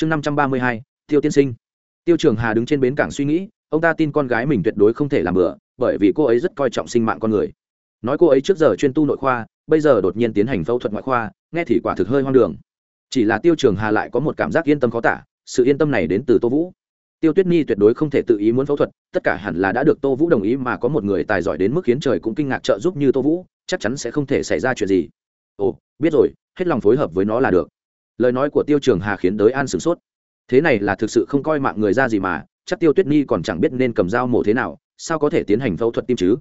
chương năm trăm ba mươi hai, tiêu tiên sinh. Tiêu trường hà đứng trên bến cảng suy nghĩ, ông ta tin con gái mình tuyệt đối không thể làm bừa, bởi vì cô ấy rất coi trọng sinh mạng con người. Nói cô ấy trước giờ chuyên tu nội khoa, bây giờ đột nhiên tiến hành phẫu thuật ngoại khoa, nghe thì quả thực hơi hoang đường. Chỉ là tiêu trường hà lại có một cảm giác yên tâm khó tả, sự yên tâm này đến từ tô vũ. Tiêu tuyết nhi tuyệt đối không thể tự ý muốn phẫu thuật, tất cả hẳn là đã được tô vũ đồng ý mà có một người tài giỏi đến mức khiến trời cũng kinh ngạc trợ giúp như tô vũ, chắc chắn sẽ không thể xảy ra chuyện gì. Ồ, biết rồi, hết lòng phối hợp với nó là được lời nói của tiêu trường hà khiến đới an sửng sốt. Thế này là thực sự không coi mạng người ra gì mà, chắc tiêu tuyết nhi còn chẳng biết nên cầm dao mổ thế nào, sao có thể tiến hành phẫu thuật tim chứ?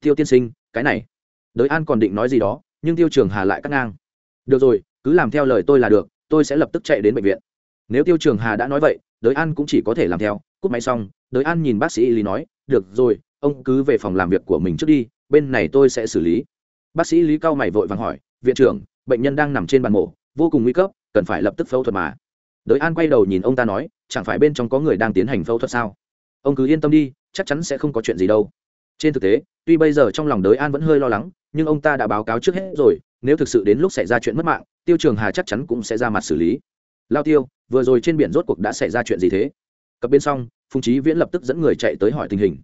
Tiêu tiên sinh, cái này. Đới an còn định nói gì đó, nhưng tiêu trường hà lại cắt ngang. Được rồi, cứ làm theo lời tôi là được, tôi sẽ lập tức chạy đến bệnh viện. Nếu tiêu trường hà đã nói vậy, đới an cũng chỉ có thể làm theo. Cúp máy xong, đới an nhìn bác sĩ lý nói, được rồi, ông cứ về phòng làm việc của mình trước đi, bên này tôi sẽ xử lý. Bác sĩ lý cao mày vội vàng hỏi, viện trưởng, bệnh nhân đang nằm trên bàn mổ, vô cùng nguy cấp cần phải lập tức phẫu thuật mà. Đới an quay đầu nhìn ông ta nói, chẳng phải bên trong có người đang tiến hành phẫu thuật sao? Ông cứ yên tâm đi, chắc chắn sẽ không có chuyện gì đâu. Trên thực tế, tuy bây giờ trong lòng đới an vẫn hơi lo lắng, nhưng ông ta đã báo cáo trước hết rồi, nếu thực sự đến lúc xảy ra chuyện mất mạng, tiêu trường hà chắc chắn cũng sẽ ra mặt xử lý. Lao tiêu, vừa rồi trên biển rốt cuộc đã xảy ra chuyện gì thế? Cập bên xong, phùng trí viễn lập tức dẫn người chạy tới hỏi tình hình.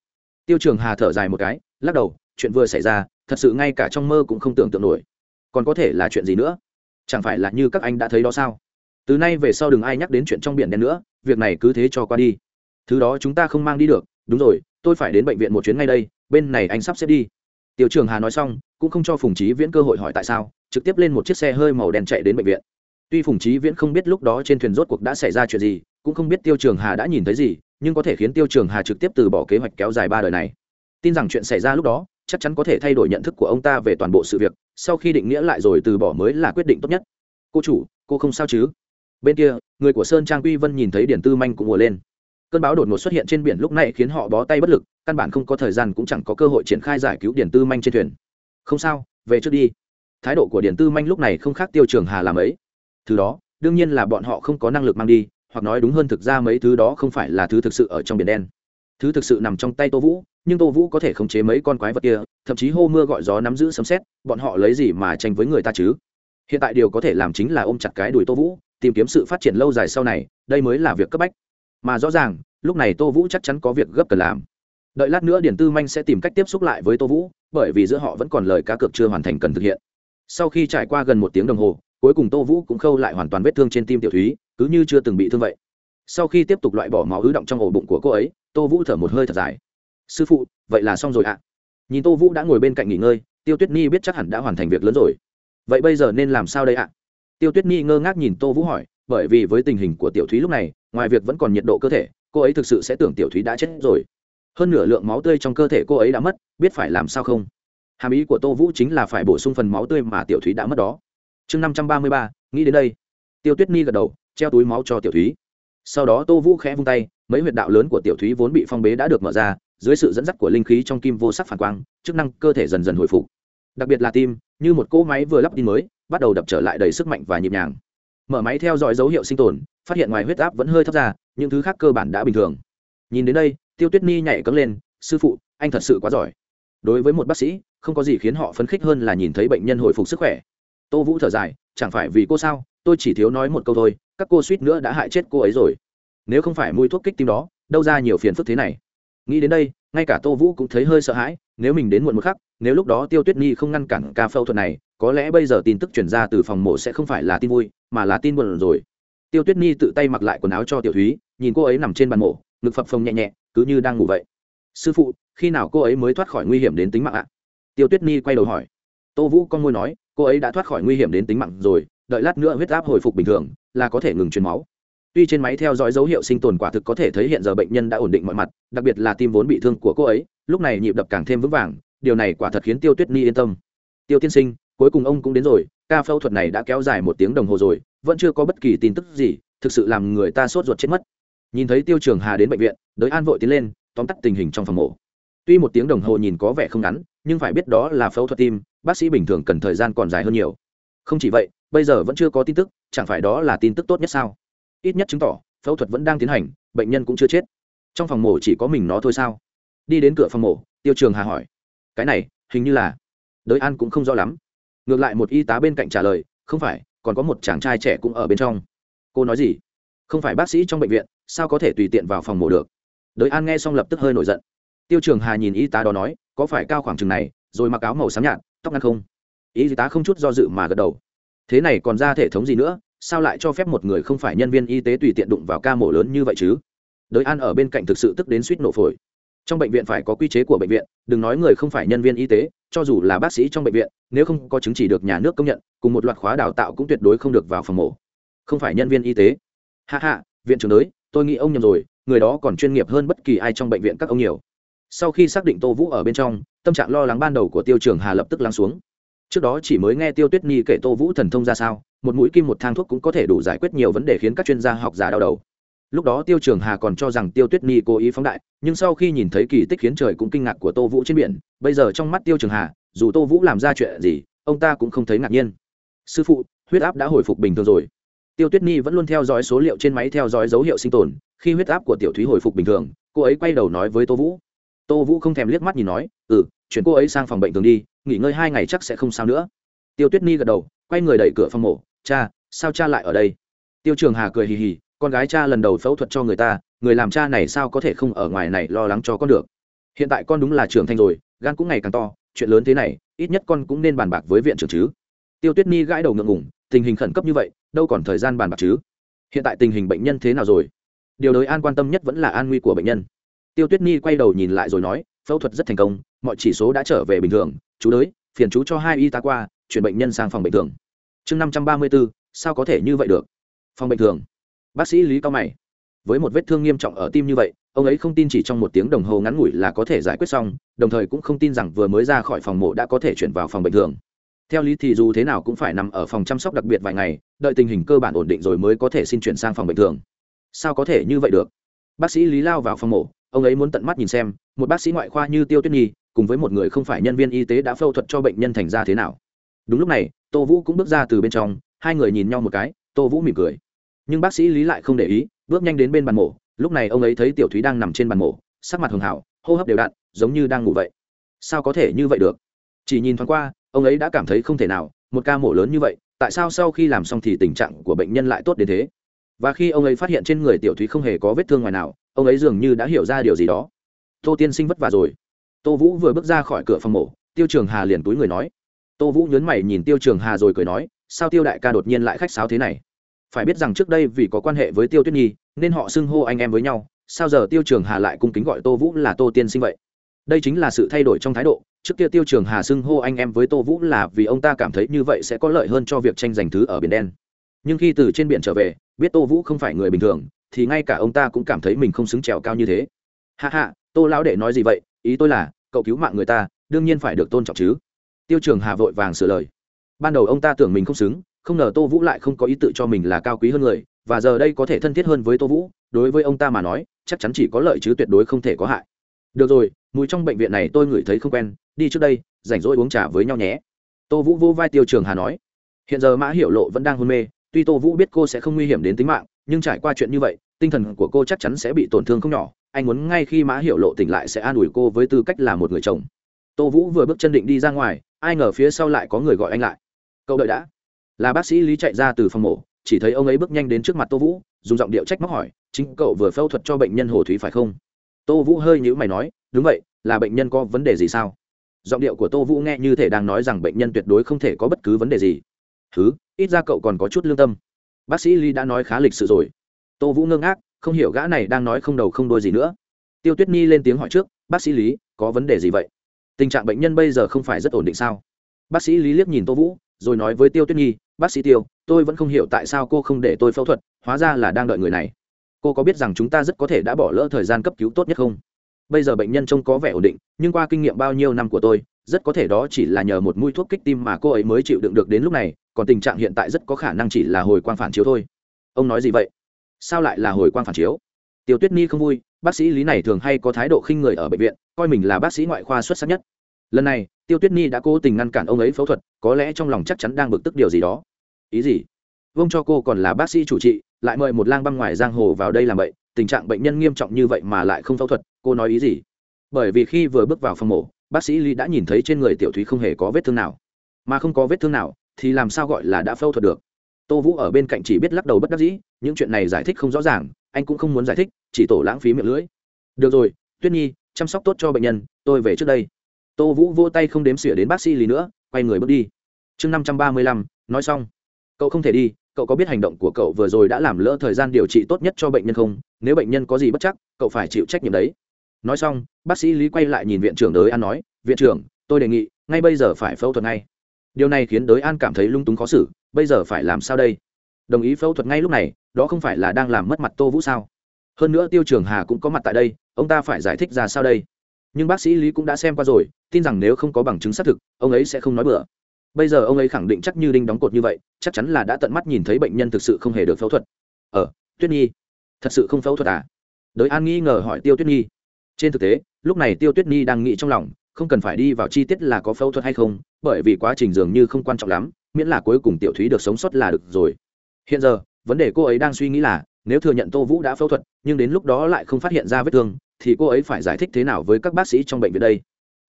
Tiêu trường hà thở dài một cái, lắc đầu, chuyện vừa xảy ra, thật sự ngay cả trong mơ cũng không tưởng tượng nổi. Còn có thể là chuyện gì nữa? Chẳng phải là như các anh đã thấy đó sao? Từ nay về sau đừng ai nhắc đến chuyện trong biển đen nữa, việc này cứ thế cho qua đi. Thứ đó chúng ta không mang đi được. Đúng rồi, tôi phải đến bệnh viện một chuyến ngay đây, bên này anh sắp xếp đi. Tiểu trường hà nói xong, cũng không cho phùng trí viễn cơ hội hỏi tại sao, trực tiếp lên một chiếc xe hơi màu đen chạy đến bệnh viện. Tuy phùng trí viễn không biết lúc đó trên thuyền rốt cuộc đã xảy ra chuyện gì, cũng không biết tiêu trường hà đã nhìn thấy gì, nhưng có thể khiến tiêu trường hà trực tiếp từ bỏ kế hoạch kéo dài ba đời này. Tin rằng chuyện xảy ra lúc đó chắc chắn có thể thay đổi nhận thức của ông ta về toàn bộ sự việc, sau khi định nghĩa lại rồi từ bỏ mới là quyết định tốt nhất. Cô chủ, cô không sao chứ? Bên kia, người của sơn trang quy vân nhìn thấy điển tư manh cũng ngồi lên. Cơn bão đột ngột xuất hiện trên biển lúc này khiến họ bó tay bất lực, căn bản không có thời gian cũng chẳng có cơ hội triển khai giải cứu điển tư manh trên thuyền. Không sao, về trước đi. Thái độ của điển tư manh lúc này không khác tiêu trường hà làm ấy. Thứ đó, đương nhiên là bọn họ không có năng lực mang đi, hoặc nói đúng hơn thực ra mấy thứ đó không phải là thứ thực sự ở trong biển đen. Thứ thực sự nằm trong tay tô vũ nhưng tô vũ có thể khống chế mấy con quái vật kia, thậm chí hô mưa gọi gió nắm giữ sấm xét bọn họ lấy gì mà tranh với người ta chứ? Hiện tại điều có thể làm chính là ôm chặt cái đùi tô vũ, tìm kiếm sự phát triển lâu dài sau này, đây mới là việc cấp bách. Mà rõ ràng, lúc này tô vũ chắc chắn có việc gấp cần làm. Đợi lát nữa điển tư manh sẽ tìm cách tiếp xúc lại với tô vũ, bởi vì giữa họ vẫn còn lời cá cược chưa hoàn thành cần thực hiện. Sau khi trải qua gần một tiếng đồng hồ, cuối cùng tô vũ cũng khâu lại hoàn toàn vết thương trên tim tiểu thúy, cứ như chưa từng bị thương vậy. Sau khi tiếp tục loại bỏ máu ứ động trong ổ bụng của cô ấy, tô vũ thở một hơi thật dài sư phụ, vậy là xong rồi ạ. Nhìn tô vũ đã ngồi bên cạnh nghỉ ngơi, tiêu tuyết nhi biết chắc hẳn đã hoàn thành việc lớn rồi. Vậy bây giờ nên làm sao đây ạ? Tiêu tuyết nhi ngơ ngác nhìn tô vũ hỏi, bởi vì với tình hình của tiểu thúy lúc này, ngoài việc vẫn còn nhiệt độ cơ thể, cô ấy thực sự sẽ tưởng tiểu thúy đã chết rồi. Hơn nửa lượng máu tươi trong cơ thể cô ấy đã mất, biết phải làm sao không? Hàm ý của tô vũ chính là phải bổ sung phần máu tươi mà tiểu thúy đã mất đó. Chương năm trăm ba mươi ba, nghĩ đến đây. Tiêu tuyết ni gật đầu, treo túi máu cho tiểu thúy. Sau đó tô vũ khẽ vung tay, mấy huyệt đạo lớn của tiểu thúy vốn bị phong bế đã được mở ra dưới sự dẫn dắt của linh khí trong kim vô sắc phản quang, chức năng cơ thể dần dần hồi phục. Đặc biệt là tim, như một cỗ máy vừa lắp tin mới, bắt đầu đập trở lại đầy sức mạnh và nhịp nhàng. Mở máy theo dõi dấu hiệu sinh tồn, phát hiện ngoài huyết áp vẫn hơi thấp ra, những thứ khác cơ bản đã bình thường. Nhìn đến đây, tiêu tuyết ni nhảy cấm lên, sư phụ, anh thật sự quá giỏi. Đối với một bác sĩ, không có gì khiến họ phấn khích hơn là nhìn thấy bệnh nhân hồi phục sức khỏe. Tô vũ thở dài, chẳng phải vì cô sao, tôi chỉ thiếu nói một câu thôi, các cô suýt nữa đã hại chết cô ấy rồi. Nếu không phải mùi thuốc kích tim đó, đâu ra nhiều phiền phức thế này nghĩ đến đây, ngay cả tô vũ cũng thấy hơi sợ hãi, nếu mình đến muộn một khắc, nếu lúc đó tiêu tuyết nhi không ngăn cản ca phẫu thuật này, có lẽ bây giờ tin tức chuyển ra từ phòng mổ sẽ không phải là tin vui, mà là tin buồn rồi. Tiêu tuyết nhi tự tay mặc lại quần áo cho tiểu thúy, nhìn cô ấy nằm trên bàn mổ, ngực phập phồng nhẹ nhẹ, cứ như đang ngủ vậy. Sư phụ, khi nào cô ấy mới thoát khỏi nguy hiểm đến tính mạng ạ? Tiêu tuyết nhi quay đầu hỏi. Tô vũ con môi nói, cô ấy đã thoát khỏi nguy hiểm đến tính mạng rồi, đợi lát nữa huyết áp hồi phục bình thường, là có thể ngừng truyền máu tuy trên máy theo dõi dấu hiệu sinh tồn quả thực có thể thấy hiện giờ bệnh nhân đã ổn định mọi mặt, đặc biệt là tim vốn bị thương của cô ấy, lúc này nhịp đập càng thêm vững vàng, điều này quả thật khiến tiêu tuyết ni yên tâm. Tiêu tiên sinh, cuối cùng ông cũng đến rồi, ca phẫu thuật này đã kéo dài một tiếng đồng hồ rồi, vẫn chưa có bất kỳ tin tức gì, thực sự làm người ta sốt ruột chết mất. Nhìn thấy tiêu trường hà đến bệnh viện, đới an vội tiến lên, tóm tắt tình hình trong phòng mổ. Tuy một tiếng đồng hồ nhìn có vẻ không ngắn, nhưng phải biết đó là phẫu thuật tim, bác sĩ bình thường cần thời gian còn dài hơn nhiều. Không chỉ vậy, bây giờ vẫn chưa có tin tức, chẳng phải đó là tin tức tốt nhất sao? Ít nhất chứng tỏ, phẫu thuật vẫn đang tiến hành, bệnh nhân cũng chưa chết. Trong phòng mổ chỉ có mình nó thôi sao? Đi đến cửa phòng mổ, tiêu trường hà hỏi. Cái này, hình như là, đới an cũng không rõ lắm. Ngược lại một y tá bên cạnh trả lời, không phải, còn có một chàng trai trẻ cũng ở bên trong. Cô nói gì? Không phải bác sĩ trong bệnh viện, sao có thể tùy tiện vào phòng mổ được? Đới an nghe xong lập tức hơi nổi giận. Tiêu trường hà nhìn y tá đó nói, có phải cao khoảng chừng này, rồi mặc áo màu xám nhạt, tóc ngắn không? Y tá không chút do dự mà gật đầu. Thế này còn ra thể thống gì nữa? Sao lại cho phép một người không phải nhân viên y tế tùy tiện đụng vào ca mổ lớn như vậy chứ? Đới an ở bên cạnh thực sự tức đến suýt nổ phổi. Trong bệnh viện phải có quy chế của bệnh viện, đừng nói người không phải nhân viên y tế, cho dù là bác sĩ trong bệnh viện, nếu không có chứng chỉ được nhà nước công nhận, cùng một loạt khóa đào tạo cũng tuyệt đối không được vào phòng mổ. Không phải nhân viên y tế. Hạ hạ viện trưởng đới, tôi nghĩ ông nhầm rồi, người đó còn chuyên nghiệp hơn bất kỳ ai trong bệnh viện các ông nhiều. Sau khi xác định tô vũ ở bên trong, tâm trạng lo lắng ban đầu của tiêu trường hà lập tức lắng xuống. Trước đó chỉ mới nghe tiêu tuyết nhi kể tô vũ thần thông ra sao một mũi kim một thang thuốc cũng có thể đủ giải quyết nhiều vấn đề khiến các chuyên gia học giả đau đầu. Lúc đó tiêu trường hà còn cho rằng tiêu tuyết nhi cố ý phóng đại, nhưng sau khi nhìn thấy kỳ tích khiến trời cũng kinh ngạc của tô vũ trên biển, bây giờ trong mắt tiêu trường hà, dù tô vũ làm ra chuyện gì, ông ta cũng không thấy ngạc nhiên. Sư phụ, huyết áp đã hồi phục bình thường rồi. Tiêu tuyết nhi vẫn luôn theo dõi số liệu trên máy theo dõi dấu hiệu sinh tồn, khi huyết áp của tiểu thúy hồi phục bình thường, cô ấy quay đầu nói với tô vũ. Tô vũ không thèm liếc mắt nhìn nói ừ chuyển cô ấy sang phòng bệnh thường đi, nghỉ ngơi hai ngày chắc sẽ không sao nữa. Tiêu tuyết nhi gật đầu, quay người đẩy cửa phòng mổ cha, sao cha lại ở đây? Tiêu trường hà cười hì hì, con gái cha lần đầu phẫu thuật cho người ta, người làm cha này sao có thể không ở ngoài này lo lắng cho con được? Hiện tại con đúng là trưởng thành rồi, gan cũng ngày càng to, chuyện lớn thế này, ít nhất con cũng nên bàn bạc với viện trưởng chứ. Tiêu tuyết nhi gãi đầu ngượng ngủng tình hình khẩn cấp như vậy, đâu còn thời gian bàn bạc chứ? Hiện tại tình hình bệnh nhân thế nào rồi? Điều đới an quan tâm nhất vẫn là an nguy của bệnh nhân. Tiêu tuyết nhi quay đầu nhìn lại rồi nói, phẫu thuật rất thành công, mọi chỉ số đã trở về bình thường. Chú đới, phiền chú cho hai y tá qua, chuyển bệnh nhân sang phòng bệnh thường chương năm trăm ba mươi bốn sao có thể như vậy được? Phòng bệnh thường. Bác sĩ lý cao mày. Với một vết thương nghiêm trọng ở tim như vậy, ông ấy không tin chỉ trong một tiếng đồng hồ ngắn ngủi là có thể giải quyết xong, đồng thời cũng không tin rằng vừa mới ra khỏi phòng mổ đã có thể chuyển vào phòng bệnh thường. Theo lý thì dù thế nào cũng phải nằm ở phòng chăm sóc đặc biệt vài ngày, đợi tình hình cơ bản ổn định rồi mới có thể xin chuyển sang phòng bệnh thường. Sao có thể như vậy được? Bác sĩ lý lao vào phòng mổ, ông ấy muốn tận mắt nhìn xem, một bác sĩ ngoại khoa như tiêu tuyết nhi, cùng với một người không phải nhân viên y tế đã phẫu thuật cho bệnh nhân thành ra thế nào đúng lúc này, tô vũ cũng bước ra từ bên trong, hai người nhìn nhau một cái, tô vũ mỉm cười. Nhưng bác sĩ lý lại không để ý, bước nhanh đến bên bàn mổ. Lúc này ông ấy thấy tiểu thúy đang nằm trên bàn mổ, sắc mặt hường hảo, hô hấp đều đặn, giống như đang ngủ vậy. Sao có thể như vậy được? Chỉ nhìn thoáng qua, ông ấy đã cảm thấy không thể nào, một ca mổ lớn như vậy, tại sao sau khi làm xong thì tình trạng của bệnh nhân lại tốt đến thế? Và khi ông ấy phát hiện trên người tiểu thúy không hề có vết thương ngoài nào, ông ấy dường như đã hiểu ra điều gì đó. Tô tiên sinh vất vả rồi. Tô vũ vừa bước ra khỏi cửa phòng mổ, tiêu trường hà liền túi người nói tô vũ nhớn mày nhìn tiêu trường hà rồi cười nói, sao tiêu đại ca đột nhiên lại khách sáo thế này? Phải biết rằng trước đây vì có quan hệ với tiêu tuyết nhi, nên họ xưng hô anh em với nhau, sao giờ tiêu trường hà lại cung kính gọi tô vũ là tô tiên sinh vậy? Đây chính là sự thay đổi trong thái độ, trước kia tiêu trường hà xưng hô anh em với tô vũ là vì ông ta cảm thấy như vậy sẽ có lợi hơn cho việc tranh giành thứ ở biển đen. Nhưng khi từ trên biển trở về, biết tô vũ không phải người bình thường, thì ngay cả ông ta cũng cảm thấy mình không xứng trèo cao như thế. Hạ hạ tô lão đệ nói gì vậy? Ý tôi là, cậu cứu mạng người ta, đương nhiên phải được tôn trọng chứ tiêu trường hà vội vàng sửa lời. Ban đầu ông ta tưởng mình không xứng, không ngờ tô vũ lại không có ý tự cho mình là cao quý hơn người, và giờ đây có thể thân thiết hơn với tô vũ, đối với ông ta mà nói, chắc chắn chỉ có lợi chứ tuyệt đối không thể có hại. Được rồi, mùi trong bệnh viện này tôi ngửi thấy không quen, đi trước đây, rảnh rỗi uống trà với nhau nhé. Tô vũ vô vai tiêu trường hà nói. Hiện giờ mã hiểu lộ vẫn đang hôn mê, tuy tô vũ biết cô sẽ không nguy hiểm đến tính mạng, nhưng trải qua chuyện như vậy, tinh thần của cô chắc chắn sẽ bị tổn thương không nhỏ, anh muốn ngay khi mã hiểu lộ tỉnh lại sẽ an ủi cô với tư cách là một người chồng. Tô vũ vừa bước chân định đi ra ngoài ai ngờ phía sau lại có người gọi anh lại. Cậu đợi đã. Là bác sĩ lý chạy ra từ phòng mổ, chỉ thấy ông ấy bước nhanh đến trước mặt tô vũ, dùng giọng điệu trách móc hỏi, chính cậu vừa phẫu thuật cho bệnh nhân hồ thúy phải không? Tô vũ hơi nhữ mày nói, đúng vậy, là bệnh nhân có vấn đề gì sao? Giọng điệu của tô vũ nghe như thể đang nói rằng bệnh nhân tuyệt đối không thể có bất cứ vấn đề gì. Thứ ít ra cậu còn có chút lương tâm. Bác sĩ lý đã nói khá lịch sự rồi. Tô vũ ngơ ngác, không hiểu gã này đang nói không đầu không đôi gì nữa. Tiêu tuyết nhi lên tiếng hỏi trước, bác sĩ lý, có vấn đề gì vậy? Tình trạng bệnh nhân bây giờ không phải rất ổn định sao? Bác sĩ lý liếc nhìn tô vũ, rồi nói với tiêu tuyết nhi, bác sĩ tiêu, tôi vẫn không hiểu tại sao cô không để tôi phẫu thuật, hóa ra là đang đợi người này. Cô có biết rằng chúng ta rất có thể đã bỏ lỡ thời gian cấp cứu tốt nhất không? Bây giờ bệnh nhân trông có vẻ ổn định, nhưng qua kinh nghiệm bao nhiêu năm của tôi, rất có thể đó chỉ là nhờ một mũi thuốc kích tim mà cô ấy mới chịu đựng được đến lúc này, còn tình trạng hiện tại rất có khả năng chỉ là hồi quang phản chiếu thôi. Ông nói gì vậy? Sao lại là hồi quang phản chiếu? Tiêu tuyết nhi không vui bác sĩ lý này thường hay có thái độ khinh người ở bệnh viện, coi mình là bác sĩ ngoại khoa xuất sắc nhất. Lần này, tiêu tuyết nhi đã cố tình ngăn cản ông ấy phẫu thuật, có lẽ trong lòng chắc chắn đang bực tức điều gì đó. Ý gì? Vâng cho cô còn là bác sĩ chủ trị, lại mời một lang băng ngoài giang hồ vào đây làm vậy tình trạng bệnh nhân nghiêm trọng như vậy mà lại không phẫu thuật, cô nói ý gì? Bởi vì khi vừa bước vào phòng mổ, bác sĩ lý đã nhìn thấy trên người tiểu thúy không hề có vết thương nào. Mà không có vết thương nào, thì làm sao gọi là đã phẫu thuật được? Tô vũ ở bên cạnh chỉ biết lắc đầu bất đắc dĩ, những chuyện này giải thích không rõ ràng, anh cũng không muốn giải thích chỉ tổ lãng phí miệng lưỡi. Được rồi, tuyết nhi, chăm sóc tốt cho bệnh nhân, tôi về trước đây. Tô vũ vô tay không đếm xỉa đến bác sĩ lý nữa, quay người bước đi. Chương năm trăm ba mươi lăm, nói xong. Cậu không thể đi, cậu có biết hành động của cậu vừa rồi đã làm lỡ thời gian điều trị tốt nhất cho bệnh nhân không? Nếu bệnh nhân có gì bất chắc, cậu phải chịu trách nhiệm đấy. Nói xong, bác sĩ lý quay lại nhìn viện trưởng đới an nói, viện trưởng, tôi đề nghị, ngay bây giờ phải phẫu thuật ngay. Điều này khiến đới an cảm thấy lung túng khó xử, bây giờ phải làm sao đây? Đồng ý phẫu thuật ngay lúc này, đó không phải là đang làm mất mặt tô vũ sao? Hơn nữa tiêu trường hà cũng có mặt tại đây, ông ta phải giải thích ra sao đây. Nhưng bác sĩ lý cũng đã xem qua rồi, tin rằng nếu không có bằng chứng xác thực, ông ấy sẽ không nói bừa. Bây giờ ông ấy khẳng định chắc như đinh đóng cột như vậy, chắc chắn là đã tận mắt nhìn thấy bệnh nhân thực sự không hề được phẫu thuật. Ờ tuyết nhi, thật sự không phẫu thuật à? Đới an nghi ngờ hỏi tiêu tuyết nhi. Trên thực tế, lúc này tiêu tuyết nhi đang nghĩ trong lòng, không cần phải đi vào chi tiết là có phẫu thuật hay không, bởi vì quá trình dường như không quan trọng lắm, miễn là cuối cùng tiểu thúy được sống sót là được rồi. Hiện giờ, vấn đề cô ấy đang suy nghĩ là nếu thừa nhận tô vũ đã phẫu thuật, nhưng đến lúc đó lại không phát hiện ra vết thương, thì cô ấy phải giải thích thế nào với các bác sĩ trong bệnh viện đây?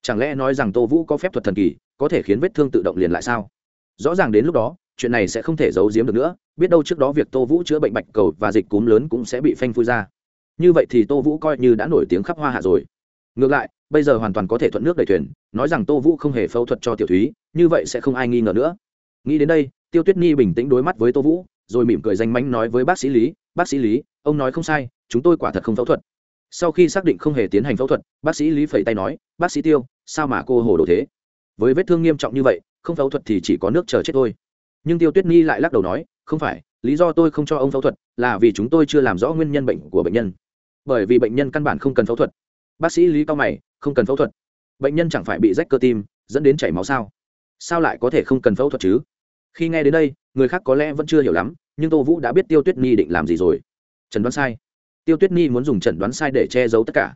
Chẳng lẽ nói rằng tô vũ có phép thuật thần kỳ, có thể khiến vết thương tự động liền lại sao? Rõ ràng đến lúc đó, chuyện này sẽ không thể giấu giếm được nữa, biết đâu trước đó việc tô vũ chữa bệnh bạch cầu và dịch cúm lớn cũng sẽ bị phanh phui ra. Như vậy thì tô vũ coi như đã nổi tiếng khắp hoa hạ rồi. Ngược lại, bây giờ hoàn toàn có thể thuận nước đẩy thuyền, nói rằng tô vũ không hề phẫu thuật cho tiểu thúy, như vậy sẽ không ai nghi ngờ nữa. Nghĩ đến đây, tiêu tuyết nhi bình tĩnh đối mắt với tô vũ, rồi mỉm cười danh mánh nói với bác sĩ lý bác sĩ lý, ông nói không sai, chúng tôi quả thật không phẫu thuật. Sau khi xác định không hề tiến hành phẫu thuật, bác sĩ lý phẩy tay nói, bác sĩ tiêu, sao mà cô hồ đồ thế? Với vết thương nghiêm trọng như vậy, không phẫu thuật thì chỉ có nước chờ chết thôi. Nhưng tiêu tuyết nhi lại lắc đầu nói, không phải, lý do tôi không cho ông phẫu thuật là vì chúng tôi chưa làm rõ nguyên nhân bệnh của bệnh nhân. Bởi vì bệnh nhân căn bản không cần phẫu thuật. Bác sĩ lý cao mày, không cần phẫu thuật. Bệnh nhân chẳng phải bị rách cơ tim, dẫn đến chảy máu sao? Sao lại có thể không cần phẫu thuật chứ? Khi nghe đến đây, người khác có lẽ vẫn chưa hiểu lắm nhưng tô vũ đã biết tiêu tuyết nhi định làm gì rồi. Trần đoán sai. Tiêu tuyết nhi muốn dùng trần đoán sai để che giấu tất cả.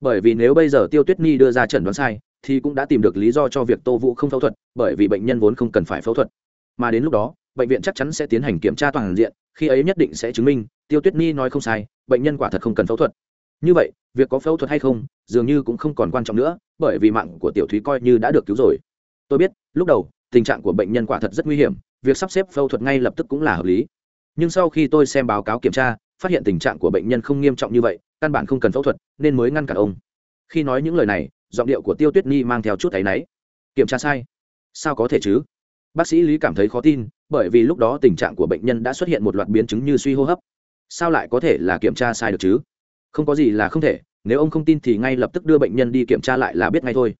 Bởi vì nếu bây giờ tiêu tuyết nhi đưa ra trần đoán sai, thì cũng đã tìm được lý do cho việc tô vũ không phẫu thuật, bởi vì bệnh nhân vốn không cần phải phẫu thuật. Mà đến lúc đó, bệnh viện chắc chắn sẽ tiến hành kiểm tra toàn diện, khi ấy nhất định sẽ chứng minh, tiêu tuyết nhi nói không sai, bệnh nhân quả thật không cần phẫu thuật. Như vậy, việc có phẫu thuật hay không, dường như cũng không còn quan trọng nữa, bởi vì mạng của tiểu thúy coi như đã được cứu rồi. Tôi biết, lúc đầu, tình trạng của bệnh nhân quả thật rất nguy hiểm, việc sắp xếp phẫu thuật ngay lập tức cũng là hợp lý nhưng sau khi tôi xem báo cáo kiểm tra, phát hiện tình trạng của bệnh nhân không nghiêm trọng như vậy, căn bản không cần phẫu thuật, nên mới ngăn cản ông. Khi nói những lời này, giọng điệu của tiêu tuyết nhi mang theo chút áy náy. Kiểm tra sai. Sao có thể chứ? Bác sĩ lý cảm thấy khó tin, bởi vì lúc đó tình trạng của bệnh nhân đã xuất hiện một loạt biến chứng như suy hô hấp. Sao lại có thể là kiểm tra sai được chứ? Không có gì là không thể, nếu ông không tin thì ngay lập tức đưa bệnh nhân đi kiểm tra lại là biết ngay thôi.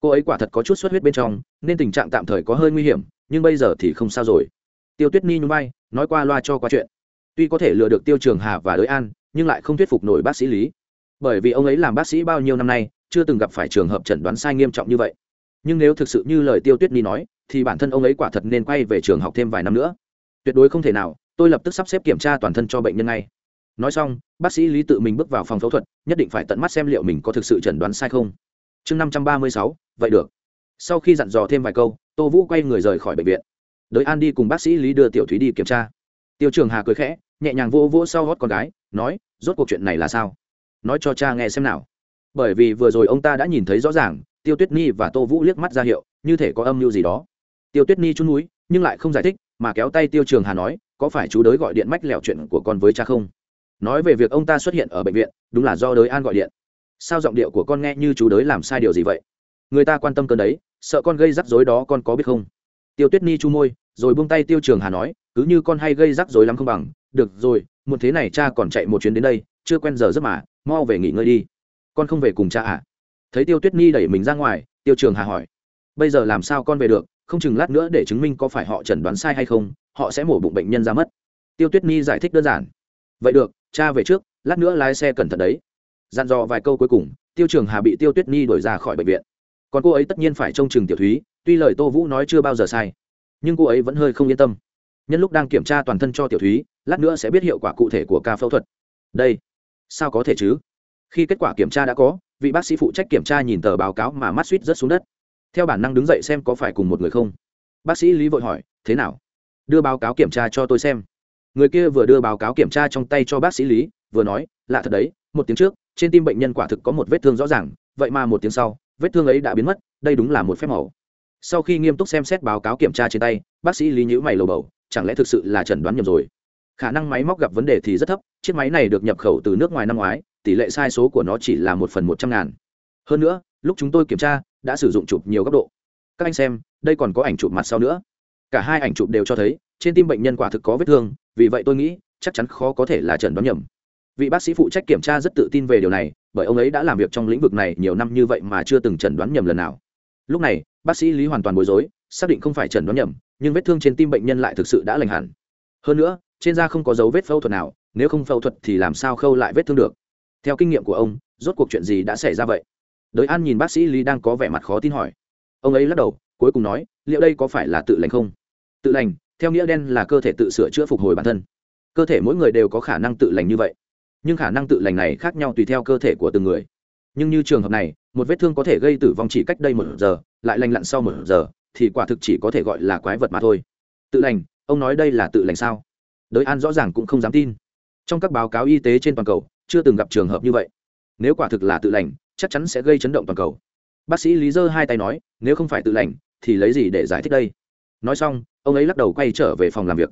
Cô ấy quả thật có chút xuất huyết bên trong, nên tình trạng tạm thời có hơi nguy hiểm, nhưng bây giờ thì không sao rồi tiêu tuyết ni nhún vai, nói qua loa cho qua chuyện. Tuy có thể lừa được tiêu trường hà và đới an nhưng lại không thuyết phục nổi bác sĩ lý. Bởi vì ông ấy làm bác sĩ bao nhiêu năm nay chưa từng gặp phải trường hợp chẩn đoán sai nghiêm trọng như vậy. Nhưng nếu thực sự như lời tiêu tuyết ni nói thì bản thân ông ấy quả thật nên quay về trường học thêm vài năm nữa. Tuyệt đối không thể nào tôi lập tức sắp xếp kiểm tra toàn thân cho bệnh nhân ngay. Nói xong bác sĩ lý tự mình bước vào phòng phẫu thuật nhất định phải tận mắt xem liệu mình có thực sự chẩn đoán sai không. Chương năm trăm ba mươi sáu vậy được. Sau khi dặn dò thêm vài câu tô vũ quay người rời khỏi bệnh viện đới an đi cùng bác sĩ lý đưa tiểu thúy đi kiểm tra. Tiêu trường hà cười khẽ, nhẹ nhàng vô vô sau gót con gái, nói, rốt cuộc chuyện này là sao? Nói cho cha nghe xem nào. Bởi vì vừa rồi ông ta đã nhìn thấy rõ ràng, tiêu tuyết nhi và tô vũ liếc mắt ra hiệu, như thể có âm mưu gì đó. Tiêu tuyết nhi chun núi, nhưng lại không giải thích, mà kéo tay tiêu trường hà nói, có phải chú đới gọi điện mách lẹo chuyện của con với cha không? Nói về việc ông ta xuất hiện ở bệnh viện, đúng là do đới an gọi điện. Sao giọng điệu của con nghe như chú đới làm sai điều gì vậy? Người ta quan tâm cơn đấy, sợ con gây rắc rối đó con có biết không? Tiêu tuyết ni chu môi rồi buông tay tiêu trường hà nói, cứ như con hay gây rắc rối lắm không bằng, được rồi một thế này cha còn chạy một chuyến đến đây, chưa quen giờ giấc mà, mau về nghỉ ngơi đi. Con không về cùng cha à? Thấy tiêu tuyết ni đẩy mình ra ngoài, tiêu trường hà hỏi, bây giờ làm sao con về được, không chừng lát nữa để chứng minh có phải họ chẩn đoán sai hay không, họ sẽ mổ bụng bệnh nhân ra mất. Tiêu tuyết ni giải thích đơn giản, vậy được, cha về trước, lát nữa lái xe cẩn thận đấy. Dặn dò vài câu cuối cùng, tiêu trường hà bị tiêu tuyết ni đuổi ra khỏi bệnh viện. Còn cô ấy tất nhiên phải trông chừng tiểu thúy, tuy lời tô vũ nói chưa bao giờ sai nhưng cô ấy vẫn hơi không yên tâm. Nhân lúc đang kiểm tra toàn thân cho tiểu thúy, lát nữa sẽ biết hiệu quả cụ thể của ca phẫu thuật. Đây, sao có thể chứ? Khi kết quả kiểm tra đã có, vị bác sĩ phụ trách kiểm tra nhìn tờ báo cáo mà mắt suýt rớt xuống đất. Theo bản năng đứng dậy xem có phải cùng một người không. Bác sĩ lý vội hỏi, thế nào? Đưa báo cáo kiểm tra cho tôi xem. Người kia vừa đưa báo cáo kiểm tra trong tay cho bác sĩ lý, vừa nói, lạ thật đấy, một tiếng trước, trên tim bệnh nhân quả thực có một vết thương rõ ràng, vậy mà một tiếng sau, vết thương ấy đã biến mất, đây đúng là một phép màu sau khi nghiêm túc xem xét báo cáo kiểm tra trên tay, bác sĩ lý nhữ mày lầu bầu, chẳng lẽ thực sự là chẩn đoán nhầm rồi? Khả năng máy móc gặp vấn đề thì rất thấp, chiếc máy này được nhập khẩu từ nước ngoài năm ngoái, tỷ lệ sai số của nó chỉ là một phần một trăm ngàn. Hơn nữa, lúc chúng tôi kiểm tra, đã sử dụng chụp nhiều góc độ. Các anh xem, đây còn có ảnh chụp mặt sau nữa. Cả hai ảnh chụp đều cho thấy, trên tim bệnh nhân quả thực có vết thương, vì vậy tôi nghĩ, chắc chắn khó có thể là chẩn đoán nhầm. Vị bác sĩ phụ trách kiểm tra rất tự tin về điều này, bởi ông ấy đã làm việc trong lĩnh vực này nhiều năm như vậy mà chưa từng chẩn đoán nhầm lần nào lúc này, bác sĩ lý hoàn toàn bối rối, xác định không phải Trần đoán nhầm, nhưng vết thương trên tim bệnh nhân lại thực sự đã lành hẳn. Hơn nữa, trên da không có dấu vết phẫu thuật nào, nếu không phẫu thuật thì làm sao khâu lại vết thương được? Theo kinh nghiệm của ông, rốt cuộc chuyện gì đã xảy ra vậy? Đới an nhìn bác sĩ lý đang có vẻ mặt khó tin hỏi. Ông ấy lắc đầu, cuối cùng nói, liệu đây có phải là tự lành không? Tự lành, theo nghĩa đen là cơ thể tự sửa chữa phục hồi bản thân. Cơ thể mỗi người đều có khả năng tự lành như vậy. Nhưng khả năng tự lành này khác nhau tùy theo cơ thể của từng người nhưng như trường hợp này, một vết thương có thể gây tử vong chỉ cách đây một giờ, lại lành lặn sau một giờ, thì quả thực chỉ có thể gọi là quái vật mà thôi. Tự lành, ông nói đây là tự lành sao? Đới an rõ ràng cũng không dám tin. Trong các báo cáo y tế trên toàn cầu, chưa từng gặp trường hợp như vậy. Nếu quả thực là tự lành, chắc chắn sẽ gây chấn động toàn cầu. Bác sĩ lý dơ hai tay nói, nếu không phải tự lành, thì lấy gì để giải thích đây? Nói xong, ông ấy lắc đầu quay trở về phòng làm việc.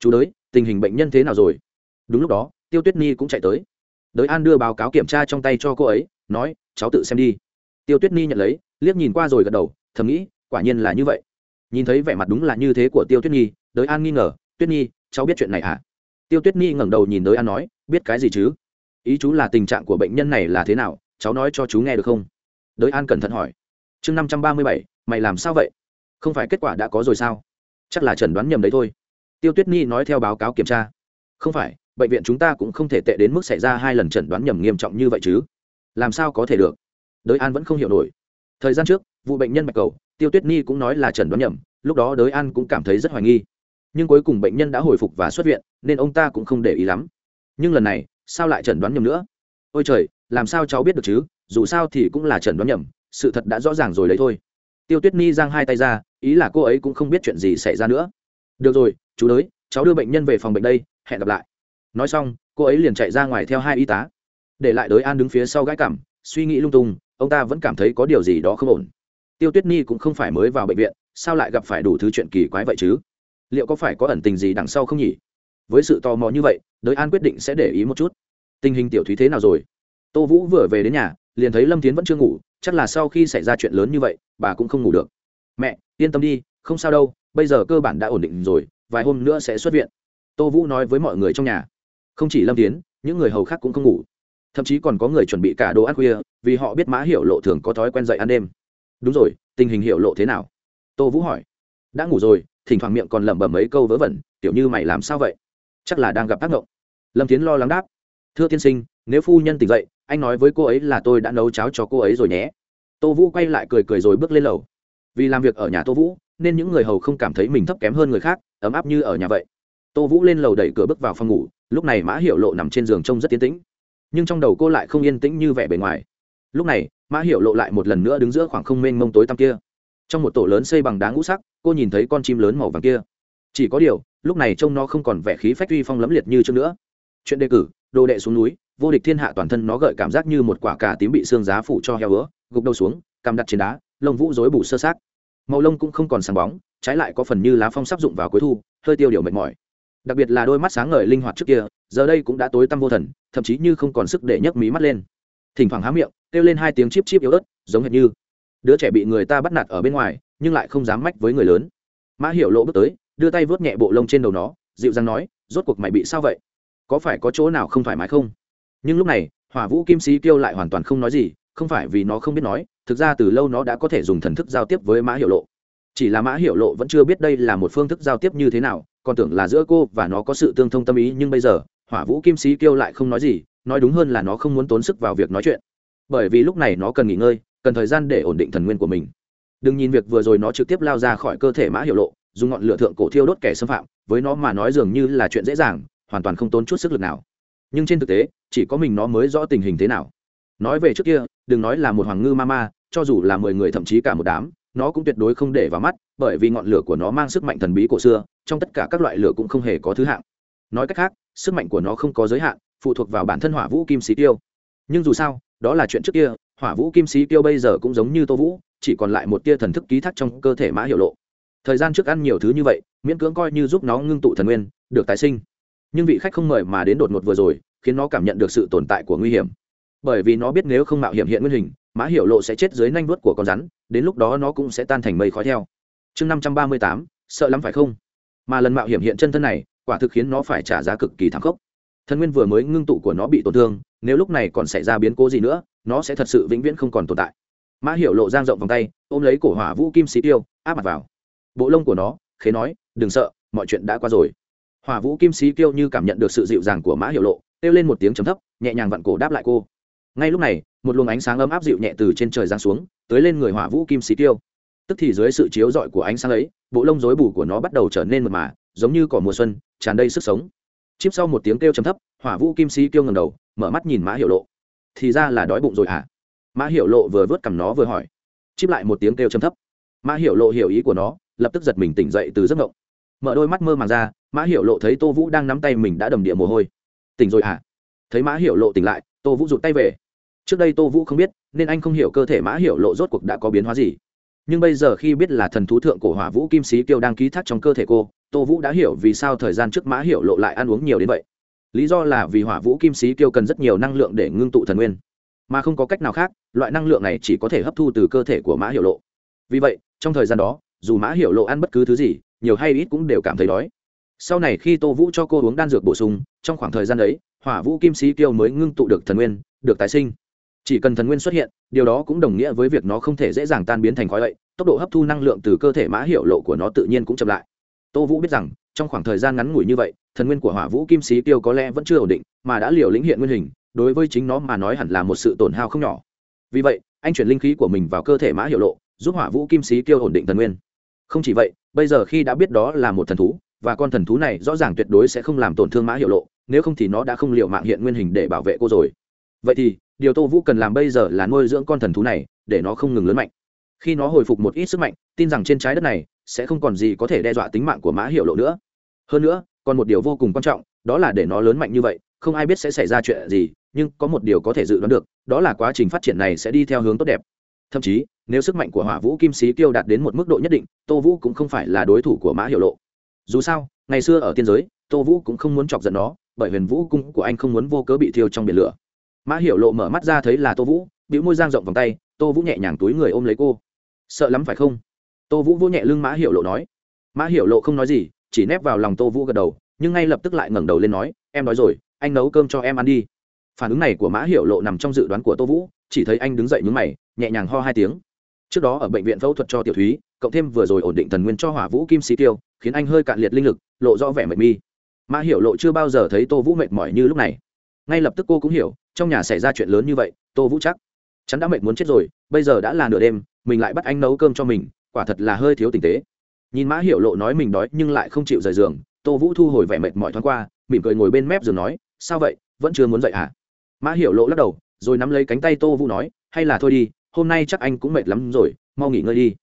Chú đới, tình hình bệnh nhân thế nào rồi? Đúng lúc đó, tiêu tuyết nhi cũng chạy tới. Đới an đưa báo cáo kiểm tra trong tay cho cô ấy nói, cháu tự xem đi. Tiêu tuyết nhi nhận lấy, liếc nhìn qua rồi gật đầu, thầm nghĩ, quả nhiên là như vậy. Nhìn thấy vẻ mặt đúng là như thế của tiêu tuyết nhi đới an nghi ngờ, tuyết nhi cháu biết chuyện này à tiêu tuyết nhi ngẩng đầu nhìn đới an nói, biết cái gì chứ? Ý chú là tình trạng của bệnh nhân này là thế nào? Cháu nói cho chú nghe được không? Đới an cẩn thận hỏi. Chương năm trăm ba mươi bảy, mày làm sao vậy? Không phải kết quả đã có rồi sao? Chắc là chẩn đoán nhầm đấy thôi. Tiêu tuyết nhi nói theo báo cáo kiểm tra. Không phải, bệnh viện chúng ta cũng không thể tệ đến mức xảy ra hai lần chẩn đoán nhầm nghiêm trọng như vậy chứ làm sao có thể được? Đới an vẫn không hiểu nổi. Thời gian trước, vụ bệnh nhân bạch cầu, tiêu tuyết nhi cũng nói là chẩn đoán nhầm, lúc đó đới an cũng cảm thấy rất hoài nghi. Nhưng cuối cùng bệnh nhân đã hồi phục và xuất viện, nên ông ta cũng không để ý lắm. Nhưng lần này, sao lại chẩn đoán nhầm nữa? Ôi trời, làm sao cháu biết được chứ? Dù sao thì cũng là chẩn đoán nhầm, sự thật đã rõ ràng rồi đấy thôi. Tiêu tuyết nhi giang hai tay ra, ý là cô ấy cũng không biết chuyện gì xảy ra nữa. Được rồi, chú đới, cháu đưa bệnh nhân về phòng bệnh đây, hẹn gặp lại. Nói xong, cô ấy liền chạy ra ngoài theo hai y tá để lại đới an đứng phía sau gãi cảm, suy nghĩ lung tung, ông ta vẫn cảm thấy có điều gì đó không ổn. Tiêu tuyết nhi cũng không phải mới vào bệnh viện, sao lại gặp phải đủ thứ chuyện kỳ quái vậy chứ? Liệu có phải có ẩn tình gì đằng sau không nhỉ? Với sự tò mò như vậy đới an quyết định sẽ để ý một chút. Tình hình tiểu thúy thế nào rồi? Tô vũ vừa về đến nhà, liền thấy lâm tiến vẫn chưa ngủ, chắc là sau khi xảy ra chuyện lớn như vậy, bà cũng không ngủ được. Mẹ, yên tâm đi, không sao đâu, bây giờ cơ bản đã ổn định rồi, vài hôm nữa sẽ xuất viện. Tô vũ nói với mọi người trong nhà. Không chỉ lâm tiến những người hầu khác cũng không ngủ thậm chí còn có người chuẩn bị cả đồ ăn khuya, vì họ biết mã hiểu lộ thường có thói quen dậy ăn đêm. Đúng rồi, tình hình hiểu lộ thế nào? Tô vũ hỏi. Đã ngủ rồi, thỉnh thoảng miệng còn lẩm bẩm mấy câu vớ vẩn, kiểu như mày làm sao vậy? Chắc là đang gặp tác động lâm tiến lo lắng đáp. Thưa tiên sinh, nếu phu nhân tỉnh dậy, anh nói với cô ấy là tôi đã nấu cháo cho cô ấy rồi nhé. Tô vũ quay lại cười cười rồi bước lên lầu. Vì làm việc ở nhà tô vũ, nên những người hầu không cảm thấy mình thấp kém hơn người khác, ấm áp như ở nhà vậy. Tô vũ lên lầu đẩy cửa bước vào phòng ngủ, lúc này mã hiệu lộ nằm trên giường trông rất tiến tĩnh nhưng trong đầu cô lại không yên tĩnh như vẻ bề ngoài. Lúc này, mã hiệu lộ lại một lần nữa đứng giữa khoảng không mênh mông tối tăm kia. Trong một tổ lớn xây bằng đá ngũ sắc, cô nhìn thấy con chim lớn màu vàng kia. Chỉ có điều, lúc này trông nó không còn vẻ khí phách uy phong lấm liệt như trước nữa. Chuyện đề cử, đồ đệ xuống núi, vô địch thiên hạ toàn thân nó gợi cảm giác như một quả cà tím bị xương giá phủ cho heo ứa, gục đầu xuống, cằm đặt trên đá, lông vũ rối bù sơ sát màu lông cũng không còn sáng bóng, trái lại có phần như lá phong sắp dụng vào cuối thu, hơi tiêu điều mệt mỏi đặc biệt là đôi mắt sáng ngời linh hoạt trước kia, giờ đây cũng đã tối tăm vô thần, thậm chí như không còn sức để nhấc mí mắt lên. Thỉnh thoảng há miệng, kêu lên hai tiếng chip chip yếu ớt, giống hệt như, đứa trẻ bị người ta bắt nạt ở bên ngoài, nhưng lại không dám mách với người lớn. Mã hiểu lộ bước tới, đưa tay vớt nhẹ bộ lông trên đầu nó, dịu dàng nói, rốt cuộc mày bị sao vậy? Có phải có chỗ nào không thoải mái không? Nhưng lúc này, hỏa vũ kim sĩ kêu lại hoàn toàn không nói gì, không phải vì nó không biết nói, thực ra từ lâu nó đã có thể dùng thần thức giao tiếp với mã hiệu lộ chỉ là mã hiệu lộ vẫn chưa biết đây là một phương thức giao tiếp như thế nào, còn tưởng là giữa cô và nó có sự tương thông tâm ý, nhưng bây giờ, hỏa vũ kim sĩ kêu lại không nói gì, nói đúng hơn là nó không muốn tốn sức vào việc nói chuyện. Bởi vì lúc này nó cần nghỉ ngơi, cần thời gian để ổn định thần nguyên của mình. Đừng nhìn việc vừa rồi nó trực tiếp lao ra khỏi cơ thể mã hiệu lộ, dùng ngọn lửa thượng cổ thiêu đốt kẻ xâm phạm, với nó mà nói dường như là chuyện dễ dàng, hoàn toàn không tốn chút sức lực nào. Nhưng trên thực tế, chỉ có mình nó mới rõ tình hình thế nào. Nói về trước kia, đừng nói là một hoàng ngư ma ma, cho dù là mười người thậm chí cả một đám nó cũng tuyệt đối không để vào mắt, bởi vì ngọn lửa của nó mang sức mạnh thần bí cổ xưa, trong tất cả các loại lửa cũng không hề có thứ hạng. Nói cách khác, sức mạnh của nó không có giới hạn, phụ thuộc vào bản thân hỏa vũ kim sĩ tiêu. Nhưng dù sao, đó là chuyện trước kia, hỏa vũ kim sĩ tiêu bây giờ cũng giống như tô vũ, chỉ còn lại một tia thần thức ký thác trong cơ thể mã hiệu lộ. Thời gian trước ăn nhiều thứ như vậy, miễn cưỡng coi như giúp nó ngưng tụ thần nguyên, được tái sinh. Nhưng vị khách không mời mà đến đột ngột vừa rồi, khiến nó cảm nhận được sự tồn tại của nguy hiểm. Bởi vì nó biết nếu không mạo hiểm hiện nguyên hình mã hiểu lộ sẽ chết dưới nanh vuốt của con rắn, đến lúc đó nó cũng sẽ tan thành mây khói theo. Chương năm trăm ba mươi tám, sợ lắm phải không? Mà lần mạo hiểm hiện chân thân này, quả thực khiến nó phải trả giá cực kỳ thảm khốc. Thần nguyên vừa mới ngưng tụ của nó bị tổn thương, nếu lúc này còn xảy ra biến cố gì nữa, nó sẽ thật sự vĩnh viễn không còn tồn tại. Mã hiểu lộ giang rộng vòng tay, ôm lấy cổ hỏa vũ kim sĩ tiêu, áp mặt vào. Bộ lông của nó, khế nói, đừng sợ, mọi chuyện đã qua rồi. Hỏa vũ kim sĩ tiêu như cảm nhận được sự dịu dàng của mã hiểu lộ, kêu lên một tiếng chấm thấp, nhẹ nhàng vặn cổ đáp lại cô ngay lúc này, một luồng ánh sáng ấm áp dịu nhẹ từ trên trời giáng xuống, tới lên người hỏa vũ kim sĩ tiêu. Tức thì dưới sự chiếu rọi của ánh sáng ấy, bộ lông rối bù của nó bắt đầu trở nên mượt mà, giống như cỏ mùa xuân, tràn đầy sức sống. Chip sau một tiếng kêu chấm thấp, hỏa vũ kim sĩ kêu ngầm đầu, mở mắt nhìn mã hiệu lộ. Thì ra là đói bụng rồi hả? À? mã hiệu lộ vừa vớt cằm nó vừa hỏi. Chip lại một tiếng kêu chấm thấp. Mã hiệu lộ hiểu ý của nó, lập tức giật mình tỉnh dậy từ giấc ngộng. Mở đôi mắt mơ màng ra, mã hiệu lộ thấy tô vũ đang nắm tay mình đã đầm địa mồ hôi. Tỉnh rồi hả? À? thấy mã hiệu lộ tỉnh lại, tô vũ rụt tay về trước đây tô vũ không biết, nên anh không hiểu cơ thể mã Hiểu lộ rốt cuộc đã có biến hóa gì. Nhưng bây giờ khi biết là thần thú thượng cổ hỏa vũ kim sĩ kiêu đang ký thác trong cơ thể cô, tô vũ đã hiểu vì sao thời gian trước mã Hiểu lộ lại ăn uống nhiều đến vậy. Lý do là vì hỏa vũ kim sĩ kiêu cần rất nhiều năng lượng để ngưng tụ thần nguyên. Mà không có cách nào khác, loại năng lượng này chỉ có thể hấp thu từ cơ thể của mã Hiểu lộ. Vì vậy, trong thời gian đó, dù mã Hiểu lộ ăn bất cứ thứ gì, nhiều hay ít cũng đều cảm thấy đói. Sau này khi tô vũ cho cô uống đan dược bổ sung, trong khoảng thời gian ấy, hỏa vũ kim sĩ kiêu mới ngưng tụ được thần nguyên, được tái sinh chỉ cần thần nguyên xuất hiện, điều đó cũng đồng nghĩa với việc nó không thể dễ dàng tan biến thành khói vậy tốc độ hấp thu năng lượng từ cơ thể mã hiệu lộ của nó tự nhiên cũng chậm lại. Tô vũ biết rằng, trong khoảng thời gian ngắn ngủi như vậy, thần nguyên của hỏa vũ kim sĩ tiêu có lẽ vẫn chưa ổn định, mà đã liều lĩnh hiện nguyên hình, đối với chính nó mà nói hẳn là một sự tổn hao không nhỏ. Vì vậy, anh chuyển linh khí của mình vào cơ thể mã hiệu lộ, giúp hỏa vũ kim sĩ tiêu ổn định thần nguyên. Không chỉ vậy, bây giờ khi đã biết đó là một thần thú, và con thần thú này rõ ràng tuyệt đối sẽ không làm tổn thương mã hiệu lộ, nếu không thì nó đã không liệu mạng hiện nguyên hình để bảo vệ cô rồi vậy thì, điều tô vũ cần làm bây giờ là nuôi dưỡng con thần thú này, để nó không ngừng lớn mạnh. Khi nó hồi phục một ít sức mạnh, tin rằng trên trái đất này sẽ không còn gì có thể đe dọa tính mạng của mã hiệu lộ nữa. Hơn nữa, còn một điều vô cùng quan trọng, đó là để nó lớn mạnh như vậy, không ai biết sẽ xảy ra chuyện gì, nhưng có một điều có thể dự đoán được, đó là quá trình phát triển này sẽ đi theo hướng tốt đẹp. Thậm chí, nếu sức mạnh của hỏa vũ kim sĩ tiêu đạt đến một mức độ nhất định, tô vũ cũng không phải là đối thủ của mã hiệu lộ. Dù sao, ngày xưa ở tiên giới, tô vũ cũng không muốn chọc giận nó, bởi huyền vũ cung của anh không muốn vô cớ bị thiêu trong biển lửa mã hiểu lộ mở mắt ra thấy là tô vũ, bĩu môi giang rộng vòng tay, tô vũ nhẹ nhàng túi người ôm lấy cô. Sợ lắm phải không? Tô vũ vỗ nhẹ lưng mã hiểu lộ nói. Mã hiểu lộ không nói gì, chỉ nép vào lòng tô vũ gật đầu, nhưng ngay lập tức lại ngẩng đầu lên nói, em nói rồi, anh nấu cơm cho em ăn đi. Phản ứng này của mã hiểu lộ nằm trong dự đoán của tô vũ, chỉ thấy anh đứng dậy nhúng mày, nhẹ nhàng ho hai tiếng. Trước đó ở bệnh viện phẫu thuật cho tiểu thúy, cộng thêm vừa rồi ổn định thần nguyên cho hỏa vũ kim sĩ tiêu, khiến anh hơi cạn liệt linh lực, lộ rõ vẻ mệt mi. Mã hiểu lộ chưa bao giờ thấy tô vũ mệt mỏi như lúc này. Ngay lập tức cô cũng hiểu trong nhà xảy ra chuyện lớn như vậy, tô vũ chắc chắn đã mệt muốn chết rồi, bây giờ đã là nửa đêm, mình lại bắt anh nấu cơm cho mình, quả thật là hơi thiếu tình tế. Nhìn mã hiểu lộ nói mình đói nhưng lại không chịu rời giường, tô vũ thu hồi vẻ mệt mỏi thoáng qua, mỉm cười ngồi bên mép giường nói, sao vậy, vẫn chưa muốn dậy hả mã hiểu lộ lắc đầu, rồi nắm lấy cánh tay tô vũ nói, hay là thôi đi, hôm nay chắc anh cũng mệt lắm rồi, mau nghỉ ngơi đi.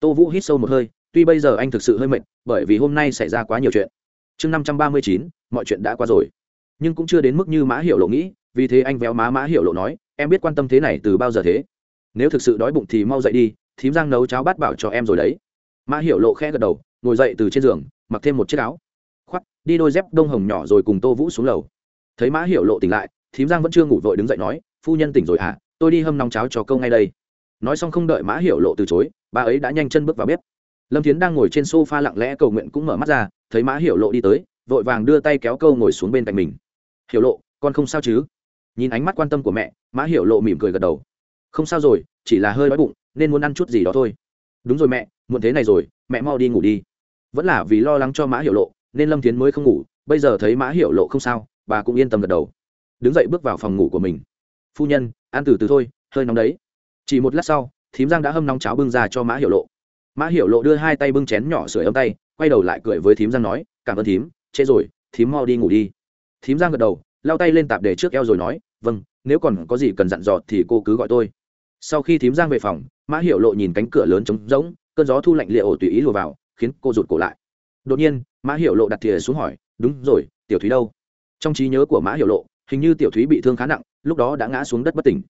Tô vũ hít sâu một hơi, tuy bây giờ anh thực sự hơi mệt, bởi vì hôm nay xảy ra quá nhiều chuyện. Chương năm trăm ba mươi chín, mọi chuyện đã qua rồi. Nhưng cũng chưa đến mức như mã hiểu lộ nghĩ vì thế anh véo má mã hiểu lộ nói, em biết quan tâm thế này từ bao giờ thế? Nếu thực sự đói bụng thì mau dậy đi, thím giang nấu cháo bát bảo cho em rồi đấy. Mã hiểu lộ khẽ gật đầu, ngồi dậy từ trên giường, mặc thêm một chiếc áo. Khoác, đi đôi dép đông hồng nhỏ rồi cùng tô vũ xuống lầu. Thấy mã hiểu lộ tỉnh lại, thím giang vẫn chưa ngủ vội đứng dậy nói, phu nhân tỉnh rồi à tôi đi hâm nóng cháo cho câu ngay đây. Nói xong không đợi mã hiểu lộ từ chối, bà ấy đã nhanh chân bước vào bếp. Lâm thiến đang ngồi trên s o f a lặng lẽ cầu nguyện cũng mở mắt ra, thấy mã hiểu lộ đi tới, vội vàng đưa tay kéo câu ngồi xuống bên cạnh mình. Hiểu lộ, con không sao chứ? Nhìn ánh mắt quan tâm của mẹ, mã hiểu lộ mỉm cười gật đầu. Không sao rồi, chỉ là hơi đói bụng, nên muốn ăn chút gì đó thôi. Đúng rồi mẹ, muộn thế này rồi, mẹ mau đi ngủ đi. Vẫn là vì lo lắng cho mã hiểu lộ, nên lâm tiến mới không ngủ, bây giờ thấy mã hiểu lộ không sao, bà cũng yên tâm gật đầu. Đứng dậy bước vào phòng ngủ của mình. Phu nhân, ăn từ từ thôi, hơi nóng đấy. Chỉ một lát sau, thím giang đã hâm nóng cháo bưng ra cho mã hiểu lộ. Mã hiểu lộ đưa hai tay bưng chén nhỏ sửa ấm tay, quay đầu lại cười với thím giang nói, cảm ơn thím, trễ rồi, thím mau đi ngủ đi. Thím giang gật đầu lao tay lên tạp để trước eo rồi nói vâng nếu còn có gì cần dặn dò thì cô cứ gọi tôi. Sau khi thím giang về phòng, mã hiểu lộ nhìn cánh cửa lớn trống rỗng, cơn gió thu lạnh liệu tùy ý lùa vào, khiến cô rụt cổ lại. Đột nhiên, mã hiểu lộ đặt thìa xuống hỏi, đúng rồi, tiểu thúy đâu? Trong trí nhớ của mã hiểu lộ, hình như tiểu thúy bị thương khá nặng, lúc đó đã ngã xuống đất bất tỉnh.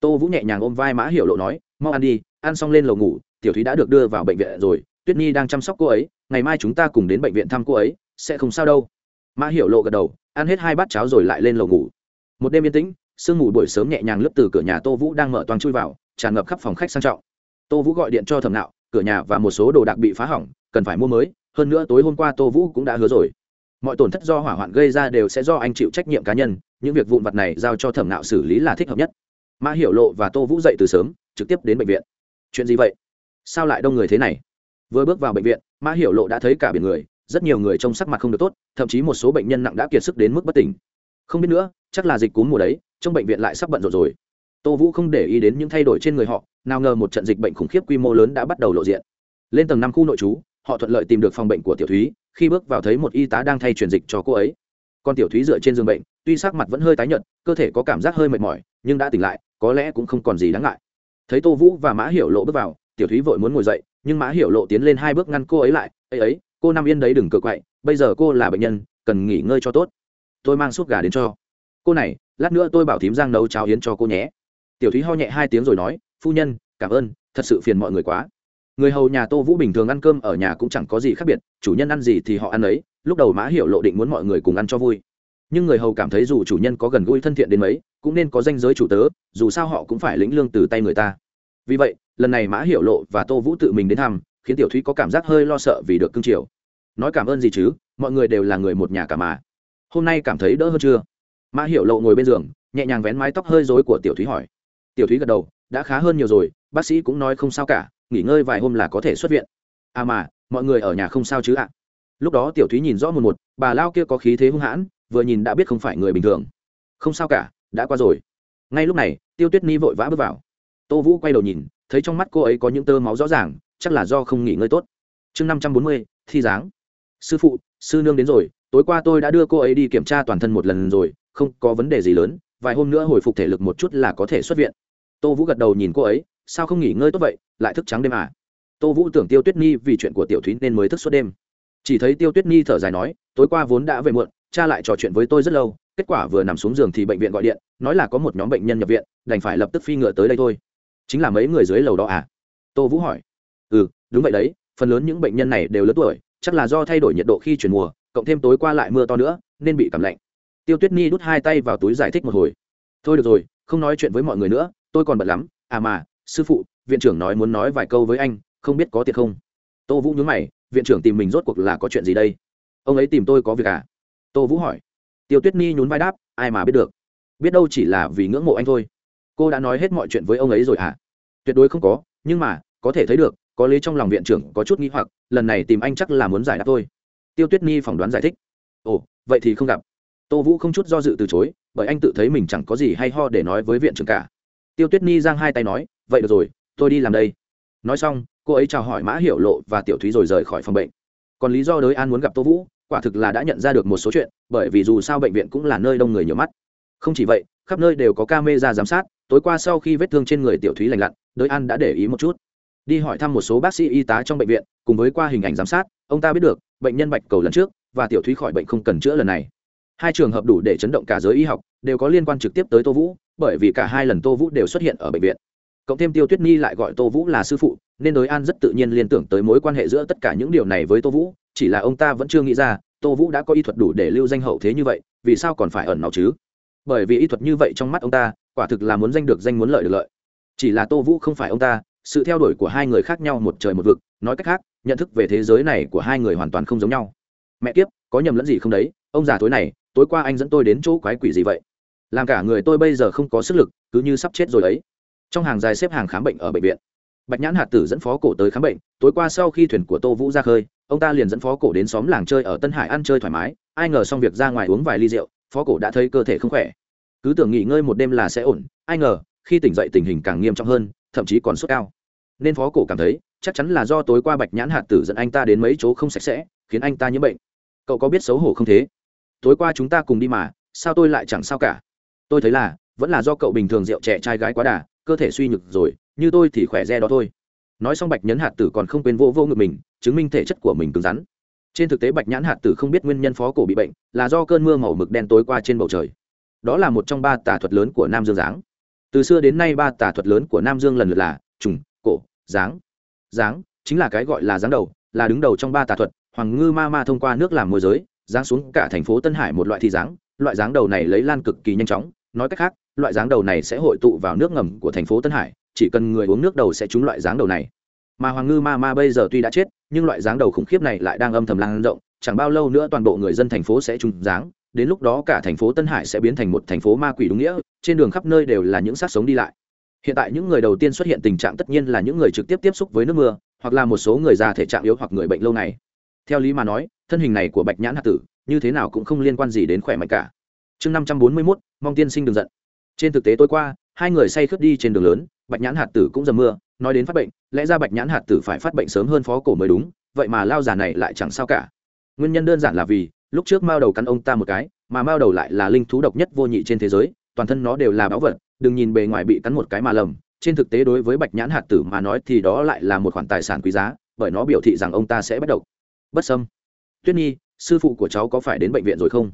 Tô vũ nhẹ nhàng ôm vai mã hiểu lộ nói, mau ăn đi, ăn xong lên lầu ngủ, tiểu thúy đã được đưa vào bệnh viện rồi, tuyết nhi đang chăm sóc cô ấy, ngày mai chúng ta cùng đến bệnh viện thăm cô ấy, sẽ không sao đâu. Mã hiểu lộ gật đầu, ăn hết hai bát cháo rồi lại lên lầu ngủ một đêm yên tĩnh, sương mù buổi sớm nhẹ nhàng lướt từ cửa nhà tô vũ đang mở toàn chui vào, tràn ngập khắp phòng khách sang trọng. Tô vũ gọi điện cho thẩm nạo, cửa nhà và một số đồ đạc bị phá hỏng, cần phải mua mới, hơn nữa tối hôm qua tô vũ cũng đã hứa rồi. Mọi tổn thất do hỏa hoạn gây ra đều sẽ do anh chịu trách nhiệm cá nhân, những việc vụn vặt này giao cho thẩm nạo xử lý là thích hợp nhất. Mã hiểu lộ và tô vũ dậy từ sớm, trực tiếp đến bệnh viện. Chuyện gì vậy? Sao lại đông người thế này? Vừa bước vào bệnh viện, mã hiểu lộ đã thấy cả biển người, rất nhiều người trông sắc mặt không được tốt, thậm chí một số bệnh nhân nặng đã kiệt sức đến mức bất tỉnh không biết nữa, chắc là dịch cúm mùa đấy, trong bệnh viện lại sắp bận rộn rồi. Tô vũ không để ý đến những thay đổi trên người họ, nào ngờ một trận dịch bệnh khủng khiếp quy mô lớn đã bắt đầu lộ diện. Lên tầng năm khu nội trú, họ thuận lợi tìm được phòng bệnh của tiểu thúy, khi bước vào thấy một y tá đang thay truyền dịch cho cô ấy. Con tiểu thúy dựa trên giường bệnh, tuy sắc mặt vẫn hơi tái nhợt, cơ thể có cảm giác hơi mệt mỏi, nhưng đã tỉnh lại, có lẽ cũng không còn gì đáng ngại. Thấy tô vũ và mã hiểu lộ bước vào, tiểu thúy vội muốn ngồi dậy, nhưng mã hiểu lộ tiến lên hai bước ngăn cô ấy lại ấy ấy, cô Nam yên đấy đừng cự quậy, bây giờ cô là bệnh nhân, cần nghỉ ngơi cho tốt tôi mang suốt gà đến cho. Cô này, lát nữa tôi bảo thím giang nấu cháo yến cho cô nhé. Tiểu thúy ho nhẹ hai tiếng rồi nói, phu nhân, cảm ơn, thật sự phiền mọi người quá. Người hầu nhà tô vũ bình thường ăn cơm ở nhà cũng chẳng có gì khác biệt, chủ nhân ăn gì thì họ ăn ấy, lúc đầu mã hiểu lộ định muốn mọi người cùng ăn cho vui. Nhưng người hầu cảm thấy dù chủ nhân có gần gũi thân thiện đến mấy, cũng nên có danh giới chủ tớ, dù sao họ cũng phải lĩnh lương từ tay người ta. Vì vậy, lần này mã hiểu lộ và tô vũ tự mình đến thăm, khiến tiểu thúy có cảm giác hơi lo sợ vì được cưng chiều. Nói cảm ơn gì chứ, mọi người đều là người một nhà cả mà hôm nay cảm thấy đỡ hơn chưa? Mã hiểu lộ ngồi bên giường, nhẹ nhàng vén mái tóc hơi rối của tiểu thúy hỏi. Tiểu thúy gật đầu, đã khá hơn nhiều rồi, bác sĩ cũng nói không sao cả, nghỉ ngơi vài hôm là có thể xuất viện. À mà, mọi người ở nhà không sao chứ ạ? Lúc đó tiểu thúy nhìn rõ một một, bà lao kia có khí thế hung hãn, vừa nhìn đã biết không phải người bình thường. Không sao cả, đã qua rồi. Ngay lúc này, tiêu tuyết ni vội vã bước vào. Tô vũ quay đầu nhìn, thấy trong mắt cô ấy có những tơ máu rõ ràng, chắc là do không nghỉ ngơi tốt. Chương năm trăm bốn mươi, thi dáng sư phụ, sư nương đến rồi, tối qua tôi đã đưa cô ấy đi kiểm tra toàn thân một lần rồi, không có vấn đề gì lớn, vài hôm nữa hồi phục thể lực một chút là có thể xuất viện. Tô vũ gật đầu nhìn cô ấy, sao không nghỉ ngơi tốt vậy, lại thức trắng đêm à? Tô vũ tưởng tiêu tuyết nhi vì chuyện của tiểu thúy nên mới thức suốt đêm. Chỉ thấy tiêu tuyết nhi thở dài nói, tối qua vốn đã về muộn, cha lại trò chuyện với tôi rất lâu, kết quả vừa nằm xuống giường thì bệnh viện gọi điện, nói là có một nhóm bệnh nhân nhập viện, đành phải lập tức phi ngựa tới đây thôi. Chính là mấy người dưới lầu đó à? Tô vũ hỏi. Ừ đúng vậy đấy, phần lớn những bệnh nhân này đều lớn tuổi chắc là do thay đổi nhiệt độ khi chuyển mùa, cộng thêm tối qua lại mưa to nữa, nên bị cảm lạnh. Tiêu tuyết ni đút hai tay vào túi giải thích một hồi. Thôi được rồi, không nói chuyện với mọi người nữa, tôi còn bận lắm. À mà, sư phụ, viện trưởng nói muốn nói vài câu với anh, không biết có tiệc không? Tô vũ nhớ mày, viện trưởng tìm mình rốt cuộc là có chuyện gì đây? Ông ấy tìm tôi có việc à? Tô vũ hỏi. Tiêu tuyết ni nhún vai đáp, ai mà biết được. Biết đâu chỉ là vì ngưỡng mộ anh thôi. Cô đã nói hết mọi chuyện với ông ấy rồi à? Tuyệt đối không có, nhưng mà, có thể thấy được có lý trong lòng viện trưởng có chút nghi hoặc, lần này tìm anh chắc là muốn giải đáp thôi. Tiêu tuyết nhi phỏng đoán giải thích. Ồ, vậy thì không gặp. Tô vũ không chút do dự từ chối, bởi anh tự thấy mình chẳng có gì hay ho để nói với viện trưởng cả. Tiêu tuyết nhi giang hai tay nói, vậy được rồi, tôi đi làm đây. Nói xong, cô ấy chào hỏi mã hiểu lộ và tiểu thúy rồi rời khỏi phòng bệnh. Còn lý do đới an muốn gặp tô vũ, quả thực là đã nhận ra được một số chuyện, bởi vì dù sao bệnh viện cũng là nơi đông người nhiều mắt. Không chỉ vậy, khắp nơi đều có ca mê ra giám sát, tối qua sau khi vết thương trên người tiểu thúy lành lặn đới an đã để ý một chút đi hỏi thăm một số bác sĩ y tá trong bệnh viện, cùng với qua hình ảnh giám sát, ông ta biết được, bệnh nhân bạch cầu lần trước và tiểu thúy khỏi bệnh không cần chữa lần này. Hai trường hợp đủ để chấn động cả giới y học, đều có liên quan trực tiếp tới tô vũ, bởi vì cả hai lần tô vũ đều xuất hiện ở bệnh viện. Cộng thêm tiêu tuyết nhi lại gọi tô vũ là sư phụ, nên đối an rất tự nhiên liên tưởng tới mối quan hệ giữa tất cả những điều này với tô vũ, chỉ là ông ta vẫn chưa nghĩ ra, tô vũ đã có y thuật đủ để lưu danh hậu thế như vậy, vì sao còn phải ẩn náu chứ? Bởi vì y thuật như vậy trong mắt ông ta, quả thực là muốn danh được danh muốn lợi được lợi. Chỉ là tô vũ không phải ông ta sự theo đuổi của hai người khác nhau một trời một vực, nói cách khác, nhận thức về thế giới này của hai người hoàn toàn không giống nhau. Mẹ kiếp, có nhầm lẫn gì không đấy? Ông già tối này, tối qua anh dẫn tôi đến chỗ quái quỷ gì vậy? Làm cả người tôi bây giờ không có sức lực, cứ như sắp chết rồi đấy trong hàng dài xếp hàng khám bệnh ở bệnh viện, bạch nhãn hạt tử dẫn phó cổ tới khám bệnh, tối qua sau khi thuyền của tô vũ ra khơi, ông ta liền dẫn phó cổ đến xóm làng chơi ở tân hải ăn chơi thoải mái, ai ngờ xong việc ra ngoài uống vài ly rượu, phó cổ đã thấy cơ thể không khỏe. Cứ tưởng nghỉ ngơi một đêm là sẽ ổn, ai ngờ, khi tỉnh dậy tình hình càng nghiêm trọng hơn thậm chí còn sốt cao. Nên phó cổ cảm thấy, chắc chắn là do tối qua bạch nhãn hạt tử dẫn anh ta đến mấy chỗ không sạch sẽ, khiến anh ta nhiễm bệnh. Cậu có biết xấu hổ không thế? Tối qua chúng ta cùng đi mà, sao tôi lại chẳng sao cả? Tôi thấy là, vẫn là do cậu bình thường rượu trẻ trai gái quá đà, cơ thể suy nhược rồi, như tôi thì khỏe re đó thôi. Nói xong bạch nhẫn hạt tử còn không quên vô vô ngực mình, chứng minh thể chất của mình cứng rắn. Trên thực tế bạch nhãn hạt tử không biết nguyên nhân phó cổ bị bệnh, là do cơn mưa màu mực đen tối qua trên bầu trời. Đó là một trong ba tà thuật lớn của nam dương giáng từ xưa đến nay ba tà thuật lớn của nam dương lần lượt là trùng, cổ dáng dáng chính là cái gọi là dáng đầu, là đứng đầu trong ba tà thuật, hoàng ngư ma ma thông qua nước làm môi giới, giáng xuống cả thành phố tân hải một loại thi dáng loại dáng đầu này lấy lan cực kỳ nhanh chóng. Nói cách khác, loại dáng đầu này sẽ hội tụ vào nước ngầm của thành phố tân hải, chỉ cần người uống nước đầu sẽ trúng loại dáng đầu này. Mà hoàng ngư ma ma bây giờ tuy đã chết, nhưng loại dáng đầu khủng khiếp này lại đang âm thầm lan rộng, chẳng bao lâu nữa toàn bộ người dân thành phố sẽ trúng dáng đến lúc đó cả thành phố tân hải sẽ biến thành một thành phố ma quỷ đúng nghĩa trên đường khắp nơi đều là những sát sống đi lại. Hiện tại những người đầu tiên xuất hiện tình trạng tất nhiên là những người trực tiếp tiếp xúc với nước mưa, hoặc là một số người già thể trạng yếu hoặc người bệnh lâu ngày. Theo lý mà nói, thân hình này của bạch nhãn hạt tử như thế nào cũng không liên quan gì đến khỏe mạnh cả. Chương năm trăm bốn mươi mốt, mong tiên sinh đừng giận. Trên thực tế tối qua, hai người say khướt đi trên đường lớn, bạch nhãn hạt tử cũng dầm mưa, nói đến phát bệnh, lẽ ra bạch nhãn hạt tử phải phát bệnh sớm hơn phó cổ mới đúng, vậy mà lao già này lại chẳng sao cả. Nguyên nhân đơn giản là vì, lúc trước mao đầu cắn ông ta một cái, mà mao đầu lại là linh thú độc nhất vô nhị trên thế giới toàn thân nó đều là báu vật, đừng nhìn bề ngoài bị cắn một cái mà lầm, trên thực tế đối với bạch nhãn hạt tử mà nói thì đó lại là một khoản tài sản quý giá, bởi nó biểu thị rằng ông ta sẽ bắt đầu. bất sâm tuyết nhi, sư phụ của cháu có phải đến bệnh viện rồi không?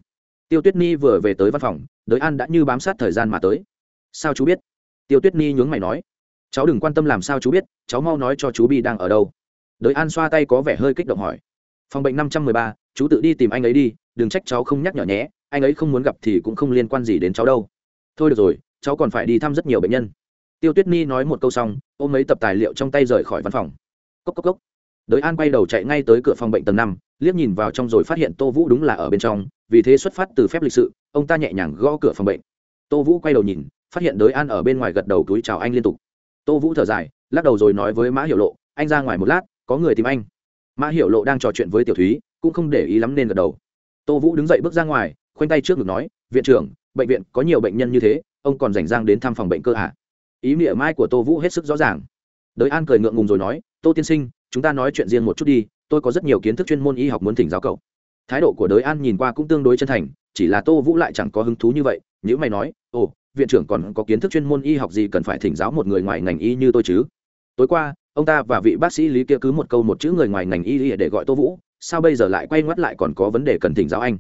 Tiêu tuyết nhi vừa về tới văn phòng, đới an đã như bám sát thời gian mà tới. Sao chú biết? Tiêu tuyết nhi nhướng mày nói. Cháu đừng quan tâm làm sao chú biết, cháu mau nói cho chú bi đang ở đâu. Đới an xoa tay có vẻ hơi kích động hỏi. Phòng bệnh năm trăm mười ba, chú tự đi tìm anh ấy đi, đừng trách cháu không nhắc nhở nhé, anh ấy không muốn gặp thì cũng không liên quan gì đến cháu đâu thôi được rồi, cháu còn phải đi thăm rất nhiều bệnh nhân. Tiêu tuyết ni nói một câu xong, ôm mấy tập tài liệu trong tay rời khỏi văn phòng. Cốc cốc cốc. Đới an quay đầu chạy ngay tới cửa phòng bệnh tầng năm, liếc nhìn vào trong rồi phát hiện tô vũ đúng là ở bên trong, vì thế xuất phát từ phép lịch sự, ông ta nhẹ nhàng gõ cửa phòng bệnh. Tô vũ quay đầu nhìn, phát hiện đới an ở bên ngoài gật đầu túi chào anh liên tục. Tô vũ thở dài, lắc đầu rồi nói với mã hiểu lộ, anh ra ngoài một lát, có người tìm anh. Mã hiểu lộ đang trò chuyện với tiểu thúy, cũng không để ý lắm nên gật đầu. Tô vũ đứng dậy bước ra ngoài, khoanh tay trước ngực nói, viện trưởng bệnh viện có nhiều bệnh nhân như thế, ông còn rảnh rang đến thăm phòng bệnh cơ hạ ý nghĩa mai của tô vũ hết sức rõ ràng. Đới an cười ngượng ngùng rồi nói, tô tiên sinh, chúng ta nói chuyện riêng một chút đi, tôi có rất nhiều kiến thức chuyên môn y học muốn thỉnh giáo cậu. Thái độ của đới an nhìn qua cũng tương đối chân thành, chỉ là tô vũ lại chẳng có hứng thú như vậy nếu mày nói, ồ, viện trưởng còn có kiến thức chuyên môn y học gì cần phải thỉnh giáo một người ngoài ngành y như tôi chứ? Tối qua, ông ta và vị bác sĩ lý kia cứ một câu một chữ người ngoài ngành y để gọi tô vũ, sao bây giờ lại quay ngoắt lại còn có vấn đề cần thỉnh giáo anh?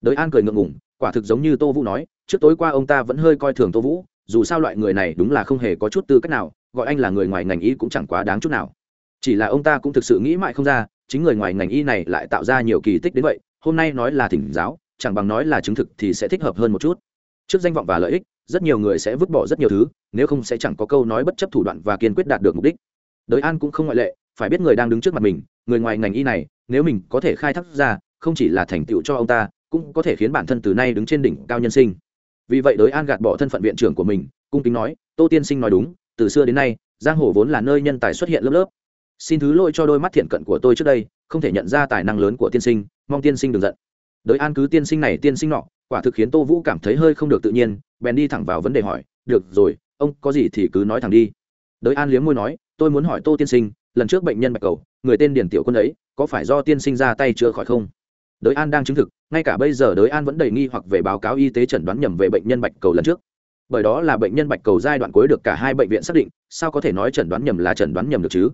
Đới an cười ngượng ngùng quả thực giống như tô vũ nói, trước tối qua ông ta vẫn hơi coi thường tô vũ, dù sao loại người này đúng là không hề có chút tư cách nào, gọi anh là người ngoài ngành y cũng chẳng quá đáng chút nào. Chỉ là ông ta cũng thực sự nghĩ mãi không ra, chính người ngoài ngành y này lại tạo ra nhiều kỳ tích đến vậy, hôm nay nói là thỉnh giáo, chẳng bằng nói là chứng thực thì sẽ thích hợp hơn một chút. Trước danh vọng và lợi ích, rất nhiều người sẽ vứt bỏ rất nhiều thứ, nếu không sẽ chẳng có câu nói bất chấp thủ đoạn và kiên quyết đạt được mục đích. Đới an cũng không ngoại lệ, phải biết người đang đứng trước mặt mình, người ngoài ngành y này, nếu mình có thể khai thác ra, không chỉ là thành tựu cho ông ta cũng có thể khiến bản thân từ nay đứng trên đỉnh cao nhân sinh. Vì vậy đới an gạt bỏ thân phận viện trưởng của mình, cung kính nói, tô tiên sinh nói đúng, từ xưa đến nay, giang hồ vốn là nơi nhân tài xuất hiện lớp lớp. Xin thứ lỗi cho đôi mắt thiện cận của tôi trước đây, không thể nhận ra tài năng lớn của tiên sinh, mong tiên sinh đừng giận. Đới an cứ tiên sinh này, tiên sinh nọ, quả thực khiến tô vũ cảm thấy hơi không được tự nhiên, bèn đi thẳng vào vấn đề hỏi, được rồi, ông có gì thì cứ nói thẳng đi. Đới an liếm môi nói, tôi muốn hỏi tô tiên sinh, lần trước bệnh nhân bạch cầu, người tên điển tiểu quân ấy, có phải do tiên sinh ra tay chữa khỏi không? Đới an đang chứng thực, ngay cả bây giờ đới an vẫn đầy nghi hoặc về báo cáo y tế chẩn đoán nhầm về bệnh nhân bạch cầu lần trước. Bởi đó là bệnh nhân bạch cầu giai đoạn cuối được cả hai bệnh viện xác định, sao có thể nói chẩn đoán nhầm là chẩn đoán nhầm được chứ?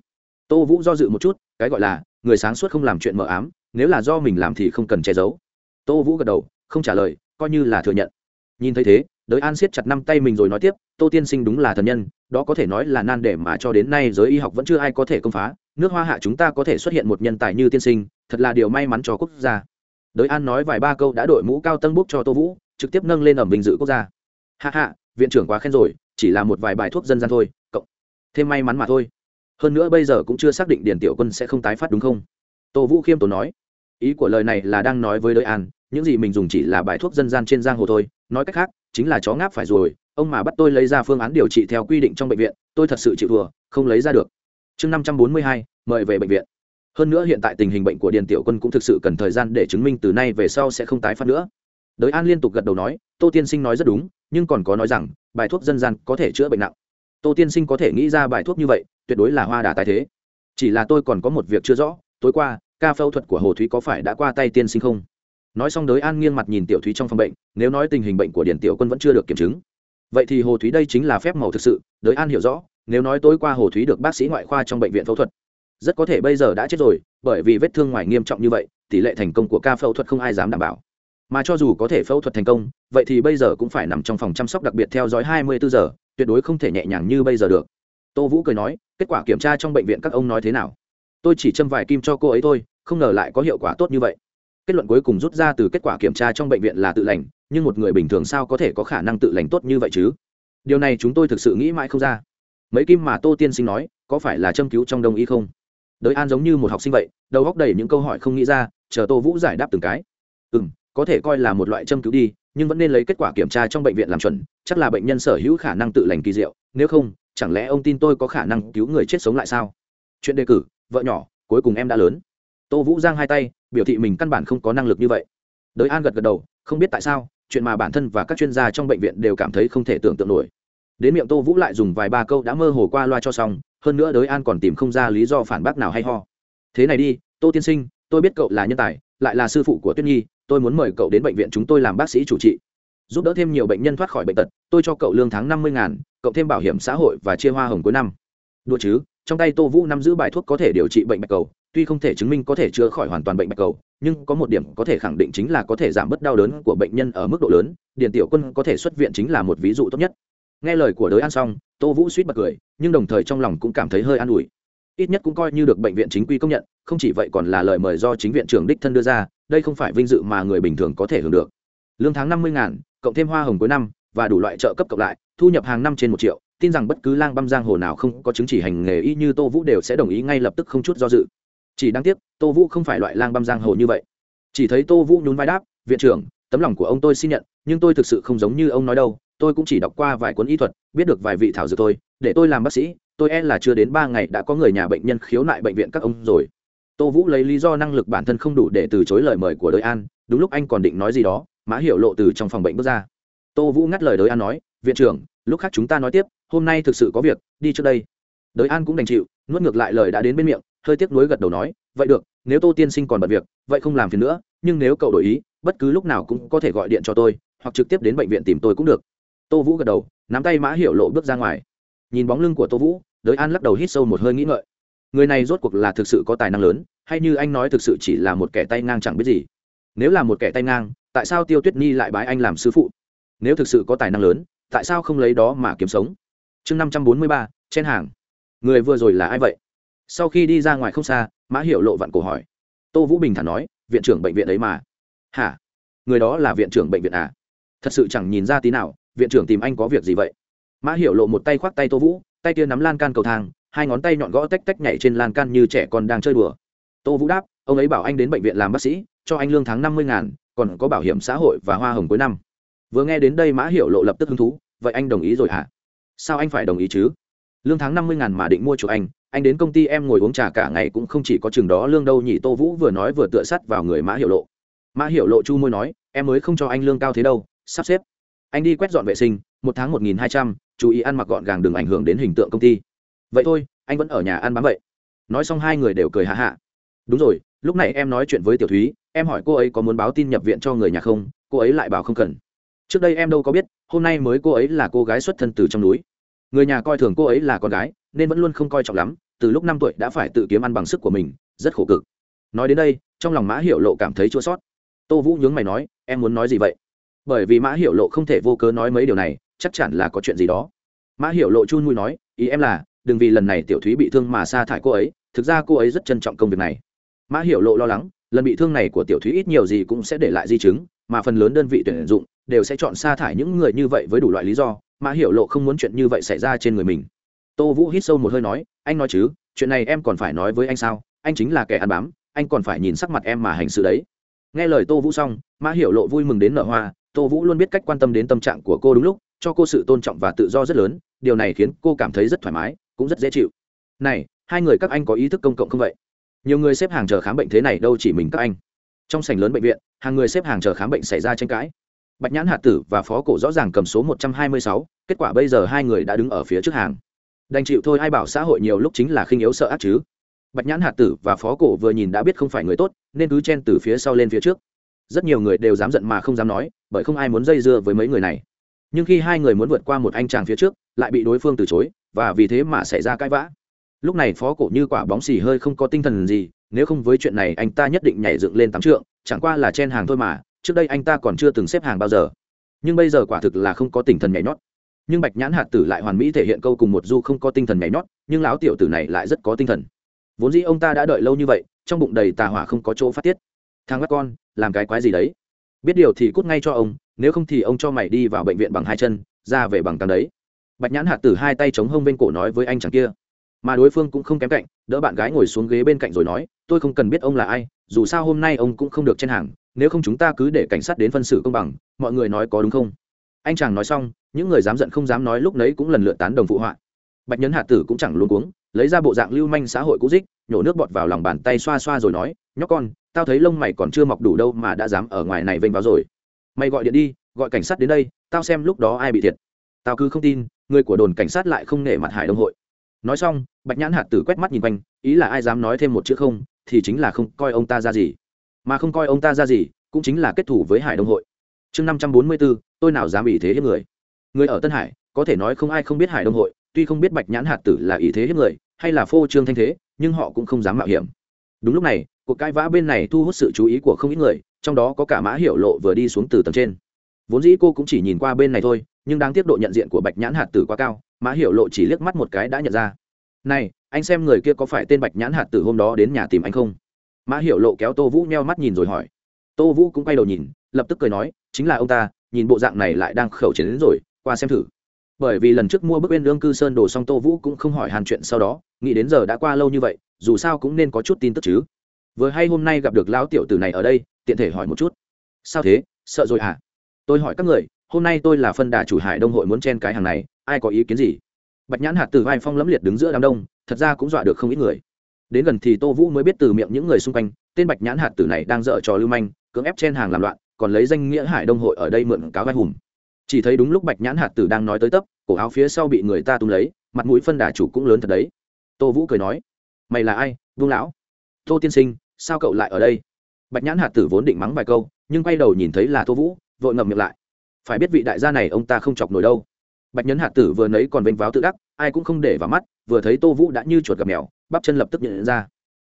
Tô vũ do dự một chút, cái gọi là, người sáng suốt không làm chuyện mờ ám, nếu là do mình làm thì không cần che giấu. Tô vũ gật đầu, không trả lời, coi như là thừa nhận. Nhìn thấy thế, đới an siết chặt năm tay mình rồi nói tiếp, tô tiên sinh đúng là thần nhân, đó có thể nói là nan để mà cho đến nay giới y học vẫn chưa ai có thể công phá, nước hoa hạ chúng ta có thể xuất hiện một nhân tài như tiên sinh, thật là điều may mắn cho quốc gia đới an nói vài ba câu đã đội mũ cao tân bút cho tô vũ trực tiếp nâng lên ẩm vinh dự quốc gia. Hạ hạ viện trưởng quá khen rồi chỉ là một vài bài thuốc dân gian thôi cộng thêm may mắn mà thôi. Hơn nữa bây giờ cũng chưa xác định điển tiểu quân sẽ không tái phát đúng không? Tô vũ khiêm tốn nói. Ý của lời này là đang nói với đới an những gì mình dùng chỉ là bài thuốc dân gian trên giang hồ thôi nói cách khác chính là chó ngáp phải rồi ông mà bắt tôi lấy ra phương án điều trị theo quy định trong bệnh viện tôi thật sự chịu thua, không lấy ra được. Chương năm trăm bốn mươi hai mời về bệnh viện hơn nữa hiện tại tình hình bệnh của điền tiểu quân cũng thực sự cần thời gian để chứng minh từ nay về sau sẽ không tái phát nữa. Đới an liên tục gật đầu nói, tô tiên sinh nói rất đúng, nhưng còn có nói rằng, bài thuốc dân gian có thể chữa bệnh nặng. Tô tiên sinh có thể nghĩ ra bài thuốc như vậy, tuyệt đối là hoa đà tái thế. Chỉ là tôi còn có một việc chưa rõ, tối qua, ca phẫu thuật của hồ thúy có phải đã qua tay tiên sinh không? Nói xong đới an nghiêng mặt nhìn tiểu thúy trong phòng bệnh, nếu nói tình hình bệnh của điển tiểu quân vẫn chưa được kiểm chứng. Vậy thì hồ thúy đây chính là phép màu thực sự, đới an hiểu rõ, nếu nói tối qua hồ thúy được bác sĩ ngoại khoa trong bệnh viện phẫu thuật rất có thể bây giờ đã chết rồi, bởi vì vết thương ngoài nghiêm trọng như vậy, tỷ lệ thành công của ca phẫu thuật không ai dám đảm bảo. Mà cho dù có thể phẫu thuật thành công, vậy thì bây giờ cũng phải nằm trong phòng chăm sóc đặc biệt theo dõi 24 giờ, tuyệt đối không thể nhẹ nhàng như bây giờ được. Tô vũ cười nói, kết quả kiểm tra trong bệnh viện các ông nói thế nào? Tôi chỉ châm vài kim cho cô ấy thôi, không ngờ lại có hiệu quả tốt như vậy. Kết luận cuối cùng rút ra từ kết quả kiểm tra trong bệnh viện là tự lành, nhưng một người bình thường sao có thể có khả năng tự lành tốt như vậy chứ? Điều này chúng tôi thực sự nghĩ mãi không ra. Mấy kim mà tô tiên sinh nói, có phải là châm cứu trong đông y không? Đới an giống như một học sinh vậy, đầu góc đầy những câu hỏi không nghĩ ra, chờ tô vũ giải đáp từng cái. Ừ m có thể coi là một loại châm cứu đi, nhưng vẫn nên lấy kết quả kiểm tra trong bệnh viện làm chuẩn, chắc là bệnh nhân sở hữu khả năng tự lành kỳ diệu, nếu không, chẳng lẽ ông tin tôi có khả năng cứu người chết sống lại sao? Chuyện đề cử, vợ nhỏ, cuối cùng em đã lớn. Tô vũ giang hai tay, biểu thị mình căn bản không có năng lực như vậy. Đới an gật gật đầu, không biết tại sao, chuyện mà bản thân và các chuyên gia trong bệnh viện đều cảm thấy không thể tưởng tượng nổi đến miệng tô vũ lại dùng vài ba câu đã mơ hồ qua loa cho xong, hơn nữa đới an còn tìm không ra lý do phản bác nào hay ho. Thế này đi, tô tiên sinh, tôi biết cậu là nhân tài, lại là sư phụ của tuyết nhi, tôi muốn mời cậu đến bệnh viện chúng tôi làm bác sĩ chủ trị. Giúp đỡ thêm nhiều bệnh nhân thoát khỏi bệnh tật, tôi cho cậu lương tháng năm mươi ngàn, cậu thêm bảo hiểm xã hội và chia hoa hồng cuối năm. Đùa chứ, trong tay tô vũ nắm giữ bài thuốc có thể điều trị bệnh bạch cầu, tuy không thể chứng minh có thể chữa khỏi hoàn toàn bệnh bạch cầu, nhưng có một điểm có thể khẳng định chính là có thể giảm bớt đau đớn của bệnh nhân ở mức độ lớn, điền tiểu quân có thể xuất viện chính là một ví dụ tốt nhất nghe lời của đới an xong, tô vũ suýt bật cười, nhưng đồng thời trong lòng cũng cảm thấy hơi an ủi. Ít nhất cũng coi như được bệnh viện chính quy công nhận, không chỉ vậy còn là lời mời do chính viện trưởng đích thân đưa ra, đây không phải vinh dự mà người bình thường có thể hưởng được. Lương tháng năm mươi ngàn, cộng thêm hoa hồng cuối năm, và đủ loại trợ cấp cộng lại, thu nhập hàng năm trên một triệu, tin rằng bất cứ lang băm giang hồ nào không có chứng chỉ hành nghề y như tô vũ đều sẽ đồng ý ngay lập tức không chút do dự. Chỉ đáng tiếc, tô vũ không phải loại lang băm giang hồ như vậy. Chỉ thấy tô vũ nhún vai đáp, viện trưởng, tấm lòng của ông tôi xin nhận, nhưng tôi thực sự không giống như ông nói đâu tôi cũng chỉ đọc qua vài cuốn y thuật, biết được vài vị thảo dược thôi để tôi làm bác sĩ, tôi e là chưa đến ba ngày đã có người nhà bệnh nhân khiếu nại bệnh viện các ông rồi. Tô vũ lấy lý do năng lực bản thân không đủ để từ chối lời mời của đới an, đúng lúc anh còn định nói gì đó mã hiểu lộ từ trong phòng bệnh bước ra. Tô vũ ngắt lời đới an nói, viện trưởng, lúc khác chúng ta nói tiếp, hôm nay thực sự có việc, đi trước đây. Đới an cũng đành chịu, nuốt ngược lại lời đã đến bên miệng, hơi tiếc nuối gật đầu nói, vậy được, nếu tô tiên sinh còn bận việc, vậy không làm phiền nữa, nhưng nếu cậu đổi ý, bất cứ lúc nào cũng có thể gọi điện cho tôi, hoặc trực tiếp đến bệnh viện tìm tôi cũng được tô vũ gật đầu, nắm tay mã hiểu lộ bước ra ngoài. Nhìn bóng lưng của tô vũ, đới an lắc đầu hít sâu một hơi nghĩ ngợi. Người này rốt cuộc là thực sự có tài năng lớn, hay như anh nói thực sự chỉ là một kẻ tay ngang chẳng biết gì. Nếu là một kẻ tay ngang, tại sao tiêu tuyết nhi lại bái anh làm sư phụ? Nếu thực sự có tài năng lớn, tại sao không lấy đó mà kiếm sống? Chương năm trăm bốn mươi ba trên hàng. Người vừa rồi là ai vậy? Sau khi đi ra ngoài không xa, mã hiệu lộ vặn cổ hỏi. Tô vũ bình thản nói, viện trưởng bệnh viện ấy mà. Hả? Người đó là viện trưởng bệnh viện à? Thật sự chẳng nhìn ra tí nào viện trưởng tìm anh có việc gì vậy? Mã Hiểu lộ một tay khoác tay tô vũ, tay kia nắm lan can cầu thang, hai ngón tay nhọn gõ tách tách nhảy trên lan can như trẻ con đang chơi đùa. Tô vũ đáp, ông ấy bảo anh đến bệnh viện làm bác sĩ, cho anh lương tháng năm mươi ngàn, còn có bảo hiểm xã hội và hoa hồng cuối năm. Vừa nghe đến đây mã hiểu lộ lập tức hứng thú, vậy anh đồng ý rồi hả? Sao anh phải đồng ý chứ? Lương tháng năm mươi ngàn mà định mua chuộc anh anh đến công ty em ngồi uống trà cả ngày cũng không chỉ có chừng đó lương đâu nhỉ, tô vũ vừa nói vừa tựa sắt vào người mã hiểu lộ. Mã hiểu lộ chu môi nói, em mới không cho anh lương cao thế đâu, sắp xếp anh đi quét dọn vệ sinh, một tháng một nghìn hai trăm, chú ý ăn mặc gọn gàng đừng ảnh hưởng đến hình tượng công ty. Vậy thôi, anh vẫn ở nhà ăn bám vậy. Nói xong hai người đều cười hạ hạ đúng rồi, lúc này em nói chuyện với tiểu thúy, em hỏi cô ấy có muốn báo tin nhập viện cho người nhà không, cô ấy lại bảo không cần. Trước đây em đâu có biết, hôm nay mới cô ấy là cô gái xuất thân từ trong núi. Người nhà coi thường cô ấy là con gái, nên vẫn luôn không coi trọng lắm, từ lúc năm tuổi đã phải tự kiếm ăn bằng sức của mình, rất khổ cực. Nói đến đây, trong lòng mã hiểu lộ cảm thấy chua sót tô vũ nhướng mày nói, em muốn nói gì vậy? Bởi vì mã hiểu lộ không thể vô cớ nói mấy điều này, chắc chắn là có chuyện gì đó. Mã hiểu lộ chun mùi nói, ý em là, đừng vì lần này tiểu thúy bị thương mà sa thải cô ấy, thực ra cô ấy rất trân trọng công việc này. Mã hiểu lộ lo lắng, lần bị thương này của tiểu thúy ít nhiều gì cũng sẽ để lại di chứng, mà phần lớn đơn vị tuyển dụng đều sẽ chọn sa thải những người như vậy với đủ loại lý do, mã hiểu lộ không muốn chuyện như vậy xảy ra trên người mình. Tô vũ hít sâu một hơi nói, anh nói chứ, chuyện này em còn phải nói với anh sao, anh chính là kẻ ăn bám, anh còn phải nhìn sắc mặt em mà hành sự đấy. Nghe lời tô vũ xong, mã hiểu lộ vui mừng đến nở hoa tô vũ luôn biết cách quan tâm đến tâm trạng của cô đúng lúc, cho cô sự tôn trọng và tự do rất lớn, điều này khiến cô cảm thấy rất thoải mái, cũng rất dễ chịu. Này, hai người các anh có ý thức công cộng không vậy? Nhiều người xếp hàng chờ khám bệnh thế này đâu chỉ mình các anh. Trong sảnh lớn bệnh viện, hàng người xếp hàng chờ khám bệnh xảy ra tranh cãi. Bạch nhãn hạt tử và phó cổ rõ ràng cầm số một trăm hai mươi sáu, kết quả bây giờ hai người đã đứng ở phía trước hàng. Đành chịu thôi, ai bảo xã hội nhiều lúc chính là khinh yếu sợ ác chứ. Bạch nhãn hạt tử và phó cổ vừa nhìn đã biết không phải người tốt, nên cứ chen từ phía sau lên phía trước rất nhiều người đều dám giận mà không dám nói, bởi không ai muốn dây dưa với mấy người này. Nhưng khi hai người muốn vượt qua một anh chàng phía trước, lại bị đối phương từ chối, và vì thế mà xảy ra cãi vã. Lúc này phó cổ như quả bóng xì hơi không có tinh thần gì, nếu không với chuyện này anh ta nhất định nhảy dựng lên tám trượng, chẳng qua là chen hàng thôi mà, trước đây anh ta còn chưa từng xếp hàng bao giờ. Nhưng bây giờ quả thực là không có tinh thần nhảy nhót. Nhưng bạch nhãn hạt tử lại hoàn mỹ thể hiện câu cùng một du không có tinh thần nhảy nhót, nhưng lão tiểu tử này lại rất có tinh thần. Vốn dĩ ông ta đã đợi lâu như vậy, trong bụng đầy tà hỏa không có chỗ phát tiết thằng bắt con, làm cái quái gì đấy? Biết điều thì cút ngay cho ông, nếu không thì ông cho mày đi vào bệnh viện bằng hai chân, ra về bằng cằm đấy. Bạch nhãn hạt tử hai tay chống hông bên cổ nói với anh chàng kia. Mà đối phương cũng không kém cạnh, đỡ bạn gái ngồi xuống ghế bên cạnh rồi nói, tôi không cần biết ông là ai, dù sao hôm nay ông cũng không được trên hàng, nếu không chúng ta cứ để cảnh sát đến phân xử công bằng, mọi người nói có đúng không? Anh chàng nói xong, những người dám giận không dám nói lúc nấy cũng lần lượt tán đồng phụ họa. Bạch nhấn hạ tử cũng chẳng luôn cuống lấy ra bộ dạng lưu manh xã hội cũ dích, nhổ nước bọt vào lòng bàn tay xoa xoa rồi nói, nhóc con, tao thấy lông mày còn chưa mọc đủ đâu mà đã dám ở ngoài này vênh vào rồi. Mày gọi điện đi, gọi cảnh sát đến đây, tao xem lúc đó ai bị thiệt. Tao cứ không tin, người của đồn cảnh sát lại không nể mặt hải đông hội. Nói xong, bạch nhãn hạt tử quét mắt nhìn quanh, ý là ai dám nói thêm một chữ không, thì chính là không coi ông ta ra gì. Mà không coi ông ta ra gì, cũng chính là kết thủ với hải đông hội. Chương năm trăm bốn mươi bốn tôi nào dám ý thế hiếp người? Người ở tân hải, có thể nói không ai không biết hải đông hội, tuy không biết bạch nhãn hạt tử là ý thế hiếp người hay là phô trương thanh thế, nhưng họ cũng không dám mạo hiểm. Đúng lúc này, cuộc cãi vã bên này thu hút sự chú ý của không ít người, trong đó có cả mã hiểu lộ vừa đi xuống từ tầng trên. Vốn dĩ cô cũng chỉ nhìn qua bên này thôi, nhưng đáng tiếc độ nhận diện của bạch nhãn hạt tử quá cao, mã hiểu lộ chỉ liếc mắt một cái đã nhận ra. Này, anh xem người kia có phải tên bạch nhãn hạt tử hôm đó đến nhà tìm anh không? Mã hiểu lộ kéo tô vũ nheo mắt nhìn rồi hỏi. Tô vũ cũng quay đầu nhìn, lập tức cười nói, chính là ông ta, nhìn bộ dạng này lại đang khẩu chiến đến rồi, qua xem thử bởi vì lần trước mua bức bên lương cư sơn đồ xong tô vũ cũng không hỏi hàn chuyện sau đó, nghĩ đến giờ đã qua lâu như vậy, dù sao cũng nên có chút tin tức chứ. Vừa hay hôm nay gặp được lão tiểu tử này ở đây, tiện thể hỏi một chút. Sao thế, sợ rồi à tôi hỏi các người, hôm nay tôi là phân đà chủ hải đông hội muốn chen cái hàng này, ai có ý kiến gì? Bạch nhãn hạt từ vai phong lẫm liệt đứng giữa đám đông, thật ra cũng dọa được không ít người. Đến gần thì tô vũ mới biết từ miệng những người xung quanh, tên bạch nhãn hạt tử này đang dở trò lưu manh, cưỡng ép chen hàng làm loạn, còn lấy danh nghĩa hải đông hội ở đây mượn cáo vai hùng chỉ thấy đúng lúc bạch nhãn hạt tử đang nói tới tấp, cổ áo phía sau bị người ta tung lấy, mặt mũi phân đà chủ cũng lớn thật đấy. Tô vũ cười nói, mày là ai, vương lão? Tô tiên sinh, sao cậu lại ở đây? Bạch nhãn hạt tử vốn định mắng vài câu, nhưng quay đầu nhìn thấy là tô vũ, vội ngậm miệng lại. Phải biết vị đại gia này ông ta không chọc nổi đâu. Bạch nhấn hạt tử vừa nấy còn vênh váo tự đắc, ai cũng không để vào mắt, vừa thấy tô vũ đã như chuột gặp mèo, bắp chân lập tức nhận ra.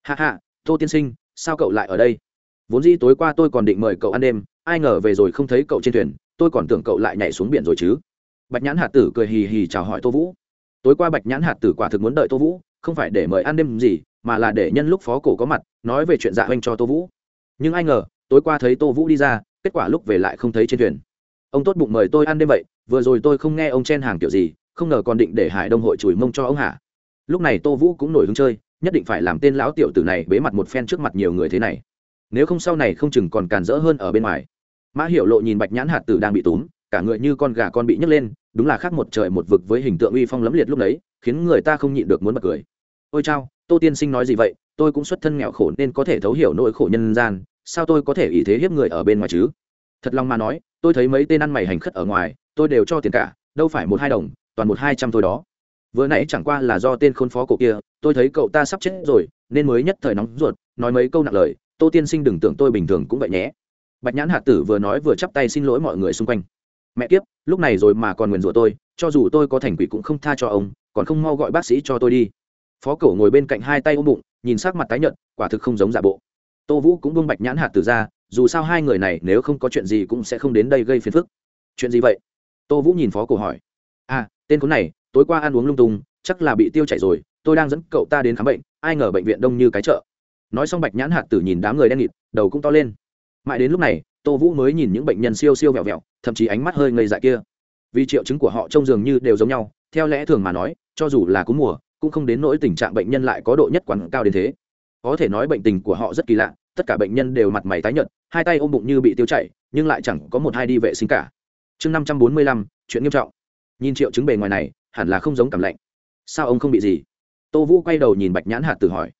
Hạ hạ tô tiên sinh, sao cậu lại ở đây? Vốn dĩ tối qua tôi còn định mời cậu ăn đêm, ai ngờ về rồi không thấy cậu trên thuyền tôi còn tưởng cậu lại nhảy xuống biển rồi chứ. Bạch nhãn hạt tử cười hì hì chào hỏi tô vũ. Tối qua bạch nhãn hạt tử quả thực muốn đợi tô vũ, không phải để mời ăn đêm gì, mà là để nhân lúc phó cổ có mặt, nói về chuyện dạ oanh cho tô vũ. Nhưng ai ngờ, tối qua thấy tô vũ đi ra, kết quả lúc về lại không thấy trên thuyền. Ông tốt bụng mời tôi ăn đêm vậy, vừa rồi tôi không nghe ông chen hàng kiểu gì, không ngờ còn định để hải đông hội chùi mông cho ông hả? Lúc này tô vũ cũng nổi hứng chơi, nhất định phải làm tên lão tiểu tử này bế mặt một phen trước mặt nhiều người thế này. Nếu không sau này không chừng còn càn rỡ hơn ở bên ngoài mã hiểu lộ nhìn bạch nhãn hạt tử đang bị túm, cả người như con gà con bị nhấc lên, đúng là khác một trời một vực với hình tượng uy phong lấm liệt lúc đấy, khiến người ta không nhịn được muốn bật cười. Ôi chao, tô tiên sinh nói gì vậy? Tôi cũng xuất thân nghèo khổ nên có thể thấu hiểu nỗi khổ nhân gian, sao tôi có thể ý thế hiếp người ở bên ngoài chứ? Thật lòng mà nói, tôi thấy mấy tên ăn mày hành khất ở ngoài, tôi đều cho tiền cả, đâu phải một hai đồng, toàn một hai trăm thôi đó. Vừa nãy chẳng qua là do tên khôn phó cậu kia, tôi thấy cậu ta sắp chết rồi, nên mới nhất thời nóng ruột, nói mấy câu nặng lời, tô tiên sinh đừng tưởng tôi bình thường cũng vậy nhé bạch nhãn hạt tử vừa nói vừa chắp tay xin lỗi mọi người xung quanh. Mẹ kiếp, lúc này rồi mà còn nguyền rủa tôi, cho dù tôi có thành quỷ cũng không tha cho ông, còn không mau gọi bác sĩ cho tôi đi. Phó cậu ngồi bên cạnh hai tay ôm bụng, nhìn sắc mặt tái nhợt, quả thực không giống giả bộ. Tô vũ cũng buông bạch nhãn hạt tử ra, dù sao hai người này nếu không có chuyện gì cũng sẽ không đến đây gây phiền phức. Chuyện gì vậy? Tô vũ nhìn phó cổ hỏi. À tên khốn này, tối qua ăn uống lung tung, chắc là bị tiêu chảy rồi, tôi đang dẫn cậu ta đến khám bệnh, ai ngờ bệnh viện đông như cái chợ. Nói xong bạch nhãn hạt tử nhìn đám người đen nghịt, đầu cũng to lên mãi đến lúc này, tô vũ mới nhìn những bệnh nhân siêu siêu vẹo vẹo, thậm chí ánh mắt hơi ngây dại kia. Vì triệu chứng của họ trông dường như đều giống nhau, theo lẽ thường mà nói, cho dù là cúm mùa, cũng không đến nỗi tình trạng bệnh nhân lại có độ nhất quán cao đến thế. Có thể nói bệnh tình của họ rất kỳ lạ, tất cả bệnh nhân đều mặt mày tái nhợt, hai tay ôm bụng như bị tiêu chảy, nhưng lại chẳng có một hai đi vệ sinh cả. Chương năm trăm bốn mươi lăm, chuyện nghiêm trọng. Nhìn triệu chứng bề ngoài này, hẳn là không giống cảm lạnh. Sao ông không bị gì? Tô vũ quay đầu nhìn bạch nhãn hạt tử hỏi.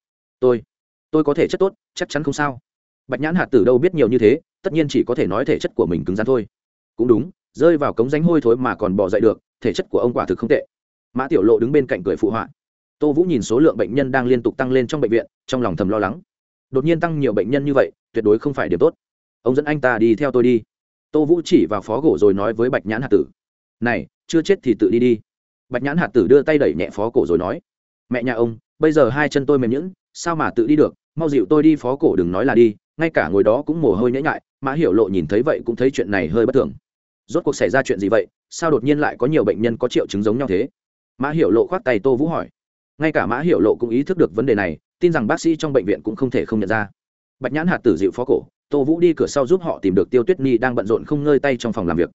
Tôi tôi có thể chất tốt, chắc chắn không sao bạch nhãn hạt tử đâu biết nhiều như thế, tất nhiên chỉ có thể nói thể chất của mình cứng rắn thôi. Cũng đúng, rơi vào cống ránh hôi thối mà còn bỏ dậy được, thể chất của ông quả thực không tệ. Mã tiểu lộ đứng bên cạnh cười phụ họa. Tô vũ nhìn số lượng bệnh nhân đang liên tục tăng lên trong bệnh viện, trong lòng thầm lo lắng. Đột nhiên tăng nhiều bệnh nhân như vậy, tuyệt đối không phải điểm tốt. Ông dẫn anh ta đi theo tôi đi. Tô vũ chỉ vào phó gỗ rồi nói với bạch nhãn hạt tử. Này, chưa chết thì tự đi đi. Bạch nhãn hạt tử đưa tay đẩy nhẹ phó cổ rồi nói. Mẹ nhà ông, bây giờ hai chân tôi mềm nhũng sao mà tự đi được? Mau dịu tôi đi phó cổ, đừng nói là đi ngay cả ngồi đó cũng mồ hôi nhễ nhại, mã hiểu lộ nhìn thấy vậy cũng thấy chuyện này hơi bất thường. Rốt cuộc xảy ra chuyện gì vậy? Sao đột nhiên lại có nhiều bệnh nhân có triệu chứng giống nhau thế? Mã hiểu lộ khoác tay tô vũ hỏi. Ngay cả mã hiểu lộ cũng ý thức được vấn đề này, tin rằng bác sĩ trong bệnh viện cũng không thể không nhận ra. Bạch nhãn hạt tử dịu phó cổ, tô vũ đi cửa sau giúp họ tìm được tiêu tuyết nhi đang bận rộn không ngơi tay trong phòng làm việc.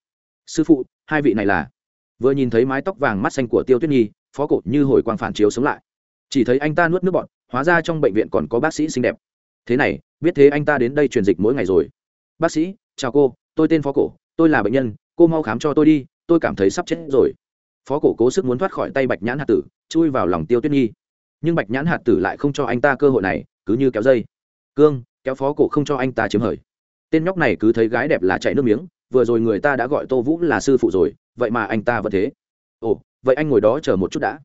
Sư phụ, hai vị này là? Vừa nhìn thấy mái tóc vàng mắt xanh của tiêu tuyết nhi, phó cổ như hồi quang phản chiếu sống lại. Chỉ thấy anh ta nuốt nước bọt, hóa ra trong bệnh viện còn có bác sĩ xinh đẹp thế này, biết thế anh ta đến đây truyền dịch mỗi ngày rồi. Bác sĩ, chào cô, tôi tên phó cổ, tôi là bệnh nhân, cô mau khám cho tôi đi, tôi cảm thấy sắp chết rồi. Phó cổ cố sức muốn thoát khỏi tay bạch nhãn hạt tử, chui vào lòng tiêu tuyết nhi. Nhưng bạch nhãn hạt tử lại không cho anh ta cơ hội này, cứ như kéo dây. Cương, kéo phó cổ không cho anh ta chiếm hời. Tên nhóc này cứ thấy gái đẹp là chạy nước miếng, vừa rồi người ta đã gọi tô vũ là sư phụ rồi, vậy mà anh ta vẫn thế. Ồ, vậy anh ngồi đó chờ một chút đã.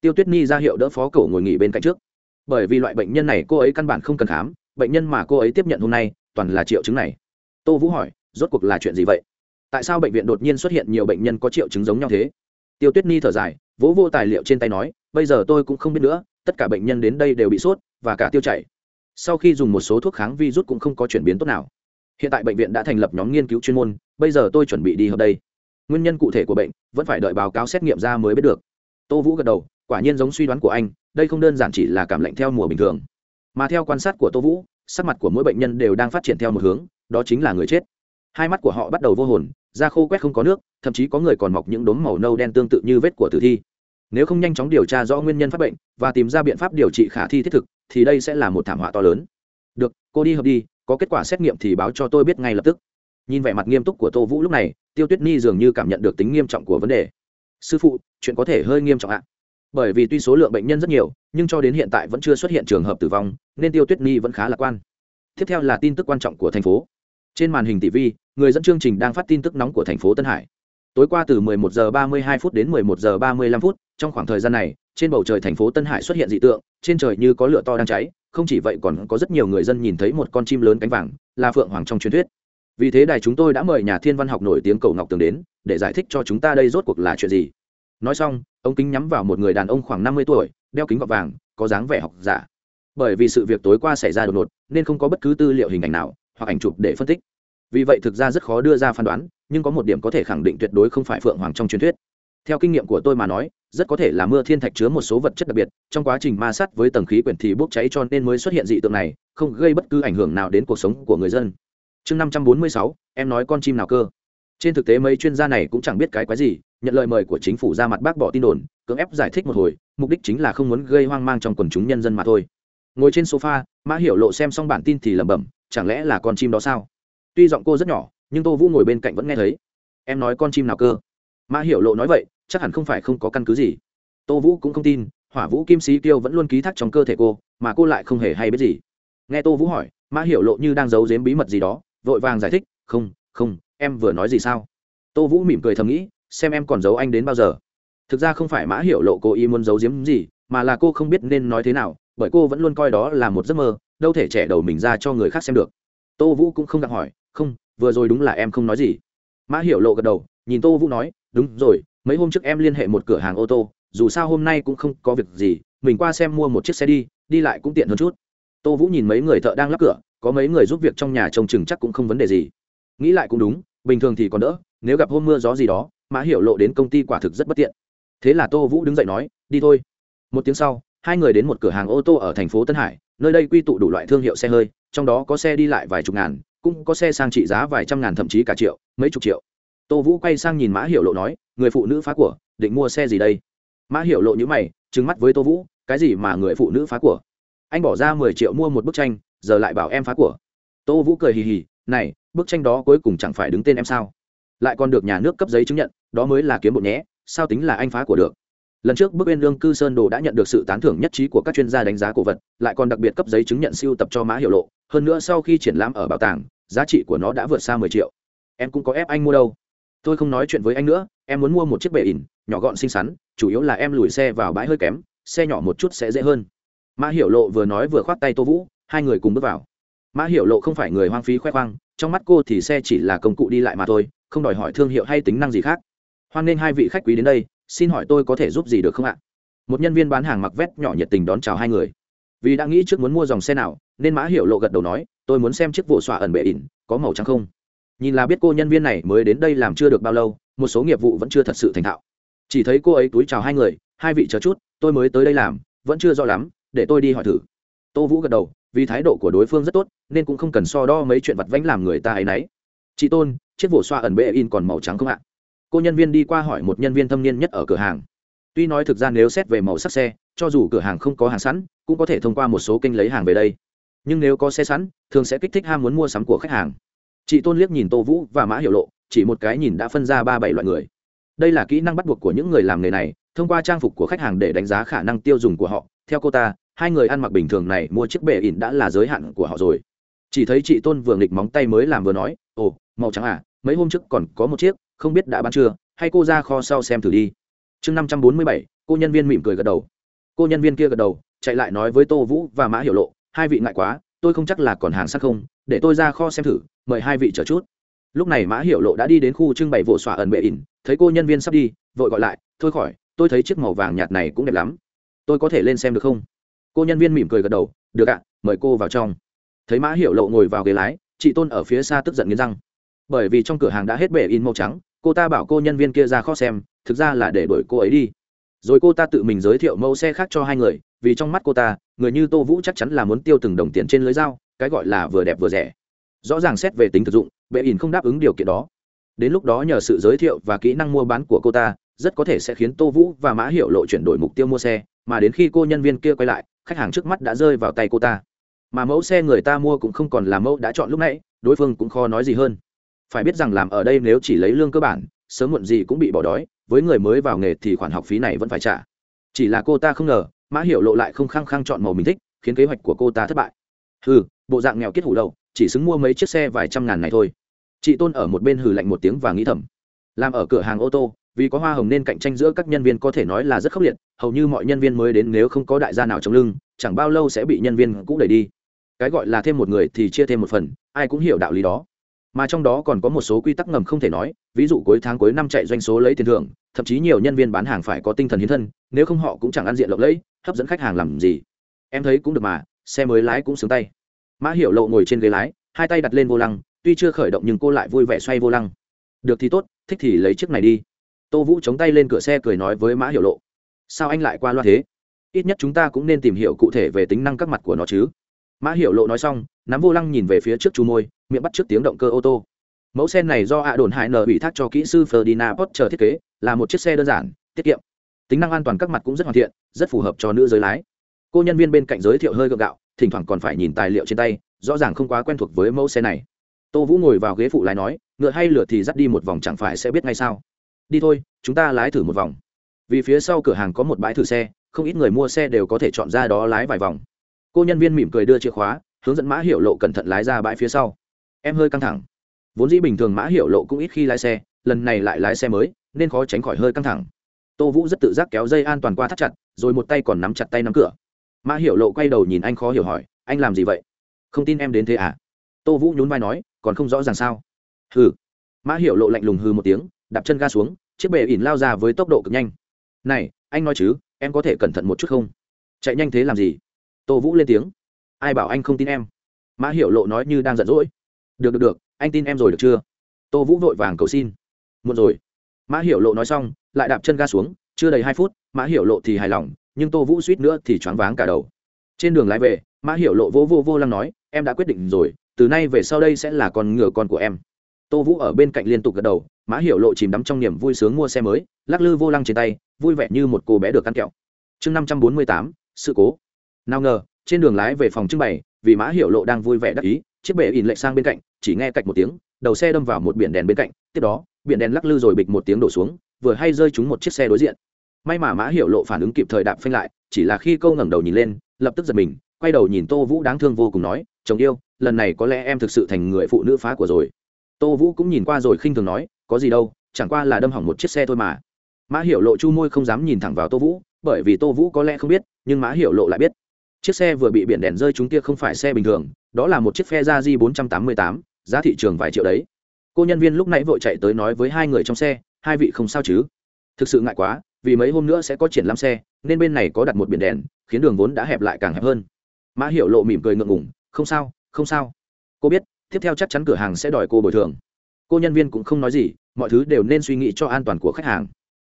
Tiêu tuyết nhi ra hiệu đỡ phó cổ ngồi nghỉ bên cạnh trước. Bởi vì loại bệnh nhân này cô ấy căn bản không cần khám bệnh nhân mà cô ấy tiếp nhận hôm nay, toàn là triệu chứng này. Tô vũ hỏi, rốt cuộc là chuyện gì vậy? Tại sao bệnh viện đột nhiên xuất hiện nhiều bệnh nhân có triệu chứng giống nhau thế? Tiêu tuyết nhi thở dài, vỗ vô tài liệu trên tay nói, bây giờ tôi cũng không biết nữa, tất cả bệnh nhân đến đây đều bị sốt và cả tiêu chảy. Sau khi dùng một số thuốc kháng virus cũng không có chuyển biến tốt nào. Hiện tại bệnh viện đã thành lập nhóm nghiên cứu chuyên môn, bây giờ tôi chuẩn bị đi hợp đây. Nguyên nhân cụ thể của bệnh vẫn phải đợi báo cáo xét nghiệm ra mới biết được. Tô vũ gật đầu, quả nhiên giống suy đoán của anh, đây không đơn giản chỉ là cảm lạnh theo mùa bình thường mà theo quan sát của tô vũ, sắc mặt của mỗi bệnh nhân đều đang phát triển theo một hướng, đó chính là người chết. Hai mắt của họ bắt đầu vô hồn, da khô quét không có nước, thậm chí có người còn mọc những đốm màu nâu đen tương tự như vết của tử thi. Nếu không nhanh chóng điều tra rõ nguyên nhân phát bệnh và tìm ra biện pháp điều trị khả thi thiết thực, thì đây sẽ là một thảm họa to lớn. Được, cô đi hợp đi, có kết quả xét nghiệm thì báo cho tôi biết ngay lập tức. Nhìn vẻ mặt nghiêm túc của tô vũ lúc này, tiêu tuyết nhi dường như cảm nhận được tính nghiêm trọng của vấn đề. Sư phụ, chuyện có thể hơi nghiêm trọng ạ bởi vì tuy số lượng bệnh nhân rất nhiều, nhưng cho đến hiện tại vẫn chưa xuất hiện trường hợp tử vong, nên tiêu tuyết nhi vẫn khá lạc quan. Tiếp theo là tin tức quan trọng của thành phố. Trên màn hình tv người dẫn chương trình đang phát tin tức nóng của thành phố tân hải. Tối qua từ 11 giờ 32 phút đến 11 giờ 35 phút, trong khoảng thời gian này, trên bầu trời thành phố tân hải xuất hiện dị tượng, trên trời như có lửa to đang cháy, không chỉ vậy còn có rất nhiều người dân nhìn thấy một con chim lớn cánh vàng, là phượng hoàng trong truyền thuyết. Vì thế đài chúng tôi đã mời nhà thiên văn học nổi tiếng cầu ngọc tường đến, để giải thích cho chúng ta đây rốt cuộc là chuyện gì. Nói xong ông kính nhắm vào một người đàn ông khoảng 50 tuổi, đeo kính gọt vàng, có dáng vẻ học giả. Bởi vì sự việc tối qua xảy ra đột ngột, nên không có bất cứ tư liệu hình ảnh nào hoặc ảnh chụp để phân tích. Vì vậy thực ra rất khó đưa ra phán đoán, nhưng có một điểm có thể khẳng định tuyệt đối không phải phượng hoàng trong truyền thuyết. Theo kinh nghiệm của tôi mà nói, rất có thể là mưa thiên thạch chứa một số vật chất đặc biệt, trong quá trình ma sát với tầng khí quyển thì bốc cháy cho nên mới xuất hiện dị tượng này, không gây bất cứ ảnh hưởng nào đến cuộc sống của người dân. Chương năm trăm bốn mươi sáu, em nói con chim nào cơ? Trên thực tế mấy chuyên gia này cũng chẳng biết cái quái gì, nhận lời mời của chính phủ ra mặt bác bỏ tin đồn, cưỡng ép giải thích một hồi, mục đích chính là không muốn gây hoang mang trong quần chúng nhân dân mà thôi. Ngồi trên sofa, mã hiểu lộ xem xong bản tin thì lẩm bẩm, chẳng lẽ là con chim đó sao? Tuy giọng cô rất nhỏ, nhưng tô vũ ngồi bên cạnh vẫn nghe thấy. Em nói con chim nào cơ? Mã hiểu lộ nói vậy, chắc hẳn không phải không có căn cứ gì. Tô vũ cũng không tin, hỏa vũ kim sĩ tiêu vẫn luôn ký thác trong cơ thể cô, mà cô lại không hề hay biết gì. Nghe tô vũ hỏi, mã hiểu lộ như đang giấu giếm bí mật gì đó, vội vàng giải thích, không không em vừa nói gì sao? Tô vũ mỉm cười thầm nghĩ, xem em còn giấu anh đến bao giờ. Thực ra không phải mã hiểu lộ cô ý muốn giấu giếm gì, mà là cô không biết nên nói thế nào, bởi cô vẫn luôn coi đó là một giấc mơ, đâu thể trẻ đầu mình ra cho người khác xem được. Tô vũ cũng không gặng hỏi, không, vừa rồi đúng là em không nói gì. Mã hiểu lộ gật đầu, nhìn tô vũ nói, đúng rồi, mấy hôm trước em liên hệ một cửa hàng ô tô, dù sao hôm nay cũng không có việc gì, mình qua xem mua một chiếc xe đi đi lại cũng tiện hơn chút. Tô vũ nhìn mấy người thợ đang lắp cửa, có mấy người giúp việc trong nhà trông chừng chắc cũng không vấn đề gì. Nghĩ lại cũng đúng bình thường thì còn đỡ, nếu gặp hôm mưa gió gì đó, mã hiểu lộ đến công ty quả thực rất bất tiện. Thế là tô vũ đứng dậy nói, đi thôi. Một tiếng sau, hai người đến một cửa hàng ô tô ở thành phố tân hải, nơi đây quy tụ đủ loại thương hiệu xe hơi, trong đó có xe đi lại vài chục ngàn, cũng có xe sang trị giá vài trăm ngàn thậm chí cả triệu, mấy chục triệu. Tô vũ quay sang nhìn mã hiểu lộ nói, người phụ nữ phá của, định mua xe gì đây? Mã hiểu lộ như mày, trừng mắt với tô vũ, cái gì mà người phụ nữ phá của? Anh bỏ ra mười triệu mua một bức tranh, giờ lại bảo em phá của. Tô vũ cười hì hì, này bức tranh đó cuối cùng chẳng phải đứng tên em sao? Lại còn được nhà nước cấp giấy chứng nhận, đó mới là kiếm bột nhé, sao tính là anh phá của được? Lần trước bức bên lương cư sơn đồ đã nhận được sự tán thưởng nhất trí của các chuyên gia đánh giá cổ vật, lại còn đặc biệt cấp giấy chứng nhận siêu tập cho mã hiệu lộ, hơn nữa sau khi triển lãm ở bảo tàng, giá trị của nó đã vượt xa mười triệu. Em cũng có ép anh mua đâu. Tôi không nói chuyện với anh nữa, em muốn mua một chiếc bệ ỉn, nhỏ gọn xinh xắn, chủ yếu là em lùi xe vào bãi hơi kém, xe nhỏ một chút sẽ dễ hơn. Mã hiểu lộ vừa nói vừa khoát tay tô vũ, hai người cùng bước vào mã hiểu lộ không phải người hoang phí khoe khoang, trong mắt cô thì xe chỉ là công cụ đi lại mà thôi, không đòi hỏi thương hiệu hay tính năng gì khác. Hoan nghênh hai vị khách quý đến đây, xin hỏi tôi có thể giúp gì được không ạ? Một nhân viên bán hàng mặc vét nhỏ nhiệt tình đón chào hai người. Vì đã nghĩ trước muốn mua dòng xe nào, nên mã hiểu lộ gật đầu nói, tôi muốn xem chiếc vụ xọa ẩn bệ ỉn, có màu trắng không? Nhìn là biết cô nhân viên này mới đến đây làm chưa được bao lâu, một số nghiệp vụ vẫn chưa thật sự thành thạo. Chỉ thấy cô ấy túi chào hai người, hai vị chờ chút, tôi mới tới đây làm, vẫn chưa rõ lắm, để tôi đi hỏi thử. Tô vũ gật đầu vì thái độ của đối phương rất tốt, nên cũng không cần so đo mấy chuyện vặt vãnh làm người ta ấ y n ấ y chị tôn, chiếc vỗ xoa ẩn bệ in còn màu trắng không ạ? Cô nhân viên đi qua hỏi một nhân viên thâm niên nhất ở cửa hàng. Tuy nói thực ra nếu xét về màu sắc xe, cho dù cửa hàng không có hàng sẵn, cũng có thể thông qua một số kênh lấy hàng về đây. Nhưng nếu có xe sẵn, thường sẽ kích thích ham muốn mua sắm của khách hàng. Chị tôn liếc nhìn tô vũ và mã hiệu lộ, chỉ một cái nhìn đã phân ra ba bảy loại người. Đây là kỹ năng bắt buộc của những người làm nghề này, thông qua trang phục của khách hàng để đánh giá khả năng tiêu dùng của họ. Theo cô ta hai người ăn mặc bình thường này mua chiếc bể ỉn đã là giới hạn của họ rồi. Chỉ thấy chị tôn vừa nghịch móng tay mới làm vừa nói, ồ, màu trắng à mấy hôm trước còn có một chiếc, không biết đã bán chưa, hay cô ra kho sau xem thử đi. Chương năm trăm bốn mươi bảy, cô nhân viên mỉm cười gật đầu. Cô nhân viên kia gật đầu, chạy lại nói với tô vũ và mã hiểu lộ, hai vị ngại quá, tôi không chắc là còn hàng sắc không, để tôi ra kho xem thử, mời hai vị chờ chút. Lúc này mã hiểu lộ đã đi đến khu trưng bày vỗ xỏa ẩn bệ ỉn, thấy cô nhân viên sắp đi, vội gọi lại, thôi khỏi, tôi thấy chiếc màu vàng nhạt này cũng đẹp lắm, tôi có thể lên xem được không? Cô nhân viên mỉm cười gật đầu, được ạ, mời cô vào trong. Thấy mã hiểu lộ ngồi vào ghế lái, chị tôn ở phía xa tức giận nghiến răng. Bởi vì trong cửa hàng đã hết bể in màu trắng, cô ta bảo cô nhân viên kia ra kho xem, thực ra là để đuổi cô ấy đi. Rồi cô ta tự mình giới thiệu mẫu xe khác cho hai người, vì trong mắt cô ta, người như tô vũ chắc chắn là muốn tiêu từng đồng tiền trên lưới dao, cái gọi là vừa đẹp vừa rẻ. Rõ ràng xét về tính thực dụng bệ in không đáp ứng điều kiện đó. Đến lúc đó nhờ sự giới thiệu và kỹ năng mua bán của cô ta, rất có thể sẽ khiến tô vũ và mã hiệu lộ chuyển đổi mục tiêu mua xe, mà đến khi cô nhân viên kia quay lại khách hàng trước mắt đã rơi vào tay cô ta. Mà mẫu xe người ta mua cũng không còn là mẫu đã chọn lúc nãy, đối phương cũng khó nói gì hơn. Phải biết rằng làm ở đây nếu chỉ lấy lương cơ bản, sớm muộn gì cũng bị bỏ đói, với người mới vào nghề thì khoản học phí này vẫn phải trả. Chỉ là cô ta không ngờ, mã hiệu lộ lại không khăng khăng chọn màu mình thích, khiến kế hoạch của cô ta thất bại. Ừ bộ dạng nghèo kết hủ đầu, chỉ xứng mua mấy chiếc xe vài trăm ngàn này thôi. Chị tôn ở một bên hừ lạnh một tiếng và nghĩ thầm. Làm ở cửa hàng ô tô vì có hoa hồng nên cạnh tranh giữa các nhân viên có thể nói là rất khốc liệt, hầu như mọi nhân viên mới đến nếu không có đại gia nào trong lưng, chẳng bao lâu sẽ bị nhân viên cũ đẩy đi. Cái gọi là thêm một người thì chia thêm một phần, ai cũng hiểu đạo lý đó. Mà trong đó còn có một số quy tắc ngầm không thể nói, ví dụ cuối tháng cuối năm chạy doanh số lấy tiền thưởng, thậm chí nhiều nhân viên bán hàng phải có tinh thần hiến thân, nếu không họ cũng chẳng ăn diện lộng lẫy, hấp dẫn khách hàng làm gì. Em thấy cũng được mà, xe mới lái cũng sướng tay. Mã hiểu lộ ngồi trên ghế lái, hai tay đặt lên vô lăng, tuy chưa khởi động nhưng cô lại vui vẻ xoay vô lăng. Được thì tốt, thích thì lấy chiếc này đi tô vũ chống tay lên cửa xe cười nói với mã hiểu lộ, sao anh lại qua loa thế? Ít nhất chúng ta cũng nên tìm hiểu cụ thể về tính năng các mặt của nó chứ. Mã hiểu lộ nói xong, nắm vô lăng nhìn về phía trước chú môi, miệng bắt trước tiếng động cơ ô tô. Mẫu xe này do ạ đồn hải nở bị thác cho kỹ sư ferdinand potter thiết kế, là một chiếc xe đơn giản, tiết kiệm. Tính năng an toàn các mặt cũng rất hoàn thiện, rất phù hợp cho nữ giới lái. Cô nhân viên bên cạnh giới thiệu hơi gượng gạo, thỉnh thoảng còn phải nhìn tài liệu trên tay, rõ ràng không quá quen thuộc với mẫu xe này. Tô vũ ngồi vào ghế phụ lái nói, ngựa hay lửa thì dắt đi một vòng chẳng phải sẽ biết ngay sao đi thôi, chúng ta lái thử một vòng. Vì phía sau cửa hàng có một bãi thử xe, không ít người mua xe đều có thể chọn ra đó lái vài vòng. Cô nhân viên mỉm cười đưa chìa khóa, hướng dẫn mã hiệu lộ cẩn thận lái ra bãi phía sau. Em hơi căng thẳng. Vốn dĩ bình thường mã hiệu lộ cũng ít khi lái xe, lần này lại lái xe mới, nên khó tránh khỏi hơi căng thẳng. Tô vũ rất tự giác kéo dây an toàn qua thắt chặt, rồi một tay còn nắm chặt tay nắm cửa. Mã hiệu lộ quay đầu nhìn anh khó hiểu hỏi, anh làm gì vậy? Không tin em đến thế à? Tô vũ nhún vai nói, còn không rõ ràng sao? Hừ. Mã hiệu lộ lạnh lùng hư một tiếng đạp chân ga xuống, chiếc bệ ỉn lao ra với tốc độ cực nhanh. Này, anh nói chứ, em có thể cẩn thận một chút không? Chạy nhanh thế làm gì? Tô vũ lên tiếng. Ai bảo anh không tin em? Mã hiểu lộ nói như đang giận dỗi. Được được được, anh tin em rồi được chưa? Tô vũ vội vàng cầu xin. Muộn rồi. Mã hiểu lộ nói xong, lại đạp chân ga xuống, chưa đầy hai phút, mã hiểu lộ thì hài lòng, nhưng tô vũ suýt nữa thì choáng váng cả đầu. Trên đường lái về, mã hiểu lộ vô vô vô lăng nói, em đã quyết định rồi, từ nay về sau đây sẽ là con ngựa con của em. Tô vũ ở bên cạnh liên tục gật đầu mã hiểu lộ chìm đắm trong niềm vui sướng mua xe mới, lắc lư vô lăng trên tay, vui vẻ như một cô bé được ăn kẹo. Chương năm trăm bốn mươi tám, sự cố. Nào ngờ, trên đường lái về phòng trưng bày, vì mã hiểu lộ đang vui vẻ đắc ý, chiếc bể ỉn lệch sang bên cạnh, chỉ nghe cạch một tiếng, đầu xe đâm vào một biển đèn bên cạnh, tiếp đó, biển đèn lắc lư rồi bịch một tiếng đổ xuống, vừa hay rơi trúng một chiếc xe đối diện. May mà mã hiểu lộ phản ứng kịp thời đạp phanh lại, chỉ là khi câu ngẩng đầu nhìn lên, lập tức giật mình, quay đầu nhìn tô vũ đáng thương vô cùng nói, chồng yêu, lần này có lẽ em thực sự thành người phụ nữ phá của rồi. Tô vũ cũng nhìn qua rồi khinh thường nói có gì đâu, chẳng qua là đâm hỏng một chiếc xe thôi mà. Mã hiểu lộ chu môi không dám nhìn thẳng vào tô vũ, bởi vì tô vũ có lẽ không biết, nhưng mã hiểu lộ lại biết. Chiếc xe vừa bị biển đèn rơi chúng kia không phải xe bình thường, đó là một chiếc phe da di bốn trăm tám mươi tám, giá thị trường vài triệu đấy. Cô nhân viên lúc nãy vội chạy tới nói với hai người trong xe, hai vị không sao chứ? Thực sự ngại quá, vì mấy hôm nữa sẽ có triển lãm xe, nên bên này có đặt một biển đèn, khiến đường vốn đã hẹp lại càng hẹp hơn. Mã hiểu lộ mỉm cười ngượng ngủng không sao không sao. Cô biết, tiếp theo chắc chắn cửa hàng sẽ đòi cô bồi thường cô nhân viên cũng không nói gì, mọi thứ đều nên suy nghĩ cho an toàn của khách hàng.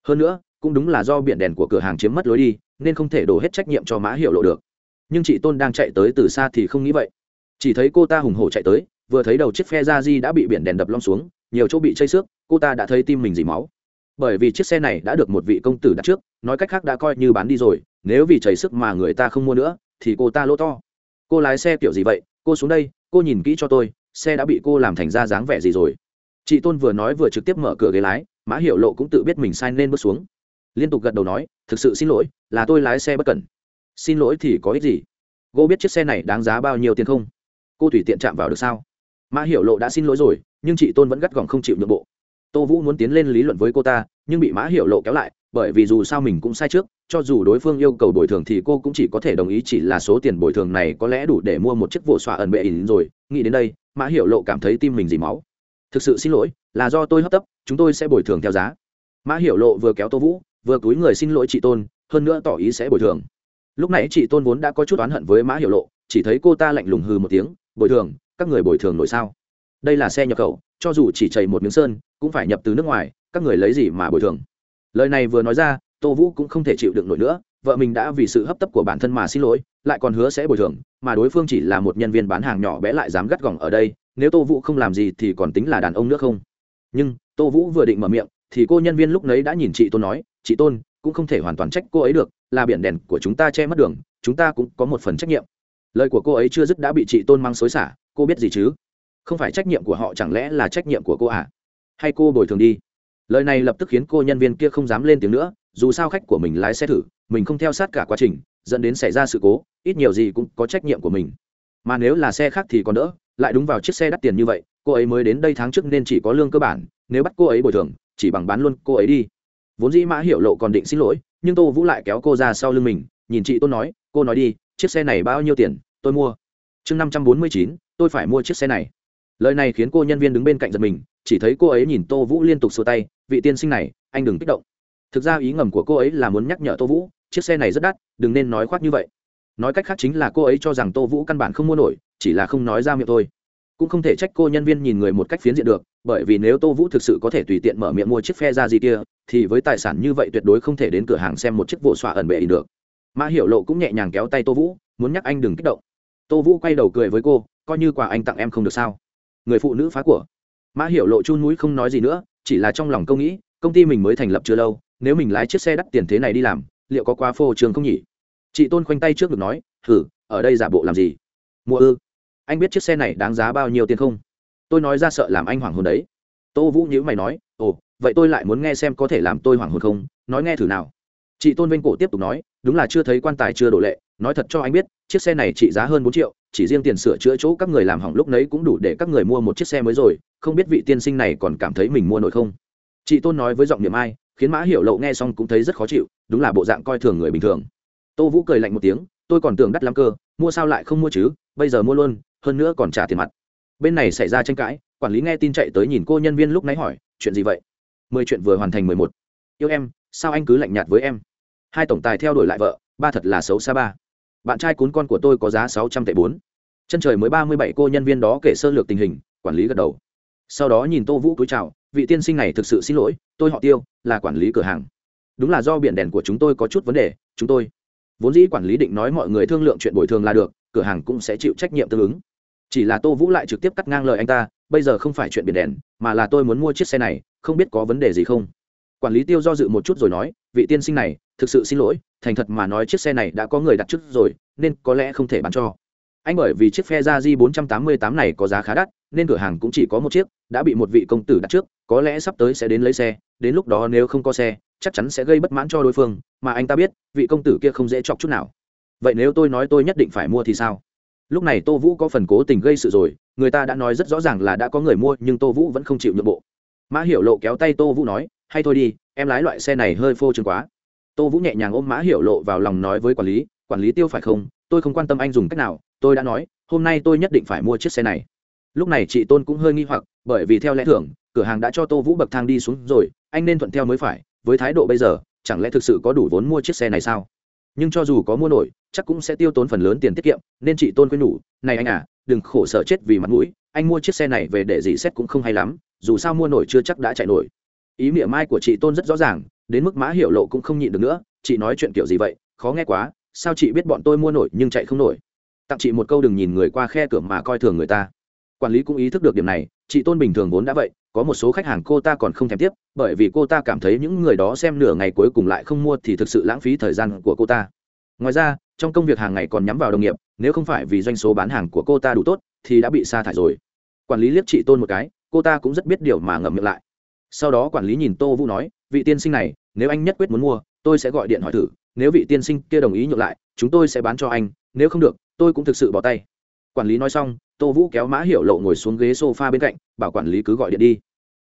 Hơn nữa, cũng đúng là do biển đèn của cửa hàng chiếm mất lối đi, nên không thể đổ hết trách nhiệm cho mã hiệu lộ được. Nhưng chị tôn đang chạy tới từ xa thì không nghĩ vậy. Chỉ thấy cô ta hùng hổ chạy tới, vừa thấy đầu chiếc phe da di đã bị biển đèn đập lom xuống, nhiều chỗ bị chây xước, cô ta đã thấy tim mình dì máu. Bởi vì chiếc xe này đã được một vị công tử đặt trước, nói cách khác đã coi như bán đi rồi, nếu vì chảy sức mà người ta không mua nữa, thì cô ta lỗ to. Cô lái xe kiểu gì vậy? Cô xuống đây, cô nhìn kỹ cho tôi, xe đã bị cô làm thành ra dáng vẻ gì rồi? Chị tôn vừa nói vừa trực tiếp mở cửa ghế lái, mã hiệu lộ cũng tự biết mình sai nên bước xuống. Liên tục gật đầu nói, thực sự xin lỗi, là tôi lái xe bất cẩn. Xin lỗi thì có ích gì? Cô biết chiếc xe này đáng giá bao nhiêu tiền không? Cô tùy tiện chạm vào được sao? Mã hiệu lộ đã xin lỗi rồi, nhưng chị tôn vẫn gắt gỏng không chịu nhượng bộ. Tô vũ muốn tiến lên lý luận với cô ta, nhưng bị mã hiệu lộ kéo lại, bởi vì dù sao mình cũng sai trước, cho dù đối phương yêu cầu bồi thường thì cô cũng chỉ có thể đồng ý chỉ là số tiền bồi thường này có lẽ đủ để mua một chiếc vỗ xoa ẩn bệ ỉn rồi. Nghĩ đến đây, mã hiệu lộ cảm thấy tim mình dì máu thực sự xin lỗi, là do tôi hấp tấp, chúng tôi sẽ bồi thường theo giá. Mã Hiểu lộ vừa kéo tô vũ, vừa cúi người xin lỗi chị tôn, hơn nữa tỏ ý sẽ bồi thường. Lúc này chị tôn vốn đã có chút oán hận với mã Hiểu lộ, chỉ thấy cô ta lạnh lùng hừ một tiếng, bồi thường, các người bồi thường nổi sao? Đây là xe nhập khẩu, cho dù chỉ chảy một miếng sơn, cũng phải nhập từ nước ngoài, các người lấy gì mà bồi thường? Lời này vừa nói ra, tô vũ cũng không thể chịu đựng nổi nữa, vợ mình đã vì sự hấp tấp của bản thân mà xin lỗi, lại còn hứa sẽ bồi thường, mà đối phương chỉ là một nhân viên bán hàng nhỏ bé lại dám gắt gỏng ở đây nếu tô vũ không làm gì thì còn tính là đàn ông nữa không? Nhưng, tô vũ vừa định mở miệng, thì cô nhân viên lúc nấy đã nhìn chị tôn nói, chị tôn, cũng không thể hoàn toàn trách cô ấy được, là biển đèn của chúng ta che mất đường, chúng ta cũng có một phần trách nhiệm. Lời của cô ấy chưa dứt đã bị chị tôn mang xối xả, cô biết gì chứ? Không phải trách nhiệm của họ chẳng lẽ là trách nhiệm của cô à? Hay cô bồi thường đi? Lời này lập tức khiến cô nhân viên kia không dám lên tiếng nữa, dù sao khách của mình lái xe thử, mình không theo sát cả quá trình, dẫn đến xảy ra sự cố, ít nhiều gì cũng có trách nhiệm của mình. Mà nếu là xe khác thì còn đỡ lại đúng vào chiếc xe đắt tiền như vậy, cô ấy mới đến đây tháng trước nên chỉ có lương cơ bản, nếu bắt cô ấy bồi thường, chỉ bằng bán luôn cô ấy đi. Vốn dĩ mã hiểu lộ còn định xin lỗi, nhưng tô vũ lại kéo cô ra sau lưng mình, nhìn chị tôn nói, cô nói đi, chiếc xe này bao nhiêu tiền? Tôi mua. Chương năm trăm bốn mươi chín, tôi phải mua chiếc xe này. Lời này khiến cô nhân viên đứng bên cạnh giật mình, chỉ thấy cô ấy nhìn tô vũ liên tục xua tay, vị tiên sinh này, anh đừng kích động. Thực ra ý ngầm của cô ấy là muốn nhắc nhở tô vũ, chiếc xe này rất đắt, đừng nên nói khoác như vậy. Nói cách khác chính là cô ấy cho rằng tô vũ căn bản không mua nổi chỉ là không nói ra miệng thôi. Cũng không thể trách cô nhân viên nhìn người một cách phiến diện được, bởi vì nếu tô vũ thực sự có thể tùy tiện mở miệng mua chiếc phe ra gì kia, thì với tài sản như vậy tuyệt đối không thể đến cửa hàng xem một chiếc vỗ xoa ẩn bệ được. Mã hiểu lộ cũng nhẹ nhàng kéo tay tô vũ, muốn nhắc anh đừng kích động. Tô vũ quay đầu cười với cô, coi như quà anh tặng em không được sao? Người phụ nữ phá của. Mã hiểu lộ chun mũi không nói gì nữa, chỉ là trong lòng câu nghĩ, công ty mình mới thành lập chưa lâu, nếu mình lái chiếc xe đắt tiền thế này đi làm, liệu có quá phô trường không nhỉ? Chị tôn khoanh tay trước được nói thử ở đây giả bộ làm gì? Mua ư anh biết chiếc xe này đáng giá bao nhiêu tiền không? Tôi nói ra sợ làm anh hoảng hồn đấy. Tô vũ nhữ mày nói, ồ, vậy tôi lại muốn nghe xem có thể làm tôi hoảng hồn không? Nói nghe thử nào. Chị tôn vinh cổ tiếp tục nói, đúng là chưa thấy quan tài chưa đổ lệ, nói thật cho anh biết, chiếc xe này trị giá hơn bốn triệu, chỉ riêng tiền sửa chữa chỗ các người làm hỏng lúc nấy cũng đủ để các người mua một chiếc xe mới rồi, không biết vị tiên sinh này còn cảm thấy mình mua nổi không? Chị tôn nói với giọng niềm ai, khiến mã hiểu lậu nghe xong cũng thấy rất khó chịu, đúng là bộ dạng coi thường người bình thường. Tô vũ cười lạnh một tiếng, tôi còn tưởng đắt lắm cơ, mua sao lại không mua chứ? Bây giờ mua luôn hơn nữa còn trả tiền mặt. Bên này xảy ra tranh cãi, quản lý nghe tin chạy tới nhìn cô nhân viên lúc nãy hỏi, chuyện gì vậy? Mười chuyện vừa hoàn thành mười một. Yêu em, sao anh cứ lạnh nhạt với em? Hai tổng tài theo đuổi lại vợ, ba thật là xấu xa ba. Bạn trai cún con của tôi có giá sáu trăm tệ bốn. Chân trời mới ba mươi bảy, cô nhân viên đó kể sơ lược tình hình, quản lý gật đầu. Sau đó nhìn tô vũ cúi chào, vị tiên sinh này thực sự xin lỗi, tôi họ tiêu, là quản lý cửa hàng. Đúng là do biển đèn của chúng tôi có chút vấn đề, chúng tôi. Vốn dĩ quản lý định nói mọi người thương lượng chuyện bồi thường là được, cửa hàng cũng sẽ chịu trách nhiệm tương ứng chỉ là tô vũ lại trực tiếp cắt ngang lời anh ta, bây giờ không phải chuyện biển đèn, mà là tôi muốn mua chiếc xe này, không biết có vấn đề gì không? Quản lý tiêu do dự một chút rồi nói, vị tiên sinh này, thực sự xin lỗi, thành thật mà nói chiếc xe này đã có người đặt trước rồi, nên có lẽ không thể bán cho. Anh bởi vì chiếc phe ra di 488 này có giá khá đắt, nên cửa hàng cũng chỉ có một chiếc, đã bị một vị công tử đặt trước, có lẽ sắp tới sẽ đến lấy xe, đến lúc đó nếu không có xe, chắc chắn sẽ gây bất mãn cho đối phương, mà anh ta biết, vị công tử kia không dễ chọc chút nào. Vậy nếu tôi nói tôi nhất định phải mua thì sao? Lúc này tô vũ có phần cố tình gây sự rồi, người ta đã nói rất rõ ràng là đã có người mua, nhưng tô vũ vẫn không chịu nhượng bộ. Mã hiểu lộ kéo tay tô vũ nói, hay thôi đi, em lái loại xe này hơi phô trương quá. Tô vũ nhẹ nhàng ôm mã hiểu lộ vào lòng nói với quản lý quản lý tiêu phải không? Tôi không quan tâm anh dùng cách nào, tôi đã nói, hôm nay tôi nhất định phải mua chiếc xe này. Lúc này chị tôn cũng hơi nghi hoặc, bởi vì theo lẽ thưởng cửa hàng đã cho tô vũ bậc thang đi xuống rồi, anh nên thuận theo mới phải, với thái độ bây giờ, chẳng lẽ thực sự có đủ vốn mua chiếc xe này sao? Nhưng cho dù có mua nổi chắc cũng sẽ tiêu tốn phần lớn tiền tiết kiệm, nên chị tôn quyên nhủ, này anh à đừng khổ sở chết vì mặt mũi, anh mua chiếc xe này về để dì xét cũng không hay lắm, dù sao mua nổi chưa chắc đã chạy nổi. Ý nghĩa mai của chị tôn rất rõ ràng, đến mức mã hiểu lộ cũng không nhịn được nữa, chị nói chuyện kiểu gì vậy? Khó nghe quá, sao chị biết bọn tôi mua nổi nhưng chạy không nổi? Tặng chị một câu đừng nhìn người qua khe cửa mà coi thường người ta. Quản lý cũng ý thức được điểm này, chị tôn bình thường vốn đã vậy, có một số khách hàng cô ta còn không thèm tiếp, bởi vì cô ta cảm thấy những người đó xem nửa ngày cuối cùng lại không mua thì thực sự lãng phí thời gian của cô ta. Ngoài ra trong công việc hàng ngày còn nhắm vào đồng nghiệp, nếu không phải vì doanh số bán hàng của cô ta đủ tốt, thì đã bị sa thải rồi. Quản lý liếc chị tôn một cái, cô ta cũng rất biết điều mà ngậm miệng lại. Sau đó quản lý nhìn tô vũ nói, vị tiên sinh này, nếu anh nhất quyết muốn mua, tôi sẽ gọi điện hỏi thử, nếu vị tiên sinh kia đồng ý nhượng lại, chúng tôi sẽ bán cho anh, nếu không được, tôi cũng thực sự bỏ tay. Quản lý nói xong, tô vũ kéo mã hiệu lộ ngồi xuống ghế s o f a bên cạnh, bảo quản lý cứ gọi điện đi.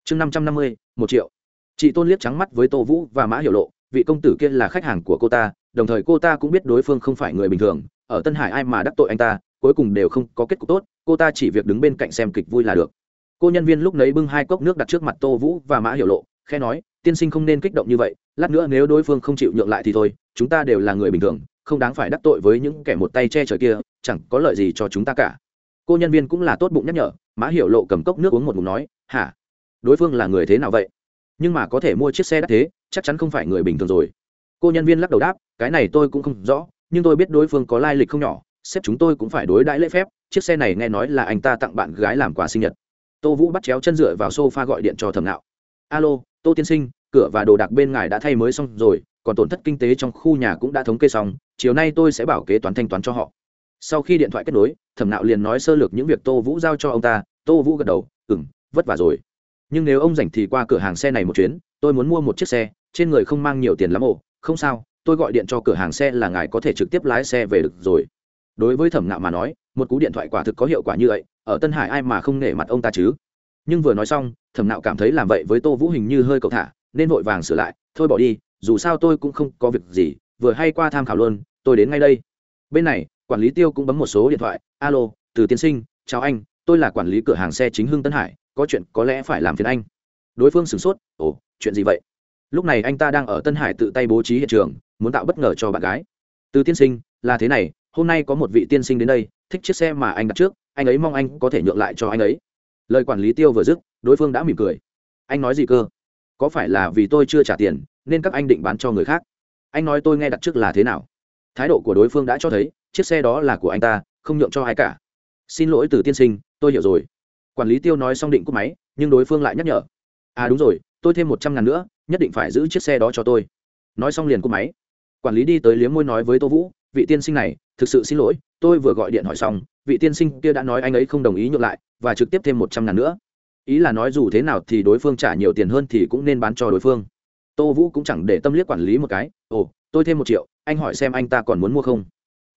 Chương năm trăm năm mươi, một triệu. Chị tôn liếc trắng mắt với tô vũ và mã hiệu lộ vị công tử kia là khách hàng của cô ta, đồng thời cô ta cũng biết đối phương không phải người bình thường, ở tân hải ai mà đắc tội anh ta, cuối cùng đều không có kết cục tốt, cô ta chỉ việc đứng bên cạnh xem kịch vui là được. Cô nhân viên lúc nấy bưng hai cốc nước đặt trước mặt tô vũ và mã hiểu lộ khe nói, tiên sinh không nên kích động như vậy, lát nữa nếu đối phương không chịu nhượng lại thì thôi, chúng ta đều là người bình thường, không đáng phải đắc tội với những kẻ một tay che trời kia, chẳng có lợi gì cho chúng ta cả. Cô nhân viên cũng là tốt bụng nhắc nhở, mã hiểu lộ cầm cốc nước uống một ngụm nói, hả? Đối phương là người thế nào vậy? Nhưng mà có thể mua chiếc xe đắt thế, chắc chắn không phải người bình thường rồi. Cô nhân viên lắc đầu đáp, cái này tôi cũng không rõ, nhưng tôi biết đối phương có lai lịch không nhỏ, sếp chúng tôi cũng phải đối đãi lễ phép, chiếc xe này nghe nói là anh ta tặng bạn gái làm quà sinh nhật. Tô vũ bắt chéo chân dựa vào s o f a gọi điện cho thẩm nạo alo, tô tiên sinh, cửa và đồ đạc bên ngài đã thay mới xong rồi, còn tổn thất kinh tế trong khu nhà cũng đã thống kê xong, chiều nay tôi sẽ bảo kế toán thanh toán cho họ. Sau khi điện thoại kết nối, thẩm nạo liền nói sơ lược những việc tô vũ giao cho ông ta, tô vũ gật đầu ừng vất vả rồi nhưng nếu ông rảnh thì qua cửa hàng xe này một chuyến, tôi muốn mua một chiếc xe, trên người không mang nhiều tiền lắm ồ, không sao, tôi gọi điện cho cửa hàng xe là ngài có thể trực tiếp lái xe về được rồi. Đối với thẩm nạo mà nói, một cú điện thoại quả thực có hiệu quả như vậy, ở tân hải ai mà không nể mặt ông ta chứ? Nhưng vừa nói xong, thẩm nạo cảm thấy làm vậy với tô vũ hình như hơi cậu thả, nên vội vàng sửa lại, thôi bỏ đi, dù sao tôi cũng không có việc gì, vừa hay qua tham khảo luôn, tôi đến ngay đây. Bên này, quản lý tiêu cũng bấm một số điện thoại, alo, từ tiên sinh, chào anh, tôi là quản lý cửa hàng xe chính hưng tân hải có chuyện có lẽ phải làm phiền anh. Đối phương sửng sốt, ồ, chuyện gì vậy? Lúc này anh ta đang ở tân hải tự tay bố trí hiện trường, muốn tạo bất ngờ cho bạn gái. Từ tiên sinh, là thế này, hôm nay có một vị tiên sinh đến đây, thích chiếc xe mà anh đặt trước, anh ấy mong anh có thể nhượng lại cho anh ấy. Lời quản lý tiêu vừa dứt, đối phương đã mỉm cười. Anh nói gì cơ? Có phải là vì tôi chưa trả tiền, nên các anh định bán cho người khác? Anh nói tôi nghe đặt trước là thế nào? Thái độ của đối phương đã cho thấy, chiếc xe đó là của anh ta, không nhượng cho ai cả. Xin lỗi từ tiên sinh, tôi hiểu rồi quản lý tiêu nói xong định cúp máy, nhưng đối phương lại nhắc nhở. À đúng rồi, tôi thêm một trăm ngàn nữa, nhất định phải giữ chiếc xe đó cho tôi. Nói xong liền cúp máy. Quản lý đi tới liếm môi nói với tô vũ, vị tiên sinh này, thực sự xin lỗi, tôi vừa gọi điện hỏi xong, vị tiên sinh kia đã nói anh ấy không đồng ý nhượng lại, và trực tiếp thêm một trăm ngàn nữa. Ý là nói dù thế nào thì đối phương trả nhiều tiền hơn thì cũng nên bán cho đối phương. Tô vũ cũng chẳng để tâm liếc quản lý một cái, ồ, tôi thêm một triệu, anh hỏi xem anh ta còn muốn mua không?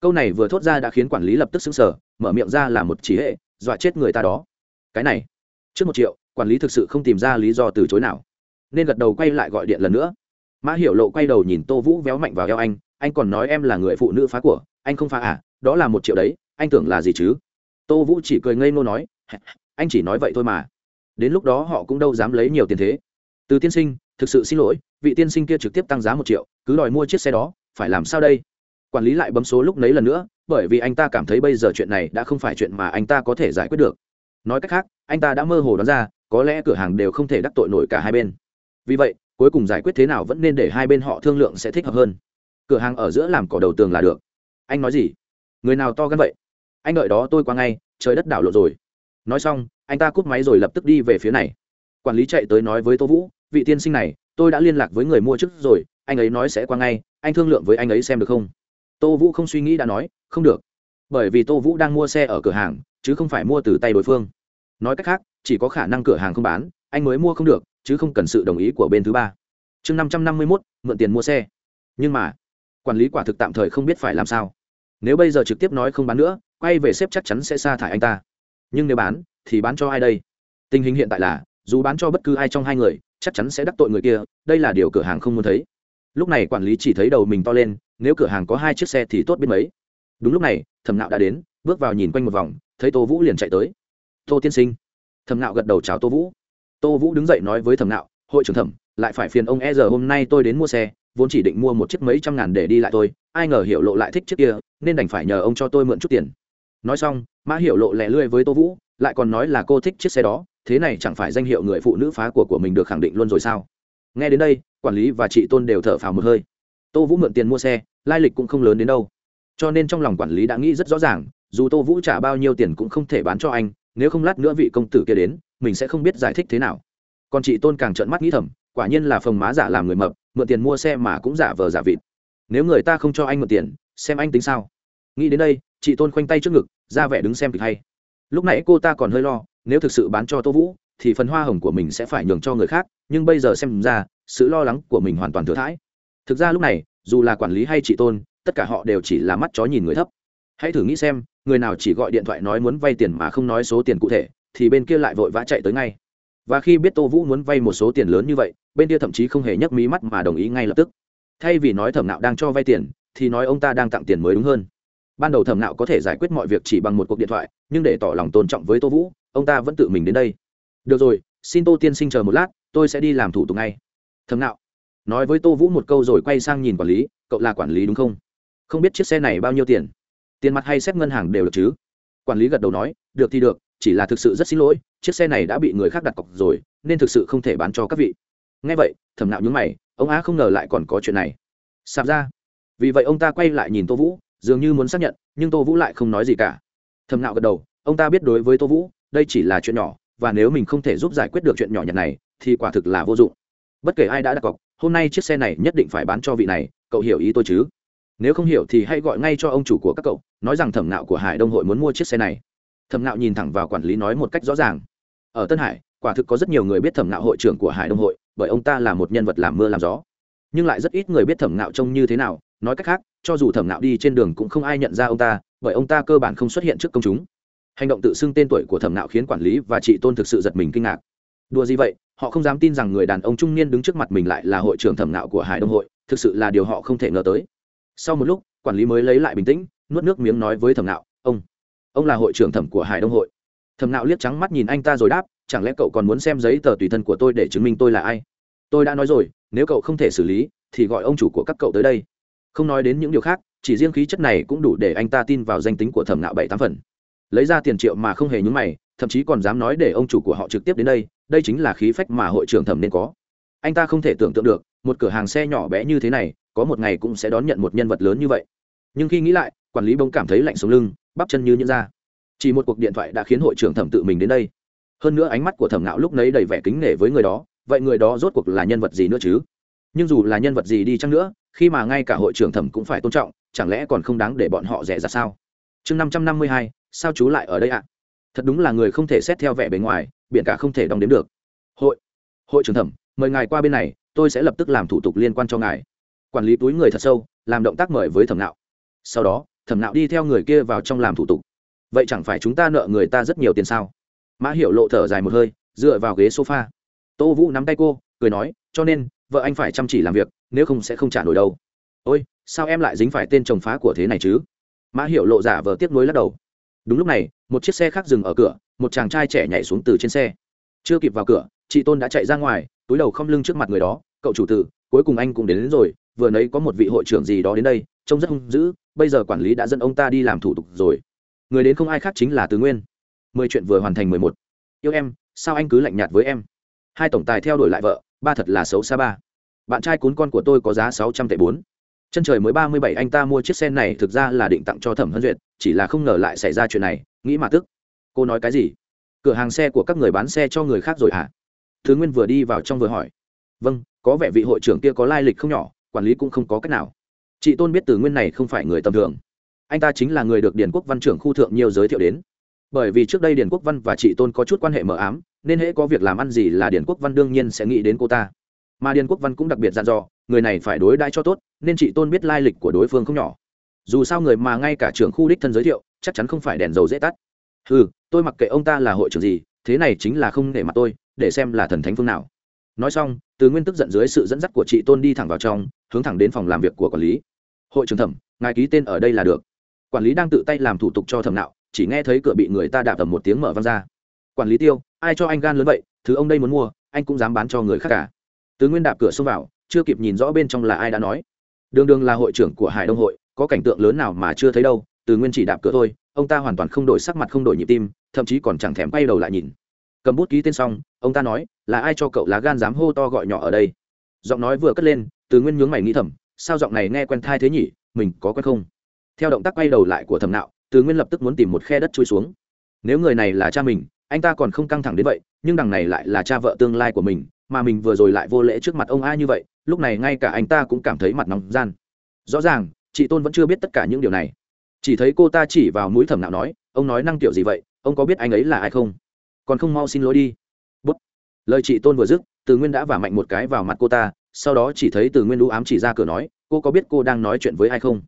Câu này vừa thốt ra đã khiến quản lý lập tức xứng sở mở miệng ra là một chỉ hệ, dọa chết người ta đó cái này, trước một triệu, quản lý thực sự không tìm ra lý do từ chối nào. Nên gật đầu quay lại gọi điện lần nữa. Mã hiểu lộ quay đầu nhìn tô vũ véo mạnh vào eo anh anh còn nói em là người phụ nữ phá của, anh không phá à đó là một triệu đấy, anh tưởng là gì chứ? Tô vũ chỉ cười ngây ngô nói, anh chỉ nói vậy thôi mà. Đến lúc đó họ cũng đâu dám lấy nhiều tiền thế. Từ tiên sinh, thực sự xin lỗi, vị tiên sinh kia trực tiếp tăng giá một triệu, cứ đòi mua chiếc xe đó, phải làm sao đây? Quản lý lại bấm số lúc nấy lần nữa, bởi vì anh ta cảm thấy bây giờ chuyện này đã không phải chuyện mà anh ta có thể giải quyết được nói cách khác, anh ta đã mơ hồ đoán ra, có lẽ cửa hàng đều không thể đắc tội nổi cả hai bên. Vì vậy, cuối cùng giải quyết thế nào vẫn nên để hai bên họ thương lượng sẽ thích hợp hơn. Cửa hàng ở giữa làm cỏ đầu tường là được. Anh nói gì? Người nào to gan vậy? Anh đợi đó tôi qua ngay, trời đất đảo lộn rồi. Nói xong, anh ta cúp máy rồi lập tức đi về phía này. Quản lý chạy tới nói với tô vũ, vị tiên sinh này, tôi đã liên lạc với người mua trước rồi, anh ấy nói sẽ qua ngay, anh thương lượng với anh ấy xem được không? Tô vũ không suy nghĩ đã nói, không được. Bởi vì tô vũ đang mua xe ở cửa hàng, chứ không phải mua từ tay đối phương nói cách khác, chỉ có khả năng cửa hàng không bán, anh mới mua không được, chứ không cần sự đồng ý của bên thứ ba. Chương năm trăm năm mươi mốt, mượn tiền mua xe. Nhưng mà, quản lý quả thực tạm thời không biết phải làm sao. Nếu bây giờ trực tiếp nói không bán nữa, quay về xếp chắc chắn sẽ sa thải anh ta. Nhưng nếu bán, thì bán cho ai đây? Tình hình hiện tại là, dù bán cho bất cứ ai trong hai người, chắc chắn sẽ đắc tội người kia, đây là điều cửa hàng không muốn thấy. Lúc này quản lý chỉ thấy đầu mình to lên, nếu cửa hàng có hai chiếc xe thì tốt biết mấy. Đúng lúc này, thẩm nạo đã đến, bước vào nhìn quanh một vòng, thấy tô vũ liền chạy tới tô tiên sinh. Thẩm nạo gật đầu chào tô vũ. Tô vũ đứng dậy nói với thẩm nạo hội trưởng thẩm, lại phải phiền ông e giờ hôm nay tôi đến mua xe, vốn chỉ định mua một chiếc mấy trăm ngàn để đi lại tôi ai ngờ hiểu lộ lại thích chiếc kia, nên đành phải nhờ ông cho tôi mượn chút tiền. Nói xong, mã hiểu lộ lẻ lươi với tô vũ, lại còn nói là cô thích chiếc xe đó, thế này chẳng phải danh hiệu người phụ nữ phá của của mình được khẳng định luôn rồi sao? Nghe đến đây, quản lý và chị tôn đều thở phào một hơi. Tô vũ mượn tiền mua xe, lai lịch cũng không lớn đến đâu. Cho nên trong lòng quản lý đã nghĩ rất rõ ràng, dù tô vũ trả bao nhiêu tiền cũng không thể bán cho anh nếu không lát nữa vị công tử kia đến, mình sẽ không biết giải thích thế nào. Còn chị tôn càng trợn mắt nghĩ thầm, quả nhiên là phồng má giả làm người mập, mượn tiền mua xe mà cũng giả vờ giả vịt. Nếu người ta không cho anh mượn tiền, xem anh tính sao? Nghĩ đến đây, chị tôn khoanh tay trước ngực, ra vẻ đứng xem kịch hay. Lúc nãy cô ta còn hơi lo, nếu thực sự bán cho tô vũ, thì phần hoa hồng của mình sẽ phải nhường cho người khác, nhưng bây giờ xem ra, sự lo lắng của mình hoàn toàn thừa thãi. Thực ra lúc này, dù là quản lý hay chị tôn, tất cả họ đều chỉ là mắt chó nhìn người thấp hãy thử nghĩ xem, người nào chỉ gọi điện thoại nói muốn vay tiền mà không nói số tiền cụ thể, thì bên kia lại vội vã chạy tới ngay. Và khi biết tô vũ muốn vay một số tiền lớn như vậy, bên kia thậm chí không hề nhấc mí mắt mà đồng ý ngay lập tức. Thay vì nói thẩm nạo đang cho vay tiền, thì nói ông ta đang tặng tiền mới đúng hơn. Ban đầu thẩm nạo có thể giải quyết mọi việc chỉ bằng một cuộc điện thoại, nhưng để tỏ lòng tôn trọng với tô vũ, ông ta vẫn tự mình đến đây. Được rồi, xin tô tiên sinh chờ một lát, tôi sẽ đi làm thủ tục ngay. Thẩm nạo nói với tô vũ một câu rồi quay sang nhìn quản lý, cậu là quản lý đúng không? Không biết chiếc xe này bao nhiêu tiền? Tiền mặt hay xét ngân hàng đều được chứ? Quản lý gật đầu nói, được thì được, chỉ là thực sự rất xin lỗi, chiếc xe này đã bị người khác đặt cọc rồi, nên thực sự không thể bán cho các vị. Ngay vậy, thẩm nạo nhúng mày, ông á không ngờ lại còn có chuyện này. Sạp ra. Vì vậy ông ta quay lại nhìn tô vũ, dường như muốn xác nhận, nhưng tô vũ lại không nói gì cả. Thẩm nạo gật đầu, ông ta biết đối với tô vũ, đây chỉ là chuyện nhỏ, và nếu mình không thể giúp giải quyết được chuyện nhỏ nhặt này, thì quả thực là vô dụng. Bất kể ai đã đặt cọc, hôm nay chiếc xe này nhất định phải bán cho vị này, cậu hiểu ý tôi chứ? Nếu không hiểu thì hãy gọi ngay cho ông chủ của các cậu nói rằng thẩm nạo của hải đông hội muốn mua chiếc xe này. Thẩm nạo nhìn thẳng vào quản lý nói một cách rõ ràng. Ở tân hải, quả thực có rất nhiều người biết thẩm nạo hội trưởng của hải đông hội, bởi ông ta là một nhân vật làm mưa làm gió. Nhưng lại rất ít người biết thẩm nạo trông như thế nào. Nói cách khác, cho dù thẩm nạo đi trên đường cũng không ai nhận ra ông ta, bởi ông ta cơ bản không xuất hiện trước công chúng. Hành động tự xưng tên tuổi của thẩm nạo khiến quản lý và chị tôn thực sự giật mình kinh ngạc. Đùa gì vậy? Họ không dám tin rằng người đàn ông trung niên đứng trước mặt mình lại là hội trưởng thẩm nạo của hải đông hội, thực sự là điều họ không thể ngờ tới. Sau một lúc, quản lý mới lấy lại bình tĩnh nuốt nước miếng nói với thẩm nạo, ông ông là hội trưởng thẩm của hải đông hội. Thẩm nạo liếc trắng mắt nhìn anh ta rồi đáp, chẳng lẽ cậu còn muốn xem giấy tờ tùy thân của tôi để chứng minh tôi là ai? Tôi đã nói rồi, nếu cậu không thể xử lý, thì gọi ông chủ của các cậu tới đây. Không nói đến những điều khác, chỉ riêng khí chất này cũng đủ để anh ta tin vào danh tính của thẩm nạo bảy tám phần. Lấy ra tiền triệu mà không hề nhúng mày, thậm chí còn dám nói để ông chủ của họ trực tiếp đến đây đây chính là khí phách mà hội trưởng thẩm nên có. Anh ta không thể tưởng tượng được, một cửa hàng xe nhỏ bé như thế này, có một ngày cũng sẽ đón nhận một nhân vật lớn như vậy. Nhưng khi nghĩ lại quản lý bỗng cảm thấy lạnh sống lưng, bắp chân như những ra. Chỉ một cuộc điện thoại đã khiến hội trưởng thẩm tự mình đến đây. Hơn nữa ánh mắt của thẩm ngạo lúc nấy đầy vẻ kính nể với người đó, vậy người đó rốt cuộc là nhân vật gì nữa chứ? Nhưng dù là nhân vật gì đi chăng nữa, khi mà ngay cả hội trưởng thẩm cũng phải tôn trọng, chẳng lẽ còn không đáng để bọn họ rẻ ra sao? Chương năm trăm năm mươi hai, sao chú lại ở đây ạ? Thật đúng là người không thể xét theo vẻ bề ngoài biện cả không thể đong đếm được. Hội hội trưởng thẩm, mời ngài qua bên này, tôi sẽ lập tức làm thủ tục liên quan cho ngài. Quản lý túi người thật sâu, làm động tác mời với thẩm nạo sau đó thẩm nạo đi theo người kia vào trong làm thủ tục. Vậy chẳng phải chúng ta nợ người ta rất nhiều tiền sao? Mã hiểu lộ thở dài một hơi dựa vào ghế sofa. Tô vũ nắm tay cô cười nói cho nên vợ anh phải chăm chỉ làm việc nếu không sẽ không trả nổi đâu. Ôi sao em lại dính phải tên chồng phá của thế này chứ? Mã hiểu lộ giả vờ tiếp nối lắc đầu. Đúng lúc này một chiếc xe khác dừng ở cửa một chàng trai trẻ nhảy xuống từ trên xe. Chưa kịp vào cửa chị tôn đã chạy ra ngoài túi đầu không lưng trước mặt người đó cậu chủ tử cuối cùng anh cũng đến, đến rồi vừa nấy có một vị hội trưởng gì đó đến đây trông rất hung dữ bây giờ quản lý đã dẫn ông ta đi làm thủ tục rồi. Người đến không ai khác chính là tứ nguyên. Mười chuyện vừa hoàn thành mười một. Yêu em, sao anh cứ lạnh nhạt với em? Hai tổng tài theo đuổi lại vợ, ba thật là xấu xa ba. Bạn trai cún con của tôi có giá sáu trăm tệ bốn. Chân trời mới ba mươi bảy, anh ta mua chiếc xe này thực ra là định tặng cho thẩm hân duyệt, chỉ là không ngờ lại xảy ra chuyện này, nghĩ mà tức. Cô nói cái gì? Cửa hàng xe của các người bán xe cho người khác rồi hả? Thứ nguyên vừa đi vào trong vừa hỏi. Vâng có vẻ vị hội trưởng kia có lai lịch không nhỏ, quản lý cũng không có cách nào chị tôn biết từ nguyên này không phải người tầm thường. Anh ta chính là người được điền quốc văn trưởng khu thượng nhiều giới thiệu đến. Bởi vì trước đây điền quốc văn và chị tôn có chút quan hệ mờ ám, nên hễ có việc làm ăn gì là điền quốc văn đương nhiên sẽ nghĩ đến cô ta. Mà điền quốc văn cũng đặc biệt dặn dò, người này phải đối đãi cho tốt, nên chị tôn biết lai lịch của đối phương không nhỏ. Dù sao người mà ngay cả trưởng khu đích thân giới thiệu, chắc chắn không phải đèn dầu dễ tắt. Ừ tôi mặc kệ ông ta là hội trưởng gì, thế này chính là không để mặt tôi, để xem là thần thánh phương nào. Nói xong, từ nguyên tức giận dưới sự dẫn dắt của chị tôn đi thẳng vào trong, hướng thẳng đến phòng làm việc của quản lý hội trưởng thẩm, ngài ký tên ở đây là được. Quản lý đang tự tay làm thủ tục cho thẩm nạo, chỉ nghe thấy cửa bị người ta đạp tầm một tiếng mở văng ra. Quản lý tiêu, ai cho anh gan lớn vậy, thứ ông đây muốn mua, anh cũng dám bán cho người khác cả. Tứ nguyên đạp cửa xông vào, chưa kịp nhìn rõ bên trong là ai đã nói. Đường đường là hội trưởng của hải đông hội, có cảnh tượng lớn nào mà chưa thấy đâu từ nguyên chỉ đạp cửa thôi, ông ta hoàn toàn không đổi sắc mặt không đổi nhịp tim, thậm chí còn chẳng thèm quay đầu lại nhìn. Cầm bút ký tên xong, ông ta nói, là ai cho cậu lá gan dám hô to gọi nhỏ ở đây? Giọng nói vừa cất lên từ nguyên nhướng mày nghĩ thầm sao giọng này nghe quen thai thế nhỉ, mình có quen không? Theo động tác quay đầu lại của thẩm nạo, từ nguyên lập tức muốn tìm một khe đất chui xuống. Nếu người này là cha mình, anh ta còn không căng thẳng đến vậy, nhưng đằng này lại là cha vợ tương lai của mình, mà mình vừa rồi lại vô lễ trước mặt ông a như vậy, lúc này ngay cả anh ta cũng cảm thấy mặt nóng gian. Rõ ràng, chị tôn vẫn chưa biết tất cả những điều này. Chỉ thấy cô ta chỉ vào mũi thẩm nạo nói, ông nói năng kiểu gì vậy? Ông có biết anh ấy là ai không? Còn không mau xin lỗi đi. Bút. Lời chị tôn vừa dứt, từ nguyên đã vả mạnh một cái vào mặt cô ta sau đó chỉ thấy từ nguyên lũ ám chỉ ra cửa nói, cô có biết cô đang nói chuyện với ai không?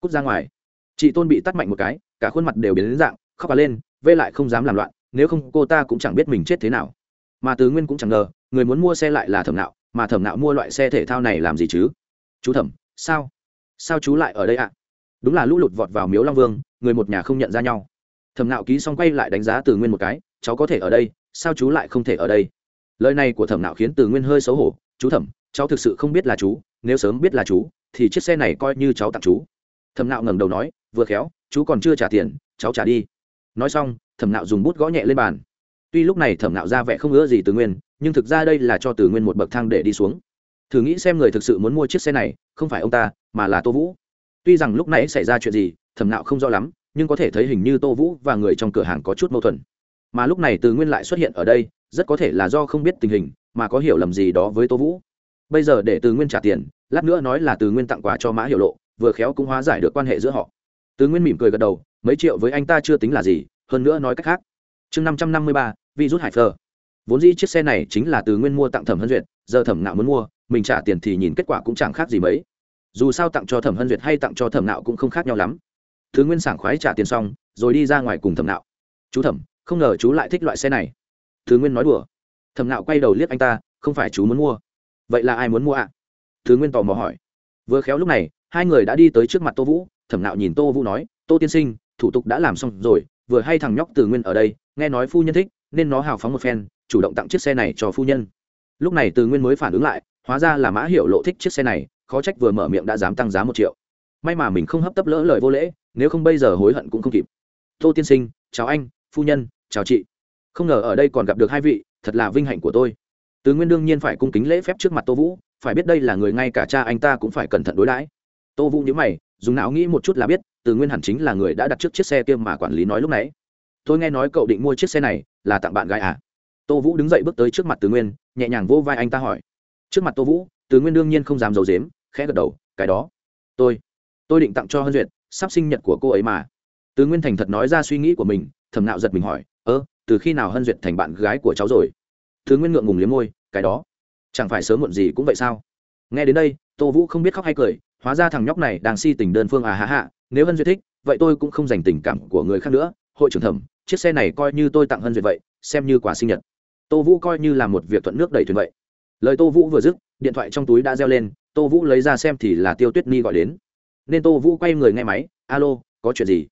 Cút ra ngoài. Chị tôn bị tắt mạnh một cái, cả khuôn mặt đều biến đến dạng, khóc cả lên, vê lại không dám làm loạn, nếu không cô ta cũng chẳng biết mình chết thế nào. Mà từ nguyên cũng chẳng ngờ, người muốn mua xe lại là thẩm nạo, mà thẩm nạo mua loại xe thể thao này làm gì chứ? Chú thẩm, sao? Sao chú lại ở đây ạ? Đúng là lũ lụt vọt vào miếu long vương, người một nhà không nhận ra nhau. Thẩm nạo ký xong quay lại đánh giá từ nguyên một cái, cháu có thể ở đây, sao chú lại không thể ở đây? Lời này của thẩm nạo khiến từ nguyên hơi xấu hổ, chú thẩm cháu thực sự không biết là chú, nếu sớm biết là chú, thì chiếc xe này coi như cháu tặng chú. Thẩm nạo ngẩng đầu nói, vừa khéo, chú còn chưa trả tiền, cháu trả đi. Nói xong, thẩm nạo dùng bút gõ nhẹ lên bàn. Tuy lúc này thẩm nạo ra vẻ không ngỡ gì từ nguyên, nhưng thực ra đây là cho từ nguyên một bậc thang để đi xuống. Thử nghĩ xem người thực sự muốn mua chiếc xe này, không phải ông ta, mà là tô vũ. Tuy rằng lúc nãy xảy ra chuyện gì, thẩm nạo không rõ lắm, nhưng có thể thấy hình như tô vũ và người trong cửa hàng có chút mâu thuẫn. Mà lúc này từ nguyên lại xuất hiện ở đây, rất có thể là do không biết tình hình, mà có hiểu lầm gì đó với tô vũ bây giờ để từ nguyên trả tiền, lát nữa nói là từ nguyên tặng quà cho mã hiểu lộ, vừa khéo cũng hóa giải được quan hệ giữa họ. Từ nguyên mỉm cười gật đầu, mấy triệu với anh ta chưa tính là gì, hơn nữa nói cách khác. Chương năm trăm năm mươi ba, vi rút hải phờ. Vốn dĩ chiếc xe này chính là từ nguyên mua tặng thẩm hân duyệt, giờ thẩm nạo muốn mua, mình trả tiền thì nhìn kết quả cũng chẳng khác gì mấy. Dù sao tặng cho thẩm hân duyệt hay tặng cho thẩm nạo cũng không khác nhau lắm. Thứ nguyên sảng khoái trả tiền xong, rồi đi ra ngoài cùng thẩm nạo chú thẩm, không ngờ chú lại thích loại xe này. Thứ nguyên nói đùa. Thẩm nạo quay đầu liếc anh ta, không phải chú muốn mua vậy là ai muốn mua ạ? À? thứ nguyên tò mò hỏi. Vừa khéo lúc này, hai người đã đi tới trước mặt tô vũ, thẩm nạo nhìn tô vũ nói, tô tiên sinh, thủ tục đã làm xong rồi, vừa hay thằng nhóc từ nguyên ở đây, nghe nói phu nhân thích, nên nó hào phóng một phen, chủ động tặng chiếc xe này cho phu nhân. Lúc này từ nguyên mới phản ứng lại, hóa ra là mã hiệu lộ thích chiếc xe này, khó trách vừa mở miệng đã dám tăng giá một triệu. May mà mình không hấp tấp lỡ lời vô lễ, nếu không bây giờ hối hận cũng không kịp. Tô tiên sinh, chào anh, phu nhân, chào chị. Không ngờ ở đây còn gặp được hai vị, thật là vinh hạnh của tôi từ nguyên đương nhiên phải cung kính lễ phép trước mặt tô vũ, phải biết đây là người ngay cả cha anh ta cũng phải cẩn thận đối đãi. Tô vũ nhớ mày, dùng não nghĩ một chút là biết, từ nguyên hẳn chính là người đã đặt trước chiếc xe kia mà quản lý nói lúc nãy. Tôi nghe nói cậu định mua chiếc xe này, là tặng bạn gái à? Tô vũ đứng dậy bước tới trước mặt từ nguyên, nhẹ nhàng vô vai anh ta hỏi. Trước mặt tô vũ, từ nguyên đương nhiên không dám d i ấ u dếm khẽ gật đầu, cái đó, tôi tôi định tặng cho hân duyệt, sắp sinh nhật của cô ấy mà. Từ nguyên thành thật nói ra suy nghĩ của mình, thầm nạo giật mình hỏi, ơ, từ khi nào hân duyệt thành bạn gái của cháu rồi? Thứ nguyên ngượng ngùng liếm môi, cái đó, chẳng phải sớm muộn gì cũng vậy sao? Nghe đến đây, tô vũ không biết khóc hay cười, hóa ra thằng nhóc này đang si tình đơn phương à hạ hạ nếu hân duyệt thích, vậy tôi cũng không dành tình cảm của người khác nữa. Hội trưởng thẩm, chiếc xe này coi như tôi tặng hân duyệt vậy, xem như quà sinh nhật. Tô vũ coi như là một việc thuận nước đẩy thuyền vậy. Lời tô vũ vừa dứt, điện thoại trong túi đã reo lên, tô vũ lấy ra xem thì là tiêu tuyết ni gọi đến. Nên tô vũ quay người nghe máy, alo, có chuyện gì?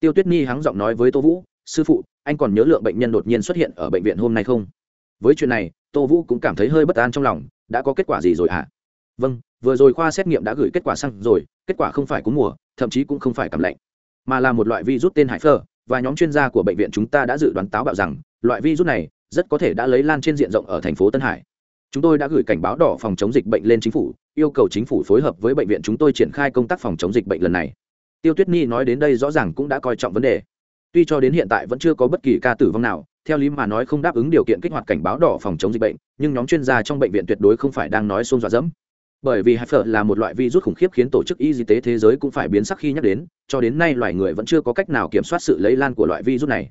Tiêu tuyết ni hắng giọng nói với tô vũ, sư phụ, anh còn nhớ lượng bệnh nhân đột nhiên xuất hiện ở bệnh viện hôm nay không? Với chuyện này, tô vũ cũng cảm thấy hơi bất an trong lòng, đã có kết quả gì rồi hả? Vâng vừa rồi khoa xét nghiệm đã gửi kết quả sang rồi, kết quả không phải cúm mùa, thậm chí cũng không phải cảm lạnh. Mà là một loại virus tên hải phơ và nhóm chuyên gia của bệnh viện chúng ta đã dự đoán táo bạo rằng, loại virus này rất có thể đã lấy lan trên diện rộng ở thành phố tân hải. Chúng tôi đã gửi cảnh báo đỏ phòng chống dịch bệnh lên chính phủ, yêu cầu chính phủ phối hợp với bệnh viện chúng tôi triển khai công tác phòng chống dịch bệnh lần này. Tiêu tuyết nhi nói đến đây rõ ràng cũng đã coi trọng vấn đề. Tuy cho đến hiện tại vẫn chưa có bất kỳ ca tử vong nào theo lý mà nói không đáp ứng điều kiện kích hoạt cảnh báo đỏ phòng chống dịch bệnh, nhưng nhóm chuyên gia trong bệnh viện tuyệt đối không phải đang nói xôn dọa dẫm. Bởi vì hyper là một loại virus khủng khiếp khiến tổ chức y tế thế giới cũng phải biến sắc khi nhắc đến, cho đến nay loài người vẫn chưa có cách nào kiểm soát sự lây lan của loại virus này.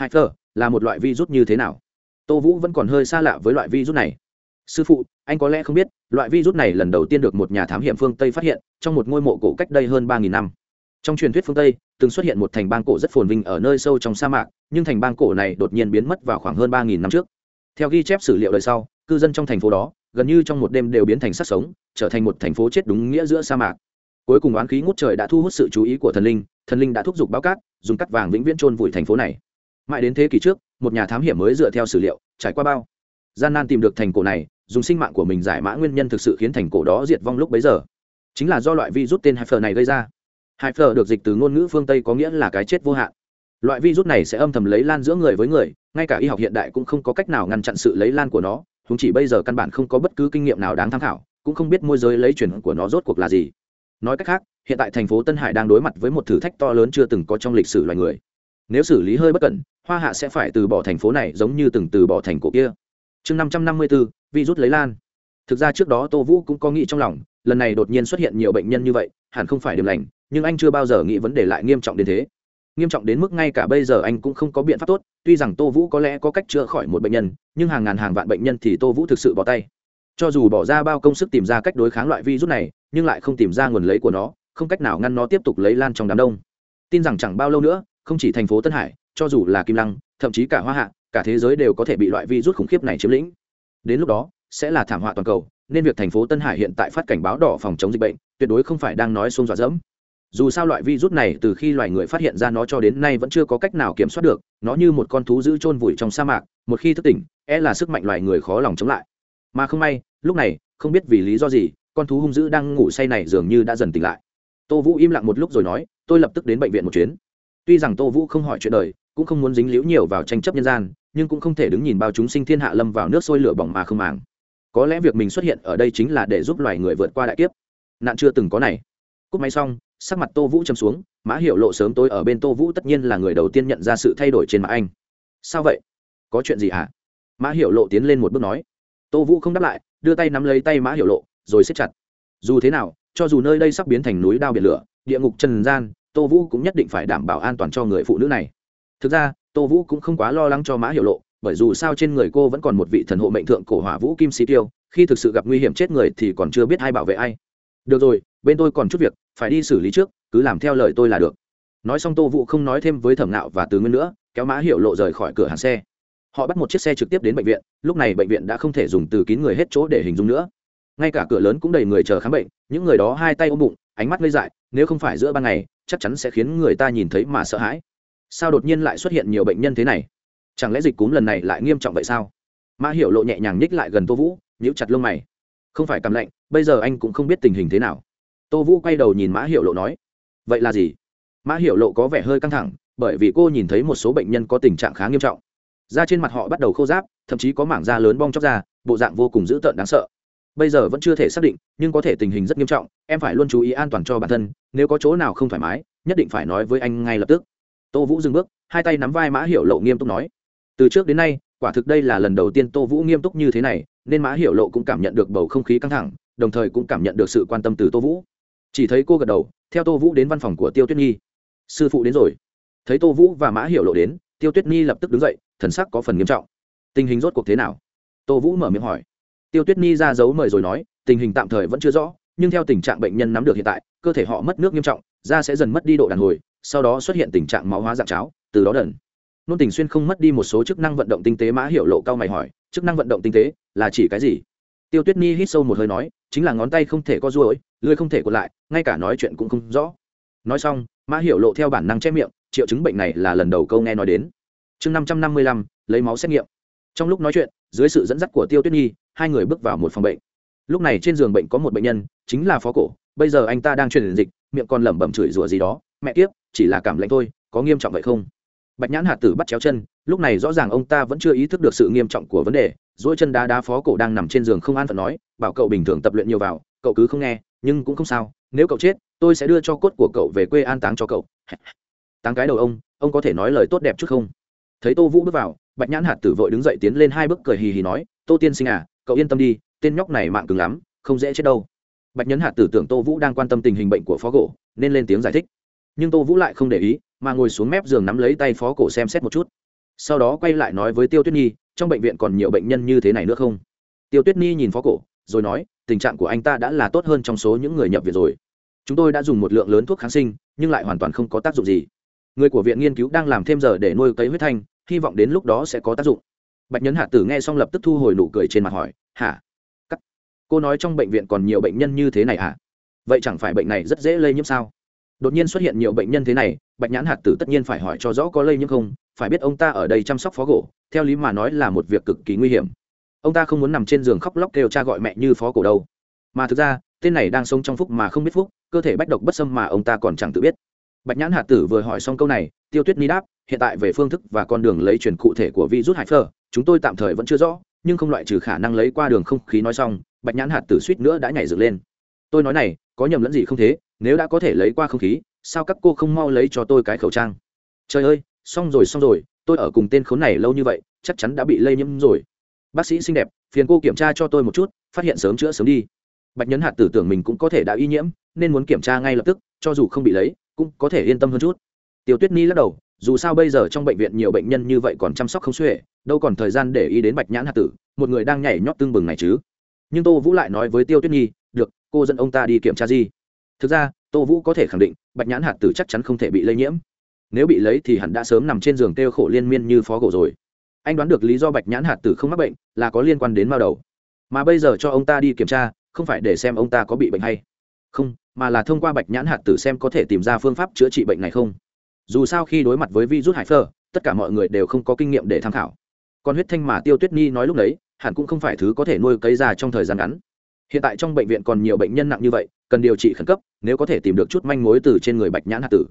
Hyper là một loại virus như thế nào? Tô vũ vẫn còn hơi xa lạ với loại virus này. Sư phụ, anh có lẽ không biết, loại virus này lần đầu tiên được một nhà thám hiểm phương tây phát hiện trong một ngôi mộ cổ cách đây hơn ba năm trong truyền thuyết phương tây, từng xuất hiện một thành bang cổ rất phồn vinh ở nơi sâu trong sa mạc, nhưng thành bang cổ này đột nhiên biến mất vào khoảng hơn ba năm trước. Theo ghi chép sử liệu đời sau, cư dân trong thành phố đó, gần như trong một đêm đều biến thành sắc sống, trở thành một thành phố chết đúng nghĩa giữa sa mạc. Cuối cùng oán khí ngút trời đã thu hút sự chú ý của thần linh thần linh đã thúc giục báo cát, dùng cắt vàng vĩnh viễn trôn vùi thành phố này. Mãi đến thế kỷ trước, một nhà thám hiểm mới dựa theo sử liệu, trải qua bao gian nan tìm được thành cổ này, dùng sinh mạng của mình giải mã nguyên nhân thực sự khiến thành cổ đó diệt vong lúc bấy giờ. Chính là do loại virus tên hyper này gây ra hyper được dịch từ ngôn ngữ phương tây có nghĩa là cái chết vô hạn. Loại virus này sẽ âm thầm lấy lan giữa người với người, ngay cả y học hiện đại cũng không có cách nào ngăn chặn sự lấy lan của nó chúng chỉ bây giờ căn bản không có bất cứ kinh nghiệm nào đáng tham khảo, cũng không biết môi giới lấy chuyển của nó rốt cuộc là gì. Nói cách khác, hiện tại thành phố tân hải đang đối mặt với một thử thách to lớn chưa từng có trong lịch sử loài người. Nếu xử lý hơi bất cẩn, hoa hạ sẽ phải từ bỏ thành phố này giống như từng từ bỏ thành cổ kia. Chương năm trăm năm mươi bốn virus lấy lan thực ra trước đó tô vũ cũng có nghĩ trong lòng, lần này đột nhiên xuất hiện nhiều bệnh nhân như vậy, hẳn không phải điểm lành, nhưng anh chưa bao giờ nghĩ vấn đề lại nghiêm trọng đến thế. Nghiêm trọng đến mức ngay cả bây giờ anh cũng không có biện pháp tốt, tuy rằng tô vũ có lẽ có cách chữa khỏi một bệnh nhân, nhưng hàng ngàn hàng vạn bệnh nhân thì tô vũ thực sự bỏ tay. Cho dù bỏ ra bao công sức tìm ra cách đối kháng loại virus này, nhưng lại không tìm ra nguồn lấy của nó, không cách nào ngăn nó tiếp tục lấy lan trong đám đông. Tin rằng chẳng bao lâu nữa, không chỉ thành phố tân hải, cho dù là kim lăng, thậm chí cả hoa hạ, cả thế giới đều có thể bị loại virus khủng khiếp này chiếm lĩnh. Đến lúc đó sẽ là thảm họa toàn cầu, nên việc thành phố tân hải hiện tại phát cảnh báo đỏ phòng chống dịch bệnh, tuyệt đối không phải đang nói xung dọa dẫm. Dù sao loại virus này, từ khi loài người phát hiện ra nó cho đến nay vẫn chưa có cách nào kiểm soát được, nó như một con thú giữ chôn vùi trong sa mạc, một khi thức tỉnh e là sức mạnh loài người khó lòng chống lại. Mà không may, lúc này, không biết vì lý do gì, con thú hung dữ đang ngủ say này dường như đã dần tỉnh lại. Tô vũ im lặng một lúc rồi nói, tôi lập tức đến bệnh viện một chuyến. Tuy rằng tô vũ không hỏi chuyện đời, cũng không muốn dính líu nhiều vào tranh chấp nhân gian, nhưng cũng không thể đứng nhìn bao chúng sinh thiên hạ lâm vào nước sôi lửa bỏng mà không màng có lẽ việc mình xuất hiện ở đây chính là để giúp loài người vượt qua đại kiếp. Nạn chưa từng có này. Cúp máy xong, sắc mặt tô vũ châm xuống, mã hiệu lộ sớm tôi ở bên tô vũ tất nhiên là người đầu tiên nhận ra sự thay đổi trên mặt anh. Sao vậy? Có chuyện gì hả? Mã hiệu lộ tiến lên một bước nói. Tô vũ không đáp lại, đưa tay nắm lấy tay mã hiệu lộ, rồi xếp chặt. Dù thế nào, cho dù nơi đây sắp biến thành núi đao biển lửa, địa ngục trần gian, tô vũ cũng nhất định phải đảm bảo an toàn cho người phụ nữ này. Thực ra, tô vũ cũng không quá lo lắng cho mã hiệu lộ bởi dù sao trên người cô vẫn còn một vị thần hộ mệnh thượng cổ hỏa vũ kim sĩ tiêu, khi thực sự gặp nguy hiểm chết người thì còn chưa biết ai bảo vệ ai. Được rồi, bên tôi còn chút việc, phải đi xử lý trước, cứ làm theo lời tôi là được. Nói xong tô vũ không nói thêm với thẩm nạo và từ nguyên nữa, kéo mã hiệu lộ rời khỏi cửa hàng xe. Họ bắt một chiếc xe trực tiếp đến bệnh viện, lúc này bệnh viện đã không thể dùng từ kín người hết chỗ để hình dung nữa. Ngay cả cửa lớn cũng đầy người chờ khám bệnh, những người đó hai tay ôm bụng, ánh mắt ngây dại, nếu không phải giữa ban ngày, chắc chắn sẽ khiến người ta nhìn thấy mà sợ hãi. Sao đột nhiên lại xuất hiện nhiều bệnh nhân thế này? Chẳng lẽ dịch cúm lần này lại nghiêm trọng vậy sao? Mã hiểu lộ nhẹ nhàng nhích lại gần tô vũ, nhíu chặt lông mày. Không phải cầm lạnh, bây giờ anh cũng không biết tình hình thế nào. Tô vũ quay đầu nhìn mã hiểu lộ nói, vậy là gì? Mã hiểu lộ có vẻ hơi căng thẳng, bởi vì cô nhìn thấy một số bệnh nhân có tình trạng khá nghiêm trọng. Da trên mặt họ bắt đầu khô ráp, thậm chí có mảng da lớn bong chóc ra, bộ dạng vô cùng dữ tợn đáng sợ. Bây giờ vẫn chưa thể xác định, nhưng có thể tình hình rất nghiêm trọng, em phải luôn chú ý an toàn cho bản thân, nếu có chỗ nào không thoải mái, nhất định phải nói với anh ngay lập tức. Tô vũ dừng bước, hai tay nắm vai mã hiểu lộ nghiêm túc nói từ trước đến nay, quả thực đây là lần đầu tiên tô vũ nghiêm túc như thế này, nên mã hiểu lộ cũng cảm nhận được bầu không khí căng thẳng, đồng thời cũng cảm nhận được sự quan tâm từ tô vũ. Chỉ thấy cô gật đầu, theo tô vũ đến văn phòng của tiêu tuyết nhi. Sư phụ đến rồi. Thấy tô vũ và mã hiểu lộ đến, tiêu tuyết nhi lập tức đứng dậy, thần sắc có phần nghiêm trọng. Tình hình rốt cuộc thế nào? Tô vũ mở miệng hỏi. Tiêu tuyết nhi ra dấu mời rồi nói, tình hình tạm thời vẫn chưa rõ, nhưng theo tình trạng bệnh nhân nắm được hiện tại, cơ thể họ mất nước nghiêm trọng, da sẽ dần mất đi độ đàn hồi, sau đó xuất hiện tình trạng máu hóa dạng cháo, từ đó đần nôn tình xuyên không mất đi một số chức năng vận động tinh tế, mã hiệu lộ cao mày hỏi, chức năng vận động tinh tế là chỉ cái gì? Tiêu tuyết nhi hít sâu một hơi nói, chính là ngón tay không thể co ruỗi lưỡi không thể cột lại, ngay cả nói chuyện cũng không rõ. Nói xong, mã hiệu lộ theo bản năng che miệng, triệu chứng bệnh này là lần đầu câu nghe nói đến. Chương năm trăm năm mươi lăm, lấy máu xét nghiệm. Trong lúc nói chuyện, dưới sự dẫn dắt của tiêu tuyết nhi, hai người bước vào một phòng bệnh. Lúc này trên giường bệnh có một bệnh nhân, chính là phó cổ, bây giờ anh ta đang truyền dịch, miệng còn lẩm bẩm chửi rủa gì đó. Mẹ kiếp, chỉ là cảm lạnh thôi, có nghiêm trọng vậy không? Bạch nhãn hạt tử bắt chéo chân, lúc này rõ ràng ông ta vẫn chưa ý thức được sự nghiêm trọng của vấn đề dỗi chân đá đá phó cổ đang nằm trên giường không an phận nói, bảo cậu bình thường tập luyện nhiều vào, cậu cứ không nghe, nhưng cũng không sao, nếu cậu chết, tôi sẽ đưa cho cốt của cậu về quê an táng cho cậu. Táng cái đầu ông ông có thể nói lời tốt đẹp chút không? Thấy tô vũ bước vào, bạch nhãn hạt tử vội đứng dậy tiến lên hai bước cười hì hì nói, tô tiên sinh à cậu yên tâm đi, tên nhóc này mạng cứng lắm, không dễ chết đâu. Bạch nhấn hạt tử tưởng tô vũ đang quan tâm tình hình bệnh của phó cổ, nên lên tiếng giải thích nhưng tô vũ lại không để ý, mà ngồi xuống mép giường nắm lấy tay phó cổ xem xét một chút. Sau đó quay lại nói với tiêu tuyết nhi, trong bệnh viện còn nhiều bệnh nhân như thế này nữa không? Tiêu tuyết nhi nhìn phó cổ, rồi nói, tình trạng của anh ta đã là tốt hơn trong số những người nhập viện rồi. Chúng tôi đã dùng một lượng lớn thuốc kháng sinh, nhưng lại hoàn toàn không có tác dụng gì. Người của viện nghiên cứu đang làm thêm giờ để nuôi cấy huyết thanh, hy vọng đến lúc đó sẽ có tác dụng. Bạch nhấn hạ tử nghe xong lập tức thu hồi nụ cười trên mặt hỏi, hả? Cắt. Cô nói trong bệnh viện còn nhiều bệnh nhân như thế này hả? Vậy chẳng phải bệnh này rất dễ lây nhiễm sao? Đột nhiên xuất hiện nhiều bệnh nhân thế này, bạch nhãn hạt tử tất nhiên phải hỏi cho rõ có lây nhiễm không, phải biết ông ta ở đây chăm sóc phó gỗ theo lý mà nói là một việc cực kỳ nguy hiểm. Ông ta không muốn nằm trên giường khóc lóc kêu cha gọi mẹ như phó cổ đâu. Mà thực ra, tên này đang sống trong phúc mà không biết phúc, cơ thể bách độc bất xâm mà ông ta còn chẳng tự biết. Bạch nhãn hạt tử vừa hỏi xong câu này, tiêu tuyết ni đáp, hiện tại về phương thức và con đường lấy truyền cụ thể của virus hải phở, chúng tôi tạm thời vẫn chưa rõ, nhưng không loại trừ khả năng lấy qua đường không khí nói xong, bạch nhãn hạt tử suýt nữa đã nhảy dựng lên. Tôi nói này, có nhầm lẫn gì không thế? Nếu đã có thể lấy qua không khí, sao các cô không mau lấy cho tôi cái khẩu trang? Trời ơi, xong rồi xong rồi, tôi ở cùng tên khốn này lâu như vậy, chắc chắn đã bị lây nhiễm rồi. Bác sĩ xinh đẹp, phiền cô kiểm tra cho tôi một chút, phát hiện sớm chữa sớm đi. Bạch nhấn hạt tử tưởng mình cũng có thể đã y nhiễm, nên muốn kiểm tra ngay lập tức, cho dù không bị lấy, cũng có thể yên tâm hơn chút. Tiêu tuyết ni lắc đầu, dù sao bây giờ trong bệnh viện nhiều bệnh nhân như vậy còn chăm sóc không xuể, đâu còn thời gian để ý đến bạch nhãn hạt tử, một người đang nhảy nhót tương bừng này chứ. Nhưng tô vũ lại nói với tiêu tuyết nhi được, cô dẫn ông ta đi kiểm tra gì? Thực ra, tô vũ có thể khẳng định, bạch nhãn hạt tử chắc chắn không thể bị lây nhiễm. Nếu bị lấy thì hẳn đã sớm nằm trên giường kêu khổ liên miên như phó gỗ rồi. Anh đoán được lý do bạch nhãn hạt tử không mắc bệnh là có liên quan đến mao đầu. Mà bây giờ cho ông ta đi kiểm tra, không phải để xem ông ta có bị bệnh hay không, mà là thông qua bạch nhãn hạt tử xem có thể tìm ra phương pháp chữa trị bệnh này không. Dù sao khi đối mặt với virus hải phơ tất cả mọi người đều không có kinh nghiệm để tham khảo. Còn huyết thanh mà tiêu tuyết nhi nói lúc đấy, hẳn cũng không phải thứ có thể nuôi cấy ra trong thời gian ngắn hiện tại trong bệnh viện còn nhiều bệnh nhân nặng như vậy, cần điều trị khẩn cấp, nếu có thể tìm được chút manh mối từ trên người bạch nhãn hạt tử.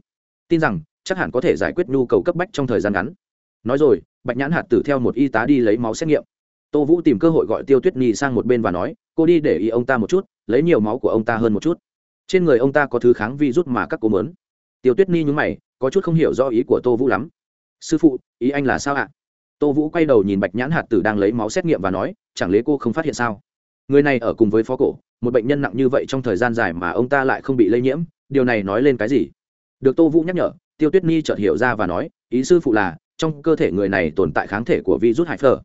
Tin rằng, chắc hẳn có thể giải quyết nhu cầu cấp bách trong thời gian ngắn. Nói rồi, bạch nhãn hạt tử theo một y tá đi lấy máu xét nghiệm. Tô vũ tìm cơ hội gọi tiêu tuyết nhi sang một bên và nói, cô đi để ý ông ta một chút, lấy nhiều máu của ông ta hơn một chút. Trên người ông ta có thứ kháng vi rút mà các cô mớn tiêu tuyết nhi nhúng mày, có chút không hiểu do ý của tô vũ lắm. Sư phụ, ý anh là sao ạ? Tô vũ quay đầu nhìn bạch nhãn hạt tử đang lấy máu xét nghiệm và nói, chẳng lẽ cô không phát hiện sao? Người này ở cùng với phó cổ, một bệnh nhân nặng như vậy trong thời gian dài mà ông ta lại không bị lây nhiễm, điều này nói lên cái gì? Được tô vũ nhắc nhở, tiêu tuyết nhi chợt hiểu ra và nói, ý sư phụ là, trong cơ thể người này tồn tại kháng thể của virus hải phở.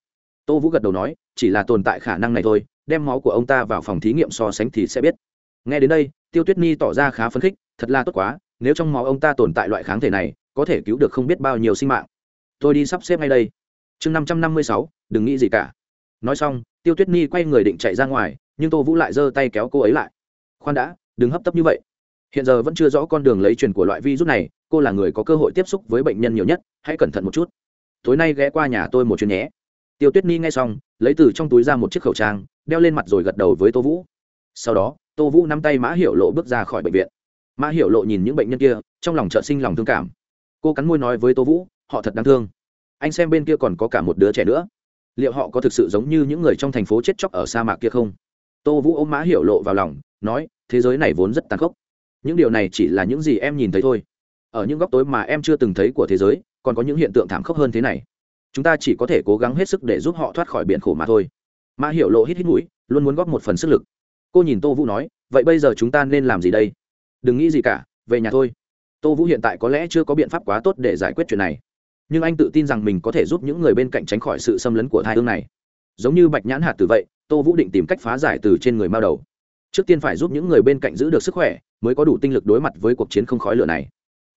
Tô vũ gật đầu nói, chỉ là tồn tại khả năng này thôi, đem máu của ông ta vào phòng thí nghiệm so sánh thì sẽ biết. Nghe đến đây, tiêu tuyết nhi tỏ ra khá phấn khích, thật là tốt quá, nếu trong máu ông ta tồn tại loại kháng thể này, có thể cứu được không biết bao nhiêu sinh mạng. Tôi đi sắp xếp ngay đây. Chương năm trăm năm mươi sáu, đừng nghĩ gì cả. Nói xong tiêu tuyết nhi quay người định chạy ra ngoài, nhưng tô vũ lại giơ tay kéo cô ấy lại. Khoan đã, đừng hấp tấp như vậy. Hiện giờ vẫn chưa rõ con đường lấy truyền của loại virus này, cô là người có cơ hội tiếp xúc với bệnh nhân nhiều nhất, hãy cẩn thận một chút. Tối nay ghé qua nhà tôi một chuyến nhé. Tiêu tuyết ni nghe xong, lấy từ trong túi ra một chiếc khẩu trang, đeo lên mặt rồi gật đầu với tô vũ. Sau đó, tô vũ nắm tay mã hiểu lộ bước ra khỏi bệnh viện. Mã hiểu lộ nhìn những bệnh nhân kia, trong lòng trợ sinh lòng thương cảm. Cô cắn môi nói với tô vũ, họ thật đáng thương. Anh xem bên kia còn có cả một đứa trẻ nữa liệu họ có thực sự giống như những người trong thành phố chết chóc ở sa mạc kia không? Tô vũ ôm mã hiểu lộ vào lòng, nói, thế giới này vốn rất tàn khốc. Những điều này chỉ là những gì em nhìn thấy thôi. Ở những góc tối mà em chưa từng thấy của thế giới, còn có những hiện tượng thảm khốc hơn thế này. Chúng ta chỉ có thể cố gắng hết sức để giúp họ thoát khỏi biển khổ mà thôi. Mã hiểu lộ hít hít mũi, luôn muốn góp một phần sức lực. Cô nhìn tô vũ nói, vậy bây giờ chúng ta nên làm gì đây? Đừng nghĩ gì cả, về nhà thôi. Tô vũ hiện tại có lẽ chưa có biện pháp quá tốt để giải quyết chuyện này nhưng anh tự tin rằng mình có thể giúp những người bên cạnh tránh khỏi sự xâm lấn của thai hương này. Giống như bạch nhãn hạt từ vậy, tô vũ định tìm cách phá giải từ trên người mao đầu. Trước tiên phải giúp những người bên cạnh giữ được sức khỏe, mới có đủ tinh lực đối mặt với cuộc chiến không khói lửa này.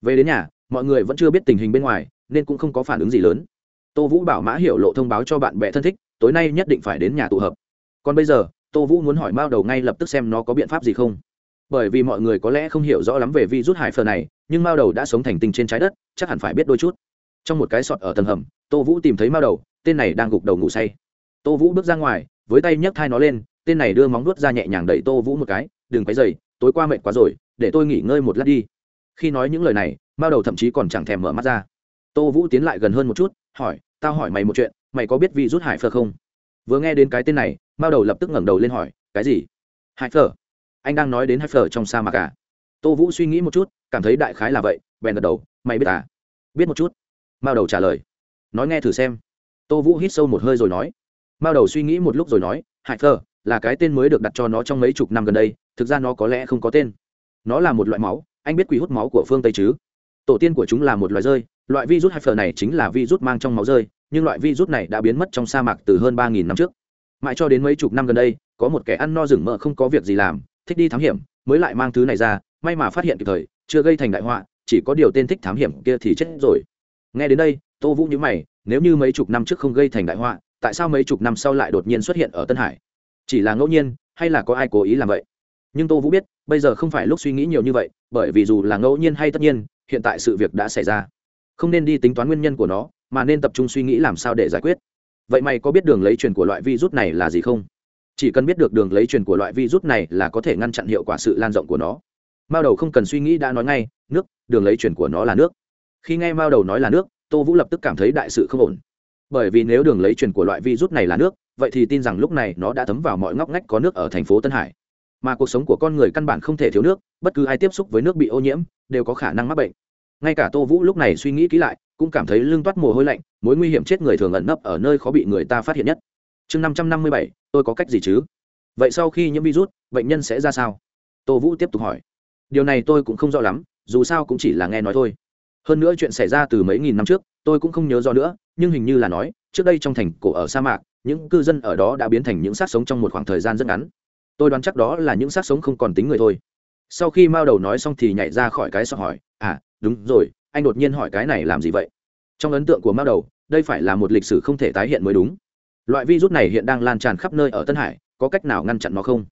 Về đến nhà, mọi người vẫn chưa biết tình hình bên ngoài, nên cũng không có phản ứng gì lớn. Tô vũ bảo mã hiểu lộ thông báo cho bạn bè thân thích, tối nay nhất định phải đến nhà tụ hợp. Còn bây giờ, tô vũ muốn hỏi mao đầu ngay lập tức xem nó có biện pháp gì không. Bởi vì mọi người có lẽ không hiểu rõ lắm về vi rút hải phờ này, nhưng mao đầu đã sống thành tinh trên trái đất, chắc hẳn phải biết đôi chút trong một cái sọt ở tầng hầm, tô vũ tìm thấy mao đầu, tên này đang gục đầu ngủ say. Tô vũ bước ra ngoài, với tay nhấc thai nó lên, tên này đưa móng nuốt ra nhẹ nhàng đẩy tô vũ một cái, đừng quấy dày tối qua mệt quá rồi, để tôi nghỉ ngơi một lát đi. Khi nói những lời này, mao đầu thậm chí còn chẳng thèm mở mắt ra. Tô vũ tiến lại gần hơn một chút, hỏi, tao hỏi mày một chuyện, mày có biết vi rút hải phơ không? Vừa nghe đến cái tên này, mao đầu lập tức ngẩng đầu lên hỏi, cái gì? Hải phở? anh đang nói đến hải phở trong sa mạc à? Tô vũ suy nghĩ một chút, cảm thấy đại khái là vậy, bèn gật đầu, mày biết à? Biết một chút mao đầu trả lời. Nói nghe thử xem. Tô vũ hít sâu một hơi rồi nói. Mao đầu suy nghĩ một lúc rồi nói, hải thơ, là cái tên mới được đặt cho nó trong mấy chục năm gần đây, thực ra nó có lẽ không có tên. Nó là một loại máu, anh biết quỷ hút máu của phương tây chứ? Tổ tiên của chúng là một loại rơi, loại virus hyper này chính là virus mang trong máu rơi, nhưng loại virus này đã biến mất trong sa mạc từ hơn ba nghìn năm trước. Mãi cho đến mấy chục năm gần đây, có một kẻ ăn no rừng mỡ không có việc gì làm, thích đi thám hiểm, mới lại mang thứ này ra, may mà phát hiện kịp thời, chưa gây thành đại họa, chỉ có điều tên thích thám hiểm kia thì chết rồi nghe đến đây, tô vũ nhữ mày, nếu như mấy chục năm trước không gây thành đại họa, tại sao mấy chục năm sau lại đột nhiên xuất hiện ở tân hải? Chỉ là ngẫu nhiên, hay là có ai cố ý làm vậy? Nhưng tô vũ biết, bây giờ không phải lúc suy nghĩ nhiều như vậy, bởi vì dù là ngẫu nhiên hay tất nhiên, hiện tại sự việc đã xảy ra. Không nên đi tính toán nguyên nhân của nó, mà nên tập trung suy nghĩ làm sao để giải quyết. Vậy mày có biết đường lấy truyền của loại virus này là gì không? Chỉ cần biết được đường lấy truyền của loại virus này là có thể ngăn chặn hiệu quả sự lan rộng của nó. Mao đầu không cần suy nghĩ đã nói ngay, nước, đường lấy truyền của nó là nước khi nghe mao đầu nói là nước, tô vũ lập tức cảm thấy đại sự không ổn. Bởi vì nếu đường lấy truyền của loại virus này là nước, vậy thì tin rằng lúc này nó đã thấm vào mọi ngóc ngách có nước ở thành phố tân hải. Mà cuộc sống của con người căn bản không thể thiếu nước, bất cứ ai tiếp xúc với nước bị ô nhiễm, đều có khả năng mắc bệnh. Ngay cả tô vũ lúc này suy nghĩ kỹ lại, cũng cảm thấy lưng toát mồ hôi lạnh, mối nguy hiểm chết người thường ẩn nấp ở nơi khó bị người ta phát hiện nhất. Chương năm trăm năm mươi bảy, tôi có cách gì chứ? Vậy sau khi nhiễm virus, bệnh nhân sẽ ra sao? Tô vũ tiếp tục hỏi. Điều này tôi cũng không rõ lắm, dù sao cũng chỉ là nghe nói thôi hơn nữa chuyện xảy ra từ mấy nghìn năm trước, tôi cũng không nhớ rõ nữa, nhưng hình như là nói, trước đây trong thành cổ ở sa mạc, những cư dân ở đó đã biến thành những xác sống trong một khoảng thời gian rất ngắn. Tôi đoán chắc đó là những xác sống không còn tính người thôi. Sau khi mao đầu nói xong thì nhảy ra khỏi cái sọ hỏi à đúng rồi, anh đột nhiên hỏi cái này làm gì vậy? Trong ấn tượng của mao đầu, đây phải là một lịch sử không thể tái hiện mới đúng. Loại virus này hiện đang lan tràn khắp nơi ở tân hải, có cách nào ngăn chặn nó không?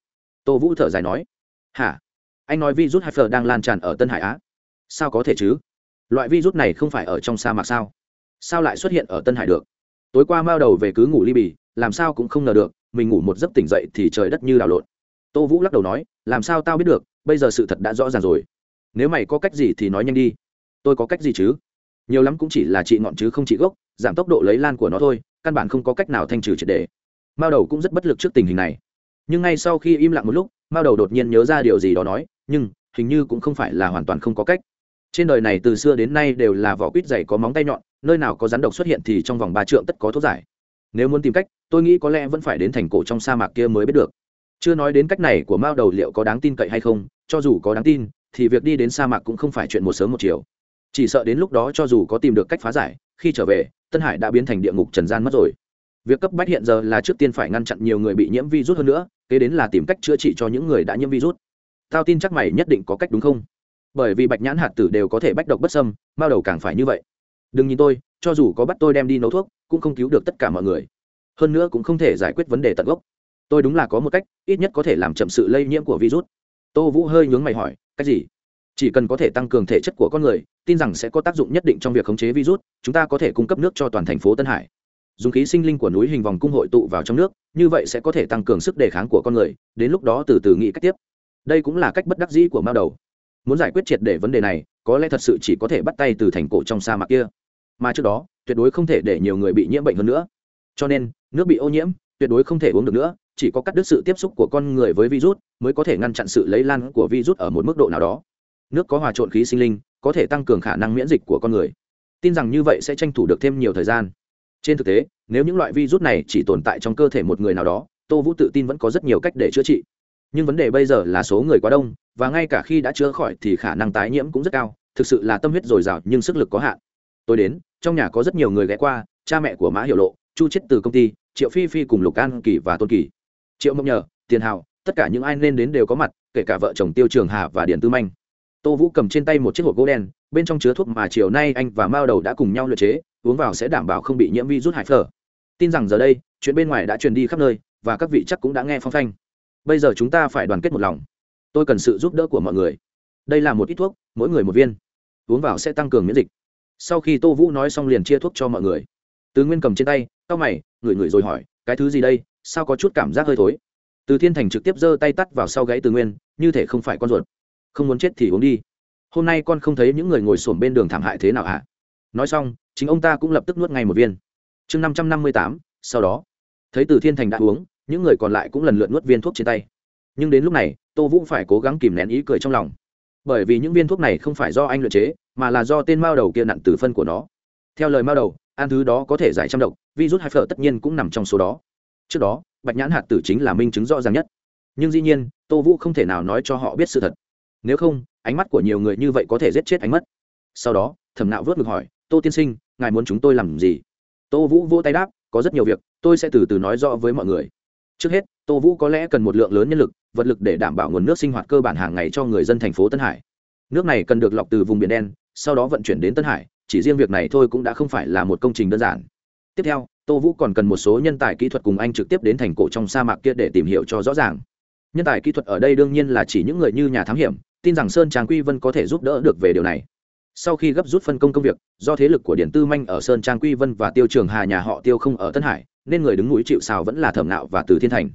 Tô vũ thở dài nói, hả? Anh nói virus hyper đang lan tràn ở tân hải á? Sao có thể chứ? Loại virus này không phải ở trong sa mạc sao? Sao lại xuất hiện ở tân hải được? Tối qua mao đầu về cứ ngủ ly bì, làm sao cũng không ngờ được, mình ngủ một giấc tỉnh dậy thì trời đất như đảo lộn. Tô vũ lắc đầu nói, làm sao tao biết được, bây giờ sự thật đã rõ ràng rồi. Nếu mày có cách gì thì nói nhanh đi. Tôi có cách gì chứ? Nhiều lắm cũng chỉ là trị ngọn chứ không trị gốc, giảm tốc độ lấy lan của nó thôi, căn bản không có cách nào thanh trừ triệt đề mao đầu cũng rất bất lực trước tình hình này. Nhưng ngay sau khi im lặng một lúc, mao đầu đột nhiên nhớ ra điều gì đó nói, nhưng, hình như cũng không phải là hoàn toàn không có cách trên đời này từ xưa đến nay đều là vỏ quýt dày có móng tay nhọn, nơi nào có rắn độc xuất hiện thì trong vòng ba trượng tất có thuốc giải. Nếu muốn tìm cách, tôi nghĩ có lẽ vẫn phải đến thành cổ trong sa mạc kia mới biết được. Chưa nói đến cách này của mao đầu liệu có đáng tin cậy hay không, cho dù có đáng tin, thì việc đi đến sa mạc cũng không phải chuyện một sớm một chiều. Chỉ sợ đến lúc đó cho dù có tìm được cách phá giải, khi trở về, tân hải đã biến thành địa ngục trần gian mất rồi. Việc cấp bách hiện giờ là trước tiên phải ngăn chặn nhiều người bị nhiễm virus hơn nữa, kế đến là tìm cách chữa trị cho những người đã nhiễm virus. Tao tin chắc mày nhất định có cách đúng không? Bởi vì bạch nhãn hạt tử đều có thể bách độc bất sâm mao đầu càng phải như vậy. Đừng nhìn tôi, cho dù có bắt tôi đem đi nấu thuốc, cũng không cứu được tất cả mọi người. Hơn nữa cũng không thể giải quyết vấn đề tận gốc. Tôi đúng là có một cách, ít nhất có thể làm chậm sự lây nhiễm của virus. Tô vũ hơi nhướng mày hỏi, cách gì? Chỉ cần có thể tăng cường thể chất của con người, tin rằng sẽ có tác dụng nhất định trong việc khống chế virus, chúng ta có thể cung cấp nước cho toàn thành phố tân hải. Dùng khí sinh linh của núi hình vòng cung hội tụ vào trong nước, như vậy sẽ có thể tăng cường sức đề kháng của con người, đến lúc đó từ từ nghĩ cách tiếp. Đây cũng là cách bất đắc dĩ của mao đầu muốn giải quyết triệt để vấn đề này, có lẽ thật sự chỉ có thể bắt tay từ thành cổ trong sa mạc kia. Mà trước đó, tuyệt đối không thể để nhiều người bị nhiễm bệnh hơn nữa. Cho nên, nước bị ô nhiễm, tuyệt đối không thể uống được nữa, chỉ có cắt đứt sự tiếp xúc của con người với virus mới có thể ngăn chặn sự lây lan của virus ở một mức độ nào đó. Nước có hòa trộn khí sinh linh, có thể tăng cường khả năng miễn dịch của con người. Tin rằng như vậy sẽ tranh thủ được thêm nhiều thời gian. Trên thực tế, nếu những loại virus này chỉ tồn tại trong cơ thể một người nào đó, tô vũ tự tin vẫn có rất nhiều cách để chữa trị nhưng vấn đề bây giờ là số người quá đông, và ngay cả khi đã chữa khỏi thì khả năng tái nhiễm cũng rất cao, thực sự là tâm huyết dồi dào nhưng sức lực có hạn. Tôi đến, trong nhà có rất nhiều người ghé qua, cha mẹ của mã hiệu lộ, chu chết từ công ty, triệu phi phi cùng lục an kỳ và tôn kỳ. Triệu mộng nhờ, tiền hào, tất cả những ai nên đến đều có mặt, kể cả vợ chồng tiêu trường hà và điền tư manh. Tô vũ cầm trên tay một chiếc hộp gỗ đen, bên trong chứa thuốc mà chiều nay anh và mao đầu đã cùng nhau luyện chế, uống vào sẽ đảm bảo không bị nhiễm virus hại phở. Tin rằng giờ đây, chuyện bên ngoài đã truyền đi khắp nơi, và các vị chắc cũng đã nghe phong phanh bây giờ chúng ta phải đoàn kết một lòng. Tôi cần sự giúp đỡ của mọi người. Đây là một ít thuốc, mỗi người một viên. Uống vào sẽ tăng cường miễn dịch. Sau khi tô vũ nói xong liền chia thuốc cho mọi người. Từ nguyên cầm trên tay c mày ngửi ngửi rồi hỏi, cái thứ gì đây? Sao có chút cảm giác hơi thối? Từ thiên thành trực tiếp giơ tay tắt vào sau gáy từ nguyên, như thể không phải con ruột. Không muốn chết thì uống đi. Hôm nay con không thấy những người ngồi sổm bên đường thảm hại thế nào hả? Nói xong, chính ông ta cũng lập tức nuốt ngay một viên. Chương năm trăm năm mươi tám, sau đó. Thấy từ thiên thành đã uống những người còn lại cũng lần lượt nuốt viên thuốc trên tay. Nhưng đến lúc này, tô vũ phải cố gắng kìm nén ý cười trong lòng. Bởi vì những viên thuốc này không phải do anh luyện chế, mà là do tên mao đầu kia nặn từ phân của nó. Theo lời mao đầu, ăn thứ đó có thể giải trăm độc, virus hai phở tất nhiên cũng nằm trong số đó. Trước đó, bạch nhãn hạt tử chính là minh chứng rõ ràng nhất. Nhưng dĩ nhiên, tô vũ không thể nào nói cho họ biết sự thật. Nếu không, ánh mắt của nhiều người như vậy có thể giết chết ánh mắt. Sau đó, thẩm nạo vớt ngực hỏi, tô tiên sinh, ngài muốn chúng tôi làm gì? Tô vũ vỗ tay đáp, có rất nhiều việc, tôi sẽ từ từ nói rõ với mọi người trước hết, tô vũ có lẽ cần một lượng lớn nhân lực, vật lực để đảm bảo nguồn nước sinh hoạt cơ bản hàng ngày cho người dân thành phố tân hải. Nước này cần được lọc từ vùng biển đen, sau đó vận chuyển đến tân hải, chỉ riêng việc này thôi cũng đã không phải là một công trình đơn giản. Tiếp theo, tô vũ còn cần một số nhân tài kỹ thuật cùng anh trực tiếp đến thành cổ trong sa mạc kia để tìm hiểu cho rõ ràng. Nhân tài kỹ thuật ở đây đương nhiên là chỉ những người như nhà thám hiểm, tin rằng sơn trang quy vân có thể giúp đỡ được về điều này. Sau khi gấp rút phân công công việc, do thế lực của điện tư manh ở sơn trang quy vân và tiêu trường hà nhà họ tiêu không ở tân hải nên người đứng núi chịu xào vẫn là thẩm nạo và từ thiên thành.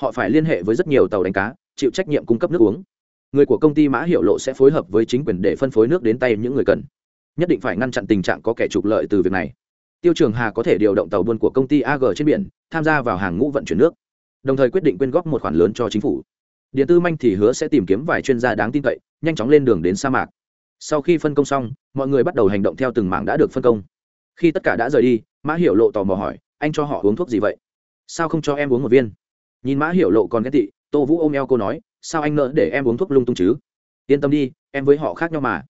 Họ phải liên hệ với rất nhiều tàu đánh cá, chịu trách nhiệm cung cấp nước uống. Người của công ty mã hiệu lộ sẽ phối hợp với chính quyền để phân phối nước đến tay những người cần. Nhất định phải ngăn chặn tình trạng có kẻ trục lợi từ việc này. Tiêu trường hà có thể điều động tàu buôn của công ty ag trên biển, tham gia vào hàng ngũ vận chuyển nước. Đồng thời quyết định quyên góp một khoản lớn cho chính phủ. Điện tư manh thì hứa sẽ tìm kiếm vài chuyên gia đáng tin cậy, nhanh chóng lên đường đến sa mạc. Sau khi phân công xong, mọi người bắt đầu hành động theo từng mảng đã được phân công. Khi tất cả đã rời đi, mã Hiệu lộ tò mò hỏi anh cho họ uống thuốc gì vậy? Sao không cho em uống một viên? Nhìn mã hiểu lộ còn ghét tị, tô vũ ôm eo cô nói, sao anh nỡ để em uống thuốc lung tung chứ? Yên tâm đi, em với họ khác nhau mà.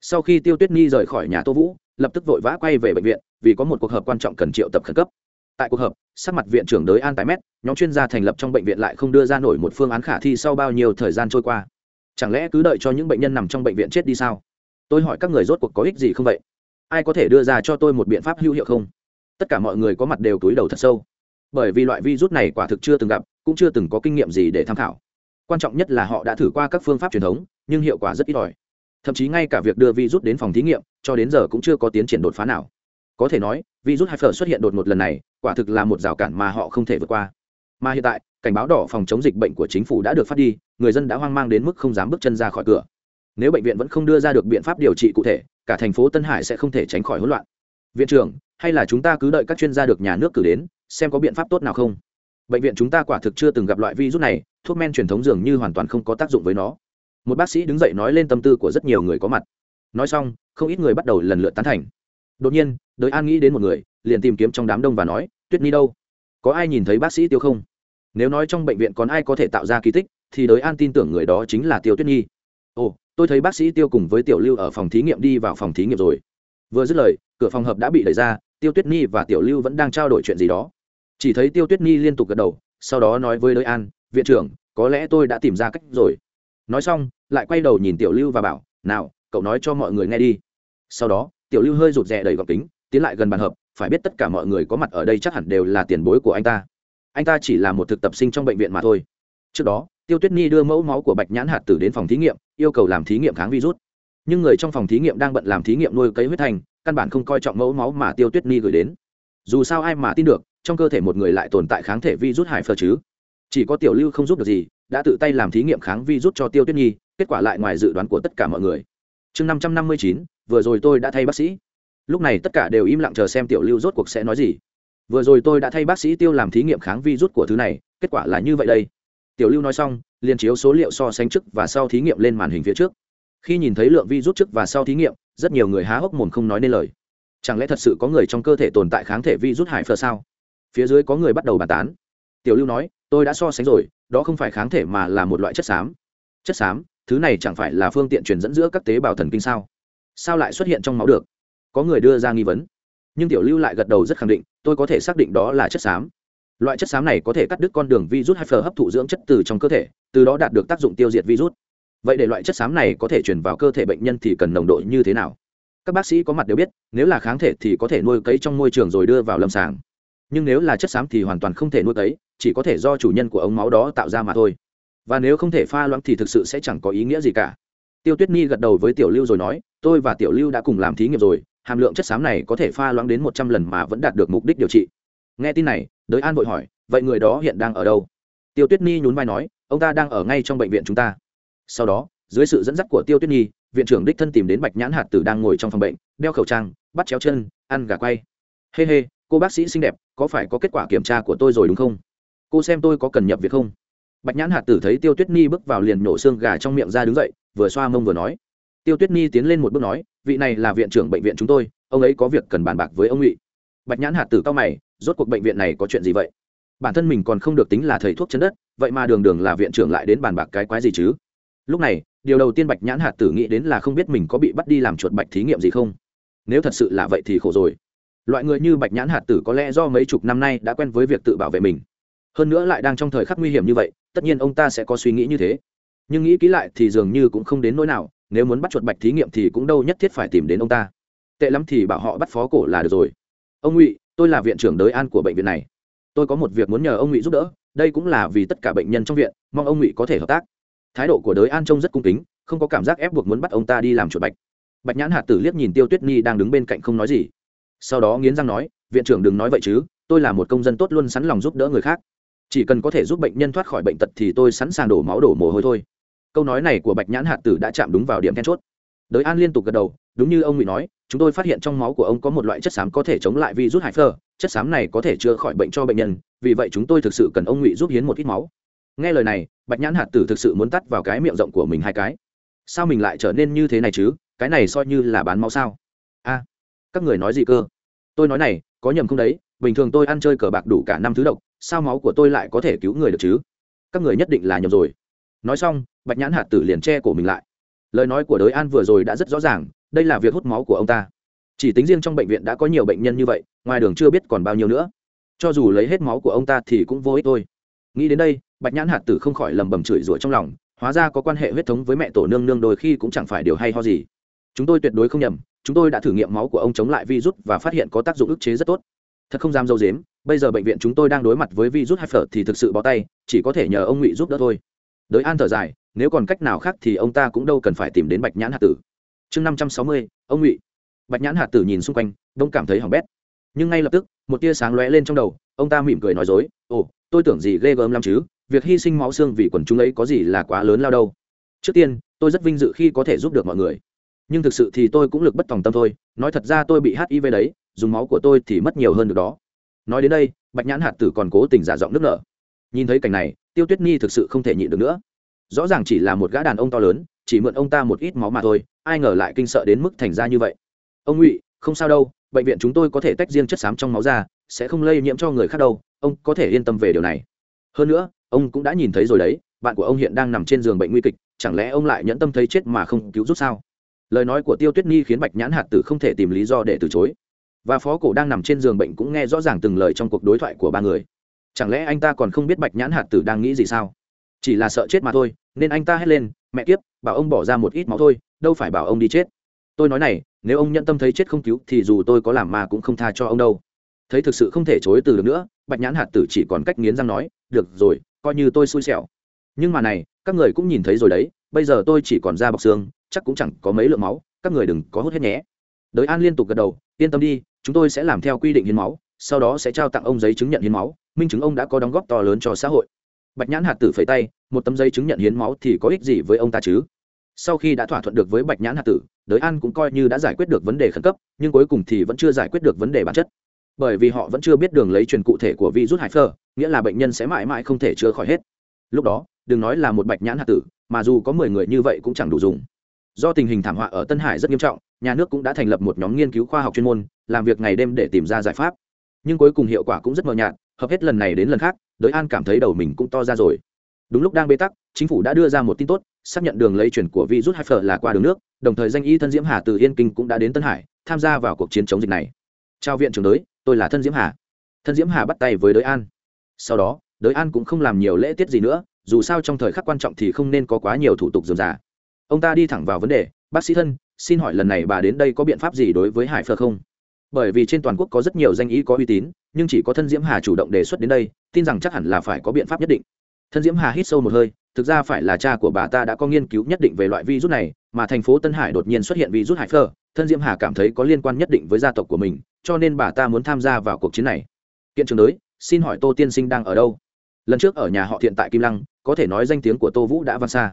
Sau khi tiêu tuyết nhi rời khỏi nhà tô vũ, lập tức vội vã quay về bệnh viện, vì có một cuộc họp quan trọng cần triệu tập khẩn cấp. Tại cuộc họp, sắc mặt viện trưởng đới an tái mét, nhóm chuyên gia thành lập trong bệnh viện lại không đưa ra nổi một phương án khả thi sau bao nhiêu thời gian trôi qua. Chẳng lẽ cứ đợi cho những bệnh nhân nằm trong bệnh viện chết đi sao? Tôi hỏi các người rốt cuộc có ích gì không vậy? Ai có thể đưa ra cho tôi một biện pháp hữu hiệu không? Tất cả mọi người có mặt đều túi đầu thật sâu. Bởi vì loại virus này quả thực chưa từng gặp, cũng chưa từng có kinh nghiệm gì để tham khảo. Quan trọng nhất là họ đã thử qua các phương pháp truyền thống, nhưng hiệu quả rất ít ỏi. Thậm chí ngay cả việc đưa virus đến phòng thí nghiệm, cho đến giờ cũng chưa có tiến triển đột phá nào. Có thể nói, virus hyper xuất hiện đột ngột lần này, quả thực là một rào cản mà họ không thể vượt qua. Mà hiện tại, cảnh báo đỏ phòng chống dịch bệnh của chính phủ đã được phát đi, người dân đã hoang mang đến mức không dám bước chân ra khỏi cửa. Nếu bệnh viện vẫn không đưa ra được biện pháp điều trị cụ thể, cả thành phố tân hải sẽ không thể tránh khỏi hỗn loạn. Viện trưởng hay là chúng ta cứ đợi các chuyên gia được nhà nước cử đến, xem có biện pháp tốt nào không? Bệnh viện chúng ta quả thực chưa từng gặp loại virus này, thuốc men truyền thống dường như hoàn toàn không có tác dụng với nó. Một bác sĩ đứng dậy nói lên tâm tư của rất nhiều người có mặt. Nói xong, không ít người bắt đầu lần lượt tán thành. Đột nhiên, đới an nghĩ đến một người, liền tìm kiếm trong đám đông và nói, tuyết ni đâu? Có ai nhìn thấy bác sĩ tiêu không? Nếu nói trong bệnh viện còn ai có thể tạo ra kỳ tích, thì đới an tin tưởng người đó chính là tiêu tuyết nhi. Ồ, tôi thấy bác sĩ tiêu cùng với tiểu lưu ở phòng thí nghiệm đi vào phòng thí nghiệm rồi. Vừa dứt lời, cửa phòng hợp đã bị đẩy ra tiêu tuyết nhi và tiểu lưu vẫn đang trao đổi chuyện gì đó. Chỉ thấy tiêu tuyết nhi liên tục gật đầu, sau đó nói với đới an, viện trưởng, có lẽ tôi đã tìm ra cách rồi. Nói xong, lại quay đầu nhìn tiểu lưu và bảo, nào, cậu nói cho mọi người nghe đi. Sau đó, tiểu lưu hơi rụt rè đầy gọc kính, tiến lại gần bàn hợp, phải biết tất cả mọi người có mặt ở đây chắc hẳn đều là tiền bối của anh ta. Anh ta chỉ là một thực tập sinh trong bệnh viện mà thôi. Trước đó, tiêu tuyết nhi đưa mẫu máu của bạch nhãn hạt tử đến phòng thí nghiệm, yêu cầu làm thí nghiệm kháng virus. Nhưng người trong phòng thí nghiệm đang bận làm thí nghiệm nuôi cấy huyết thành căn bản không coi trọng mẫu máu mà tiêu tuyết nhi gửi đến. Dù sao ai mà tin được, trong cơ thể một người lại tồn tại kháng thể virus hải phờ chứ. Chỉ có tiểu lưu không giúp được gì, đã tự tay làm thí nghiệm kháng virus cho tiêu tuyết nhi kết quả lại ngoài dự đoán của tất cả mọi người. Chương năm trăm năm mươi chín, vừa rồi tôi đã thay bác sĩ. Lúc này tất cả đều im lặng chờ xem tiểu lưu rốt cuộc sẽ nói gì. Vừa rồi tôi đã thay bác sĩ tiêu làm thí nghiệm kháng virus của thứ này, kết quả là như vậy đây. Tiểu lưu nói xong, liền chiếu số liệu so sánh trước và sau thí nghiệm lên màn hình phía trước khi nhìn thấy lượng virus trước và sau thí nghiệm, rất nhiều người há hốc mồm không nói nên lời. Chẳng lẽ thật sự có người trong cơ thể tồn tại kháng thể virus hải phờ sao? Phía dưới có người bắt đầu bàn tán. Tiểu lưu nói, tôi đã so sánh rồi, đó không phải kháng thể mà là một loại chất xám. Chất xám? Thứ này chẳng phải là phương tiện truyền dẫn giữa các tế bào thần kinh sao? Sao lại xuất hiện trong máu được? Có người đưa ra nghi vấn. Nhưng tiểu lưu lại gật đầu rất khẳng định, tôi có thể xác định đó là chất xám. Loại chất xám này có thể cắt đứt con đường virus hay phờ hấp thụ dưỡng chất từ trong cơ thể, từ đó đạt được tác dụng tiêu diệt virus vậy để loại chất xám này có thể chuyển vào cơ thể bệnh nhân thì cần nồng độ như thế nào? Các bác sĩ có mặt đều biết, nếu là kháng thể thì có thể nuôi cấy trong môi trường rồi đưa vào lâm sàng. Nhưng nếu là chất xám thì hoàn toàn không thể nuôi cấy, chỉ có thể do chủ nhân của ống máu đó tạo ra mà thôi. Và nếu không thể pha loãng thì thực sự sẽ chẳng có ý nghĩa gì cả. Tiêu tuyết nhi gật đầu với tiểu lưu rồi nói, tôi và tiểu lưu đã cùng làm thí nghiệm rồi, hàm lượng chất xám này có thể pha loãng đến một trăm lần mà vẫn đạt được mục đích điều trị. Nghe tin này, đới an vội hỏi, vậy người đó hiện đang ở đâu? Tiêu tuyết nhi nhún vai nói, ông ta đang ở ngay trong bệnh viện chúng ta sau đó dưới sự dẫn dắt của tiêu tuyết nhi viện trưởng đích thân tìm đến bạch nhãn hạt tử đang ngồi trong phòng bệnh đeo khẩu trang bắt chéo chân ăn gà quay. Hê、hey、hê、hey, cô bác sĩ xinh đẹp có phải có kết quả kiểm tra của tôi rồi đúng không? Cô xem tôi có cần nhập việc không? Bạch nhãn hạt tử thấy tiêu tuyết nhi bước vào liền nhổ xương gà trong miệng ra đứng dậy vừa xoa mông vừa nói. Tiêu tuyết nhi tiến lên một bước nói vị này là viện trưởng bệnh viện chúng tôi ông ấy có việc cần bàn bạc với ông ngụy. Bạch nhãn hạt tử cao mày rốt cuộc bệnh viện này có chuyện gì vậy? Bản thân mình còn không được tính là thầy thuốc chân đất vậy mà đường đường là viện trưởng lại đến bàn bạc cái quái gì chứ? Lúc này, điều đầu tiên bạch nhãn hạt tử nghĩ đến là không biết mình có bị bắt đi làm chuột bạch thí nghiệm gì không. Nếu thật sự là vậy thì khổ rồi. Loại người như bạch nhãn hạt tử có lẽ do mấy chục năm nay đã quen với việc tự bảo vệ mình. Hơn nữa lại đang trong thời khắc nguy hiểm như vậy, tất nhiên ông ta sẽ có suy nghĩ như thế. Nhưng nghĩ kỹ lại thì dường như cũng không đến nỗi nào, nếu muốn bắt chuột bạch thí nghiệm thì cũng đâu nhất thiết phải tìm đến ông ta. Tệ lắm thì bảo họ bắt phó cổ là được rồi. Ông ngụy, tôi là viện trưởng đới an của bệnh viện này. Tôi có một việc muốn nhờ ông ngụy giúp đỡ, đây cũng là vì tất cả bệnh nhân trong viện, mong ông ngụy có thể hợp tác thái độ của đới an trông rất cung kính, không có cảm giác ép buộc muốn bắt ông ta đi làm chuột bạch. Bạch nhãn hạt tử liếc nhìn tiêu tuyết nhi đang đứng bên cạnh không nói gì. Sau đó nghiến răng nói, viện trưởng đừng nói vậy chứ, tôi là một công dân tốt luôn sẵn lòng giúp đỡ người khác. Chỉ cần có thể giúp bệnh nhân thoát khỏi bệnh tật thì tôi sẵn sàng đổ máu đổ mồ hôi thôi. Câu nói này của bạch nhãn hạt tử đã chạm đúng vào điểm then chốt. Đới an liên tục gật đầu, đúng như ông ngụy nói, chúng tôi phát hiện trong máu của ông có một loại chất xám có thể chống lại virus hải phơ chất xám này có thể chữa khỏi bệnh cho bệnh nhân, vì vậy chúng tôi thực sự cần ông ngụy giúp hiến một ít máu nghe lời này, bạch nhãn hạt tử thực sự muốn tắt vào cái miệng rộng của mình hai cái. Sao mình lại trở nên như thế này chứ? Cái này coi như là bán máu sao? A, các người nói gì cơ? Tôi nói này, có nhầm không đấy? Bình thường tôi ăn chơi cờ bạc đủ cả năm thứ độc, sao máu của tôi lại có thể cứu người được chứ? Các người nhất định là nhầm rồi. Nói xong, bạch nhãn hạt tử liền che cổ mình lại. Lời nói của đới an vừa rồi đã rất rõ ràng, đây là việc hút máu của ông ta. Chỉ tính riêng trong bệnh viện đã có nhiều bệnh nhân như vậy, ngoài đường chưa biết còn bao nhiêu nữa. Cho dù lấy hết máu của ông ta thì cũng vô ích thôi. Nghĩ đến đây bạch nhãn hạt tử không khỏi lầm bầm chửi rủa trong lòng, hóa ra có quan hệ huyết thống với mẹ tổ nương nương đôi khi cũng chẳng phải điều hay ho gì. Chúng tôi tuyệt đối không nhầm, chúng tôi đã thử nghiệm máu của ông chống lại virus và phát hiện có tác dụng ức chế rất tốt. Thật không dám dâu dếm, bây giờ bệnh viện chúng tôi đang đối mặt với virus hay phở thì thực sự bó tay, chỉ có thể nhờ ông ngụy giúp đỡ thôi. Đới an thở dài, nếu còn cách nào khác thì ông ta cũng đâu cần phải tìm đến bạch nhãn hạt tử. Chương năm trăm sáu mươi, ông ngụy. Bạch nhãn hạt tử nhìn xung quanh, đông cảm thấy hỏng bét. Nhưng ngay lập tức, một tia sáng lóe lên trong đầu, ông ta mỉm cười nói dối, ồ, tôi tưởng gì ghê gớm lắm chứ việc hy sinh máu xương vì quần chúng ấy có gì là quá lớn lao đâu. Trước tiên, tôi rất vinh dự khi có thể giúp được mọi người. Nhưng thực sự thì tôi cũng lực bất tòng tâm thôi. Nói thật ra tôi bị hiv đấy, dùng máu của tôi thì mất nhiều hơn được đó. Nói đến đây, bạch nhãn hạt tử còn cố tình giả giọng nước nở. Nhìn thấy cảnh này, tiêu tuyết nhi thực sự không thể nhịn được nữa. Rõ ràng chỉ là một gã đàn ông to lớn, chỉ mượn ông ta một ít máu mà thôi, ai ngờ lại kinh sợ đến mức thành ra như vậy. Ông ngụy, không sao đâu, bệnh viện chúng tôi có thể tách riêng chất xám trong máu ra, sẽ không lây nhiễm cho người khác đâu, ông có thể yên tâm về điều này. Hơn nữa ông cũng đã nhìn thấy rồi đấy, bạn của ông hiện đang nằm trên giường bệnh nguy kịch, chẳng lẽ ông lại nhẫn tâm thấy chết mà không cứu giúp sao? Lời nói của tiêu tuyết nhi khiến bạch nhãn hạt tử không thể tìm lý do để từ chối. Và phó cổ đang nằm trên giường bệnh cũng nghe rõ ràng từng lời trong cuộc đối thoại của ba người. Chẳng lẽ anh ta còn không biết bạch nhãn hạt tử đang nghĩ gì sao? Chỉ là sợ chết mà thôi, nên anh ta hét lên, mẹ kiếp, bảo ông bỏ ra một ít máu thôi, đâu phải bảo ông đi chết. Tôi nói này, nếu ông nhận tâm thấy chết không cứu thì dù tôi có làm mà cũng không tha cho ông đâu. Thấy thực sự không thể chối từ được nữa, bạch nhãn hạt tử chỉ còn cách nghiến răng nói, được rồi coi như tôi xui xẻo. Nhưng mà này, các người cũng nhìn thấy rồi đấy, bây giờ tôi chỉ còn da bọc xương, chắc cũng chẳng có mấy lượng máu, các người đừng có hút hết nhé. Đới an liên tục gật đầu, yên tâm đi, chúng tôi sẽ làm theo quy định hiến máu, sau đó sẽ trao tặng ông giấy chứng nhận hiến máu, minh chứng ông đã có đóng góp to lớn cho xã hội. Bạch nhãn hạt tử phẩy tay, một tấm giấy chứng nhận hiến máu thì có ích gì với ông ta chứ? Sau khi đã thỏa thuận được với bạch nhãn hạt tử, đới an cũng coi như đã giải quyết được vấn đề khẩn cấp, nhưng cuối cùng thì vẫn chưa giải quyết được vấn đề bản chất bởi vì họ vẫn chưa biết đường lấy truyền cụ thể của virus hải phơ nghĩa là bệnh nhân sẽ mãi mãi không thể chữa khỏi hết. Lúc đó, đừng nói là một bạch nhãn hạt tử, mà dù có mười người như vậy cũng chẳng đủ dùng. Do tình hình thảm họa ở tân hải rất nghiêm trọng, nhà nước cũng đã thành lập một nhóm nghiên cứu khoa học chuyên môn, làm việc ngày đêm để tìm ra giải pháp. Nhưng cuối cùng hiệu quả cũng rất mờ nhạt, hợp hết lần này đến lần khác, đới an cảm thấy đầu mình cũng to ra rồi. Đúng lúc đang bế tắc, chính phủ đã đưa ra một tin tốt, xác nhận đường lây chuyển của virus Hyper là qua đường nước, đồng thời danh y thân diễm hà từ yên kinh cũng đã đến tân hải, tham gia vào cuộc chiến chống dịch này. Trao viện trưởng đới tôi là thân diễm hà. Thân diễm hà bắt tay với đới an. Sau đó, đới an cũng không làm nhiều lễ tiết gì nữa, dù sao trong thời khắc quan trọng thì không nên có quá nhiều thủ tục dườm giả ông ta đi thẳng vào vấn đề, bác sĩ thân, xin hỏi lần này bà đến đây có biện pháp gì đối với hải phơ không? Bởi vì trên toàn quốc có rất nhiều danh y có uy tín, nhưng chỉ có thân diễm hà chủ động đề xuất đến đây, tin rằng chắc hẳn là phải có biện pháp nhất định. Thân diễm hà hít sâu một hơi thực ra phải là cha của bà ta đã có nghiên cứu nhất định về loại virus này mà thành phố tân hải đột nhiên xuất hiện virus hải phơ thân diễm hà cảm thấy có liên quan nhất định với gia tộc của mình cho nên bà ta muốn tham gia vào cuộc chiến này. Kiện trường đối, xin hỏi tô tiên sinh đang ở đâu? Lần trước ở nhà họ thiện tại kim lăng có thể nói danh tiếng của tô vũ đã vang xa.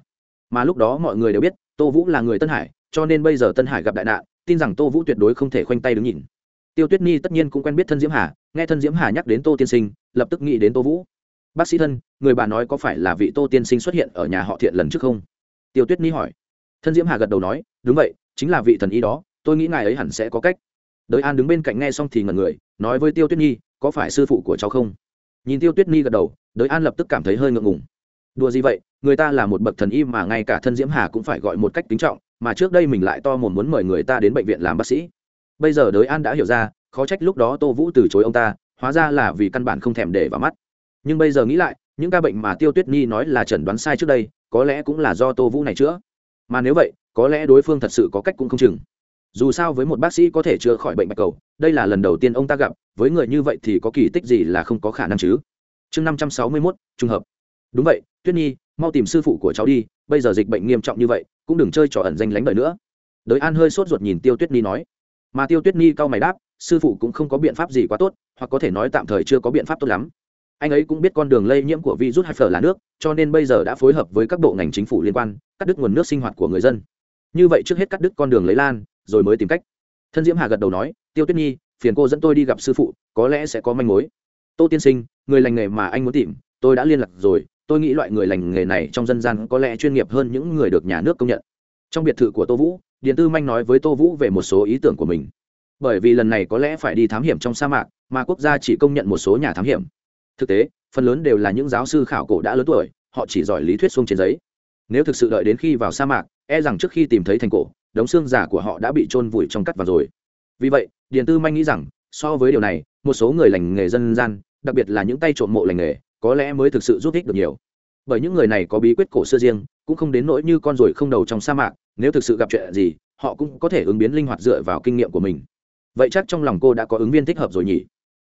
Mà lúc đó mọi người đều biết tô vũ là người tân hải cho nên bây giờ tân hải gặp đại nạn tin rằng tô vũ tuyệt đối không thể khoanh tay đứng nhìn. Tiêu tuyết nhi tất nhiên cũng quen biết thân diễm hà nghe thân diễm hà nhắc đến tô tiên sinh lập tức nghĩ đến tô vũ bác sĩ thân, người bà nói có phải là vị tô tiên sinh xuất hiện ở nhà họ thiện lần trước không? Tiêu tuyết nhi hỏi. Thân diễm hà gật đầu nói, đúng vậy, chính là vị thần y đó, tôi nghĩ ngài ấy hẳn sẽ có cách. Đới an đứng bên cạnh nghe xong thì ngần người, nói với tiêu tuyết nhi, có phải sư phụ của cháu không? Nhìn tiêu tuyết nhi gật đầu, đới an lập tức cảm thấy hơi ngượng ngùng. Đùa gì vậy, người ta là một bậc thần y mà ngay cả thân diễm hà cũng phải gọi một cách kính trọng, mà trước đây mình lại to mồm muốn mời người ta đến bệnh viện làm bác sĩ. Bây giờ đới an đã hiểu ra, khó trách lúc đó tô vũ từ chối ông ta, hóa ra là vì căn bản không thèm để vào mắt nhưng bây giờ nghĩ lại, những ca bệnh mà tiêu tuyết nhi nói là chẩn đoán sai trước đây, có lẽ cũng là do tô vũ này chữa. Mà nếu vậy, có lẽ đối phương thật sự có cách cũng không chừng. Dù sao với một bác sĩ có thể chữa khỏi bệnh bạch cầu, đây là lần đầu tiên ông ta gặp, với người như vậy thì có kỳ tích gì là không có khả năng chứ? Chương năm trăm sáu mươi mốt, trùng hợp. Đúng vậy, tuyết nhi, mau tìm sư phụ của cháu đi, bây giờ dịch bệnh nghiêm trọng như vậy, cũng đừng chơi trò ẩn danh lánh đời nữa. Đới an hơi sốt ruột nhìn tiêu tuyết nhi nói. Mà tiêu tuyết nhi cau mày đáp, sư phụ cũng không có biện pháp gì quá tốt, hoặc có thể nói tạm thời chưa có biện pháp tốt lắm anh ấy cũng biết con đường lây nhiễm của virus hay phở là nước, cho nên bây giờ đã phối hợp với các bộ ngành chính phủ liên quan, cắt đứt nguồn nước sinh hoạt của người dân. Như vậy trước hết cắt đứt con đường lấy lan, rồi mới tìm cách. Thân diễm hà gật đầu nói, tiêu tuyết nhi, phiền cô dẫn tôi đi gặp sư phụ, có lẽ sẽ có manh mối. Tô tiên sinh, người lành nghề mà anh muốn tìm, tôi đã liên lạc rồi, tôi nghĩ loại người lành nghề này trong dân gian có lẽ chuyên nghiệp hơn những người được nhà nước công nhận. Trong biệt thự của tô vũ, điền tư manh nói với tô vũ về một số ý tưởng của mình. Bởi vì lần này có lẽ phải đi thám hiểm trong sa mạc, mà quốc gia chỉ công nhận một số nhà thám hiểm thực tế, phần lớn đều là những giáo sư khảo cổ đã lớn tuổi, họ chỉ giỏi lý thuyết xuông trên giấy. Nếu thực sự đợi đến khi vào sa mạc e rằng trước khi tìm thấy thành cổ, đống xương giả của họ đã bị trôn vùi trong cắt vào rồi. Vì vậy, điền tư manh nghĩ rằng, so với điều này, một số người lành nghề dân gian, đặc biệt là những tay trộm mộ lành nghề, có lẽ mới thực sự giúp ích được nhiều. Bởi những người này có bí quyết cổ xưa riêng, cũng không đến nỗi như con ruồi không đầu trong sa mạc, nếu thực sự gặp chuyện gì, họ cũng có thể ứng biến linh hoạt dựa vào kinh nghiệm của mình. Vậy chắc trong lòng cô đã có ứng viên thích hợp rồi nhỉ?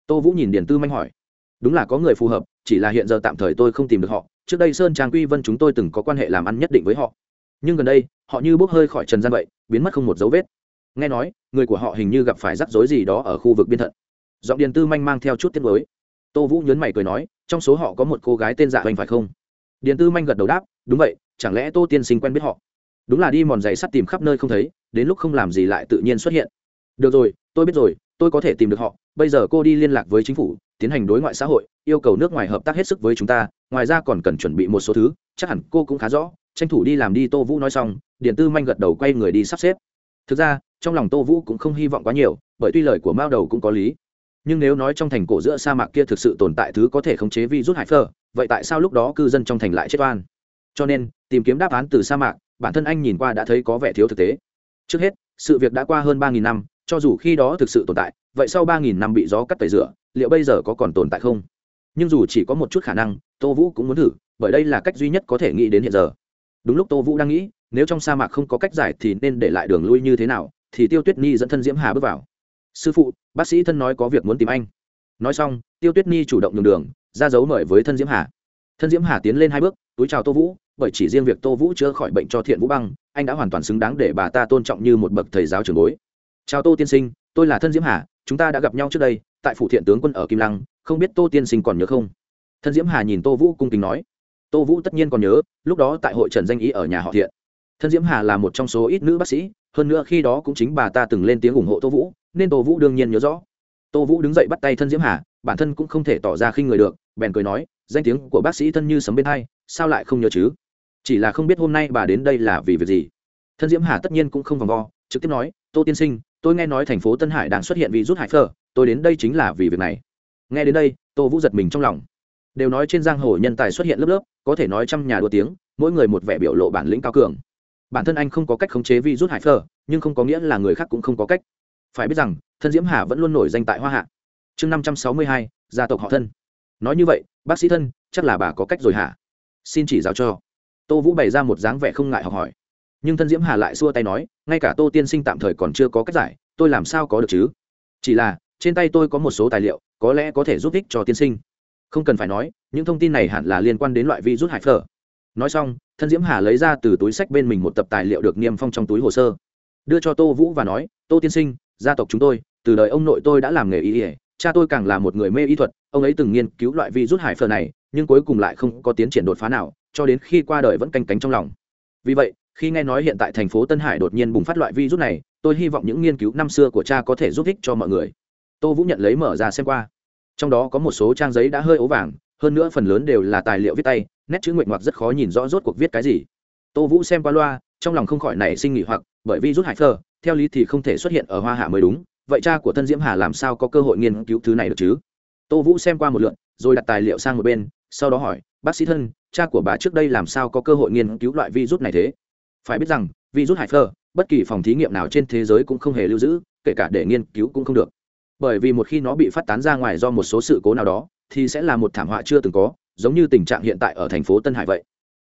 Tô vũ nhìn điền tư manh hỏi đúng là có người phù hợp, chỉ là hiện giờ tạm thời tôi không tìm được họ. Trước đây sơn trang quy vân chúng tôi từng có quan hệ làm ăn nhất định với họ. Nhưng gần đây, họ như bốc hơi khỏi trần gian vậy, biến mất không một dấu vết. Nghe nói, người của họ hình như gặp phải rắc rối gì đó ở khu vực biên thận. Giọng điền tư manh mang theo chút tiết mới tô vũ nhớn mày cười nói, trong số họ có một cô gái tên dạ hoành phải không? Điền tư manh gật đầu đáp, đúng vậy, chẳng lẽ tô tiên sinh quen biết họ? Đúng là đi mòn giày sắt tìm khắp nơi không thấy, đến lúc không làm gì lại tự nhiên xuất hiện. Được rồi, tôi biết rồi tôi có thể tìm được họ, bây giờ cô đi liên lạc với chính phủ, tiến hành đối ngoại xã hội, yêu cầu nước ngoài hợp tác hết sức với chúng ta, ngoài ra còn cần chuẩn bị một số thứ, chắc hẳn cô cũng khá rõ, tranh thủ đi làm đi, tô vũ nói xong điện tư manh gật đầu quay người đi sắp xếp. Thực ra, trong lòng tô vũ cũng không hy vọng quá nhiều, bởi tuy lời của mao đầu cũng có lý, nhưng nếu nói trong thành cổ giữa sa mạc kia thực sự tồn tại thứ có thể khống chế virus hải phơ vậy tại sao lúc đó cư dân trong thành lại chết oan? Cho nên, tìm kiếm đáp án từ sa mạc, bản thân anh nhìn qua đã thấy có vẻ thiếu thực tế. Trước hết, sự việc đã qua hơn ba nghìn năm cho dù khi đó thực sự tồn tại, vậy sau ba nghìn năm bị gió cắt tẩy rửa, liệu bây giờ có còn tồn tại không? Nhưng dù chỉ có một chút khả năng, tô vũ cũng muốn thử, bởi đây là cách duy nhất có thể nghĩ đến hiện giờ. Đúng lúc tô vũ đang nghĩ, nếu trong sa mạc không có cách giải thì nên để lại đường lui như thế nào, thì tiêu tuyết nhi dẫn thân diễm hà bước vào. Sư phụ, bác sĩ thân nói có việc muốn tìm anh. Nói xong, tiêu tuyết nhi chủ động nhường đường, ra dấu mời với thân diễm hà. Thân diễm hà tiến lên hai bước, túi chào tô vũ, bởi chỉ riêng việc tô vũ chữa khỏi bệnh cho thiện vũ băng, anh đã hoàn toàn xứng đáng để bà ta tôn trọng như một bậc thầy giáo trường bối chào tô tiên sinh, tôi là thân diễm hà, chúng ta đã gặp nhau trước đây, tại phủ thiện tướng quân ở kim lăng, không biết tô tiên sinh còn nhớ không? Thân diễm hà nhìn tô vũ cung kính nói. Tô vũ tất nhiên còn nhớ, lúc đó tại hội trần danh ý ở nhà họ thiện. Thân diễm hà là một trong số ít nữ bác sĩ, hơn nữa khi đó cũng chính bà ta từng lên tiếng ủng hộ tô vũ, nên tô vũ đương nhiên nhớ rõ. Tô vũ đứng dậy bắt tay thân diễm hà, bản thân cũng không thể tỏ ra khinh người được, bèn cười nói, danh tiếng của bác sĩ thân như sấm bên hai, sao lại không nhớ chứ? Chỉ là không biết hôm nay bà đến đây là vì việc gì. Thân diễm hà tất nhiên cũng không vòng vo, trực tiếp nói, tô tiên sinh tôi nghe nói thành phố tân hải đang xuất hiện vì rút hải phở, tôi đến đây chính là vì việc này. Nghe đến đây, tô vũ giật mình trong lòng. Đều nói trên giang hồ nhân tài xuất hiện lớp lớp, có thể nói trăm nhà đua tiếng, mỗi người một vẻ biểu lộ bản lĩnh cao cường. Bản thân anh không có cách khống chế vi rút hải phở, nhưng không có nghĩa là người khác cũng không có cách. Phải biết rằng, thân diễm hà vẫn luôn nổi danh tại hoa hạ. Chương năm trăm sáu mươi hai, gia tộc họ thân. Nói như vậy, bác sĩ thân, chắc là bà có cách rồi hả? Xin chỉ giáo cho. Tô vũ bày ra một dáng vẻ không ngại học hỏi nhưng thân diễm hà lại xua tay nói, ngay cả tô tiên sinh tạm thời còn chưa có cách giải, tôi làm sao có được chứ? Chỉ là, trên tay tôi có một số tài liệu, có lẽ có thể giúp ích cho tiên sinh. Không cần phải nói, những thông tin này hẳn là liên quan đến loại vi rút hải phở. Nói xong, thân diễm hà lấy ra từ túi sách bên mình một tập tài liệu được niêm phong trong túi hồ sơ. Đưa cho tô vũ và nói, tô tiên sinh, gia tộc chúng tôi, từ đời ông nội tôi đã làm nghề y ỉa cha tôi càng là một người mê y thuật, ông ấy từng nghiên cứu loại vi rút hải phở này, nhưng cuối cùng lại không có tiến triển đột phá nào, cho đến khi qua đời vẫn canh cánh trong lòng. Vì vậy khi nghe nói hiện tại thành phố tân hải đột nhiên bùng phát loại virus này, tôi hy vọng những nghiên cứu năm xưa của cha có thể giúp ích cho mọi người. Tô vũ nhận lấy mở ra xem qua. Trong đó có một số trang giấy đã hơi ố vàng, hơn nữa phần lớn đều là tài liệu viết tay, nét chữ nguyện ngoặc rất khó nhìn rõ rốt cuộc viết cái gì. Tô vũ xem qua loa, trong lòng không khỏi nảy sinh nghỉ hoặc, bởi vì rút hải phơ theo lý thì không thể xuất hiện ở hoa hạ mới đúng. Vậy cha của thân diễm hà làm sao có cơ hội nghiên cứu thứ này được chứ? Tô vũ xem qua một lượn rồi đặt tài liệu sang một bên, sau đó hỏi, bác sĩ thân, cha của bà trước đây làm sao có cơ hội nghiên cứu loại virus này thế? Phải biết rằng virus hải phơ, bất kỳ phòng thí nghiệm nào trên thế giới cũng không hề lưu giữ, kể cả để nghiên cứu cũng không được. Bởi vì một khi nó bị phát tán ra ngoài do một số sự cố nào đó, thì sẽ là một thảm họa chưa từng có, giống như tình trạng hiện tại ở thành phố tân hải vậy.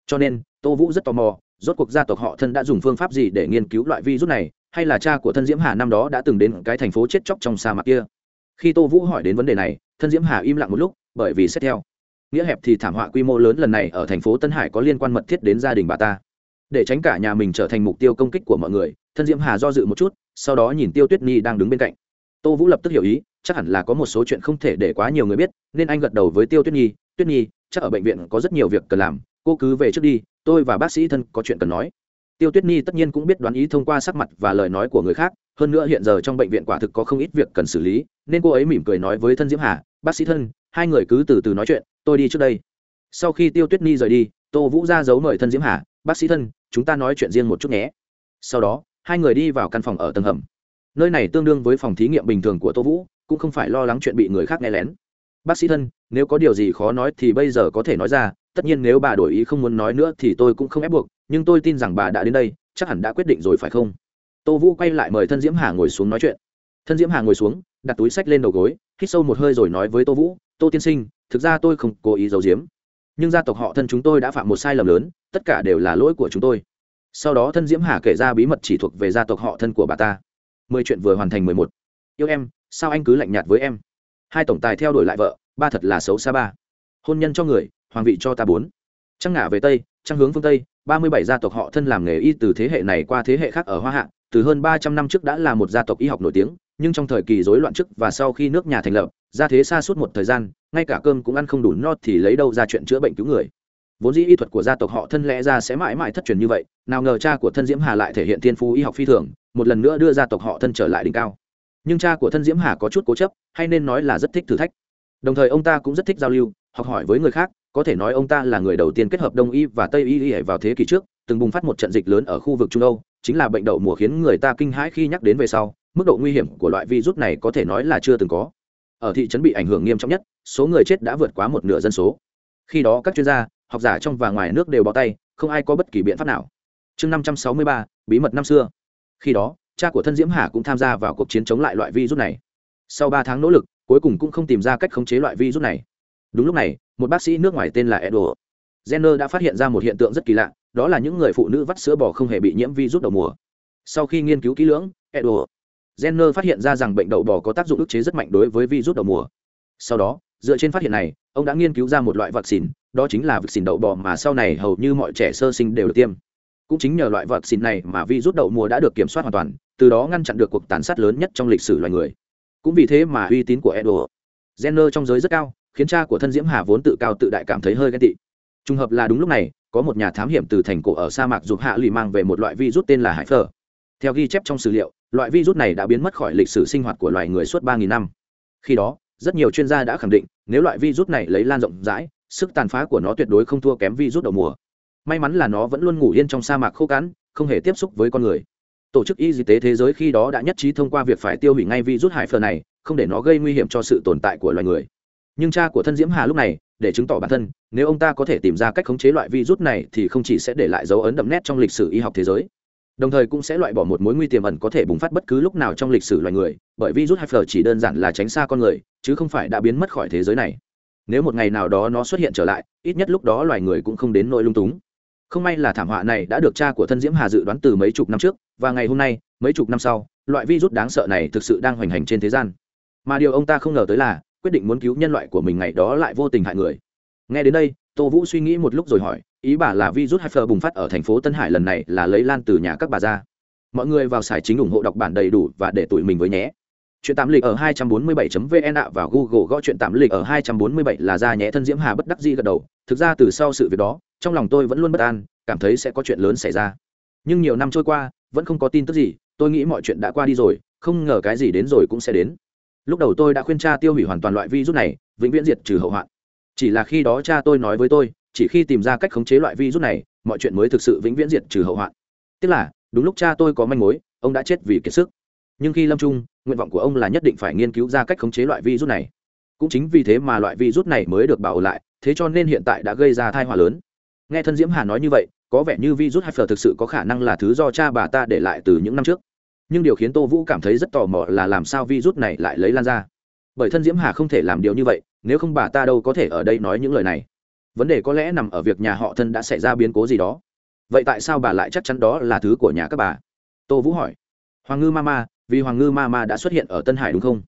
Cho nên, tô vũ rất tò mò, rốt cuộc gia tộc họ thân đã dùng phương pháp gì để nghiên cứu loại virus này, hay là cha của thân diễm hà năm đó đã từng đến cái thành phố chết chóc trong sa mạc kia? Khi tô vũ hỏi đến vấn đề này, thân diễm hà im lặng một lúc, bởi vì xét theo. Nghĩa hẹp thì thảm họa quy mô lớn lần này ở thành phố tân hải có liên quan mật thiết đến gia đình bà ta để tránh cả nhà mình trở thành mục tiêu công kích của mọi người, thân diễm hà do dự một chút, sau đó nhìn tiêu tuyết nhi đang đứng bên cạnh. Tô vũ lập tức hiểu ý, chắc hẳn là có một số chuyện không thể để quá nhiều người biết, nên anh gật đầu với tiêu tuyết nhi tuyết nhi, chắc ở bệnh viện có rất nhiều việc cần làm, cô cứ về trước đi, tôi và bác sĩ thân có chuyện cần nói. Tiêu tuyết nhi tất nhiên cũng biết đoán ý thông qua sắc mặt và lời nói của người khác, hơn nữa hiện giờ trong bệnh viện quả thực có không ít việc cần xử lý, nên cô ấy mỉm cười nói với thân diễm hà, bác sĩ thân, hai người cứ từ từ nói chuyện, tôi đi trước đây. Sau khi tiêu tuyết Nhi rời đi, tô vũ ra giấu mời thân diễm hà, bác sĩ thân chúng ta nói chuyện riêng một chút nhé. Sau đó, hai người đi vào căn phòng ở tầng hầm. Nơi này tương đương với phòng thí nghiệm bình thường của tô vũ, cũng không phải lo lắng chuyện bị người khác nghe lén. Bác sĩ thân, nếu có điều gì khó nói thì bây giờ có thể nói ra, tất nhiên nếu bà đổi ý không muốn nói nữa thì tôi cũng không ép buộc, nhưng tôi tin rằng bà đã đến đây, chắc hẳn đã quyết định rồi phải không? Tô vũ quay lại mời thân diễm hà ngồi xuống nói chuyện. Thân diễm hà ngồi xuống, đặt túi sách lên đầu gối, hít sâu một hơi rồi nói với tô vũ, tô tiên sinh, thực ra tôi không cố ý giấu giếm, nhưng gia tộc họ thân chúng tôi đã phạm một sai lầm lớn tất cả đều là lỗi của chúng tôi. Sau đó thân diễm hà kể ra bí mật chỉ thuộc về gia tộc họ thân của bà ta. Mười chuyện vừa hoàn thành mười một. Yêu em, sao anh cứ lạnh nhạt với em? Hai tổng tài theo đuổi lại vợ, ba thật là xấu xa ba. Hôn nhân cho người, hoàng vị cho ta bốn. Trăng ngả về tây, trăng hướng phương tây, ba mươi bảy gia tộc họ thân làm nghề y từ thế hệ này qua thế hệ khác ở hoa hạ, từ hơn ba trăm năm trước đã là một gia tộc y học nổi tiếng, nhưng trong thời kỳ rối loạn trước và sau khi nước nhà thành lập gia thế xa suốt một thời gian, ngay cả cơm cũng ăn không đủ no thì lấy đâu ra chuyện chữa bệnh cứu người vốn dĩ y thuật của gia tộc họ thân lẽ ra sẽ mãi mãi thất truyền như vậy, nào ngờ cha của thân diễm hà lại thể hiện thiên phú y học phi thường, một lần nữa đưa gia tộc họ thân trở lại đỉnh cao. Nhưng cha của thân diễm hà có chút cố chấp, hay nên nói là rất thích thử thách. Đồng thời ông ta cũng rất thích giao lưu, học hỏi với người khác, có thể nói ông ta là người đầu tiên kết hợp đông y và tây y vào thế kỷ trước, từng bùng phát một trận dịch lớn ở khu vực trung âu, chính là bệnh đậu mùa khiến người ta kinh hãi khi nhắc đến về sau, mức độ nguy hiểm của loại virus này có thể nói là chưa từng có. Ở thị trấn bị ảnh hưởng nghiêm trọng nhất, số người chết đã vượt quá một nửa dân số. Khi đó các chuyên gia học giả trong và ngoài nước đều bó tay, không ai có bất kỳ biện pháp nào. Chương năm trăm sáu mươi ba, bí mật năm xưa. Khi đó, cha của thân diễm hà cũng tham gia vào cuộc chiến chống lại loại virus này. Sau ba tháng nỗ lực, cuối cùng cũng không tìm ra cách khống chế loại virus này. Đúng lúc này, một bác sĩ nước ngoài tên là edward jenner đã phát hiện ra một hiện tượng rất kỳ lạ, đó là những người phụ nữ vắt sữa bò không hề bị nhiễm virus đầu mùa. Sau khi nghiên cứu kỹ lưỡng, edward jenner phát hiện ra rằng bệnh đậu bò có tác dụng ức chế rất mạnh đối với virus đầu mùa. Sau đó, dựa trên phát hiện này, ông đã nghiên cứu ra một loại vaccine đó chính là vaccine đậu bò mà sau này hầu như mọi trẻ sơ sinh đều được tiêm. Cũng chính nhờ loại vaccine này mà vi rút đậu mùa đã được kiểm soát hoàn toàn, từ đó ngăn chặn được cuộc tàn sát lớn nhất trong lịch sử loài người. Cũng vì thế mà uy tín của edward jenner trong giới rất cao, khiến cha của thân diễm hà vốn tự cao tự đại cảm thấy hơi ghen tị. Trùng hợp là đúng lúc này, có một nhà thám hiểm từ thành cổ ở sa mạc dục hạ lì mang về một loại virus tên là hải phở. Theo ghi chép trong sử liệu, loại virus này đã biến mất khỏi lịch sử sinh hoạt của loài người suốt 3.000 năm. Khi đó, rất nhiều chuyên gia đã khẳng định, nếu loại virus này lấy lan rộng rãi sức tàn phá của nó tuyệt đối không thua kém virus đầu mùa. May mắn là nó vẫn luôn ngủ yên trong sa mạc khô cắn không hề tiếp xúc với con người. Tổ chức y tế thế giới khi đó đã nhất trí thông qua việc phải tiêu hủy ngay virus hải phở này, không để nó gây nguy hiểm cho sự tồn tại của loài người. Nhưng cha của thân diễm hà lúc này, để chứng tỏ bản thân, nếu ông ta có thể tìm ra cách khống chế loại virus này thì không chỉ sẽ để lại dấu ấn đậm nét trong lịch sử y học thế giới, đồng thời cũng sẽ loại bỏ một mối nguy tiềm ẩn có thể bùng phát bất cứ lúc nào trong lịch sử loài người, bởi virus hiv chỉ đơn giản là tránh xa con người, chứ không phải đã biến mất khỏi thế giới này nếu một ngày nào đó nó xuất hiện trở lại, ít nhất lúc đó loài người cũng không đến nỗi lung túng. Không may là thảm họa này đã được cha của thân diễm hà dự đoán từ mấy chục năm trước, và ngày hôm nay, mấy chục năm sau, loại virus đáng sợ này thực sự đang hoành hành trên thế gian. Mà điều ông ta không ngờ tới là, quyết định muốn cứu nhân loại của mình ngày đó lại vô tình hại người. Nghe đến đây, tô vũ suy nghĩ một lúc rồi hỏi, ý bà là virus hyper bùng phát ở thành phố tân hải lần này là lấy lan từ nhà các bà ra. Mọi người vào sải chính ủng hộ đọc bản đầy đủ và để tụi mình với nhé chuyện tạm lịch ở 247.vn ạ vào google gõ chuyện tạm lịch ở 247 là ra nhé thân diễm hà bất đắc dĩ gật đầu. Thực ra từ sau sự việc đó, trong lòng tôi vẫn luôn bất an, cảm thấy sẽ có chuyện lớn xảy ra. Nhưng nhiều năm trôi qua, vẫn không có tin tức gì, tôi nghĩ mọi chuyện đã qua đi rồi, không ngờ cái gì đến rồi cũng sẽ đến. Lúc đầu tôi đã khuyên cha tiêu hủy hoàn toàn loại virus này, vĩnh viễn diệt trừ hậu hoạn. Chỉ là khi đó cha tôi nói với tôi, chỉ khi tìm ra cách khống chế loại virus này, mọi chuyện mới thực sự vĩnh viễn diệt trừ hậu hoạn. Tức là, đúng lúc cha tôi có manh mối, ông đã chết vì kiệt sức nhưng khi lâm trung, nguyện vọng của ông là nhất định phải nghiên cứu ra cách khống chế loại virus này. Cũng chính vì thế mà loại virus này mới được bảo lại, thế cho nên hiện tại đã gây ra thai họa lớn. Nghe thân diễm hà nói như vậy, có vẻ như virus hyper thực sự có khả năng là thứ do cha bà ta để lại từ những năm trước. Nhưng điều khiến tô vũ cảm thấy rất tò mò là làm sao virus này lại lấy lan ra. Bởi thân diễm hà không thể làm điều như vậy, nếu không bà ta đâu có thể ở đây nói những lời này. Vấn đề có lẽ nằm ở việc nhà họ thân đã xảy ra biến cố gì đó. Vậy tại sao bà lại chắc chắn đó là thứ của nhà các bà? Tô vũ hỏi. Hoàng ngư ma ma vì hoàng ngư ma ma đã xuất hiện ở tân hải đúng không?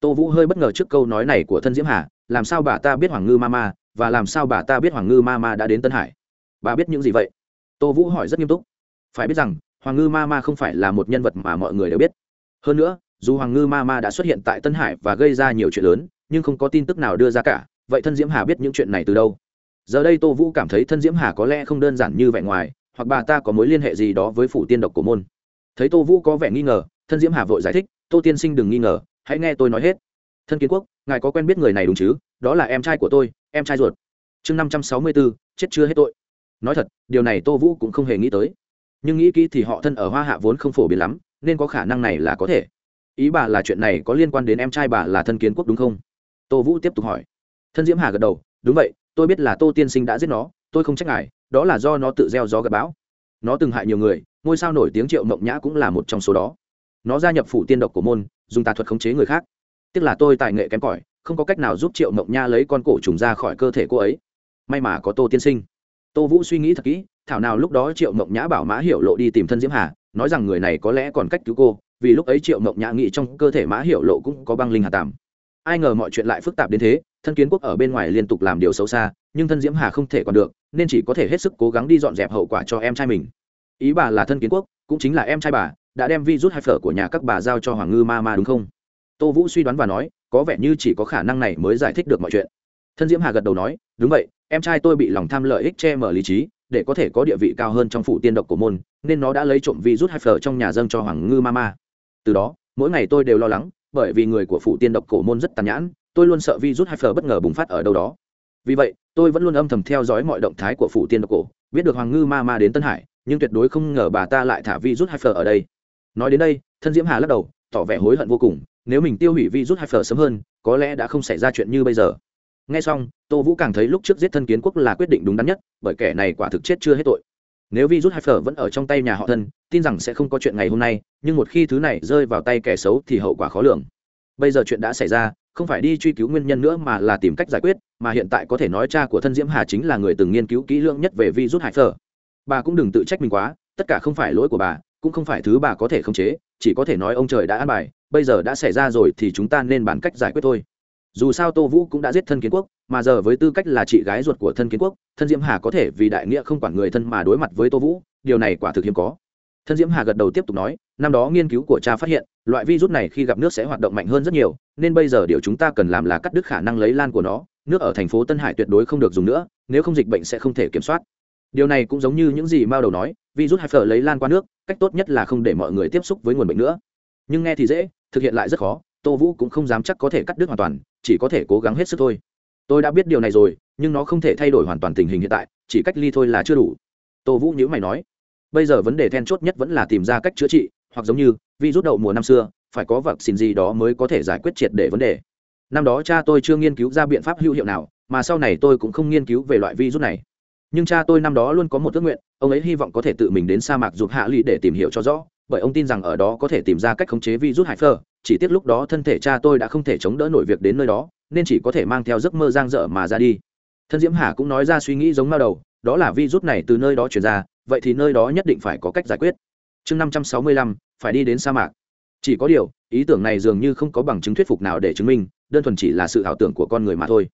Tô vũ hơi bất ngờ trước câu nói này của thân diễm hà, làm sao bà ta biết hoàng ngư ma ma, và làm sao bà ta biết hoàng ngư ma ma đã đến tân hải? Bà biết những gì vậy? Tô vũ hỏi rất nghiêm túc. Phải biết rằng, hoàng ngư ma ma không phải là một nhân vật mà mọi người đều biết. Hơn nữa, dù hoàng ngư ma ma đã xuất hiện tại tân hải và gây ra nhiều chuyện lớn, nhưng không có tin tức nào đưa ra cả, vậy thân diễm hà biết những chuyện này từ đâu? Giờ đây tô vũ cảm thấy thân diễm hà có lẽ không đơn giản như vẻ ngoài, hoặc bà ta có mối liên hệ gì đó với phủ tiên độc của môn. Thấy tô vũ có vẻ nghi ngờ thân diễm hà vội giải thích, tô tiên sinh đừng nghi ngờ, hãy nghe tôi nói hết. Thân kiến quốc, ngài có quen biết người này đúng chứ? Đó là em trai của tôi, em trai ruột. Chương năm trăm sáu mươi bốn chết chưa hết tội. Nói thật, điều này tô vũ cũng không hề nghĩ tới. Nhưng nghĩ kỹ thì họ thân ở hoa hạ vốn không phổ biến lắm, nên có khả năng này là có thể. Ý bà là chuyện này có liên quan đến em trai bà là thân kiến quốc đúng không? Tô vũ tiếp tục hỏi. Thân diễm hà gật đầu, đúng vậy, tôi biết là tô tiên sinh đã giết nó, tôi không trách ngài, đó là do nó tự gieo gió gặp bão. Nó từng hại nhiều người, ngôi sao nổi tiếng triệu mộng nhã cũng là một trong số đó nó gia nhập phủ tiên độc của môn, dùng tà thuật khống chế người khác. Tức là tôi tài nghệ kém cỏi, không có cách nào giúp triệu mộng nha lấy con cổ trùng ra khỏi cơ thể cô ấy. May mà có tô tiên sinh. Tô vũ suy nghĩ thật kỹ, thảo nào lúc đó triệu mộng nhã bảo mã hiểu lộ đi tìm thân diễm hà, nói rằng người này có lẽ còn cách cứu cô, vì lúc ấy triệu mộng nhã nghĩ trong cơ thể mã hiểu lộ cũng có băng linh hà tàm ai ngờ mọi chuyện lại phức tạp đến thế, thân kiến quốc ở bên ngoài liên tục làm điều xấu xa, nhưng thân diễm hà không thể còn được, nên chỉ có thể hết sức cố gắng đi dọn dẹp hậu quả cho em trai mình. Ý bà là thân kiến quốc, cũng chính là em trai bà đã đem vi rút hai phở của nhà các bà giao cho hoàng ngư ma ma đúng không? Tô vũ suy đoán và nói, có vẻ như chỉ có khả năng này mới giải thích được mọi chuyện. Thân diễm hà gật đầu nói, đúng vậy, em trai tôi bị lòng tham lợi ích che mở lý trí, để có thể có địa vị cao hơn trong phủ tiên độc của môn, nên nó đã lấy trộm vi rút hai phở trong nhà dâng cho hoàng ngư ma ma. Từ đó, mỗi ngày tôi đều lo lắng, bởi vì người của phủ tiên độc cổ môn rất tàn nhãn tôi luôn sợ vi rút hai phở bất ngờ bùng phát ở đâu đó. Vì vậy, tôi vẫn luôn âm thầm theo dõi mọi động thái của phủ tiên độc cổ, biết được hoàng ngư ma ma đến tân hải, nhưng tuyệt đối không ngờ bà ta lại thả vi rút hai phở ở đây nói đến đây, thân diễm hà lắc đầu, tỏ vẻ hối hận vô cùng, nếu mình tiêu hủy vi rút hai phở sớm hơn, có lẽ đã không xảy ra chuyện như bây giờ. Nghe xong, tô vũ càng thấy lúc trước giết thân kiến quốc là quyết định đúng đắn nhất, bởi kẻ này quả thực chết chưa hết tội. Nếu vi rút hai phở vẫn ở trong tay nhà họ thân, tin rằng sẽ không có chuyện ngày hôm nay, nhưng một khi thứ này rơi vào tay kẻ xấu thì hậu quả khó lường. Bây giờ chuyện đã xảy ra, không phải đi truy cứu nguyên nhân nữa mà là tìm cách giải quyết, mà hiện tại có thể nói cha của thân diễm hà chính là người từng nghiên cứu kỹ lưỡng nhất về vi rút hải phở bà cũng đừng tự trách mình quá, tất cả không phải lỗi của bà cũng không phải thứ bà có thể khống chế, chỉ có thể nói ông trời đã an bài, bây giờ đã xảy ra rồi thì chúng ta nên bàn cách giải quyết thôi. Dù sao tô vũ cũng đã giết thân kiến quốc, mà giờ với tư cách là chị gái ruột của thân kiến quốc, thân diễm hà có thể vì đại nghĩa không quản người thân mà đối mặt với tô vũ, điều này quả thực hiếm có. Thân diễm hà gật đầu tiếp tục nói, năm đó nghiên cứu của cha phát hiện, loại virus này khi gặp nước sẽ hoạt động mạnh hơn rất nhiều, nên bây giờ điều chúng ta cần làm là cắt đứt khả năng lấy lan của nó. Nước ở thành phố tân hải tuyệt đối không được dùng nữa, nếu không dịch bệnh sẽ không thể kiểm soát điều này cũng giống như những gì mao đầu nói virus hay phở lấy lan qua nước, cách tốt nhất là không để mọi người tiếp xúc với nguồn bệnh nữa. Nhưng nghe thì dễ, thực hiện lại rất khó, tô vũ cũng không dám chắc có thể cắt đứt hoàn toàn, chỉ có thể cố gắng hết sức thôi. Tôi đã biết điều này rồi, nhưng nó không thể thay đổi hoàn toàn tình hình hiện tại, chỉ cách ly thôi là chưa đủ. Tô vũ nhữ mày nói, bây giờ vấn đề then chốt nhất vẫn là tìm ra cách chữa trị, hoặc giống như virus đậu mùa năm xưa, phải có vật xin gì đó mới có thể giải quyết triệt để vấn đề. Năm đó cha tôi chưa nghiên cứu ra biện pháp hữu hiệu nào, mà sau này tôi cũng không nghiên cứu về loại virus này nhưng cha tôi năm đó luôn có một ước nguyện, ông ấy hy vọng có thể tự mình đến sa mạc giục hạ lụy để tìm hiểu cho rõ, bởi ông tin rằng ở đó có thể tìm ra cách khống chế virus hải phơ chỉ tiếc lúc đó thân thể cha tôi đã không thể chống đỡ nổi việc đến nơi đó, nên chỉ có thể mang theo giấc mơ giang dở mà ra đi. Thân diễm hà cũng nói ra suy nghĩ giống mao đầu, đó là virus này từ nơi đó chuyển ra, vậy thì nơi đó nhất định phải có cách giải quyết. Chương năm trăm sáu mươi lăm, phải đi đến sa mạc. Chỉ có điều, ý tưởng này dường như không có bằng chứng thuyết phục nào để chứng minh, đơn thuần chỉ là sự ảo tưởng của con người mà thôi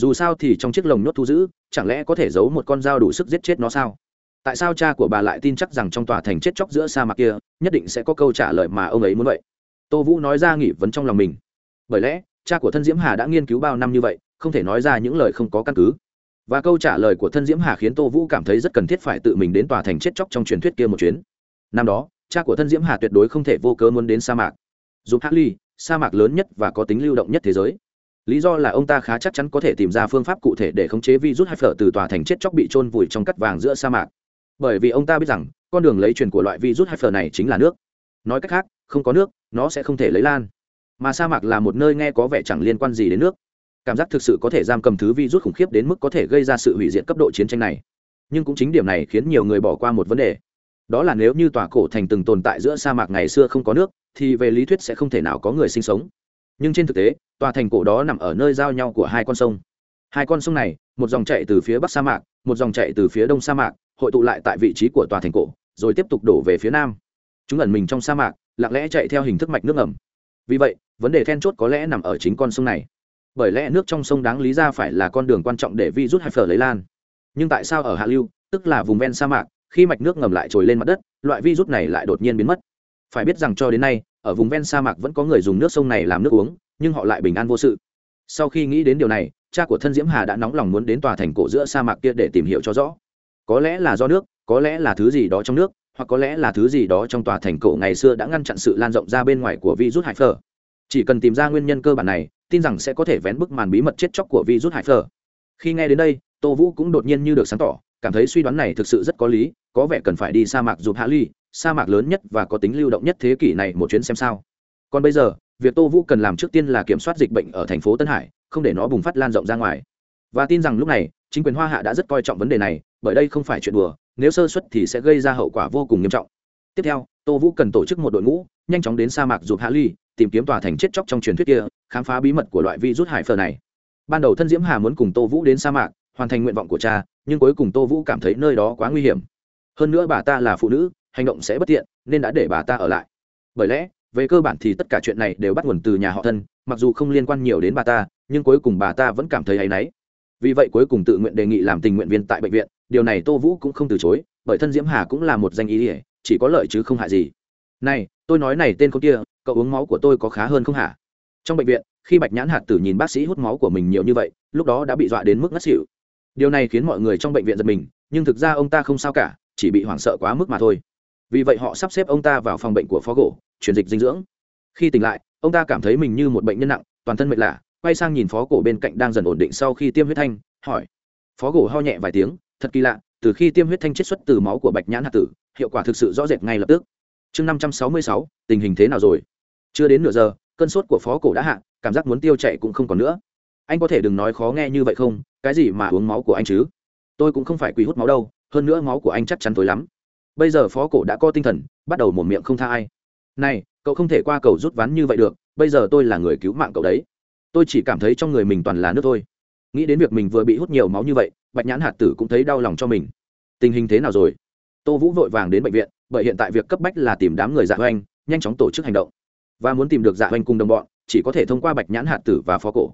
dù sao thì trong chiếc lồng nhốt thu giữ chẳng lẽ có thể giấu một con dao đủ sức giết chết nó sao? Tại sao cha của bà lại tin chắc rằng trong tòa thành chết chóc giữa sa mạc kia, nhất định sẽ có câu trả lời mà ông ấy muốn vậy? Tô vũ nói ra nghỉ vấn trong lòng mình. Bởi lẽ, cha của thân diễm hà đã nghiên cứu bao năm như vậy, không thể nói ra những lời không có căn cứ. Và câu trả lời của thân diễm hà khiến tô vũ cảm thấy rất cần thiết phải tự mình đến tòa thành chết chóc trong truyền thuyết kia một chuyến. Năm đó, cha của thân diễm hà tuyệt đối không thể vô cớ muốn đến sa mạc. Giúp hát ly, sa mạc lớn nhất và có tính lưu động nhất thế giới lý do là ông ta khá chắc chắn có thể tìm ra phương pháp cụ thể để khống chế virus hay phở từ tòa thành chết chóc bị trôn vùi trong cắt vàng giữa sa mạc. Bởi vì ông ta biết rằng, con đường lấy truyền của loại virus hay phở này chính là nước. Nói cách khác, không có nước, nó sẽ không thể lấy lan. Mà sa mạc là một nơi nghe có vẻ chẳng liên quan gì đến nước. Cảm giác thực sự có thể giam cầm thứ virus khủng khiếp đến mức có thể gây ra sự hủy diệt cấp độ chiến tranh này. Nhưng cũng chính điểm này khiến nhiều người bỏ qua một vấn đề. Đó là nếu như tòa cổ thành từng tồn tại giữa sa mạc ngày xưa không có nước, thì về lý thuyết sẽ không thể nào có người sinh sống nhưng trên thực tế, tòa thành cổ đó nằm ở nơi giao nhau của hai con sông. Hai con sông này, một dòng chạy từ phía bắc sa mạc, một dòng chạy từ phía đông sa mạc, hội tụ lại tại vị trí của tòa thành cổ, rồi tiếp tục đổ về phía nam. Chúng ẩn mình trong sa mạc, lặng lẽ chạy theo hình thức mạch nước ẩm vì vậy, vấn đề then chốt có lẽ nằm ở chính con sông này. Bởi lẽ nước trong sông đáng lý ra phải là con đường quan trọng để virus hay phở lấy lan. Nhưng tại sao ở hạ lưu, tức là vùng ven sa mạc, khi mạch nước ngầm lại trồi lên mặt đất, loại virus này lại đột nhiên biến mất? Phải biết rằng cho đến nay ở vùng ven sa mạc vẫn có người dùng nước sông này làm nước uống, nhưng họ lại bình an vô sự. Sau khi nghĩ đến điều này, cha của thân diễm hà đã nóng lòng muốn đến tòa thành cổ giữa sa mạc kia để tìm hiểu cho rõ. Có lẽ là do nước, có lẽ là thứ gì đó trong nước, hoặc có lẽ là thứ gì đó trong tòa thành cổ ngày xưa đã ngăn chặn sự lan rộng ra bên ngoài của virus hải phở. Chỉ cần tìm ra nguyên nhân cơ bản này, tin rằng sẽ có thể vén bức màn bí mật chết chóc của virus hải phở. Khi nghe đến đây, tô vũ cũng đột nhiên như được sáng tỏ, cảm thấy suy đoán này thực sự rất có lý, có vẻ cần phải đi sa mạc giúp hạ ly sa mạc lớn nhất và có tính lưu động nhất thế kỷ này một chuyến xem sao. Còn bây giờ, việc tô vũ cần làm trước tiên là kiểm soát dịch bệnh ở thành phố tân hải, không để nó bùng phát lan rộng ra ngoài. Và tin rằng lúc này, chính quyền hoa hạ đã rất coi trọng vấn đề này, bởi đây không phải chuyện đùa, nếu sơ xuất thì sẽ gây ra hậu quả vô cùng nghiêm trọng. Tiếp theo, tô vũ cần tổ chức một đội ngũ, nhanh chóng đến sa mạc giúp hạ ly, tìm kiếm tòa thành chết chóc trong truyền thuyết kia, khám phá bí mật của loại virus hải phờ này. Ban đầu thân diễm hà muốn cùng tô vũ đến sa mạc, hoàn thành nguyện vọng của cha, nhưng cuối cùng tô vũ cảm thấy nơi đó quá nguy hiểm. Hơn nữa bà ta là phụ nữ hành động sẽ bất tiện, nên đã để bà ta ở lại. Bởi lẽ, về cơ bản thì tất cả chuyện này đều bắt nguồn từ nhà họ thân, mặc dù không liên quan nhiều đến bà ta, nhưng cuối cùng bà ta vẫn cảm thấy áy náy. Vì vậy cuối cùng tự nguyện đề nghị làm tình nguyện viên tại bệnh viện, điều này tô vũ cũng không từ chối, bởi thân diễm hà cũng là một danh ý ỉa chỉ có lợi chứ không hại gì. Này, tôi nói này tên con kia, cậu uống máu của tôi có khá hơn không hả? Trong bệnh viện, khi bạch nhãn hạt tử nhìn bác sĩ hút máu của mình nhiều như vậy, lúc đó đã bị dọa đến mức ngất xỉu. Điều này khiến mọi người trong bệnh viện giật mình, nhưng thực ra ông ta không sao cả, chỉ bị hoảng sợ quá mức mà thôi vì vậy họ sắp xếp ông ta vào phòng bệnh của phó gỗ chuyển dịch dinh dưỡng. Khi tỉnh lại, ông ta cảm thấy mình như một bệnh nhân nặng, toàn thân mệt lạ, quay sang nhìn phó cổ bên cạnh đang dần ổn định sau khi tiêm huyết thanh, hỏi. Phó gỗ ho nhẹ vài tiếng, thật kỳ lạ, từ khi tiêm huyết thanh chiết xuất từ máu của bạch nhãn hạt tử, hiệu quả thực sự rõ rệt ngay lập tức. Chương năm trăm sáu mươi sáu, tình hình thế nào rồi? Chưa đến nửa giờ, cơn sốt của phó cổ đã hạ, cảm giác muốn tiêu chạy cũng không còn nữa. Anh có thể đừng nói khó nghe như vậy không, cái gì mà uống máu của anh chứ? Tôi cũng không phải quỳ hút máu đâu, hơn nữa máu của anh chắc chắn tối lắm bây giờ phó cổ đã có tinh thần, bắt đầu một miệng không tha ai. Này, cậu không thể qua cầu rút ván như vậy được, bây giờ tôi là người cứu mạng cậu đấy. Tôi chỉ cảm thấy trong người mình toàn là nước thôi. Nghĩ đến việc mình vừa bị hút nhiều máu như vậy, bạch nhãn hạt tử cũng thấy đau lòng cho mình. Tình hình thế nào rồi? Tô vũ vội vàng đến bệnh viện, bởi hiện tại việc cấp bách là tìm đám người dạ hoanh, nhanh chóng tổ chức hành động. Và muốn tìm được dạ hoanh cùng đồng bọn, chỉ có thể thông qua bạch nhãn hạt tử và phó cổ.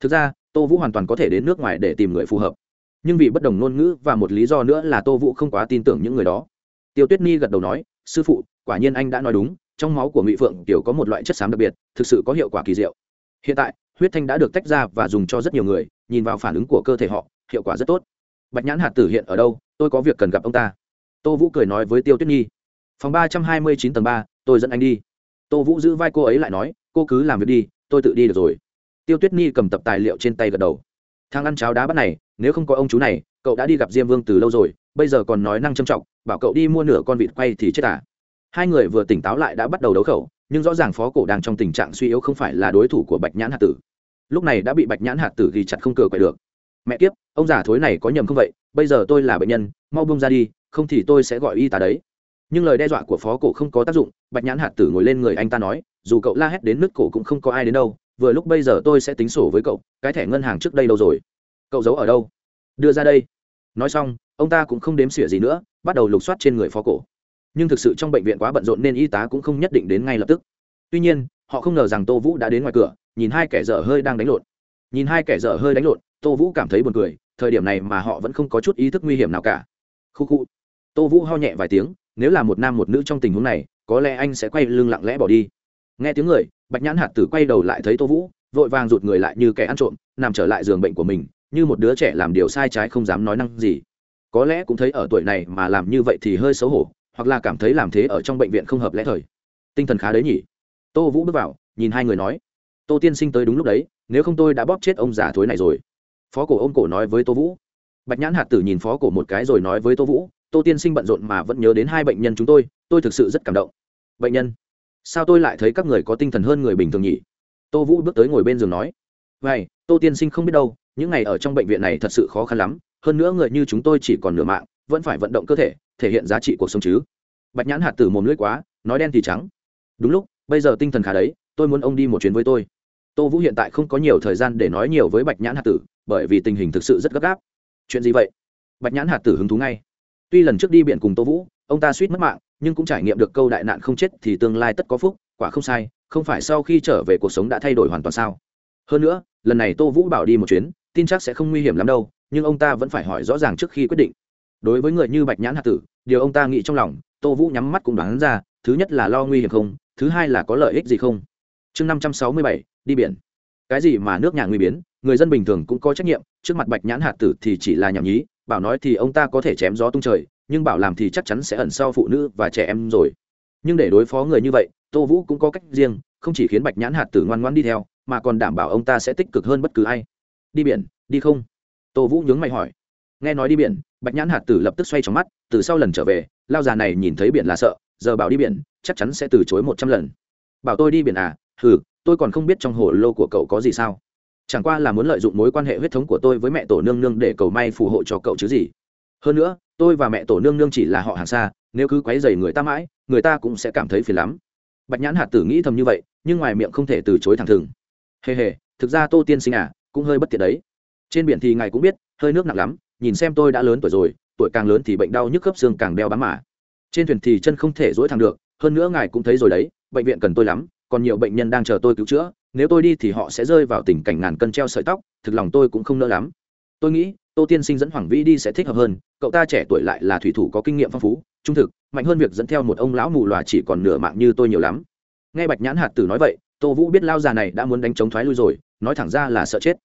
Thực ra, tô vũ hoàn toàn có thể đến nước ngoài để tìm người phù hợp. Nhưng vì bất đồng ngôn ngữ và một lý do nữa là tô vũ không quá tin tưởng những người đó tiêu tuyết ni gật đầu nói, sư phụ, quả nhiên anh đã nói đúng, trong máu của ngụy phượng tiểu có một loại chất xám đặc biệt, thực sự có hiệu quả kỳ diệu. Hiện tại, huyết thanh đã được tách ra và dùng cho rất nhiều người, nhìn vào phản ứng của cơ thể họ, hiệu quả rất tốt. Bạch nhãn hạt tử hiện ở đâu? Tôi có việc cần gặp ông ta. Tô vũ cười nói với tiêu tuyết nhi phòng ba trăm hai mươi chín tầng ba, tôi dẫn anh đi. Tô vũ giữ vai cô ấy lại nói, cô cứ làm việc đi, tôi tự đi được rồi. Tiêu tuyết nhi cầm tập tài liệu trên tay gật đầu. Thang ăn cháo đá bắt này, nếu không có ông chú này, cậu đã đi gặp diêm vương từ lâu rồi, bây giờ còn nói năng châm trọng bảo cậu đi mua nửa con vịt quay thì chết à. Hai người vừa tỉnh táo lại đã bắt đầu đấu khẩu, nhưng rõ ràng phó cổ đang trong tình trạng suy yếu không phải là đối thủ của bạch nhãn hạt tử. Lúc này đã bị bạch nhãn hạt tử ghi chặt không cửa quậy được. Mẹ kiếp, ông già thối này có nhầm không vậy? Bây giờ tôi là bệnh nhân, mau bông ra đi, không thì tôi sẽ gọi y tá đấy. Nhưng lời đe dọa của phó cổ không có tác dụng, bạch nhãn hạt tử ngồi lên người anh ta nói, dù cậu la hét đến nước cổ cũng không có ai đến đâu, vừa lúc bây giờ tôi sẽ tính sổ với cậu, cái thẻ ngân hàng trước đây đâu rồi? Cậu giấu ở đâu? Đưa ra đây. Nói xong ông ta cũng không đếm xỉa gì nữa, bắt đầu lục soát trên người phó cổ. Nhưng thực sự trong bệnh viện quá bận rộn nên y tá cũng không nhất định đến ngay lập tức. Tuy nhiên, họ không ngờ rằng tô vũ đã đến ngoài cửa, nhìn hai kẻ dở hơi đang đánh lộn. Nhìn hai kẻ dở hơi đánh lộn, tô vũ cảm thấy buồn cười, thời điểm này mà họ vẫn không có chút ý thức nguy hiểm nào cả. Khu khu. Tô vũ ho nhẹ vài tiếng, nếu là một nam một nữ trong tình huống này, có lẽ anh sẽ quay lưng lặng lẽ bỏ đi. Nghe tiếng người, bạch nhãn hạt tử quay đầu lại thấy tô vũ, vội vàng rụt người lại như kẻ ăn trộm, nằm trở lại giường bệnh của mình, như một đứa trẻ làm điều sai trái không dám nói năng gì có lẽ cũng thấy ở tuổi này mà làm như vậy thì hơi xấu hổ, hoặc là cảm thấy làm thế ở trong bệnh viện không hợp lẽ thời. Tinh thần khá đấy nhỉ? Tô vũ bước vào, nhìn hai người nói. Tô tiên sinh tới đúng lúc đấy, nếu không tôi đã bóp chết ông già thối này rồi. Phó cổ ôm cổ nói với tô vũ. Bạch nhãn hạt tử nhìn phó cổ một cái rồi nói với tô vũ. Tô tiên sinh bận rộn mà vẫn nhớ đến hai bệnh nhân chúng tôi tôi thực sự rất cảm động. Bệnh nhân? Sao tôi lại thấy các người có tinh thần hơn người bình thường nhỉ? Tô vũ bước tới ngồi bên giường nói. Vậy, tô tiên sinh không biết đâu, những ngày ở trong bệnh viện này thật sự khó khăn lắm hơn nữa người như chúng tôi chỉ còn nửa mạng, vẫn phải vận động cơ thể thể hiện giá trị cuộc sống chứ. Bạch nhãn hạt tử mồm lưỡi quá, nói đen thì trắng. Đúng lúc, bây giờ tinh thần khá đấy, tôi muốn ông đi một chuyến với tôi. Tô vũ hiện tại không có nhiều thời gian để nói nhiều với bạch nhãn hạt tử, bởi vì tình hình thực sự rất gấp gáp. Chuyện gì vậy? Bạch nhãn hạt tử hứng thú ngay. Tuy lần trước đi biển cùng tô vũ, ông ta suýt mất mạng, nhưng cũng trải nghiệm được câu đại nạn không chết thì tương lai tất có phúc, quả không sai, không phải sau khi trở về cuộc sống đã thay đổi hoàn toàn sao? Hơn nữa, lần này tô vũ bảo đi một chuyến, tin chắc sẽ không nguy hiểm lắm đâu nhưng ông ta vẫn phải hỏi rõ ràng trước khi quyết định. Đối với người như bạch nhãn hạt tử, điều ông ta nghĩ trong lòng, tô vũ nhắm mắt cũng đoán ra, thứ nhất là lo nguy hiểm không, thứ hai là có lợi ích gì không. Chương năm trăm sáu mươi bảy, đi biển. Cái gì mà nước nhà nguy biến, người dân bình thường cũng có trách nhiệm, trước mặt bạch nhãn hạt tử thì chỉ là nhảm nhí, bảo nói thì ông ta có thể chém gió tung trời, nhưng bảo làm thì chắc chắn sẽ ẩn sau phụ nữ và trẻ em rồi. Nhưng để đối phó người như vậy, tô vũ cũng có cách riêng, không chỉ khiến bạch nhãn hạt tử ngoan ngoan đi theo, mà còn đảm bảo ông ta sẽ tích cực hơn bất cứ ai. Đi biển, đi không? Tô vũ nhướng mày hỏi. Nghe nói đi biển, bạch nhãn hạt tử lập tức xoay trong mắt, từ sau lần trở về, lao già này nhìn thấy biển là sợ, giờ bảo đi biển, chắc chắn sẽ từ chối một trăm lần. Bảo tôi đi biển à? Hừ, tôi còn không biết trong hồ lô của cậu có gì sao? Chẳng qua là muốn lợi dụng mối quan hệ huyết thống của tôi với mẹ tổ nương nương để cầu may phù hộ cho cậu chứ gì. Hơn nữa, tôi và mẹ tổ nương nương chỉ là họ hàng xa, nếu cứ quấy dày người ta mãi, người ta cũng sẽ cảm thấy phiền lắm. Bạch nhãn hạt tử nghĩ thầm như vậy, nhưng ngoài miệng không thể từ chối thẳng thừng. Hề hề, thực ra tô tiên sinh à cũng hơi bất tiện đấy trên biển thì ngài cũng biết, hơi nước nặng lắm, nhìn xem tôi đã lớn tuổi rồi, tuổi càng lớn thì bệnh đau nhức khớp xương càng đeo bám mà. Trên thuyền thì chân không thể dỗi thẳng được, hơn nữa ngài cũng thấy rồi đấy, bệnh viện cần tôi lắm, còn nhiều bệnh nhân đang chờ tôi cứu chữa, nếu tôi đi thì họ sẽ rơi vào tình cảnh ngàn cân treo sợi tóc, thực lòng tôi cũng không nỡ lắm. Tôi nghĩ, tô tiên sinh dẫn hoàng vĩ đi sẽ thích hợp hơn, cậu ta trẻ tuổi lại là thủy thủ có kinh nghiệm phong phú, trung thực, mạnh hơn việc dẫn theo một ông lão mù loà chỉ còn nửa mạng như tôi nhiều lắm. Nghe bạch nhãn hạt tử nói vậy, tô vũ biết lao già này đã muốn đánh chống thoái lui rồi, nói thẳng ra là sợ chết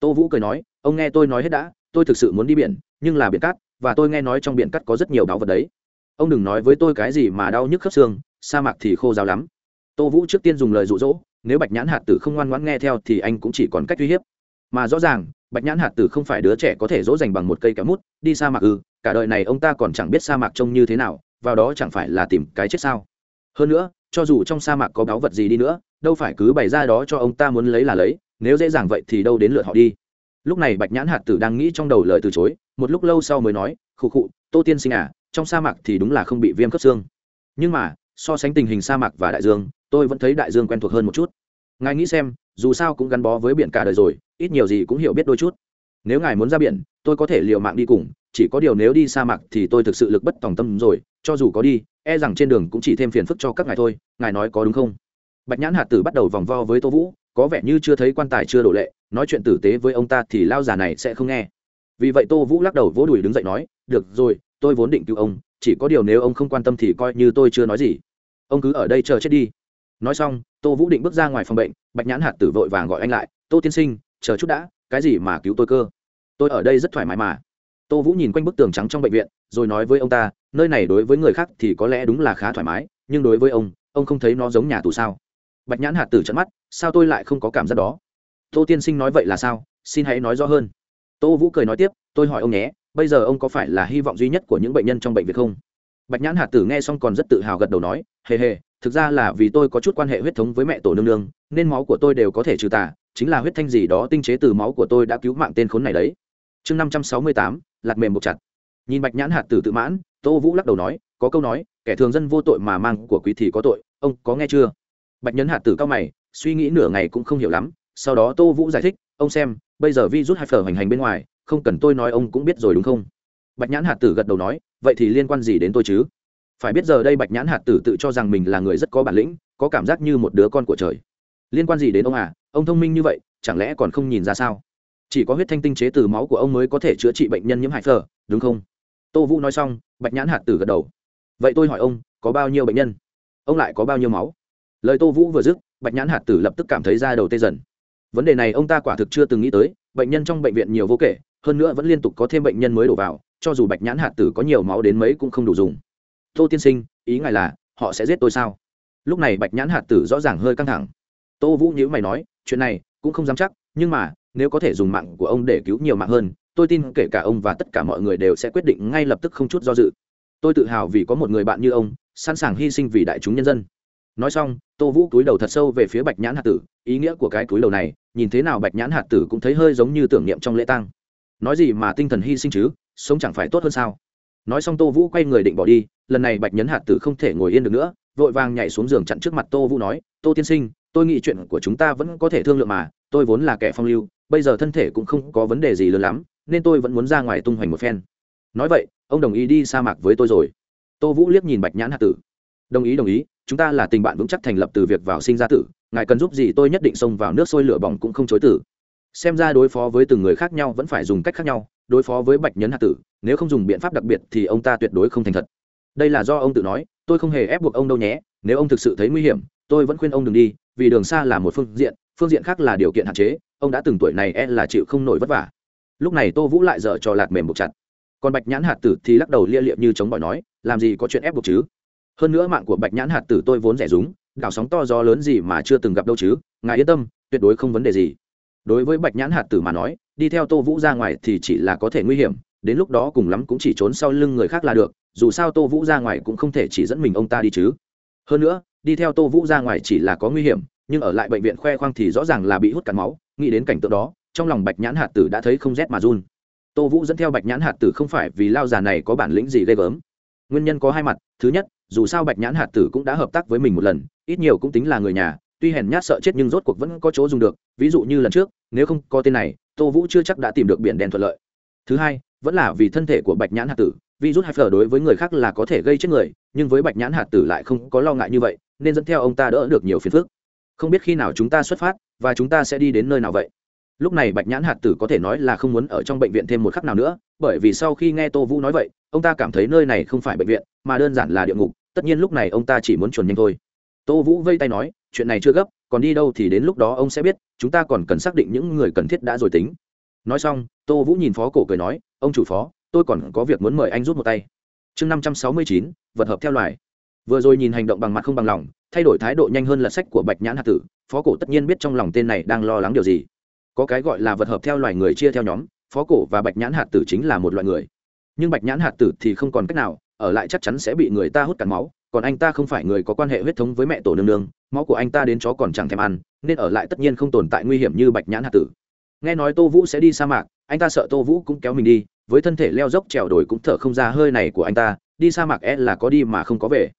tô vũ cười nói, ông nghe tôi nói hết đã, tôi thực sự muốn đi biển, nhưng là biển cát, và tôi nghe nói trong biển cát có rất nhiều báu vật đấy. Ông đừng nói với tôi cái gì mà đau nhức khớp xương, sa mạc thì khô ráo lắm. Tô vũ trước tiên dùng lời rụ rỗ nếu bạch nhãn hạt tử không ngoan ngoãn nghe theo thì anh cũng chỉ còn cách uy hiếp. Mà rõ ràng, bạch nhãn hạt tử không phải đứa trẻ có thể dỗ dành bằng một cây kéo mút, đi sa mạc ư, cả đời này ông ta còn chẳng biết sa mạc trông như thế nào, vào đó chẳng phải là tìm cái chết sao. Hơn nữa, cho dù trong sa mạc có báu vật gì đi nữa, đâu phải cứ bày ra đó cho ông ta muốn lấy là lấy nếu dễ dàng vậy thì đâu đến lượt họ đi. Lúc này bạch nhãn hạt tử đang nghĩ trong đầu lời từ chối, một lúc lâu sau mới nói, khụ khụ, tô tiên sinh à trong sa mạc thì đúng là không bị viêm cấp xương. Nhưng mà, so sánh tình hình sa mạc và đại dương, tôi vẫn thấy đại dương quen thuộc hơn một chút. Ngài nghĩ xem, dù sao cũng gắn bó với biển cả đời rồi, ít nhiều gì cũng hiểu biết đôi chút. Nếu ngài muốn ra biển, tôi có thể liều mạng đi cùng, chỉ có điều nếu đi sa mạc thì tôi thực sự lực bất tòng tâm rồi, cho dù có đi e rằng trên đường cũng chỉ thêm phiền phức cho các ngài thôi, ngài nói có đúng không? Bạch nhãn hạt tử bắt đầu vòng vo với tô vũ có vẻ như chưa thấy quan tài chưa đổ lệ, nói chuyện tử tế với ông ta thì lao già này sẽ không nghe. Vì vậy tô vũ lắc đầu vỗ đùi đứng dậy nói, được rồi, tôi vốn định cứu ông, chỉ có điều nếu ông không quan tâm thì coi như tôi chưa nói gì. Ông cứ ở đây chờ chết đi. Nói xong, tô vũ định bước ra ngoài phòng bệnh, bạch nhãn hạt tử vội vàng gọi anh lại, tô tiên sinh, chờ chút đã, cái gì mà cứu tôi cơ? Tôi ở đây rất thoải mái mà. Tô vũ nhìn quanh bức tường trắng trong bệnh viện, rồi nói với ông ta, nơi này đối với người khác thì có lẽ đúng là khá thoải mái, nhưng đối với ông ông không thấy nó giống nhà tù sao? Bạch nhãn hạt tử trận mắt, sao tôi lại không có cảm giác đó? Tô tiên sinh nói vậy là sao? Xin hãy nói rõ hơn. Tô vũ cười nói tiếp, tôi hỏi ông nhé, bây giờ ông có phải là hy vọng duy nhất của những bệnh nhân trong bệnh viện không? Bạch nhãn hạt tử nghe xong còn rất tự hào gật đầu nói, hề hề, thực ra là vì tôi có chút quan hệ huyết thống với mẹ tổ nương nương, nên máu của tôi đều có thể trừ tà, chính là huyết thanh gì đó tinh chế từ máu của tôi đã cứu mạng tên khốn này đấy. Chương năm trăm sáu mươi tám lạt mềm buộc chặt. Nhìn bạch nhãn hạt tử tự mãn, tô vũ lắc đầu nói, có câu nói, kẻ thường dân vô tội mà mang của quý thì có tội, ông có nghe chưa? Bạch nhấn hạt tử cao mày, suy nghĩ nửa ngày cũng không hiểu lắm, sau đó tô vũ giải thích, ông xem, bây giờ vi rút hai phở hành hành bên ngoài, không cần tôi nói ông cũng biết rồi đúng không? Bạch nhãn hạt tử gật đầu nói, vậy thì liên quan gì đến tôi chứ? Phải biết giờ đây bạch nhãn hạt tử tự cho rằng mình là người rất có bản lĩnh, có cảm giác như một đứa con của trời. Liên quan gì đến ông à? Ông thông minh như vậy, chẳng lẽ còn không nhìn ra sao? Chỉ có huyết thanh tinh chế từ máu của ông mới có thể chữa trị bệnh nhân nhiễm hại phở đúng không? Tô vũ nói xong, bạch nhãn hạt tử gật đầu. Vậy tôi hỏi ông, có bao nhiêu bệnh nhân? Ông lại có bao nhiêu máu? Lời tô vũ vừa dứt, bạch nhãn hạt tử lập tức cảm thấy da đầu tê dần. Vấn đề này ông ta quả thực chưa từng nghĩ tới, bệnh nhân trong bệnh viện nhiều vô kể, hơn nữa vẫn liên tục có thêm bệnh nhân mới đổ vào, cho dù bạch nhãn hạt tử có nhiều máu đến mấy cũng không đủ dùng. Tô tiên sinh, ý ngài là, họ sẽ giết tôi sao? Lúc này bạch nhãn hạt tử rõ ràng hơi căng thẳng. Tô vũ nhữ mày nói, chuyện này cũng không dám chắc, nhưng mà, nếu có thể dùng mạng của ông để cứu nhiều mạng hơn, tôi tin kể cả ông và tất cả mọi người đều sẽ quyết định ngay lập tức không chút do dự. Tôi tự hào vì có một người bạn như ông, sẵn sàng hy sinh vì đại chúng nhân dân nói xong, tô vũ cúi đầu thật sâu về phía bạch nhãn hạt tử, ý nghĩa của cái cúi đầu này, nhìn thế nào bạch nhãn hạt tử cũng thấy hơi giống như tưởng niệm trong lễ tăng nói gì mà tinh thần hy sinh chứ, sống chẳng phải tốt hơn sao? Nói xong tô vũ quay người định bỏ đi, lần này bạch nhấn hạt tử không thể ngồi yên được nữa, vội vàng nhảy xuống giường chặn trước mặt tô vũ nói, tô tiên sinh, tôi nghĩ chuyện của chúng ta vẫn có thể thương lượng mà, tôi vốn là kẻ phong lưu, bây giờ thân thể cũng không có vấn đề gì lớn lắm, nên tôi vẫn muốn ra ngoài tung hoành một phen. Nói vậy, ông đồng ý đi sa mạc với tôi rồi. Tô vũ liếc nhìn bạch nhãn hạt tử. Đồng ý đồng ý chúng ta là tình bạn vững chắc thành lập từ việc vào sinh ra tử, ngài cần giúp gì tôi nhất định xông vào nước sôi lửa bỏng cũng không chối tử. Xem ra đối phó với từng người khác nhau vẫn phải dùng cách khác nhau, đối phó với bạch nhấn hạ tử, nếu không dùng biện pháp đặc biệt thì ông ta tuyệt đối không thành thật. Đây là do ông tự nói, tôi không hề ép buộc ông đâu nhé, nếu ông thực sự thấy nguy hiểm, tôi vẫn khuyên ông đừng đi, vì đường xa là một phương diện phương diện khác là điều kiện hạn chế, ông đã từng tuổi này e là chịu không nổi vất vả. Lúc này tô vũ lại dở cho lạt mềm buộc chặt. Còn bạch nhãn hạt tử thì lắc đầu lia liệm như chống bỏi nói, làm gì có chuyện ép buộc chứ? Hơn nữa mạng của bạch nhãn hạt tử tôi vốn rẻ rúng đảo sóng to gió lớn gì mà chưa từng gặp đâu chứ, ngài yên tâm, tuyệt đối không vấn đề gì. Đối với bạch nhãn hạt tử mà nói, đi theo tô vũ ra ngoài thì chỉ là có thể nguy hiểm, đến lúc đó cùng lắm cũng chỉ trốn sau lưng người khác là được, dù sao tô vũ ra ngoài cũng không thể chỉ dẫn mình ông ta đi chứ. Hơn nữa, đi theo tô vũ ra ngoài chỉ là có nguy hiểm, nhưng ở lại bệnh viện khoe khoang thì rõ ràng là bị hút cắn máu, nghĩ đến cảnh tượng đó, trong lòng bạch nhãn hạt tử đã thấy không rét mà run. Tô vũ dẫn theo bạch nhãn hạt tử không phải vì lao già này có bản lĩnh gì ghê gớm nguyên nhân có hai mặt, thứ nhất, dù sao bạch nhãn hạt tử cũng đã hợp tác với mình một lần, ít nhiều cũng tính là người nhà, tuy hèn nhát sợ chết nhưng rốt cuộc vẫn có chỗ dùng được, ví dụ như lần trước, nếu không có tên này, tô vũ chưa chắc đã tìm được biển đen thuận lợi. Thứ hai, vẫn là vì thân thể của bạch nhãn hạt tử, virus hai đối với người khác là có thể gây chết người, nhưng với bạch nhãn hạt tử lại không có lo ngại như vậy, nên dẫn theo ông ta đỡ được nhiều phiền phức. Không biết khi nào chúng ta xuất phát và chúng ta sẽ đi đến nơi nào vậy? Lúc này bạch nhãn hạt tử có thể nói là không muốn ở trong bệnh viện thêm một khắc nào nữa, bởi vì sau khi nghe tô vũ nói vậy ông ta cảm thấy nơi này không phải bệnh viện, mà đơn giản là địa ngục, tất nhiên lúc này ông ta chỉ muốn chuồn nhanh thôi. Tô vũ vây tay nói, chuyện này chưa gấp, còn đi đâu thì đến lúc đó ông sẽ biết, chúng ta còn cần xác định những người cần thiết đã rồi tính. Nói xong, tô vũ nhìn phó cổ cười nói, ông chủ phó, tôi còn có việc muốn mời anh rút một tay. Chương năm trăm sáu mươi chín, vật hợp theo loài. Vừa rồi nhìn hành động bằng mặt không bằng lòng, thay đổi thái độ nhanh hơn lật sách của bạch nhãn hạt tử, phó cổ tất nhiên biết trong lòng tên này đang lo lắng điều gì. Có cái gọi là vật hợp theo loài người chia theo nhóm, phó cổ và bạch nhãn hạt tử chính là một loại người nhưng bạch nhãn hạt tử thì không còn cách nào, ở lại chắc chắn sẽ bị người ta hút cắn máu, còn anh ta không phải người có quan hệ huyết thống với mẹ tổ nương nương, máu của anh ta đến chó còn chẳng thèm ăn, nên ở lại tất nhiên không tồn tại nguy hiểm như bạch nhãn hạt tử. Nghe nói tô vũ sẽ đi sa mạc, anh ta sợ tô vũ cũng kéo mình đi, với thân thể leo dốc trèo đồi cũng thở không ra hơi này của anh ta, đi sa mạc e là có đi mà không có về.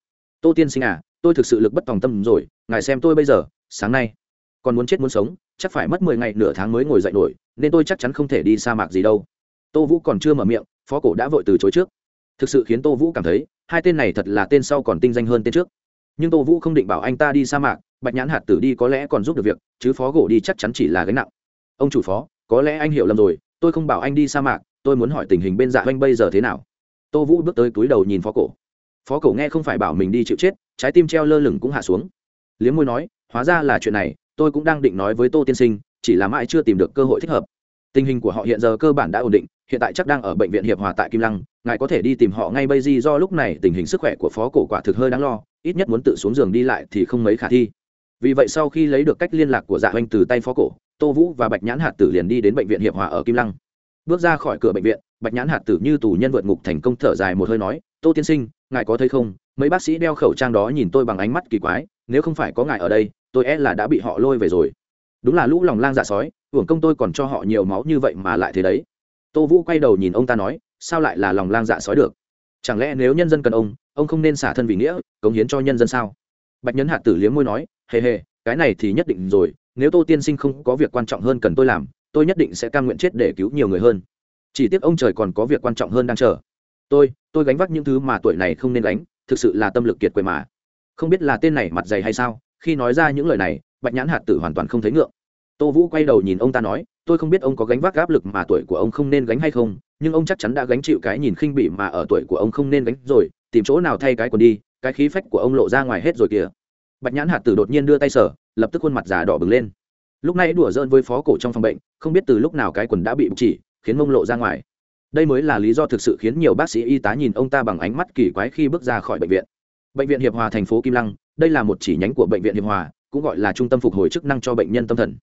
Tô tiên sinh à tôi thực sự lực bất tòng tâm rồi, ngài xem tôi bây giờ, sáng nay. Còn muốn chết muốn sống, chắc phải mất mười ngày nửa tháng mới ngồi dậy nổi, nên tôi chắc chắn không thể đi sa mạc gì đâu. Tô vũ còn chưa mở miệng phó cổ đã vội từ chối trước. Thực sự khiến tô vũ cảm thấy, hai tên này thật là tên sau còn tinh danh hơn tên trước. Nhưng tô vũ không định bảo anh ta đi sa mạc, bạch nhãn hạt tử đi có lẽ còn giúp được việc, chứ phó gỗ đi chắc chắn chỉ là gánh nặng. Ông chủ phó, có lẽ anh hiểu lầm rồi, tôi không bảo anh đi sa mạc, tôi muốn hỏi tình hình bên dạ oanh bây giờ thế nào. Tô vũ bước tới túi đầu nhìn phó cổ. Phó cổ nghe không phải bảo mình đi chịu chết, trái tim treo lơ lửng cũng hạ xuống. Liếm môi nói, hóa ra là chuyện này, tôi cũng đang định nói với tô tiên sinh, chỉ là mãi chưa tìm được cơ hội thích hợp tình hình của họ hiện giờ cơ bản đã ổn định, hiện tại chắc đang ở bệnh viện hiệp hòa tại kim lăng, ngài có thể đi tìm họ ngay bây giờ, do lúc này tình hình sức khỏe của phó cổ quả thực hơi đáng lo, ít nhất muốn tự xuống giường đi lại thì không mấy khả thi. Vì vậy sau khi lấy được cách liên lạc của dạ oanh từ tay phó cổ, tô vũ và bạch nhãn hạt tử liền đi đến bệnh viện hiệp hòa ở kim lăng. Bước ra khỏi cửa bệnh viện, bạch nhãn hạt tử như tù nhân vượt ngục thành công thở dài một hơi nói, tô tiên sinh, ngài có thấy không? Mấy bác sĩ đeo khẩu trang đó nhìn tôi bằng ánh mắt kỳ quái, nếu không phải có ngài ở đây, tôi e là đã bị họ lôi về rồi đúng là lũ lòng lang dạ sói, hưởng công tôi còn cho họ nhiều máu như vậy mà lại thế đấy. Tô vũ quay đầu nhìn ông ta nói, sao lại là lòng lang dạ sói được? Chẳng lẽ nếu nhân dân cần ông ông không nên xả thân vì nghĩa, cống hiến cho nhân dân sao? Bạch nhấn hạt tử liếm môi nói, hề hề, cái này thì nhất định rồi, nếu tô tiên sinh không có việc quan trọng hơn cần tôi làm, tôi nhất định sẽ cam nguyện chết để cứu nhiều người hơn. Chỉ tiếc ông trời còn có việc quan trọng hơn đang chờ. Tôi tôi gánh vác những thứ mà tuổi này không nên gánh, thực sự là tâm lực kiệt quệ mà. Không biết là tên này mặt dày hay sao, khi nói ra những lời này, bạch nhãn hạt tử hoàn toàn không thấy ngượng tô vũ quay đầu nhìn ông ta nói, tôi không biết ông có gánh vác áp lực mà tuổi của ông không nên gánh hay không, nhưng ông chắc chắn đã gánh chịu cái nhìn khinh bỉ mà ở tuổi của ông không nên gánh rồi, tìm chỗ nào thay cái quần đi, cái khí phách của ông lộ ra ngoài hết rồi kìa. Bạch nhãn hạt tử đột nhiên đưa tay sở lập tức khuôn mặt già đỏ bừng lên. Lúc này đùa giỡn với phó cổ trong phòng bệnh, không biết từ lúc nào cái quần đã bị bục chỉ, khiến mông lộ ra ngoài. Đây mới là lý do thực sự khiến nhiều bác sĩ y tá nhìn ông ta bằng ánh mắt kỳ quái khi bước ra khỏi bệnh viện. Bệnh viện hiệp hòa thành phố kim lăng, đây là một chỉ nhánh của bệnh viện hiệp hòa, cũng gọi là trung tâm phục hồi chức năng cho bệnh nhân tâm thần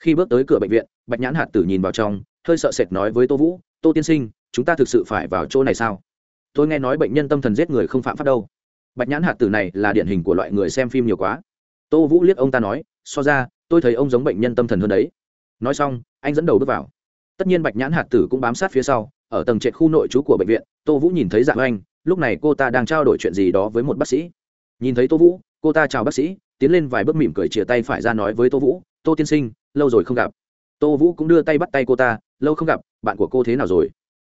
khi bước tới cửa bệnh viện, bạch nhãn hạt tử nhìn vào trong, hơi sợ sệt nói với tô vũ, tô tiên sinh, chúng ta thực sự phải vào chỗ này sao? Tôi nghe nói bệnh nhân tâm thần giết người không phạm pháp đâu. Bạch nhãn hạt tử này là điển hình của loại người xem phim nhiều quá. Tô vũ liếc ông ta nói, so ra, tôi thấy ông giống bệnh nhân tâm thần hơn đấy. Nói xong, anh dẫn đầu bước vào. Tất nhiên bạch nhãn hạt tử cũng bám sát phía sau, ở tầng trệt khu nội trú của bệnh viện, tô vũ nhìn thấy dạng anh lúc này cô ta đang trao đổi chuyện gì đó với một bác sĩ. Nhìn thấy tô vũ, cô ta chào bác sĩ tiến lên vài bước mỉm cười chia tay phải ra nói với tô vũ, tô tiên sinh, lâu rồi không gặp. Tô vũ cũng đưa tay bắt tay cô ta, lâu không gặp, bạn của cô thế nào rồi?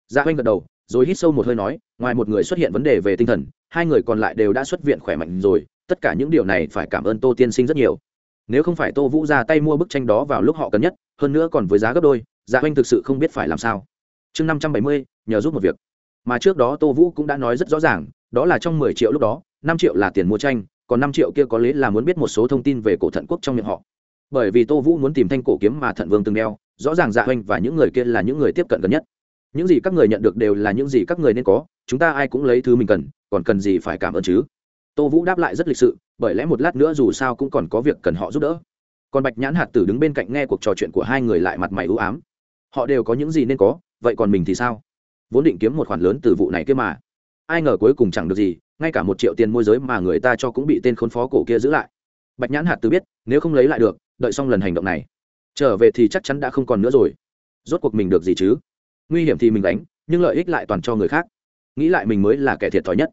Dạ oanh gật đầu, rồi hít sâu một hơi nói, ngoài một người xuất hiện vấn đề về tinh thần, hai người còn lại đều đã xuất viện khỏe mạnh rồi, tất cả những điều này phải cảm ơn tô tiên sinh rất nhiều. Nếu không phải tô vũ ra tay mua bức tranh đó vào lúc họ cần nhất, hơn nữa còn với giá gấp đôi dạ oanh thực sự không biết phải làm sao. Chương năm trăm bảy mươi, nhờ giúp một việc. Mà trước đó tô vũ cũng đã nói rất rõ ràng, đó là trong mười triệu lúc đó, năm triệu là tiền mua tranh còn năm triệu kia có lẽ là muốn biết một số thông tin về cổ thận quốc trong miệng họ. Bởi vì tô vũ muốn tìm thanh cổ kiếm mà thận vương từng đeo, rõ ràng dạ huynh và những người kia là những người tiếp cận gần nhất. Những gì các người nhận được đều là những gì các người nên có, chúng ta ai cũng lấy thứ mình cần, còn cần gì phải cảm ơn chứ? Tô vũ đáp lại rất lịch sự, bởi lẽ một lát nữa dù sao cũng còn có việc cần họ giúp đỡ. Còn bạch nhãn hạt tử đứng bên cạnh nghe cuộc trò chuyện của hai người lại mặt mày ưu ám. Họ đều có những gì nên có, vậy còn mình thì sao? Vốn định kiếm một khoản lớn từ vụ này kia mà ai ngờ cuối cùng chẳng được gì, ngay cả một triệu tiền môi giới mà người ta cho cũng bị tên khốn phó cổ kia giữ lại. Bạch nhãn hạt từ biết, nếu không lấy lại được, đợi xong lần hành động này, trở về thì chắc chắn đã không còn nữa rồi. Rốt cuộc mình được gì chứ? Nguy hiểm thì mình đánh nhưng lợi ích lại toàn cho người khác. Nghĩ lại mình mới là kẻ thiệt thòi nhất.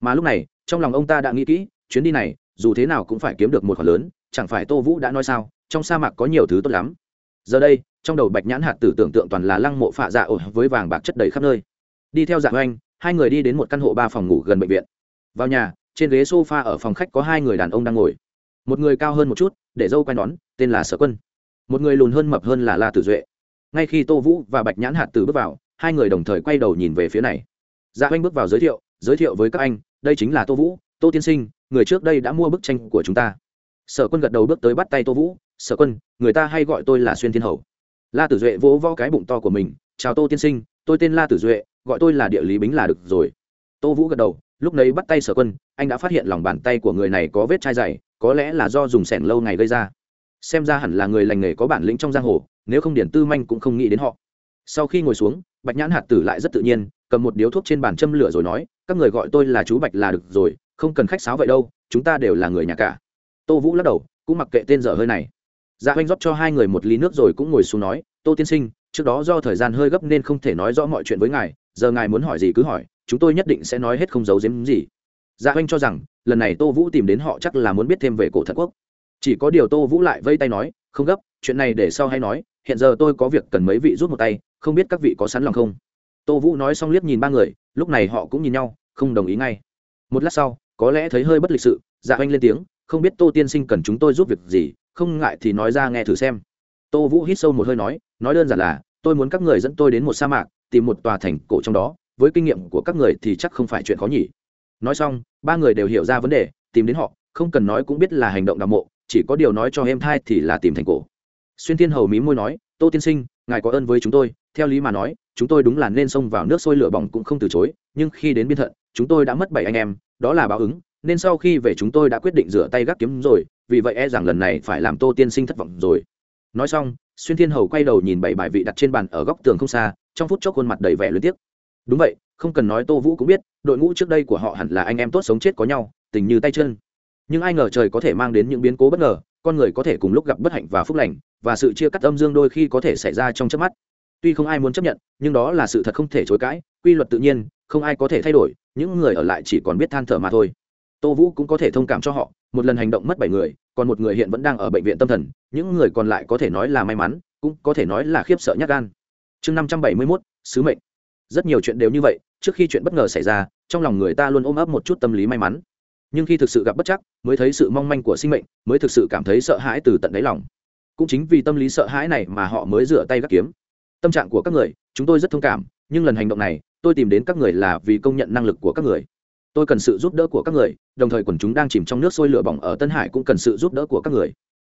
Mà lúc này, trong lòng ông ta đã nghĩ kỹ, chuyến đi này, dù thế nào cũng phải kiếm được một khoản lớn, chẳng phải tô vũ đã nói sao, trong sa mạc có nhiều thứ tốt lắm. Giờ đây, trong đầu bạch nhãn hạt tử tưởng tượng toàn là lăng mộ phạ dạ ổ với vàng bạc chất đầy khắp nơi. Đi theo dạng oanh hai người đi đến một căn hộ ba phòng ngủ gần bệnh viện. Vào nhà, trên ghế sofa ở phòng khách có hai người đàn ông đang ngồi. Một người cao hơn một chút, để dâu quay nón tên là sở quân. Một người lùn hơn mập hơn là la tử duệ. Ngay khi tô vũ và bạch nhãn hạt tử bước vào, hai người đồng thời quay đầu nhìn về phía này. Dạ oanh bước vào giới thiệu giới thiệu với các anh, đây chính là tô vũ, tô tiên sinh, người trước đây đã mua bức tranh của chúng ta. Sở quân gật đầu bước tới bắt tay tô vũ, sở quân, người ta hay gọi tôi là xuyên thiên hầu. La tử duệ vỗ võ cái bụng to của mình, chào tô tiên sinh, tôi tên la tử duệ gọi tôi là địa lý bính là được rồi. Tô vũ gật đầu, lúc nấy bắt tay sở quân, anh đã phát hiện lòng bàn tay của người này có vết chai dày, có lẽ là do dùng sẻn lâu ngày gây ra. Xem ra hẳn là người lành nghề có bản lĩnh trong giang hồ, nếu không điển tư manh cũng không nghĩ đến họ. Sau khi ngồi xuống, bạch nhãn hạt tử lại rất tự nhiên, cầm một điếu thuốc trên bàn châm lửa rồi nói, các người gọi tôi là chú bạch là được rồi, không cần khách sáo vậy đâu, chúng ta đều là người nhà cả. Tô vũ lắc đầu, cũng mặc kệ tên dở hơi này. Dạ oanh rót cho hai người một ly nước rồi cũng ngồi xuống nói, tô tiên sinh trước đó do thời gian hơi gấp nên không thể nói rõ mọi chuyện với ngài, giờ ngài muốn hỏi gì cứ hỏi, chúng tôi nhất định sẽ nói hết không giấu giếm gì. Dạ oanh cho rằng, lần này tô vũ tìm đến họ chắc là muốn biết thêm về cổ thật quốc. Chỉ có điều tô vũ lại vây tay nói, không gấp, chuyện này để sau hay nói, hiện giờ tôi có việc cần mấy vị rút một tay, không biết các vị có sẵn lòng không? Tô vũ nói xong liếc nhìn ba người, lúc này họ cũng nhìn nhau, không đồng ý ngay. Một lát sau, có lẽ thấy hơi bất lịch sự dạ oanh lên tiếng, không biết tô tiên sinh cần chúng tôi giúp việc gì, không ngại thì nói ra nghe thử xem. Tô vũ hít sâu một hơi nói nói đơn giản là, tôi muốn các người dẫn tôi đến một sa mạc, tìm một tòa thành cổ trong đó, với kinh nghiệm của các người thì chắc không phải chuyện khó nhỉ. Nói xong, ba người đều hiểu ra vấn đề, tìm đến họ, không cần nói cũng biết là hành động đ mộ, chỉ có điều nói cho em thai thì là tìm thành cổ. Xuyên thiên hầu mí môi nói, tô tiên sinh, ngài có ơn với chúng tôi, theo lý mà nói, chúng tôi đúng là nên xông vào nước sôi lửa bỏng cũng không từ chối, nhưng khi đến biên thận, chúng tôi đã mất bảy anh em, đó là báo ứng, nên sau khi về chúng tôi đã quyết định rửa tay gác kiếm rồi, vì vậy e rằng lần này phải làm tô tiên sinh thất vọng rồi nói xong, xuyên thiên hầu quay đầu nhìn bảy bài vị đặt trên bàn ở góc tường không xa, trong phút chốc khuôn mặt đầy vẻ luyến tiếc. Đúng vậy, không cần nói tô vũ cũng biết, đội ngũ trước đây của họ hẳn là anh em tốt sống chết có nhau, tình như tay chân. Nhưng ai ngờ trời có thể mang đến những biến cố bất ngờ, con người có thể cùng lúc gặp bất hạnh và phúc lành, và sự chia cắt âm dương đôi khi có thể xảy ra trong chớp mắt. Tuy không ai muốn chấp nhận, nhưng đó là sự thật không thể chối cãi, quy luật tự nhiên, không ai có thể thay đổi, những người ở lại chỉ còn biết than thở mà thôi. Tô vũ cũng có thể thông cảm cho họ, một lần hành động mất bảy người còn một người hiện vẫn đang ở bệnh viện tâm thần, những người còn lại có thể nói là may mắn, cũng có thể nói là khiếp sợ nhát gan. Chương năm trăm bảy mươi mốt, sứ mệnh. Rất nhiều chuyện đều như vậy, trước khi chuyện bất ngờ xảy ra, trong lòng người ta luôn ôm ấp một chút tâm lý may mắn. Nhưng khi thực sự gặp bất chắc, mới thấy sự mong manh của sinh mệnh, mới thực sự cảm thấy sợ hãi từ tận đáy lòng. Cũng chính vì tâm lý sợ hãi này mà họ mới rửa tay gác kiếm. Tâm trạng của các người, chúng tôi rất thông cảm, nhưng lần hành động này, tôi tìm đến các người là vì công nhận năng lực của các người tôi cần sự giúp đỡ của các người, đồng thời quần chúng đang chìm trong nước sôi lửa bỏng ở tân hải cũng cần sự giúp đỡ của các người.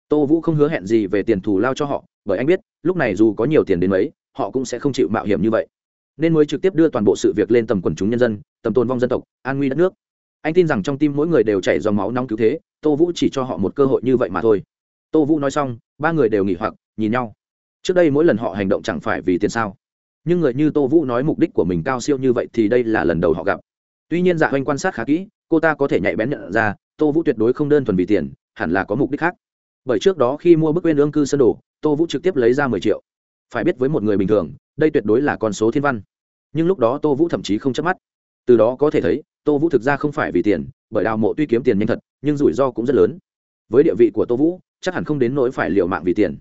Tô vũ không hứa hẹn gì về tiền thù lao cho họ, bởi anh biết, lúc này dù có nhiều tiền đến mấy, họ cũng sẽ không chịu mạo hiểm như vậy. Nên mới trực tiếp đưa toàn bộ sự việc lên tầm quần chúng nhân dân, tầm tôn vong dân tộc, an nguy đất nước. Anh tin rằng trong tim mỗi người đều chảy dòng máu nóng cứu thế, tô vũ chỉ cho họ một cơ hội như vậy mà thôi. Tô vũ nói xong, ba người đều nghỉ hoặc, nhìn nhau. Trước đây mỗi lần họ hành động chẳng phải vì tiền sao. Nhưng người như tô vũ nói mục đích của mình cao siêu như vậy thì đây là lần đầu họ gặp tuy nhiên dạ oanh quan sát khá kỹ, cô ta có thể nhạy bén nhận ra, tô vũ tuyệt đối không đơn thuần vì tiền, hẳn là có mục đích khác. Bởi trước đó khi mua bức quên ương cư sân đồ, tô vũ trực tiếp lấy ra mười triệu. Phải biết với một người bình thường, đây tuyệt đối là con số thiên văn. Nhưng lúc đó tô vũ thậm chí không chớp mắt. Từ đó có thể thấy, tô vũ thực ra không phải vì tiền, bởi đào mộ tuy kiếm tiền nhanh thật, nhưng rủi ro cũng rất lớn. Với địa vị của tô vũ, chắc hẳn không đến nỗi phải liều mạng vì tiền.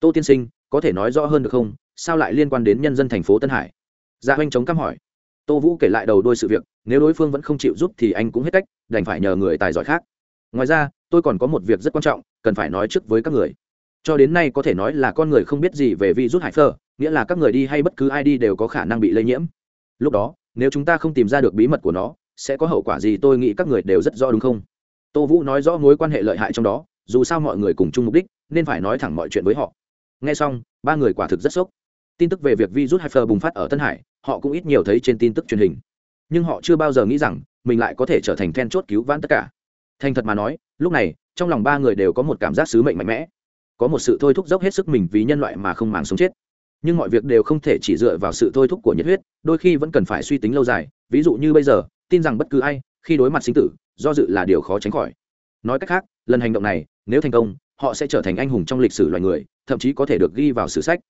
Tô tiên sinh, có thể nói rõ hơn được không? Sao lại liên quan đến nhân dân thành phố tân hải? Gia dạ oanh chống căm hỏi tô vũ kể lại đầu đôi sự việc, nếu đối phương vẫn không chịu giúp thì anh cũng hết cách, đành phải nhờ người tài giỏi khác. Ngoài ra, tôi còn có một việc rất quan trọng, cần phải nói trước với các người. Cho đến nay có thể nói là con người không biết gì về virus hải phơ nghĩa là các người đi hay bất cứ ai đi đều có khả năng bị lây nhiễm. Lúc đó, nếu chúng ta không tìm ra được bí mật của nó, sẽ có hậu quả gì tôi nghĩ các người đều rất rõ đúng không? Tô vũ nói rõ mối quan hệ lợi hại trong đó, dù sao mọi người cùng chung mục đích, nên phải nói thẳng mọi chuyện với họ. N g h e xong, ba người quả thực rất sốc. Tin tức về việc virus hyper bùng phát ở tân hải họ cũng ít nhiều thấy trên tin tức truyền hình. Nhưng họ chưa bao giờ nghĩ rằng mình lại có thể trở thành then chốt cứu vãn tất cả. Thành thật mà nói, lúc này, trong lòng ba người đều có một cảm giác sứ mệnh mạnh mẽ. Có một sự thôi thúc dốc hết sức mình vì nhân loại mà không màng sống chết. Nhưng mọi việc đều không thể chỉ dựa vào sự thôi thúc của nhiệt huyết, đôi khi vẫn cần phải suy tính lâu dài. Ví dụ như bây giờ, tin rằng bất cứ ai, khi đối mặt sinh tử, do dự là điều khó tránh khỏi. Nói cách khác, lần hành động này, nếu thành công, họ sẽ trở thành anh hùng trong lịch sử loài người, thậm chí có thể được ghi vào sử sách.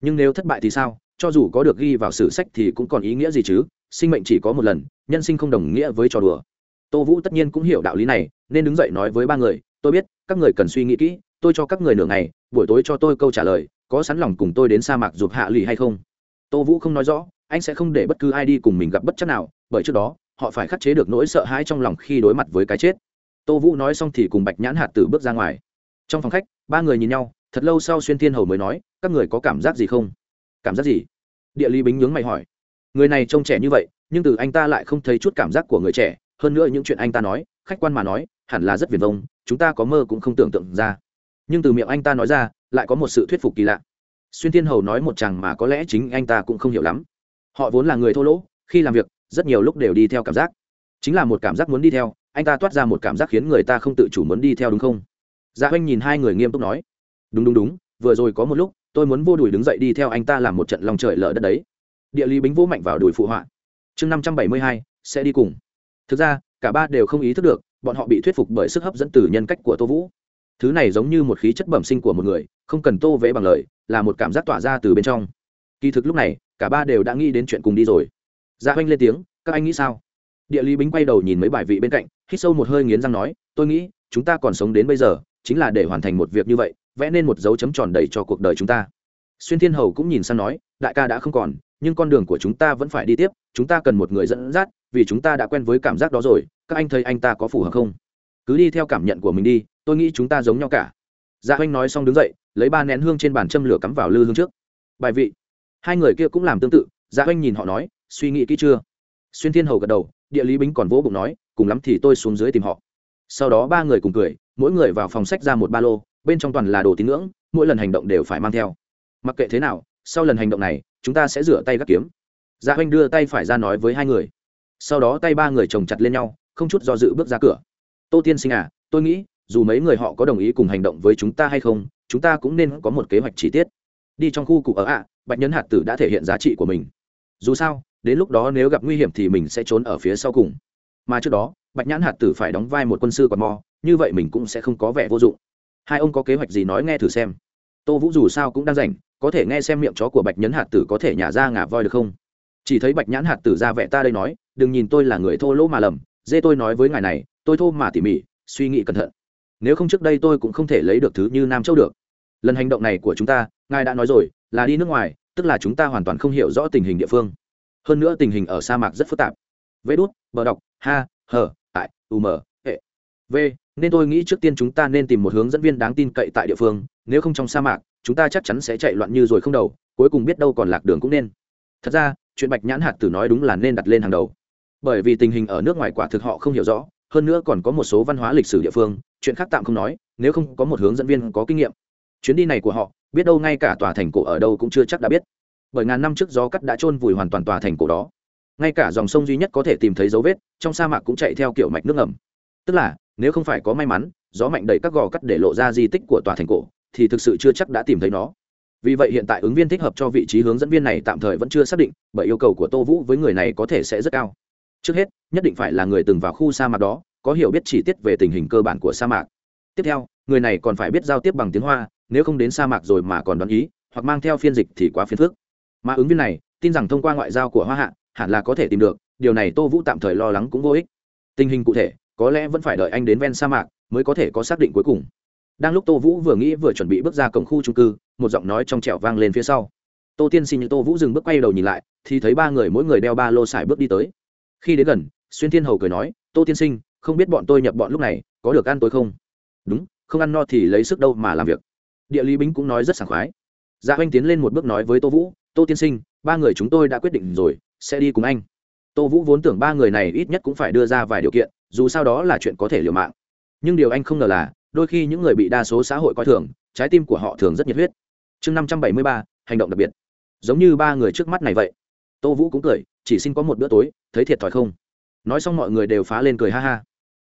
Nhưng nếu thất bại thì sao? Cho dù có được ghi vào sử sách thì cũng còn ý nghĩa gì chứ? Sinh mệnh chỉ có một lần, nhân sinh không đồng nghĩa với trò đùa. Tô vũ tất nhiên cũng hiểu đạo lý này, nên đứng dậy nói với ba người, tôi biết, các người cần suy nghĩ kỹ, tôi cho các người nửa ngày, buổi tối cho tôi câu trả lời, có sẵn lòng cùng tôi đến sa mạc giục hạ lì hay không? Tô vũ không nói rõ, anh sẽ không để bất cứ ai đi cùng mình gặp bất chắc nào, bởi trước đó, họ phải khắc chế được nỗi sợ hãi trong lòng khi đối mặt với cái chết. Tô vũ nói xong thì cùng bạch nhãn hạt tử bước ra ngoài. Trong phòng khách, ba người nhìn nhau, thật lâu sau xuyên thiên hầu mới nói, các người có cảm giác gì không? Cảm giác gì? Địa lý bính nhướng mày hỏi. Người này trông trẻ như vậy, nhưng từ anh ta lại không thấy chút cảm giác của người trẻ. Hơn nữa những chuyện anh ta nói, khách quan mà nói, hẳn là rất viền vông, chúng ta có mơ cũng không tưởng tượng ra. Nhưng từ miệng anh ta nói ra, lại có một sự thuyết phục kỳ lạ. Xuyên thiên hầu nói một chàng mà có lẽ chính anh ta cũng không hiểu lắm. Họ vốn là người thô lỗ, khi làm việc, rất nhiều lúc đều đi theo cảm giác. Chính là một cảm giác muốn đi theo, anh ta toát ra một cảm giác khiến người ta không tự chủ muốn đi theo đúng không? Dạ oanh nhìn hai người nghiêm túc nói. Đúng đúng đúng, vừa rồi có một lúc tôi muốn vô đùi đứng dậy đi theo anh ta làm một trận lòng trời lở đất đấy. Địa lý bính vỗ mạnh vào đùi phụ họa. Chương năm trăm bảy mươi hai, sẽ đi cùng. Thực ra, cả ba đều không ý thức được, bọn họ bị thuyết phục bởi sức hấp dẫn từ nhân cách của tô vũ. Thứ này giống như một khí chất bẩm sinh của một người, không cần tô vẽ bằng lời, là một cảm giác tỏa ra từ bên trong. Kỳ thực lúc này, cả ba đều đã nghĩ đến chuyện cùng đi rồi. Dạ oanh lên tiếng, các anh nghĩ sao? Địa lý bính quay đầu nhìn mấy bài vị bên cạnh, hít sâu một hơi nghiến răng nói, tôi nghĩ, chúng ta còn sống đến bây giờ, chính là để hoàn thành một việc như vậy vẽ nên một dấu chấm tròn đầy cho cuộc đời chúng ta. Xuyên thiên hầu cũng nhìn sang nói, đại ca đã không còn, nhưng con đường của chúng ta vẫn phải đi tiếp, chúng ta cần một người dẫn dắt, vì chúng ta đã quen với cảm giác đó rồi, các anh thấy anh ta có phù hợp không? Cứ đi theo cảm nhận của mình đi, tôi nghĩ chúng ta giống nhau cả. Dạ oanh nói xong đứng dậy, lấy ba nén hương trên bàn châm lửa cắm vào lư hương trước. Bài vị. Hai người kia cũng làm tương tự dạ oanh nhìn họ nói, suy nghĩ kỹ chưa? Xuyên thiên hầu gật đầu, địa lý bính còn vỗ bụng nói, cùng lắm thì tôi xuống dưới tìm họ. Sau đó ba người cùng cười, mỗi người vào phòng sách ra một ba lô bên trong toàn là đồ tín ngưỡng, mỗi lần hành động đều phải mang theo. Mặc kệ thế nào, sau lần hành động này, chúng ta sẽ rửa tay gác kiếm. Dạ oanh đưa tay phải ra nói với hai người. Sau đó tay ba người chồng chặt lên nhau, không chút do dự bước ra cửa. Tô tiên sinh à tôi nghĩ, dù mấy người họ có đồng ý cùng hành động với chúng ta hay không, chúng ta cũng nên có một kế hoạch chi tiết. Đi trong khu cụ ở ạ, bạch nhấn hạt tử đã thể hiện giá trị của mình. Dù sao, đến lúc đó nếu gặp nguy hiểm thì mình sẽ trốn ở phía sau cùng. Mà trước đó, bạch nhãn hạt tử phải đóng vai một quân sư quạt mò, như vậy mình cũng sẽ không có vẻ vô dụng hai ông có kế hoạch gì nói nghe thử xem. Tô vũ dù sao cũng đang rảnh có thể nghe xem miệng chó của bạch nhấn hạt tử có thể nhả ra ngả voi được không? Chỉ thấy bạch nhãn hạt tử ra vẻ ta đây nói đừng nhìn tôi là người thô lỗ mà lầm dê tôi nói với ngài này tôi thô mà tỉ mỉ suy nghĩ cẩn thận. Nếu không trước đây tôi cũng không thể lấy được thứ như nam châu được. Lần hành động này của chúng ta ngài đã nói rồi là đi nước ngoài tức là chúng ta hoàn toàn không hiểu rõ tình hình địa phương. Hơn nữa tình hình ở sa mạc rất phức tạp. Vê đút bờ đọc ha hờ u mờ, hệ e, v nên tôi nghĩ trước tiên chúng ta nên tìm một hướng dẫn viên đáng tin cậy tại địa phương, nếu không trong sa mạc, chúng ta chắc chắn sẽ chạy loạn như rồi không đầu, cuối cùng biết đâu còn lạc đường cũng nên. Thật ra, chuyện bạch nhãn hạt tử nói đúng là nên đặt lên hàng đầu. Bởi vì tình hình ở nước ngoài quả thực họ không hiểu rõ, hơn nữa còn có một số văn hóa lịch sử địa phương, chuyện khác tạm không nói, nếu không có một hướng dẫn viên có kinh nghiệm. Chuyến đi này của họ, biết đâu ngay cả tòa thành cổ ở đâu cũng chưa chắc đã biết. Bởi ngàn năm trước gió cắt đã trôn vùi hoàn toàn tòa thành cổ đó. Ngay cả dòng sông duy nhất có thể tìm thấy dấu vết, trong sa mạc cũng chạy theo kiểu mạch nước ngầm. Tức là nếu không phải có may mắn, gió mạnh đẩy các gò cắt để lộ ra di tích của tòa thành cổ, thì thực sự chưa chắc đã tìm thấy nó. Vì vậy hiện tại ứng viên thích hợp cho vị trí hướng dẫn viên này tạm thời vẫn chưa xác định, bởi yêu cầu của tô vũ với người này có thể sẽ rất cao. Trước hết, nhất định phải là người từng vào khu sa mạc đó, có hiểu biết chi tiết về tình hình cơ bản của sa mạc. Tiếp theo, người này còn phải biết giao tiếp bằng tiếng hoa, nếu không đến sa mạc rồi mà còn đoán ý, hoặc mang theo phiên dịch thì quá phiền phức. Mà ứng viên này, tin rằng thông qua ngoại giao của hoa hạ, hẳn là có thể tìm được, điều này tô vũ tạm thời lo lắng cũng vô ích. Tình hình cụ thể có lẽ vẫn phải đợi anh đến ven sa mạc mới có thể có xác định cuối cùng. Đang lúc tô vũ vừa nghĩ vừa chuẩn bị bước ra cổng khu trung cư, một giọng nói trong trẻo vang lên phía sau. Tô tiên xin như tô vũ dừng bước quay đầu nhìn lại, thì thấy ba người mỗi người đeo ba lô xài bước đi tới. Khi đến gần, xuyên thiên hầu cười nói, tô tiên sinh, không biết bọn tôi nhập bọn lúc này, có được ăn tối không? Đúng, không ăn no thì lấy sức đâu mà làm việc. Địa lý bính cũng nói rất sảng khoái. Dạ oanh tiến lên một bước nói với tô vũ, tô tiên sinh, ba người chúng tôi đã quyết định rồi, sẽ đi cùng anh tô vũ vốn tưởng ba người này ít nhất cũng phải đưa ra vài điều kiện, dù sao đó là chuyện có thể liều mạng. Nhưng điều anh không ngờ là, đôi khi những người bị đa số xã hội coi thường, trái tim của họ thường rất nhiệt huyết. Chương năm trăm bảy mươi ba, hành động đặc biệt. Giống như ba người trước mắt này vậy. Tô vũ cũng cười, chỉ xin có một bữa tối, thấy thiệt thòi không? Nói xong mọi người đều phá lên cười ha ha.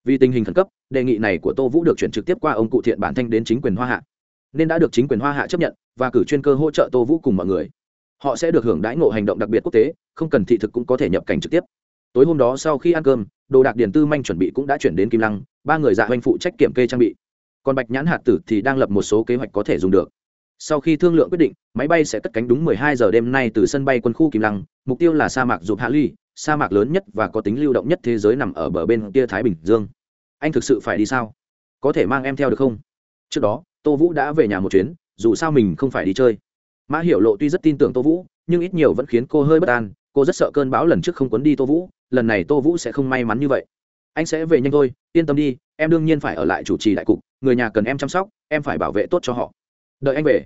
Vì tình hình khẩn cấp, đề nghị này của tô vũ được chuyển trực tiếp qua ông cụ thiện bản thanh đến chính quyền hoa hạ. Nên đã được chính quyền hoa hạ chấp nhận và cử chuyên cơ hỗ trợ tô vũ cùng mọi người họ sẽ được hưởng đãi ngộ hành động đặc biệt quốc tế, không cần thị thực cũng có thể nhập cảnh trực tiếp. Tối hôm đó sau khi ăn cơm, đồ đạc điền tư manh chuẩn bị cũng đã chuyển đến kim lăng, ba người dạ oanh phụ trách kiểm kê trang bị. Còn bạch nhãn hạt tử thì đang lập một số kế hoạch có thể dùng được. Sau khi thương lượng quyết định, máy bay sẽ cất cánh đúng 12 giờ đêm nay từ sân bay quân khu kim lăng, mục tiêu là sa mạc dục hạ ly, sa mạc lớn nhất và có tính lưu động nhất thế giới nằm ở bờ bên kia thái bình dương. Anh thực sự phải đi sao? Có thể mang em theo được không? Trước đó, tô vũ đã về nhà một chuyến, dù sao mình không phải đi chơi mã hiểu lộ tuy rất tin tưởng tô vũ, nhưng ít nhiều vẫn khiến cô hơi bất an. Cô rất sợ cơn bão lần trước không quấn đi tô vũ, lần này tô vũ sẽ không may mắn như vậy. Anh sẽ về nhanh thôi, yên tâm đi, em đương nhiên phải ở lại chủ trì đại cục, người nhà cần em chăm sóc, em phải bảo vệ tốt cho họ. Đợi anh về.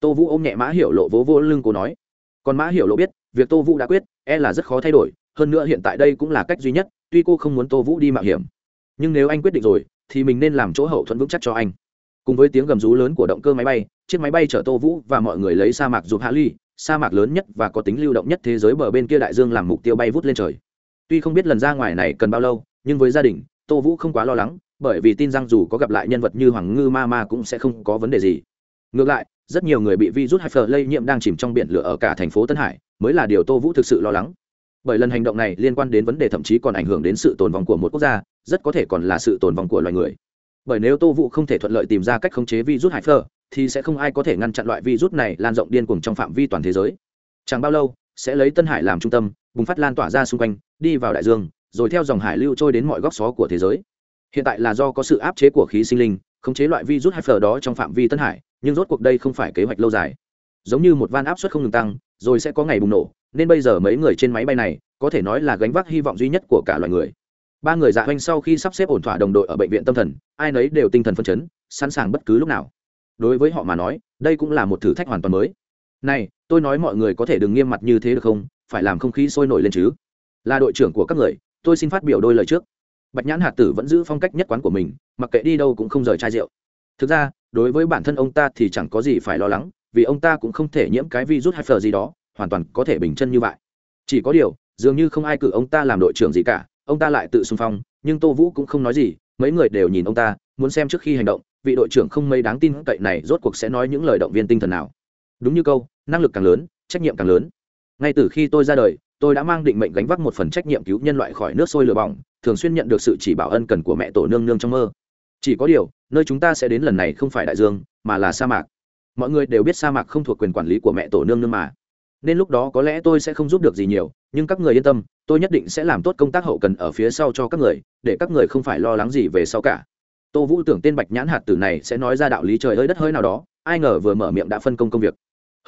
Tô vũ ôm nhẹ mã hiểu lộ vỗ vô lưng cô nói. Còn mã hiểu lộ biết, việc tô vũ đã quyết e là rất khó thay đổi, hơn nữa hiện tại đây cũng là cách duy nhất, tuy cô không muốn tô vũ đi mạo hiểm. Nhưng nếu anh quyết định rồi, thì mình nên làm chỗ hậu thuẫn vững chắc cho anh. Cùng với tiếng gầm rú lớn của động cơ máy bay chiếc máy bay chở tô vũ và mọi người lấy sa mạc giúp hạ ly, sa mạc lớn nhất và có tính lưu động nhất thế giới bờ bên kia đại dương làm mục tiêu bay vút lên trời. Tuy không biết lần ra ngoài này cần bao lâu, nhưng với gia đình, tô vũ không quá lo lắng, bởi vì tin rằng dù có gặp lại nhân vật như hoàng ngư ma ma cũng sẽ không có vấn đề gì. Ngược lại, rất nhiều người bị virus hyper lây nhiễm đang chìm trong biển lửa ở cả thành phố tân hải, mới là điều tô vũ thực sự lo lắng. Bởi lần hành động này liên quan đến vấn đề thậm chí còn ảnh hưởng đến sự tồn vong của một quốc gia, rất có thể còn là sự tồn vong của loài người. Bởi nếu tô vũ không thể thuận lợi tìm ra cách khống chế virus hyper thì sẽ không ai có thể ngăn chặn loại virus này lan rộng điên cuồng trong phạm vi toàn thế giới. Chẳng bao lâu, sẽ lấy tân hải làm trung tâm, bùng phát lan tỏa ra xung quanh, đi vào đại dương, rồi theo dòng hải lưu trôi đến mọi góc xó của thế giới. Hiện tại là do có sự áp chế của khí sinh linh, khống chế loại virus hyper đó trong phạm vi tân hải, nhưng rốt cuộc đây không phải kế hoạch lâu dài. Giống như một van áp suất không ngừng tăng, rồi sẽ có ngày bùng nổ, nên bây giờ mấy người trên máy bay này, có thể nói là gánh vác hy vọng duy nhất của cả loài người. Ba người dạ hoanh sau khi sắp xếp ổn thỏa đồng đội ở bệnh viện tâm thần, ai nấy đều tinh thần phấn chấn, sẵn sàng bất cứ lúc nào đối với họ mà nói, đây cũng là một thử thách hoàn toàn mới. Này, tôi nói mọi người có thể đừng nghiêm mặt như thế được không? Phải làm không khí sôi nổi lên chứ. Là đội trưởng của các người, tôi xin phát biểu đôi lời trước. Bạch nhãn hạt tử vẫn giữ phong cách nhất quán của mình, mặc kệ đi đâu cũng không rời chai rượu. Thực ra, đối với bản thân ông ta thì chẳng có gì phải lo lắng, vì ông ta cũng không thể nhiễm cái virus hay phờ gì đó, hoàn toàn có thể bình chân như vậy. Chỉ có điều, dường như không ai cử ông ta làm đội trưởng gì cả, ông ta lại tự xung phong, nhưng tô vũ cũng không nói gì, mấy người đều nhìn ông ta, muốn xem trước khi hành động vị đội trưởng không mấy đáng tin cậy này rốt cuộc sẽ nói những lời động viên tinh thần nào. Đúng như câu, năng lực càng lớn, trách nhiệm càng lớn. Ngay từ khi tôi ra đời, tôi đã mang định mệnh gánh vác một phần trách nhiệm cứu nhân loại khỏi nước sôi lửa bỏng, thường xuyên nhận được sự chỉ bảo ân cần của mẹ tổ nương nương trong mơ. Chỉ có điều, nơi chúng ta sẽ đến lần này không phải đại dương, mà là sa mạc. Mọi người đều biết sa mạc không thuộc quyền quản lý của mẹ tổ nương nương mà. Nên lúc đó có lẽ tôi sẽ không giúp được gì nhiều, nhưng các người yên tâm, tôi nhất định sẽ làm tốt công tác hậu cần ở phía sau cho các người, để các người không phải lo lắng gì về sau cả tô vũ tưởng tên bạch nhãn hạt tử này sẽ nói ra đạo lý trời hơi đất hơi nào đó, ai ngờ vừa mở miệng đã phân công công việc.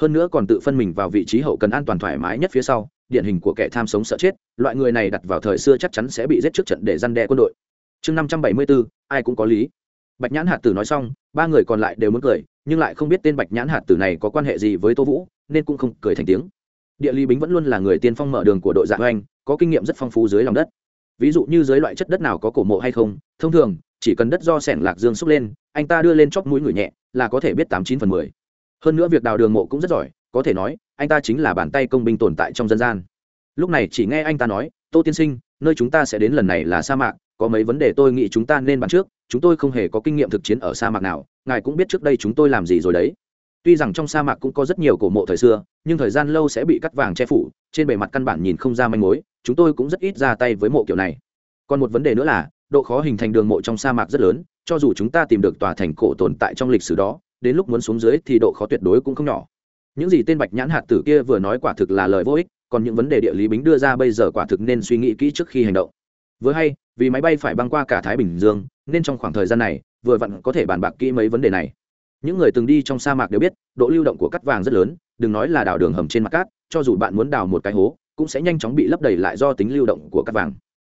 Hơn nữa còn tự phân mình vào vị trí hậu cần an toàn thoải mái nhất phía sau, điển hình của kẻ tham sống sợ chết, loại người này đặt vào thời xưa chắc chắn sẽ bị giết trước trận để răn đe quân đội. Chương năm trăm bảy mươi bốn ai cũng có lý. Bạch nhãn hạt tử nói xong, ba người còn lại đều muốn cười, nhưng lại không biết tên bạch nhãn hạt tử này có quan hệ gì với tô vũ, nên cũng không cười thành tiếng. Địa lý bính vẫn luôn là người tiên phong mở đường của đội dạng oanh, có kinh nghiệm rất phong phú dưới lòng đất. Ví dụ như dưới loại chất đất nào có cổ mộ hay không, thông thường chỉ cần đất do sẻn lạc dương xúc lên, anh ta đưa lên chóp mũi người nhẹ, là có thể biết tám chín phần mười. Hơn nữa việc đào đường mộ cũng rất giỏi, có thể nói, anh ta chính là bàn tay công binh tồn tại trong dân gian. Lúc này chỉ nghe anh ta nói, tô tiên sinh, nơi chúng ta sẽ đến lần này là sa mạc, có mấy vấn đề tôi nghĩ chúng ta nên bàn trước, chúng tôi không hề có kinh nghiệm thực chiến ở sa mạc nào, ngài cũng biết trước đây chúng tôi làm gì rồi đấy. Tuy rằng trong sa mạc cũng có rất nhiều cổ mộ thời xưa, nhưng thời gian lâu sẽ bị cắt vàng che phủ, trên bề mặt căn bản nhìn không ra manh mối, chúng tôi cũng rất ít ra tay với mộ kiểu này. Còn một vấn đề nữa là độ khó hình thành đường mộ trong sa mạc rất lớn, cho dù chúng ta tìm được tòa thành cổ tồn tại trong lịch sử đó, đến lúc muốn xuống dưới thì độ khó tuyệt đối cũng không nhỏ. Những gì tên bạch nhãn hạt tử kia vừa nói quả thực là lời vô ích, còn những vấn đề địa lý bính đưa ra bây giờ quả thực nên suy nghĩ kỹ trước khi hành động. Vừa hay, vì máy bay phải băng qua cả thái bình dương, nên trong khoảng thời gian này, vừa vặn có thể bàn bạc kỹ mấy vấn đề này. Những người từng đi trong sa mạc đều biết, độ lưu động của cắt vàng rất lớn, đừng nói là đào đường hầm trên mặt cát, cho dù bạn muốn đào một cái hố, cũng sẽ nhanh chóng bị lấp đầy lại do tính lưu động của cắt vàng.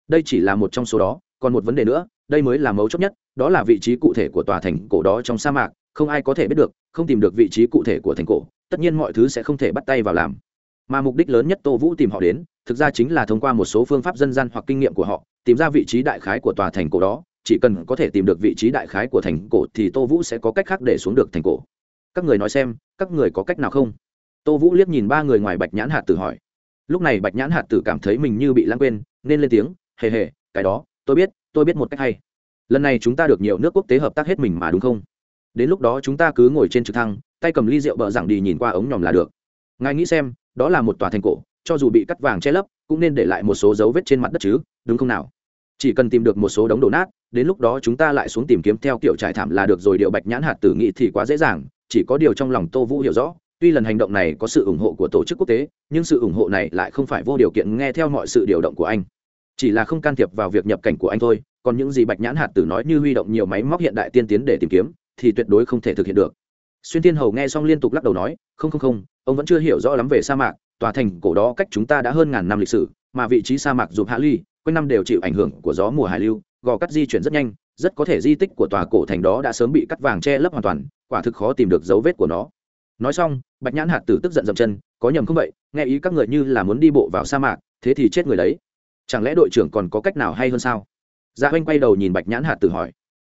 Đây chỉ là một trong số đó còn một vấn đề nữa, đây mới là mấu chốt nhất, đó là vị trí cụ thể của tòa thành cổ đó trong sa mạc, không ai có thể biết được, không tìm được vị trí cụ thể của thành cổ, tất nhiên mọi thứ sẽ không thể bắt tay vào làm. Mà mục đích lớn nhất tô vũ tìm họ đến, thực ra chính là thông qua một số phương pháp dân gian hoặc kinh nghiệm của họ, tìm ra vị trí đại khái của tòa thành cổ đó, chỉ cần có thể tìm được vị trí đại khái của thành cổ thì tô vũ sẽ có cách khác để xuống được thành cổ. Các người nói xem, các người có cách nào không? Tô vũ liếc nhìn ba người ngoài bạch nhãn hạt tử hỏi. Lúc này bạch nhãn hạt tử cảm thấy mình như bị lãng quên, nên lên tiếng, hề hề, cái đó tôi biết tôi biết một cách hay. Lần này chúng ta được nhiều nước quốc tế hợp tác hết mình mà đúng không? Đến lúc đó chúng ta cứ ngồi trên trực thăng, tay cầm ly rượu bợ rằng đi nhìn qua ống nhòm là được. Ngài nghĩ xem, đó là một tòa thành cổ, cho dù bị cắt vàng che lấp, cũng nên để lại một số dấu vết trên mặt đất chứ, đúng không nào? Chỉ cần tìm được một số đống đổ nát, đến lúc đó chúng ta lại xuống tìm kiếm theo kiểu trải thảm là được rồi điệu bạch nhãn hạt tử nghị thì quá dễ dàng, chỉ có điều trong lòng tô vũ hiểu rõ, tuy lần hành động này có sự ủng hộ của tổ chức quốc tế, nhưng sự ủng hộ này lại không phải vô điều kiện nghe theo mọi sự điều động của anh chỉ là không can thiệp vào việc nhập cảnh của anh thôi, còn những gì bạch nhãn hạt tử nói như huy động nhiều máy móc hiện đại tiên tiến để tìm kiếm, thì tuyệt đối không thể thực hiện được. Xuyên tiên hầu nghe xong liên tục lắc đầu nói, không không không, ông vẫn chưa hiểu rõ lắm về sa mạc, tòa thành cổ đó cách chúng ta đã hơn ngàn năm lịch sử, mà vị trí sa mạc giúp hạ ly, quanh năm đều chịu ảnh hưởng của gió mùa hải lưu, gò cắt di chuyển rất nhanh, rất có thể di tích của tòa cổ thành đó đã sớm bị cắt vàng che lấp hoàn toàn, quả thực khó tìm được dấu vết của nó. Nói xong, bạch nhãn hạt tử tức giận dậm chân, có nhầm không vậy? Nghe ý các người như là muốn đi bộ vào sa mạc, thế thì chết người đấy chẳng lẽ đội trưởng còn có cách nào hay hơn sao? Gia dạ oanh quay đầu nhìn bạch nhãn hạt tử hỏi.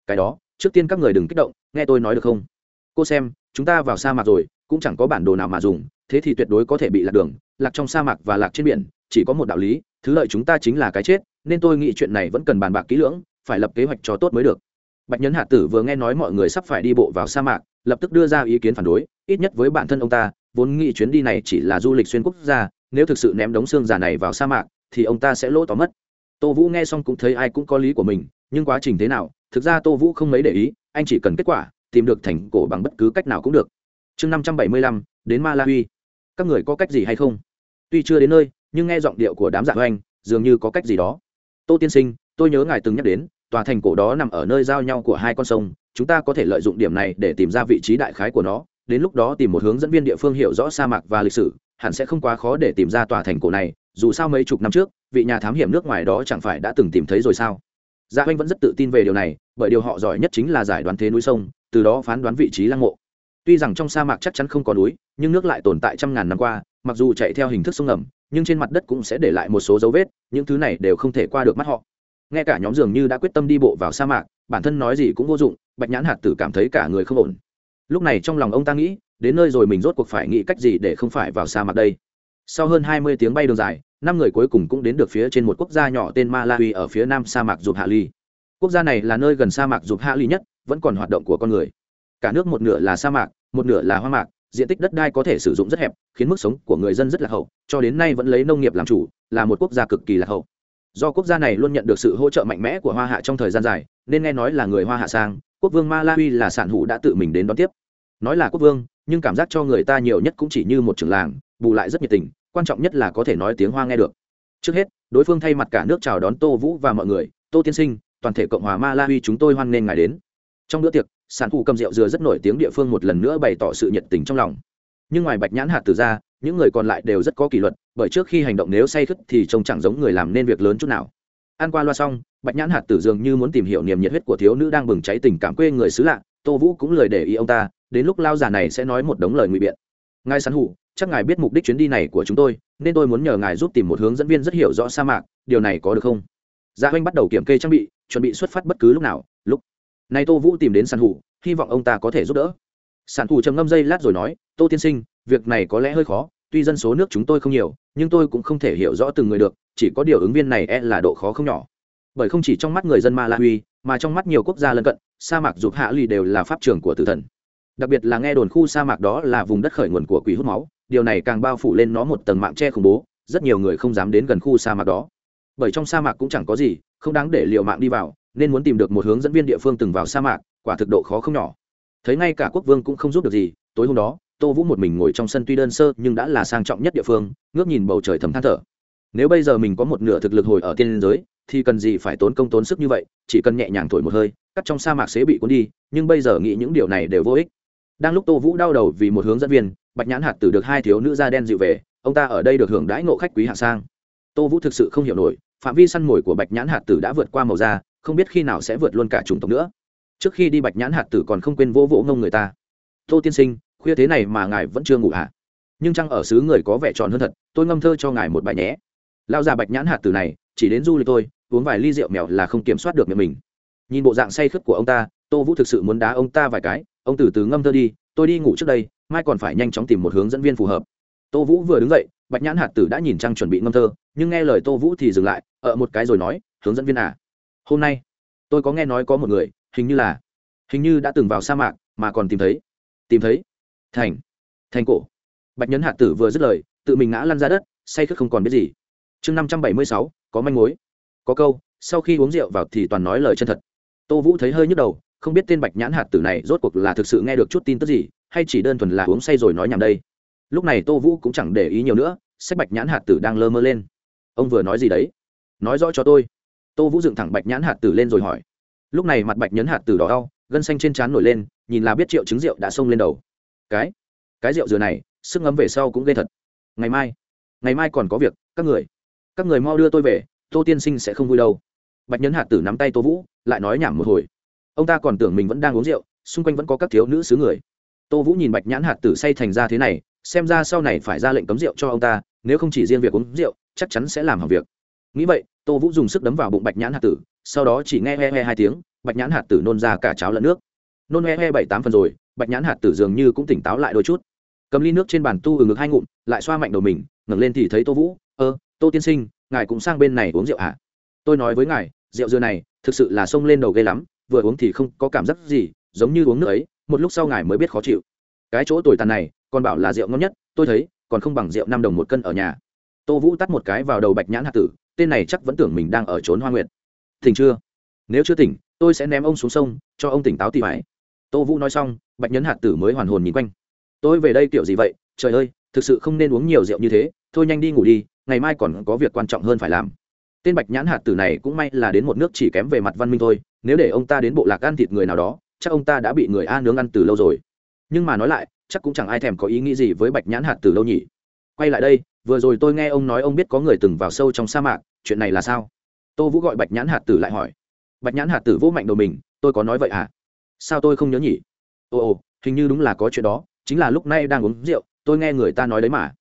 Cái đó, trước tiên các người đừng kích động, nghe tôi nói được không? Cô xem, chúng ta vào sa mạc rồi, cũng chẳng có bản đồ nào mà dùng, thế thì tuyệt đối có thể bị lạc đường, lạc trong sa mạc và lạc trên biển, chỉ có một đạo lý, thứ lợi chúng ta chính là cái chết, nên tôi nghĩ chuyện này vẫn cần bàn bạc kỹ lưỡng, phải lập kế hoạch cho tốt mới được. Bạch nhấn hạ tử vừa nghe nói mọi người sắp phải đi bộ vào sa mạc, lập tức đưa ra ý kiến phản đối, ít nhất với bản thân ông ta, vốn nghĩ chuyến đi này chỉ là du lịch xuyên quốc gia, nếu thực sự ném đống xương già này vào sa mạc thì ông ta sẽ lỗ tỏ mất. Tô vũ nghe xong cũng thấy ai cũng có lý của mình nhưng quá trình thế nào thực ra tô vũ không mấy để ý anh chỉ cần kết quả tìm được thành cổ bằng bất cứ cách nào cũng được. Chương năm trăm bảy mươi lăm đến Malawi, các người có cách gì hay không? Tuy chưa đến nơi nhưng nghe giọng điệu của đám giả anh dường như có cách gì đó. Tô tiên sinh tôi nhớ ngài từng nhắc đến tòa thành cổ đó nằm ở nơi giao nhau của hai con sông chúng ta có thể lợi dụng điểm này để tìm ra vị trí đại khái của nó đến lúc đó tìm một hướng dẫn viên địa phương hiểu rõ sa mạc và lịch sử hẳn sẽ không quá khó để tìm ra tòa thành cổ này dù sao mấy chục năm trước, vị nhà thám hiểm nước ngoài đó chẳng phải đã từng tìm thấy rồi sao? Gia dạ anh vẫn rất tự tin về điều này, bởi điều họ giỏi nhất chính là giải đoán thế núi sông, từ đó phán đoán vị trí lăng mộ. Tuy rằng trong sa mạc chắc chắn không có núi, nhưng nước lại tồn tại trăm ngàn năm qua, mặc dù chạy theo hình thức sông ngầm, nhưng trên mặt đất cũng sẽ để lại một số dấu vết, những thứ này đều không thể qua được mắt họ. Ngay cả nhóm dường như đã quyết tâm đi bộ vào sa mạc, bản thân nói gì cũng vô dụng, bạch nhãn hạt tử cảm thấy cả người không ổn. Lúc này trong lòng ông ta nghĩ, đến nơi rồi mình rốt cuộc phải nghĩ cách gì để không phải vào sa mạc đây? Sau hơn hai mươi tiếng bay đường dài, năm người cuối cùng cũng đến được phía trên một quốc gia nhỏ tên malawi ở phía nam sa mạc dục hạ ly. Quốc gia này là nơi gần sa mạc dục hạ ly nhất, vẫn còn hoạt động của con người. Cả nước một nửa là sa mạc, một nửa là hoa mạc, diện tích đất đai có thể sử dụng rất hẹp, khiến mức sống của người dân rất là hậu, cho đến nay vẫn lấy nông nghiệp làm chủ, là một quốc gia cực kỳ lạc hậu. Do quốc gia này luôn nhận được sự hỗ trợ mạnh mẽ của hoa hạ trong thời gian dài, nên nghe nói là người hoa hạ sang, quốc vương malawi là sản hủ đã tự mình đến đón tiếp. Nói là quốc vương, nhưng cảm giác cho người ta nhiều nhất cũng chỉ như một trưởng làng bù lại rất nhiệt tình, quan trọng nhất là có thể nói tiếng hoa nghe được. Trước hết, đối phương thay mặt cả nước chào đón tô vũ và mọi người, tô tiên sinh, toàn thể cộng hòa malawi chúng tôi hoan nghênh ngài đến. Trong bữa tiệc, sản phụ cầm rượu dừa rất nổi tiếng địa phương một lần nữa bày tỏ sự nhiệt tình trong lòng. Nhưng ngoài bạch nhãn hạt từ ra, những người còn lại đều rất có kỷ luật, bởi trước khi hành động nếu say khất thì trông chẳng giống người làm nên việc lớn chút nào. Ăn qua loa xong, bạch nhãn hạt tử dường như muốn tìm hiểu niềm nhiệt huyết của thiếu nữ đang bừng cháy tình cảm quê người xứ lạ, tô vũ cũng lời để ý ông ta, đến lúc lao già này sẽ nói một đống lời ngụy biện. Ngay sán hủ chắc ngài biết mục đích chuyến đi này của chúng tôi, nên tôi muốn nhờ ngài giúp tìm một hướng dẫn viên rất hiểu rõ sa mạc, điều này có được không? Gia dạ huynh bắt đầu kiểm kê trang bị, chuẩn bị xuất phát bất cứ lúc nào, lúc. Này tô vũ tìm đến sàn hủ, hy vọng ông ta có thể giúp đỡ. Sản thủ trầm ngâm dây lát rồi nói, tô tiên sinh, việc này có lẽ hơi khó, tuy dân số nước chúng tôi không nhiều, nhưng tôi cũng không thể hiểu rõ từng người được, chỉ có điều ứng viên này e là độ khó không nhỏ. Bởi không chỉ trong mắt người dân malawi mà trong mắt nhiều quốc gia lân cận, sa mạc dục hạ lì đều là pháp trường của tử thần đặc biệt là nghe đồn khu sa mạc đó là vùng đất khởi nguồn của quỷ hút máu, điều này càng bao phủ lên nó một tầng mạng che khủng bố, rất nhiều người không dám đến gần khu sa mạc đó. Bởi trong sa mạc cũng chẳng có gì, không đáng để liệu mạng đi vào, nên muốn tìm được một hướng dẫn viên địa phương từng vào sa mạc, quả thực độ khó không nhỏ. Thấy ngay cả quốc vương cũng không giúp được gì, tối hôm đó, tô vũ một mình ngồi trong sân tuy đơn sơ nhưng đã là sang trọng nhất địa phương, ngước nhìn bầu trời thầm than thở. Nếu bây giờ mình có một nửa thực lực hồi ở tiên giới, thì cần gì phải tốn công tốn sức như vậy, chỉ cần nhẹ nhàng thổi một hơi, cắt trong sa mạc sẽ bị cuốn đi, nhưng bây giờ nghĩ những điều này đều vô ích đang lúc tô vũ đau đầu vì một hướng dẫn viên, bạch nhãn hạt tử được hai thiếu nữ da đen dịu về, ông ta ở đây được hưởng đãi ngộ khách quý hạ sang. Tô vũ thực sự không hiểu nổi, phạm vi săn mồi của bạch nhãn hạt tử đã vượt qua màu da, không biết khi nào sẽ vượt luôn cả chủng tộc nữa. Trước khi đi bạch nhãn hạt tử còn không quên vỗ vỗ ngông người ta. Tô tiên sinh, khuya thế này mà ngài vẫn chưa ngủ hả? Nhưng chăng ở xứ người có vẻ tròn hơn thật, tôi ngâm thơ cho ngài một bài nhé. Lao già bạch nhãn hạt tử này, chỉ đến du lịch tôi uống vài ly rượu mèo là không kiểm soát được miệng mình. Nhìn bộ dạng say khướt của ông ta, tô vũ thực sự muốn đá ông ta vài cái ông từ từ ngâm thơ đi, tôi đi ngủ trước đây, mai còn phải nhanh chóng tìm một hướng dẫn viên phù hợp. Tô vũ vừa đứng dậy, bạch nhãn hạt tử đã nhìn trăng chuẩn bị ngâm thơ, nhưng nghe lời tô vũ thì dừng lại ở một cái rồi nói, hướng dẫn viên à? Hôm nay, tôi có nghe nói có một người, hình như là, hình như đã từng vào sa mạc, mà còn tìm thấy. Tìm thấy? Thành thành cổ. Bạch nhấn hạt tử vừa dứt lời, tự mình ngã lăn ra đất, say khước không còn biết gì. Chương năm trăm bảy mươi sáu, có manh mối. Có câu, sau khi uống rượu vào thì toàn nói lời chân thật. Tô vũ thấy hơi nhức đầu không biết tên bạch nhãn hạt tử này rốt cuộc là thực sự nghe được chút tin tức gì, hay chỉ đơn thuần là uống say rồi nói nhảm đây. Lúc này tô vũ cũng chẳng để ý nhiều nữa, sách bạch nhãn hạt tử đang lơ mơ lên. Ông vừa nói gì đấy? Nói rõ cho tôi. Tô vũ dựng thẳng bạch nhãn hạt tử lên rồi hỏi. Lúc này mặt bạch nhấn hạt tử đỏ đau, gân xanh trên trán nổi lên, nhìn là biết triệu chứng rượu đã xông lên đầu. Cái? Cái rượu dừa này, sức ngấm về sau cũng ghê thật. Ngày mai. Ngày mai còn có việc, các người. Các người mau đưa tôi về, tô tiên sinh sẽ không vui đâu. Bạch nhấn hạt tử nắm tay tô vũ, lại nói nhảm một hồi ông ta còn tưởng mình vẫn đang uống rượu, xung quanh vẫn có các thiếu nữ xứ người. Tô vũ nhìn bạch nhãn hạt tử say thành ra thế này, xem ra sau này phải ra lệnh cấm rượu cho ông ta, nếu không chỉ riêng việc uống rượu, chắc chắn sẽ làm hỏng việc. Nghĩ vậy, tô vũ dùng sức đấm vào bụng bạch nhãn hạt tử, sau đó chỉ nghe he he hai tiếng, bạch nhãn hạt tử nôn ra cả cháo lẫn nước. Nôn he he bảy tám phần rồi, bạch nhãn hạt tử dường như cũng tỉnh táo lại đôi chút. Cầm ly nước trên bàn tu ừ ngực hai ngụm, lại xoa mạnh đầu mình, ngẩng lên thì thấy tô vũ, ơ, tô tiên sinh, ngài cũng sang bên này uống rượu hả tôi nói với ngài, rượu dưa này thực sự là xông lên đầu ghê lắm vừa uống thì không có cảm giác gì, giống như uống nước ấy, một lúc sau ngài mới biết khó chịu. Cái chỗ tồi tàn này, còn bảo là rượu ngon nhất, tôi thấy, còn không bằng rượu năm đồng một cân ở nhà. Tô vũ tắt một cái vào đầu bạch nhãn hạt tử, tên này chắc vẫn tưởng mình đang ở trốn hoa nguyệt. Tỉnh chưa? Nếu chưa tỉnh, tôi sẽ ném ông xuống sông, cho ông tỉnh táo tỉ mãi tô vũ nói xong, bạch nhấn hạt tử mới hoàn hồn nhìn quanh. Tôi về đây kiểu gì vậy? Trời ơi, thực sự không nên uống nhiều rượu như thế, thôi nhanh đi ngủ đi, ngày mai còn có việc quan trọng hơn phải làm tên bạch nhãn hạt tử này cũng may là đến một nước chỉ kém về mặt văn minh thôi, nếu để ông ta đến bộ lạc ăn thịt người nào đó, chắc ông ta đã bị người a nướng ăn từ lâu rồi. Nhưng mà nói lại, chắc cũng chẳng ai thèm có ý nghĩ gì với bạch nhãn hạt tử lâu nhỉ. Quay lại đây, vừa rồi tôi nghe ông nói ông biết có người từng vào sâu trong sa mạc, chuyện này là sao? Tô vũ gọi bạch nhãn hạt tử lại hỏi. Bạch nhãn hạt tử vỗ mạnh đầu mình, tôi có nói vậy à? Sao tôi không nhớ nhỉ? Ồ ồ, hình như đúng là có chuyện đó, chính là lúc nay đang uống rượu, tôi nghe người ta nói đấy mà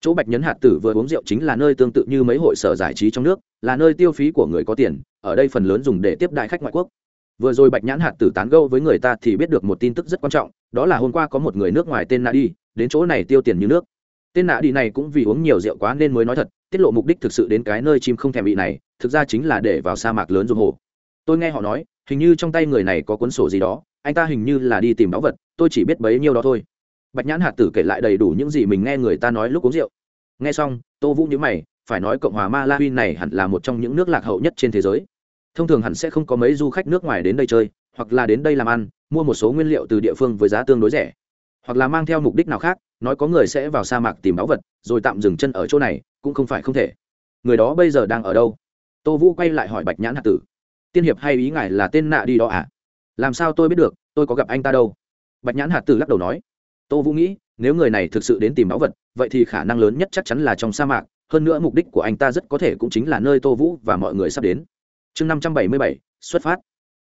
chỗ bạch nhấn hạt tử vừa uống rượu chính là nơi tương tự như mấy hội sở giải trí trong nước, là nơi tiêu phí của người có tiền, ở đây phần lớn dùng để tiếp đại khách ngoại quốc. Vừa rồi bạch nhãn hạt tử tán gâu với người ta thì biết được một tin tức rất quan trọng, đó là hôm qua có một người nước ngoài tên nạ đi, đến chỗ này tiêu tiền như nước. Tên nạ đi này cũng vì uống nhiều rượu quá nên mới nói thật, tiết lộ mục đích thực sự đến cái nơi chim không thèm bị này, thực ra chính là để vào sa mạc lớn dùng hồ. Tôi nghe họ nói, hình như trong tay người này có cuốn sổ gì đó, anh ta hình như là đi tìm báu vật, tôi chỉ biết bấy nhiêu đó thôi bạch nhãn hạt tử kể lại đầy đủ những gì mình nghe người ta nói lúc uống rượu. Nghe xong, tô vũ nhớ mày, phải nói cộng hòa malawi này hẳn là một trong những nước lạc hậu nhất trên thế giới. Thông thường hẳn sẽ không có mấy du khách nước ngoài đến đây chơi, hoặc là đến đây làm ăn, mua một số nguyên liệu từ địa phương với giá tương đối rẻ. Hoặc là mang theo mục đích nào khác, nói có người sẽ vào sa mạc tìm báu vật, rồi tạm dừng chân ở chỗ này, cũng không phải không thể. Người đó bây giờ đang ở đâu? Tô vũ quay lại hỏi bạch nhãn hạt tử. Tiên hiệp hay ý ngài là tên nạ đi đó à? Làm sao tôi biết được, tôi có gặp anh ta đâu? Bạch nhãn hạt tử lắc đầu nói tô vũ nghĩ, nếu người này thực sự đến tìm báu vật, vậy thì khả năng lớn nhất chắc chắn là trong sa mạc, hơn nữa mục đích của anh ta rất có thể cũng chính là nơi tô vũ và mọi người sắp đến. Chương năm trăm bảy mươi bảy, xuất phát.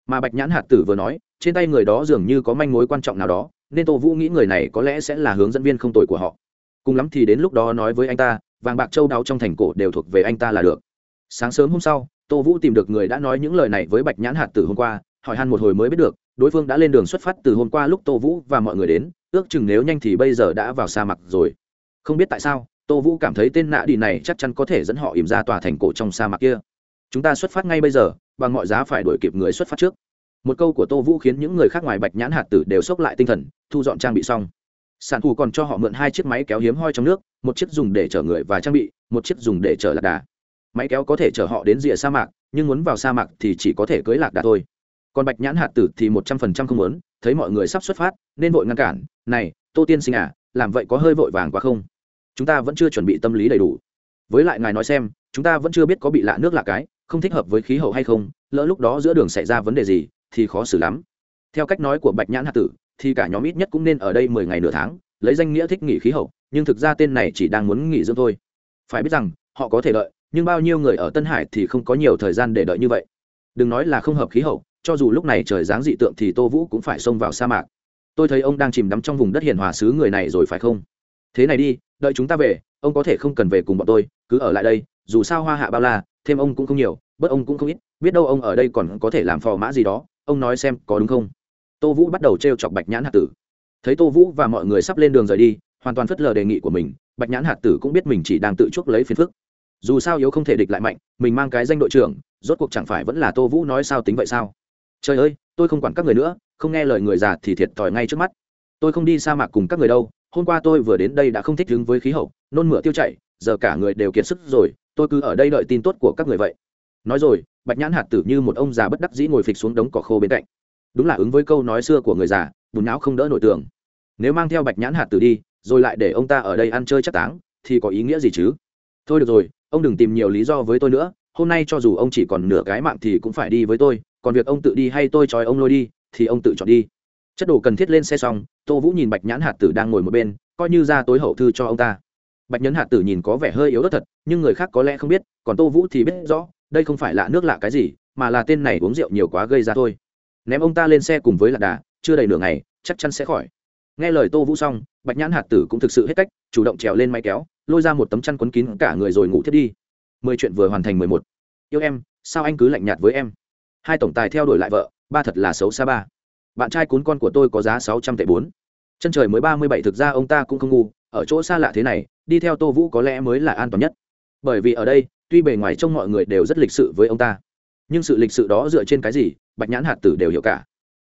Mà bạch nhãn hạt tử vừa nói, trên tay người đó dường như có manh mối quan trọng nào đó, nên tô vũ nghĩ người này có lẽ sẽ là hướng dẫn viên không tồi của họ. Cùng lắm thì đến lúc đó nói với anh ta, vàng bạc châu đáo trong thành cổ đều thuộc về anh ta là được. Sáng sớm hôm sau, tô vũ tìm được người đã nói những lời này với bạch nhãn hạt Tử hôm qua, hỏi han một hồi mới biết được đối phương đã lên đường xuất phát từ hôm qua lúc tô vũ và mọi người đến, ước chừng nếu nhanh thì bây giờ đã vào sa mạc rồi. Không biết tại sao, tô vũ cảm thấy tên nạ đi này chắc chắn có thể dẫn họ ìm ra tòa thành cổ trong sa mạc kia. Chúng ta xuất phát ngay bây giờ, bằng mọi giá phải đuổi kịp người xuất phát trước. Một câu của tô vũ khiến những người khác ngoài bạch nhãn hạt tử đều sốc lại tinh thần, thu dọn trang bị xong. Sản thủ còn cho họ mượn hai chiếc máy kéo hiếm hoi trong nước, một chiếc dùng để chở người và trang bị, một chiếc dùng để chở lạc đà. Máy kéo có thể chở họ đến rìa sa mạc, nhưng muốn vào sa mạc thì chỉ có thể cưới lạc đà thôi còn bạch nhãn hạt tử thì một trăm phần trăm không muốn, thấy mọi người sắp xuất phát, nên vội ngăn cản. Này, tô tiên sinh à làm vậy có hơi vội vàng quá không? Chúng ta vẫn chưa chuẩn bị tâm lý đầy đủ. Với lại ngài nói xem, chúng ta vẫn chưa biết có bị lạ nước lạ cái, không thích hợp với khí hậu hay không, lỡ lúc đó giữa đường xảy ra vấn đề gì, thì khó xử lắm. Theo cách nói của bạch nhãn hạt tử, thì cả nhóm ít nhất cũng nên ở đây mười ngày nửa tháng, lấy danh nghĩa thích nghỉ khí hậu, nhưng thực ra tên này chỉ đang muốn nghỉ dưỡng thôi. Phải biết rằng, họ có thể đợi, nhưng bao nhiêu người ở tân hải thì không có nhiều thời gian để đợi như vậy. Đừng nói là không hợp khí hậu cho dù lúc này trời dáng dị tượng thì tô vũ cũng phải xông vào sa mạc. Tôi thấy ông đang chìm đắm trong vùng đất hiền hòa xứ người này rồi phải không? Thế này đi, đợi chúng ta về, ông có thể không cần về cùng bọn tôi, cứ ở lại đây, dù sao hoa hạ bao la, thêm ông cũng không nhiều, bớt ông cũng không ít, biết đâu ông ở đây còn có thể làm phò mã gì đó, ông nói xem có đúng không? Tô vũ bắt đầu t r e o chọc bạch nhãn hạt tử. Thấy tô vũ và mọi người sắp lên đường rời đi, hoàn toàn phất lờ đề nghị của mình, bạch nhãn hạt tử cũng biết mình chỉ đang tự chuốc lấy phiền phức. Dù sao yếu không thể địch lại mạnh, mình mang cái danh đội trưởng, rốt cuộc chẳng phải vẫn là tô vũ nói sao tính vậy sao? Trời ơi, tôi không quản các người nữa, không nghe lời người già thì thiệt thòi ngay trước mắt. Tôi không đi sa mạc cùng các người đâu, hôm qua tôi vừa đến đây đã không thích ứng với khí hậu, nôn mửa tiêu chảy, giờ cả người đều kiệt sức rồi, tôi cứ ở đây đợi tin tốt của các người vậy. Nói rồi, bạch nhãn hạt tử như một ông già bất đắc dĩ ngồi phịch xuống đống cỏ khô bên cạnh. Đúng là ứng với câu nói xưa của người già, bùn não không đỡ nổi tường. Nếu mang theo bạch nhãn hạt tử đi, rồi lại để ông ta ở đây ăn chơi chắc táng, thì có ý nghĩa gì chứ? Thôi được rồi, ông đừng tìm nhiều lý do với tôi nữa, hôm nay cho dù ông chỉ còn nửa cái mạng thì cũng phải đi với tôi còn việc ông tự đi hay tôi trói ông lôi đi, thì ông tự chọn đi. Chất đồ cần thiết lên xe xong, tô vũ nhìn bạch nhãn hạt tử đang ngồi một bên, coi như ra tối hậu thư cho ông ta. Bạch nhẫn hạt tử nhìn có vẻ hơi yếu đất thật, nhưng người khác có lẽ không biết, còn tô vũ thì biết rõ, đây không phải là nước lạ cái gì, mà là tên này uống rượu nhiều quá gây ra thôi. Ném ông ta lên xe cùng với lạc đà, chưa đầy nửa ngày, chắc chắn sẽ khỏi. Nghe lời tô vũ xong, bạch nhãn hạt tử cũng thực sự hết cách, chủ động trèo lên máy kéo, lôi ra một tấm chăn quấn kín cả người rồi ngủ thiết đi. Mười chuyện vừa hoàn thành mười một. Yêu em, sao anh cứ lạnh nhạt với em? Hai tổng tài theo đuổi lại vợ, ba thật là xấu xa ba. Bạn trai cún con của tôi có giá sáu trăm tệ bốn. Chân trời mới ba mươi bảy, thực ra ông ta cũng không ngu, ở chỗ xa lạ thế này, đi theo tô vũ có lẽ mới là an toàn nhất. Bởi vì ở đây, tuy bề ngoài trông mọi người đều rất lịch sự với ông ta, nhưng sự lịch sự đó dựa trên cái gì, bạch nhãn hạt tử đều hiểu cả.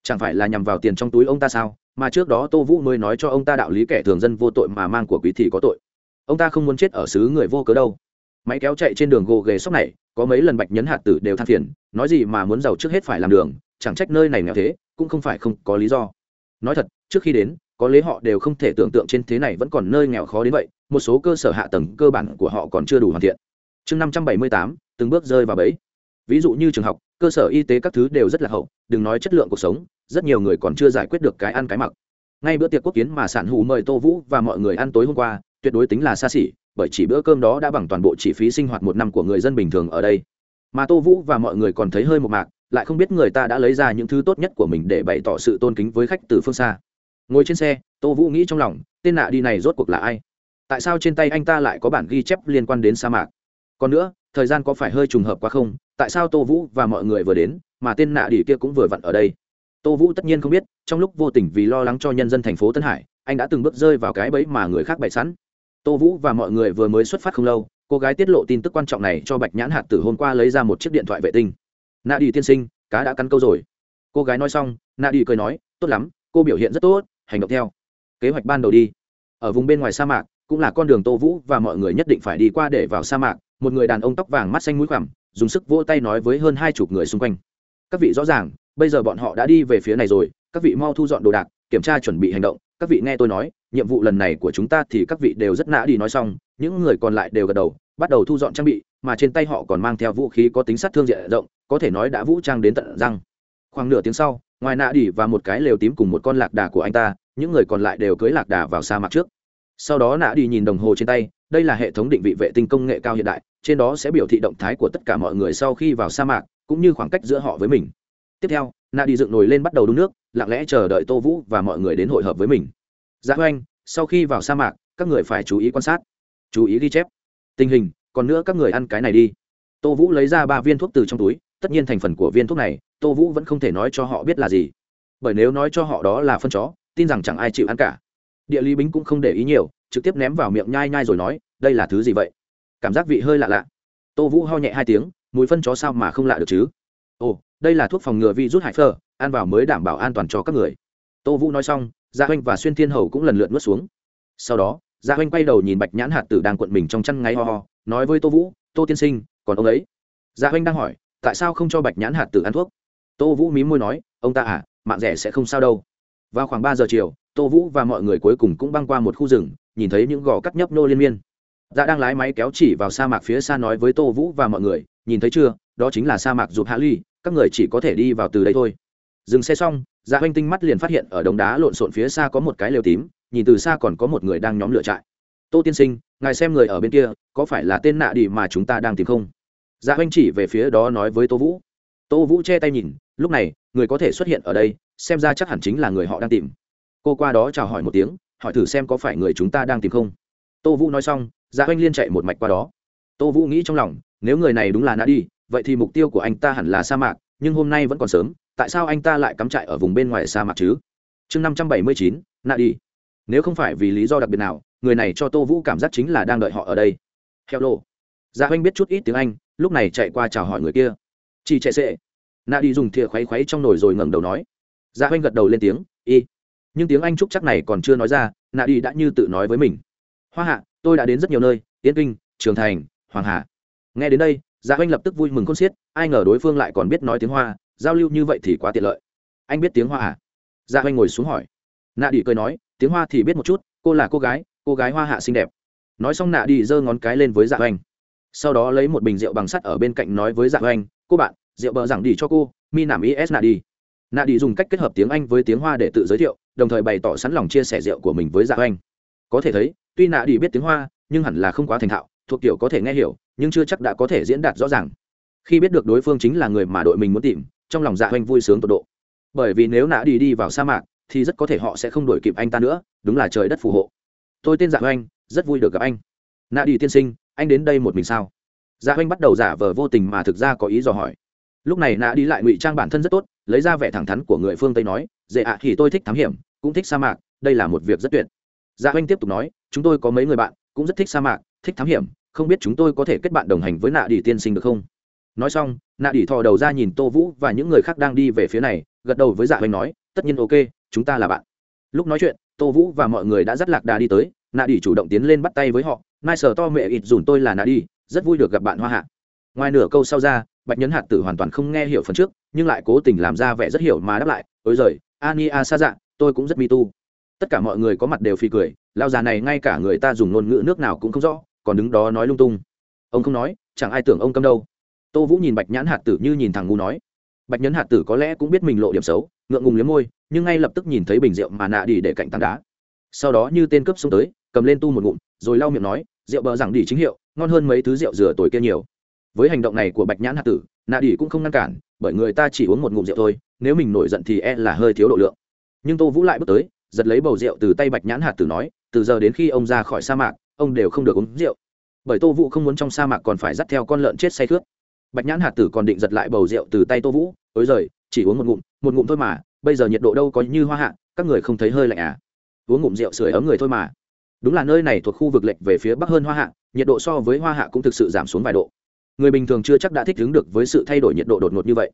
Chẳng phải là nhằm vào tiền trong túi ông ta sao, mà trước đó tô vũ mới nói cho ông ta đạo lý kẻ thường dân vô tội mà mang của quý thì có tội. Ông ta không muốn chết ở xứ người vô cớ đâu máy kéo chạy trên đường gồ ghề sóc này, có mấy lần bạch nhấn hạt tử đều than phiền, nói gì mà muốn giàu trước hết phải làm đường, chẳng trách nơi này nghèo thế, cũng không phải không có lý do. Nói thật, trước khi đến, có lẽ họ đều không thể tưởng tượng trên thế này vẫn còn nơi nghèo khó đến vậy, một số cơ sở hạ tầng cơ bản của họ còn chưa đủ hoàn thiện. Chương năm trăm bảy mươi tám, từng bước rơi vào bẫy. Ví dụ như trường học, cơ sở y tế các thứ đều rất là hậu, đừng nói chất lượng cuộc sống, rất nhiều người còn chưa giải quyết được cái ăn cái mặc. Ngay bữa tiệc quốc kiến mà sản hủ mời tô vũ và mọi người ăn tối hôm qua, tuyệt đối tính là xa xỉ bởi chỉ bữa cơm đó đã bằng toàn bộ chi phí sinh hoạt một năm của người dân bình thường ở đây. Mà tô vũ và mọi người còn thấy hơi một mạc, lại không biết người ta đã lấy ra những thứ tốt nhất của mình để bày tỏ sự tôn kính với khách từ phương xa. Ngồi trên xe, tô vũ nghĩ trong lòng, tên nạ đi này rốt cuộc là ai? Tại sao trên tay anh ta lại có bản ghi chép liên quan đến sa mạc? Còn nữa, thời gian có phải hơi trùng hợp quá không? Tại sao tô vũ và mọi người vừa đến, mà tên nạ đi kia cũng vừa vặn ở đây? Tô vũ tất nhiên không biết, trong lúc vô tình vì lo lắng cho nhân dân thành phố tân hải, anh đã từng bước rơi vào cái bẫy mà người khác bày sẵn tô vũ và mọi người vừa mới xuất phát không lâu, cô gái tiết lộ tin tức quan trọng này cho bạch nhãn hạt tử hôm qua lấy ra một chiếc điện thoại vệ tinh. Nạ đi tiên sinh, cá đã cắn câu rồi. Cô gái nói xong, nạ đi cười nói, tốt lắm, cô biểu hiện rất tốt, hành động theo. Kế hoạch ban đầu đi. Ở vùng bên ngoài sa mạc, cũng là con đường tô vũ và mọi người nhất định phải đi qua để vào sa mạc. Một người đàn ông tóc vàng mắt xanh mũi khoằm dùng sức vỗ tay nói với hơn hai chục người xung quanh. Các vị rõ ràng, bây giờ bọn họ đã đi về phía này rồi, các vị mau thu dọn đồ đạc, kiểm tra chuẩn bị hành động, các vị nghe tôi nói nhiệm vụ lần này của chúng ta thì các vị đều rất nã đi nói xong, những người còn lại đều gật đầu, bắt đầu thu dọn trang bị, mà trên tay họ còn mang theo vũ khí có tính sát thương diện rộng, có thể nói đã vũ trang đến tận răng. Khoảng nửa tiếng sau, ngoài nạ đi và một cái lều tím cùng một con lạc đà của anh ta, những người còn lại đều cưới lạc đà vào sa mạc trước. Sau đó nạ đi nhìn đồng hồ trên tay, đây là hệ thống định vị vệ tinh công nghệ cao hiện đại, trên đó sẽ biểu thị động thái của tất cả mọi người sau khi vào sa mạc, cũng như khoảng cách giữa họ với mình. Tiếp theo nạ đi dựng nồi lên bắt đầu đun nước, lặng lẽ chờ đợi tô vũ và mọi người đến hội hợp với mình dạ oanh sau khi vào sa mạc, các người phải chú ý quan sát, chú ý ghi chép. Tình hình, còn nữa các người ăn cái này đi. Tô vũ lấy ra ba viên thuốc từ trong túi, tất nhiên thành phần của viên thuốc này, tô vũ vẫn không thể nói cho họ biết là gì. Bởi nếu nói cho họ đó là phân chó, tin rằng chẳng ai chịu ăn cả. Địa lý bính cũng không để ý nhiều, trực tiếp ném vào miệng nhai nhai rồi nói, đây là thứ gì vậy? Cảm giác vị hơi lạ lạ. Tô vũ ho nhẹ hai tiếng, mùi phân chó sao mà không lạ được chứ? Ồ, đây là thuốc phòng ngừa virus hải phơ ăn vào mới đảm bảo an toàn cho các người. Tô vũ nói xong Dạ gia huynh và xuyên thiên hầu cũng lần lượt nuốt xuống. Sau đó dạ gia huynh quay đầu nhìn bạch nhãn hạt tử đang cuộn mình trong chăn ngáy ho ho, nói với tô vũ, tô tiên sinh, còn ông ấy? Dạ gia huynh đang hỏi, tại sao không cho bạch nhãn hạt tử ăn thuốc? Tô vũ mí môi nói, ông ta à mạng rẻ sẽ không sao đâu. Vào khoảng ba giờ chiều, tô vũ và mọi người cuối cùng cũng băng qua một khu rừng, nhìn thấy những gò cắt nhấp nô liên miên. Dạ đang lái máy kéo chỉ vào sa mạc phía xa nói với tô vũ và mọi người, nhìn thấy chưa, đó chính là sa mạc dục hạ ly, các người chỉ có thể đi vào từ đây thôi. Dừng xe xong dạ oanh tinh mắt liền phát hiện ở đống đá lộn xộn phía xa có một cái lều tím, nhìn từ xa còn có một người đang nhóm lửa trại. Tô tiên sinh, ngài xem người ở bên kia, có phải là tên nạ đi mà chúng ta đang tìm không? Dạ oanh chỉ về phía đó nói với tô vũ. Tô vũ che tay nhìn, lúc này, người có thể xuất hiện ở đây, xem ra chắc hẳn chính là người họ đang tìm. Cô qua đó chào hỏi một tiếng, hỏi thử xem có phải người chúng ta đang tìm không. Tô vũ nói xong dạ oanh liên chạy một mạch qua đó. Tô vũ nghĩ trong lòng, nếu người này đúng là nạ đi, vậy thì mục tiêu của anh ta hẳn là sa mạc, nhưng hôm nay vẫn còn sớm tại sao anh ta lại cắm trại ở vùng bên ngoài sa mạc chứ? Chương năm trăm bảy mươi chín, nạ đi. Nếu không phải vì lý do đặc biệt nào, người này cho tô vũ cảm giác chính là đang đợi họ ở đây. Heo lô. Dạ oanh biết chút ít tiếng anh, lúc này chạy qua chào hỏi người kia. Chị chạy xệ. Nạ đi dùng thìa khuấy khuấy trong nồi rồi ngẩng đầu nói. Dạ oanh gật đầu lên tiếng, y. Nhưng tiếng anh trúc chắc này còn chưa nói ra, nạ đi đã như tự nói với mình. Hoa hạ, tôi đã đến rất nhiều nơi tiến kinh, trường thành, hoàng hà. Nghe đến đây dạ oanh lập tức vui mừng khôn xiết, ai ngờ đối phương lại còn biết nói tiếng hoa giao lưu như vậy thì quá tiện lợi. Anh biết tiếng hoa à? Dạ oanh ngồi xuống hỏi. Nạ đi cười nói, tiếng hoa thì biết một chút, cô là cô gái cô gái hoa hạ xinh đẹp. Nói xong nạ đi giơ ngón cái lên với dạ oanh sau đó lấy một bình rượu bằng sắt ở bên cạnh nói với dạ oanh cô bạn, rượu bờ rằng đi cho cô, mi nảm is nạ đi. Nạ đi dùng cách kết hợp tiếng anh với tiếng hoa để tự giới thiệu, đồng thời bày tỏ sẵn lòng chia sẻ rượu của mình với dạ oanh có thể thấy, tuy nạ đi biết tiếng hoa, nhưng hẳn là không quá thành thạo, thuộc kiểu có thể nghe hiểu, nhưng chưa chắc đã có thể diễn đạt rõ ràng. Khi biết được đối phương chính là người mà đội mình muốn tìm trong lòng dạ Hoanh vui sướng tột độ. Bởi vì nếu nạ đi đi vào sa mạc thì rất có thể họ sẽ không đuổi kịp anh ta nữa đúng là trời đất phù hộ. Tôi tên dạ Hoanh, rất vui được gặp anh. Nạ đi tiên sinh anh đến đây một mình sao? Dạ Hoanh bắt đầu giả vờ vô tình mà thực ra có ý dò hỏi. Lúc này nạ đi lại ngụy trang bản thân rất tốt lấy ra vẻ thẳng thắn của người phương tây nói dễ ạ thì tôi thích thám hiểm cũng thích sa mạc đây là một việc rất tuyệt. Dạ Hoanh tiếp tục nói chúng tôi có mấy người bạn cũng rất thích sa mạc thích thám hiểm không biết chúng tôi có thể kết bạn đồng hành với nạ đi tiên sinh được không? Nói xong, nạ đi thò đầu ra nhìn tô vũ và những người khác đang đi về phía này, gật đầu với dạ hoành nói, tất nhiên ok, chúng ta là bạn. Lúc nói chuyện, tô vũ và mọi người đã dắt lạc đà đi tới, nạ đi chủ động tiến lên bắt tay với họ, nai sờ to mẹ ít dùn tôi là nạ đi rất vui được gặp bạn hoa hạ. Ngoài nửa câu sau ra, bạch nhấn hạt tử hoàn toàn không nghe hiểu phần trước, nhưng lại cố tình làm ra vẻ rất hiểu mà đáp lại, ôi rời ani a sa dạ tôi cũng rất mi tu. Tất cả mọi người có mặt đều phi cười lao già này ngay cả người ta dùng ngôn ngữ nước nào cũng không rõ, còn đứng đó nói lung tung. Ông không nói, chẳng ai tưởng ông câm đâu tô vũ nhìn bạch nhãn hạt tử như nhìn thằng ngu nói. Bạch nhấn hạt tử có lẽ cũng biết mình lộ điểm xấu, ngượng ngùng liếm môi, nhưng ngay lập tức nhìn thấy bình rượu mà nạ đi để cạnh tảng đá. Sau đó như tên cướp xông tới, cầm lên tu một ngụm, rồi lau miệng nói, rượu bờ rằng đi chính hiệu, ngon hơn mấy thứ rượu rửa tuổi kia nhiều. Với hành động này của bạch nhãn hạt tử, nạ đi cũng không ngăn cản, bởi người ta chỉ uống một ngụm rượu thôi, nếu mình nổi giận thì e là hơi thiếu độ lượng. Nhưng tô vũ lại bước tới, giật lấy bầu rượu từ tay bạch nhãn hạt tử nói, từ giờ đến khi ông ra khỏi sa mạc, ông đều không được uống rượu. Bởi tô vũ không muốn trong sa mạc còn phải dắt theo con lợn chết say khướt bạch nhãn hạt tử còn định giật lại bầu rượu từ tay tô vũ ối rời chỉ uống một ngụm một ngụm thôi mà, bây giờ nhiệt độ đâu có như hoa hạ, các người không thấy hơi lạnh à? Uống ngụm rượu sưởi ấm người thôi mà. Đúng là nơi này thuộc khu vực lệch về phía bắc hơn hoa hạ, nhiệt độ so với hoa hạ cũng thực sự giảm xuống vài độ. Người bình thường chưa chắc đã thích ứng được với sự thay đổi nhiệt độ đột ngột như vậy.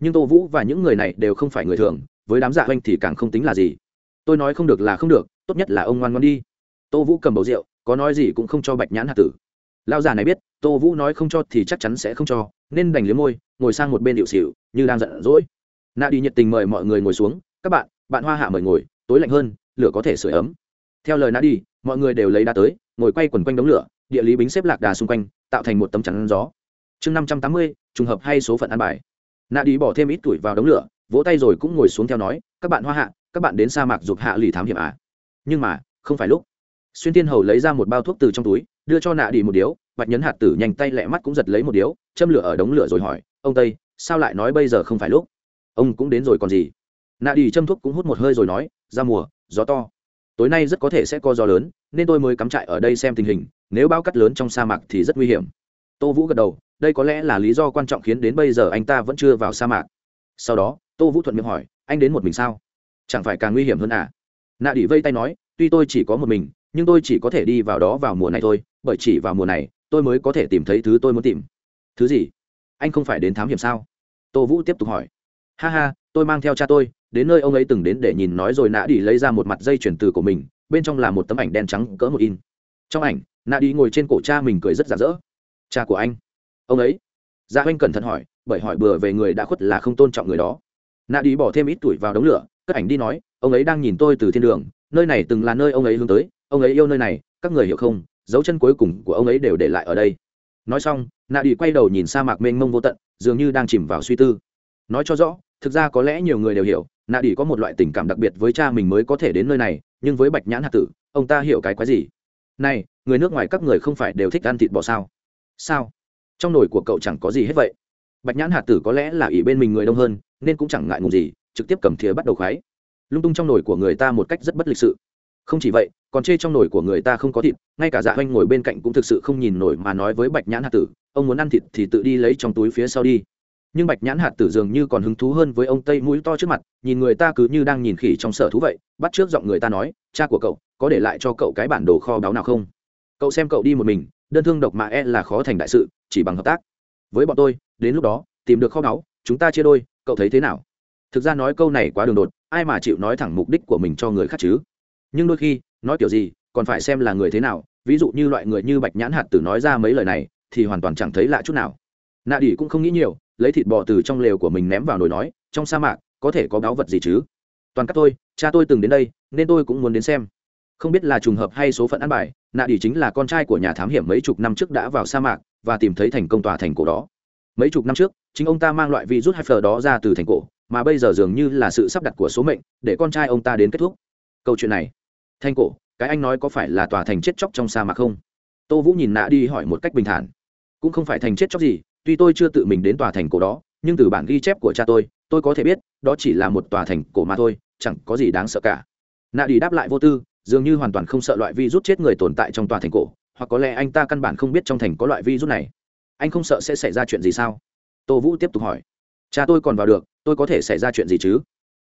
Nhưng tô vũ và những người này đều không phải người thường, với đám dạ oanh thì càng không tính là gì. Tôi nói không được là không được, tốt nhất là ông ngoan ngoan đi. Tô vũ cầm bầu rượu, có nói gì cũng không cho bạch nhãn hạt tử. Lao già này biết, tô vũ nói không cho thì chắc chắn sẽ không cho nên đành liếm môi, ngồi sang một bên điệu xịu như đang giận dỗi. Nạ đi nhiệt tình mời mọi người ngồi xuống. Các bạn bạn hoa hạ mời ngồi, tối lạnh hơn, lửa có thể sửa ấm. Theo lời nạ đi, mọi người đều lấy đá tới, ngồi quay quần quanh đống lửa, địa lý bính xếp lạc đà xung quanh, tạo thành một tấm chắn gió. Chương năm trăm tám mươi, trùng hợp hay số phận ăn bài. Nạ đi bỏ thêm ít tuổi vào đống lửa, vỗ tay rồi cũng ngồi xuống theo nói, các bạn hoa hạ, các bạn đến sa mạc giục hạ lì thám hiểm à? Nhưng mà, không phải lúc. Xuyên tiên hầu lấy ra một bao thuốc từ trong túi, đưa cho nạ đi một điếu bạch nhấn hạt tử nhanh tay lẹ mắt cũng giật lấy một điếu, châm lửa ở đống lửa rồi hỏi, ông tây, sao lại nói bây giờ không phải lúc? Ông cũng đến rồi còn gì? Nạ đi châm thuốc cũng hút một hơi rồi nói, ra mùa, gió to. Tối nay rất có thể sẽ có gió lớn, nên tôi mới cắm trại ở đây xem tình hình, nếu bao cắt lớn trong sa mạc thì rất nguy hiểm. Tô vũ gật đầu, đây có lẽ là lý do quan trọng khiến đến bây giờ anh ta vẫn chưa vào sa mạc. Sau đó, tô vũ thuận miệng hỏi, anh đến một mình sao? Chẳng phải càng nguy hiểm hơn à? Nạ đi vây tay nói, tuy tôi chỉ có một mình, nhưng tôi chỉ có thể đi vào đó vào mùa này thôi, bởi chỉ vào mùa này tôi mới có thể tìm thấy thứ tôi muốn tìm. Thứ gì? Anh không phải đến thám hiểm sao? Tô vũ tiếp tục hỏi. Ha ha, tôi mang theo cha tôi, đến nơi ông ấy từng đến để nhìn nói rồi nạ đi lấy ra một mặt dây chuyển từ của mình, bên trong là một tấm ảnh đen trắng cỡ một in. Trong ảnh nạ đi ngồi trên cổ cha mình cười rất rạ rỡ. Cha của anh? Ông ấy? Gia dạ cẩn thận hỏi, bởi hỏi bừa về người đã khuất là không tôn trọng người đó. Nạ đi bỏ thêm ít tuổi vào đống lửa, cất ảnh đi nói, ông ấy đang nhìn tôi từ thiên đường, nơi này từng là nơi ông ấy hướng tới, ông ấy yêu nơi này, các người hiểu không? Dấu chân cuối cùng của ông ấy đều để lại ở đây. Nói xong, nạ đi quay đầu nhìn sa mạc mênh mông vô tận, dường như đang chìm vào suy tư. Nói cho rõ, thực ra có lẽ nhiều người đều hiểu, nạ đi có một loại tình cảm đặc biệt với cha mình mới có thể đến nơi này, nhưng với bạch nhãn hạ tử, ông ta hiểu cái quái gì? Này, người nước ngoài các người không phải đều thích ăn thịt bò sao? Sao? Trong nồi của cậu chẳng có gì hết vậy? Bạch nhãn hạt tử có lẽ là ỷ bên mình người đông hơn, nên cũng chẳng ngại ngùng gì, trực tiếp cầm thìa bắt đầu khoái lung tung trong nồi của người ta một cách rất bất lịch sự không chỉ vậy, còn chê trong nồi của người ta không có thịt, ngay cả dạ oanh ngồi bên cạnh cũng thực sự không nhìn nổi mà nói với bạch nhãn hạt tử, ông muốn ăn thịt thì tự đi lấy trong túi phía sau đi. Nhưng bạch nhãn hạt tử dường như còn hứng thú hơn với ông tây mũi to trước mặt, nhìn người ta cứ như đang nhìn khỉ trong sở thú vậy, bắt trước giọng người ta nói, cha của cậu, có để lại cho cậu cái bản đồ kho báu nào không? Cậu xem cậu đi một mình, đơn thương độc mà e là khó thành đại sự, chỉ bằng hợp tác. Với bọn tôi, đến lúc đó, tìm được kho báu, chúng ta chia đôi, cậu thấy thế nào? Thực ra nói câu này quá đường đột, ai mà chịu nói thẳng mục đích của mình cho người khác chứ? Nhưng đôi khi, nói kiểu gì, còn phải xem là người thế nào. Ví dụ như loại người như bạch nhãn hạt tử nói ra mấy lời này, thì hoàn toàn chẳng thấy lạ chút nào. Nạ đỉ cũng không nghĩ nhiều, lấy thịt bò từ trong lều của mình ném vào nồi nói, trong sa mạc, có thể có báu vật gì chứ? Toàn các tôi, cha tôi từng đến đây, nên tôi cũng muốn đến xem. Không biết là trùng hợp hay số phận ăn bài, nạ đỉ chính là con trai của nhà thám hiểm mấy chục năm trước đã vào sa mạc và tìm thấy thành công tòa thành cổ đó. Mấy chục năm trước, chính ông ta mang loại virus hai đó ra từ thành cổ, mà bây giờ dường như là sự sắp đặt của số mệnh để con trai ông ta đến kết thúc. Câu chuyện này Thanh cổ, cái anh nói có phải là tòa thành chết chóc trong sa mạc không? Tô vũ nhìn nạ đi hỏi một cách bình thản. Cũng không phải thành chết chóc gì, tuy tôi chưa tự mình đến tòa thành cổ đó, nhưng từ bản ghi chép của cha tôi tôi có thể biết, đó chỉ là một tòa thành cổ mà thôi, chẳng có gì đáng sợ cả. Nạ đi đáp lại vô tư, dường như hoàn toàn không sợ loại vi rút chết người tồn tại trong tòa thành cổ, hoặc có lẽ anh ta căn bản không biết trong thành có loại vi rút này. Anh không sợ sẽ xảy ra chuyện gì sao? Tô vũ tiếp tục hỏi. Cha tôi còn vào được, tôi có thể xảy ra chuyện gì chứ?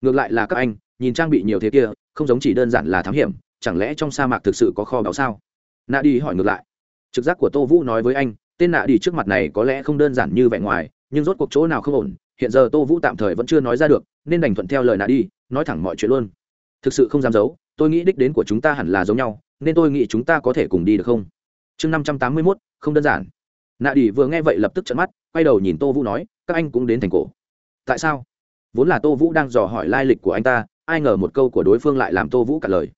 Ngược lại là các anh nhìn trang bị nhiều thế kia, không giống chỉ đơn giản là thám hiểm, chẳng lẽ trong sa mạc thực sự có kho báu sao? Nạ đi hỏi ngược lại. Trực giác của tô vũ nói với anh, tên nạ đi trước mặt này có lẽ không đơn giản như vẻ ngoài, nhưng rốt cuộc chỗ nào không ổn, hiện giờ tô vũ tạm thời vẫn chưa nói ra được, nên đành thuận theo lời nạ đi, nói thẳng mọi chuyện luôn. Thực sự không dám giấu, tôi nghĩ đích đến của chúng ta hẳn là giống nhau, nên tôi nghĩ chúng ta có thể cùng đi được không? Chương năm trăm tám mươi mốt, không đơn giản. Nạ đi vừa nghe vậy lập tức trận mắt, quay đầu nhìn tô vũ nói, các anh cũng đến thành cổ. Tại sao? Vốn là tô vũ đang dò hỏi lai lịch của anh ta ai ngờ một câu của đối phương lại làm tô vũ cả lời.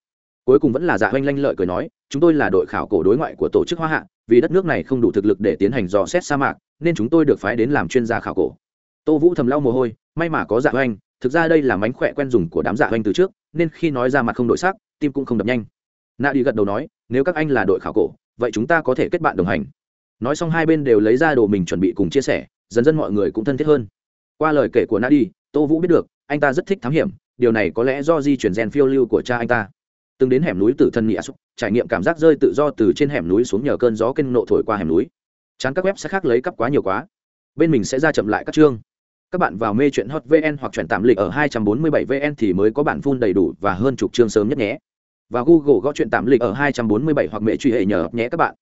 Cuối cùng vẫn là dạ oanh lanh lợi cười nói chúng tôi là đội khảo cổ đối ngoại của tổ chức hoa hạ vì đất nước này không đủ thực lực để tiến hành dò xét sa mạc nên chúng tôi được phái đến làm chuyên gia khảo cổ. Tô vũ thầm lau mồ hôi may mà có dạ oanh thực ra đây là mánh khỏe quen dùng của đám dạ oanh từ trước nên khi nói ra mặt không đổi sắc tim cũng không đập nhanh. Nạ đi gật đầu nói nếu các anh là đội khảo cổ vậy chúng ta có thể kết bạn đồng hành. Nói xong hai bên đều lấy ra đồ mình chuẩn bị cùng chia sẻ dần dần mọi người cũng thân thiết hơn. Qua lời kể của Nadi, tô vũ biết được anh ta rất thích thám hiểm điều này có lẽ do di chuyển gen phiêu lưu của cha anh ta. Từng đến hẻm núi tử thân nghĩa xúc trải nghiệm cảm giác rơi tự do từ trên hẻm núi xuống nhờ cơn gió kinh nộ thổi qua hẻm núi. Chán các web sẽ khác lấy cắp quá nhiều quá. Bên mình sẽ ra chậm lại các chương. Các bạn vào mê chuyện hot vn hoặc truyện tạm lịch ở 247 vn thì mới có bản phun đầy đủ và hơn chục chương sớm nhất nhé. Và google gõ chuyện tạm lịch ở 247 hoặc mẹ truy hệ nhờ nhé các bạn.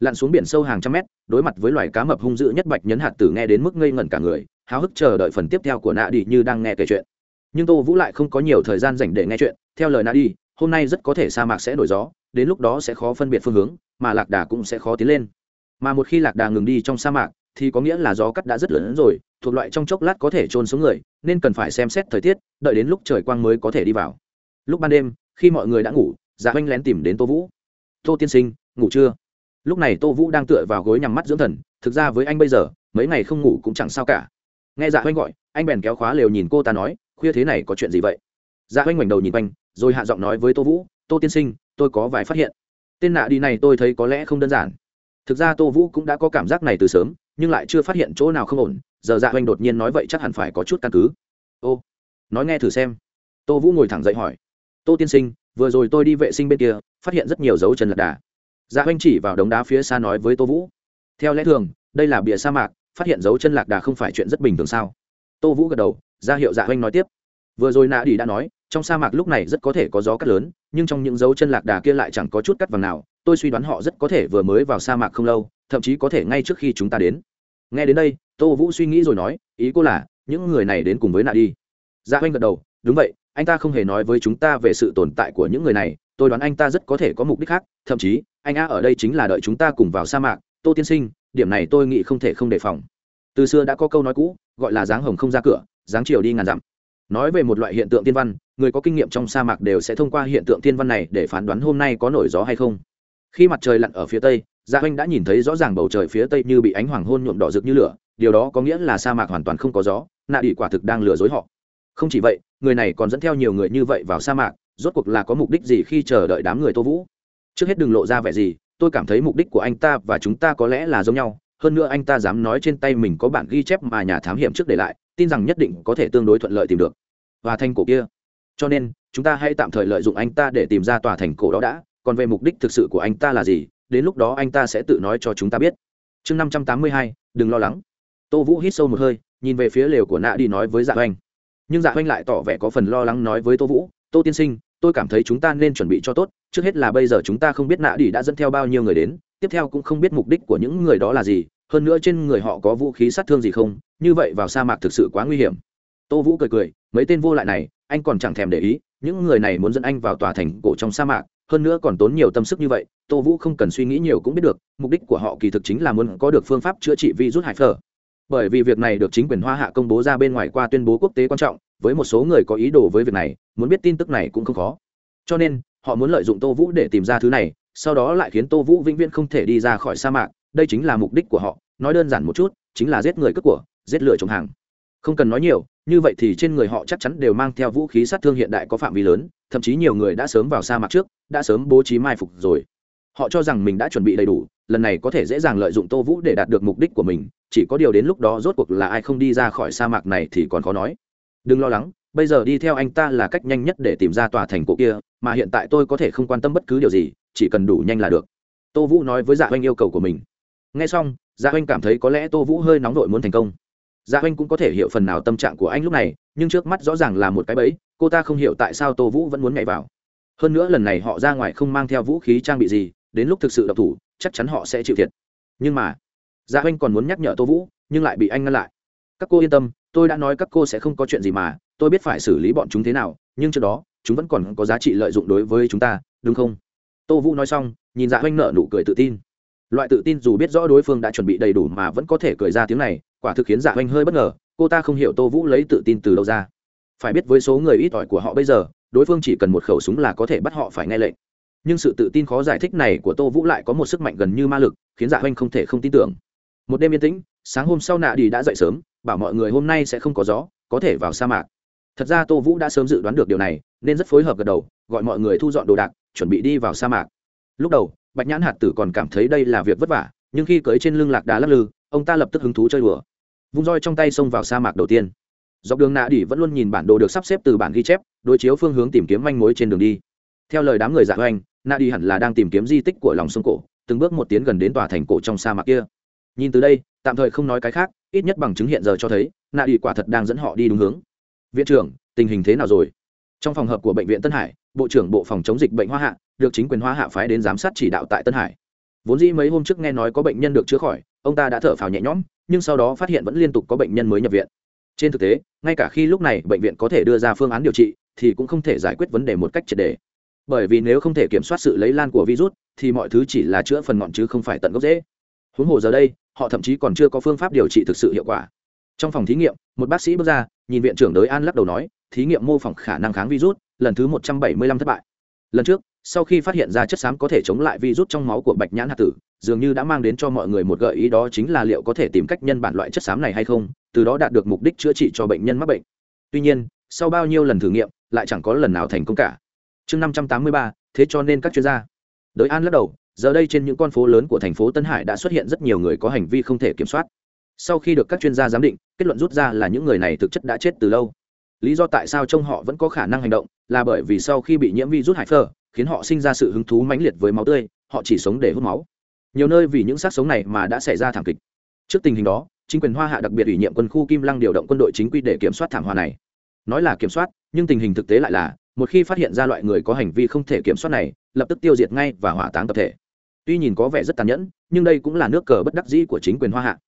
Lặn xuống biển sâu hàng trăm mét, đối mặt với loài cá mập hung dữ nhất bạch nhấn hạt tử nghe đến mức ngây ngẩn cả người, háo hức chờ đợi phần tiếp theo của nạ đi như đang nghe kể chuyện nhưng tô vũ lại không có nhiều thời gian dành để nghe chuyện theo lời na đi hôm nay rất có thể sa mạc sẽ nổi gió đến lúc đó sẽ khó phân biệt phương hướng mà lạc đà cũng sẽ khó tiến lên mà một khi lạc đà ngừng đi trong sa mạc thì có nghĩa là gió cắt đã rất lớn rồi thuộc loại trong chốc lát có thể trôn xuống người nên cần phải xem xét thời tiết đợi đến lúc trời quang mới có thể đi vào lúc ban đêm khi mọi người đã ngủ dạ oanh lén tìm đến tô vũ tô tiên sinh ngủ chưa lúc này tô vũ đang tựa vào gối nhằm mắt dưỡng thần thực ra với anh bây giờ mấy ngày không ngủ cũng chẳng sao cả nghe dạ oanh gọi anh bèn kéo khóa lều nhìn cô ta nói khuya thế này có chuyện gì vậy? Dạ oanh ngoảnh đầu nhìn quanh, rồi hạ giọng nói với tô vũ, tô tiên sinh, tôi có vài phát hiện. Tên nạ đi này tôi thấy có lẽ không đơn giản. Thực ra tô vũ cũng đã có cảm giác này từ sớm, nhưng lại chưa phát hiện chỗ nào không ổn. Giờ dạ oanh đột nhiên nói, vậy chắc hẳn phải có chút căn cứ. Ô, nói nghe thử xem. Tô vũ ngồi thẳng dậy hỏi, tô tiên sinh, vừa rồi tôi đi vệ sinh bên kia, phát hiện rất nhiều dấu chân lạc đà. Dạ oanh chỉ vào đống đá phía xa nói với tô vũ, theo lẽ thường, đây là bìa sa mạc, phát hiện dấu chân lạc đà không phải chuyện rất bình thường sao? Tô vũ gật đầu ra hiệu dạ oanh nói tiếp. Vừa rồi nạ đi đã nói, trong sa mạc lúc này rất có thể có gió cắt lớn, nhưng trong những dấu chân lạc đà kia lại chẳng có chút cắt vàng nào. Tôi suy đoán họ rất có thể vừa mới vào sa mạc không lâu, thậm chí có thể ngay trước khi chúng ta đến. Nghe đến đây, tô vũ suy nghĩ rồi nói, ý cô là, những người này đến cùng với nạ đi. Dạ oanh gật đầu, đúng vậy, anh ta không hề nói với chúng ta về sự tồn tại của những người này, tôi đoán anh ta rất có thể có mục đích khác, thậm chí, anh a ở đây chính là đợi chúng ta cùng vào sa mạc. Tô tiên sinh, điểm này tôi nghĩ không thể không đề phòng. Từ xưa đã có câu nói cũ, gọi là dáng hồng không ra cửa dáng chiều đi ngàn dặm. Nói về một loại hiện tượng tiên văn, người có kinh nghiệm trong sa mạc đều sẽ thông qua hiện tượng tiên văn này để phán đoán hôm nay có nổi gió hay không. Khi mặt trời lặn ở phía tây dạ gia huynh đã nhìn thấy rõ ràng bầu trời phía tây như bị ánh hoàng hôn nhuộm đỏ rực như lửa, điều đó có nghĩa là sa mạc hoàn toàn không có gió, nạ đi quả thực đang lừa dối họ. Không chỉ vậy, người này còn dẫn theo nhiều người như vậy vào sa mạc, rốt cuộc là có mục đích gì khi chờ đợi đám người tô vũ? Trước hết đừng lộ ra vẻ gì, tôi cảm thấy mục đích của anh ta và chúng ta có lẽ là giống nhau hơn nữa anh ta dám nói trên tay mình có bản ghi chép mà nhà thám hiểm trước để lại, tin rằng nhất định có thể tương đối thuận lợi tìm được. Và thành cổ kia. Cho nên, chúng ta hãy tạm thời lợi dụng anh ta để tìm ra tòa thành cổ đó đã. Còn về mục đích thực sự của anh ta là gì, đến lúc đó anh ta sẽ tự nói cho chúng ta biết. Chương năm trăm tám mươi hai, đừng lo lắng. Tô vũ hít sâu một hơi, nhìn về phía lều của nạ đi nói với dạ oanh nhưng dạ oanh lại tỏ vẻ có phần lo lắng nói với tô vũ, tô tiên sinh, tôi cảm thấy chúng ta nên chuẩn bị cho tốt, trước hết là bây giờ chúng ta không biết nạ đi đã dẫn theo bao nhiêu người đến tiếp theo cũng không biết mục đích của những người đó là gì, hơn nữa trên người họ có vũ khí sát thương gì không, như vậy vào sa mạc thực sự quá nguy hiểm. Tô vũ cười cười, mấy tên vô lại này, anh còn chẳng thèm để ý, những người này muốn dẫn anh vào tòa thành cổ trong sa mạc, hơn nữa còn tốn nhiều tâm sức như vậy, tô vũ không cần suy nghĩ nhiều cũng biết được, mục đích của họ kỳ thực chính là muốn có được phương pháp chữa trị virus hải phở. Bởi vì việc này được chính quyền hoa hạ công bố ra bên ngoài qua tuyên bố quốc tế quan trọng, với một số người có ý đồ với việc này, muốn biết tin tức này cũng không khó. Cho nên, họ muốn lợi dụng tô vũ để tìm ra thứ này sau đó lại khiến tô vũ vĩnh viễn không thể đi ra khỏi sa mạc, đây chính là mục đích của họ, nói đơn giản một chút, chính là giết người cướp của, giết lửa trồng hàng. Không cần nói nhiều, như vậy thì trên người họ chắc chắn đều mang theo vũ khí sát thương hiện đại có phạm vi lớn, thậm chí nhiều người đã sớm vào sa mạc trước, đã sớm bố trí mai phục rồi. Họ cho rằng mình đã chuẩn bị đầy đủ, lần này có thể dễ dàng lợi dụng tô vũ để đạt được mục đích của mình, chỉ có điều đến lúc đó rốt cuộc là ai không đi ra khỏi sa mạc này thì còn khó nói. Đừng lo lắng, bây giờ đi theo anh ta là cách nhanh nhất để tìm ra tòa thành cổ kia mà hiện tại tôi có thể không quan tâm bất cứ điều gì, chỉ cần đủ nhanh là được. Tô vũ nói với dạ oanh yêu cầu của mình. Nghe xong dạ oanh cảm thấy có lẽ tô vũ hơi nóng vội muốn thành công. Dạ oanh cũng có thể hiểu phần nào tâm trạng của anh lúc này, nhưng trước mắt rõ ràng là một cái bẫy, cô ta không hiểu tại sao tô vũ vẫn muốn nhảy vào. Hơn nữa lần này họ ra ngoài không mang theo vũ khí trang bị gì, đến lúc thực sự độc thủ, chắc chắn họ sẽ chịu thiệt. Nhưng mà dạ oanh còn muốn nhắc nhở tô vũ, nhưng lại bị anh ngăn lại. Các cô yên tâm, tôi đã nói các cô sẽ không có chuyện gì mà, tôi biết phải xử lý bọn chúng thế nào, nhưng trước đó chúng vẫn còn có giá trị lợi dụng đối với chúng ta, đúng không? Tô vũ nói xong, nhìn dạ oanh nợ nụ cười tự tin. Loại tự tin dù biết rõ đối phương đã chuẩn bị đầy đủ mà vẫn có thể cười ra tiếng này, quả thực khiến dạ oanh hơi bất ngờ, cô ta không hiểu tô vũ lấy tự tin từ đâu ra. Phải biết với số người ít ỏi của họ bây giờ, đối phương chỉ cần một khẩu súng là có thể bắt họ phải nghe lệnh. Nhưng sự tự tin khó giải thích này của tô vũ lại có một sức mạnh gần như ma lực, khiến dạ oanh không thể không tin tưởng. Một đêm yên tĩnh, sáng hôm sau nạ đi đã dậy sớm, bảo mọi người hôm nay sẽ không có gió, có thể vào sa mạc thật ra tô vũ đã sớm dự đoán được điều này, nên rất phối hợp gật đầu, gọi mọi người thu dọn đồ đạc, chuẩn bị đi vào sa mạc. Lúc đầu, bạch nhãn hạt tử còn cảm thấy đây là việc vất vả, nhưng khi cưới trên lưng lạc đá lắc lư, ông ta lập tức hứng thú chơi đùa. Vung roi trong tay xông vào sa mạc đầu tiên. Dọc đường nạ đỉ vẫn luôn nhìn bản đồ được sắp xếp từ bản ghi chép, đối chiếu phương hướng tìm kiếm manh mối trên đường đi. Theo lời đám người dạ oanh nạ đi hẳn là đang tìm kiếm di tích của lòng sông cổ, từng bước một tiến gần đến tòa thành cổ trong sa mạc kia. Nhìn từ đây, tạm thời không nói cái khác, ít nhất bằng chứng hiện giờ cho thấy, nạ đi quả thật đang dẫn họ đi đúng hướng viện trưởng, tình hình thế nào rồi? Trong phòng hợp của bệnh viện tân hải, bộ trưởng bộ phòng chống dịch bệnh hoa hạ, được chính quyền hoa hạ phái đến giám sát chỉ đạo tại tân hải. Vốn dĩ mấy hôm trước nghe nói có bệnh nhân được chữa khỏi, ông ta đã thở phào nhẹ nhõm, nhưng sau đó phát hiện vẫn liên tục có bệnh nhân mới nhập viện. Trên thực tế, ngay cả khi lúc này bệnh viện có thể đưa ra phương án điều trị, thì cũng không thể giải quyết vấn đề một cách triệt đề. Bởi vì nếu không thể kiểm soát sự lây lan của virus, thì mọi thứ chỉ là chữa phần ngọn chứ không phải tận gốc dễ huống hồ giờ đây, họ thậm chí còn chưa có phương pháp điều trị thực sự hiệu quả trong phòng thí nghiệm, một bác sĩ bước ra, nhìn viện trưởng đới an lắc đầu nói, thí nghiệm mô phỏng khả năng kháng virus, lần thứ một trăm bảy mươi lăm thất bại. Lần trước, sau khi phát hiện ra chất xám có thể chống lại virus trong máu của bạch nhãn hạt tử, dường như đã mang đến cho mọi người một gợi ý đó chính là liệu có thể tìm cách nhân bản loại chất xám này hay không, từ đó đạt được mục đích chữa trị cho bệnh nhân mắc bệnh. Tuy nhiên, sau bao nhiêu lần thử nghiệm, lại chẳng có lần nào thành công cả. Chương năm trăm tám mươi ba, thế cho nên các chuyên gia. Đới an lắc đầu, giờ đây trên những con phố lớn của thành phố tân hải đã xuất hiện rất nhiều người có hành vi không thể kiểm soát sau khi được các chuyên gia giám định, kết luận rút ra là những người này thực chất đã chết từ lâu. Lý do tại sao trông họ vẫn có khả năng hành động là bởi vì sau khi bị nhiễm virus hải phơ khiến họ sinh ra sự hứng thú mãnh liệt với máu tươi, họ chỉ sống để hút máu. Nhiều nơi vì những xác sống này mà đã xảy ra thảm kịch. Trước tình hình đó, chính quyền hoa hạ đặc biệt ủy nhiệm quân khu kim lăng điều động quân đội chính quy để kiểm soát thảm họa này. Nói là kiểm soát, nhưng tình hình thực tế lại là, một khi phát hiện ra loại người có hành vi không thể kiểm soát này, lập tức tiêu diệt ngay và hỏa táng tập thể. Tuy nhìn có vẻ rất tàn nhẫn, nhưng đây cũng là nước cờ bất đắc dĩ của chính quyền hoa hạ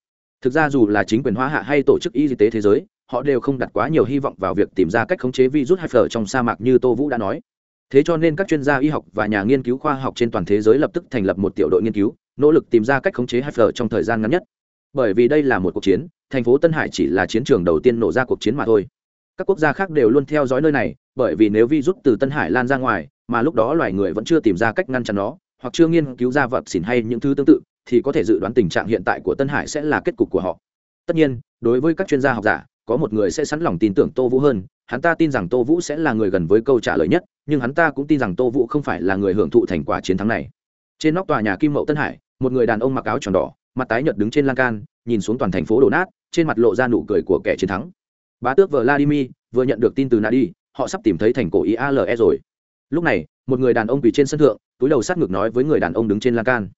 thực ra dù là chính quyền hoa hạ hay tổ chức y tế thế giới, họ đều không đặt quá nhiều hy vọng vào việc tìm ra cách khống chế virus hiv trong sa mạc như tô vũ đã nói. Thế cho nên các chuyên gia y học và nhà nghiên cứu khoa học trên toàn thế giới lập tức thành lập một tiểu đội nghiên cứu, nỗ lực tìm ra cách khống chế hiv trong thời gian ngắn nhất. Bởi vì đây là một cuộc chiến, thành phố tân hải chỉ là chiến trường đầu tiên nổ ra cuộc chiến mà thôi. Các quốc gia khác đều luôn theo dõi nơi này, bởi vì nếu virus từ tân hải lan ra ngoài, mà lúc đó loài người vẫn chưa tìm ra cách ngăn chặn nó, hoặc chưa nghiên cứu ra vật xỉn hay những thứ tương tự thì có thể dự đoán tình trạng hiện tại của tân hải sẽ là kết cục của họ. Tất nhiên, đối với các chuyên gia học giả, có một người sẽ sẵn lòng tin tưởng tô vũ hơn. Hắn ta tin rằng tô vũ sẽ là người gần với câu trả lời nhất, nhưng hắn ta cũng tin rằng tô vũ không phải là người hưởng thụ thành quả chiến thắng này. Trên nóc tòa nhà kim mậu tân hải, một người đàn ông mặc áo tròn đỏ, mặt tái nhợt đứng trên lan can, nhìn xuống toàn thành phố đổ nát, trên mặt lộ ra nụ cười của kẻ chiến thắng. Bá tước vladimir vừa nhận được tin từ nadi, họ sắp tìm thấy thành cổ iale rồi. Lúc này, một người đàn ông quỳ trên sân thượng, túi đầu sát ngực nói với người đàn ông đứng trên lan can.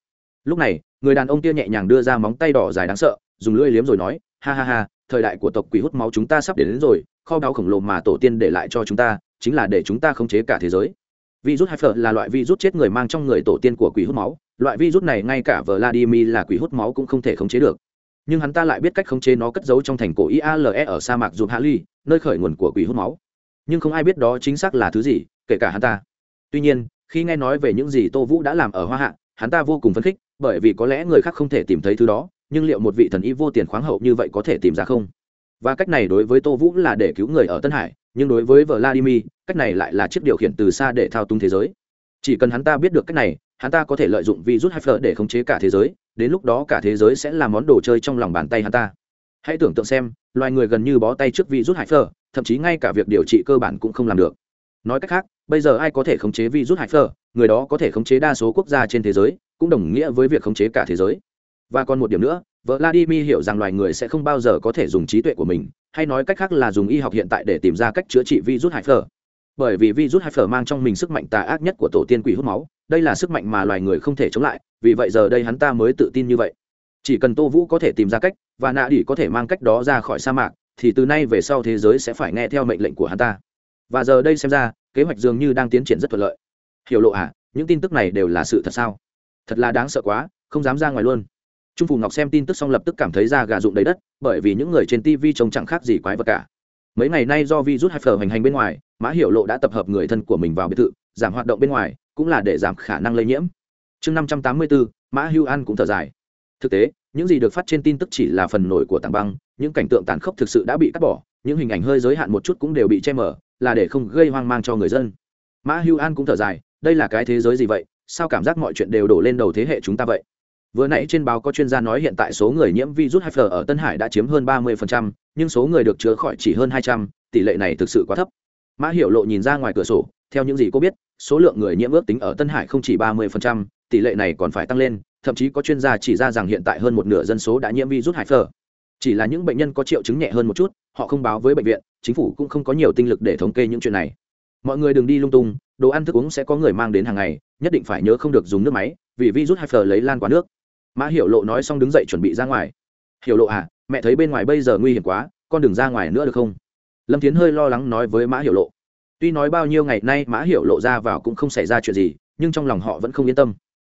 Lúc này người đàn ông kia nhẹ nhàng đưa ra móng tay đỏ dài đáng sợ dùng lưỡi liếm rồi nói ha ha ha thời đại của tộc quỷ hút máu chúng ta sắp đến, đến rồi kho báu khổng lồ mà tổ tiên để lại cho chúng ta chính là để chúng ta khống chế cả thế giới. Virus hyper là loại virus chết người mang trong người tổ tiên của quỷ hút máu loại virus này ngay cả vladimir là quỷ hút máu cũng không thể khống chế được. Nhưng hắn ta lại biết cách khống chế nó cất giấu trong thành cổ iale ở sa mạc dùm hạ ly nơi khởi nguồn của quỷ hút máu. Nhưng không ai biết đó chính xác là thứ gì kể cả hắn ta. Tuy nhiên khi nghe nói về những gì tô vũ đã làm ở hoa hạ hắn ta vô cùng phấn khích bởi vì có lẽ người khác không thể tìm thấy thứ đó, nhưng liệu một vị thần y vô tiền khoáng hậu như vậy có thể tìm ra không? Và cách này đối với tô vũ là để cứu người ở tân hải, nhưng đối với vladimir, cách này lại là chiếc điều khiển từ xa để thao túng thế giới. Chỉ cần hắn ta biết được cách này, hắn ta có thể lợi dụng virus hyper để khống chế cả thế giới, đến lúc đó cả thế giới sẽ là món đồ chơi trong lòng bàn tay hắn ta. Hãy tưởng tượng xem, loài người gần như bó tay trước virus hyper thậm chí ngay cả việc điều trị cơ bản cũng không làm được. Nói cách khác, bây giờ ai có thể khống chế virus hyper người đó có thể khống chế đa số quốc gia trên thế giới cũng đồng nghĩa với việc khống chế cả thế giới. Và còn một điểm nữa, vladimir hiểu rằng loài người sẽ không bao giờ có thể dùng trí tuệ của mình, hay nói cách khác là dùng y học hiện tại để tìm ra cách chữa trị virus hyper bởi vì virus hyper mang trong mình sức mạnh tà ác nhất của tổ tiên quỷ hút máu, đây là sức mạnh mà loài người không thể chống lại, vì vậy giờ đây hắn ta mới tự tin như vậy. Chỉ cần tô vũ có thể tìm ra cách, và nạ đỉ có thể mang cách đó ra khỏi sa mạc, thì từ nay về sau thế giới sẽ phải nghe theo mệnh lệnh của hắn ta. Và giờ đây xem ra, kế hoạch dường như đang tiến triển rất thuận lợi. Hiểu lộ à những tin tức này đều là sự thật sao? Thật là đáng sợ quá, không dám ra ngoài luôn. Trung phù ngọc xem tin tức xong lập tức cảm thấy da gà rụng đầy đất, bởi vì những người trên tv trông chẳng khác gì quái vật cả. Mấy ngày nay do virus hai phở hành hành bên ngoài, mã hiểu lộ đã tập hợp người thân của mình vào biệt thự, giảm hoạt động bên ngoài, cũng là để giảm khả năng lây nhiễm. Chương năm trăm tám mươi bốn mã hưu an cũng thở dài. Thực tế, những gì được phát trên tin tức chỉ là phần nổi của tảng băng, những cảnh tượng tàn khốc thực sự đã bị cắt bỏ, những hình ảnh hơi giới hạn một chút cũng đều bị che mở là để không gây hoang mang cho người dân. Mã hưu an cũng thở dài, đây là cái thế giới gì vậy? Sao cảm giác mọi chuyện đều đổ lên đầu thế hệ chúng ta vậy? Vừa nãy trên báo có chuyên gia nói hiện tại số người nhiễm virus hiv ở tân hải đã chiếm hơn 30%, nhưng số người được chữa khỏi chỉ hơn 200, tỷ lệ này thực sự quá thấp. Mã hiểu lộ nhìn ra ngoài cửa sổ theo những gì cô biết số lượng người nhiễm ước tính ở tân hải không chỉ 30%, tỷ lệ này còn phải tăng lên thậm chí có chuyên gia chỉ ra rằng hiện tại hơn một nửa dân số đã nhiễm virus hiv chỉ là những bệnh nhân có triệu chứng nhẹ hơn một chút họ không báo với bệnh viện chính phủ cũng không có nhiều tinh lực để thống kê những chuyện này. Mọi người đừng đi lung tung đồ ăn thức uống sẽ có người mang đến hàng ngày, nhất định phải nhớ không được dùng nước máy, vì virus hay phờ lấy lan qua nước. Mã hiểu lộ nói xong đứng dậy chuẩn bị ra ngoài. Hiểu lộ à mẹ thấy bên ngoài bây giờ nguy hiểm quá, con đừng ra ngoài nữa được không? Lâm tiến hơi lo lắng nói với mã hiểu lộ. Tuy nói bao nhiêu ngày nay mã hiểu lộ ra vào cũng không xảy ra chuyện gì, nhưng trong lòng họ vẫn không yên tâm.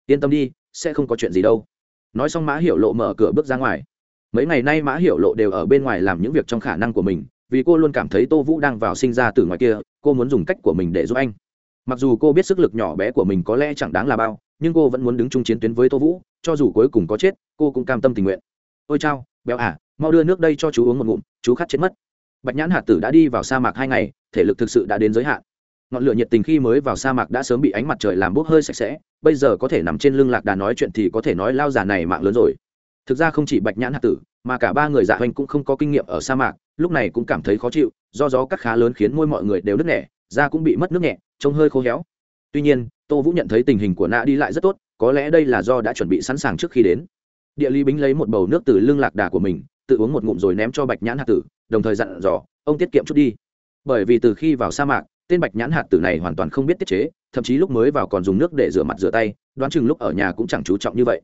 Yên tâm đi, sẽ không có chuyện gì đâu. Nói xong mã hiểu lộ mở cửa bước ra ngoài. Mấy ngày nay mã hiểu lộ đều ở bên ngoài làm những việc trong khả năng của mình, vì cô luôn cảm thấy tô vũ đang vào sinh ra từ ngoài kia, cô muốn dùng cách của mình để giúp anh mặc dù cô biết sức lực nhỏ bé của mình có lẽ chẳng đáng là bao, nhưng cô vẫn muốn đứng chung chiến tuyến với tô vũ, cho dù cuối cùng có chết, cô cũng cam tâm tình nguyện. Ôi chao, béo à mau đưa nước đây cho chú uống một ngụm, chú khát chết mất. Bạch nhãn hạt tử đã đi vào sa mạc hai ngày, thể lực thực sự đã đến giới hạn. Ngọn lửa nhiệt tình khi mới vào sa mạc đã sớm bị ánh mặt trời làm bốc hơi sạch sẽ, bây giờ có thể nằm trên lưng lạc đà nói chuyện thì có thể nói lao già này mạng lớn rồi. Thực ra không chỉ bạch nhãn hạt tử, mà cả ba người dạ hoành cũng không có kinh nghiệm ở sa mạc, lúc này cũng cảm thấy khó chịu, do gió cắt khá lớn khiến môi mọi người đều nứt nẻ, da cũng bị mất nước nhẹ trông hơi khô héo. Tuy nhiên, tô vũ nhận thấy tình hình của nạ đi lại rất tốt, có lẽ đây là do đã chuẩn bị sẵn sàng trước khi đến. Địa lý bính lấy một bầu nước từ lưng lạc đà của mình, tự uống một ngụm rồi ném cho bạch nhãn hạt tử, đồng thời dặn dò, ông tiết kiệm chút đi. Bởi vì từ khi vào sa mạc, tên bạch nhãn hạt tử này hoàn toàn không biết tiết chế, thậm chí lúc mới vào còn dùng nước để rửa mặt rửa tay, đoán chừng lúc ở nhà cũng chẳng chú trọng như vậy.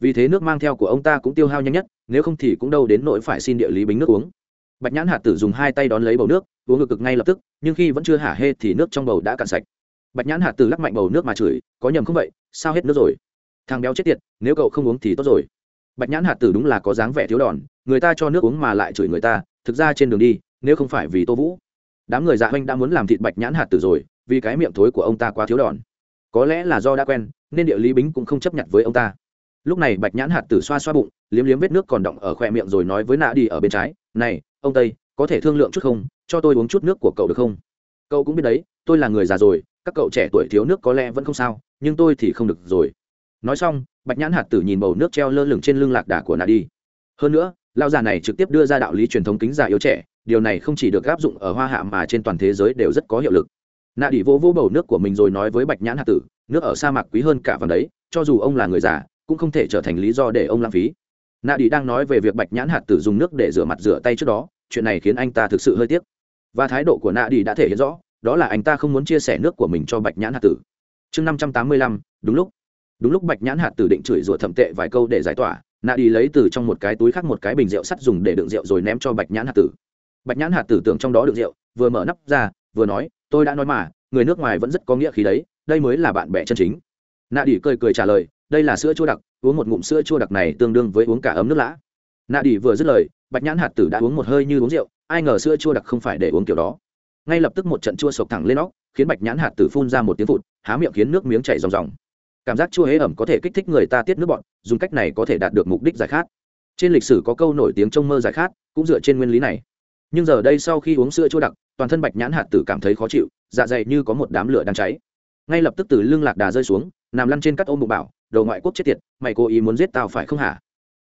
Vì thế nước mang theo của ông ta cũng tiêu hao nhanh nhất, nếu không thì cũng đâu đến nỗi phải xin địa lý bính nước uống bạch nhãn hạt tử dùng hai tay đón lấy bầu nước, uống ngực cực ngay lập tức, nhưng khi vẫn chưa hả hê thì nước trong bầu đã cạn sạch. Bạch nhãn hạt tử lắc mạnh bầu nước mà chửi, có nhầm không vậy? Sao hết nước rồi? Thằng béo chết tiệt, nếu cậu không uống thì tốt rồi. Bạch nhãn hạt tử đúng là có dáng vẻ thiếu đòn, người ta cho nước uống mà lại chửi người ta, thực ra trên đường đi, nếu không phải vì tô vũ, đám người dạ oanh đã muốn làm thịt bạch nhãn hạt tử rồi, vì cái miệng thối của ông ta quá thiếu đòn. Có lẽ là do đã quen, nên địa lý bính cũng không chấp nhận với ông ta lúc này bạch nhãn hạt tử xoa xoa bụng, liếm liếm vết nước còn động ở khoe miệng rồi nói với nạ đi ở bên trái, này, ông tây, có thể thương lượng chút không? Cho tôi uống chút nước của cậu được không? Cậu cũng biết đấy, tôi là người già rồi, các cậu trẻ tuổi thiếu nước có lẽ vẫn không sao, nhưng tôi thì không được rồi. Nói xong, bạch nhãn hạt tử nhìn bầu nước treo lơ lửng trên lưng lạc đà của nạ đi. Hơn nữa lao già này trực tiếp đưa ra đạo lý truyền thống kính già yếu trẻ, điều này không chỉ được áp dụng ở hoa hạ mà trên toàn thế giới đều rất có hiệu lực. Nạ đi vỗ vỗ bầu nước của mình rồi nói với bạch nhãn hạt tử, nước ở sa mạc quý hơn cả vàng đấy, cho dù ông là người già cũng không thể trở thành lý do để ông lãng phí. Nạ đi đang nói về việc bạch nhãn hạt tử dùng nước để rửa mặt rửa tay trước đó, chuyện này khiến anh ta thực sự hơi tiếc. Và thái độ của nạ đi đã thể hiện rõ, đó là anh ta không muốn chia sẻ nước của mình cho bạch nhãn hạt tử. Chương năm trăm tám mươi lăm, đúng lúc. Đúng lúc bạch nhãn hạt tử định chửi rủa thậm tệ vài câu để giải tỏa, nạ đi lấy từ trong một cái túi khác một cái bình rượu sắt dùng để đựng rượu rồi ném cho bạch nhãn hạt tử. Bạch nhãn hạt tử tưởng trong đó đựng rượu, vừa mở nắp ra, vừa nói, tôi đã nói mà, người nước ngoài vẫn rất có nghĩa khí đấy, đây mới là bạn bè chân chính. Nạ đi cười cười trả lời đây là sữa chua đặc, uống một ngụm sữa chua đặc này tương đương với uống cả ấm nước lã. Nạ đi vừa dứt lời, bạch nhãn hạt tử đã uống một hơi như uống rượu, ai ngờ sữa chua đặc không phải để uống kiểu đó. Ngay lập tức một trận chua sộc thẳng lên óc, khiến bạch nhãn hạt tử phun ra một tiếng phụt, há miệng khiến nước miếng chảy ròng ròng. Cảm giác chua hế ẩm có thể kích thích người ta tiết nước bọn dùng cách này có thể đạt được mục đích giải khát. Trên lịch sử có câu nổi tiếng trông mơ giải khát, cũng dựa trên nguyên lý này. Nhưng giờ đây sau khi uống sữa chua đặc, toàn thân bạch nhãn hạt tử cảm thấy khó chịu dạ dày như có một đám lửa đang cháy. Ngay lập tức từ lưng lạc đà rơi xuống nằm lăn trên các ôm bụng bảo đầu ngoại quốc chết tiệt, mày cố ý muốn giết tao phải không hả?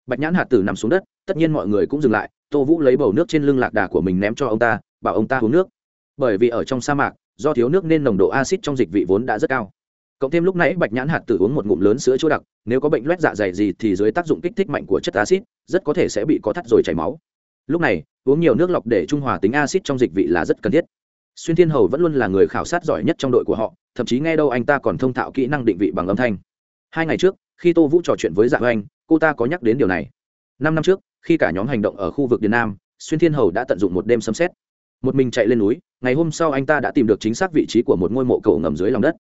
Bạch nhãn hạt tử nằm xuống đất, tất nhiên mọi người cũng dừng lại, tô vũ lấy bầu nước trên lưng lạc đà của mình ném cho ông ta, bảo ông ta uống nước. Bởi vì ở trong sa mạc, do thiếu nước nên nồng độ acid trong dịch vị vốn đã rất cao. Cộng thêm lúc nãy bạch nhãn hạt tử uống một ngụm lớn sữa chua đặc, nếu có bệnh loét dạ dày gì thì dưới tác dụng kích thích mạnh của chất acid rất có thể sẽ bị có thắt rồi chảy máu. Lúc này, uống nhiều nước lọc để trung hòa tính acid trong dịch vị là rất cần thiết xuyên thiên hầu vẫn luôn là người khảo sát giỏi nhất trong đội của họ, thậm chí nghe đâu anh ta còn thông thạo kỹ năng định vị bằng âm thanh. Hai ngày trước, khi tô vũ trò chuyện với dạ anh cô ta có nhắc đến điều này. Năm năm trước, khi cả nhóm hành động ở khu vực điện nam, xuyên thiên hầu đã tận dụng một đêm sấm xét một mình chạy lên núi, ngày hôm sau anh ta đã tìm được chính xác vị trí của một ngôi mộ cầu ngầm dưới lòng đất.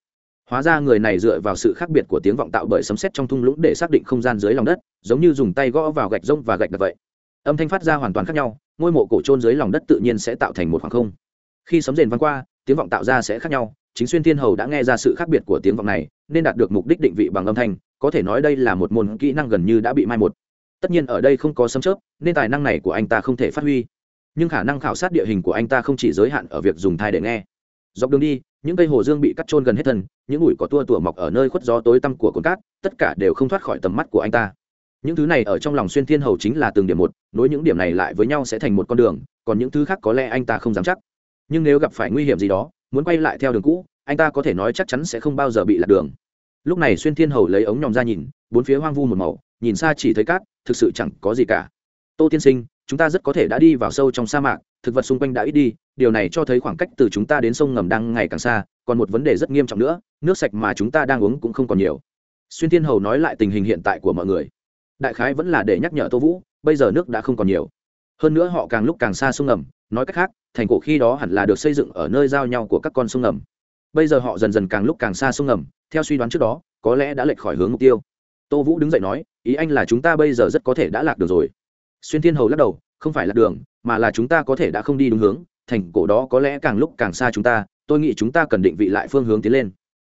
Hóa ra người này dựa vào sự khác biệt của tiếng vọng tạo bởi sấm xét trong thung lũng để xác định không gian dưới lòng đất, giống như dùng tay gõ vào gạch rông và gạch đặc vậy. Âm thanh phát ra hoàn toàn khác nhau, ngôi mộ cổ trôn dưới lòng đất tự nhiên sẽ tạo thành một khoảng không khi sấm rền văng qua, tiếng vọng tạo ra sẽ khác nhau, chính xuyên thiên hầu đã nghe ra sự khác biệt của tiếng vọng này, nên đạt được mục đích định vị bằng âm thanh, có thể nói đây là một môn kỹ năng gần như đã bị mai một. Tất nhiên ở đây không có sấm chớp, nên tài năng này của anh ta không thể phát huy. Nhưng khả năng khảo sát địa hình của anh ta không chỉ giới hạn ở việc dùng thai để nghe. Dọc đường đi, những cây hồ dương bị cắt trôn gần hết thân, những bụi có tua tủa mọc ở nơi khuất gió tối tăm của cồn cát, tất cả đều không thoát khỏi tầm mắt của anh ta. Những thứ này ở trong lòng xuyên thiên hầu chính là từng điểm một, nối những điểm này lại với nhau sẽ thành một con đường, còn những thứ khác có lẽ anh ta không dám chắc nhưng nếu gặp phải nguy hiểm gì đó, muốn quay lại theo đường cũ, anh ta có thể nói chắc chắn sẽ không bao giờ bị lạc đường. Lúc này xuyên thiên hầu lấy ống nhòm ra nhìn, bốn phía hoang vu một màu, nhìn xa chỉ thấy cát, thực sự chẳng có gì cả. Tô tiên sinh, chúng ta rất có thể đã đi vào sâu trong sa mạc, thực vật xung quanh đã ít đi, điều này cho thấy khoảng cách từ chúng ta đến sông ngầm đang ngày càng xa, còn một vấn đề rất nghiêm trọng nữa, nước sạch mà chúng ta đang uống cũng không còn nhiều. Xuyên thiên hầu nói lại tình hình hiện tại của mọi người. Đại khái vẫn là để nhắc nhở tô vũ, bây giờ nước đã không còn nhiều hơn nữa họ càng lúc càng xa sông ngầm, nói cách khác, thành cổ khi đó hẳn là được xây dựng ở nơi giao nhau của các con sông ngầm. Bây giờ họ dần dần càng lúc càng xa sông ngầm, theo suy đoán trước đó, có lẽ đã lệch khỏi hướng mục tiêu. Tô vũ đứng dậy nói, ý anh là chúng ta bây giờ rất có thể đã lạc được rồi. Xuyên thiên hầu lắc đầu, không phải lạc đường, mà là chúng ta có thể đã không đi đúng hướng, thành cổ đó có lẽ càng lúc càng xa chúng ta, tôi nghĩ chúng ta cần định vị lại phương hướng tiến lên.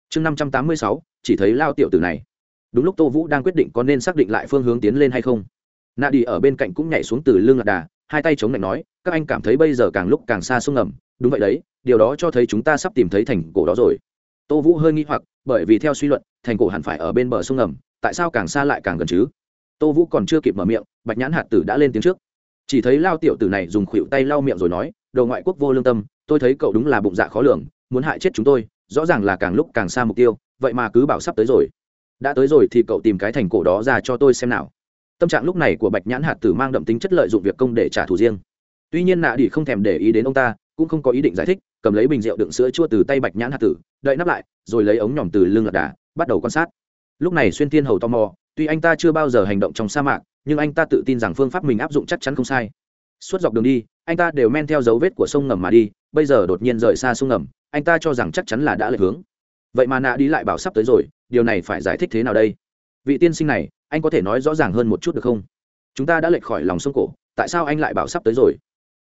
Chương năm trăm tám mươi sáu, chỉ thấy lao tiểu tử này. Đúng lúc tô vũ đang quyết định có nên xác định lại phương hướng tiến lên hay không nạ đi ở bên cạnh cũng nhảy xuống từ lưng lạc đà, hai tay chống lạnh nói, các anh cảm thấy bây giờ càng lúc càng xa sông ngầm. Đúng vậy đấy, điều đó cho thấy chúng ta sắp tìm thấy thành cổ đó rồi. Tô vũ hơi nghi hoặc, bởi vì theo suy luận, thành cổ hẳn phải ở bên bờ sông ngầm, tại sao càng xa lại càng gần chứ? Tô vũ còn chưa kịp mở miệng, bạch nhãn hạt tử đã lên tiếng trước. Chỉ thấy lao tiểu tử này dùng khuỷu tay lau miệng rồi nói đầu ngoại quốc vô lương tâm, tôi thấy cậu đúng là bụng dạ khó lường, muốn hại chết chúng tôi, rõ ràng là càng lúc càng xa mục tiêu, vậy mà cứ bảo sắp tới rồi. Đã tới rồi thì cậu tìm cái thành cổ đó ra cho tôi xem nào tâm trạng lúc này của bạch nhãn hạt tử mang đậm tính chất lợi dụng việc công để trả thù riêng. Tuy nhiên nạ đi không thèm để ý đến ông ta, cũng không có ý định giải thích, cầm lấy bình rượu đựng sữa chua từ tay bạch nhãn hạt tử, đậy nắp lại, rồi lấy ống nhỏm từ lưng lạc đà, bắt đầu quan sát. Lúc này xuyên thiên hầu tò mò, tuy anh ta chưa bao giờ hành động trong sa mạc, nhưng anh ta tự tin rằng phương pháp mình áp dụng chắc chắn không sai. Suốt dọc đường đi, anh ta đều men theo dấu vết của sông ngầm mà đi, bây giờ đột nhiên rời xa sông ngầm, anh ta cho rằng chắc chắn là đã lệch hướng. Vậy mà nạ đi lại bảo sắp tới rồi, điều này phải giải thích thế nào đây? Vị tiên sinh này anh có thể nói rõ ràng hơn một chút được không? Chúng ta đã lệch khỏi lòng sông cổ, tại sao anh lại bảo sắp tới rồi?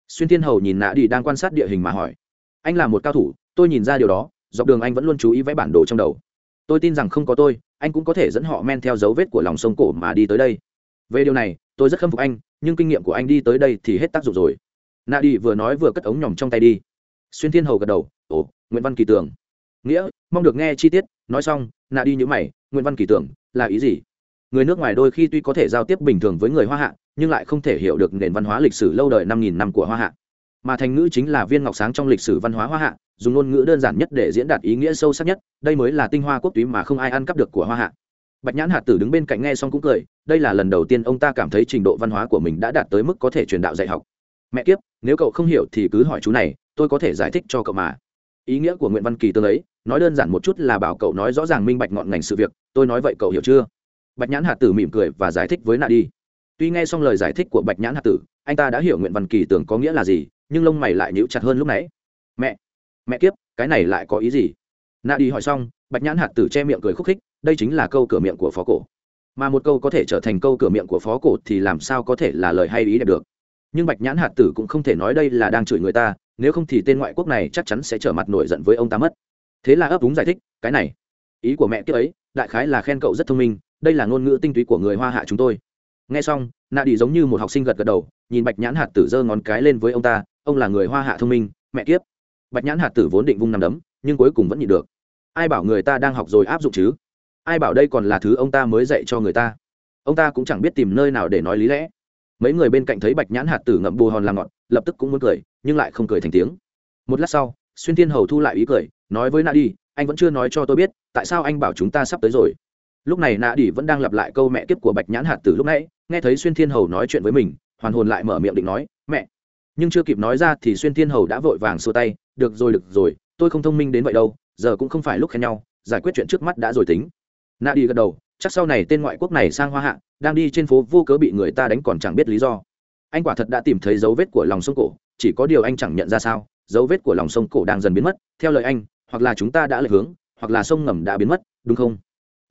Xuyên thiên hầu nhìn nạ đi đang quan sát địa hình mà hỏi. Anh là một cao thủ, tôi nhìn ra điều đó, dọc đường anh vẫn luôn chú ý vẽ bản đồ trong đầu. Tôi tin rằng không có tôi, anh cũng có thể dẫn họ men theo dấu vết của lòng sông cổ mà đi tới đây. Về điều này, tôi rất khâm phục anh, nhưng kinh nghiệm của anh đi tới đây thì hết tác dụng rồi. Nạ đi vừa nói vừa cất ống nhòm trong tay đi. Xuyên thiên hầu gật đầu, ồ, nguyễn văn kỳ tường nghĩa, mong được nghe chi tiết. Nói xong nạ đi nhữ mày, nguyễn văn kỳ tưởng, là ý gì? Người nước ngoài đôi khi tuy có thể giao tiếp bình thường với người hoa hạ, nhưng lại không thể hiểu được nền văn hóa lịch sử lâu đời năm nghìn năm của hoa hạ. Mà thành ngữ chính là viên ngọc sáng trong lịch sử văn hóa hoa hạ, dùng ngôn ngữ đơn giản nhất để diễn đạt ý nghĩa sâu sắc nhất, đây mới là tinh hoa quốc túy mà không ai ăn cắp được của hoa hạ. Bạch nhãn hạt tử đứng bên cạnh nghe xong cũng cười, đây là lần đầu tiên ông ta cảm thấy trình độ văn hóa của mình đã đạt tới mức có thể truyền đạo dạy học. Mẹ kiếp, nếu cậu không hiểu thì cứ hỏi chú này, tôi có thể giải thích cho cậu mà. Ý nghĩa của nguyễn văn kỳ tương ấy, nói đơn giản một chút là bảo cậu nói rõ ràng minh bạch ngọn ngành sự việc, tôi nói vậy cậu hiểu chưa? Bạch nhãn hạt tử mỉm cười và giải thích với nạ đi. Tuy nghe xong lời giải thích của bạch nhãn hạt tử, anh ta đã hiểu nguyện văn kỳ tưởng có nghĩa là gì, nhưng lông mày lại nhíu chặt hơn lúc nãy. Mẹ mẹ kiếp, cái này lại có ý gì? Nạ đi hỏi xong, bạch nhãn hạt tử che miệng cười khúc khích, đây chính là câu cửa miệng của phó cổ. Mà một câu có thể trở thành câu cửa miệng của phó cổ thì làm sao có thể là lời hay ý đẹp được? Nhưng bạch nhãn hạt tử cũng không thể nói đây là đang chửi người ta, nếu không thì tên ngoại quốc này chắc chắn sẽ trở mặt nổi giận với ông ta mất. Thế là ấp úng giải thích, cái này, ý của mẹ kiếp ấy, đại khái là khen cậu rất thông minh đây là ngôn ngữ tinh túy của người hoa hạ chúng tôi nghe xong nạ đi giống như một học sinh gật gật đầu nhìn bạch nhãn hạt tử giơ ngón cái lên với ông ta ông là người hoa hạ thông minh mẹ kiếp bạch nhãn hạt tử vốn định vung nằm đấm nhưng cuối cùng vẫn nhịn được ai bảo người ta đang học rồi áp dụng chứ ai bảo đây còn là thứ ông ta mới dạy cho người ta ông ta cũng chẳng biết tìm nơi nào để nói lý lẽ mấy người bên cạnh thấy bạch nhãn hạt tử ngậm bù hòn làm ngọt lập tức cũng muốn cười nhưng lại không cười thành tiếng một lát sau xuyên thiên hầu thu lại ý cười nói với nạ đi anh vẫn chưa nói cho tôi biết tại sao anh bảo chúng ta sắp tới rồi lúc này nạ đi vẫn đang lặp lại câu mẹ kiếp của bạch nhãn hạt tử lúc nãy, nghe thấy xuyên thiên hầu nói chuyện với mình, hoàn hồn lại mở miệng định nói, mẹ. Nhưng chưa kịp nói ra thì xuyên thiên hầu đã vội vàng xua tay, được rồi được rồi, tôi không thông minh đến vậy đâu, giờ cũng không phải lúc khen nhau, giải quyết chuyện trước mắt đã rồi tính. Nạ đi gật đầu, chắc sau này tên ngoại quốc này sang hoa hạ, đang đi trên phố vô cớ bị người ta đánh còn chẳng biết lý do. Anh quả thật đã tìm thấy dấu vết của lòng sông cổ, chỉ có điều anh chẳng nhận ra sao, dấu vết của lòng sông cổ đang dần biến mất, theo lời anh, hoặc là chúng ta đã lệch hướng, hoặc là sông ngầm đã biến mất, đúng không?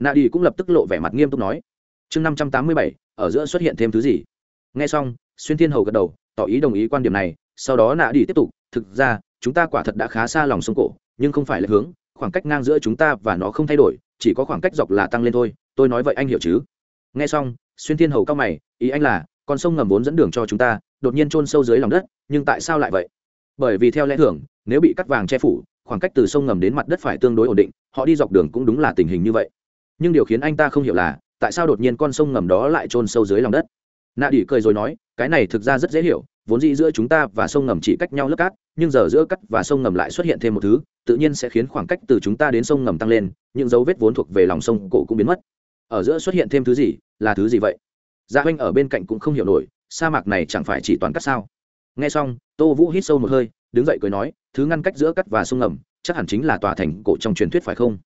Nạ đi cũng lập tức lộ vẻ mặt nghiêm túc nói, chương năm trăm tám mươi bảy, ở giữa xuất hiện thêm thứ gì? Nghe xong, xuyên thiên hầu gật đầu, tỏ ý đồng ý quan điểm này, sau đó nạ đi tiếp tục, thực ra, chúng ta quả thật đã khá xa lòng sông cổ, nhưng không phải là hướng, khoảng cách ngang giữa chúng ta và nó không thay đổi, chỉ có khoảng cách dọc là tăng lên thôi, tôi nói vậy anh hiểu chứ? Nghe xong, xuyên thiên hầu cao mày, ý anh là, con sông ngầm vốn dẫn đường cho chúng ta, đột nhiên chôn sâu dưới lòng đất, nhưng tại sao lại vậy? Bởi vì theo lẽ thường, nếu bị cắt vàng che phủ, khoảng cách từ sông ngầm đến mặt đất phải tương đối ổn định, họ đi dọc đường cũng đúng là tình hình như vậy nhưng điều khiến anh ta không hiểu là, tại sao đột nhiên con sông ngầm đó lại chôn sâu dưới lòng đất? Nạ đỉ cười rồi nói, cái này thực ra rất dễ hiểu, vốn dĩ giữa chúng ta và sông ngầm chỉ cách nhau lớp cát, nhưng giờ giữa cắt và sông ngầm lại xuất hiện thêm một thứ, tự nhiên sẽ khiến khoảng cách từ chúng ta đến sông ngầm tăng lên, những dấu vết vốn thuộc về lòng sông cổ cũng biến mất. Ở giữa xuất hiện thêm thứ gì, là thứ gì vậy? Dạ Gia huynh ở bên cạnh cũng không hiểu nổi, sa mạc này chẳng phải chỉ toàn cắt sao? Nghe xong, tô vũ hít sâu một hơi, đứng dậy cười nói, thứ ngăn cách giữa cắt và sông ngầm, chắc hẳn chính là tòa thành cổ trong truyền thuyết phải không?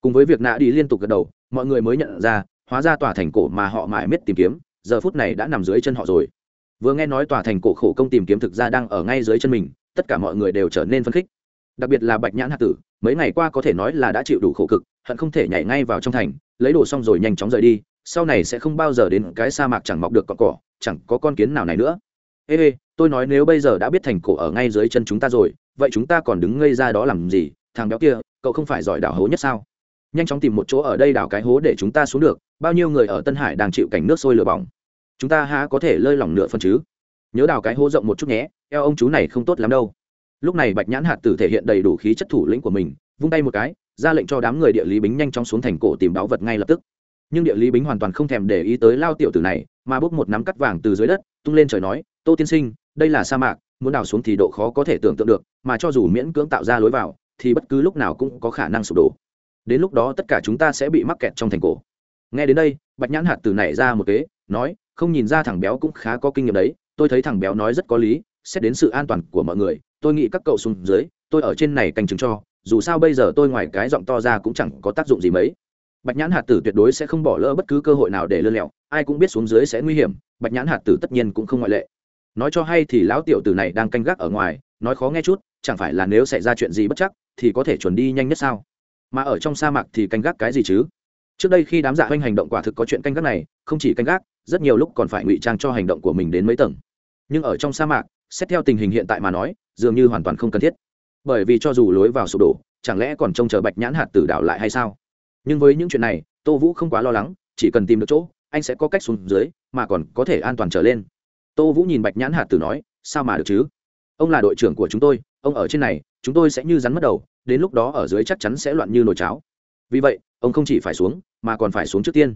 Cùng với việc nạ đi liên tục gật đầu mọi người mới nhận ra, hóa ra tòa thành cổ mà họ mãi miết tìm kiếm, giờ phút này đã nằm dưới chân họ rồi. Vừa nghe nói tòa thành cổ khổ công tìm kiếm thực ra đang ở ngay dưới chân mình, tất cả mọi người đều trở nên phấn khích. Đặc biệt là bạch nhãn hạ tử, mấy ngày qua có thể nói là đã chịu đủ khổ cực, hận không thể nhảy ngay vào trong thành, lấy đồ xong rồi nhanh chóng rời đi, sau này sẽ không bao giờ đến cái sa mạc chẳng mọc được cọn cỏ, chẳng có con kiến nào này nữa. Ê ê, tôi nói nếu bây giờ đã biết thành cổ ở ngay dưới chân chúng ta rồi, vậy chúng ta còn đứng ngây ra đó làm gì? Thằng béo kia, cậu không phải giỏi đảo hố nhất sao? Nhanh chóng tìm một chỗ ở đây đào cái hố để chúng ta xuống được, bao nhiêu người ở tân hải đang chịu cảnh nước sôi lửa bỏng. Chúng ta há có thể lơi lỏng nửa phần chứ? Nhớ đào cái hố rộng một chút nhé, eo ông chú này không tốt lắm đâu. Lúc này bạch nhãn hạt tử thể hiện đầy đủ khí chất thủ lĩnh của mình, vung tay một cái, ra lệnh cho đám người địa lý bính nhanh chóng xuống thành cổ tìm báu vật ngay lập tức. Nhưng địa lý bính hoàn toàn không thèm để ý tới lao tiểu tử này, mà bốc một nắm cắt vàng từ dưới đất, tung lên trời nói, tô tiên sinh, đây là sa mạc, muốn đào xuống thì độ khó có thể tưởng tượng được, mà cho dù miễn cưỡng tạo ra lối vào, thì bất cứ lúc nào cũng có khả năng sụp đổ đến lúc đó tất cả chúng ta sẽ bị mắc kẹt trong thành cổ. Nghe đến đây, bạch nhãn hạt từ này ra một kế, nói, không nhìn ra thằng béo cũng khá có kinh nghiệm đấy, tôi thấy thằng béo nói rất có lý, xét đến sự an toàn của mọi người, tôi nghĩ các cậu xuống dưới, tôi ở trên này canh chứng cho, dù sao bây giờ tôi ngoài cái giọng to ra cũng chẳng có tác dụng gì mấy. Bạch nhãn hạt tử tuyệt đối sẽ không bỏ lỡ bất cứ cơ hội nào để lơ lẹo, ai cũng biết xuống dưới sẽ nguy hiểm, bạch nhãn hạt tử tất nhiên cũng không ngoại lệ. Nói cho hay thì lão tiểu tử này đang canh gác ở ngoài, nói khó nghe chút, chẳng phải là nếu xảy ra chuyện gì bất chắc, thì có thể chuẩn đi nhanh nhất sao? Mà ở trong sa mạc thì canh gác cái gì chứ? Trước đây khi đám dạ hoanh hành động quả thực có chuyện canh gác này, không chỉ canh gác, rất nhiều lúc còn phải ngụy trang cho hành động của mình đến mấy tầng. Nhưng ở trong sa mạc, xét theo tình hình hiện tại mà nói, dường như hoàn toàn không cần thiết. Bởi vì cho dù lối vào sụp đổ, chẳng lẽ còn trông chờ bạch nhãn hạt tử đảo lại hay sao? Nhưng với những chuyện này, tô vũ không quá lo lắng, chỉ cần tìm được chỗ, anh sẽ có cách xuống dưới, mà còn có thể an toàn trở lên. Tô vũ nhìn bạch nhãn hạt tử nói, sao mà được chứ? Ông là đội trưởng của chúng tôi, ông ở trên này, chúng tôi sẽ như rắn mất đầu đến lúc đó ở dưới chắc chắn sẽ loạn như nồi cháo. Vì vậy, ông không chỉ phải xuống, mà còn phải xuống trước tiên.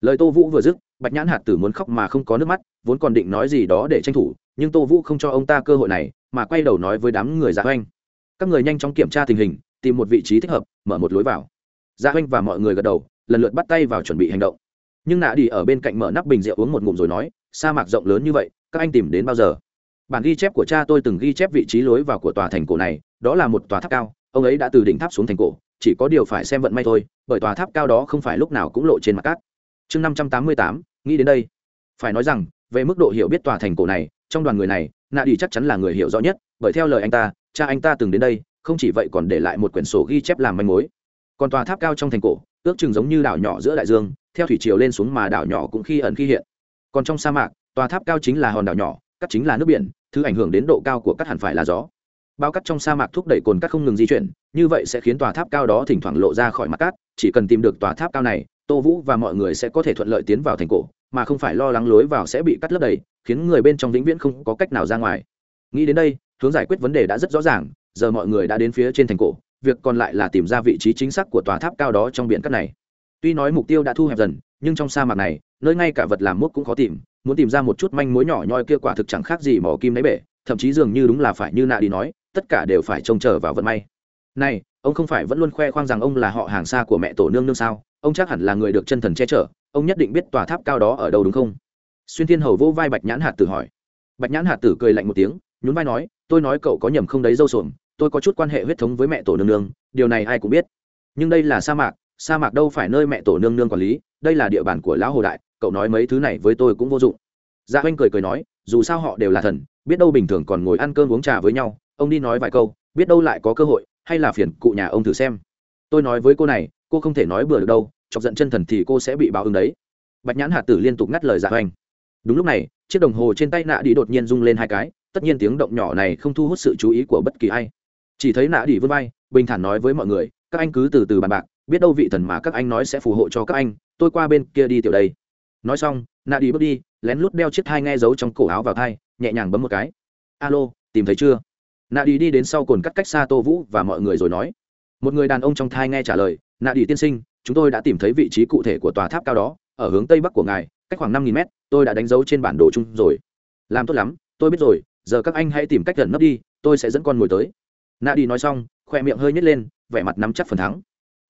Lời tô vũ vừa dứt, bạch nhãn hạt tử muốn khóc mà không có nước mắt, vốn còn định nói gì đó để tranh thủ, nhưng tô vũ không cho ông ta cơ hội này, mà quay đầu nói với đám người dạ oanh các người nhanh chóng kiểm tra tình hình, tìm một vị trí thích hợp, mở một lối vào. Dạ oanh và mọi người gật đầu, lần lượt bắt tay vào chuẩn bị hành động. Nhưng nạ đi ở bên cạnh mở nắp bình rượu uống một ngụm rồi nói, sa mạc rộng lớn như vậy, các anh tìm đến bao giờ? Bản ghi chép của cha tôi từng ghi chép vị trí lối vào của tòa thành cổ này, đó là một tòa tháp cao ông ấy đã từ đỉnh tháp xuống thành cổ, chỉ có điều phải xem vận may thôi, bởi tòa tháp cao đó không phải lúc nào cũng lộ trên mặt cát. Chương năm trăm tám mươi tám, nghĩ đến đây. Phải nói rằng, về mức độ hiểu biết tòa thành cổ này, trong đoàn người này, nạ đi chắc chắn là người hiểu rõ nhất, bởi theo lời anh ta, cha anh ta từng đến đây, không chỉ vậy còn để lại một quyển sổ ghi chép làm manh mối. Còn tòa tháp cao trong thành cổ, ước chừng giống như đảo nhỏ giữa đại dương, theo thủy triều lên xuống mà đảo nhỏ cũng khi ẩn khi hiện. Còn trong sa mạc, tòa tháp cao chính là hòn đảo nhỏ, cắt chính là nước biển, thứ ảnh hưởng đến độ cao của cắt hẳn phải là gió bao cắt trong sa mạc thúc đẩy cồn cát không ngừng di chuyển, như vậy sẽ khiến tòa tháp cao đó thỉnh thoảng lộ ra khỏi mặt cát, chỉ cần tìm được tòa tháp cao này, tô vũ và mọi người sẽ có thể thuận lợi tiến vào thành cổ, mà không phải lo lắng lối vào sẽ bị cắt lấp đầy, khiến người bên trong vĩnh viễn không có cách nào ra ngoài. Nghĩ đến đây, hướng giải quyết vấn đề đã rất rõ ràng, giờ mọi người đã đến phía trên thành cổ, việc còn lại là tìm ra vị trí chính xác của tòa tháp cao đó trong biển cắt này. Tuy nói mục tiêu đã thu hẹp dần, nhưng trong sa mạc này, nơi ngay cả vật làm mốc cũng khó tìm, muốn tìm ra một chút manh mối nhỏ nhoi kia quả thực chẳng khác gì mỏ kim đáy bể, thậm chí dường như đúng là phải như nạ đi nói tất cả đều phải trông chờ vào vận may. Này, ông không phải vẫn luôn khoe khoang rằng ông là họ hàng xa của mẹ tổ nương nương sao? Ông chắc hẳn là người được chân thần che chở, ông nhất định biết tòa tháp cao đó ở đâu đúng không? Xuyên thiên hầu vô vai bạch nhãn hạt tử hỏi. Bạch nhãn hạt tử cười lạnh một tiếng, nhún vai nói, tôi nói cậu có nhầm không đấy dâu xuồng tôi có chút quan hệ huyết thống với mẹ tổ nương nương, điều này ai cũng biết. Nhưng đây là sa mạc sa mạc đâu phải nơi mẹ tổ nương nương quản lý, đây là địa bàn của lão hồ đại, cậu nói mấy thứ này với tôi cũng vô dụng. Gia dạ oanh cười cười nói, dù sao họ đều là thần, biết đâu bình thường còn ngồi ăn cơm uống trà với nhau ông đi nói vài câu, biết đâu lại có cơ hội, hay là phiền cụ nhà ông thử xem. Tôi nói với cô này, cô không thể nói bừa được đâu, chọc giận chân thần thì cô sẽ bị báo ứng đấy. Bạch nhãn hạt tử liên tục ngắt lời dạ hoành. Đúng lúc này, chiếc đồng hồ trên tay nạ đi đột nhiên rung lên hai cái, tất nhiên tiếng động nhỏ này không thu hút sự chú ý của bất kỳ ai. Chỉ thấy nạ đi vươn vai, bình thản nói với mọi người, các anh cứ từ từ bàn bạc, biết đâu vị thần mà các anh nói sẽ phù hộ cho các anh, tôi qua bên kia đi tiểu đây. Nói xong nạ đi bước đi, lén lút đeo chiếc thai nghe giấu trong cổ áo vào thai, nhẹ nhàng bấm một cái. Alo, tìm thấy chưa? Nạ đi đi đến sau cồn cắt cách xa tô vũ và mọi người rồi nói. Một người đàn ông trong thai nghe trả lời, nạ đi tiên sinh, chúng tôi đã tìm thấy vị trí cụ thể của tòa tháp cao đó, ở hướng tây bắc của ngài, cách khoảng năm nghìn mét, tôi đã đánh dấu trên bản đồ chung rồi. Làm tốt lắm, tôi biết rồi, giờ các anh hãy tìm cách gần nấp đi, tôi sẽ dẫn con mồi tới. Nạ đi nói xong, khoe miệng hơi nhét lên, vẻ mặt nắm chắc phần thắng.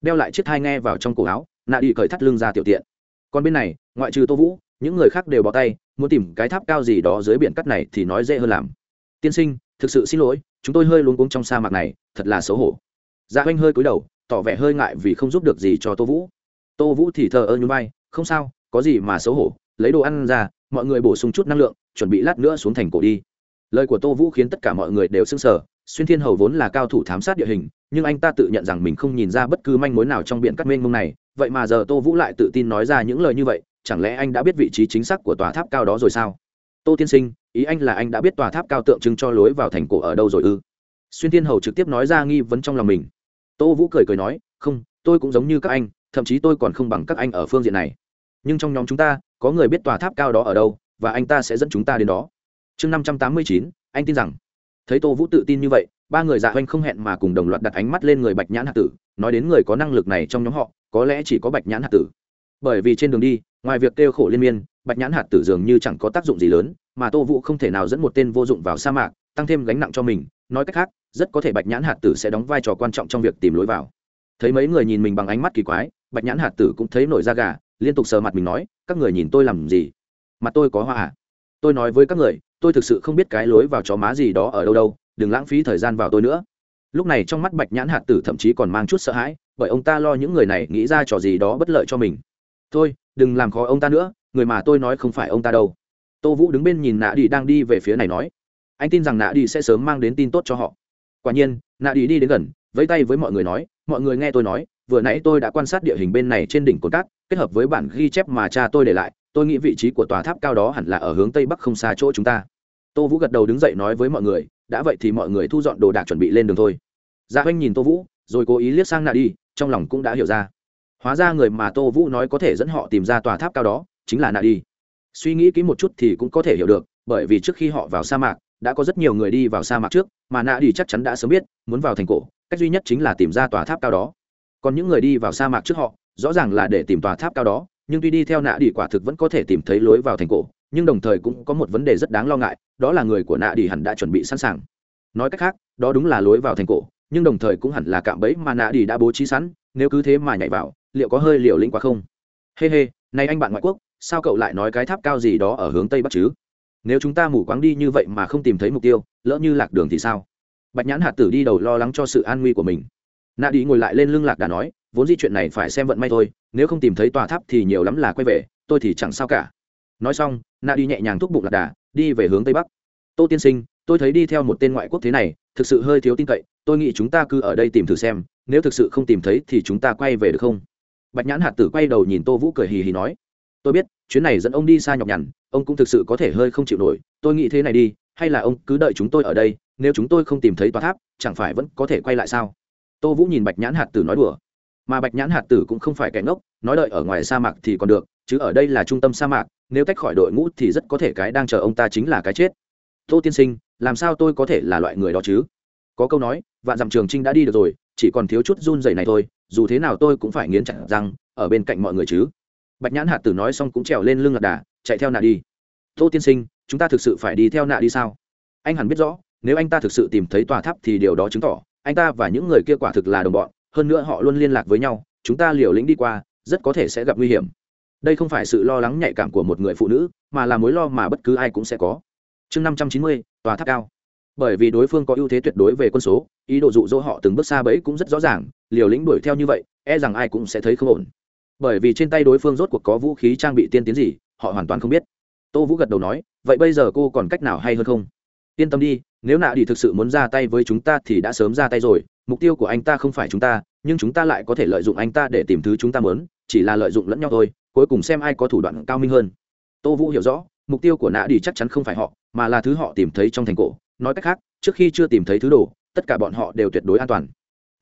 Đeo lại chiếc thai nghe vào trong cổ áo, nạ đi cởi thắt lưng ra tiểu tiện. Còn bên này, ngoại trừ tô vũ, những người khác đều bỏ tay, muốn tìm cái tháp cao gì đó dưới biển cắt này thì nói dễ hơn làm. Tiên sinh thực sự xin lỗi, chúng tôi hơi luống cuống trong sa mạc này, thật là xấu hổ. Dạ oanh hơi cúi đầu, tỏ vẻ hơi ngại vì không giúp được gì cho tô vũ. Tô vũ thì thờ ơ nhún vai, không sao, có gì mà xấu hổ, lấy đồ ăn ra, mọi người bổ sung chút năng lượng, chuẩn bị lát nữa xuống thành cổ đi. Lời của tô vũ khiến tất cả mọi người đều sưng sờ, xuyên thiên hầu vốn là cao thủ thám sát địa hình, nhưng anh ta tự nhận rằng mình không nhìn ra bất cứ manh mối nào trong biển cắt mênh mông này, vậy mà giờ tô vũ lại tự tin nói ra những lời như vậy, chẳng lẽ anh đã biết vị trí chính xác của tòa tháp cao đó rồi sao? Tô tiên sinh, ý anh là anh đã biết tòa tháp cao tượng trưng cho lối vào thành cổ ở đâu rồi ư? Xuyên thiên hầu trực tiếp nói ra nghi vấn trong lòng mình. Tô vũ cười cười nói, không, tôi cũng giống như các anh, thậm chí tôi còn không bằng các anh ở phương diện này. Nhưng trong nhóm chúng ta, có người biết tòa tháp cao đó ở đâu, và anh ta sẽ dẫn chúng ta đến đó. Chương năm trăm tám mươi chín, anh tin rằng. Thấy tô vũ tự tin như vậy, ba người dạ oanh không hẹn mà cùng đồng loạt đặt ánh mắt lên người bạch nhãn hạt tử, nói đến người có năng lực này trong nhóm họ, có lẽ chỉ có bạch nhãn hạt tử. Bởi vì trên đường đi, ngoài việc kêu khổ liên miên bạch nhãn hạt tử dường như chẳng có tác dụng gì lớn, mà tô vũ không thể nào dẫn một tên vô dụng vào sa mạc, tăng thêm gánh nặng cho mình. Nói cách khác, rất có thể bạch nhãn hạt tử sẽ đóng vai trò quan trọng trong việc tìm lối vào. Thấy mấy người nhìn mình bằng ánh mắt kỳ quái, bạch nhãn hạt tử cũng thấy nổi da gà, liên tục sờ mặt mình nói, các người nhìn tôi làm gì? Mặt tôi có hoa à? Tôi nói với các người, tôi thực sự không biết cái lối vào chó má gì đó ở đâu đâu, đừng lãng phí thời gian vào tôi nữa. Lúc này trong mắt bạch nhãn hạt tử thậm chí còn mang chút sợ hãi, bởi ông ta lo những người này nghĩ ra trò gì đó bất lợi cho mình. Thôi, đừng làm khó ông ta nữa người mà tôi nói không phải ông ta đâu. Tô vũ đứng bên nhìn nạ đi đang đi về phía này nói, anh tin rằng nạ đi sẽ sớm mang đến tin tốt cho họ. Quả nhiên, nạ đi đi đến gần, vẫy tay với mọi người nói, mọi người nghe tôi nói, vừa nãy tôi đã quan sát địa hình bên này trên đỉnh cồn cát, kết hợp với bản ghi chép mà cha tôi để lại, tôi nghĩ vị trí của tòa tháp cao đó hẳn là ở hướng tây bắc không xa chỗ chúng ta. Tô vũ gật đầu đứng dậy nói với mọi người, đã vậy thì mọi người thu dọn đồ đạc chuẩn bị lên đường thôi. Dạ Gia Huynh oanh nhìn tô vũ, rồi cố ý liếc sang nạ đi trong lòng cũng đã hiểu ra. Hóa ra người mà tô vũ nói có thể dẫn họ tìm ra tòa tháp cao đó chính là nạ đi. Suy nghĩ kỹ một chút thì cũng có thể hiểu được bởi vì trước khi họ vào sa mạc đã có rất nhiều người đi vào sa mạc trước mà nạ đi chắc chắn đã sớm biết muốn vào thành cổ cách duy nhất chính là tìm ra tòa tháp cao đó. Còn những người đi vào sa mạc trước họ rõ ràng là để tìm tòa tháp cao đó nhưng tuy đi theo nạ đi quả thực vẫn có thể tìm thấy lối vào thành cổ nhưng đồng thời cũng có một vấn đề rất đáng lo ngại đó là người của nạ đi hẳn đã chuẩn bị sẵn sàng. Nói cách khác đó đúng là lối vào thành cổ nhưng đồng thời cũng hẳn là cạm bẫy mà nạ đi đã bố trí sẵn nếu cứ thế mà nhảy vào liệu có hơi liều lĩnh quá không? Hê、hey、hê、hey, này anh bạn ngoại quốc sao cậu lại nói cái tháp cao gì đó ở hướng tây bắc chứ? Nếu chúng ta mù quáng đi như vậy mà không tìm thấy mục tiêu, lỡ như lạc đường thì sao? Bạch nhãn hạt tử đi đầu lo lắng cho sự an nguy của mình. Nạ đi ngồi lại lên lưng lạc đà nói, vốn di chuyện này phải xem vận may thôi, nếu không tìm thấy tòa tháp thì nhiều lắm là quay về, tôi thì chẳng sao cả. Nói xong, nạ đi nhẹ nhàng thúc bụng lạc đà, đi về hướng tây bắc. Tô tiên sinh, tôi thấy đi theo một tên ngoại quốc thế này, thực sự hơi thiếu tin cậy, tôi nghĩ chúng ta cứ ở đây tìm thử xem, nếu thực sự không tìm thấy thì chúng ta quay về được không? Bạch nhãn hạt tử quay đầu nhìn tô vũ cười hì hì nói tôi biết, chuyến này dẫn ông đi xa nhọc nhằn, ông cũng thực sự có thể hơi không chịu nổi. Tôi nghĩ thế này đi, hay là ông cứ đợi chúng tôi ở đây, nếu chúng tôi không tìm thấy tòa tháp, chẳng phải vẫn có thể quay lại sao? Tô vũ nhìn bạch nhãn hạt tử nói đùa. Mà bạch nhãn hạt tử cũng không phải kẻ ngốc, nói đợi ở ngoài sa mạc thì còn được, chứ ở đây là trung tâm sa mạc, nếu tách khỏi đội ngũ thì rất có thể cái đang chờ ông ta chính là cái chết. Tô tiên sinh, làm sao tôi có thể là loại người đó chứ? Có câu nói, vạn dặm trường trinh đã đi được rồi, chỉ còn thiếu chút run dày này thôi, dù thế nào tôi cũng phải nghiến chặt răng, ở bên cạnh mọi người chứ bạch nhãn hạt tử nói xong cũng trèo lên lưng lạc đà, chạy theo nạ đi. Tô tiên sinh, chúng ta thực sự phải đi theo nạ đi sao? Anh hẳn biết rõ, nếu anh ta thực sự tìm thấy tòa tháp thì điều đó chứng tỏ anh ta và những người kia quả thực là đồng bọn, hơn nữa họ luôn liên lạc với nhau, chúng ta liều lĩnh đi qua, rất có thể sẽ gặp nguy hiểm. Đây không phải sự lo lắng nhạy cảm của một người phụ nữ, mà là mối lo mà bất cứ ai cũng sẽ có. Chương năm trăm chín mươi, tòa tháp cao. Bởi vì đối phương có ưu thế tuyệt đối về quân số, ý đồ dụ dỗ họ từng bước xa bẫy cũng rất rõ ràng, liều lĩnh đuổi theo như vậy e rằng ai cũng sẽ thấy không ổn bởi vì trên tay đối phương rốt cuộc có vũ khí trang bị tiên tiến gì, họ hoàn toàn không biết. Tô vũ gật đầu nói, vậy bây giờ cô còn cách nào hay hơn không? Yên tâm đi, nếu nạ đi thực sự muốn ra tay với chúng ta thì đã sớm ra tay rồi, mục tiêu của anh ta không phải chúng ta, nhưng chúng ta lại có thể lợi dụng anh ta để tìm thứ chúng ta muốn, chỉ là lợi dụng lẫn nhau thôi, cuối cùng xem ai có thủ đoạn cao minh hơn. Tô vũ hiểu rõ, mục tiêu của nạ đi chắc chắn không phải họ, mà là thứ họ tìm thấy trong thành cổ. Nói cách khác, trước khi chưa tìm thấy thứ đồ, tất cả bọn họ đều tuyệt đối an toàn.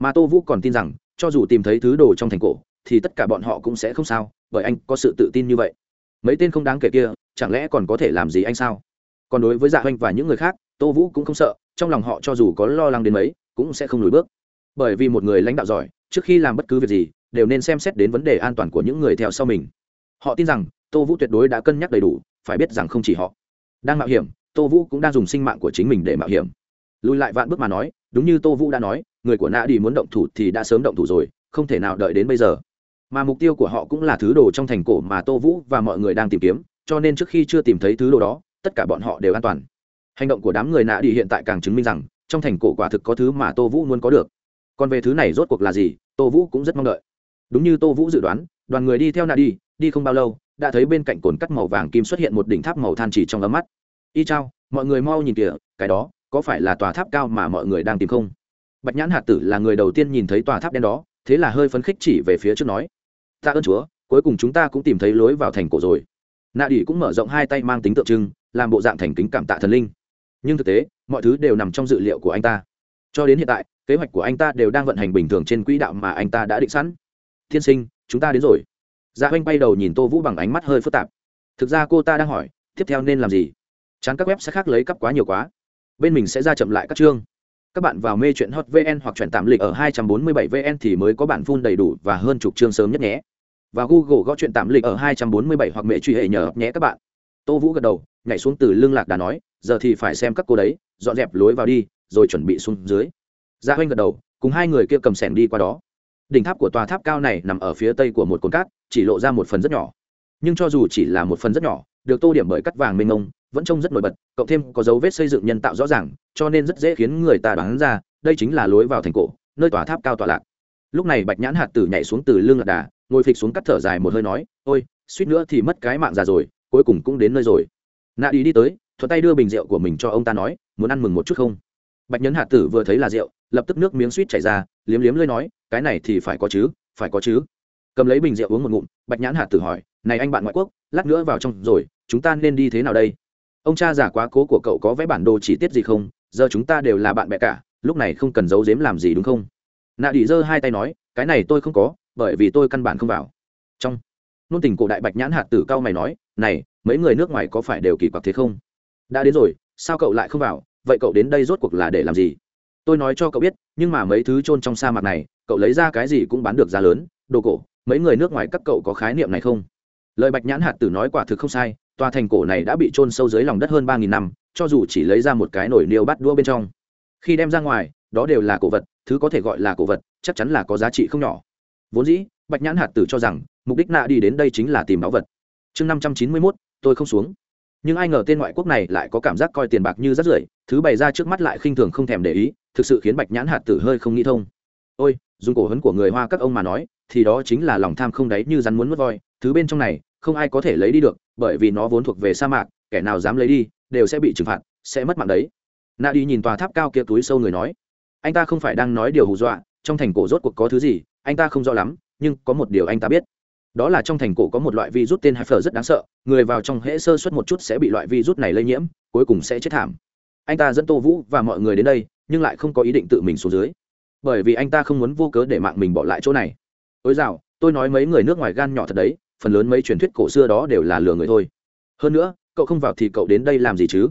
Mà tô vũ còn tin rằng, cho dù tìm thấy thứ đồ trong thành cổ thì tất cả bọn họ cũng sẽ không sao, bởi anh có sự tự tin như vậy. Mấy tên không đáng kể kia, chẳng lẽ còn có thể làm gì anh sao? Còn đối với dạ oanh và những người khác, tô vũ cũng không sợ, trong lòng họ cho dù có lo lắng đến mấy, cũng sẽ không lùi bước. Bởi vì một người lãnh đạo giỏi, trước khi làm bất cứ việc gì, đều nên xem xét đến vấn đề an toàn của những người theo sau mình. Họ tin rằng, tô vũ tuyệt đối đã cân nhắc đầy đủ, phải biết rằng không chỉ họ. Đang mạo hiểm, tô vũ cũng đang dùng sinh mạng của chính mình để mạo hiểm. Lùi lại vạn bước mà nói, đúng như tô vũ đã nói, người của nạ đi muốn động thủ thì đã sớm động thủ rồi, không thể nào đợi đến bây giờ mà mục tiêu của họ cũng là thứ đồ trong thành cổ mà tô vũ và mọi người đang tìm kiếm, cho nên trước khi chưa tìm thấy thứ đồ đó, tất cả bọn họ đều an toàn. Hành động của đám người nạ đi hiện tại càng chứng minh rằng, trong thành cổ quả thực có thứ mà tô vũ muốn có được. Còn về thứ này rốt cuộc là gì, tô vũ cũng rất mong đợi. Đúng như tô vũ dự đoán, đoàn người đi theo nạ đi đi không bao lâu, đã thấy bên cạnh cồn cắt màu vàng kim xuất hiện một đỉnh tháp màu than chỉ trong ấm mắt. Y chao, mọi người mau nhìn kìa, cái đó, có phải là tòa tháp cao mà mọi người đang tìm không? Bạch nhãn hạt tử là người đầu tiên nhìn thấy tòa tháp đen đó, thế là hơi phấn khích chỉ về phía trước nói ta ơn chúa, cuối cùng chúng ta cũng tìm thấy lối vào thành cổ rồi. Nạ đỉ cũng mở rộng hai tay mang tính tượng trưng, làm bộ dạng thành kính cảm tạ thần linh. Nhưng thực tế, mọi thứ đều nằm trong dự liệu của anh ta. Cho đến hiện tại, kế hoạch của anh ta đều đang vận hành bình thường trên quỹ đạo mà anh ta đã định sẵn. Thiên sinh, chúng ta đến rồi. Dạ oanh bay đầu nhìn tô vũ bằng ánh mắt hơi phức tạp. Thực ra cô ta đang hỏi, tiếp theo nên làm gì? Chán các web sẽ khác lấy cắp quá nhiều quá. Bên mình sẽ ra chậm lại các chương. Các bạn vào mê chuyện hot vn hoặc chuyển tạm lịch ở 247 vn thì mới có bản full đầy đủ và hơn chục chương sớm nhất nhé và google gõ chuyện tạm lịch ở 247 hoặc mẹ truy hệ nhờ nhé các bạn. Tô vũ gật đầu, nhảy xuống từ lưng lạc đà nói, giờ thì phải xem các cô đấy, dọn dẹp lối vào đi, rồi chuẩn bị xuống dưới. Gia huynh gật đầu, cùng hai người kia cầm sẻng đi qua đó. Đỉnh tháp của tòa tháp cao này nằm ở phía tây của một cồn cát, chỉ lộ ra một phần rất nhỏ. Nhưng cho dù chỉ là một phần rất nhỏ, được tô điểm bởi cắt vàng mênh mông, vẫn trông rất nổi bật, cộng thêm có dấu vết xây dựng nhân tạo rõ ràng, cho nên rất dễ khiến người ta đoán ra, đây chính là lối vào thành cổ, nơi tòa tháp cao tọa lạc lúc này bạch nhãn hạt tử nhảy xuống từ lưng lạc đà, ngồi phịch xuống cắt thở dài một hơi nói, ôi, suýt nữa thì mất cái mạng già rồi, cuối cùng cũng đến nơi rồi. Nạ đi đi tới thuật tay đưa bình rượu của mình cho ông ta nói, muốn ăn mừng một chút không? Bạch nhẫn hạt tử vừa thấy là rượu, lập tức nước miếng suýt chảy ra, liếm liếm lơi nói, cái này thì phải có chứ, phải có chứ. Cầm lấy bình rượu uống một ngụm, bạch nhãn hạt tử hỏi, này anh bạn ngoại quốc, lát nữa vào trong rồi, chúng ta nên đi thế nào đây? Ông cha giả quá cố của cậu có vẽ bản đồ chi tiết gì không? Giờ chúng ta đều là bạn bè cả, lúc này không cần giấu giếm làm gì đúng không? Nạ đi giơ hai tay nói, cái này tôi không có, bởi vì tôi căn bản không vào. Trong, nôn tình cổ đại bạch nhãn hạt tử cao mày nói, này, mấy người nước ngoài có phải đều kỳ quặc thế không? Đã đến rồi, sao cậu lại không vào? Vậy cậu đến đây rốt cuộc là để làm gì? Tôi nói cho cậu biết, nhưng mà mấy thứ chôn trong sa mạc này, cậu lấy ra cái gì cũng bán được giá lớn. Đồ cổ, mấy người nước ngoài các cậu có khái niệm này không? Lời bạch nhãn hạt tử nói quả thực không sai, tòa thành cổ này đã bị chôn sâu dưới lòng đất hơn ba nghìn năm, cho dù chỉ lấy ra một cái nồi niêu bắt đua bên trong. Khi đem ra ngoài đó đều là cổ vật, thứ có thể gọi là cổ vật, chắc chắn là có giá trị không nhỏ. Vốn dĩ, bạch nhãn hạt tử cho rằng, mục đích nạ đi đến đây chính là tìm báu vật. Chương năm trăm chín mươi mốt, tôi không xuống. Nhưng ai ngờ tên ngoại quốc này lại có cảm giác coi tiền bạc như rắt rưởi, thứ bày ra trước mắt lại khinh thường không thèm để ý, thực sự khiến bạch nhãn hạt tử hơi không nghĩ thông. Ôi, dùng cổ hấn của người hoa các ông mà nói, thì đó chính là lòng tham không đáy như rắn muốn mất voi, thứ bên trong này, không ai có thể lấy đi được, bởi vì nó vốn thuộc về sa mạc, kẻ nào dám lấy đi, đều sẽ bị trừng phạt, sẽ mất mạng đấy. Nạ đi nhìn tòa tháp cao kia túi sâu người nói anh ta không phải đang nói điều hù dọa, trong thành cổ rốt cuộc có thứ gì, anh ta không rõ lắm, nhưng có một điều anh ta biết. Đó là trong thành cổ có một loại virus tên hyper rất đáng sợ, người vào trong hễ sơ suất một chút sẽ bị loại virus này lây nhiễm, cuối cùng sẽ chết thảm. Anh ta dẫn tô vũ và mọi người đến đây, nhưng lại không có ý định tự mình xuống dưới. Bởi vì anh ta không muốn vô cớ để mạng mình bỏ lại chỗ này. Ôi dạo tôi nói mấy người nước ngoài gan nhỏ thật đấy, phần lớn mấy truyền thuyết cổ xưa đó đều là lừa người thôi. Hơn nữa, cậu không vào thì cậu đến đây làm gì chứ?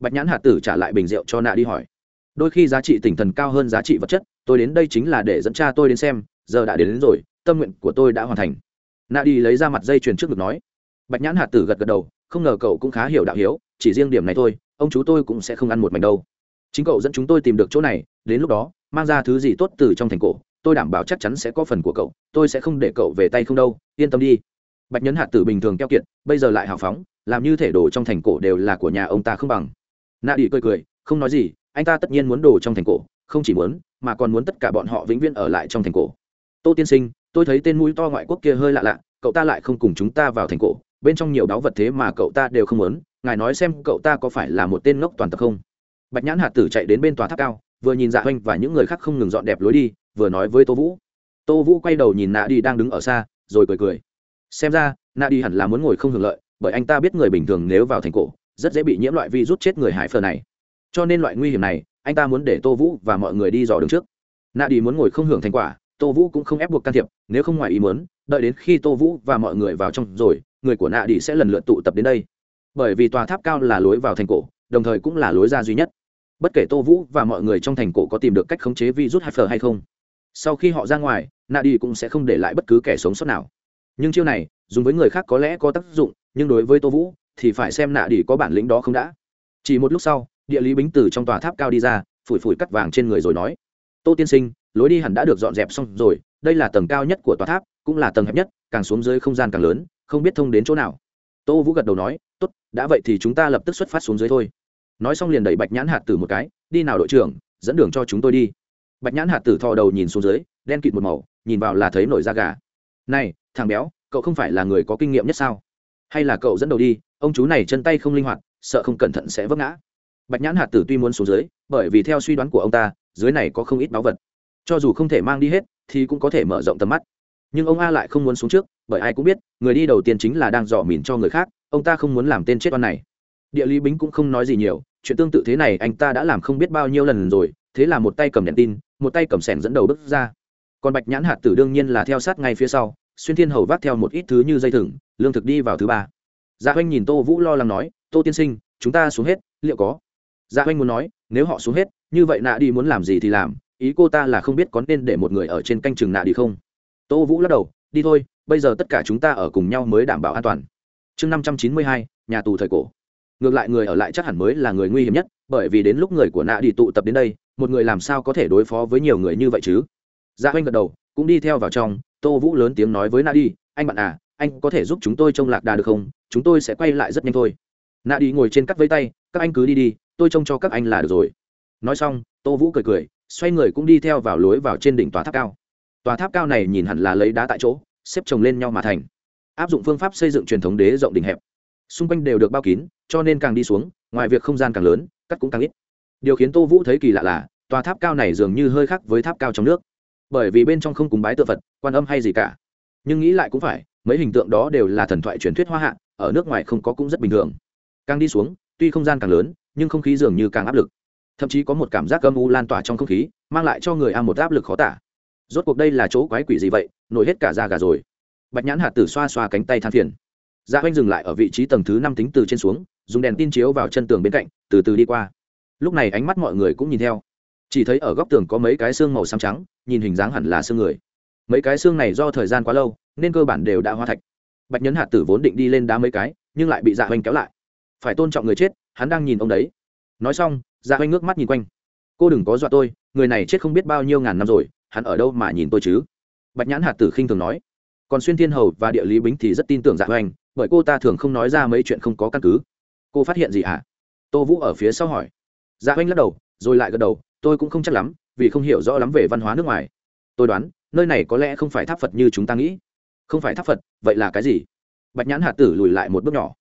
Bạch nhãn hạ tử trả lại bình rượu cho nạ đi hỏi đôi khi giá trị tinh thần cao hơn giá trị vật chất tôi đến đây chính là để dẫn cha tôi đến xem giờ đã đến, đến rồi tâm nguyện của tôi đã hoàn thành. Nạ đi lấy ra mặt dây chuyền trước ngực nói. Bạch nhãn hạt tử gật gật đầu không ngờ cậu cũng khá hiểu đạo hiếu chỉ riêng điểm này thôi ông chú tôi cũng sẽ không ăn một mảnh đâu. Chính cậu dẫn chúng tôi tìm được chỗ này đến lúc đó mang ra thứ gì tốt từ trong thành cổ tôi đảm bảo chắc chắn sẽ có phần của cậu tôi sẽ không để cậu về tay không đâu yên tâm đi. Bạch nhấn hạt tử bình thường keo kiệt bây giờ lại hào phóng làm như thể đồ trong thành cổ đều là của nhà ông ta không bằng. Nạ đi cười cười không nói gì anh ta tất nhiên muốn đồ trong thành cổ, không chỉ muốn, mà còn muốn tất cả bọn họ vĩnh viễn ở lại trong thành cổ. Tô tiên sinh, tôi thấy tên mũi to ngoại quốc kia hơi lạ lạ, cậu ta lại không cùng chúng ta vào thành cổ, bên trong nhiều đáo vật thế mà cậu ta đều không muốn, ngài nói xem cậu ta có phải là một tên ngốc toàn tập không? Bạch nhãn hạt tử chạy đến bên tòa tháp cao, vừa nhìn dạ oanh và những người khác không ngừng dọn đẹp lối đi, vừa nói với tô vũ. Tô vũ quay đầu nhìn nạ đi đang đứng ở xa, rồi cười cười. Xem ra, nạ đi hẳn là muốn ngồi không hưởng lợi, bởi anh ta biết người bình thường nếu vào thành cổ, rất dễ bị nhiễm loại vi rút chết người hải phờ này cho nên loại nguy hiểm này, anh ta muốn để tô vũ và mọi người đi dò đường trước. Nạ đi muốn ngồi không hưởng thành quả, tô vũ cũng không ép buộc can thiệp, nếu không ngoài ý muốn, đợi đến khi tô vũ và mọi người vào trong rồi, người của nạ đi sẽ lần lượt tụ tập đến đây. Bởi vì tòa tháp cao là lối vào thành cổ, đồng thời cũng là lối ra duy nhất. Bất kể tô vũ và mọi người trong thành cổ có tìm được cách khống chế virus hay hay không, sau khi họ ra ngoài, nạ đi cũng sẽ không để lại bất cứ kẻ sống sót nào. Nhưng chiêu này, dùng với người khác có lẽ có tác dụng, nhưng đối với tô vũ, thì phải xem nạ đi có bản lĩnh đó không đã. Chỉ một lúc sau địa lý bính từ trong tòa tháp cao đi ra, phủi phủi cắt vàng trên người rồi nói, tô tiên sinh, lối đi hẳn đã được dọn dẹp xong rồi, đây là tầng cao nhất của tòa tháp, cũng là tầng hẹp nhất, càng xuống dưới không gian càng lớn, không biết thông đến chỗ nào. Tô vũ gật đầu nói, tốt, đã vậy thì chúng ta lập tức xuất phát xuống dưới thôi. Nói xong liền đẩy bạch nhãn hạt tử một cái, đi nào đội trưởng, dẫn đường cho chúng tôi đi. Bạch nhãn hạt tử thò đầu nhìn xuống dưới, đen kịt một màu, nhìn vào là thấy nổi da gà. Này, thằng béo, cậu không phải là người có kinh nghiệm nhất sao? Hay là cậu dẫn đầu đi, ông chú này chân tay không linh hoạt, sợ không cẩn thận sẽ vấp ngã bạch nhãn hạt tử tuy muốn xuống dưới, bởi vì theo suy đoán của ông ta, dưới này có không ít báu vật. Cho dù không thể mang đi hết, thì cũng có thể mở rộng tầm mắt. Nhưng ông a lại không muốn xuống trước, bởi ai cũng biết, người đi đầu tiên chính là đang dò mìn cho người khác, ông ta không muốn làm tên chết oan này. Địa lý bính cũng không nói gì nhiều, chuyện tương tự thế này anh ta đã làm không biết bao nhiêu lần rồi, thế là một tay cầm đèn tin, một tay cầm sẻn dẫn đầu bước ra. Còn bạch nhãn hạt tử đương nhiên là theo sát ngay phía sau, xuyên thiên hầu vác theo một ít thứ như dây thừng, lương thực đi vào thứ ba. Gia dạ oanh nhìn tô vũ lo lắng nói, tô tiên sinh, chúng ta xuống hết, liệu có? Dạ oanh muốn nói, nếu họ xuống hết, như vậy nạ đi muốn làm gì thì làm, ý cô ta là không biết có nên để một người ở trên canh chừng nạ đi không? Tô vũ lắc đầu, đi thôi, bây giờ tất cả chúng ta ở cùng nhau mới đảm bảo an toàn. Chương năm trăm chín mươi hai, nhà tù thời cổ. Ngược lại người ở lại chắc hẳn mới là người nguy hiểm nhất, bởi vì đến lúc người của nạ đi tụ tập đến đây, một người làm sao có thể đối phó với nhiều người như vậy chứ? Gia dạ oanh gật đầu, cũng đi theo vào trong, tô vũ lớn tiếng nói với nạ đi, anh bạn à anh có thể giúp chúng tôi trông lạc đà được không? Chúng tôi sẽ quay lại rất nhanh thôi. Nạ đi ngồi trên cắt vây tay, các anh cứ đi đi tôi trông cho các anh là được rồi. Nói xong, tô vũ cười cười, xoay người cũng đi theo vào lối vào trên đỉnh tòa tháp cao. Tòa tháp cao này nhìn hẳn là lấy đá tại chỗ, xếp chồng lên nhau mà thành. Áp dụng phương pháp xây dựng truyền thống đế rộng đỉnh hẹp. Xung quanh đều được bao kín, cho nên càng đi xuống, ngoài việc không gian càng lớn, cắt cũng càng ít. Điều khiến tô vũ thấy kỳ lạ là, tòa tháp cao này dường như hơi khác với tháp cao trong nước. Bởi vì bên trong không cúng bái tự phật, quan âm hay gì cả. Nhưng nghĩ lại cũng phải, mấy hình tượng đó đều là thần thoại truyền thuyết hoa hạ, ở nước ngoài không có cũng rất bình thường. Càng đi xuống tuy không gian càng lớn, nhưng không khí dường như càng áp lực. Thậm chí có một cảm giác âm u lan tỏa trong không khí, mang lại cho người a một áp lực khó tả. Rốt cuộc đây là chỗ quái quỷ gì vậy, nổi hết cả da gà rồi. Bạch nhãn hạt tử xoa xoa cánh tay than phiền. Dạ oanh dừng lại ở vị trí tầng thứ năm tính từ trên xuống, dùng đèn tin chiếu vào chân tường bên cạnh, từ từ đi qua. Lúc này ánh mắt mọi người cũng nhìn theo. Chỉ thấy ở góc tường có mấy cái xương màu xám trắng, nhìn hình dáng hẳn là xương người. Mấy cái xương này do thời gian quá lâu, nên cơ bản đều đã hóa thạch. Bạch nhấn hạt tử vốn định đi lên đá mấy cái, nhưng lại bị dạ oanh kéo lại phải tôn trọng người chết, hắn đang nhìn ông đấy. Nói xong dạ oanh ngước mắt nhìn quanh. Cô đừng có dọa tôi, người này chết không biết bao nhiêu ngàn năm rồi, hắn ở đâu mà nhìn tôi chứ? Bạch nhãn hạt tử khinh thường nói. Còn xuyên thiên hầu và địa lý bính thì rất tin tưởng dạ oanh bởi cô ta thường không nói ra mấy chuyện không có căn cứ. Cô phát hiện gì hả tô vũ ở phía sau hỏi. Dạ oanh lắc đầu, rồi lại gật đầu, tôi cũng không chắc lắm, vì không hiểu rõ lắm về văn hóa nước ngoài. Tôi đoán, nơi này có lẽ không phải tháp phật như chúng ta nghĩ. Không phải tháp phật, vậy là cái gì? Bạch nhãn hạt tử lùi lại một bước nhỏ,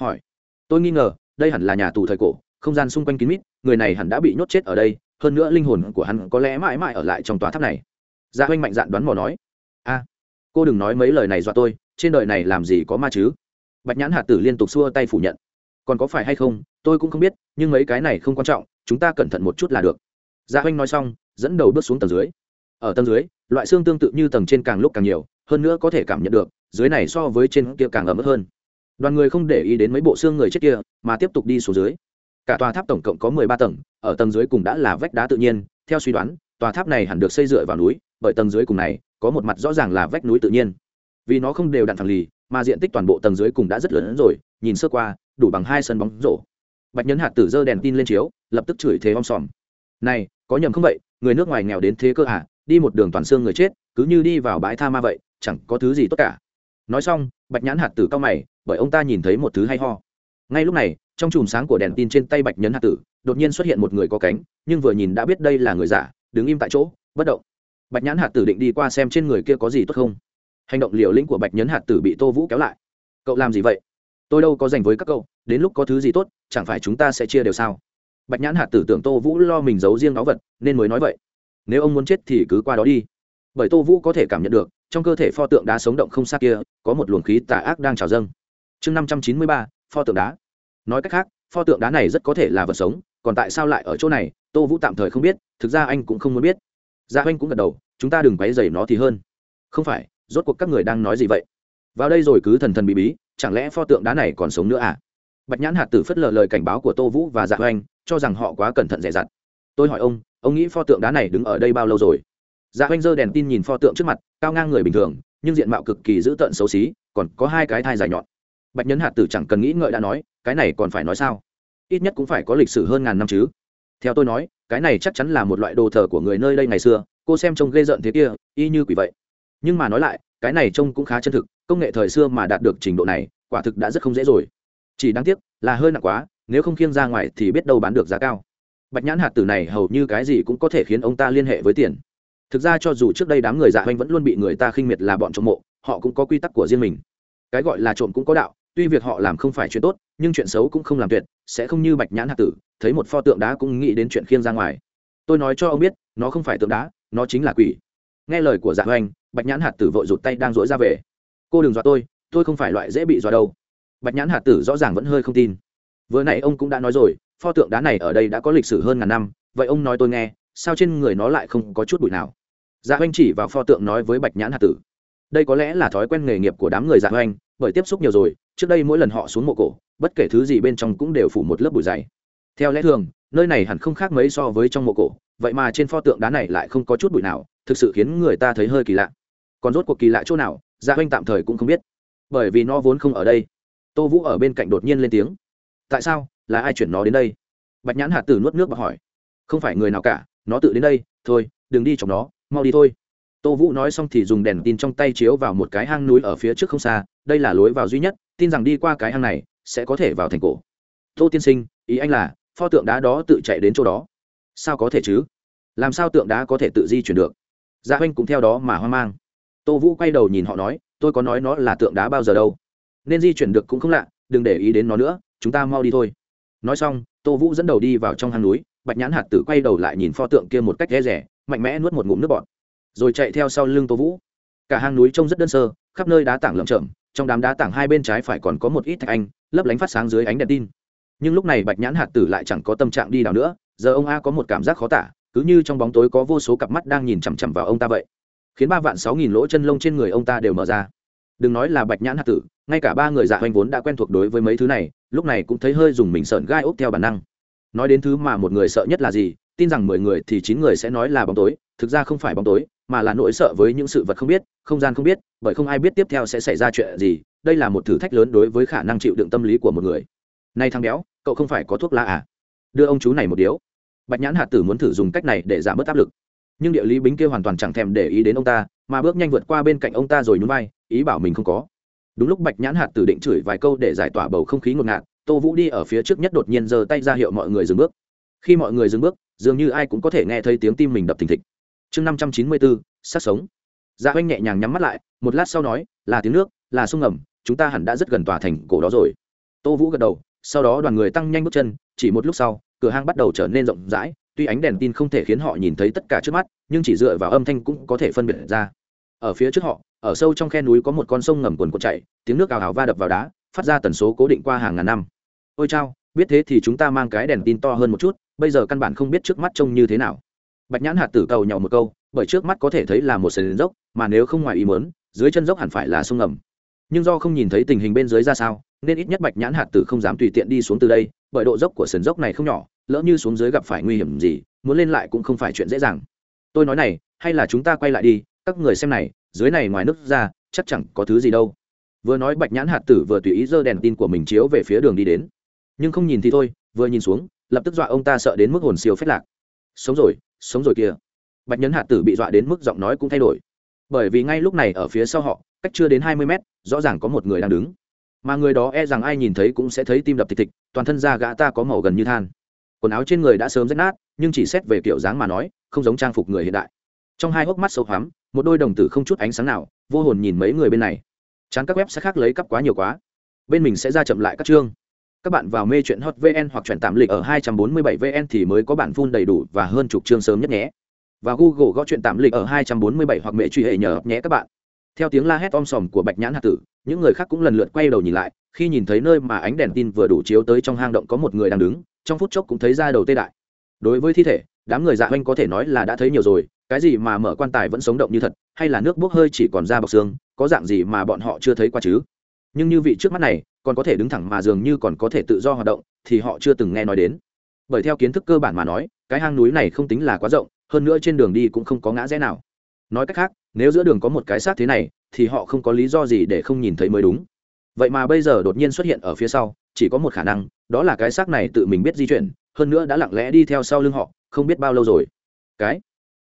hỏi tôi nghi ngờ, đây hẳn là nhà tù thời cổ, không gian xung quanh kín mít, người này hẳn đã bị nhốt chết ở đây, hơn nữa linh hồn của hắn có lẽ mãi mãi ở lại trong tòa tháp này. Gia huynh mạnh dạn đoán mò nói. A, cô đừng nói mấy lời này dọa tôi, trên đời này làm gì có ma chứ? Bạch nhãn hạt tử liên tục xua tay phủ nhận. Còn có phải hay không, tôi cũng không biết, nhưng mấy cái này không quan trọng, chúng ta cẩn thận một chút là được. Gia huynh nói xong, dẫn đầu bước xuống tầng dưới. Ở tầng dưới, loại xương tương tự như tầng trên càng lúc càng nhiều, hơn nữa có thể cảm nhận được, dưới này so với trên kia càng ấm ức hơn đoàn người không để ý đến mấy bộ xương người chết kia, mà tiếp tục đi xuống dưới. Cả tòa tháp tổng cộng có mười ba tầng, ở tầng dưới cùng đã là vách đá tự nhiên. Theo suy đoán, tòa tháp này hẳn được xây dựa vào núi, bởi tầng dưới cùng này, có một mặt rõ ràng là vách núi tự nhiên. Vì nó không đều đặn thẳng lì, mà diện tích toàn bộ tầng dưới cùng đã rất lớn hơn rồi, nhìn sơ qua, đủ bằng hai sân bóng rổ. Bạch nhấn hạt tử dơ đèn tin lên chiếu, lập tức chửi thế om sòm. Này, có nhầm không vậy? Người nước ngoài nghèo đến thế cơ à? Đi một đường toàn xương người chết, cứ như đi vào bãi tha ma vậy, chẳng có thứ gì tốt cả. Nói xong, bạch nhãn hạt tử cao mày bởi ông ta nhìn thấy một thứ hay ho. Ngay lúc này, trong chùm sáng của đèn tin trên tay bạch nhấn hạt tử, đột nhiên xuất hiện một người có cánh, nhưng vừa nhìn đã biết đây là người giả, đứng im tại chỗ, bất động. Bạch nhãn hạt tử định đi qua xem trên người kia có gì tốt không. Hành động liều lĩnh của bạch nhấn hạt tử bị tô vũ kéo lại. Cậu làm gì vậy? Tôi đâu có dành với các cậu, đến lúc có thứ gì tốt, chẳng phải chúng ta sẽ chia đều sao? Bạch nhãn hạt tử tưởng tô vũ lo mình giấu riêng nó vật, nên mới nói vậy. Nếu ông muốn chết thì cứ qua đó đi. Bởi tô vũ có thể cảm nhận được, trong cơ thể pho tượng đá sống động không xa kia, có một luồng khí tà ác đang trào dâng chương năm trăm chín mươi ba pho tượng đá. Nói cách khác pho tượng đá này rất có thể là vật sống còn tại sao lại ở chỗ này tô vũ tạm thời không biết thực ra anh cũng không muốn biết. Gia dạ anh cũng gật đầu chúng ta đừng quấy dày nó thì hơn. Không phải rốt cuộc các người đang nói gì vậy? Vào đây rồi cứ thần thần bí bí chẳng lẽ pho tượng đá này còn sống nữa à? Bạch nhãn hạt tử phất lờ lời cảnh báo của tô vũ và dạ Huynh, cho rằng họ quá cẩn thận dè dặt. Tôi hỏi ông ông nghĩ pho tượng đá này đứng ở đây bao lâu rồi? Dạ Huynh giơ đèn tin nhìn pho tượng trước mặt cao ngang người bình thường nhưng diện mạo cực kỳ dữ tợn xấu xí còn có hai cái thai dài nhọn bạch nhấn hạt tử chẳng cần nghĩ ngợi đã nói, cái này còn phải nói sao? Ít nhất cũng phải có lịch sử hơn ngàn năm chứ. Theo tôi nói, cái này chắc chắn là một loại đồ thờ của người nơi đây ngày xưa, cô xem trông ghê rợn thế kia, y như quỷ vậy. Nhưng mà nói lại, cái này trông cũng khá chân thực, công nghệ thời xưa mà đạt được trình độ này, quả thực đã rất không dễ rồi. Chỉ đáng tiếc là hơi nặng quá, nếu không khiêng ra ngoài thì biết đâu bán được giá cao. Bạch nhãn hạt tử này hầu như cái gì cũng có thể khiến ông ta liên hệ với tiền. Thực ra cho dù trước đây đám người dạ oanh vẫn luôn bị người ta khinh miệt là bọn trộm mộ, họ cũng có quy tắc của riêng mình. Cái gọi là trộm cũng có đạo tuy việc họ làm không phải chuyện tốt, nhưng chuyện xấu cũng không làm tuyệt, sẽ không như bạch nhãn hạt tử, thấy một pho tượng đá cũng nghĩ đến chuyện khiêng ra ngoài. Tôi nói cho ông biết, nó không phải tượng đá, nó chính là quỷ. Nghe lời của dạ hoanh bạch nhãn hạt tử vội rụt tay đang dỗi ra về. Cô đừng dọa tôi tôi không phải loại dễ bị dọa đâu. Bạch nhãn hạt tử rõ ràng vẫn hơi không tin. Vừa nãy ông cũng đã nói rồi, pho tượng đá này ở đây đã có lịch sử hơn ngàn năm, vậy ông nói tôi nghe, sao trên người nó lại không có chút bụi nào? Dạ hoành chỉ vào pho tượng nói với bạch nhãn hạt tử. Đây có lẽ là thói quen nghề nghiệp của đám người dạ hoành bởi tiếp xúc nhiều rồi, trước đây mỗi lần họ xuống mộ cổ, bất kể thứ gì bên trong cũng đều phủ một lớp bụi dày. Theo lẽ thường, nơi này hẳn không khác mấy so với trong mộ cổ, vậy mà trên pho tượng đá này lại không có chút bụi nào, thực sự khiến người ta thấy hơi kỳ lạ. Còn rốt cuộc kỳ lạ chỗ nào, gia huynh tạm thời cũng không biết. Bởi vì nó vốn không ở đây. Tô vũ ở bên cạnh đột nhiên lên tiếng. Tại sao? Là ai chuyển nó đến đây? Bạch nhãn hạt tử nuốt nước và hỏi. Không phải người nào cả, nó tự đến đây, thôi, đừng đi chọc nó, mau đi thôi. Tô vũ nói xong thì dùng đèn tin trong tay chiếu vào một cái hang núi ở phía trước không xa đây là lối vào duy nhất, tin rằng đi qua cái hang này sẽ có thể vào thành cổ. Tô tiên sinh, ý anh là, pho tượng đá đó tự chạy đến chỗ đó. Sao có thể chứ? Làm sao tượng đá có thể tự di chuyển được? Gia huynh cũng theo đó mà hoang mang. Tô vũ quay đầu nhìn họ nói, tôi có nói nó là tượng đá bao giờ đâu. Nên di chuyển được cũng không lạ, đừng để ý đến nó nữa, chúng ta mau đi thôi. Nói xong, tô vũ dẫn đầu đi vào trong hang núi, bạch nhãn hạt tử quay đầu lại nhìn pho tượng kia một cách e ghé rẻ mạnh mẽ nuốt một ngụm nước bọt. Rồi chạy theo sau lưng tô vũ. Cả hang núi trông rất đơn sơ, khắp nơi đá tảng lởm chởm trong đám đá tảng hai bên trái phải còn có một ít thạch anh, lấp lánh phát sáng dưới ánh đèn tin. Nhưng lúc này bạch nhãn hạt tử lại chẳng có tâm trạng đi nào nữa, giờ ông a có một cảm giác khó tả, cứ như trong bóng tối có vô số cặp mắt đang nhìn chằm chằm vào ông ta vậy. Khiến ba vạn sáu nghìn lỗ chân lông trên người ông ta đều mở ra. Đừng nói là bạch nhãn hạt tử, ngay cả ba người dạ hoành vốn đã quen thuộc đối với mấy thứ này, lúc này cũng thấy hơi dùng mình sợn gai ốc theo bản năng. Nói đến thứ mà một người sợ nhất là gì, tin rằng mười người thì chín người sẽ nói là bóng tối thực ra không phải bóng tối, mà là nỗi sợ với những sự vật không biết, không gian không biết, bởi không ai biết tiếp theo sẽ xảy ra chuyện gì, đây là một thử thách lớn đối với khả năng chịu đựng tâm lý của một người. Này thằng béo, cậu không phải có thuốc lá à? Đưa ông chú này một điếu. Bạch nhãn hạt tử muốn thử dùng cách này để giảm bớt áp lực. Nhưng địa lý bính kia hoàn toàn chẳng thèm để ý đến ông ta, mà bước nhanh vượt qua bên cạnh ông ta rồi nhún vai, ý bảo mình không có. Đúng lúc bạch nhãn hạt tử định chửi vài câu để giải tỏa bầu không khí ngột ngạt, tô vũ đi ở phía trước nhất đột nhiên giơ tay ra hiệu mọi người dừng bước. Khi mọi người dừng bước, dường như ai cũng có thể nghe thấy tiếng tim mình đập thình thịch chương năm trăm chín mươi bốn, sát sống. Dạ oanh nhẹ nhàng nhắm mắt lại, một lát sau nói, là tiếng nước, là sông ngầm, chúng ta hẳn đã rất gần tòa thành cổ đó rồi. Tô vũ gật đầu, sau đó đoàn người tăng nhanh bước chân, chỉ một lúc sau, cửa hang bắt đầu trở nên rộng rãi, tuy ánh đèn tin không thể khiến họ nhìn thấy tất cả trước mắt, nhưng chỉ dựa vào âm thanh cũng có thể phân biệt ra. Ở phía trước họ, ở sâu trong khe núi có một con sông ngầm quần quần chảy tiếng nước ào ào va đập vào đá, phát ra tần số cố định qua hàng ngàn năm. Ôi chao, biết thế thì chúng ta mang cái đèn tin to hơn một chút, bây giờ căn bản không biết trước mắt trông như thế nào bạch nhãn hạt tử cầu nhỏ một câu, bởi trước mắt có thể thấy là một sườn dốc, mà nếu không ngoài ý muốn, dưới chân dốc hẳn phải là sông ngầm. Nhưng do không nhìn thấy tình hình bên dưới ra sao, nên ít nhất bạch nhãn hạt tử không dám tùy tiện đi xuống từ đây, bởi độ dốc của sườn dốc này không nhỏ, lỡ như xuống dưới gặp phải nguy hiểm gì, muốn lên lại cũng không phải chuyện dễ dàng. Tôi nói này, hay là chúng ta quay lại đi, các người xem này, dưới này ngoài nước ra, chắc chẳng có thứ gì đâu. Vừa nói bạch nhãn hạt tử vừa tùy ý giơ đèn tin của mình chiếu về phía đường đi đến. Nhưng không nhìn thì thôi, vừa nhìn xuống, lập tức dọa ông ta sợ đến mức hồn siêu phết lạc. Sống rồi sống rồi kia bạch nhấn hạt tử bị dọa đến mức giọng nói cũng thay đổi. Bởi vì ngay lúc này ở phía sau họ, cách chưa đến hai mươi mét, rõ ràng có một người đang đứng. Mà người đó e rằng ai nhìn thấy cũng sẽ thấy tim đập thịt thịt, toàn thân da gã ta có màu gần như than. Quần áo trên người đã sớm rách nát, nhưng chỉ xét về kiểu dáng mà nói, không giống trang phục người hiện đại. Trong hai hốc mắt sâu hoắm, một đôi đồng tử không chút ánh sáng nào, vô hồn nhìn mấy người bên này. Chán các web sẽ khác lấy cắp quá nhiều quá. Bên mình sẽ ra chậm lại các chương các bạn vào mê chuyện hot vn hoặc chuyển tạm lịch ở 247 vn thì mới có bản phun đầy đủ và hơn chục chương sớm nhất nhé. Và google gõ chuyện tạm lịch ở 247 hoặc mẹ truy hệ nhờ nhé các bạn. Theo tiếng la hét om sòm của bạch nhãn hạt tử, những người khác cũng lần lượt quay đầu nhìn lại, khi nhìn thấy nơi mà ánh đèn tin vừa đủ chiếu tới trong hang động có một người đang đứng, trong phút chốc cũng thấy ra đầu tê đại. Đối với thi thể, đám người dạ oanh có thể nói là đã thấy nhiều rồi, cái gì mà mở quan tài vẫn sống động như thật, hay là nước bốc hơi chỉ còn da bọc xương, có dạng gì mà bọn họ chưa thấy qua chứ? Nhưng như vị trước mắt này còn có thể đứng thẳng mà dường như còn có thể tự do hoạt động, thì họ chưa từng nghe nói đến. Bởi theo kiến thức cơ bản mà nói, cái hang núi này không tính là quá rộng, hơn nữa trên đường đi cũng không có ngã rẽ nào. Nói cách khác, nếu giữa đường có một cái xác thế này, thì họ không có lý do gì để không nhìn thấy mới đúng. Vậy mà bây giờ đột nhiên xuất hiện ở phía sau, chỉ có một khả năng, đó là cái xác này tự mình biết di chuyển, hơn nữa đã lặng lẽ đi theo sau lưng họ, không biết bao lâu rồi. Cái?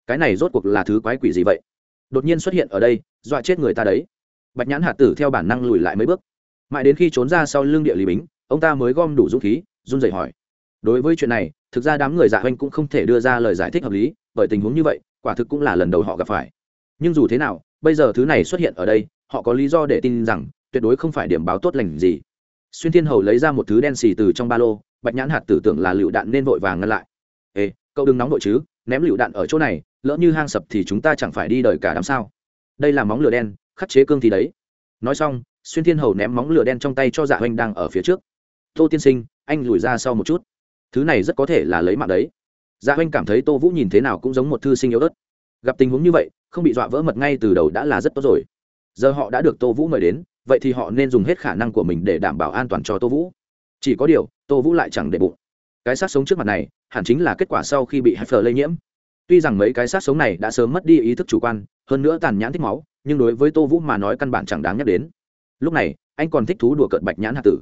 Cái này rốt cuộc là thứ quái quỷ gì vậy? Đột nhiên xuất hiện ở đây, dọa chết người ta đấy. Bạch nhãn hạt tử theo bản năng lùi lại mấy bước mãi đến khi trốn ra sau lưng địa lý bính, ông ta mới gom đủ dũng khí, run rẩy hỏi. Đối với chuyện này, thực ra đám người dạ hoanh cũng không thể đưa ra lời giải thích hợp lý, bởi tình huống như vậy, quả thực cũng là lần đầu họ gặp phải. Nhưng dù thế nào, bây giờ thứ này xuất hiện ở đây, họ có lý do để tin rằng, tuyệt đối không phải điểm báo tốt lành gì. Xuyên thiên hầu lấy ra một thứ đen xì từ trong ba lô, bạch nhãn hạt tử tưởng là lựu đạn nên vội vàng ngăn lại. Ê, cậu đừng nóng vội chứ, ném lựu đạn ở chỗ này, lỡ như hang sập thì chúng ta chẳng phải đi đời cả đám sao. Đây là móng lửa đen, khắc chế cương thì đấy. Nói xong xuyên thiên hầu ném móng lửa đen trong tay cho dạ hoanh đang ở phía trước. Tô tiên sinh, anh lùi ra sau một chút. Thứ này rất có thể là lấy mạng đấy. Dạ hoanh cảm thấy tô vũ nhìn thế nào cũng giống một thư sinh yếu ớt. Gặp tình huống như vậy, không bị dọa vỡ mật ngay từ đầu đã là rất tốt rồi. Giờ họ đã được tô vũ mời đến, vậy thì họ nên dùng hết khả năng của mình để đảm bảo an toàn cho tô vũ. Chỉ có điều, tô vũ lại chẳng để bụng. Cái sát sống trước mặt này, hẳn chính là kết quả sau khi bị haifer lây nhiễm. Tuy rằng mấy cái sát sống này đã sớm mất đi ý thức chủ quan, hơn nữa tàn nhãn thích máu, nhưng đối với tô vũ mà nói căn bản chẳng đáng nhắc đến lúc này, anh còn thích thú đùa cợt bạch nhãn hạt tử.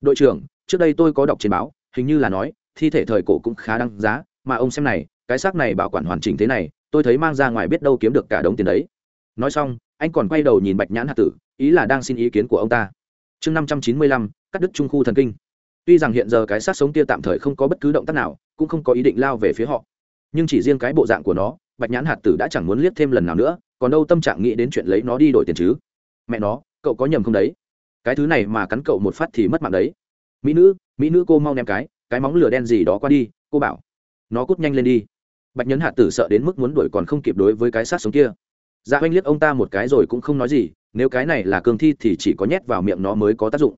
Đội trưởng, trước đây tôi có đọc trên báo, hình như là nói, thi thể thời cổ cũng khá đăng giá, mà ông xem này, cái xác này bảo quản hoàn chỉnh thế này, tôi thấy mang ra ngoài biết đâu kiếm được cả đống tiền đấy. Nói xong, anh còn quay đầu nhìn bạch nhãn hạt tử, ý là đang xin ý kiến của ông ta. Chương năm trăm chín mươi lăm, cắt đứt trung khu thần kinh. Tuy rằng hiện giờ cái xác sống kia tạm thời không có bất cứ động tác nào, cũng không có ý định lao về phía họ. Nhưng chỉ riêng cái bộ dạng của nó, bạch nhãn hạt tử đã chẳng muốn liếc thêm lần nào nữa, còn đâu tâm trạng nghĩ đến chuyện lấy nó đi đổi tiền chứ. Mẹ nó cậu có nhầm không đấy? Cái thứ này mà cắn cậu một phát thì mất mạng đấy. Mỹ nữ mỹ nữ cô mau ném cái cái móng lửa đen gì đó qua đi, cô bảo. Nó cút nhanh lên đi. Bạch nhấn hạt tử sợ đến mức muốn đuổi còn không kịp đối với cái sát sống kia. Dạ oanh liếc ông ta một cái rồi cũng không nói gì, nếu cái này là cương thi thì chỉ có nhét vào miệng nó mới có tác dụng.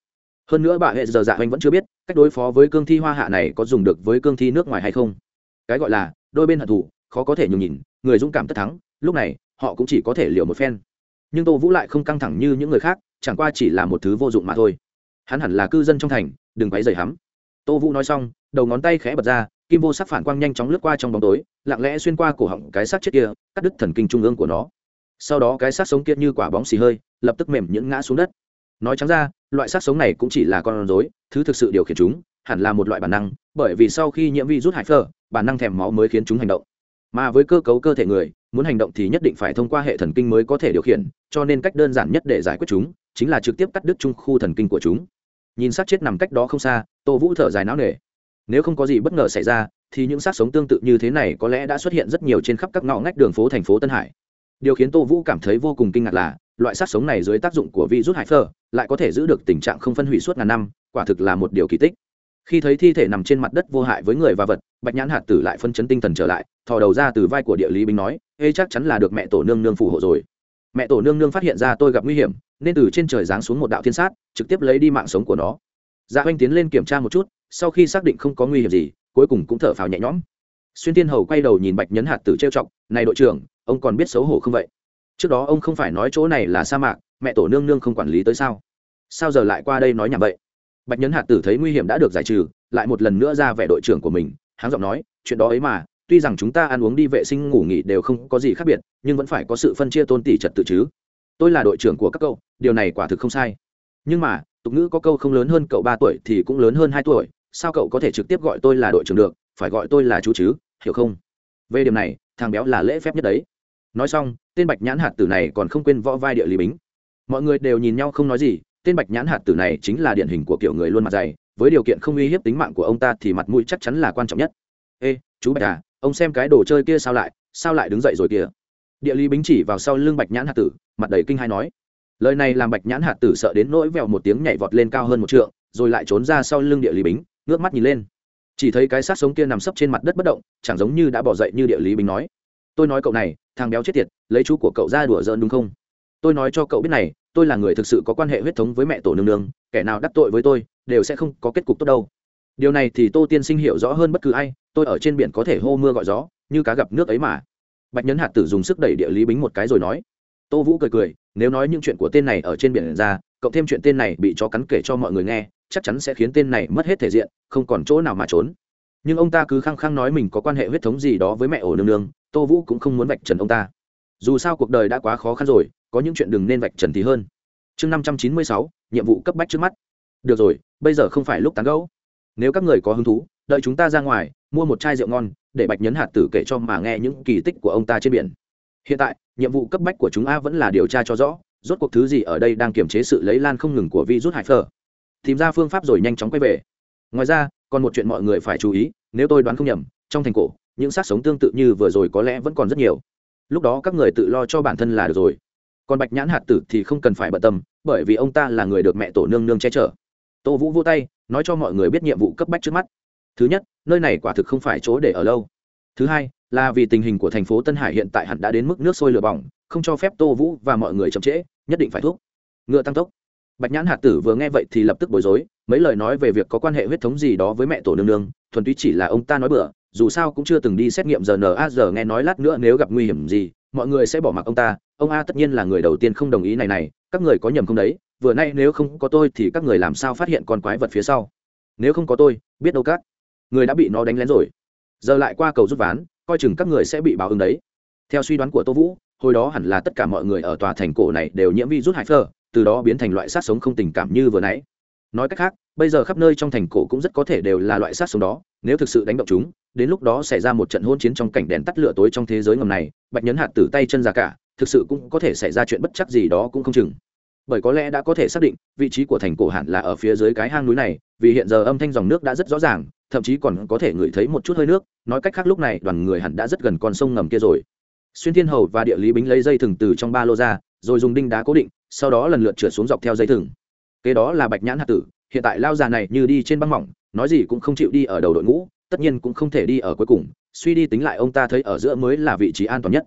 Hơn nữa bà hệ giờ dạ oanh vẫn chưa biết cách đối phó với cương thi hoa hạ này có dùng được với cương thi nước ngoài hay không. Cái gọi là đôi bên hận thù, khó có thể nhường nhìn, người dũng cảm tất thắng, lúc này, họ cũng chỉ có thể liều một phen nhưng tô vũ lại không căng thẳng như những người khác, chẳng qua chỉ là một thứ vô dụng mà thôi. Hắn hẳn là cư dân trong thành, đừng quấy rầy hắm tô vũ nói xong, đầu ngón tay khẽ bật ra, kim vô sắc phản quang nhanh chóng lướt qua trong bóng tối, lặng lẽ xuyên qua cổ họng cái xác chết kia, cắt đứt thần kinh trung ương của nó. Sau đó cái xác sống kia như quả bóng xì hơi, lập tức mềm những ngã xuống đất. Nói trắng ra, loại xác sống này cũng chỉ là con rối, thứ thực sự điều khiển chúng, hẳn là một loại bản năng, bởi vì sau khi nhiễm vi rút hải phơ bản năng thèm máu mới khiến chúng hành động. Mà với cơ cấu cơ thể người muốn hành động thì nhất định phải thông qua hệ thần kinh mới có thể điều khiển, cho nên cách đơn giản nhất để giải quyết chúng chính là trực tiếp cắt đứt trung khu thần kinh của chúng. Nhìn xác chết nằm cách đó không xa, tô vũ thở dài não nề. Nếu không có gì bất ngờ xảy ra, thì những xác sống tương tự như thế này có lẽ đã xuất hiện rất nhiều trên khắp các ngõ ngách đường phố thành phố tân hải. Điều khiến tô vũ cảm thấy vô cùng kinh ngạc là, loại xác sống này dưới tác dụng của virus hải phơ lại có thể giữ được tình trạng không phân hủy suốt ngàn năm, quả thực là một điều kỳ tích khi thấy thi thể nằm trên mặt đất vô hại với người và vật, bạch nhãn hạt tử lại phân chấn tinh thần trở lại, thò đầu ra từ vai của địa lý binh nói, ê, chắc chắn là được mẹ tổ nương nương phù hộ rồi. Mẹ tổ nương nương phát hiện ra tôi gặp nguy hiểm, nên từ trên trời giáng xuống một đạo thiên sát, trực tiếp lấy đi mạng sống của nó. Dạ oanh tiến lên kiểm tra một chút, sau khi xác định không có nguy hiểm gì, cuối cùng cũng thở phào nhẹ nhõm. Xuyên tiên hầu quay đầu nhìn bạch nhấn hạt tử trêu chọc, này đội trưởng, ông còn biết xấu hổ không vậy? Trước đó ông không phải nói chỗ này là sa mạc, mẹ tổ nương nương không quản lý tới sao? Sao giờ lại qua đây nói nhảm vậy? Bạch nhấn hạt tử thấy nguy hiểm đã được giải trừ, lại một lần nữa ra vẻ đội trưởng của mình. Háng giọng nói, chuyện đó ấy mà, tuy rằng chúng ta ăn uống đi vệ sinh ngủ nghỉ đều không có gì khác biệt, nhưng vẫn phải có sự phân chia tôn tỷ trật tự chứ. Tôi là đội trưởng của các cậu, điều này quả thực không sai. Nhưng mà, tục ngữ có câu không lớn hơn cậu ba tuổi thì cũng lớn hơn hai tuổi, sao cậu có thể trực tiếp gọi tôi là đội trưởng được, phải gọi tôi là chú chứ, hiểu không? Về điểm này, thằng béo là lễ phép nhất đấy. Nói xong, tên bạch nhãn hạt tử này còn không quên võ vai địa lý bính. Mọi người đều nhìn nhau không nói gì tên bạch nhãn hạt tử này chính là điển hình của kiểu người luôn mặt dày, với điều kiện không uy hiếp tính mạng của ông ta thì mặt mũi chắc chắn là quan trọng nhất. Ê, chú bạch à ông xem cái đồ chơi kia sao lại sao lại đứng dậy rồi kìa? Địa lý bính chỉ vào sau lưng bạch nhãn hạt tử, mặt đầy kinh hai nói. Lời này làm bạch nhãn hạt tử sợ đến nỗi vèo một tiếng nhảy vọt lên cao hơn một trượng, rồi lại trốn ra sau lưng địa lý bính, ngước mắt nhìn lên. Chỉ thấy cái xác sống kia nằm sấp trên mặt đất bất động, chẳng giống như đã bỏ dậy như địa lý bính nói. Tôi nói cậu này, thằng béo chết tiệt, lấy chú của cậu ra đùa giỡn đúng không? Tôi nói cho cậu biết này tôi là người thực sự có quan hệ huyết thống với mẹ tổ nương nương, kẻ nào đắc tội với tôi, đều sẽ không có kết cục tốt đâu. Điều này thì tô tiên sinh hiểu rõ hơn bất cứ ai, tôi ở trên biển có thể hô mưa gọi gió, như cá gặp nước ấy mà. Bạch nhấn hạt tử dùng sức đẩy địa lý bính một cái rồi nói. Tô vũ cười cười, nếu nói những chuyện của tên này ở trên biển ra, cộng thêm chuyện tên này bị chó cắn kể cho mọi người nghe, chắc chắn sẽ khiến tên này mất hết thể diện, không còn chỗ nào mà trốn. Nhưng ông ta cứ khăng khăng nói mình có quan hệ huyết thống gì đó với mẹ ổ nương nương, tô vũ cũng không muốn vạch trần ông ta. Dù sao cuộc đời đã quá khó khăn rồi có những chuyện đừng nên vạch trần thì hơn. Chương năm trăm chín mươi sáu, nhiệm vụ cấp bách trước mắt. Được rồi, bây giờ không phải lúc tán gẫu. Nếu các người có hứng thú, đợi chúng ta ra ngoài, mua một chai rượu ngon, để bạch nhấn hạt tử kể cho mà nghe những kỳ tích của ông ta trên biển. Hiện tại, nhiệm vụ cấp bách của chúng a vẫn là điều tra cho rõ, rốt cuộc thứ gì ở đây đang kiềm chế sự lấy lan không ngừng của virus hải phở. Tìm ra phương pháp rồi nhanh chóng quay về. Ngoài ra, còn một chuyện mọi người phải chú ý, nếu tôi đoán không nhầm, trong thành cổ, những xác sống tương tự như vừa rồi có lẽ vẫn còn rất nhiều. Lúc đó các người tự lo cho bản thân là được rồi còn bạch nhãn hạt tử thì không cần phải bận tâm, bởi vì ông ta là người được mẹ tổ nương nương che chở. Tô vũ vô tay, nói cho mọi người biết nhiệm vụ cấp bách trước mắt. Thứ nhất, nơi này quả thực không phải chỗ để ở lâu. Thứ hai, là vì tình hình của thành phố tân hải hiện tại hẳn đã đến mức nước sôi lửa bỏng, không cho phép tô vũ và mọi người chậm trễ, nhất định phải thúc ngựa tăng tốc. Bạch nhãn hạt tử vừa nghe vậy thì lập tức bối rối, mấy lời nói về việc có quan hệ huyết thống gì đó với mẹ tổ nương nương, thuần túy chỉ là ông ta nói bừa, dù sao cũng chưa từng đi xét nghiệm rna giờ nghe nói lát nữa nếu gặp nguy hiểm gì mọi người sẽ bỏ mặc ông ta, ông a tất nhiên là người đầu tiên không đồng ý này này, các người có nhầm không đấy, vừa nay nếu không có tôi thì các người làm sao phát hiện con quái vật phía sau? Nếu không có tôi, biết đâu các người đã bị nó đánh lén rồi. Giờ lại qua cầu rút ván, coi chừng các người sẽ bị báo ứng đấy. Theo suy đoán của tô vũ, hồi đó hẳn là tất cả mọi người ở tòa thành cổ này đều nhiễm virus hải phơ, từ đó biến thành loại sát sống không tình cảm như vừa nãy. Nói cách khác, bây giờ khắp nơi trong thành cổ cũng rất có thể đều là loại sát sống đó nếu thực sự đánh động chúng, đến lúc đó xảy ra một trận hôn chiến trong cảnh đèn tắt lửa tối trong thế giới ngầm này, bạch nhấn hạt tử tay chân ra cả, thực sự cũng có thể xảy ra chuyện bất chắc gì đó cũng không chừng. Bởi có lẽ đã có thể xác định, vị trí của thành cổ hẳn là ở phía dưới cái hang núi này, vì hiện giờ âm thanh dòng nước đã rất rõ ràng, thậm chí còn có thể ngửi thấy một chút hơi nước, nói cách khác lúc này đoàn người hẳn đã rất gần con sông ngầm kia rồi. Xuyên thiên hầu và địa lý bính lấy dây thừng từ trong ba lô ra, rồi dùng đinh đá cố định, sau đó lần lượt trượt xuống dọc theo dây thừng. Kế đó là bạch nhãn hạt tử, hiện tại lao già này như đi trên băng mỏng nói gì cũng không chịu đi ở đầu đội ngũ, tất nhiên cũng không thể đi ở cuối cùng, suy đi tính lại ông ta thấy ở giữa mới là vị trí an toàn nhất.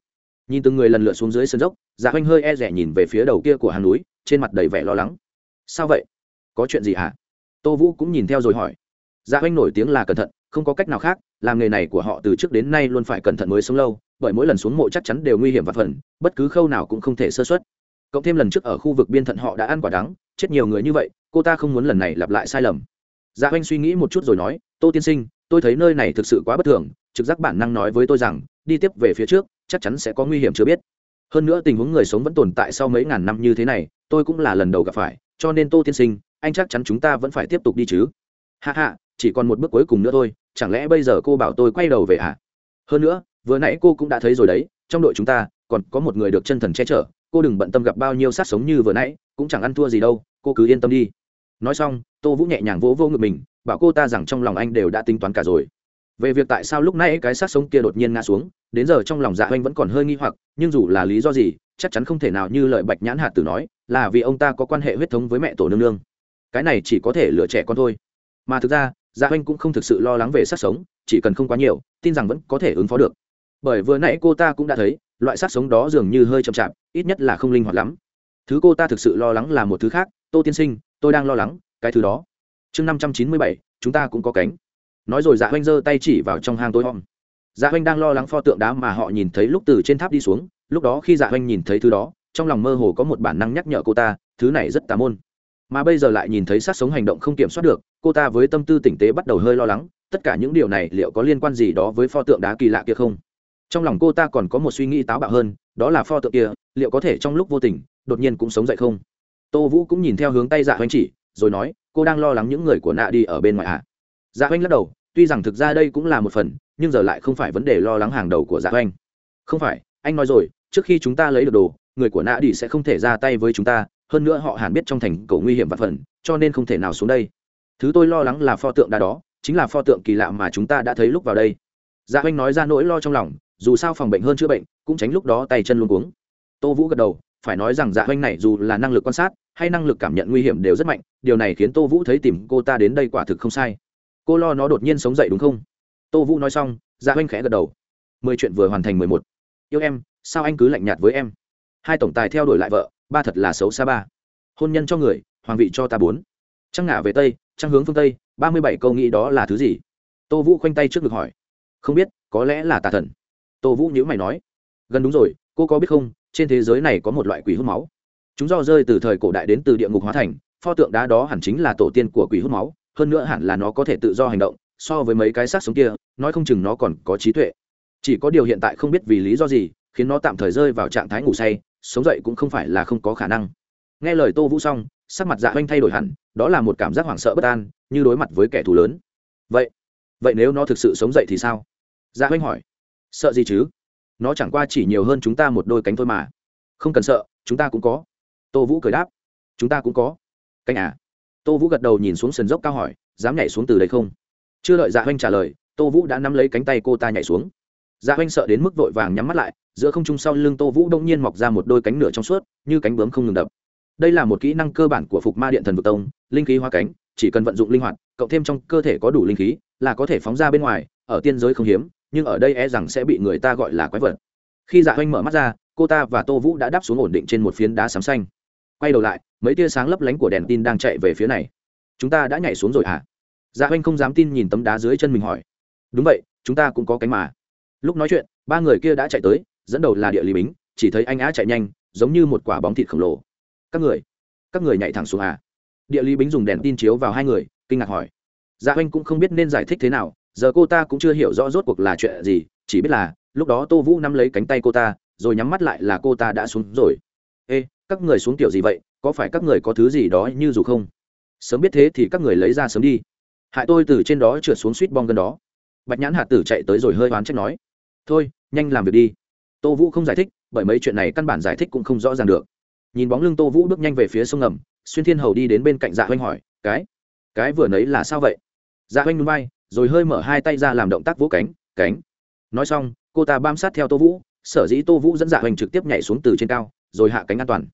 Nhìn từng người lần lượt xuống dưới sân dốc dạ oanh hơi e rẻ nhìn về phía đầu kia của hàng núi, trên mặt đầy vẻ lo lắng. Sao vậy? Có chuyện gì hả? Tô vũ cũng nhìn theo rồi hỏi. Dạ oanh nổi tiếng là cẩn thận, không có cách nào khác, làm nghề này của họ từ trước đến nay luôn phải cẩn thận mới sống lâu, bởi mỗi lần xuống mộ chắc chắn đều nguy hiểm và phần, bất cứ khâu nào cũng không thể sơ xuất cộng thêm lần trước ở khu vực biên thận họ đã ăn quả đắng, chết nhiều người như vậy, cô ta không muốn lần này lặp lại sai lầm dạ oanh suy nghĩ một chút rồi nói, tô tiên sinh, tôi thấy nơi này thực sự quá bất thường, trực giác bản năng nói với tôi rằng, đi tiếp về phía trước, chắc chắn sẽ có nguy hiểm chưa biết. Hơn nữa tình huống người sống vẫn tồn tại sau mấy ngàn năm như thế này, tôi cũng là lần đầu gặp phải, cho nên tô tiên sinh, anh chắc chắn chúng ta vẫn phải tiếp tục đi chứ. Hạ hạ chỉ còn một bước cuối cùng nữa thôi, chẳng lẽ bây giờ cô bảo tôi quay đầu về à hơn nữa, vừa nãy cô cũng đã thấy rồi đấy, trong đội chúng ta, còn có một người được chân thần che chở, cô đừng bận tâm gặp bao nhiêu sát sống như vừa nãy, cũng chẳng ăn thua gì đâu, cô cứ yên tâm đi nói xong, tô vũ nhẹ nhàng vỗ vô ngực mình, bảo cô ta rằng trong lòng anh đều đã tính toán cả rồi. Về việc tại sao lúc nãy cái sát sống kia đột nhiên ngã xuống, đến giờ trong lòng dạ anh vẫn còn hơi nghi hoặc, nhưng dù là lý do gì, chắc chắn không thể nào như lời bạch nhãn hạt tử nói, là vì ông ta có quan hệ huyết thống với mẹ tổ nương nương. Cái này chỉ có thể lựa trẻ con thôi. Mà thực ra dạ anh cũng không thực sự lo lắng về sát sống, chỉ cần không quá nhiều, tin rằng vẫn có thể ứng phó được. Bởi vừa nãy cô ta cũng đã thấy, loại sát sống đó dường như hơi chậm chạp, ít nhất là không linh hoạt lắm. Thứ cô ta thực sự lo lắng là một thứ khác, tô tiên sinh tôi đang lo lắng, cái thứ đó. Chương năm trăm chín mươi bảy, chúng ta cũng có cánh. Nói rồi dạ oanh giơ tay chỉ vào trong hang tối om. Dạ oanh đang lo lắng pho tượng đá mà họ nhìn thấy lúc từ trên tháp đi xuống, lúc đó khi dạ oanh nhìn thấy thứ đó, trong lòng mơ hồ có một bản năng nhắc nhở cô ta, thứ này rất tà môn. Mà bây giờ lại nhìn thấy sát sống hành động không kiểm soát được, cô ta với tâm tư tỉnh tế bắt đầu hơi lo lắng, tất cả những điều này liệu có liên quan gì đó với pho tượng đá kỳ lạ kia không? Trong lòng cô ta còn có một suy nghĩ táo bạo hơn, đó là pho tượng kia, liệu có thể trong lúc vô tình, đột nhiên cũng sống dậy không? Tô vũ cũng nhìn theo hướng tay dạ hoanh chỉ, rồi nói, cô đang lo lắng những người của nạ đi ở bên ngoài ạ à? dạ hoanh lắc đầu, tuy rằng thực ra đây cũng là một phần, nhưng giờ lại không phải vấn đề lo lắng hàng đầu của dạ hoanh không phải, anh nói rồi, trước khi chúng ta lấy được đồ, người của nạ đi sẽ không thể ra tay với chúng ta, hơn nữa họ hẳn biết trong thành cầu nguy hiểm và phần, cho nên không thể nào xuống đây. Thứ tôi lo lắng là pho tượng đá đó, chính là pho tượng kỳ lạ mà chúng ta đã thấy lúc vào đây. Dạ oanh nói ra nỗi lo trong lòng, dù sao phòng bệnh hơn chữa bệnh, cũng tránh lúc đó tay chân luôn cuống. Tô vũ gật đầu phải nói rằng dạ hoanh này dù là năng lực quan sát hay năng lực cảm nhận nguy hiểm đều rất mạnh, điều này khiến tô vũ thấy tìm cô ta đến đây quả thực không sai. Cô lo nó đột nhiên sống dậy đúng không? Tô vũ nói xong dạ hoanh khẽ gật đầu. Mười chuyện vừa hoàn thành mười một. Yêu em, sao anh cứ lạnh nhạt với em? Hai tổng tài theo đuổi lại vợ, ba thật là xấu xa ba. Hôn nhân cho người, hoàng vị cho ta bốn. Trăng ngả về tây, trăng hướng phương tây, ba mươi bảy câu nghĩ đó là thứ gì? Tô vũ khoanh tay trước ngực hỏi. Không biết, có lẽ là tà thần. Tô vũ nhữ mày nói. Gần đúng rồi, cô có biết không trên thế giới này có một loại quỷ hút máu. Chúng do rơi từ thời cổ đại đến từ địa ngục hóa thành, pho tượng đá đó hẳn chính là tổ tiên của quỷ hút máu, hơn nữa hẳn là nó có thể tự do hành động, so với mấy cái xác sống kia, nói không chừng nó còn có trí tuệ. Chỉ có điều hiện tại không biết vì lý do gì, khiến nó tạm thời rơi vào trạng thái ngủ say, sống dậy cũng không phải là không có khả năng. Nghe lời tô vũ xong, sắc mặt dạ oanh thay đổi hẳn, đó là một cảm giác hoảng sợ bất an, như đối mặt với kẻ thù lớn. Vậy vậy nếu nó thực sự sống dậy thì sao? Dạ oanh hỏi. Sợ gì chứ? Nó chẳng qua chỉ nhiều hơn chúng ta một đôi cánh thôi mà. Không cần sợ, chúng ta cũng có. Tô vũ cười đáp. Chúng ta cũng có. Cánh à? Tô vũ gật đầu nhìn xuống sườn dốc cao hỏi, dám nhảy xuống từ đây không? Chưa đợi dạ oanh trả lời, tô vũ đã nắm lấy cánh tay cô ta nhảy xuống. Dạ oanh sợ đến mức vội vàng nhắm mắt lại, giữa không trung sau lưng tô vũ đông nhiên mọc ra một đôi cánh nửa trong suốt, như cánh bướm không ngừng đập. Đây là một kỹ năng cơ bản của phục ma điện thần vực tông, linh khí hoa cánh, chỉ cần vận dụng linh hoạt, cộng thêm trong cơ thể có đủ linh khí, là có thể phóng ra bên ngoài, ở tiên giới không hiếm nhưng ở đây e rằng sẽ bị người ta gọi là quái vật. Khi dạ oanh mở mắt ra, cô ta và tô vũ đã đáp xuống ổn định trên một phiến đá sám xanh. Quay đầu lại, mấy tia sáng lấp lánh của đèn tin đang chạy về phía này. Chúng ta đã nhảy xuống rồi hả? Dạ oanh không dám tin nhìn tấm đá dưới chân mình hỏi. Đúng vậy, chúng ta cũng có cánh mà. Lúc nói chuyện, ba người kia đã chạy tới, dẫn đầu là địa lý bính, chỉ thấy anh á chạy nhanh, giống như một quả bóng thịt khổng lồ. Các người các người nhảy thẳng xuống à địa lý bính dùng đèn tin chiếu vào hai người, kinh ngạc hỏi. Dạ oanh cũng không biết nên giải thích thế nào giờ cô ta cũng chưa hiểu rõ rốt cuộc là chuyện gì, chỉ biết là, lúc đó tô vũ nắm lấy cánh tay cô ta, rồi nhắm mắt lại là cô ta đã xuống rồi. Ê, các người xuống kiểu gì vậy? Có phải các người có thứ gì đó như dù không? Sớm biết thế thì các người lấy ra sớm đi. Hại tôi từ trên đó trượt xuống suýt bong gần đó. Bạch nhãn hạt tử chạy tới rồi hơi oán trách nói, thôi, nhanh làm việc đi. Tô vũ không giải thích, bởi mấy chuyện này căn bản giải thích cũng không rõ ràng được. Nhìn bóng lưng tô vũ bước nhanh về phía sông ngầm, xuyên thiên hầu đi đến bên cạnh dạ oanh hỏi, cái cái vừa nấy là sao vậy? Dạ oanh núi bay rồi hơi mở hai tay ra làm động tác vỗ cánh cánh. Nói xong, cô ta bám sát theo tô vũ, sở dĩ tô vũ dẫn dạ Hoành trực tiếp nhảy xuống từ trên cao, rồi hạ cánh an toàn.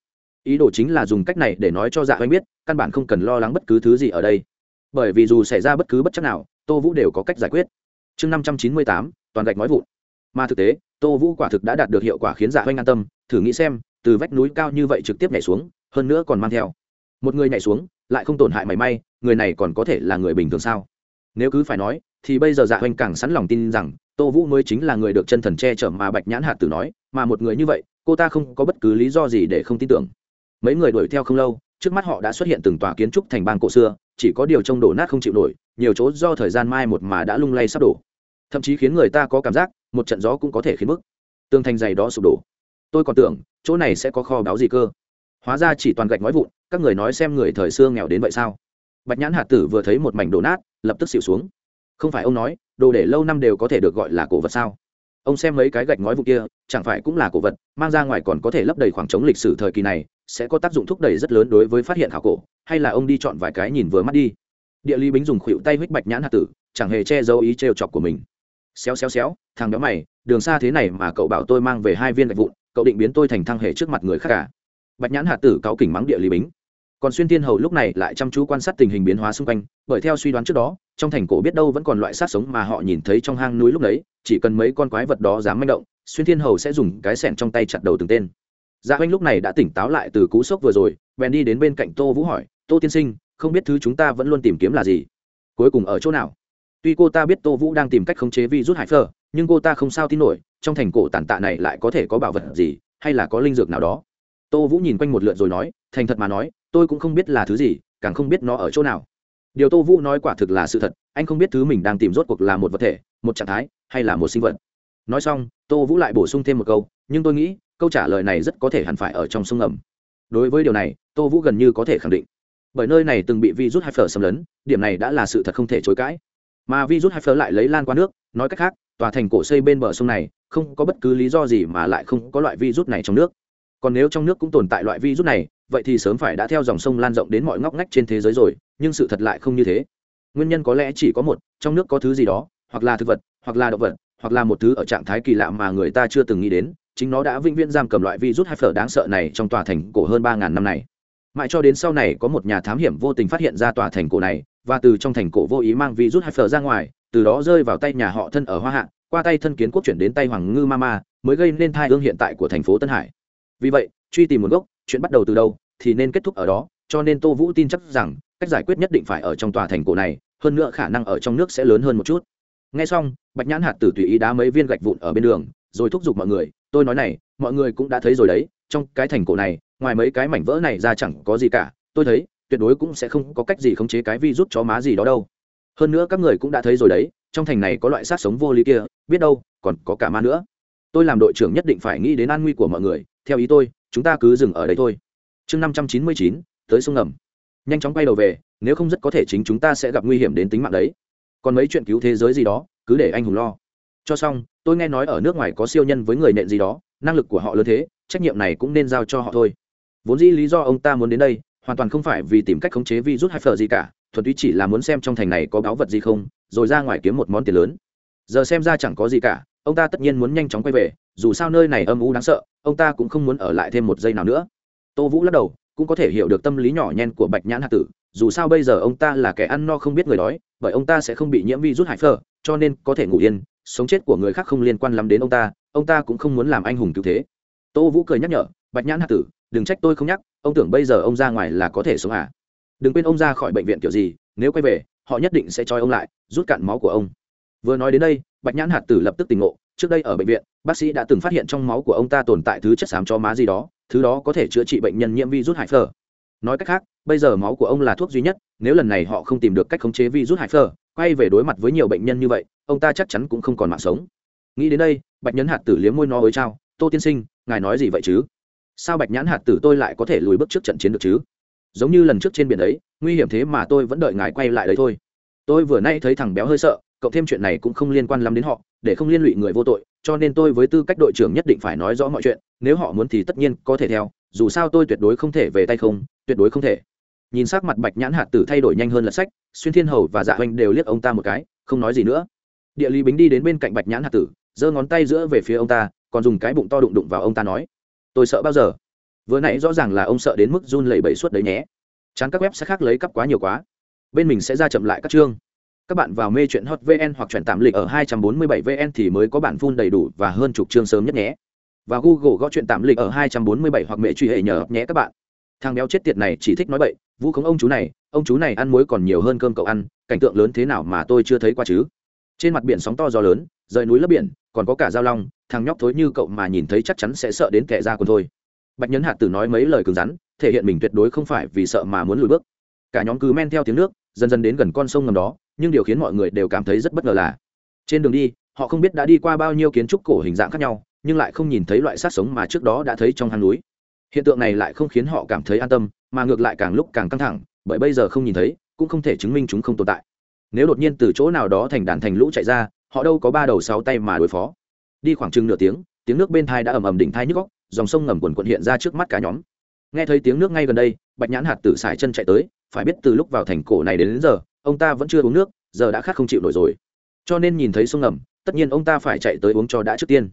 Ý đồ chính là dùng cách này để nói cho dạ Hoành biết, căn bản không cần lo lắng bất cứ thứ gì ở đây. Bởi vì dù xảy ra bất cứ bất chắc nào, tô vũ đều có cách giải quyết. Chương năm trăm chín mươi tám, toàn gạch nói vụn. Mà thực tế, tô vũ quả thực đã đạt được hiệu quả khiến dạ Hoành an tâm, thử nghĩ xem, từ vách núi cao như vậy trực tiếp nhảy xuống, hơn nữa còn mang theo. Một người nhảy xuống, lại không tổn hại mảy may, người này còn có thể là người bình thường sao? Nếu cứ phải nói, thì bây giờ dạ Hoành càng sẵn lòng tin rằng, tô vũ mới chính là người được chân thần che chở mà bạch nhãn hạt tử nói, mà một người như vậy, cô ta không có bất cứ lý do gì để không tin tưởng. Mấy người đuổi theo không lâu, trước mắt họ đã xuất hiện từng tòa kiến trúc thành bang cổ xưa, chỉ có điều trông đổ nát không chịu nổi, nhiều chỗ do thời gian mai một mà đã lung lay sắp đổ. Thậm chí khiến người ta có cảm giác, một trận gió cũng có thể khiến bức tương thành dày đó sụp đổ. Tôi còn tưởng, chỗ này sẽ có kho báu gì cơ? Hóa ra chỉ toàn gạch nói vụn, các người nói xem người thời xưa nghèo đến vậy sao? Bạch nhãn hạt tử vừa thấy một mảnh đổ nát, lập tức xịu xuống. Không phải ông nói, đồ để lâu năm đều có thể được gọi là cổ vật sao? Ông xem mấy cái gạch ngói vụ kia, chẳng phải cũng là cổ vật, mang ra ngoài còn có thể lấp đầy khoảng trống lịch sử thời kỳ này, sẽ có tác dụng thúc đẩy rất lớn đối với phát hiện khảo cổ, hay là ông đi chọn vài cái nhìn vừa mắt đi. Địa lý bính dùng khuỷu tay huých bạch nhãn hạt tử, chẳng hề che giấu ý trêu chọc của mình. Xéo xéo xéo, thằng béo mày, đường xa thế này mà cậu bảo tôi mang về hai viên gạch vụn, cậu định biến tôi thành thăng hề trước mặt người khác cả bạch nhãn hạt tử cáo kỉnh mắng địa lý bính còn xuyên thiên hầu lúc này lại chăm chú quan sát tình hình biến hóa xung quanh, bởi theo suy đoán trước đó, trong thành cổ biết đâu vẫn còn loại sát sống mà họ nhìn thấy trong hang núi lúc đấy, chỉ cần mấy con quái vật đó dám manh động, xuyên thiên hầu sẽ dùng cái sẻn trong tay chặt đầu từng tên. Gia dạ oanh lúc này đã tỉnh táo lại từ cú sốc vừa rồi, bèn đi đến bên cạnh tô vũ hỏi, tô tiên sinh, không biết thứ chúng ta vẫn luôn tìm kiếm là gì? Cuối cùng ở chỗ nào? Tuy cô ta biết tô vũ đang tìm cách khống chế virus hải phơ nhưng cô ta không sao tin nổi, trong thành cổ tàn tạ này lại có thể có bảo vật gì, hay là có linh dược nào đó? Tô vũ nhìn quanh một lượt rồi nói, thành thật mà nói, tôi cũng không biết là thứ gì, càng không biết nó ở chỗ nào. Điều tô vũ nói quả thực là sự thật, anh không biết thứ mình đang tìm rốt cuộc là một vật thể, một trạng thái, hay là một sinh vật. Nói xong, tô vũ lại bổ sung thêm một câu, nhưng tôi nghĩ, câu trả lời này rất có thể hẳn phải ở trong sông ngầm đối với điều này, tô vũ gần như có thể khẳng định. Bởi nơi này từng bị virus hai phở xâm lấn, điểm này đã là sự thật không thể chối cãi. Mà virus hai phở lại lấy lan qua nước, nói cách khác, tòa thành cổ xây bên bờ sông này, không có bất cứ lý do gì mà lại không có loại virus này trong nước còn nếu trong nước cũng tồn tại loại virus này, vậy thì sớm phải đã theo dòng sông lan rộng đến mọi ngóc ngách trên thế giới rồi, nhưng sự thật lại không như thế. Nguyên nhân có lẽ chỉ có một, trong nước có thứ gì đó, hoặc là thực vật, hoặc là động vật, hoặc là một thứ ở trạng thái kỳ lạ mà người ta chưa từng nghĩ đến, chính nó đã vĩnh viễn giam cầm loại virus hay phở đáng sợ này trong tòa thành cổ hơn ba ngàn năm này. Mãi cho đến sau này có một nhà thám hiểm vô tình phát hiện ra tòa thành cổ này, và từ trong thành cổ vô ý mang virus hay phở ra ngoài, từ đó rơi vào tay nhà họ thân ở hoa hạ, qua tay thân kiến quốc chuyển đến tay hoàng ngư mama mới gây nên thai ương hiện tại của thành phố tân hải vì vậy, truy tìm nguồn gốc, chuyện bắt đầu từ đâu thì nên kết thúc ở đó, cho nên tô vũ tin chắc rằng, cách giải quyết nhất định phải ở trong tòa thành cổ này, hơn nữa khả năng ở trong nước sẽ lớn hơn một chút. Ngay xong, bạch nhãn hạt tử tùy ý đá mấy viên gạch vụn ở bên đường, rồi thúc giục mọi người, tôi nói này, mọi người cũng đã thấy rồi đấy, trong cái thành cổ này, ngoài mấy cái mảnh vỡ này ra chẳng có gì cả, tôi thấy, tuyệt đối cũng sẽ không có cách gì khống chế cái vi rút chó má gì đó đâu. Hơn nữa các người cũng đã thấy rồi đấy, trong thành này có loại sát sống vô lý kia, biết đâu còn có cả ma nữa tôi làm đội trưởng nhất định phải nghĩ đến an nguy của mọi người. Theo ý tôi, chúng ta cứ dừng ở đây thôi. Chương năm trăm chín mươi chín, tới sông ngầm. Nhanh chóng quay đầu về, nếu không rất có thể chính chúng ta sẽ gặp nguy hiểm đến tính mạng đấy. Còn mấy chuyện cứu thế giới gì đó, cứ để anh hùng lo. Cho xong, tôi nghe nói ở nước ngoài có siêu nhân với người nện gì đó, năng lực của họ lớn thế, trách nhiệm này cũng nên giao cho họ thôi. Vốn dĩ lý do ông ta muốn đến đây, hoàn toàn không phải vì tìm cách khống chế virus hay phở gì cả, thuần túy chỉ là muốn xem trong thành này có báu vật gì không, rồi ra ngoài kiếm một món tiền lớn. Giờ xem ra chẳng có gì cả ông ta tất nhiên muốn nhanh chóng quay về, dù sao nơi này âm u đáng sợ, ông ta cũng không muốn ở lại thêm một giây nào nữa. Tô vũ lắc đầu, cũng có thể hiểu được tâm lý nhỏ nhen của bạch nhãn hạt tử, dù sao bây giờ ông ta là kẻ ăn no không biết người đói bởi ông ta sẽ không bị nhiễm virus hải phở, cho nên có thể ngủ yên, sống chết của người khác không liên quan lắm đến ông ta ông ta cũng không muốn làm anh hùng cứu thế. Tô vũ cười nhắc nhở, bạch nhãn hạt tử, đừng trách tôi không nhắc, ông tưởng bây giờ ông ra ngoài là có thể sống à? Đừng quên ông ra khỏi bệnh viện kiểu gì, nếu quay về, họ nhất định sẽ trói ông lại, rút cạn máu của ông. Vừa nói đến đây bạch nhãn hạt tử lập tức tỉnh ngộ, trước đây ở bệnh viện, bác sĩ đã từng phát hiện trong máu của ông ta tồn tại thứ chất xám cho má gì đó, thứ đó có thể chữa trị bệnh nhân nhiễm virus hải phở. Nói cách khác, bây giờ máu của ông là thuốc duy nhất, nếu lần này họ không tìm được cách khống chế virus hải phở, quay về đối mặt với nhiều bệnh nhân như vậy, ông ta chắc chắn cũng không còn mạng sống. Nghĩ đến đây, bạch nhẫn hạt tử liếm môi nó với trao, tô tiên sinh, ngài nói gì vậy chứ? Sao bạch nhãn hạt tử tôi lại có thể lùi bước trước trận chiến được chứ? Giống như lần trước trên biển ấy, nguy hiểm thế mà tôi vẫn đợi ngài quay lại đấy thôi. Tôi vừa nay thấy thằng béo hơi sợ cộng thêm chuyện này cũng không liên quan lắm đến họ, để không liên lụy người vô tội, cho nên tôi với tư cách đội trưởng nhất định phải nói rõ mọi chuyện, nếu họ muốn thì tất nhiên có thể theo, dù sao tôi tuyệt đối không thể về tay không, tuyệt đối không thể. Nhìn sắc mặt bạch nhãn hạt tử thay đổi nhanh hơn lật sách, xuyên thiên hầu và dạ oanh đều liếc ông ta một cái, không nói gì nữa. Địa lý bính đi đến bên cạnh bạch nhãn hạt tử, giơ ngón tay giữa về phía ông ta, còn dùng cái bụng to đụng đụng vào ông ta nói, tôi sợ bao giờ? Vừa nãy rõ ràng là ông sợ đến mức run lẩy bẩy suốt đấy nhé. Chán các web sẽ khác lấy cắp quá nhiều quá. Bên mình sẽ ra chậm lại các chương các bạn vào mê chuyện hot vn hoặc chuyển tạm lịch ở 247 vn thì mới có bản phun đầy đủ và hơn chục chương sớm nhất nhé. Và google gõ chuyện tạm lịch ở 247 hoặc mẹ truy hệ nhờ nhé các bạn. Thằng béo chết tiệt này chỉ thích nói bậy, vu khống ông chú này, ông chú này ăn muối còn nhiều hơn cơm cậu ăn, cảnh tượng lớn thế nào mà tôi chưa thấy qua chứ? Trên mặt biển sóng to gió lớn, rời núi lấp biển, còn có cả giao long, thằng nhóc thối như cậu mà nhìn thấy chắc chắn sẽ sợ đến kẻ ra còn thôi. Bạch nhấn hạt tử nói mấy lời cứng rắn, thể hiện mình tuyệt đối không phải vì sợ mà muốn lùi bước. Cả nhóm cứ men theo tiếng nước, dần dần đến gần con sông ngầm đó nhưng điều khiến mọi người đều cảm thấy rất bất ngờ là trên đường đi họ không biết đã đi qua bao nhiêu kiến trúc cổ hình dạng khác nhau nhưng lại không nhìn thấy loại sát sống mà trước đó đã thấy trong hang núi. Hiện tượng này lại không khiến họ cảm thấy an tâm mà ngược lại càng lúc càng căng thẳng bởi bây giờ không nhìn thấy cũng không thể chứng minh chúng không tồn tại. Nếu đột nhiên từ chỗ nào đó thành đàn thành lũ chạy ra họ đâu có ba đầu sáu tay mà đối phó. Đi khoảng chừng nửa tiếng tiếng nước bên thai đã ầm ầm đỉnh thai nhức góc dòng sông ngầm quần quận hiện ra trước mắt cả nhóm. Nghe thấy tiếng nước ngay gần đây bạch nhãn hạt tử sải chân chạy tới phải biết từ lúc vào thành cổ này đến, đến giờ ông ta vẫn chưa uống nước, giờ đã khát không chịu nổi rồi. Cho nên nhìn thấy sông ngầm, tất nhiên ông ta phải chạy tới uống cho đã trước tiên.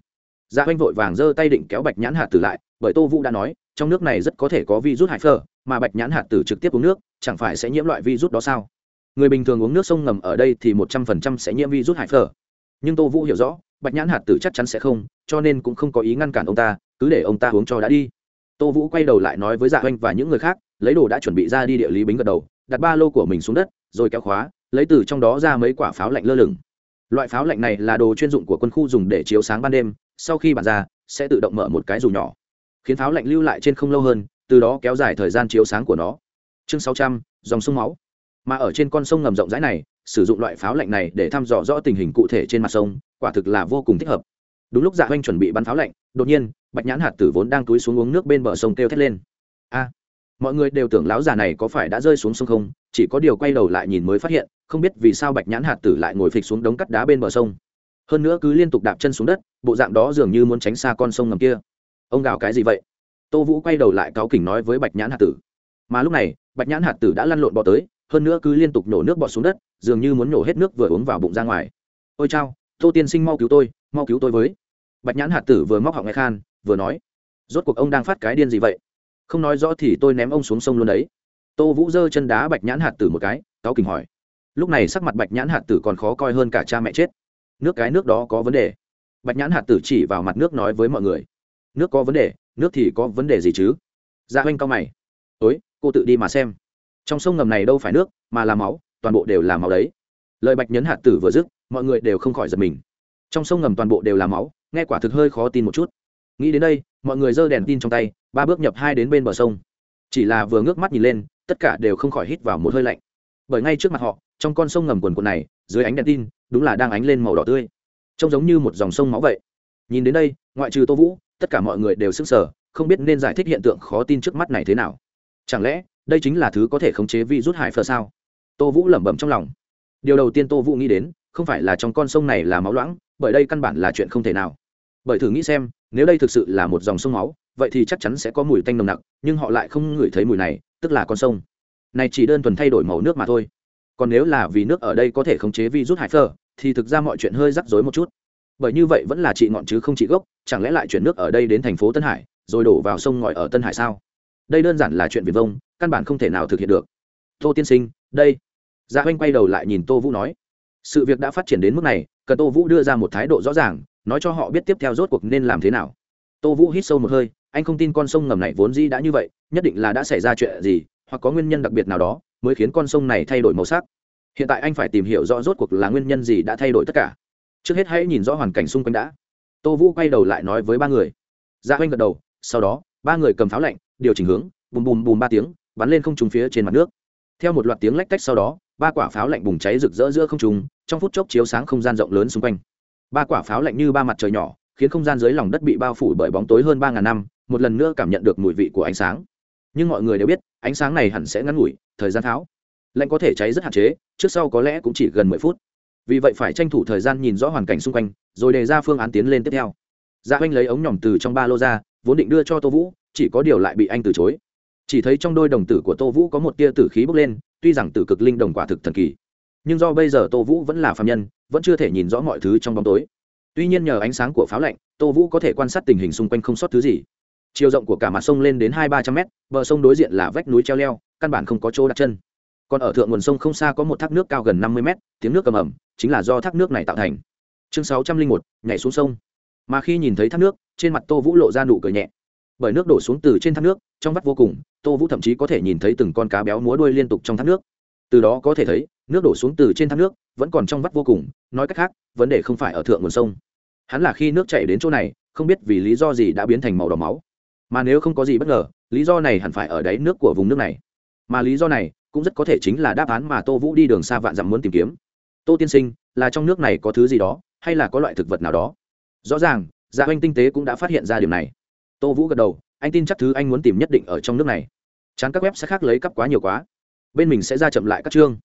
Dạ oanh vội vàng giơ tay định kéo bạch nhãn hạt tử lại, bởi tô vũ đã nói, trong nước này rất có thể có virus hại phơ mà bạch nhãn hạt tử trực tiếp uống nước, chẳng phải sẽ nhiễm loại virus đó sao? Người bình thường uống nước sông ngầm ở đây thì một trăm phần trăm sẽ nhiễm virus hại phơ nhưng tô vũ hiểu rõ, bạch nhãn hạt tử chắc chắn sẽ không, cho nên cũng không có ý ngăn cản ông ta, cứ để ông ta uống cho đã đi. Tô vũ quay đầu lại nói với dạ oanh và những người khác, lấy đồ đã chuẩn bị ra đi địa lý bính gật đầu, đặt ba lô của mình xuống đất rồi kéo khóa, lấy từ trong đó ra mấy quả pháo lạnh lơ lửng. Loại pháo lạnh này là đồ chuyên dụng của quân khu dùng để chiếu sáng ban đêm, sau khi bàn ra, sẽ tự động mở một cái dù nhỏ, khiến pháo lạnh lưu lại trên không lâu hơn, từ đó kéo dài thời gian chiếu sáng của nó. Chương sáu trăm, dòng sông máu. Mà ở trên con sông ngầm rộng rãi này, sử dụng loại pháo lạnh này để thăm dò rõ tình hình cụ thể trên mặt sông, quả thực là vô cùng thích hợp. Đúng lúc dạ oanh chuẩn bị bắn pháo lạnh, đột nhiên, bạch nhãn hạt tử vốn đang túi xuống uống nước bên bờ sông kêu thét lên. A! Mọi người đều tưởng lão già này có phải đã rơi xuống sông không, chỉ có điều quay đầu lại nhìn mới phát hiện, không biết vì sao bạch nhãn hạt tử lại ngồi phịch xuống đống cắt đá bên bờ sông. Hơn nữa cứ liên tục đạp chân xuống đất, bộ dạng đó dường như muốn tránh xa con sông ngầm kia. Ông gào cái gì vậy? Tô vũ quay đầu lại cáu kỉnh nói với bạch nhãn hạt tử. Mà lúc này, bạch nhãn hạt tử đã lăn lộn bọ tới, hơn nữa cứ liên tục nổ nước bọt xuống đất, dường như muốn nổ hết nước vừa uống vào bụng ra ngoài. Ôi chao, tô tiên sinh mau cứu tôi, mau cứu tôi với. Bạch nhãn hạt tử vừa móc họng nghe khan, vừa nói, rốt cuộc ông đang phát cái điên gì vậy? Không nói rõ thì tôi ném ông xuống sông luôn đấy. Tô vũ giơ chân đá bạch nhãn hạt tử một cái, cáu kình hỏi. Lúc này sắc mặt bạch nhãn hạt tử còn khó coi hơn cả cha mẹ chết. Nước cái nước đó có vấn đề. Bạch nhãn hạt tử chỉ vào mặt nước nói với mọi người. Nước có vấn đề, nước thì có vấn đề gì chứ? Dạ oanh cao mày. Ối cô tự đi mà xem. Trong sông ngầm này đâu phải nước, mà là máu, toàn bộ đều là máu đấy. Lời bạch nhấn hạt tử vừa dứt, mọi người đều không khỏi giật mình. Trong sông ngầm toàn bộ đều là máu, nghe quả thực hơi khó tin một chút. Nghĩ đến đây mọi người giơ đèn tin trong tay, ba bước nhập hai đến bên bờ sông. Chỉ là vừa ngước mắt nhìn lên, tất cả đều không khỏi hít vào một hơi lạnh. Bởi ngay trước mặt họ, trong con sông ngầm quần quần này, dưới ánh đèn tin, đúng là đang ánh lên màu đỏ tươi. Trông giống như một dòng sông máu vậy. Nhìn đến đây, ngoại trừ tô vũ, tất cả mọi người đều sững sờ, không biết nên giải thích hiện tượng khó tin trước mắt này thế nào. Chẳng lẽ, đây chính là thứ có thể khống chế vi rút hải phờ sao? Tô vũ lẩm bẩm trong lòng. Điều đầu tiên tô vũ nghĩ đến, không phải là trong con sông này là máu loãng, bởi đây căn bản là chuyện không thể nào bởi thử nghĩ xem, nếu đây thực sự là một dòng sông máu, vậy thì chắc chắn sẽ có mùi tanh nồng nặc, nhưng họ lại không ngửi thấy mùi này, tức là con sông. Này chỉ đơn thuần thay đổi màu nước mà thôi. Còn nếu là vì nước ở đây có thể khống chế vi rút hải phở, thì thực ra mọi chuyện hơi rắc rối một chút. Bởi như vậy vẫn là trị ngọn chứ không trị gốc, chẳng lẽ lại chuyển nước ở đây đến thành phố tân hải, rồi đổ vào sông ngòi ở tân hải sao? Đây đơn giản là chuyện viền vông, căn bản không thể nào thực hiện được. Tô tiên sinh, đây. Dạ oanh quay đầu lại nhìn tô vũ nói. Sự việc đã phát triển đến mức này, cần tô vũ đưa ra một thái độ rõ ràng nói cho họ biết tiếp theo rốt cuộc nên làm thế nào. Tô vũ hít sâu một hơi, anh không tin con sông ngầm này vốn dĩ đã như vậy, nhất định là đã xảy ra chuyện gì, hoặc có nguyên nhân đặc biệt nào đó, mới khiến con sông này thay đổi màu sắc. Hiện tại anh phải tìm hiểu rõ rốt cuộc là nguyên nhân gì đã thay đổi tất cả. Trước hết hãy nhìn rõ hoàn cảnh xung quanh đã. Tô vũ quay đầu lại nói với ba người. Dạ oanh gật đầu, sau đó, ba người cầm pháo lạnh, điều chỉnh hướng, bùm bùm bùm ba tiếng, bắn lên không trùng phía trên mặt nước. Theo một loạt tiếng lách tách sau đó, ba quả pháo lạnh bùng cháy rực rỡ giữa không trùng trong phút chốc chiếu sáng không gian rộng lớn xung quanh ba quả pháo lạnh như ba mặt trời nhỏ, khiến không gian dưới lòng đất bị bao phủ bởi bóng tối hơn ba ngàn năm, một lần nữa cảm nhận được mùi vị của ánh sáng. Nhưng mọi người đều biết, ánh sáng này hẳn sẽ ngắn ngủi, thời gian tháo lạnh có thể cháy rất hạn chế, trước sau có lẽ cũng chỉ gần mười phút. Vì vậy phải tranh thủ thời gian nhìn rõ hoàn cảnh xung quanh, rồi đề ra phương án tiến lên tiếp theo. Gia dạ oanh lấy ống nhỏm từ trong ba lô ra, vốn định đưa cho tô vũ, chỉ có điều lại bị anh từ chối. Chỉ thấy trong đôi đồng tử của tô vũ có một tia tử khí bốc lên, tuy rằng tử cực linh đồng quả thực thần kỳ, nhưng do bây giờ tô vũ vẫn là phạm nhân vẫn chưa thể nhìn rõ mọi thứ trong bóng tối. Tuy nhiên nhờ ánh sáng của pháo lạnh, tô vũ có thể quan sát tình hình xung quanh không sót thứ gì. Chiều rộng của cả mặt sông lên đến hai ba trăm mét, bờ sông đối diện là vách núi treo leo, căn bản không có chỗ đặt chân. Còn ở thượng nguồn sông không xa có một thác nước cao gần năm mươi mét, tiếng nước cầm ẩm chính là do thác nước này tạo thành. Chương sáu trăm linh một, nhảy xuống sông. Mà khi nhìn thấy thác nước, trên mặt tô vũ lộ ra nụ cười nhẹ. Bởi nước đổ xuống từ trên thác nước, trong vắt vô cùng, tô vũ thậm chí có thể nhìn thấy từng con cá béo múa đuôi liên tục trong thác nước. Từ đó có thể thấy, nước đổ xuống từ trên thác nước vẫn còn trong vắt vô cùng, nói cách khác, vấn đề không phải ở thượng nguồn sông. Hắn là khi nước chảy đến chỗ này, không biết vì lý do gì đã biến thành màu đỏ máu. Mà nếu không có gì bất ngờ, lý do này hẳn phải ở đáy nước của vùng nước này. Mà lý do này cũng rất có thể chính là đáp án mà tô vũ đi đường xa vạn dặm muốn tìm kiếm. Tô tiên sinh, là trong nước này có thứ gì đó, hay là có loại thực vật nào đó? Rõ ràng dạ oanh tinh tế cũng đã phát hiện ra điều này. Tô vũ gật đầu, anh tin chắc thứ anh muốn tìm nhất định ở trong nước này. Chán các web sẽ khác lấy cắp quá nhiều quá. Bên mình sẽ ra chậm lại các chương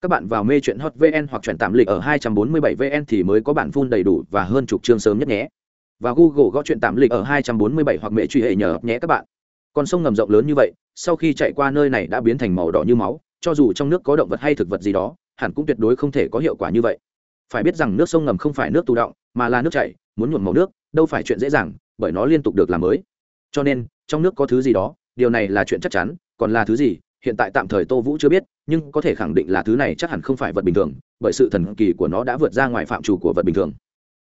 các bạn vào mê chuyện hot vn hoặc chuyển tạm lịch ở 247 vn thì mới có bản phun đầy đủ và hơn chục chương sớm nhất nhé. Và google gõ chuyện tạm lịch ở 247 hoặc mẹ truy hệ nhờ nhé các bạn. Con sông ngầm rộng lớn như vậy, sau khi chạy qua nơi này đã biến thành màu đỏ như máu, cho dù trong nước có động vật hay thực vật gì đó, hẳn cũng tuyệt đối không thể có hiệu quả như vậy. Phải biết rằng nước sông ngầm không phải nước tù động, mà là nước chảy, muốn nhuộm màu nước, đâu phải chuyện dễ dàng, bởi nó liên tục được làm mới. Cho nên, trong nước có thứ gì đó, điều này là chuyện chắc chắn, còn là thứ gì hiện tại tạm thời tô vũ chưa biết, nhưng có thể khẳng định là thứ này chắc hẳn không phải vật bình thường, bởi sự thần kỳ của nó đã vượt ra ngoài phạm trù của vật bình thường.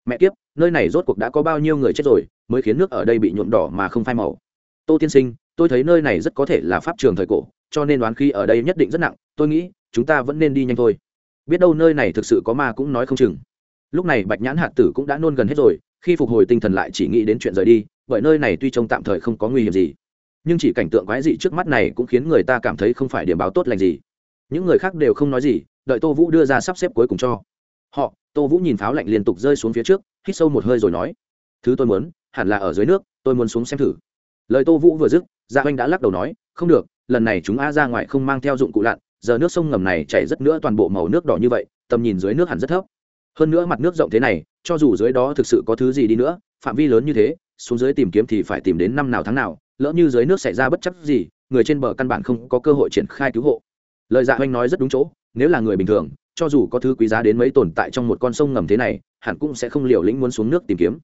Mẹ kiếp, nơi này rốt cuộc đã có bao nhiêu người chết rồi, mới khiến nước ở đây bị nhuộm đỏ mà không phai màu. Tô tiên sinh, tôi thấy nơi này rất có thể là pháp trường thời cổ, cho nên đoán khi ở đây nhất định rất nặng, tôi nghĩ, chúng ta vẫn nên đi nhanh thôi. Biết đâu nơi này thực sự có ma cũng nói không chừng. Lúc này bạch nhãn hạt tử cũng đã nôn gần hết rồi, khi phục hồi tinh thần lại chỉ nghĩ đến chuyện rời đi, bởi nơi này tuy trông tạm thời không có nguy hiểm gì nhưng chỉ cảnh tượng quái dị trước mắt này cũng khiến người ta cảm thấy không phải điểm báo tốt lành gì. Những người khác đều không nói gì, đợi tô vũ đưa ra sắp xếp cuối cùng cho. Họ, tô vũ nhìn pháo lạnh liên tục rơi xuống phía trước, hít sâu một hơi rồi nói, thứ tôi muốn, hẳn là ở dưới nước, tôi muốn xuống xem thử. Lời tô vũ vừa dứt dạ gia oanh đã lắc đầu nói, không được, lần này chúng a ra ngoài không mang theo dụng cụ lặn, giờ nước sông ngầm này chảy rất nữa toàn bộ màu nước đỏ như vậy, tầm nhìn dưới nước hẳn rất thấp. Hơn nữa mặt nước rộng thế này, cho dù dưới đó thực sự có thứ gì đi nữa, phạm vi lớn như thế, xuống dưới tìm kiếm thì phải tìm đến năm nào tháng nào lỡ như dưới nước xảy ra bất chấp gì, người trên bờ căn bản không có cơ hội triển khai cứu hộ. Lời dạ oanh nói rất đúng chỗ, nếu là người bình thường, cho dù có thứ quý giá đến mấy tồn tại trong một con sông ngầm thế này, hẳn cũng sẽ không liều lĩnh muốn xuống nước tìm kiếm.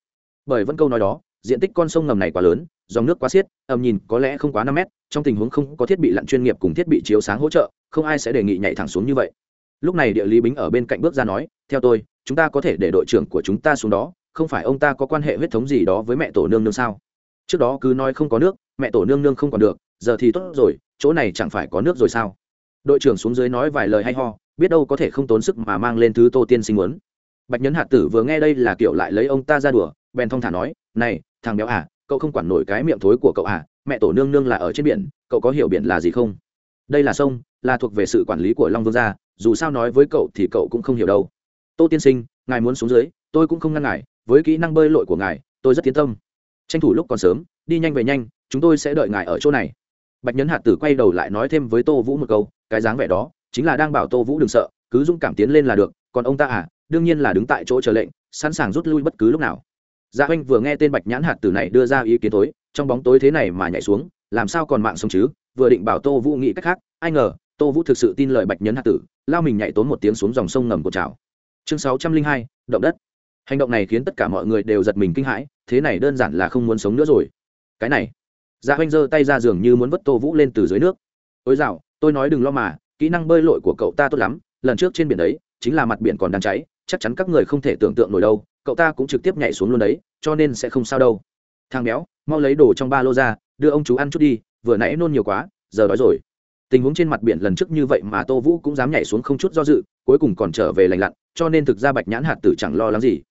Bởi vẫn câu nói đó, diện tích con sông ngầm này quá lớn, dòng nước quá xiết, ầm nhìn có lẽ không quá năm mét, trong tình huống không có thiết bị lặn chuyên nghiệp cùng thiết bị chiếu sáng hỗ trợ, không ai sẽ đề nghị nhảy thẳng xuống như vậy. Lúc này địa lý bính ở bên cạnh bước ra nói, theo tôi, chúng ta có thể để đội trưởng của chúng ta xuống đó, không phải ông ta có quan hệ huyết thống gì đó với mẹ tổ nương nương sao? Trước đó cứ nói không có nước mẹ tổ nương nương không còn được, giờ thì tốt rồi, chỗ này chẳng phải có nước rồi sao? Đội trưởng xuống dưới nói vài lời hay ho, biết đâu có thể không tốn sức mà mang lên thứ tô tiên sinh muốn. Bạch nhấn hạt tử vừa nghe đây là kiểu lại lấy ông ta ra đùa, bèn thong thả nói, này, thằng béo à cậu không quản nổi cái miệng thối của cậu à mẹ tổ nương nương là ở trên biển, cậu có hiểu biển là gì không? Đây là sông, là thuộc về sự quản lý của long vương gia, dù sao nói với cậu thì cậu cũng không hiểu đâu. Tô tiên sinh, ngài muốn xuống dưới, tôi cũng không ngăn ngại với kỹ năng bơi lội của ngài, tôi rất tiến tâm. Tranh thủ lúc còn sớm, đi nhanh về nhanh chúng tôi sẽ đợi ngài ở chỗ này. Bạch nhấn hạt tử quay đầu lại nói thêm với tô vũ một câu, cái dáng vẻ đó, chính là đang bảo tô vũ đừng sợ, cứ dũng cảm tiến lên là được, còn ông ta à đương nhiên là đứng tại chỗ chờ lệnh, sẵn sàng rút lui bất cứ lúc nào. Gia dạ oanh vừa nghe tên bạch nhãn hạt tử này đưa ra ý kiến tối trong bóng tối thế này mà nhảy xuống, làm sao còn mạng sống chứ, vừa định bảo tô vũ nghĩ cách khác, ai ngờ, tô vũ thực sự tin lời bạch nhấn hạt tử, lao mình nhảy tốn một tiếng xuống dòng sông ngầm của trào. Chương sáu trăm linh hai, động đất. Hành động này khiến tất cả mọi người đều giật mình kinh hãi, thế này đơn giản là không muốn sống nữa rồi. Cái này dạ oanh giơ tay ra giường như muốn vứt tô vũ lên từ dưới nước. Ôi dạo tôi nói đừng lo mà, kỹ năng bơi lội của cậu ta tốt lắm, lần trước trên biển đấy, chính là mặt biển còn đang cháy, chắc chắn các người không thể tưởng tượng nổi đâu, cậu ta cũng trực tiếp nhảy xuống luôn đấy, cho nên sẽ không sao đâu. Thang béo, mau lấy đồ trong ba lô ra, đưa ông chú ăn chút đi, vừa nãy nôn nhiều quá, giờ đói rồi. Tình huống trên mặt biển lần trước như vậy mà tô vũ cũng dám nhảy xuống không chút do dự, cuối cùng còn trở về lành lặn, cho nên thực ra bạch nhãn hạt tử chẳng lo lắng gì.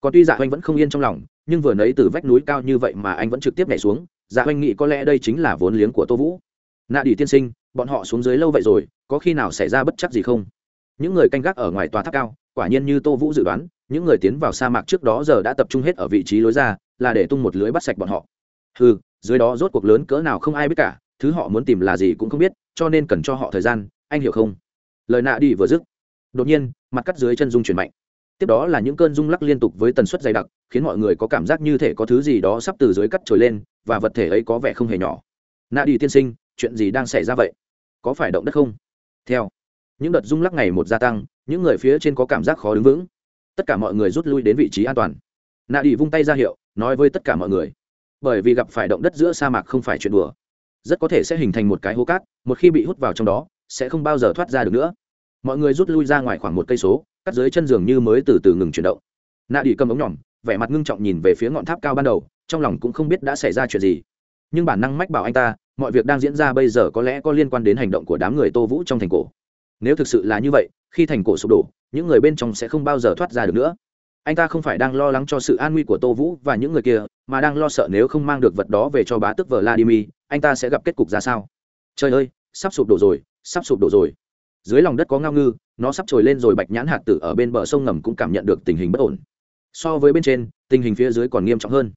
Còn tuy dạ anh vẫn không yên trong lòng, nhưng vừa nấy từ vách núi cao như vậy mà anh vẫn trực tiếp nhảy xuống dạ anh nghĩ có lẽ đây chính là vốn liếng của tô vũ. Nạ đi tiên sinh, bọn họ xuống dưới lâu vậy rồi, có khi nào xảy ra bất chắc gì không? Những người canh gác ở ngoài tòa tháp cao, quả nhiên như tô vũ dự đoán, những người tiến vào sa mạc trước đó giờ đã tập trung hết ở vị trí lối ra, là để tung một lưới bắt sạch bọn họ. Ừ dưới đó rốt cuộc lớn cỡ nào không ai biết cả, thứ họ muốn tìm là gì cũng không biết, cho nên cần cho họ thời gian, anh hiểu không? Lời nạ đi vừa dứt, đột nhiên, mặt cắt dưới chân dung chuyển mạnh tiếp đó là những cơn rung lắc liên tục với tần suất dày đặc, khiến mọi người có cảm giác như thể có thứ gì đó sắp từ dưới cắt trồi lên, và vật thể ấy có vẻ không hề nhỏ. Nạ đi tiên sinh, chuyện gì đang xảy ra vậy? Có phải động đất không? Theo. Những đợt rung lắc ngày một gia tăng, những người phía trên có cảm giác khó đứng vững. Tất cả mọi người rút lui đến vị trí an toàn. Nạ đi vung tay ra hiệu, nói với tất cả mọi người. Bởi vì gặp phải động đất giữa sa mạc không phải chuyện đùa. Rất có thể sẽ hình thành một cái hố cát, một khi bị hút vào trong đó, sẽ không bao giờ thoát ra được nữa mọi người rút lui ra ngoài khoảng một cây số, cắt dưới chân giường như mới từ từ ngừng chuyển động. Nạ đi cầm ống nhỏm, vẻ mặt ngưng trọng nhìn về phía ngọn tháp cao ban đầu, trong lòng cũng không biết đã xảy ra chuyện gì. Nhưng bản năng mách bảo anh ta, mọi việc đang diễn ra bây giờ có lẽ có liên quan đến hành động của đám người tô vũ trong thành cổ. Nếu thực sự là như vậy, khi thành cổ sụp đổ, những người bên trong sẽ không bao giờ thoát ra được nữa. Anh ta không phải đang lo lắng cho sự an nguy của tô vũ và những người kia, mà đang lo sợ nếu không mang được vật đó về cho bá tức vladimir, anh ta sẽ gặp kết cục ra sao? Trời ơi, sắp sụp đổ rồi, sắp sụp đổ rồi dưới lòng đất có ngao ngư, nó sắp trồi lên rồi bạch nhãn hạt tử ở bên bờ sông ngầm cũng cảm nhận được tình hình bất ổn. So với bên trên, tình hình phía dưới còn nghiêm trọng hơn.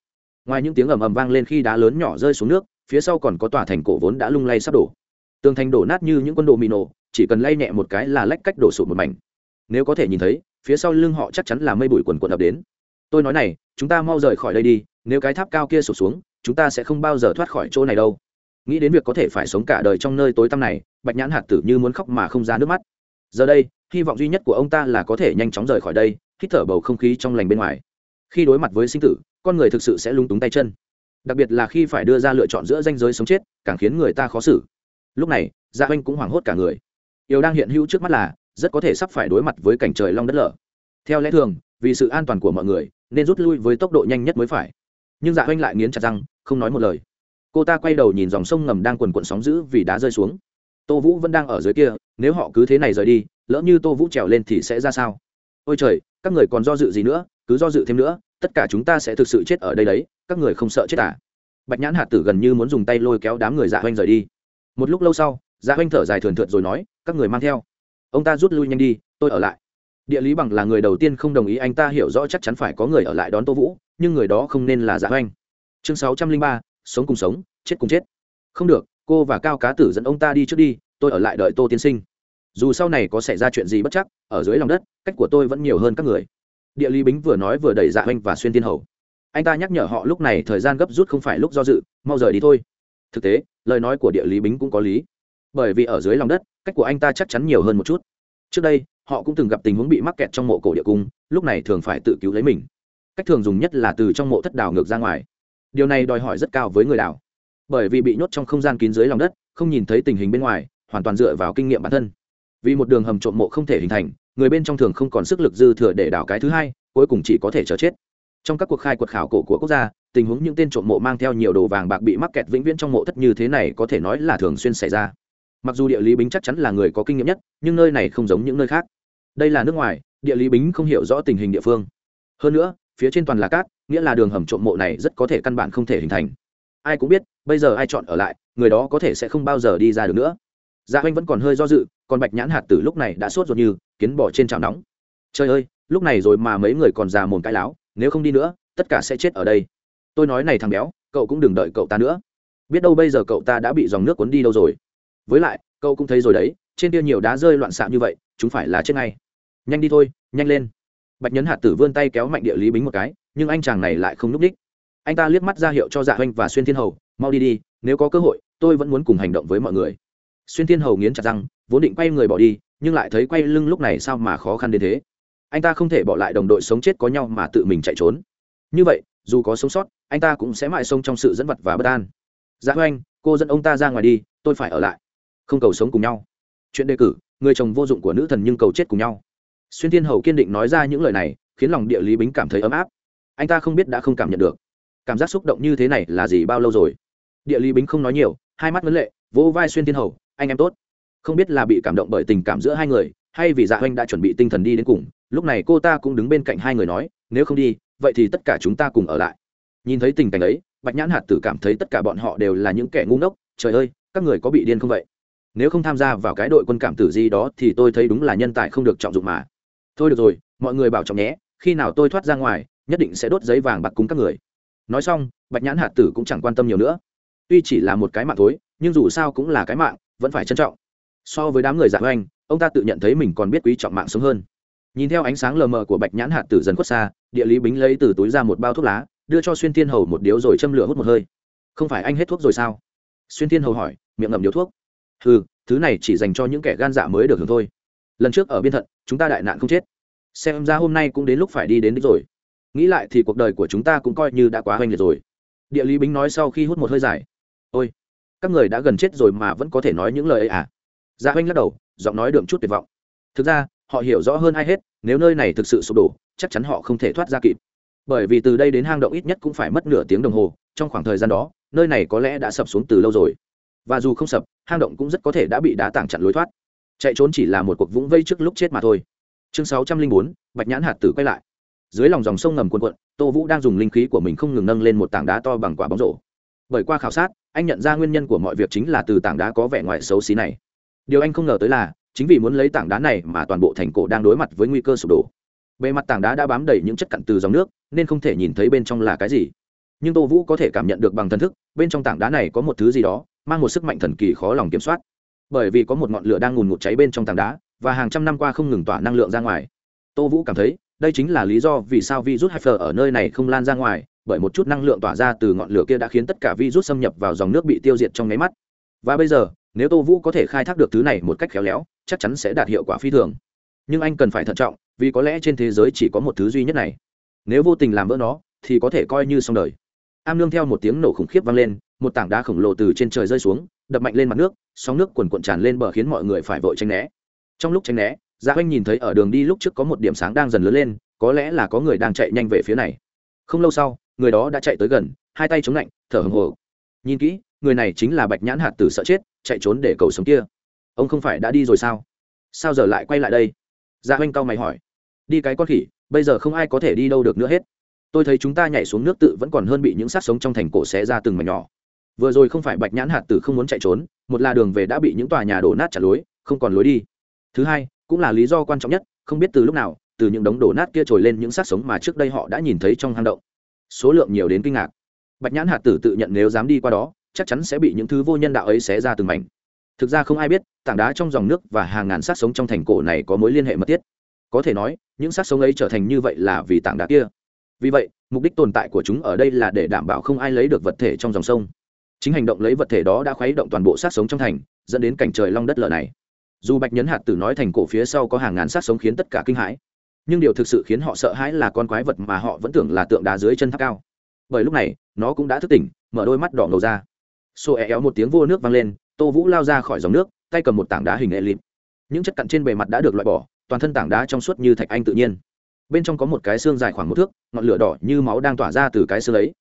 Ngoài những tiếng ầm ầm vang lên khi đá lớn nhỏ rơi xuống nước, phía sau còn có tòa thành cổ vốn đã lung lay sắp đổ. Tường thành đổ nát như những quân đồ mì nổ, chỉ cần lay nhẹ một cái là lách cách đổ sụt một mảnh. Nếu có thể nhìn thấy, phía sau lưng họ chắc chắn là mây bụi quần quần ập đến. Tôi nói này, chúng ta mau rời khỏi đây đi, nếu cái tháp cao kia sụt xuống, chúng ta sẽ không bao giờ thoát khỏi chỗ này đâu. Nghĩ đến việc có thể phải sống cả đời trong nơi tối tăm này bạch nhãn hạt tử như muốn khóc mà không ra nước mắt. Giờ đây, hy vọng duy nhất của ông ta là có thể nhanh chóng rời khỏi đây, hít thở bầu không khí trong lành bên ngoài. Khi đối mặt với sinh tử, con người thực sự sẽ lung túng tay chân. Đặc biệt là khi phải đưa ra lựa chọn giữa danh giới sống chết, càng khiến người ta khó xử. Lúc này dạ gia oanh cũng hoảng hốt cả người. Yêu đang hiện hữu trước mắt là, rất có thể sắp phải đối mặt với cảnh trời long đất lở. Theo lẽ thường, vì sự an toàn của mọi người, nên rút lui với tốc độ nhanh nhất mới phải. Nhưng dạ oanh lại nghiến chặt răng, không nói một lời. Cô ta quay đầu nhìn dòng sông ngầm đang quần quận sóng dữ vì đá rơi xuống tô vũ vẫn đang ở dưới kia, nếu họ cứ thế này rời đi, lỡ như tô vũ trèo lên thì sẽ ra sao? Ôi trời, các người còn do dự gì nữa, cứ do dự thêm nữa, tất cả chúng ta sẽ thực sự chết ở đây đấy, các người không sợ chết à? Bạch nhãn hạt tử gần như muốn dùng tay lôi kéo đám người dạ oanh rời đi. Một lúc lâu sau dạ oanh thở dài thườn thượt rồi nói, các người mang theo. Ông ta rút lui nhanh đi, tôi ở lại. Địa lý bằng là người đầu tiên không đồng ý, anh ta hiểu rõ chắc chắn phải có người ở lại đón tô vũ, nhưng người đó không nên là dạ oanh chương sáu trăm linh ba, sống cùng sống, chết cùng chết. Không được cô và cao cá tử dẫn ông ta đi trước đi, tôi ở lại đợi tô tiên sinh. Dù sau này có xảy ra chuyện gì bất chắc, ở dưới lòng đất, cách của tôi vẫn nhiều hơn các người. Địa lý bính vừa nói vừa đẩy dạ oanh và xuyên tiên hầu. Anh ta nhắc nhở họ lúc này thời gian gấp rút không phải lúc do dự, mau rời đi thôi. Thực tế, lời nói của địa lý bính cũng có lý. Bởi vì ở dưới lòng đất, cách của anh ta chắc chắn nhiều hơn một chút. Trước đây, họ cũng từng gặp tình huống bị mắc kẹt trong mộ cổ địa cung, lúc này thường phải tự cứu lấy mình. Cách thường dùng nhất là từ trong mộ thất đảo ngược ra ngoài. Điều này đòi hỏi rất cao với người đảo bởi vì bị nhốt trong không gian kín dưới lòng đất, không nhìn thấy tình hình bên ngoài, hoàn toàn dựa vào kinh nghiệm bản thân. Vì một đường hầm trộm mộ không thể hình thành, người bên trong thường không còn sức lực dư thừa để đảo cái thứ hai, cuối cùng chỉ có thể chờ chết. Trong các cuộc khai quật khảo cổ của quốc gia, tình huống những tên trộm mộ mang theo nhiều đồ vàng bạc bị mắc kẹt vĩnh viễn trong mộ thất như thế này có thể nói là thường xuyên xảy ra. Mặc dù địa lý bính chắc chắn là người có kinh nghiệm nhất, nhưng nơi này không giống những nơi khác. Đây là nước ngoài, địa lý bính không hiểu rõ tình hình địa phương. Hơn nữa, phía trên toàn là cát, nghĩa là đường hầm trộm mộ này rất có thể căn bản không thể hình thành ai cũng biết, bây giờ ai chọn ở lại, người đó có thể sẽ không bao giờ đi ra được nữa. Dạ oanh vẫn còn hơi do dự, còn bạch nhãn hạt tử lúc này đã sốt ruột như kiến bỏ trên chảo nóng. Trời ơi, lúc này rồi mà mấy người còn già mồm cãi láo, nếu không đi nữa, tất cả sẽ chết ở đây. Tôi nói này thằng béo, cậu cũng đừng đợi cậu ta nữa. Biết đâu bây giờ cậu ta đã bị dòng nước cuốn đi đâu rồi. Với lại, cậu cũng thấy rồi đấy, trên kia nhiều đá rơi loạn xạ như vậy, chúng phải là chết ngay. Nhanh đi thôi, nhanh lên. Bạch nhấn hạt tử vươn tay kéo mạnh địa lý bính một cái, nhưng anh chàng này lại không núp đích anh ta liếc mắt ra hiệu cho dạ oanh và xuyên thiên hầu, mau đi đi, nếu có cơ hội, tôi vẫn muốn cùng hành động với mọi người. Xuyên thiên hầu nghiến chặt răng, vốn định quay người bỏ đi, nhưng lại thấy quay lưng lúc này sao mà khó khăn đến thế. Anh ta không thể bỏ lại đồng đội sống chết có nhau mà tự mình chạy trốn. Như vậy, dù có sống sót, anh ta cũng sẽ mãi sống trong sự dẫn vật và bất an. Dạ oanh cô dẫn ông ta ra ngoài đi, tôi phải ở lại. Không cầu sống cùng nhau. Chuyện đề cử, người chồng vô dụng của nữ thần nhưng cầu chết cùng nhau. Xuyên thiên hầu kiên định nói ra những lời này, khiến lòng địa lý bính cảm thấy ấm áp. Anh ta không biết đã không cảm nhận được cảm giác xúc động như thế này là gì bao lâu rồi? Địa lý bính không nói nhiều, hai mắt vấn lệ, vỗ vai xuyên thiên hầu, anh em tốt. Không biết là bị cảm động bởi tình cảm giữa hai người, hay vì dạ oanh đã chuẩn bị tinh thần đi đến cùng, lúc này cô ta cũng đứng bên cạnh hai người nói, nếu không đi, vậy thì tất cả chúng ta cùng ở lại. Nhìn thấy tình cảnh ấy, bạch nhãn hạt tử cảm thấy tất cả bọn họ đều là những kẻ ngu ngốc, trời ơi, các người có bị điên không vậy? Nếu không tham gia vào cái đội quân cảm tử gì đó thì tôi thấy đúng là nhân tài không được trọng dụng mà. Thôi được rồi, mọi người bảo trọng nhé, khi nào tôi thoát ra ngoài, nhất định sẽ đốt giấy vàng bạc cúng các người nói xong bạch nhãn hạt tử cũng chẳng quan tâm nhiều nữa. Tuy chỉ là một cái mạng thối nhưng dù sao cũng là cái mạng vẫn phải trân trọng. So với đám người giả hoành, ông ta tự nhận thấy mình còn biết quý trọng mạng sống hơn. Nhìn theo ánh sáng lờ mờ của bạch nhãn hạt tử dần khuất xa địa lý bính lấy từ túi ra một bao thuốc lá đưa cho xuyên thiên hầu một điếu rồi châm lửa hút một hơi. Không phải anh hết thuốc rồi sao? Xuyên thiên hầu hỏi miệng ngậm điếu thuốc. Ừ thứ này chỉ dành cho những kẻ gan dạ mới được hưởng thôi. Lần trước ở biên thận chúng ta đại nạn không chết. Xem ra hôm nay cũng đến lúc phải đi đến đích rồi nghĩ lại thì cuộc đời của chúng ta cũng coi như đã quá hoành liệt rồi. Địa lý bính nói sau khi hút một hơi dài. Ôi, các người đã gần chết rồi mà vẫn có thể nói những lời ấy à? Dạ hoành lắc đầu, giọng nói đượm chút tuyệt vọng. Thực ra, họ hiểu rõ hơn ai hết, nếu nơi này thực sự sụp đổ, chắc chắn họ không thể thoát ra kịp. Bởi vì từ đây đến hang động ít nhất cũng phải mất nửa tiếng đồng hồ, trong khoảng thời gian đó, nơi này có lẽ đã sập xuống từ lâu rồi. Và dù không sập, hang động cũng rất có thể đã bị đá tảng chặn lối thoát. Chạy trốn chỉ là một cuộc vũng vây trước lúc chết mà thôi. Chương sáu trăm linh bốn, bạch nhãn hạt tử quay lại dưới lòng dòng sông ngầm cuồn cuộn, tô vũ đang dùng linh khí của mình không ngừng nâng lên một tảng đá to bằng quả bóng rổ. Bởi qua khảo sát, anh nhận ra nguyên nhân của mọi việc chính là từ tảng đá có vẻ ngoài xấu xí này. Điều anh không ngờ tới là, chính vì muốn lấy tảng đá này mà toàn bộ thành cổ đang đối mặt với nguy cơ sụp đổ. Bề mặt tảng đá đã bám đầy những chất cặn từ dòng nước, nên không thể nhìn thấy bên trong là cái gì. Nhưng tô vũ có thể cảm nhận được bằng thần thức, bên trong tảng đá này có một thứ gì đó, mang một sức mạnh thần kỳ khó lòng kiểm soát. Bởi vì có một ngọn lửa đang ngùn ngụt cháy bên trong tảng đá, và hàng trăm năm qua không ngừng tỏa năng lượng ra ngoài. Tô vũ cảm thấy đây chính là lý do vì sao virus Heifer ở nơi này không lan ra ngoài, bởi một chút năng lượng tỏa ra từ ngọn lửa kia đã khiến tất cả virus xâm nhập vào dòng nước bị tiêu diệt trong nháy mắt. Và bây giờ, nếu tô vũ có thể khai thác được thứ này một cách khéo léo, chắc chắn sẽ đạt hiệu quả phi thường. Nhưng anh cần phải thận trọng, vì có lẽ trên thế giới chỉ có một thứ duy nhất này. Nếu vô tình làm vỡ nó, thì có thể coi như xong đời. Am nương theo một tiếng nổ khủng khiếp vang lên, một tảng đá khổng lồ từ trên trời rơi xuống, đập mạnh lên mặt nước, sóng nước quần cuộn tràn lên bờ khiến mọi người phải vội tranh né. Trong lúc tranh né dạ oanh nhìn thấy ở đường đi lúc trước có một điểm sáng đang dần lớn lên, có lẽ là có người đang chạy nhanh về phía này. Không lâu sau, người đó đã chạy tới gần, hai tay chống lạnh, thở hồng hồ nhìn kỹ, người này chính là bạch nhãn hạt tử sợ chết, chạy trốn để cầu sống kia. Ông không phải đã đi rồi sao? Sao giờ lại quay lại đây? Dạ oanh cau mày hỏi. Đi cái con khỉ, bây giờ không ai có thể đi đâu được nữa hết. Tôi thấy chúng ta nhảy xuống nước tự vẫn còn hơn bị những xác sống trong thành cổ xé ra từng mảnh nhỏ. Vừa rồi không phải bạch nhãn hạt tử không muốn chạy trốn, một là đường về đã bị những tòa nhà đổ nát trả lối, không còn lối đi. Thứ hai cũng là lý do quan trọng nhất, không biết từ lúc nào, từ những đống đổ nát kia trồi lên những xác sống mà trước đây họ đã nhìn thấy trong hang động. Số lượng nhiều đến kinh ngạc. Bạch nhãn hạt tử tự nhận nếu dám đi qua đó, chắc chắn sẽ bị những thứ vô nhân đạo ấy xé ra từng mảnh. Thực ra không ai biết, tảng đá trong dòng nước và hàng ngàn xác sống trong thành cổ này có mối liên hệ mật thiết. Có thể nói, những xác sống ấy trở thành như vậy là vì tảng đá kia. Vì vậy, mục đích tồn tại của chúng ở đây là để đảm bảo không ai lấy được vật thể trong dòng sông. Chính hành động lấy vật thể đó đã khuấy động toàn bộ xác sống trong thành, dẫn đến cảnh trời long đất lở này dù bạch nhấn hạt tử nói thành cổ phía sau có hàng ngàn sát sống khiến tất cả kinh hãi, nhưng điều thực sự khiến họ sợ hãi là con quái vật mà họ vẫn tưởng là tượng đá dưới chân tháp cao. Bởi lúc này, nó cũng đã thức tỉnh, mở đôi mắt đỏ ngầu ra. Xô é éo một tiếng vô nước vang lên, tô vũ lao ra khỏi dòng nước, tay cầm một tảng đá hình e lịp. Những chất cặn trên bề mặt đã được loại bỏ, toàn thân tảng đá trong suốt như thạch anh tự nhiên. Bên trong có một cái xương dài khoảng một thước, ngọn lửa đỏ như máu đang tỏa ra từ cái xương ấy.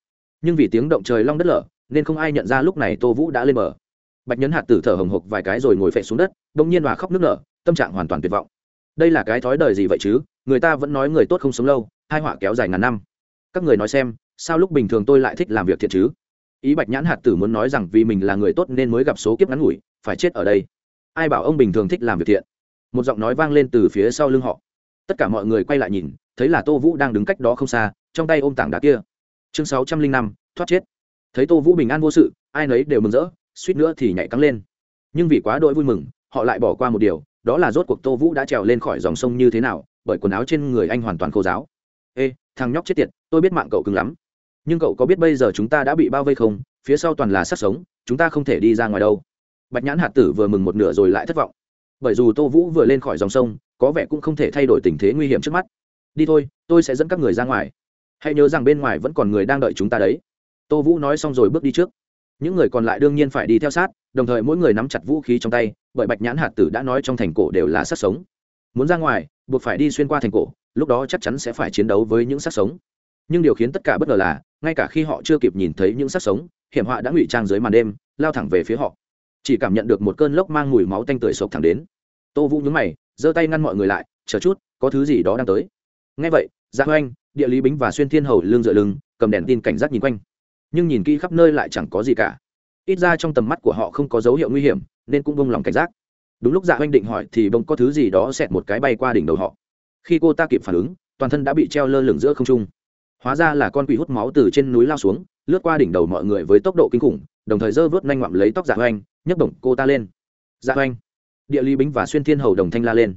Nhưng vì tiếng động trời long đất lở, nên không ai nhận ra lúc này tô vũ đã lên bờ bạch nhấn hạt tử thở hồng hộc vài cái rồi ngồi phệ xuống đất đ nhiên hòa khóc nước nở, tâm trạng hoàn toàn tuyệt vọng. Đây là cái thói đời gì vậy chứ? Người ta vẫn nói người tốt không sống lâu, hai họa kéo dài ngàn năm. Các người nói xem, sao lúc bình thường tôi lại thích làm việc thiện chứ? Ý bạch nhãn hạt tử muốn nói rằng vì mình là người tốt nên mới gặp số kiếp ngắn ngủi, phải chết ở đây. Ai bảo ông bình thường thích làm việc thiện? Một giọng nói vang lên từ phía sau lưng họ. Tất cả mọi người quay lại nhìn, thấy là tô vũ đang đứng cách đó không xa, trong tay ôm tảng đá kia. Chương sáu trăm linh năm, thoát chết. Thấy tô vũ bình an vô sự, ai nấy đều mừng rỡ suýt nữa thì nhảy căng lên. Nhưng vì quá đỗi vui mừng, họ lại bỏ qua một điều, đó là rốt cuộc tô vũ đã trèo lên khỏi dòng sông như thế nào, bởi quần áo trên người anh hoàn toàn khô giáo ê, thằng nhóc chết tiệt, tôi biết mạng cậu cứng lắm. Nhưng cậu có biết bây giờ chúng ta đã bị bao vây không? Phía sau toàn là sát sống, chúng ta không thể đi ra ngoài đâu. Bạch nhãn hạt tử vừa mừng một nửa rồi lại thất vọng. Bởi dù tô vũ vừa lên khỏi dòng sông, có vẻ cũng không thể thay đổi tình thế nguy hiểm trước mắt. Đi thôi, tôi sẽ dẫn các người ra ngoài. Hãy nhớ rằng bên ngoài vẫn còn người đang đợi chúng ta đấy. Tô vũ nói xong rồi bước đi trước những người còn lại đương nhiên phải đi theo sát, đồng thời mỗi người nắm chặt vũ khí trong tay, bởi bạch nhãn hạt tử đã nói trong thành cổ đều là sát sống. Muốn ra ngoài, buộc phải đi xuyên qua thành cổ, lúc đó chắc chắn sẽ phải chiến đấu với những sát sống. Nhưng điều khiến tất cả bất ngờ là, ngay cả khi họ chưa kịp nhìn thấy những sát sống, hiểm họa đã ngụy trang dưới màn đêm, lao thẳng về phía họ. Chỉ cảm nhận được một cơn lốc mang mùi máu tanh tưởi sộc thẳng đến. Tô vũ nhúng mày, giơ tay ngăn mọi người lại, chờ chút, có thứ gì đó đang tới. Ngay vậy gia dạ oanh địa lý bính và xuyên thiên hầu lưng dựa lưng, cầm đèn tin cảnh giác nhìn quanh nhưng nhìn kỹ khắp nơi lại chẳng có gì cả. Ít ra trong tầm mắt của họ không có dấu hiệu nguy hiểm, nên cũng bông lòng cảnh giác. Đúng lúc dạ oanh định hỏi thì bông có thứ gì đó xẹt một cái bay qua đỉnh đầu họ. Khi cô ta kịp phản ứng, toàn thân đã bị treo lơ lửng giữa không trung. Hóa ra là con quỷ hút máu từ trên núi lao xuống, lướt qua đỉnh đầu mọi người với tốc độ kinh khủng, đồng thời dơ vớt nhanh ngoạm lấy tóc dạ oanh nhấc bổng cô ta lên. Dạ oanh địa lý bính và xuyên thiên hầu đồng thanh la lên.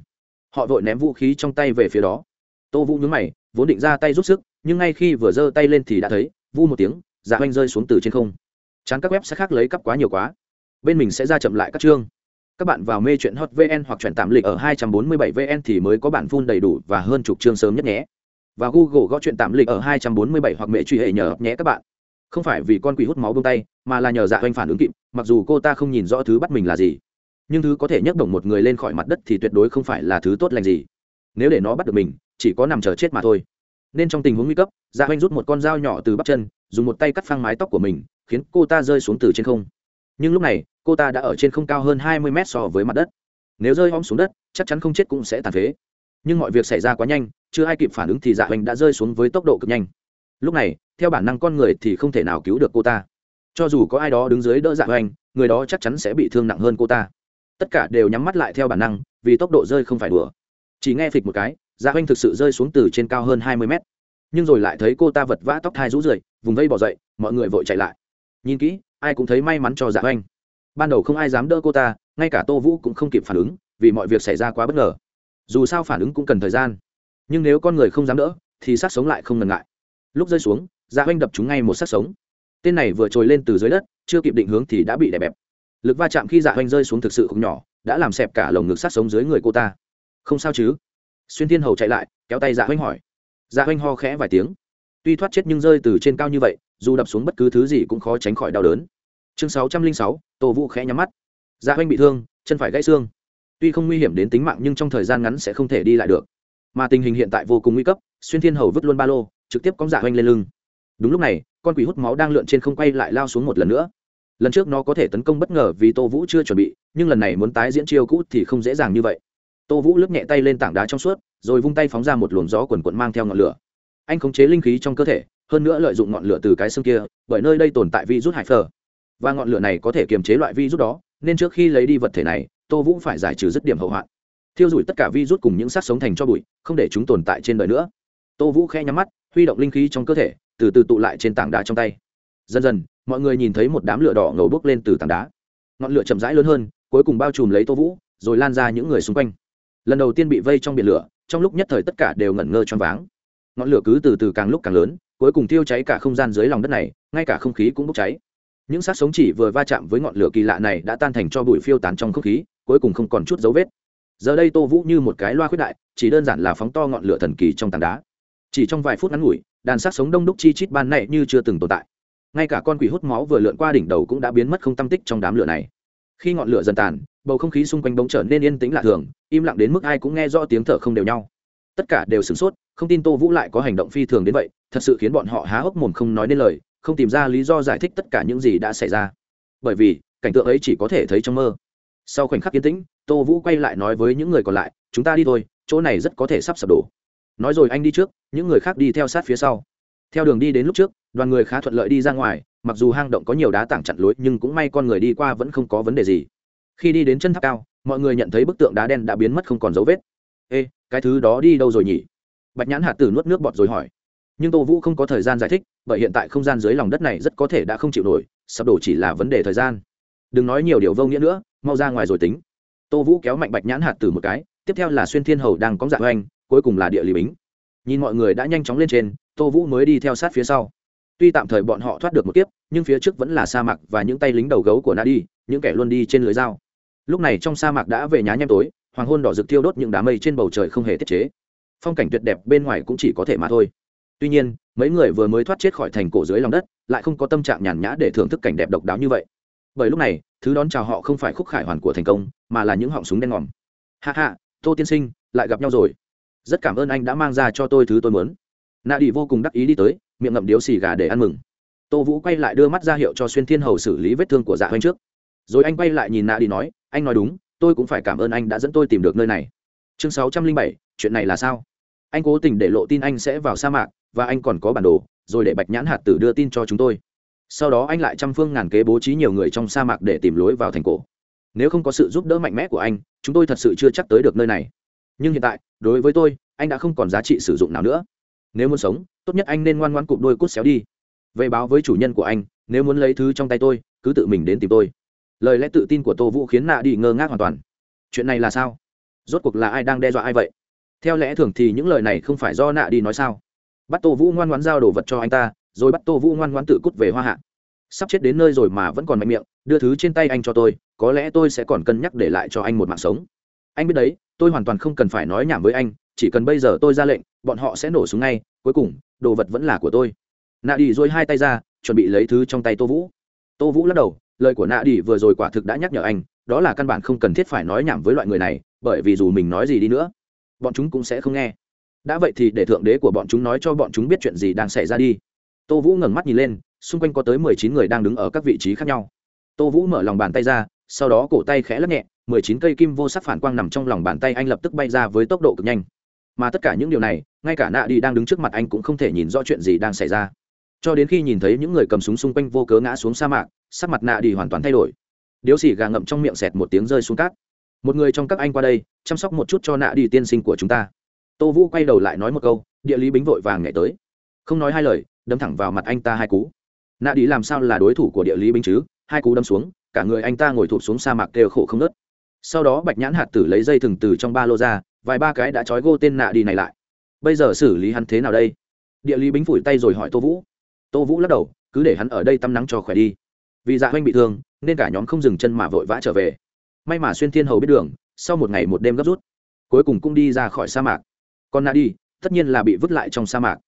Họ vội ném vũ khí trong tay về phía đó. Tô vũ nhướng mày, vốn định ra tay rút sức, nhưng ngay khi vừa giơ tay lên thì đã thấy, vu một tiếng dạ oanh rơi xuống từ trên không. Chán các web sẽ khác lấy cắp quá nhiều quá. Bên mình sẽ ra chậm lại các chương. Các bạn vào mê chuyện hot vn hoặc chuyển tạm lịch ở 247 vn thì mới có bản full đầy đủ và hơn chục chương sớm nhất nhé. Và google gõ chuyện tạm lịch ở 247 hoặc mẹ truy hệ nhờ nhé các bạn. Không phải vì con quỷ hút máu bông tay, mà là nhờ dạ oanh phản ứng kịp, mặc dù cô ta không nhìn rõ thứ bắt mình là gì. Nhưng thứ có thể nhấc động một người lên khỏi mặt đất thì tuyệt đối không phải là thứ tốt lành gì. Nếu để nó bắt được mình, chỉ có nằm chờ chết mà thôi nên trong tình huống nguy cấp dạ oanh rút một con dao nhỏ từ bắp chân, dùng một tay cắt phăng mái tóc của mình, khiến cô ta rơi xuống từ trên không. Nhưng lúc này, cô ta đã ở trên không cao hơn hai mươi mét so với mặt đất. Nếu rơi hom xuống đất, chắc chắn không chết cũng sẽ tàn phế. Nhưng mọi việc xảy ra quá nhanh, chưa ai kịp phản ứng thì dạ oanh đã rơi xuống với tốc độ cực nhanh. Lúc này, theo bản năng con người thì không thể nào cứu được cô ta. Cho dù có ai đó đứng dưới đỡ dạ oanh người đó chắc chắn sẽ bị thương nặng hơn cô ta. Tất cả đều nhắm mắt lại theo bản năng, vì tốc độ rơi không phải đùa. Chỉ nghe phịch một cái dạ oanh thực sự rơi xuống từ trên cao hơn hai mươi mét. Nhưng rồi lại thấy cô ta vật vã tóc thai rũ rượi, vùng vây bỏ dậy, mọi người vội chạy lại. Nhìn kỹ, ai cũng thấy may mắn cho dạ oanh ban đầu không ai dám đỡ cô ta, ngay cả tô vũ cũng không kịp phản ứng, vì mọi việc xảy ra quá bất ngờ. Dù sao phản ứng cũng cần thời gian. Nhưng nếu con người không dám đỡ, thì sát sống lại không ngần ngại. Lúc rơi xuống dạ oanh đập chúng ngay một sát sống. Tên này vừa trồi lên từ dưới đất, chưa kịp định hướng thì đã bị đè bẹp. Lực va chạm khi dạ oanh rơi xuống thực sự không nhỏ, đã làm xẹp cả lồng ngực sát sống dưới người cô ta. Không sao chứ? Xuyên thiên hầu chạy lại, kéo tay dạ Hoanh hỏi. Dạ Hoanh ho khẽ vài tiếng. Tuy thoát chết nhưng rơi từ trên cao như vậy, dù đập xuống bất cứ thứ gì cũng khó tránh khỏi đau đớn. Chương sáu trăm linh sáu, tô vũ khẽ nhắm mắt. Dạ Hoanh bị thương, chân phải gãy xương. Tuy không nguy hiểm đến tính mạng nhưng trong thời gian ngắn sẽ không thể đi lại được. Mà tình hình hiện tại vô cùng nguy cấp, xuyên thiên hầu vứt luôn ba lô, trực tiếp cóng dạ Hoanh lên lưng. Đúng lúc này, con quỷ hút máu đang lượn trên không quay lại lao xuống một lần nữa. Lần trước nó có thể tấn công bất ngờ vì tô vũ chưa chuẩn bị, nhưng lần này muốn tái diễn chiêu cũ thì không dễ dàng như vậy tô vũ lướt nhẹ tay lên tảng đá trong suốt, rồi vung tay phóng ra một luồng gió quần quận mang theo ngọn lửa. Anh khống chế linh khí trong cơ thể, hơn nữa lợi dụng ngọn lửa từ cái xương kia, bởi nơi đây tồn tại vi rút hải phờ và ngọn lửa này có thể kiềm chế loại vi rút đó, nên trước khi lấy đi vật thể này, tô vũ phải giải trừ dứt điểm hậu hoạn. Thiêu rủi tất cả vi rút cùng những xác sống thành cho bụi, không để chúng tồn tại trên đời nữa. Tô vũ khe nhắm mắt, huy động linh khí trong cơ thể, từ từ tụ lại trên tảng đá trong tay. Dần dần, mọi người nhìn thấy một đám lửa đỏ ngầu bốc lên từ tảng đá. Ngọn lửa chậm rãi lớn hơn, cuối cùng bao trùm lấy tô vũ, rồi lan ra những người xung quanh lần đầu tiên bị vây trong biển lửa, trong lúc nhất thời tất cả đều ngẩn ngơ choáng váng. Ngọn lửa cứ từ từ càng lúc càng lớn, cuối cùng thiêu cháy cả không gian dưới lòng đất này, ngay cả không khí cũng bốc cháy. Những xác sống chỉ vừa va chạm với ngọn lửa kỳ lạ này đã tan thành cho bụi phiêu tán trong không khí, cuối cùng không còn chút dấu vết. Giờ đây tô vũ như một cái loa khuyết đại, chỉ đơn giản là phóng to ngọn lửa thần kỳ trong tảng đá. Chỉ trong vài phút ngắn ngủi, đàn xác sống đông đúc chi chít ban này như chưa từng tồn tại. Ngay cả con quỷ hút máu vừa lượn qua đỉnh đầu cũng đã biến mất không tâm tích trong đám lửa này. Khi ngọn lửa dần tàn bầu không khí xung quanh bỗng trở nên yên tĩnh lạ thường, im lặng đến mức ai cũng nghe rõ tiếng thở không đều nhau. Tất cả đều sửng sốt, không tin tô vũ lại có hành động phi thường đến vậy, thật sự khiến bọn họ há hốc mồm không nói nên lời, không tìm ra lý do giải thích tất cả những gì đã xảy ra. Bởi vì, cảnh tượng ấy chỉ có thể thấy trong mơ. Sau khoảnh khắc yên tĩnh, tô vũ quay lại nói với những người còn lại, chúng ta đi thôi, chỗ này rất có thể sắp sập đổ. Nói rồi anh đi trước, những người khác đi theo sát phía sau. Theo đường đi đến lúc trước, đoàn người khá thuận lợi đi ra ngoài, mặc dù hang động có nhiều đá tảng chặn lối, nhưng cũng may con người đi qua vẫn không có vấn đề gì khi đi đến chân tháp cao, mọi người nhận thấy bức tượng đá đen đã biến mất không còn dấu vết. Ê, cái thứ đó đi đâu rồi nhỉ? Bạch nhãn hạt tử nuốt nước bọt rồi hỏi. Nhưng tô vũ không có thời gian giải thích, bởi hiện tại không gian dưới lòng đất này rất có thể đã không chịu nổi sập đổ chỉ là vấn đề thời gian. Đừng nói nhiều điều vô nghĩa nữa, mau ra ngoài rồi tính. Tô vũ kéo mạnh bạch nhãn hạt tử một cái, tiếp theo là xuyên thiên hầu đang có dạng oanh cuối cùng là địa lý bính. Nhìn mọi người đã nhanh chóng lên trên, tô vũ mới đi theo sát phía sau. Tuy tạm thời bọn họ thoát được một kiếp, nhưng phía trước vẫn là sa mạc và những tay lính đầu gấu của nadi những kẻ luôn đi trên lưới dao lúc này trong sa mạc đã về nhá nhem tối, hoàng hôn đỏ rực thiêu đốt những đám mây trên bầu trời không hề tiết chế. Phong cảnh tuyệt đẹp bên ngoài cũng chỉ có thể mà thôi. Tuy nhiên, mấy người vừa mới thoát chết khỏi thành cổ dưới lòng đất, lại không có tâm trạng nhàn nhã để thưởng thức cảnh đẹp độc đáo như vậy. Bởi lúc này, thứ đón chào họ không phải khúc khải hoàn của thành công, mà là những họng súng đen ngòm. Hạ hạ tô tiên sinh, lại gặp nhau rồi. Rất cảm ơn anh đã mang ra cho tôi thứ tôi muốn. Nạ đi vô cùng đắc ý đi tới, miệng ngậm điếu xì gà để ăn mừng. Tô vũ quay lại đưa mắt ra hiệu cho xuyên thiên hầu xử lý vết thương của dạ hoanh trước. Rồi anh quay lại nhìn nạ đi nói anh nói đúng, tôi cũng phải cảm ơn anh đã dẫn tôi tìm được nơi này. Chương sáu trăm linh bảy, chuyện này là sao? Anh cố tình để lộ tin anh sẽ vào sa mạc, và anh còn có bản đồ, rồi để bạch nhãn hạt tử đưa tin cho chúng tôi. Sau đó anh lại trăm phương ngàn kế bố trí nhiều người trong sa mạc để tìm lối vào thành cổ. Nếu không có sự giúp đỡ mạnh mẽ của anh, chúng tôi thật sự chưa chắc tới được nơi này. Nhưng hiện tại, đối với tôi, anh đã không còn giá trị sử dụng nào nữa. Nếu muốn sống, tốt nhất anh nên ngoan ngoan cụp đôi cút xéo đi. Về báo với chủ nhân của anh, nếu muốn lấy thứ trong tay tôi, cứ tự mình đến tìm tôi lời lẽ tự tin của tô vũ khiến nạ đi ngơ ngác hoàn toàn. Chuyện này là sao? Rốt cuộc là ai đang đe dọa ai vậy? Theo lẽ thường thì những lời này không phải do nạ đi nói sao? Bắt tô vũ ngoan ngoãn giao đồ vật cho anh ta, rồi bắt tô vũ ngoan ngoãn tự cút về hoa hạ. Sắp chết đến nơi rồi mà vẫn còn mạnh miệng, đưa thứ trên tay anh cho tôi, có lẽ tôi sẽ còn cân nhắc để lại cho anh một mạng sống. Anh biết đấy, tôi hoàn toàn không cần phải nói nhảm với anh, chỉ cần bây giờ tôi ra lệnh, bọn họ sẽ nổ súng ngay, cuối cùng, đồ vật vẫn là của tôi. Nạ đi dôi hai tay ra, chuẩn bị lấy thứ trong tay tô vũ. Tô vũ lắc đầu lời của nạ đi vừa rồi quả thực đã nhắc nhở anh, đó là căn bản không cần thiết phải nói nhảm với loại người này, bởi vì dù mình nói gì đi nữa, bọn chúng cũng sẽ không nghe. Đã vậy thì để thượng đế của bọn chúng nói cho bọn chúng biết chuyện gì đang xảy ra đi. Tô vũ ngẩng mắt nhìn lên, xung quanh có tới mười chín người đang đứng ở các vị trí khác nhau. Tô vũ mở lòng bàn tay ra, sau đó cổ tay khẽ lấp nhẹ, mười chín cây kim vô sắc phản quang nằm trong lòng bàn tay anh lập tức bay ra với tốc độ cực nhanh. Mà tất cả những điều này, ngay cả nạ đi đang đứng trước mặt anh cũng không thể nhìn rõ chuyện gì đang xảy ra cho đến khi nhìn thấy những người cầm súng xung quanh vô cớ ngã xuống sa mạc, sắc mặt nạ đi hoàn toàn thay đổi. Điếu xỉ gà ngậm trong miệng xẹt một tiếng rơi xuống cát. Một người trong các anh qua đây, chăm sóc một chút cho nạ đi tiên sinh của chúng ta. Tô vũ quay đầu lại nói một câu, địa lý bính vội vàng nhảy tới. Không nói hai lời, đâm thẳng vào mặt anh ta hai cú. Nạ đi làm sao là đối thủ của địa lý bính chứ? Hai cú đâm xuống, cả người anh ta ngồi thụp xuống sa mạc kêu khổ không nớt sau đó bạch nhãn hạt tử lấy dây thừng từ trong ba lô ra, vài ba cái đã trói gô tên nạ đi này lại. Bây giờ xử lý hắn thế nào đây? Địa lý bính phủi tay rồi hỏi tô vũ tô vũ lắc đầu, cứ để hắn ở đây tắm nắng cho khỏe đi. Vì dạ Hoanh bị thương, nên cả nhóm không dừng chân mà vội vã trở về. May mà xuyên thiên hầu biết đường, sau một ngày một đêm gấp rút, cuối cùng cũng đi ra khỏi sa mạc. Còn na đi, tất nhiên là bị vứt lại trong sa mạc.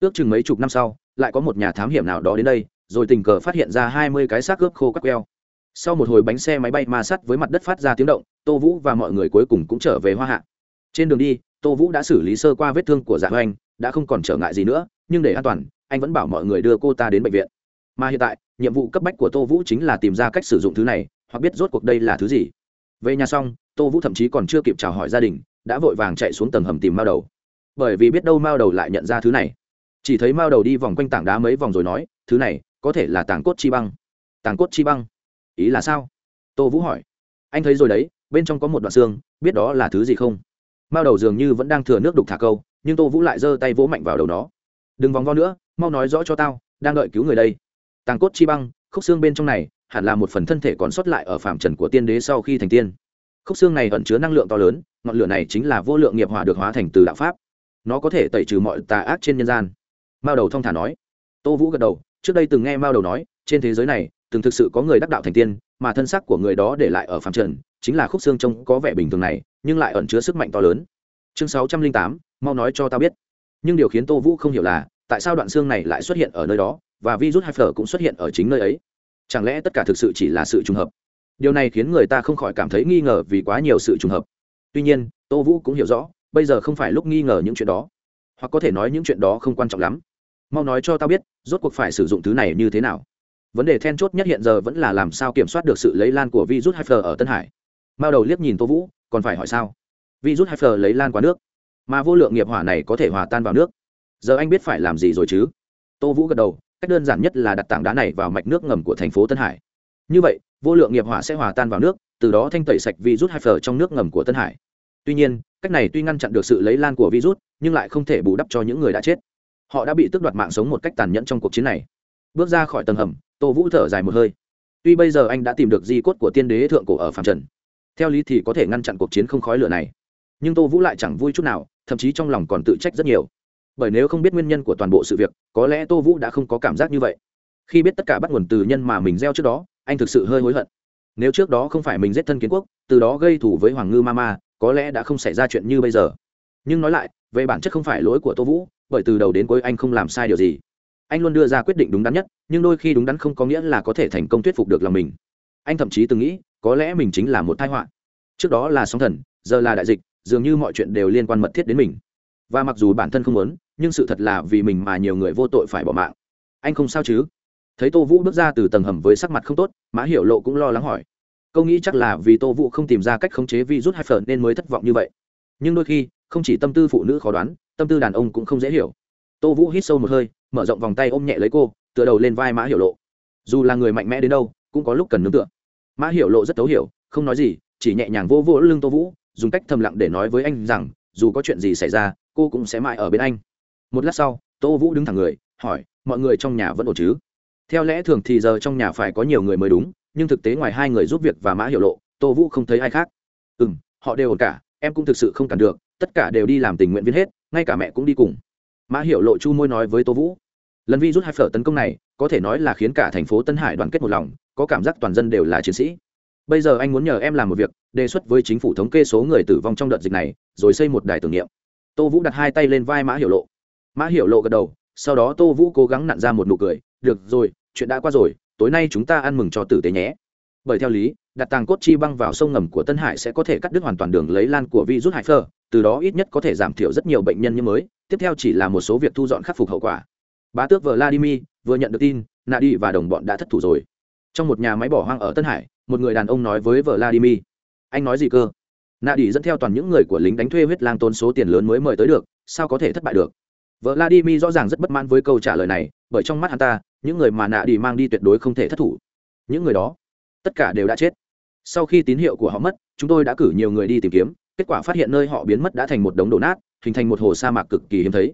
Ước chừng mấy chục năm sau, lại có một nhà thám hiểm nào đó đến đây, rồi tình cờ phát hiện ra hai mươi cái xác ướp khô các queo. Sau một hồi bánh xe máy bay ma sắt với mặt đất phát ra tiếng động, tô vũ và mọi người cuối cùng cũng trở về hoa hạ. Trên đường đi, tô vũ đã xử lý sơ qua vết thương của dạ hoành đã không còn trở ngại gì nữa, nhưng để an toàn anh vẫn bảo mọi người đưa cô ta đến bệnh viện. Mà hiện tại, nhiệm vụ cấp bách của tô vũ chính là tìm ra cách sử dụng thứ này, hoặc biết rốt cuộc đây là thứ gì. Về nhà xong, tô vũ thậm chí còn chưa kịp chào hỏi gia đình, đã vội vàng chạy xuống tầng hầm tìm mao đầu. Bởi vì biết đâu mao đầu lại nhận ra thứ này. Chỉ thấy mao đầu đi vòng quanh tảng đá mấy vòng rồi nói, thứ này, có thể là tảng cốt chi băng. Tảng cốt chi băng? Ý là sao? Tô vũ hỏi. Anh thấy rồi đấy, bên trong có một đoạn xương, biết đó là thứ gì không? Mao đầu dường như vẫn đang thừa nước đục thả câu, nhưng tô vũ lại giơ tay vỗ mạnh vào đầu nó. Đừng vòng vo nữa mau nói rõ cho tao, đang đợi cứu người đây. Tàng cốt chi băng, khúc xương bên trong này, hẳn là một phần thân thể còn sót lại ở phạm trần của tiên đế sau khi thành tiên. Khúc xương này ẩn chứa năng lượng to lớn, ngọn lửa này chính là vô lượng nghiệp hỏa được hóa thành từ đạo pháp. Nó có thể tẩy trừ mọi tà ác trên nhân gian. Mao đầu thong thả nói. Tô vũ gật đầu, trước đây từng nghe mao đầu nói, trên thế giới này, từng thực sự có người đắc đạo thành tiên, mà thân xác của người đó để lại ở phạm trần, chính là khúc xương trông có vẻ bình thường này, nhưng lại ẩn chứa sức mạnh to lớn. Chương sáu trăm linh tám, mau nói cho tao biết. Nhưng điều khiến tô vũ không hiểu là tại sao đoạn xương này lại xuất hiện ở nơi đó, và virus hai cũng xuất hiện ở chính nơi ấy? Chẳng lẽ tất cả thực sự chỉ là sự trùng hợp? Điều này khiến người ta không khỏi cảm thấy nghi ngờ vì quá nhiều sự trùng hợp. Tuy nhiên, tô vũ cũng hiểu rõ, bây giờ không phải lúc nghi ngờ những chuyện đó. Hoặc có thể nói những chuyện đó không quan trọng lắm. Mau nói cho tao biết, rốt cuộc phải sử dụng thứ này như thế nào? Vấn đề then chốt nhất hiện giờ vẫn là làm sao kiểm soát được sự lây lan của virus hiv ở tân hải. Mao đầu liếc nhìn tô vũ, còn phải hỏi sao? Virus hiv lấy lan qua nước, mà vô lượng nghiệp hỏa này có thể hòa tan vào nước giờ anh biết phải làm gì rồi chứ? Tô vũ gật đầu, cách đơn giản nhất là đặt tảng đá này vào mạch nước ngầm của thành phố tân hải. Như vậy, vô lượng nghiệp hỏa sẽ hòa tan vào nước, từ đó thanh tẩy sạch virus hai phở trong nước ngầm của tân hải. Tuy nhiên, cách này tuy ngăn chặn được sự lấy lan của virus, nhưng lại không thể bù đắp cho những người đã chết. Họ đã bị tước đoạt mạng sống một cách tàn nhẫn trong cuộc chiến này. Bước ra khỏi tầng hầm, tô vũ thở dài một hơi. Tuy bây giờ anh đã tìm được di cốt của tiên đế thượng cổ ở phạm trần, theo lý thì có thể ngăn chặn cuộc chiến không khói lửa này. Nhưng tô vũ lại chẳng vui chút nào, thậm chí trong lòng còn tự trách rất nhiều bởi nếu không biết nguyên nhân của toàn bộ sự việc, có lẽ tô vũ đã không có cảm giác như vậy. Khi biết tất cả bắt nguồn từ nhân mà mình gieo trước đó, anh thực sự hơi hối hận. Nếu trước đó không phải mình giết thân kiến quốc, từ đó gây thủ với hoàng ngư ma ma, có lẽ đã không xảy ra chuyện như bây giờ. Nhưng nói lại, về bản chất không phải lỗi của tô vũ, bởi từ đầu đến cuối anh không làm sai điều gì. Anh luôn đưa ra quyết định đúng đắn nhất, nhưng đôi khi đúng đắn không có nghĩa là có thể thành công thuyết phục được lòng mình. Anh thậm chí từng nghĩ, có lẽ mình chính là một thai họa. Trước đó là sóng thần, giờ là đại dịch, dường như mọi chuyện đều liên quan mật thiết đến mình. Và mặc dù bản thân không muốn nhưng sự thật là vì mình mà nhiều người vô tội phải bỏ mạng. Anh không sao chứ? Thấy tô vũ bước ra từ tầng hầm với sắc mặt không tốt, mã hiểu lộ cũng lo lắng hỏi. Câu nghĩ chắc là vì tô vũ không tìm ra cách khống chế virus hai phở nên mới thất vọng như vậy. Nhưng đôi khi, không chỉ tâm tư phụ nữ khó đoán, tâm tư đàn ông cũng không dễ hiểu. Tô vũ hít sâu một hơi, mở rộng vòng tay ôm nhẹ lấy cô, tựa đầu lên vai mã hiểu lộ. Dù là người mạnh mẽ đến đâu, cũng có lúc cần nương tựa. Mã hiểu lộ rất thấu hiểu, không nói gì, chỉ nhẹ nhàng vô vô lưng tô vũ, dùng cách thầm lặng để nói với anh rằng, dù có chuyện gì xảy ra, cô cũng sẽ mãi ở bên anh một lát sau, tô vũ đứng thẳng người, hỏi, mọi người trong nhà vẫn ổn chứ? Theo lẽ thường thì giờ trong nhà phải có nhiều người mới đúng, nhưng thực tế ngoài hai người giúp việc và mã hiểu lộ, tô vũ không thấy ai khác. Ừ m họ đều ổn cả, em cũng thực sự không cản được, tất cả đều đi làm tình nguyện viên hết, ngay cả mẹ cũng đi cùng. Mã hiểu lộ chu môi nói với tô vũ, lần vi rút hai phở tấn công này, có thể nói là khiến cả thành phố tân hải đoàn kết một lòng, có cảm giác toàn dân đều là chiến sĩ. Bây giờ anh muốn nhờ em làm một việc, đề xuất với chính phủ thống kê số người tử vong trong đợt dịch này, rồi xây một đài tưởng niệm. Tô vũ đặt hai tay lên vai mã hiểu lộ mã hiểu lộ gật đầu, sau đó tô vũ cố gắng nặn ra một nụ cười, được rồi, chuyện đã qua rồi, tối nay chúng ta ăn mừng cho tử tế nhé. Bởi theo lý, đặt tàng cốt chi băng vào sông ngầm của tân hải sẽ có thể cắt đứt hoàn toàn đường lấy lan của virus hải phơ từ đó ít nhất có thể giảm thiểu rất nhiều bệnh nhân như mới, tiếp theo chỉ là một số việc thu dọn khắc phục hậu quả. Bá tước vladimir vừa nhận được tin nạ đi và đồng bọn đã thất thủ rồi. Trong một nhà máy bỏ hoang ở tân hải, một người đàn ông nói với vladimir, anh nói gì cơ? Nạ đi dẫn theo toàn những người của lính đánh thuê huyết lang tốn số tiền lớn mới mời tới được, sao có thể thất bại được? Vladimir rõ ràng rất bất mãn với câu trả lời này, bởi trong mắt hắn ta, những người mà nạ đi mang đi tuyệt đối không thể thất thủ. Những người đó, tất cả đều đã chết. Sau khi tín hiệu của họ mất, chúng tôi đã cử nhiều người đi tìm kiếm, kết quả phát hiện nơi họ biến mất đã thành một đống đổ nát, hình thành một hồ sa mạc cực kỳ hiếm thấy.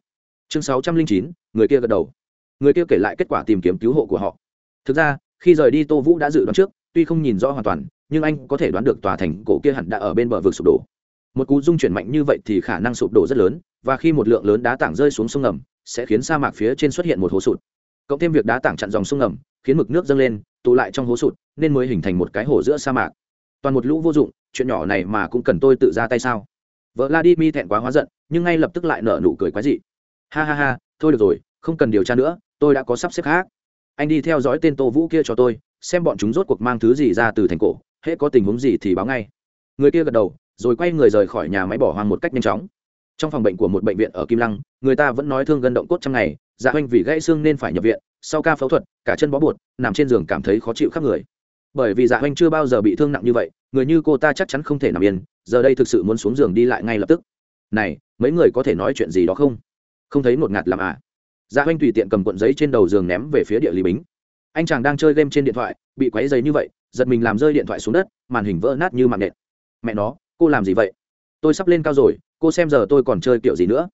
Chương sáu trăm linh chín, người kia gật đầu. Người kia kể lại kết quả tìm kiếm cứu hộ của họ. Thực ra, khi rời đi tô vũ đã dự đoán trước, tuy không nhìn rõ hoàn toàn, nhưng anh có thể đoán được tòa thành cổ kia hẳn đã ở bên bờ vực sụp đổ một cú dung chuyển mạnh như vậy thì khả năng sụp đổ rất lớn, và khi một lượng lớn đá tảng rơi xuống sông ngầm, sẽ khiến sa mạc phía trên xuất hiện một hố sụt. Cộng thêm việc đá tảng chặn dòng sông ngầm, khiến mực nước dâng lên, tụ lại trong hố sụt, nên mới hình thành một cái hồ giữa sa mạc. Toàn một lũ vô dụng, chuyện nhỏ này mà cũng cần tôi tự ra tay sao? Vợ la đi mi thẹn quá hóa giận, nhưng ngay lập tức lại nở nụ cười quái dị. Ha ha ha, thôi được rồi, không cần điều tra nữa, tôi đã có sắp xếp khác. Anh đi theo dõi tên tô vũ kia cho tôi, xem bọn chúng rốt cuộc mang thứ gì ra từ thành cổ, hễ có tình huống gì thì báo ngay. Người kia gật đầu rồi quay người rời khỏi nhà máy bỏ hoang một cách nhanh chóng. Trong phòng bệnh của một bệnh viện ở kim lăng, người ta vẫn nói thương gân động cốt trong ngày dạ oanh vì gãy xương nên phải nhập viện, sau ca phẫu thuật, cả chân bó bột nằm trên giường cảm thấy khó chịu khắp người. Bởi vì dạ oanh chưa bao giờ bị thương nặng như vậy, người như cô ta chắc chắn không thể nằm yên, giờ đây thực sự muốn xuống giường đi lại ngay lập tức. Này, mấy người có thể nói chuyện gì đó không? Không thấy ngột ngạt làm à? Dạ oanh tùy tiện cầm cuộn giấy trên đầu giường ném về phía địa lý bính. Anh chàng đang chơi game trên điện thoại, bị quấy giấy như vậy, giật mình làm rơi điện thoại xuống đất, màn hình vỡ nát như mạng nện mẹ nó cô làm gì vậy? Tôi sắp lên cao rồi, cô xem giờ tôi còn chơi kiểu gì nữa?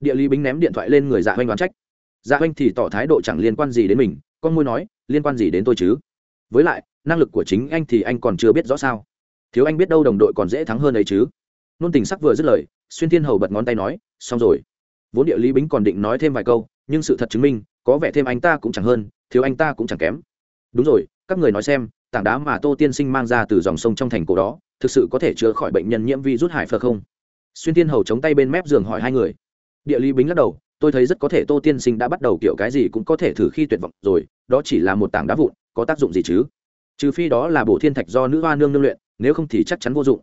Địa lý bính ném điện thoại lên người dạ oanh đoán trách. Dạ oanh thì tỏ thái độ chẳng liên quan gì đến mình, con môi nói, liên quan gì đến tôi chứ? Với lại, năng lực của chính anh thì anh còn chưa biết rõ sao. Thiếu anh biết đâu đồng đội còn dễ thắng hơn ấy chứ. Nôn tình sắc vừa dứt lời, xuyên thiên hầu bật ngón tay nói, xong rồi. Vốn địa lý bính còn định nói thêm vài câu, nhưng sự thật chứng minh, có vẻ thêm anh ta cũng chẳng hơn, thiếu anh ta cũng chẳng kém. Đúng rồi, các người nói xem tảng đá mà tô tiên sinh mang ra từ dòng sông trong thành cổ đó, thực sự có thể chữa khỏi bệnh nhân nhiễm vi rút hải phờ không? Xuyên thiên hầu chống tay bên mép giường hỏi hai người. Địa lý bính lắc đầu, tôi thấy rất có thể tô tiên sinh đã bắt đầu kiểu cái gì cũng có thể thử khi tuyệt vọng rồi, đó chỉ là một tảng đá vụn, có tác dụng gì chứ? Trừ phi đó là bổ thiên thạch do nữ hoa nương nương luyện, nếu không thì chắc chắn vô dụng.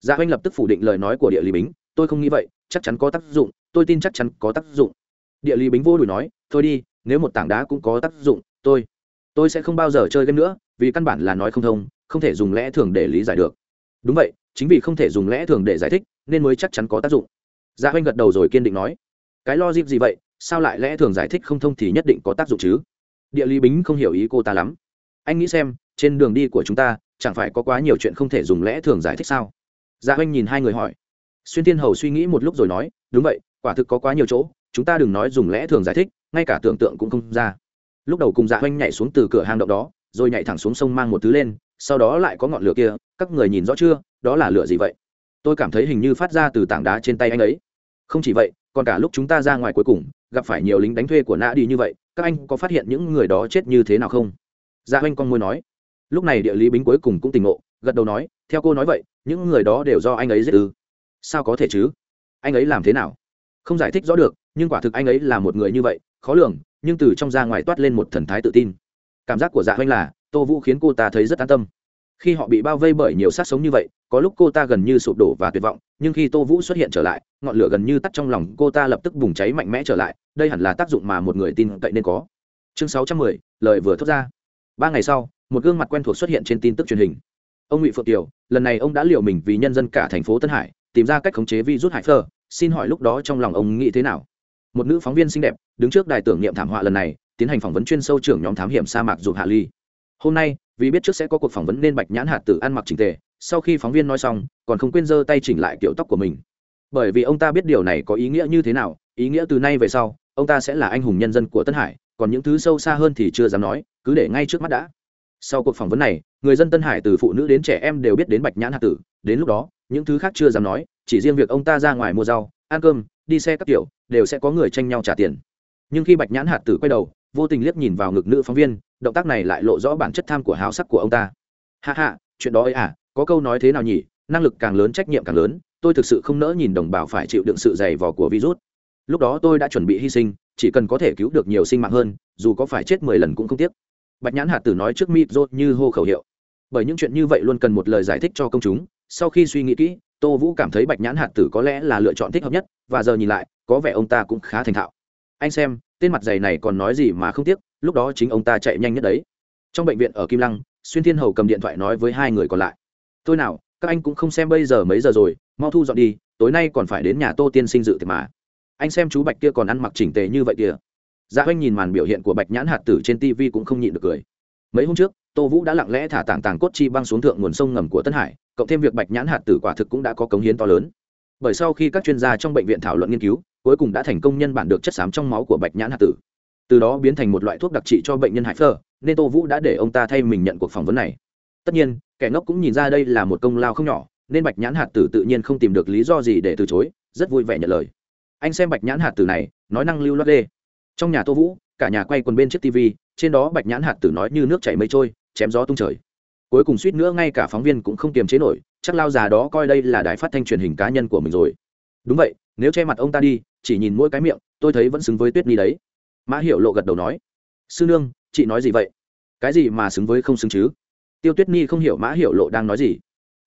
Dạ oanh lập tức phủ định lời nói của địa lý bính, tôi không nghĩ vậy, chắc chắn có tác dụng, tôi tin chắc chắn có tác dụng. Địa lý bính vô đùi nói, thôi đi, nếu một tảng đá cũng có tác dụng, tôi tôi sẽ không bao giờ chơi game nữa, vì căn bản là nói không thông, không thể dùng lẽ thường để lý giải được. Đúng vậy, chính vì không thể dùng lẽ thường để giải thích, nên mới chắc chắn có tác dụng. Dạ oanh gật đầu rồi kiên định nói. Cái lo dịp gì vậy? Sao lại lẽ thường giải thích không thông thì nhất định có tác dụng chứ? Địa lý bính không hiểu ý cô ta lắm. Anh nghĩ xem, trên đường đi của chúng ta, chẳng phải có quá nhiều chuyện không thể dùng lẽ thường giải thích sao? Dạ oanh nhìn hai người hỏi. Xuyên thiên hầu suy nghĩ một lúc rồi nói, đúng vậy, quả thực có quá nhiều chỗ, chúng ta đừng nói dùng lẽ thường giải thích, ngay cả tưởng tượng cũng không ra lúc đầu cùng dạ hoanh nhảy xuống từ cửa hang động đó, rồi nhảy thẳng xuống sông mang một thứ lên, sau đó lại có ngọn lửa kia, các người nhìn rõ chưa, đó là lửa gì vậy? Tôi cảm thấy hình như phát ra từ tảng đá trên tay anh ấy. Không chỉ vậy, còn cả lúc chúng ta ra ngoài cuối cùng, gặp phải nhiều lính đánh thuê của nã đi như vậy, các anh có phát hiện những người đó chết như thế nào không? Dạ hoanh con môi nói. Lúc này địa lý bính cuối cùng cũng tỉnh ngộ, gật đầu nói, theo cô nói vậy, những người đó đều do anh ấy giết ư. Sao có thể chứ? Anh ấy làm thế nào? Không giải thích rõ được, nhưng quả thực anh ấy là một người như vậy, khó lường nhưng từ trong ra ngoài toát lên một thần thái tự tin. Cảm giác của dạ Hoanh là, tô vũ khiến cô ta thấy rất an tâm. Khi họ bị bao vây bởi nhiều sát sống như vậy, có lúc cô ta gần như sụp đổ và tuyệt vọng, nhưng khi tô vũ xuất hiện trở lại, ngọn lửa gần như tắt trong lòng cô ta lập tức bùng cháy mạnh mẽ trở lại, đây hẳn là tác dụng mà một người tin cậy nên có. Chương sáu trăm mười, lời vừa thốt ra. Ba ngày sau, một gương mặt quen thuộc xuất hiện trên tin tức truyền hình. Ông ngụy phượng kiều, lần này ông đã liều mình vì nhân dân cả thành phố tân hải, tìm ra cách khống chế virus hải phơ xin hỏi lúc đó trong lòng ông nghĩ thế nào? Một nữ phóng viên xinh đẹp, đứng trước đài tưởng niệm thảm họa lần này, tiến hành phỏng vấn chuyên sâu trưởng nhóm thám hiểm sa mạc dù hạ ly. Hôm nay, vì biết trước sẽ có cuộc phỏng vấn nên bạch nhãn hạt tử ăn mặc trình tề, sau khi phóng viên nói xong, còn không quên giơ tay chỉnh lại kiểu tóc của mình. Bởi vì ông ta biết điều này có ý nghĩa như thế nào, ý nghĩa từ nay về sau, ông ta sẽ là anh hùng nhân dân của tân hải, còn những thứ sâu xa hơn thì chưa dám nói, cứ để ngay trước mắt đã. Sau cuộc phỏng vấn này, người dân tân hải từ phụ nữ đến trẻ em đều biết đến bạch nhãn hạt tử, đến lúc đó, những thứ khác chưa dám nói, chỉ riêng việc ông ta ra ngoài mua rau, ăn cơm đi xe các kiểu, đều sẽ có người tranh nhau trả tiền. Nhưng khi bạch nhãn hạt tử quay đầu, vô tình liếc nhìn vào ngực nữ phóng viên, động tác này lại lộ rõ bản chất tham của háo sắc của ông ta. Hạ hạ chuyện đó ấy à có câu nói thế nào nhỉ? Năng lực càng lớn trách nhiệm càng lớn, tôi thực sự không nỡ nhìn đồng bào phải chịu đựng sự dày vò của virus. Lúc đó tôi đã chuẩn bị hy sinh, chỉ cần có thể cứu được nhiều sinh mạng hơn, dù có phải chết mười lần cũng không tiếc. Bạch nhãn hạt tử nói trước mịp rốt như hô khẩu hiệu. Bởi những chuyện như vậy luôn cần một lời giải thích cho công chúng, sau khi suy nghĩ kỹ tô vũ cảm thấy bạch nhãn hạt tử có lẽ là lựa chọn thích hợp nhất, và giờ nhìn lại, có vẻ ông ta cũng khá thành thạo. Anh xem, tên mặt giày này còn nói gì mà không tiếc, lúc đó chính ông ta chạy nhanh nhất đấy. Trong bệnh viện ở kim lăng, xuyên thiên hầu cầm điện thoại nói với hai người còn lại. Tôi nào, các anh cũng không xem bây giờ mấy giờ rồi, mau thu dọn đi, tối nay còn phải đến nhà tô tiên sinh dự thì mà. Anh xem chú bạch kia còn ăn mặc chỉnh tề như vậy kìa. Dạ oanh nhìn màn biểu hiện của bạch nhãn hạt tử trên tv cũng không nhịn được cười. Mấy hôm trước, tô vũ đã lặng lẽ thả tảng tàng cốt chi băng xuống thượng nguồn sông ngầm của tân hải cộng thêm việc bạch nhãn hạt tử quả thực cũng đã có cống hiến to lớn. Bởi sau khi các chuyên gia trong bệnh viện thảo luận nghiên cứu, cuối cùng đã thành công nhân bản được chất xám trong máu của bạch nhãn hạt tử. Từ đó biến thành một loại thuốc đặc trị cho bệnh nhân hải phơ nên tô vũ đã để ông ta thay mình nhận cuộc phỏng vấn này. Tất nhiên, kẻ ngốc cũng nhìn ra đây là một công lao không nhỏ, nên bạch nhãn hạt tử tự nhiên không tìm được lý do gì để từ chối, rất vui vẻ nhận lời. Anh xem bạch nhãn hạt tử này, nói năng lưu loát đê trong nhà tô vũ, cả nhà quay quần bên chiếc tv trên đó bạch nhãn hạt tử nói như nước chảy mây trôi, chém gió tung trời cuối cùng suýt nữa ngay cả phóng viên cũng không kiềm chế nổi, chắc lao già đó coi đây là đài phát thanh truyền hình cá nhân của mình rồi. Đúng vậy, nếu che mặt ông ta đi, chỉ nhìn mỗi cái miệng, tôi thấy vẫn xứng với tuyết Nhi đấy. Mã hiểu lộ gật đầu nói. Sư nương, chị nói gì vậy? Cái gì mà xứng với không xứng chứ? Tiêu tuyết nhi không hiểu mã hiểu lộ đang nói gì.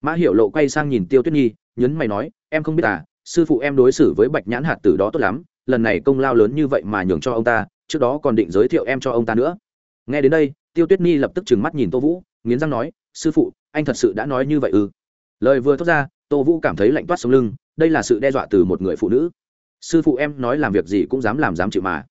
Mã hiểu lộ quay sang nhìn tiêu tuyết nhi, nhấn mày nói, em không biết à sư phụ em đối xử với bạch nhãn hạt tử đó tốt lắm, lần này công lao lớn như vậy mà nhường cho ông ta, trước đó còn định giới thiệu em cho ông ta nữa. Nghe đến đây, tiêu tuyết nhi lập tức trừng mắt nhìn tô vũ nghiến răng nói, sư phụ, anh thật sự đã nói như vậy ư? Lời vừa thốt ra, tô vũ cảm thấy lạnh toát sống lưng, đây là sự đe dọa từ một người phụ nữ. Sư phụ em nói làm việc gì cũng dám làm dám chịu mà.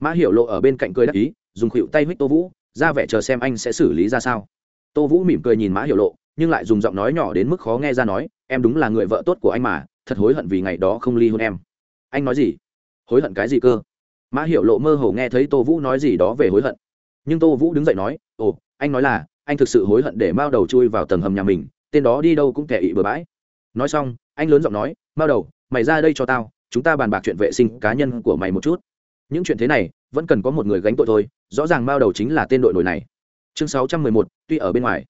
Mã hiểu lộ ở bên cạnh cười đắc ý, dùng khuỵu tay huých tô vũ, ra vẻ chờ xem anh sẽ xử lý ra sao. Tô vũ mỉm cười nhìn mã hiểu lộ, nhưng lại dùng giọng nói nhỏ đến mức khó nghe ra nói, em đúng là người vợ tốt của anh mà, thật hối hận vì ngày đó không ly hôn em. Anh nói gì? Hối hận cái gì cơ? Mã hiểu lộ mơ hồ nghe thấy tô vũ nói gì đó về hối hận. Nhưng tô vũ đứng dậy nói, ồ, anh nói là anh thực sự hối hận để mao đầu chui vào tầng hầm nhà mình, tên đó đi đâu cũng kẻ ị bừa bãi. Nói xong, anh lớn giọng nói, mao đầu, mày ra đây cho tao, chúng ta bàn bạc chuyện vệ sinh cá nhân của mày một chút. Những chuyện thế này, vẫn cần có một người gánh tội thôi, rõ ràng mao đầu chính là tên đội nổi này. Chương sáu trăm mười một, tuy ở bên ngoài.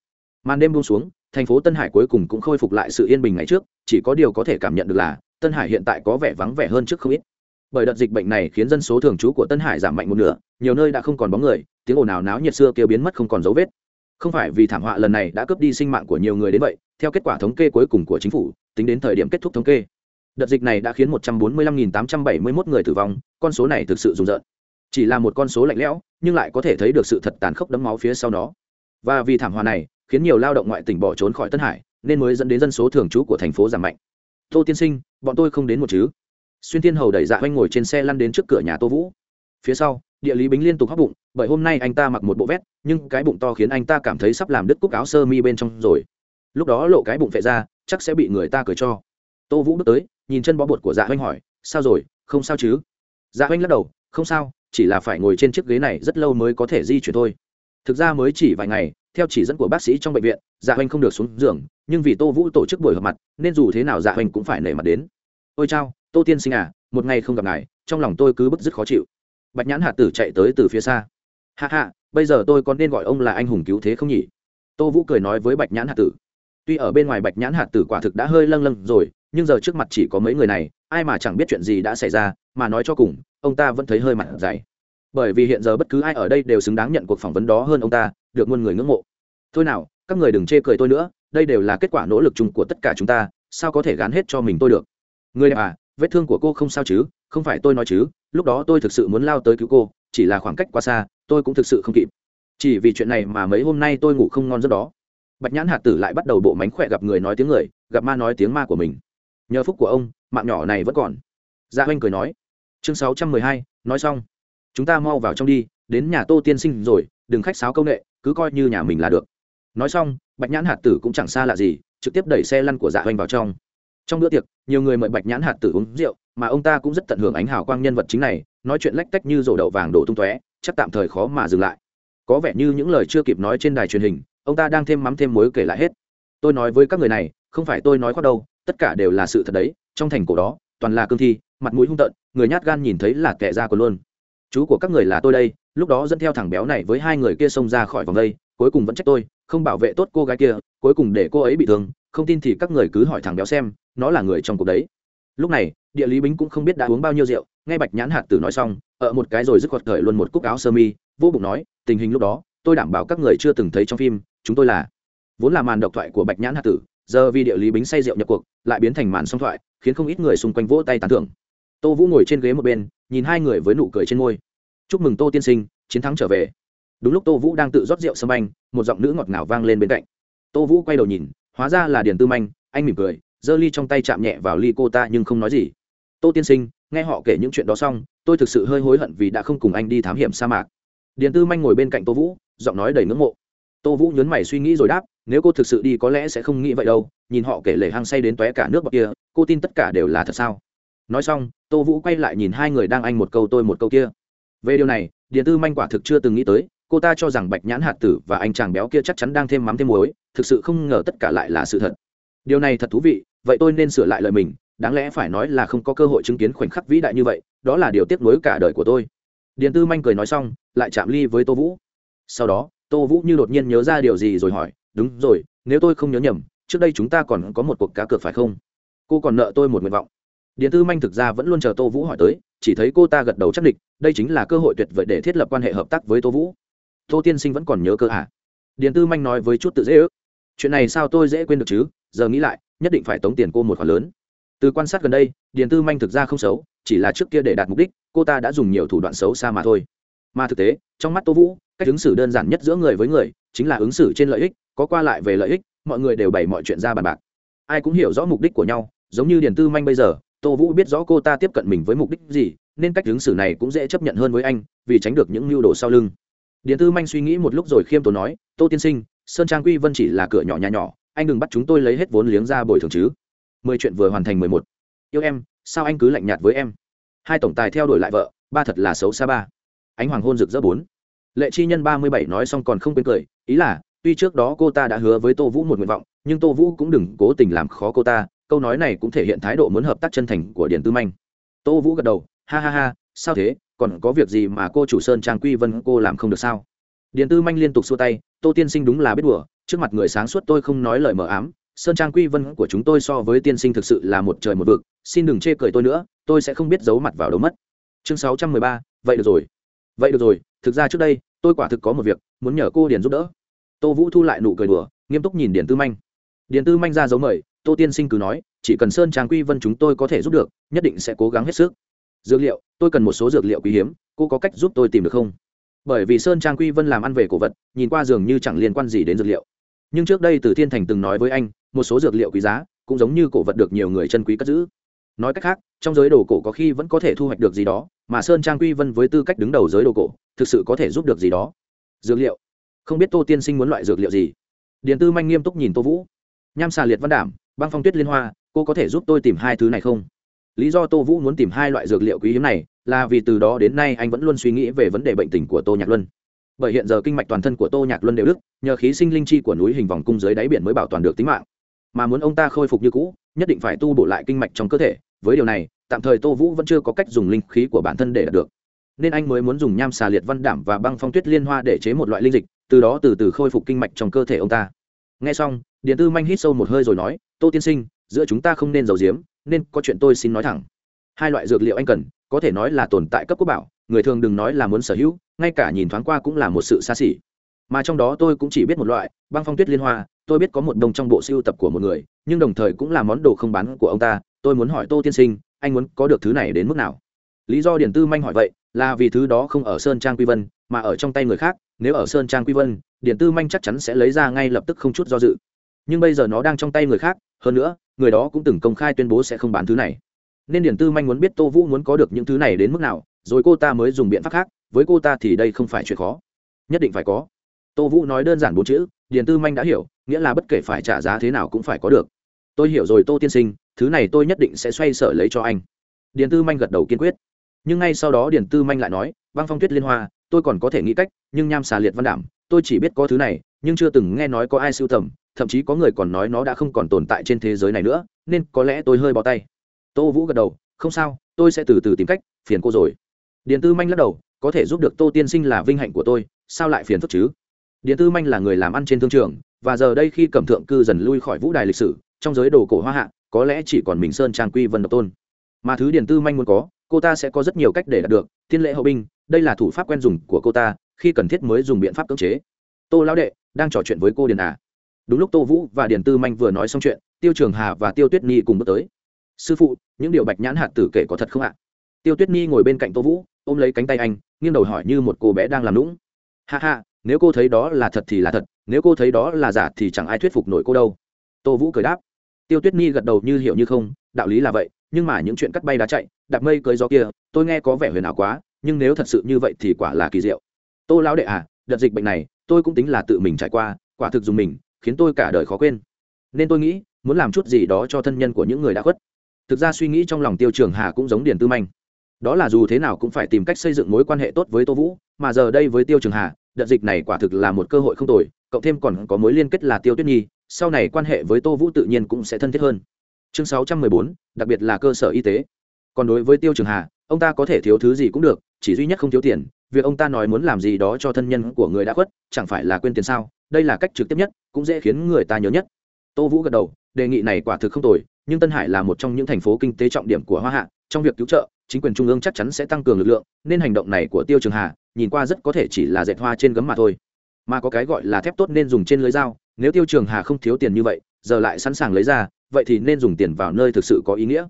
Màn đêm buông xuống, thành phố tân hải cuối cùng cũng khôi phục lại sự yên bình ngày trước, chỉ có điều có thể cảm nhận được là, tân hải hiện tại có vẻ vắng vẻ hơn trước không ít. Bởi đợt dịch bệnh này khiến dân số thường trú của tân hải giảm mạnh một nửa, nhiều nơi đã không còn bóng người, tiếng ồn ào náo nhiệt xưa kêu biến mất không còn dấu vết không phải vì thảm họa lần này đã cướp đi sinh mạng của nhiều người đến vậy, theo kết quả thống kê cuối cùng của chính phủ, tính đến thời điểm kết thúc thống kê. Đợt dịch này đã khiến 145.871 người tử vong, con số này thực sự rùng rợn. Chỉ là một con số lạnh lẽo, nhưng lại có thể thấy được sự thật tàn khốc đấm máu phía sau nó. Và vì thảm họa này, khiến nhiều lao động ngoại tỉnh bỏ trốn khỏi tân hải, nên mới dẫn đến dân số thường trú của thành phố giảm mạnh. Tô tiên sinh, bọn tôi không đến một chứ? Xuyên thiên hầu đẩy dạ oanh ngồi trên xe lăn đến trước cửa nhà tô vũ phía sau, địa lý bính liên tục hóc bụng, bởi hôm nay anh ta mặc một bộ vét nhưng cái bụng to khiến anh ta cảm thấy sắp làm đứt cúc áo sơ mi bên trong rồi. Lúc đó lộ cái bụng vệ ra, chắc sẽ bị người ta cười cho. Tô vũ bước tới, nhìn chân bó bột của dạ oanh hỏi, sao rồi? Không sao chứ? Dạ oanh lắc đầu, không sao, chỉ là phải ngồi trên chiếc ghế này rất lâu mới có thể di chuyển thôi. Thực ra mới chỉ vài ngày, theo chỉ dẫn của bác sĩ trong bệnh viện dạ oanh không được xuống giường, nhưng vì tô vũ tổ chức buổi họp mặt, nên dù thế nào dạ oanh cũng phải nể mặt đến. Ôi chao, tô tiên sinh à một ngày không gặp ngài, trong lòng tôi cứ bức dứt khó chịu bạch nhãn hạt tử chạy tới từ phía xa. Hạ hạ bây giờ tôi còn nên gọi ông là anh hùng cứu thế không nhỉ? Tô vũ cười nói với bạch nhãn hạt tử. Tuy ở bên ngoài bạch nhãn hạt tử quả thực đã hơi lâng lâng rồi, nhưng giờ trước mặt chỉ có mấy người này, ai mà chẳng biết chuyện gì đã xảy ra, mà nói cho cùng, ông ta vẫn thấy hơi mặt dày. Bởi vì hiện giờ bất cứ ai ở đây đều xứng đáng nhận cuộc phỏng vấn đó hơn ông ta, được muôn người ngưỡng mộ. Thôi nào, các người đừng chê cười tôi nữa, đây đều là kết quả nỗ lực chung của tất cả chúng ta, sao có thể gán hết cho mình tôi được? Người đẹp à vết thương của cô không sao chứ? Không phải tôi nói chứ, lúc đó tôi thực sự muốn lao tới cứu cô, chỉ là khoảng cách quá xa, tôi cũng thực sự không kịp. Chỉ vì chuyện này mà mấy hôm nay tôi ngủ không ngon giấc đó. Bạch nhãn hạt tử lại bắt đầu bộ mánh khỏe gặp người nói tiếng người, gặp ma nói tiếng ma của mình. Nhờ phúc của ông, mạng nhỏ này vẫn còn. Gia dạ oanh cười nói, chương sáu trăm mười hai, nói xong. Chúng ta mau vào trong đi, đến nhà tô tiên sinh rồi, đừng khách sáo công nghệ cứ coi như nhà mình là được. Nói xong, bạch nhãn hạt tử cũng chẳng xa lạ gì, trực tiếp đẩy xe lăn của dạ oanh vào trong trong bữa tiệc, nhiều người mời bạch nhãn hạt tử uống rượu, mà ông ta cũng rất tận hưởng ánh hào quang nhân vật chính này, nói chuyện lách tách như rổ đậu vàng đổ tung tóe, chắc tạm thời khó mà dừng lại. Có vẻ như những lời chưa kịp nói trên đài truyền hình, ông ta đang thêm mắm thêm muối kể lại hết. Tôi nói với các người này, không phải tôi nói khoác đâu, tất cả đều là sự thật đấy, trong thành cổ đó, toàn là cương thi, mặt mũi hung tợn, người nhát gan nhìn thấy là kẻ ra của luôn. Chú của các người là tôi đây, lúc đó dẫn theo thằng béo này với hai người kia xông ra khỏi vòng đây, cuối cùng vẫn trách tôi, không bảo vệ tốt cô gái kia, cuối cùng để cô ấy bị thương, không tin thì các người cứ hỏi thằng béo xem nó là người trong cuộc đấy. Lúc này, địa lý bính cũng không biết đã uống bao nhiêu rượu, Nghe bạch nhãn hạt tử nói xong, ở một cái rồi dứt khoát khởi luôn một cúc áo sơ mi, vô bụng nói, tình hình lúc đó, tôi đảm bảo các người chưa từng thấy trong phim, chúng tôi là vốn là màn độc thoại của bạch nhãn hạt tử, giờ vì địa lý bính say rượu nhập cuộc, lại biến thành màn song thoại, khiến không ít người xung quanh vỗ tay tán thưởng. Tô vũ ngồi trên ghế một bên, nhìn hai người với nụ cười trên môi. Chúc mừng tô tiên sinh, chiến thắng trở về. Đúng lúc tô vũ đang tự rót rượu sâm anh một giọng nữ ngọt ngào vang lên bên cạnh. Tô vũ quay đầu nhìn, hóa ra là điền tư manh, anh mỉm cười giơ ly trong tay chạm nhẹ vào ly cô ta nhưng không nói gì. Tô tiên sinh, nghe họ kể những chuyện đó xong, tôi thực sự hơi hối hận vì đã không cùng anh đi thám hiểm sa mạc. Điền tư manh ngồi bên cạnh tô vũ, giọng nói đầy ngưỡng mộ. Tô vũ nhớn mày suy nghĩ rồi đáp, nếu cô thực sự đi có lẽ sẽ không nghĩ vậy đâu, nhìn họ kể lể hăng say đến tóe cả nước bọc kia, cô tin tất cả đều là thật sao? Nói xong, tô vũ quay lại nhìn hai người đang anh một câu tôi một câu kia. Về điều này, điền tư manh quả thực chưa từng nghĩ tới, cô ta cho rằng bạch nhãn hạt tử và anh chàng béo kia chắc chắn đang thêm mắm thêm muối, thực sự không ngờ tất cả lại là sự thật điều này thật thú vị, vậy tôi nên sửa lại lời mình, đáng lẽ phải nói là không có cơ hội chứng kiến khoảnh khắc vĩ đại như vậy, đó là điều tiếc nuối cả đời của tôi. Điền tư manh cười nói xong, lại chạm ly với tô vũ. Sau đó, tô vũ như đột nhiên nhớ ra điều gì rồi hỏi, đúng rồi, nếu tôi không nhớ nhầm, trước đây chúng ta còn có một cuộc cá cược phải không? Cô còn nợ tôi một nguyện vọng. Điền tư manh thực ra vẫn luôn chờ tô vũ hỏi tới, chỉ thấy cô ta gật đầu chắc địch, đây chính là cơ hội tuyệt vời để thiết lập quan hệ hợp tác với tô vũ. Tô tiên sinh vẫn còn nhớ cơ à? Điền tư manh nói với chút tự dễ ước. Chuyện này sao tôi dễ quên được chứ? Giờ nghĩ lại, nhất định phải tống tiền cô một khoản lớn. Từ quan sát gần đây, Điền tư manh thực ra không xấu, chỉ là trước kia để đạt mục đích, cô ta đã dùng nhiều thủ đoạn xấu xa mà thôi. Mà thực tế, trong mắt tô vũ, cách ứng xử đơn giản nhất giữa người với người, chính là ứng xử trên lợi ích, có qua lại về lợi ích, mọi người đều bày mọi chuyện ra bàn bạc. Ai cũng hiểu rõ mục đích của nhau, giống như điền tư manh bây giờ, tô vũ biết rõ cô ta tiếp cận mình với mục đích gì, nên cách ứng xử này cũng dễ chấp nhận hơn với anh, vì tránh được những mưu đồ sau lưng. Điền tư manh suy nghĩ một lúc rồi khiêm tốn nói, tô tiên sinh, sơn trang quy vân chỉ là cửa nhỏ nhà nhỏ anh đừng bắt chúng tôi lấy hết vốn liếng ra bồi thường chứ. Mười chuyện vừa hoàn thành mười một. Yêu em, sao anh cứ lạnh nhạt với em? Hai tổng tài theo đuổi lại vợ, ba thật là xấu xa ba. Ánh hoàng hôn rực rỡ bốn. Lệ chi nhân ba mươi bảy nói xong còn không quên cười, ý là, tuy trước đó cô ta đã hứa với tô vũ một nguyện vọng, nhưng tô vũ cũng đừng cố tình làm khó cô ta, câu nói này cũng thể hiện thái độ muốn hợp tác chân thành của điền tư manh. Tô vũ gật đầu, ha ha ha, sao thế, còn có việc gì mà cô chủ sơn trang quy vân cô làm không được sao? Điền tư manh liên tục xua tay tô tiên sinh đúng là biết đùa, trước mặt người sáng suốt tôi không nói lời mờ ám, sơn trang quy vân của chúng tôi so với tiên sinh thực sự là một trời một vực, xin đừng chê cười tôi nữa, tôi sẽ không biết giấu mặt vào đâu mất. Chương sáu trăm mười ba, vậy được rồi. Vậy được rồi, thực ra trước đây, tôi quả thực có một việc, muốn nhờ cô điền giúp đỡ. Tô vũ thu lại nụ cười đùa, nghiêm túc nhìn điền tư manh. Điền tư manh ra dấu mời, tô tiên sinh cứ nói, chỉ cần sơn trang quy vân chúng tôi có thể giúp được, nhất định sẽ cố gắng hết sức. Dược liệu, tôi cần một số dược liệu quý hiếm, cô có cách giúp tôi tìm được không? Bởi vì sơn trang quy vân làm ăn về cổ vật, nhìn qua dường như chẳng liên quan gì đến dược liệu. Nhưng trước đây từ thiên thành từng nói với anh, một số dược liệu quý giá, cũng giống như cổ vật được nhiều người chân quý cất giữ. Nói cách khác, trong giới đồ cổ có khi vẫn có thể thu hoạch được gì đó, mà sơn trang quy vân với tư cách đứng đầu giới đồ cổ, thực sự có thể giúp được gì đó. Dược liệu. Không biết tô tiên sinh muốn loại dược liệu gì? Điền tư manh nghiêm túc nhìn tô vũ. Nham xà liệt văn đảm, băng phong tuyết liên hoa, cô có thể giúp tôi tìm hai thứ này không? Lý do tô vũ muốn tìm hai loại dược liệu quý hiếm này là vì từ đó đến nay anh vẫn luôn suy nghĩ về vấn đề bệnh tình của tô nhạc luân. Bởi hiện giờ kinh mạch toàn thân của tô nhạc luân đều đức nhờ khí sinh linh chi của núi hình vòng cung dưới đáy biển mới bảo toàn được tính mạng. Mà muốn ông ta khôi phục như cũ, nhất định phải tu bổ lại kinh mạch trong cơ thể, với điều này, tạm thời tô vũ vẫn chưa có cách dùng linh khí của bản thân để đạt được. Nên anh mới muốn dùng nham xà liệt văn đảm và băng phong tuyết liên hoa để chế một loại linh dịch, từ đó từ từ khôi phục kinh mạch trong cơ thể ông ta. Nghe xong điện tư manh hít sâu một hơi rồi nói, tô tiên sinh, giữa chúng ta không nên giàu giếm nên có chuyện tôi xin nói thẳng. Hai loại dược liệu anh cần, có thể nói là tồn tại cấp quốc bảo, người thường đừng nói là muốn sở hữu, ngay cả nhìn thoáng qua cũng là một sự xa xỉ. Mà trong đó tôi cũng chỉ biết một loại, băng phong tuyết liên hoa, tôi biết có một đồng trong bộ siêu tập của một người, nhưng đồng thời cũng là món đồ không bán của ông ta, tôi muốn hỏi tô tiên sinh, anh muốn có được thứ này đến mức nào? Lý do điển tư manh hỏi vậy, là vì thứ đó không ở sơn trang quy vân, mà ở trong tay người khác, nếu ở sơn trang quy vân điển tư manh chắc chắn sẽ lấy ra ngay lập tức không chút do dự nhưng bây giờ nó đang trong tay người khác, hơn nữa, người đó cũng từng công khai tuyên bố sẽ không bán thứ này. Nên điển tư manh muốn biết tô vũ muốn có được những thứ này đến mức nào, rồi cô ta mới dùng biện pháp khác, với cô ta thì đây không phải chuyện khó. Nhất định phải có. Tô vũ nói đơn giản bốn chữ, điền tư manh đã hiểu, nghĩa là bất kể phải trả giá thế nào cũng phải có được. Tôi hiểu rồi tô tiên sinh, thứ này tôi nhất định sẽ xoay sở lấy cho anh. Điền tư manh gật đầu kiên quyết. Nhưng ngay sau đó điền tư manh lại nói, băng phong tuyết liên hoa, tôi còn có thể nghĩ cách, nhưng nham xà liệt văn đảm, tôi chỉ biết có thứ này, nhưng chưa từng nghe nói có ai sưu tầm thậm chí có người còn nói nó đã không còn tồn tại trên thế giới này nữa, nên có lẽ tôi hơi bỏ tay. Tô vũ gật đầu, không sao, tôi sẽ từ từ tìm cách, phiền cô rồi. Điện tư manh lắc đầu, có thể giúp được tô tiên sinh là vinh hạnh của tôi, sao lại phiền phức chứ? Điện tư manh là người làm ăn trên thương trường, và giờ đây khi cẩm thượng cư dần lui khỏi vũ đài lịch sử, trong giới đồ cổ hoa hạ, có lẽ chỉ còn mình sơn trang quy vân độc tôn. Mà thứ điện tư manh muốn có, cô ta sẽ có rất nhiều cách để đạt được tiên lệ hậu binh, đây là thủ pháp quen dùng của cô ta, khi cần thiết mới dùng biện pháp cưỡng chế. Tô lão đệ, đang trò chuyện với cô điền à? Đúng lúc tô vũ và điền tư manh vừa nói xong chuyện, tiêu trường hà và tiêu tuyết nhi cùng bước tới. Sư phụ, những điều bạch nhãn hạt tử kể có thật không ạ? Tiêu tuyết nhi ngồi bên cạnh tô vũ, ôm lấy cánh tay anh, nghiêng đầu hỏi như một cô bé đang làm lũng ha ha, nếu cô thấy đó là thật thì là thật, nếu cô thấy đó là giả thì chẳng ai thuyết phục nổi cô đâu. Tô vũ cười đáp. Tiêu tuyết nhi gật đầu như hiểu như không, đạo lý là vậy, nhưng mà những chuyện cắt bay đá chạy, đạp mây cưới gió kia, tôi nghe có vẻ huyền ảo quá, nhưng nếu thật sự như vậy thì quả là kỳ diệu. Tô lão đệ à đợt dịch bệnh này, tôi cũng tính là tự mình trải qua, quả thực dùng mình khiến tôi cả đời khó quên. Nên tôi nghĩ, muốn làm chút gì đó cho thân nhân của những người đã khuất. Thực ra suy nghĩ trong lòng tiêu trường hà cũng giống điền tư manh. Đó là dù thế nào cũng phải tìm cách xây dựng mối quan hệ tốt với tô vũ, mà giờ đây với tiêu trường hà, đợt dịch này quả thực là một cơ hội không tồi, cộng thêm còn có mối liên kết là tiêu tuyết nhi, sau này quan hệ với tô vũ tự nhiên cũng sẽ thân thiết hơn. Chương sáu trăm mười bốn, đặc biệt là cơ sở y tế. Còn đối với tiêu trường hà, ông ta có thể thiếu thứ gì cũng được, chỉ duy nhất không thiếu tiền. Việc ông ta nói muốn làm gì đó cho thân nhân của người đã khuất, chẳng phải là quên tiền sao? Đây là cách trực tiếp nhất, cũng dễ khiến người ta nhớ nhất. Tô vũ gật đầu, đề nghị này quả thực không tồi, nhưng tân hải là một trong những thành phố kinh tế trọng điểm của hoa hạ, trong việc cứu trợ, chính quyền trung ương chắc chắn sẽ tăng cường lực lượng, nên hành động này của tiêu trường hà, nhìn qua rất có thể chỉ là dệt hoa trên gấm mà thôi. Mà có cái gọi là thép tốt nên dùng trên lưới dao, nếu tiêu trường hà không thiếu tiền như vậy, giờ lại sẵn sàng lấy ra, vậy thì nên dùng tiền vào nơi thực sự có ý nghĩa.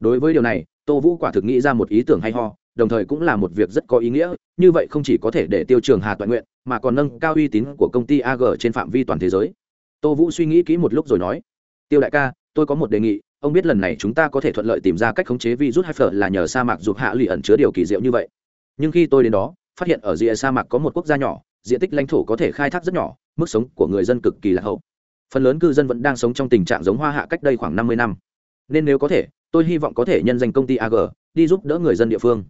Đối với điều này, tô vũ quả thực nghĩ ra một ý tưởng hay ho, đồng thời cũng là một việc rất có ý nghĩa, như vậy không chỉ có thể để tiêu trường hà toàn nguyện mà còn nâng cao uy tín của công ty ag trên phạm vi toàn thế giới. Tô vũ suy nghĩ kỹ một lúc rồi nói, tiêu đại ca, tôi có một đề nghị, ông biết lần này chúng ta có thể thuận lợi tìm ra cách khống chế virus hyper là nhờ sa mạc dục hạ lụy ẩn chứa điều kỳ diệu như vậy. Nhưng khi tôi đến đó, phát hiện ở rìa sa mạc có một quốc gia nhỏ, diện tích lãnh thổ có thể khai thác rất nhỏ, mức sống của người dân cực kỳ lạc hậu. Phần lớn cư dân vẫn đang sống trong tình trạng giống hoa hạ cách đây khoảng năm mươi năm. Nên nếu có thể, tôi hy vọng có thể nhân danh công ty ag đi giúp đỡ người dân địa phương.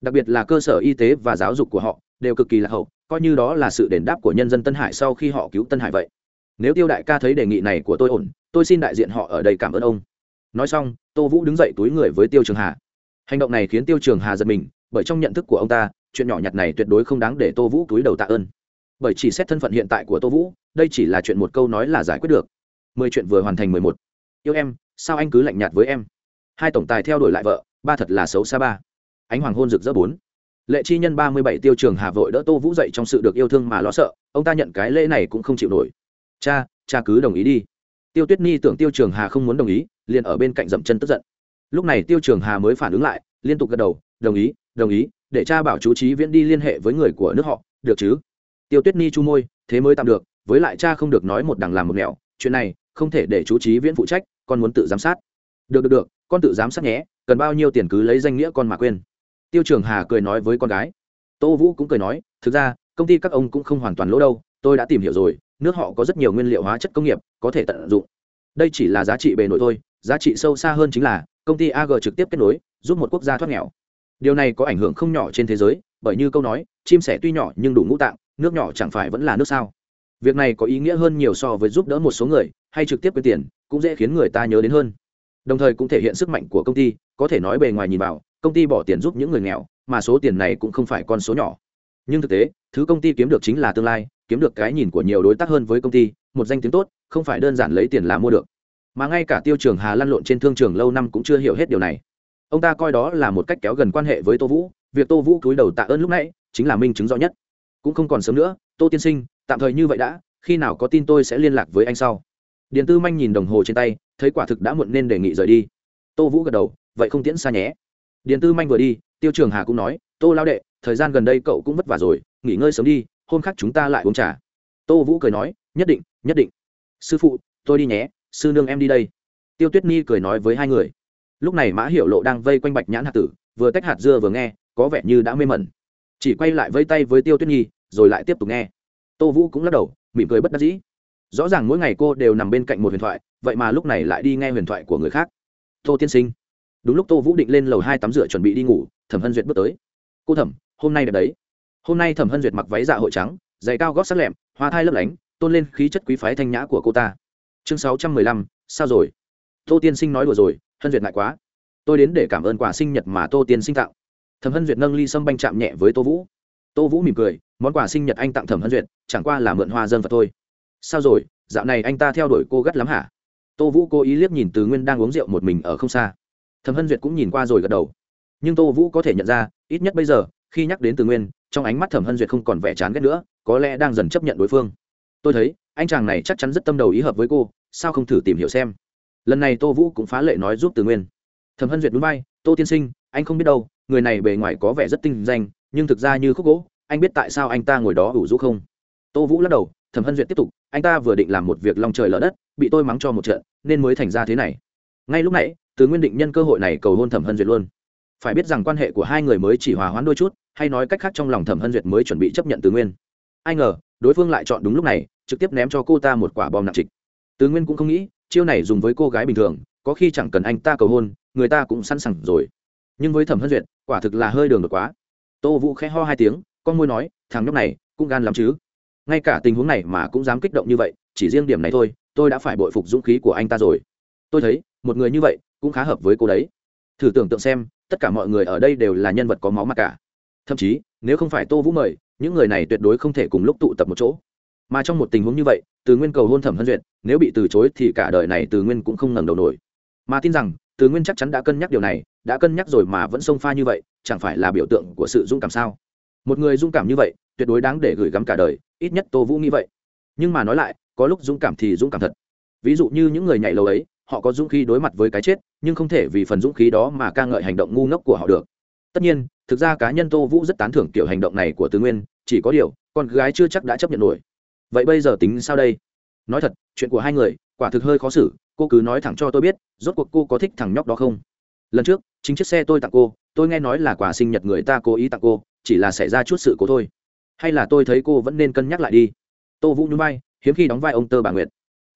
Đặc biệt là cơ sở y tế và giáo dục của họ đều cực kỳ lạc hậu, coi như đó là sự đền đáp của nhân dân tân hải sau khi họ cứu tân hải vậy. Nếu tiêu đại ca thấy đề nghị này của tôi ổn, tôi xin đại diện họ ở đây cảm ơn ông. Nói xong, tô vũ đứng dậy túi người với tiêu trường hà. Hành động này khiến tiêu trường hà giật mình, bởi trong nhận thức của ông ta, chuyện nhỏ nhặt này tuyệt đối không đáng để tô vũ túi đầu tạ ơn. Bởi chỉ xét thân phận hiện tại của tô vũ, đây chỉ là chuyện một câu nói là giải quyết được. Mười chuyện vừa hoàn thành mười một. Yêu em, sao anh cứ lạnh nhạt với em? Hai tổng tài theo đuổi lại vợ, ba thật là xấu xa ba. Ánh hoàng hôn rực rỡ bốn lệ chi nhân ba mươi bảy tiêu trường hà vội đỡ tô vũ dậy trong sự được yêu thương mà lo sợ, ông ta nhận cái lễ này cũng không chịu nổi. Cha cha cứ đồng ý đi. Tiêu tuyết nhi tưởng tiêu trường hà không muốn đồng ý, liền ở bên cạnh dậm chân tức giận. Lúc này tiêu trường hà mới phản ứng lại, liên tục gật đầu, đồng ý đồng ý, để cha bảo chú trí viễn đi liên hệ với người của nước họ, được chứ? Tiêu tuyết nhi chu môi, thế mới tạm được, với lại cha không được nói một đằng làm một nẻo, chuyện này không thể để chú trí viễn phụ trách, con muốn tự giám sát. Được được được, con tự giám sát nhé, cần bao nhiêu tiền cứ lấy danh nghĩa con mà quên tiêu trường hà cười nói với con gái. Tô vũ cũng cười nói, thực ra, công ty các ông cũng không hoàn toàn lỗ đâu, tôi đã tìm hiểu rồi, nước họ có rất nhiều nguyên liệu hóa chất công nghiệp, có thể tận dụng. Đây chỉ là giá trị bề nổi thôi, giá trị sâu xa hơn chính là, công ty ag trực tiếp kết nối, giúp một quốc gia thoát nghèo. Điều này có ảnh hưởng không nhỏ trên thế giới, bởi như câu nói, chim sẻ tuy nhỏ nhưng đủ ngũ tạng, nước nhỏ chẳng phải vẫn là nước sao. Việc này có ý nghĩa hơn nhiều so với giúp đỡ một số người, hay trực tiếp quyên tiền, cũng dễ khiến người ta nhớ đến hơn. Đồng thời cũng thể hiện sức mạnh của công ty, có thể nói bề ngoài nhìn vào công ty bỏ tiền giúp những người nghèo, mà số tiền này cũng không phải con số nhỏ. Nhưng thực tế, thứ công ty kiếm được chính là tương lai, kiếm được cái nhìn của nhiều đối tác hơn với công ty, một danh tiếng tốt, không phải đơn giản lấy tiền là mua được. Mà ngay cả tiêu trường hà lăn lộn trên thương trường lâu năm cũng chưa hiểu hết điều này. Ông ta coi đó là một cách kéo gần quan hệ với tô vũ, việc tô vũ cúi đầu tạ ơn lúc nãy, chính là minh chứng rõ nhất. Cũng không còn sớm nữa, tô tiên sinh, tạm thời như vậy đã, khi nào có tin tôi sẽ liên lạc với anh sau. Điện tư manh nhìn đồng hồ trên tay, thấy quả thực đã muộn nên đề nghị rời đi. Tô vũ gật đầu, vậy không tiễn xa nhé điện tư manh vừa đi, tiêu trường hà cũng nói, tô lao đệ, thời gian gần đây cậu cũng vất vả rồi, nghỉ ngơi sớm đi, hôm khác chúng ta lại uống trà. Tô vũ cười nói, nhất định nhất định. Sư phụ, tôi đi nhé, sư nương em đi đây. Tiêu tuyết nhi cười nói với hai người. Lúc này mã hiểu lộ đang vây quanh bạch nhãn hạt tử, vừa tách hạt dưa vừa nghe, có vẻ như đã mê mẩn. Chỉ quay lại vây tay với tiêu tuyết nhi rồi lại tiếp tục nghe. Tô vũ cũng lắc đầu, mỉm cười bất đắc dĩ. Rõ ràng mỗi ngày cô đều nằm bên cạnh một huyền thoại, vậy mà lúc này lại đi nghe huyền thoại của người khác. Tô tiên sinh đúng lúc tô vũ định lên lầu hai tắm rửa chuẩn bị đi ngủ, thẩm hân duyệt bước tới. Cô thẩm, hôm nay đẹp đấy. Hôm nay thẩm hân duyệt mặc váy dạ hội trắng, giày cao gót sắc lẹm, hoa thai lấp lánh, tôn lên khí chất quý phái thanh nhã của cô ta. Chương sáu trăm mười lăm, sao rồi? Tô tiên sinh nói đùa rồi, hân duyệt ngại quá. Tôi đến để cảm ơn quà sinh nhật mà tô tiên sinh tặng. Thẩm hân duyệt nâng ly sâm banh chạm nhẹ với tô vũ. Tô vũ mỉm cười, món quà sinh nhật anh tặng thẩm hân duyệt, chẳng qua là mượn hoa dân vật thôi. Sao rồi? Dạo này anh ta theo đuổi cô gắt lắm hả? Tô vũ cố ý liếc nhìn từ nguyên đang uống rượu một mình ở không xa thẩm hân duyệt cũng nhìn qua rồi gật đầu. Nhưng tô vũ có thể nhận ra, ít nhất bây giờ, khi nhắc đến từ nguyên, trong ánh mắt thẩm hân duyệt không còn vẻ chán ghét nữa, có lẽ đang dần chấp nhận đối phương. Tôi thấy, anh chàng này chắc chắn rất tâm đầu ý hợp với cô, sao không thử tìm hiểu xem. Lần này tô vũ cũng phá lệ nói giúp từ nguyên. Thẩm hân duyệt núi bay, tô tiên sinh, anh không biết đâu, người này bề ngoài có vẻ rất tinh danh, nhưng thực ra như khúc gỗ, anh biết tại sao anh ta ngồi đó ủ rũ không? Tô vũ lắc đầu, thẩm hân duyệt tiếp tục, anh ta vừa định làm một việc lòng trời lở đất, bị tôi mắng cho một trận, nên mới thành ra thế này. Ngay lúc nãy từ nguyên định nhân cơ hội này cầu hôn thẩm hân duyệt luôn. Phải biết rằng quan hệ của hai người mới chỉ hòa hoãn đôi chút, hay nói cách khác trong lòng thẩm hân duyệt mới chuẩn bị chấp nhận từ nguyên. Ai ngờ, đối phương lại chọn đúng lúc này, trực tiếp ném cho cô ta một quả bom nặng trịch. Từ nguyên cũng không nghĩ, chiêu này dùng với cô gái bình thường, có khi chẳng cần anh ta cầu hôn, người ta cũng sẵn sàng rồi. Nhưng với thẩm hân duyệt, quả thực là hơi đường đột quá. Tô vũ khẽ ho hai tiếng, con môi nói, thằng nhóc này, cũng gan lắm chứ. Ngay cả tình huống này mà cũng dám kích động như vậy, chỉ riêng điểm này thôi, tôi đã phải bội phục dũng khí của anh ta rồi. Tôi thấy, một người như vậy cũng khá hợp với cô đấy. Thử tưởng tượng xem, tất cả mọi người ở đây đều là nhân vật có máu mặt cả. Thậm chí, nếu không phải tô vũ mời, những người này tuyệt đối không thể cùng lúc tụ tập một chỗ. Mà trong một tình huống như vậy, từ nguyên cầu hôn thẩm hân duyệt, nếu bị từ chối thì cả đời này từ nguyên cũng không ngẩng đầu nổi. Mà tin rằng, từ nguyên chắc chắn đã cân nhắc điều này, đã cân nhắc rồi mà vẫn xông pha như vậy, chẳng phải là biểu tượng của sự dũng cảm sao? Một người dũng cảm như vậy, tuyệt đối đáng để gửi gắm cả đời, ít nhất tô vũ nghĩ vậy. Nhưng mà nói lại, có lúc dũng cảm thì dũng cảm thật. Ví dụ như những người nhảy lầu ấy họ có dũng khí đối mặt với cái chết, nhưng không thể vì phần dũng khí đó mà ca ngợi hành động ngu ngốc của họ được. Tất nhiên, thực ra cá nhân tô vũ rất tán thưởng kiểu hành động này của tứ nguyên, chỉ có điều, con gái chưa chắc đã chấp nhận nổi. Vậy bây giờ tính sao đây? Nói thật, chuyện của hai người, quả thực hơi khó xử, cô cứ nói thẳng cho tôi biết, rốt cuộc cô có thích thằng nhóc đó không? Lần trước, chính chiếc xe tôi tặng cô, tôi nghe nói là quà sinh nhật người ta cố ý tặng cô, chỉ là xảy ra chút sự cố thôi. Hay là tôi thấy cô vẫn nên cân nhắc lại đi? Tô vũ nhún vai, hiếm khi đóng vai ông tơ bà nguyệt.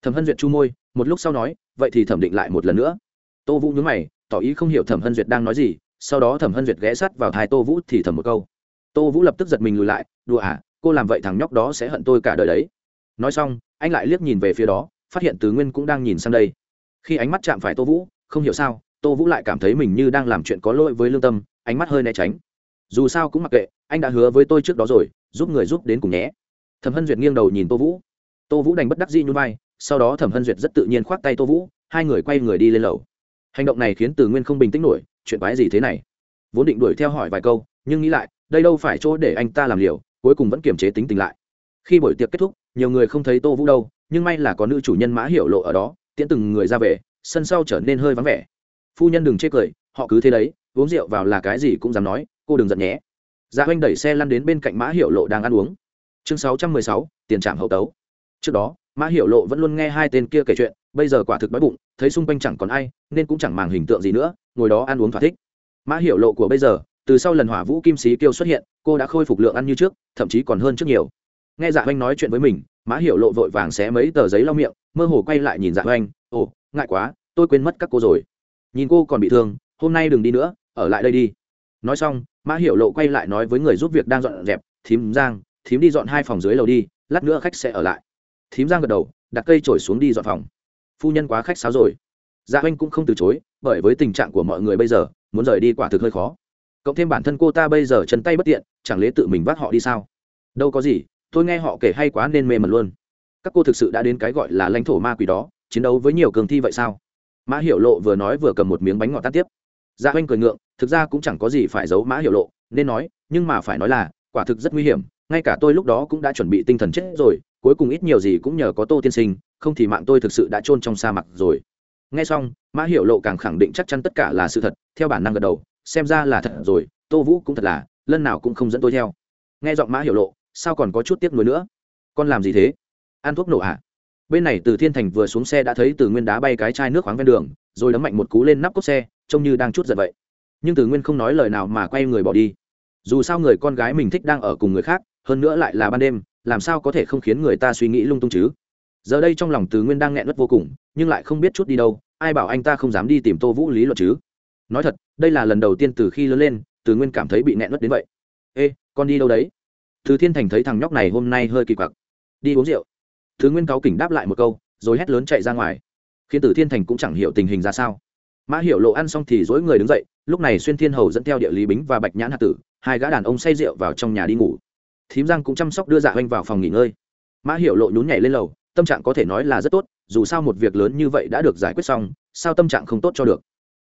Thẩm hân duyệt chu môi, một lúc sau nói vậy thì thẩm định lại một lần nữa. Tô vũ nhún mày, tỏ ý không hiểu thẩm hân duyệt đang nói gì, sau đó thẩm hân duyệt ghé sắt vào thai tô vũ thì thầm một câu. Tô vũ lập tức giật mình lùi lại, đùa à cô làm vậy thằng nhóc đó sẽ hận tôi cả đời đấy. Nói xong, anh lại liếc nhìn về phía đó, phát hiện tứ nguyên cũng đang nhìn sang đây. Khi ánh mắt chạm phải tô vũ, không hiểu sao, tô vũ lại cảm thấy mình như đang làm chuyện có lỗi với lương tâm, ánh mắt hơi né tránh. Dù sao cũng mặc kệ, anh đã hứa với tôi trước đó rồi, giúp người giúp đến cùng nhé. Thẩm hân duyệt nghiêng đầu nhìn tô vũ. Tô vũ đành bất đắc dĩ nhún vai sau đó thẩm hân duyệt rất tự nhiên khoác tay tô vũ, hai người quay người đi lên lầu. Hành động này khiến từ nguyên không bình tĩnh nổi, chuyện quái gì thế này? Vốn định đuổi theo hỏi vài câu, nhưng nghĩ lại, đây đâu phải chỗ để anh ta làm liều, cuối cùng vẫn kiềm chế tính tình lại. Khi buổi tiệc kết thúc, nhiều người không thấy tô vũ đâu, nhưng may là có nữ chủ nhân mã hiểu lộ ở đó, tiễn từng người ra về, sân sau trở nên hơi vắng vẻ. Phu nhân đừng chê cười, họ cứ thế đấy, uống rượu vào là cái gì cũng dám nói, cô đừng giận nhé. Dạ oanh đẩy xe lăn đến bên cạnh mã hiệu lộ đang ăn uống. Chương sáu trăm mười sáu, tiền trạm hậu tấu. Trước đó mã Hiểu lộ vẫn luôn nghe hai tên kia kể chuyện, bây giờ quả thực đói bụng, thấy xung quanh chẳng còn ai, nên cũng chẳng màng hình tượng gì nữa, ngồi đó ăn uống thỏa thích. Mã Hiểu lộ của bây giờ, từ sau lần hỏa vũ kim sĩ kiêu xuất hiện, cô đã khôi phục lượng ăn như trước, thậm chí còn hơn trước nhiều. Nghe dạ oanh nói chuyện với mình, mã Hiểu lộ vội vàng xé mấy tờ giấy lau miệng, mơ hồ quay lại nhìn dạ oanh ồ, ngại quá, tôi quên mất các cô rồi. Nhìn cô còn bị thương, hôm nay đừng đi nữa, ở lại đây đi. Nói xong, mã hiểu lộ quay lại nói với người giúp việc đang dọn dẹp, thím giang, thím đi dọn hai phòng dưới lầu đi, lát nữa khách sẽ ở lại thím giang gật đầu, đặt cây trổi xuống đi dọn phòng. Phu nhân quá khách sáo rồi. Gia dạ oanh cũng không từ chối, bởi với tình trạng của mọi người bây giờ, muốn rời đi quả thực hơi khó. Cộng thêm bản thân cô ta bây giờ chân tay bất tiện, chẳng lẽ tự mình vác họ đi sao? Đâu có gì, tôi nghe họ kể hay quá nên mê mẩn luôn. Các cô thực sự đã đến cái gọi là lãnh thổ ma quỷ đó, chiến đấu với nhiều cường thi vậy sao? Mã hiểu lộ vừa nói vừa cầm một miếng bánh ngọt tan tiếp. Gia dạ oanh cười ngượng, thực ra cũng chẳng có gì phải giấu mã hiểu lộ, nên nói, nhưng mà phải nói là, quả thực rất nguy hiểm, ngay cả tôi lúc đó cũng đã chuẩn bị tinh thần chết rồi cuối cùng ít nhiều gì cũng nhờ có tô tiên sinh, không thì mạng tôi thực sự đã chôn trong sa mạc rồi. Nghe xong, mã hiểu lộ càng khẳng định chắc chắn tất cả là sự thật, theo bản năng gật đầu, xem ra là thật rồi, tô vũ cũng thật là, lần nào cũng không dẫn tôi theo. Nghe giọng mã hiểu lộ, sao còn có chút tiếc nuối nữa? Con làm gì thế? Ăn thuốc nổ à? Bên này từ thiên thành vừa xuống xe đã thấy từ nguyên đá bay cái chai nước khoáng ven đường, rồi đấm mạnh một cú lên nắp cốp xe, trông như đang chút giận vậy. Nhưng từ nguyên không nói lời nào mà quay người bỏ đi. Dù sao người con gái mình thích đang ở cùng người khác, hơn nữa lại là ban đêm làm sao có thể không khiến người ta suy nghĩ lung tung chứ? Giờ đây trong lòng từ nguyên đang nghẹn ngất vô cùng, nhưng lại không biết chút đi đâu, ai bảo anh ta không dám đi tìm tô vũ lý luật chứ? Nói thật, đây là lần đầu tiên từ khi lớn lên, từ nguyên cảm thấy bị nghẹn ngất đến vậy. Ê, con đi đâu đấy? Từ thiên thành thấy thằng nhóc này hôm nay hơi kỳ quặc. Đi uống rượu. Thứ nguyên cáu kỉnh đáp lại một câu, rồi hét lớn chạy ra ngoài. Khiến từ thiên thành cũng chẳng hiểu tình hình ra sao. Mã hiểu lộ ăn xong thì dỗi người đứng dậy, lúc này xuyên thiên hầu dẫn theo địa lý bính và bạch nhãn hạt tử, hai gã đàn ông say rượu vào trong nhà đi ngủ thím giang cũng chăm sóc đưa dạ oanh vào phòng nghỉ ngơi. Mã hiểu lộ nhún nhảy lên lầu, tâm trạng có thể nói là rất tốt, dù sao một việc lớn như vậy đã được giải quyết xong, sao tâm trạng không tốt cho được?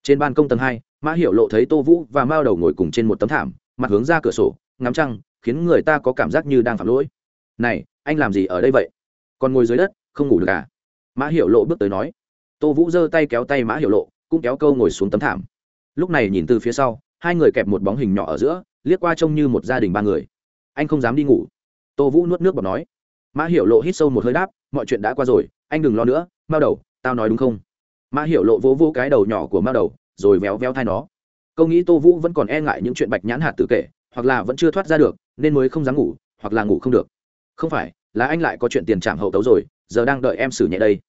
Trên ban công tầng hai, mã hiểu lộ thấy tô vũ và mao đầu ngồi cùng trên một tấm thảm, mặt hướng ra cửa sổ, ngắm trăng, khiến người ta có cảm giác như đang phạm lỗi. Này, anh làm gì ở đây vậy? Còn ngồi dưới đất, không ngủ được à? Mã hiểu lộ bước tới nói. Tô vũ giơ tay kéo tay mã hiểu lộ, cũng kéo câu ngồi xuống tấm thảm. Lúc này nhìn từ phía sau, hai người kẹp một bóng hình nhỏ ở giữa, liếc qua trông như một gia đình ba người anh không dám đi ngủ. Tô vũ nuốt nước bọt nói. Mã hiểu lộ hít sâu một hơi đáp, mọi chuyện đã qua rồi, anh đừng lo nữa, mao đầu, tao nói đúng không? Mã hiểu lộ vỗ vỗ cái đầu nhỏ của mao đầu, rồi véo véo thai nó. Câu nghĩ tô vũ vẫn còn e ngại những chuyện bạch nhãn hạt tự kể, hoặc là vẫn chưa thoát ra được, nên mới không dám ngủ, hoặc là ngủ không được. Không phải, là anh lại có chuyện tiền trảm hậu tấu rồi, giờ đang đợi em xử nhẹ đây.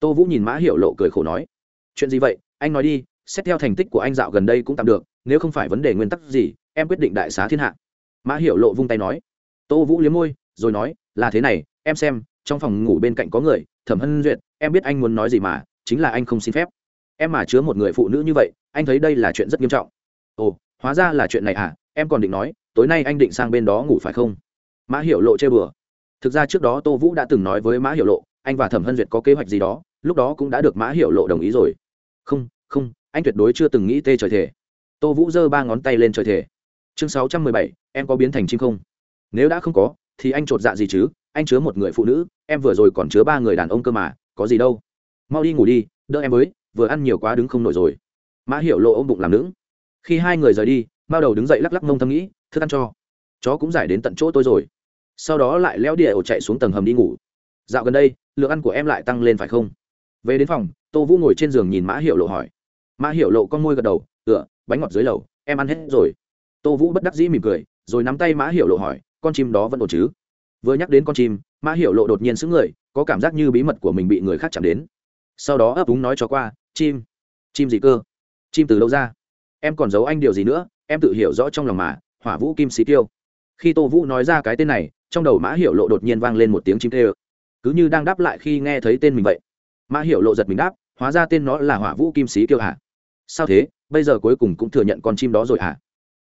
Tô vũ nhìn mã hiểu lộ cười khổ nói. Chuyện gì vậy? Anh nói đi, xét theo thành tích của anh dạo gần đây cũng tạm được, nếu không phải vấn đề nguyên tắc gì, em quyết định đại xá thiên hạ mã hiểu lộ vung tay nói, tô vũ liếm môi, rồi nói, là thế này, em xem, trong phòng ngủ bên cạnh có người, thẩm hân duyệt, em biết anh muốn nói gì mà, chính là anh không xin phép. Em mà chứa một người phụ nữ như vậy, anh thấy đây là chuyện rất nghiêm trọng. Ồ, hóa ra là chuyện này à? Em còn định nói, tối nay anh định sang bên đó ngủ phải không? Mã hiểu lộ chơi bừa. Thực ra trước đó tô vũ đã từng nói với mã hiểu lộ, anh và thẩm hân duyệt có kế hoạch gì đó, lúc đó cũng đã được mã hiểu lộ đồng ý rồi. Không không, anh tuyệt đối chưa từng nghĩ tê trời thể tô vũ giơ ba ngón tay lên trời thể chương sáu trăm mười bảy, em có biến thành chim không? Nếu đã không có, thì anh chột dạ gì chứ? Anh chứa một người phụ nữ, em vừa rồi còn chứa ba người đàn ông cơ mà, có gì đâu. Mau đi ngủ đi, đỡ em với, vừa ăn nhiều quá đứng không nổi rồi. Mã hiểu lộ ôm bụng làm nũng khi hai người rời đi, mao đầu đứng dậy lắc lắc mông thâm nghĩ, thức ăn cho. Chó cũng giải đến tận chỗ tôi rồi. Sau đó lại leo địa ổ chạy xuống tầng hầm đi ngủ. Dạo gần đây, lượng ăn của em lại tăng lên phải không? Về đến phòng, tô vũ ngồi trên giường nhìn mã hiệu lộ hỏi. Mã hiệu lộ con môi gật đầu tựa bánh ngọt dưới lầu, em ăn hết rồi tô vũ bất đắc dĩ mỉm cười, rồi nắm tay mã hiệu lộ hỏi, con chim đó vẫn ổn chứ? Vừa nhắc đến con chim, mã hiệu lộ đột nhiên xứng người, có cảm giác như bí mật của mình bị người khác chạm đến. Sau đó ấp úng nói cho qua, chim chim gì cơ? Chim từ đâu ra? Em còn giấu anh điều gì nữa? Em tự hiểu rõ trong lòng mà, hỏa vũ kim xí tiêu. Khi tô vũ nói ra cái tên này, trong đầu mã hiệu lộ đột nhiên vang lên một tiếng chim tê ơ. Cứ như đang đáp lại khi nghe thấy tên mình vậy, mã hiệu lộ giật mình đáp, hóa ra tên nó là hỏa vũ kim xí Tiêu hả? Sao thế? Bây giờ cuối cùng cũng thừa nhận con chim đó rồi hả?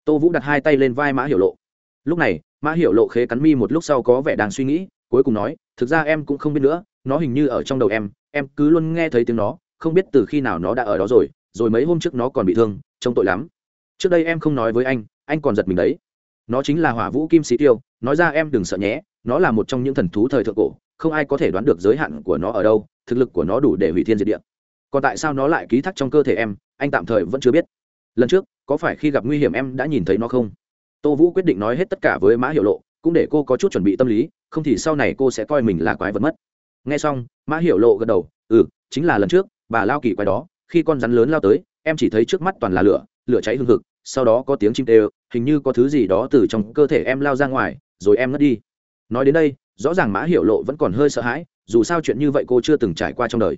Tô vũ đặt hai tay lên vai mã Hiểu lộ. Lúc này, mã Hiểu lộ khế cắn mi một lúc sau có vẻ đang suy nghĩ, cuối cùng nói, thực ra em cũng không biết nữa, nó hình như ở trong đầu em em cứ luôn nghe thấy tiếng nó, không biết từ khi nào nó đã ở đó rồi rồi mấy hôm trước nó còn bị thương, trông tội lắm. Trước đây em không nói với anh anh còn giật mình đấy. Nó chính là hỏa vũ kim sĩ tiêu, nói ra em đừng sợ nhé, nó là một trong những thần thú thời thượng cổ, không ai có thể đoán được giới hạn của nó ở đâu, thực lực của nó đủ để hủy thiên diệt địa. Còn tại sao nó lại ký thác trong cơ thể em, anh tạm thời vẫn chưa biết. Lần trước có phải khi gặp nguy hiểm em đã nhìn thấy nó không? Tô vũ quyết định nói hết tất cả với mã hiệu lộ, cũng để cô có chút chuẩn bị tâm lý, không thì sau này cô sẽ coi mình là quái vật mất. Nghe xong, mã hiệu lộ gật đầu ừ chính là lần trước, bà lao kỳ quái đó, khi con rắn lớn lao tới, em chỉ thấy trước mắt toàn là lửa lửa cháy hương thực sau đó có tiếng chim tê, hình như có thứ gì đó từ trong cơ thể em lao ra ngoài, rồi em ngất đi. Nói đến đây, rõ ràng mã hiệu lộ vẫn còn hơi sợ hãi, dù sao chuyện như vậy cô chưa từng trải qua trong đời.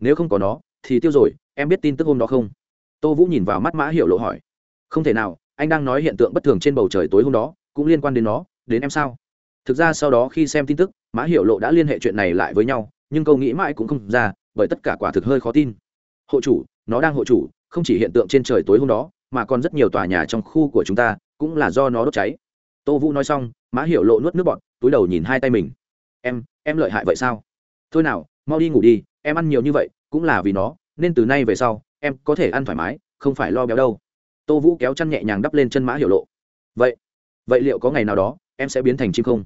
Nếu không có nó, thì tiêu rồi, em biết tin tức hôm đó không? Tô vũ nhìn vào mắt mã hiệu lộ hỏi. Không thể nào, anh đang nói hiện tượng bất thường trên bầu trời tối hôm đó, cũng liên quan đến nó, đến em sao? Thực ra sau đó khi xem tin tức, mã hiệu lộ đã liên hệ chuyện này lại với nhau, nhưng câu nghĩ mãi cũng không ra, bởi tất cả quả thực hơi khó tin. Hộ chủ, nó đang hộ chủ, không chỉ hiện tượng trên trời tối hôm đó, mà còn rất nhiều tòa nhà trong khu của chúng ta, cũng là do nó đốt cháy. Tô vũ nói xong, mã hiệu lộ nuốt nước bọt, túi đầu nhìn hai tay mình. Em em lợi hại vậy sao? Thôi nào, mau đi ngủ đi, em ăn nhiều như vậy, cũng là vì nó, nên từ nay về sau em có thể ăn thoải mái, không phải lo béo đâu. Tô vũ kéo chăn nhẹ nhàng đắp lên chân mã hiệu lộ. Vậy vậy liệu có ngày nào đó, em sẽ biến thành chim không?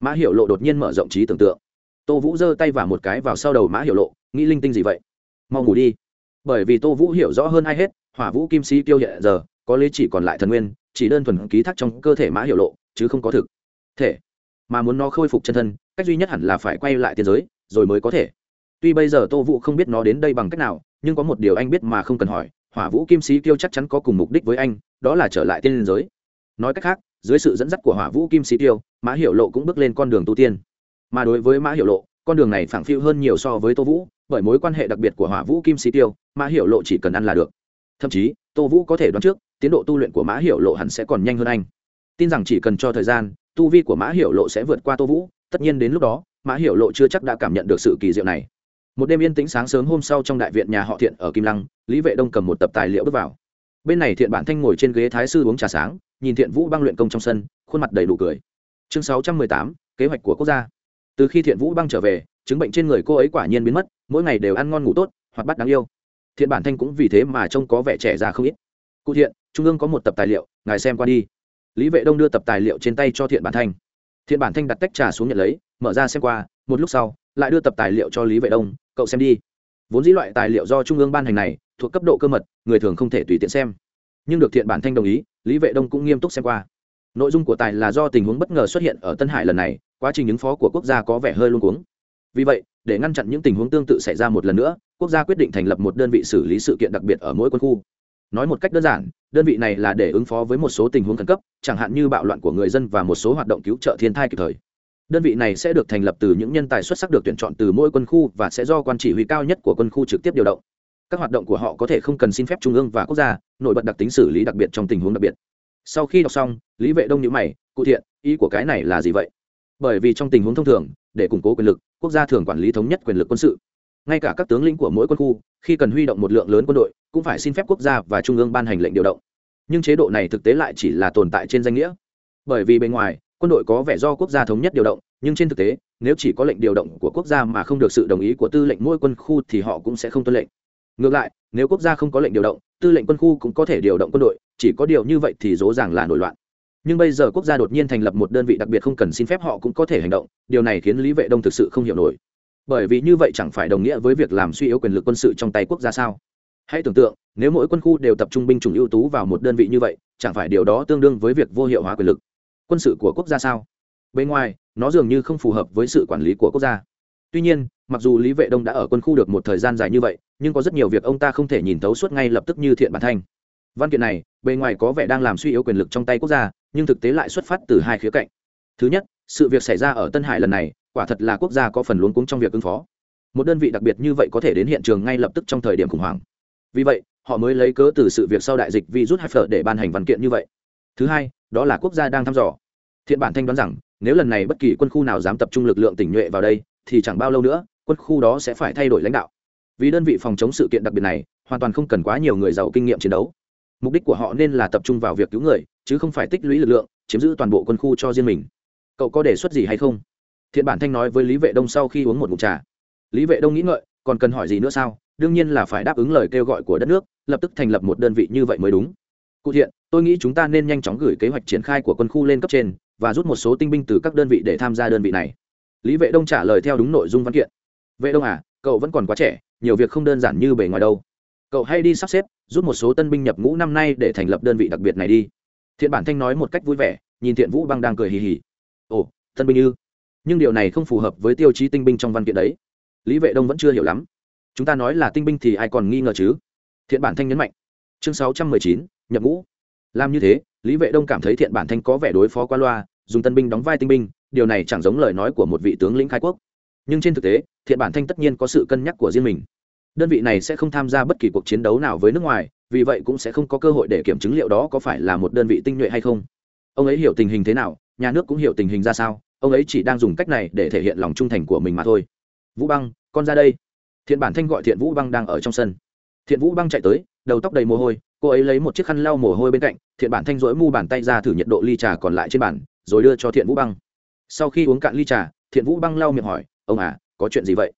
Mã hiệu lộ đột nhiên mở rộng trí tưởng tượng. Tô vũ giơ tay vào một cái vào sau đầu mã hiệu lộ, nghĩ linh tinh gì vậy? Mau ngủ đi. Bởi vì tô vũ hiểu rõ hơn ai hết, hỏa vũ kim sĩ tiêu hiện giờ, có lý chỉ còn lại thần nguyên, chỉ đơn thuần ký thác trong cơ thể mã hiệu lộ, chứ không có thực thể. Mà muốn nó khôi phục chân thân, cách duy nhất hẳn là phải quay lại tiên giới, rồi mới có thể. Tuy bây giờ tô vũ không biết nó đến đây bằng cách nào nhưng có một điều anh biết mà không cần hỏi, hỏa vũ kim sĩ tiêu chắc chắn có cùng mục đích với anh, đó là trở lại tiên giới. Nói cách khác, dưới sự dẫn dắt của hỏa vũ kim sĩ tiêu, mã hiệu lộ cũng bước lên con đường tu tiên. Mà đối với mã hiệu lộ, con đường này phảng phiu hơn nhiều so với tô vũ, bởi mối quan hệ đặc biệt của hỏa vũ kim sĩ tiêu, mã hiệu lộ chỉ cần ăn là được. Thậm chí, tô vũ có thể đoán trước, tiến độ tu luyện của mã hiệu lộ hẳn sẽ còn nhanh hơn anh. Tin rằng chỉ cần cho thời gian, tu vi của mã hiệu lộ sẽ vượt qua tô vũ, tất nhiên đến lúc đó, mã hiệu lộ chưa chắc đã cảm nhận được sự kỳ diệu này một đêm yên tĩnh sáng sớm hôm sau trong đại viện nhà họ thiện ở kim lăng, lý vệ đông cầm một tập tài liệu bước vào. Bên này thiện bản thanh ngồi trên ghế thái sư uống trà sáng, nhìn thiện vũ băng luyện công trong sân, khuôn mặt đầy đủ cười. Chương sáu trăm mười tám, kế hoạch của quốc gia. Từ khi thiện vũ băng trở về, chứng bệnh trên người cô ấy quả nhiên biến mất, mỗi ngày đều ăn ngon ngủ tốt hoặc bắt đáng yêu. Thiện bản thanh cũng vì thế mà trông có vẻ trẻ ra không ít. Cụ thiện, trung ương có một tập tài liệu, ngài xem qua đi. Lý vệ đông đưa tập tài liệu trên tay cho thiện bản thanh. Thiện bản thanh đặt tách trà xuống nhận lấy, mở ra xem qua, một lúc sau lại đưa tập tài liệu cho lý vệ đông, cậu xem đi. Vốn dĩ loại tài liệu do trung ương ban hành này thuộc cấp độ cơ mật, người thường không thể tùy tiện xem. Nhưng được thiện bản thanh đồng ý, lý vệ đông cũng nghiêm túc xem qua. Nội dung của tài là do tình huống bất ngờ xuất hiện ở tân hải lần này, quá trình ứng phó của quốc gia có vẻ hơi luôn cuống. Vì vậy, để ngăn chặn những tình huống tương tự xảy ra một lần nữa, quốc gia quyết định thành lập một đơn vị xử lý sự kiện đặc biệt ở mỗi quân khu. Nói một cách đơn giản, đơn vị này là để ứng phó với một số tình huống khẩn cấp, chẳng hạn như bạo loạn của người dân và một số hoạt động cứu trợ thiên thai kịp thời đơn vị này sẽ được thành lập từ những nhân tài xuất sắc được tuyển chọn từ mỗi quân khu và sẽ do quan chỉ huy cao nhất của quân khu trực tiếp điều động. Các hoạt động của họ có thể không cần xin phép trung ương và quốc gia nổi bật đặc tính xử lý đặc biệt trong tình huống đặc biệt. Sau khi đọc xong, lý vệ đông nhữ mày, cụ thiện, ý của cái này là gì vậy? Bởi vì trong tình huống thông thường, để củng cố quyền lực, quốc gia thường quản lý thống nhất quyền lực quân sự. Ngay cả các tướng lĩnh của mỗi quân khu, khi cần huy động một lượng lớn quân đội, cũng phải xin phép quốc gia và trung ương ban hành lệnh điều động. Nhưng chế độ này thực tế lại chỉ là tồn tại trên danh nghĩa. Bởi vì bên ngoài quân đội có vẻ do quốc gia thống nhất điều động, nhưng trên thực tế, nếu chỉ có lệnh điều động của quốc gia mà không được sự đồng ý của tư lệnh mỗi quân khu thì họ cũng sẽ không tuân lệnh. Ngược lại, nếu quốc gia không có lệnh điều động, tư lệnh quân khu cũng có thể điều động quân đội, chỉ có điều như vậy thì dỗ dàng là nổi loạn. Nhưng bây giờ quốc gia đột nhiên thành lập một đơn vị đặc biệt không cần xin phép họ cũng có thể hành động, điều này khiến lý vệ đông thực sự không hiểu nổi. Bởi vì như vậy chẳng phải đồng nghĩa với việc làm suy yếu quyền lực quân sự trong tay quốc gia sao? Hãy tưởng tượng, nếu mỗi quân khu đều tập trung binh chủng ưu tú vào một đơn vị như vậy, chẳng phải điều đó tương đương với việc vô hiệu hóa quyền lực? Quân sự của quốc gia sao? Bên ngoài, nó dường như không phù hợp với sự quản lý của quốc gia. Tuy nhiên, mặc dù lý vệ đông đã ở quân khu được một thời gian dài như vậy, nhưng có rất nhiều việc ông ta không thể nhìn thấu suốt ngay lập tức như thiện bản thanh văn kiện này, bề ngoài có vẻ đang làm suy yếu quyền lực trong tay quốc gia, nhưng thực tế lại xuất phát từ hai khía cạnh. Thứ nhất, sự việc xảy ra ở tân hải lần này, quả thật là quốc gia có phần luống cúng trong việc ứng phó. Một đơn vị đặc biệt như vậy có thể đến hiện trường ngay lập tức trong thời điểm khủng hoảng. Vì vậy, họ mới lấy cớ từ sự việc sau đại dịch virus hai để ban hành văn kiện như vậy. Thứ hai, đó là quốc gia đang thăm dò thiện bản thanh đoán rằng, nếu lần này bất kỳ quân khu nào dám tập trung lực lượng tỉnh nhuệ vào đây, thì chẳng bao lâu nữa, quân khu đó sẽ phải thay đổi lãnh đạo. Vì đơn vị phòng chống sự kiện đặc biệt này, hoàn toàn không cần quá nhiều người giàu kinh nghiệm chiến đấu. Mục đích của họ nên là tập trung vào việc cứu người, chứ không phải tích lũy lực lượng, chiếm giữ toàn bộ quân khu cho riêng mình. Cậu có đề xuất gì hay không? Thiện bản thanh nói với lý vệ đông sau khi uống một mục trà. Lý vệ đông nghĩ ngợi, còn cần hỏi gì nữa sao? Đương nhiên là phải đáp ứng lời kêu gọi của đất nước, lập tức thành lập một đơn vị như vậy mới đúng. Cụ thiện, tôi nghĩ chúng ta nên nhanh chóng gửi kế hoạch triển khai của quân khu lên cấp trên và rút một số tinh binh từ các đơn vị để tham gia đơn vị này. Lý vệ đông trả lời theo đúng nội dung văn kiện. Vệ đông à cậu vẫn còn quá trẻ, nhiều việc không đơn giản như bề ngoài đâu. Cậu hay đi sắp xếp, rút một số tân binh nhập ngũ năm nay để thành lập đơn vị đặc biệt này đi. Thiện bản thanh nói một cách vui vẻ, nhìn thiện vũ băng đang cười hì hì. Ồ, tân binh ư? Nhưng điều này không phù hợp với tiêu chí tinh binh trong văn kiện đấy. Lý vệ đông vẫn chưa hiểu lắm. Chúng ta nói là tinh binh thì ai còn nghi ngờ chứ? Thiện bản thanh nhấn mạnh. Chương sáu trăm mười chín, nhập ngũ. Làm như thế, lý vệ đông cảm thấy thiện bản thanh có vẻ đối phó qua loa dùng tân binh đóng vai tinh binh, điều này chẳng giống lời nói của một vị tướng lĩnh khai quốc. Nhưng trên thực tế, thiện bản thanh tất nhiên có sự cân nhắc của riêng mình. Đơn vị này sẽ không tham gia bất kỳ cuộc chiến đấu nào với nước ngoài, vì vậy cũng sẽ không có cơ hội để kiểm chứng liệu đó có phải là một đơn vị tinh nhuệ hay không. Ông ấy hiểu tình hình thế nào, nhà nước cũng hiểu tình hình ra sao, ông ấy chỉ đang dùng cách này để thể hiện lòng trung thành của mình mà thôi. Vũ băng, con ra đây. Thiện bản thanh gọi thiện vũ băng đang ở trong sân. Thiện vũ băng chạy tới, đầu tóc đầy mồ hôi, cô ấy lấy một chiếc khăn lau mồ hôi bên cạnh, thiện bản thanh rỗi mu bàn tay ra thử nhiệt độ ly trà còn lại trên bàn rồi đưa cho thiện vũ băng. Sau khi uống cạn ly trà, thiện vũ băng lau miệng hỏi, ông à có chuyện gì vậy?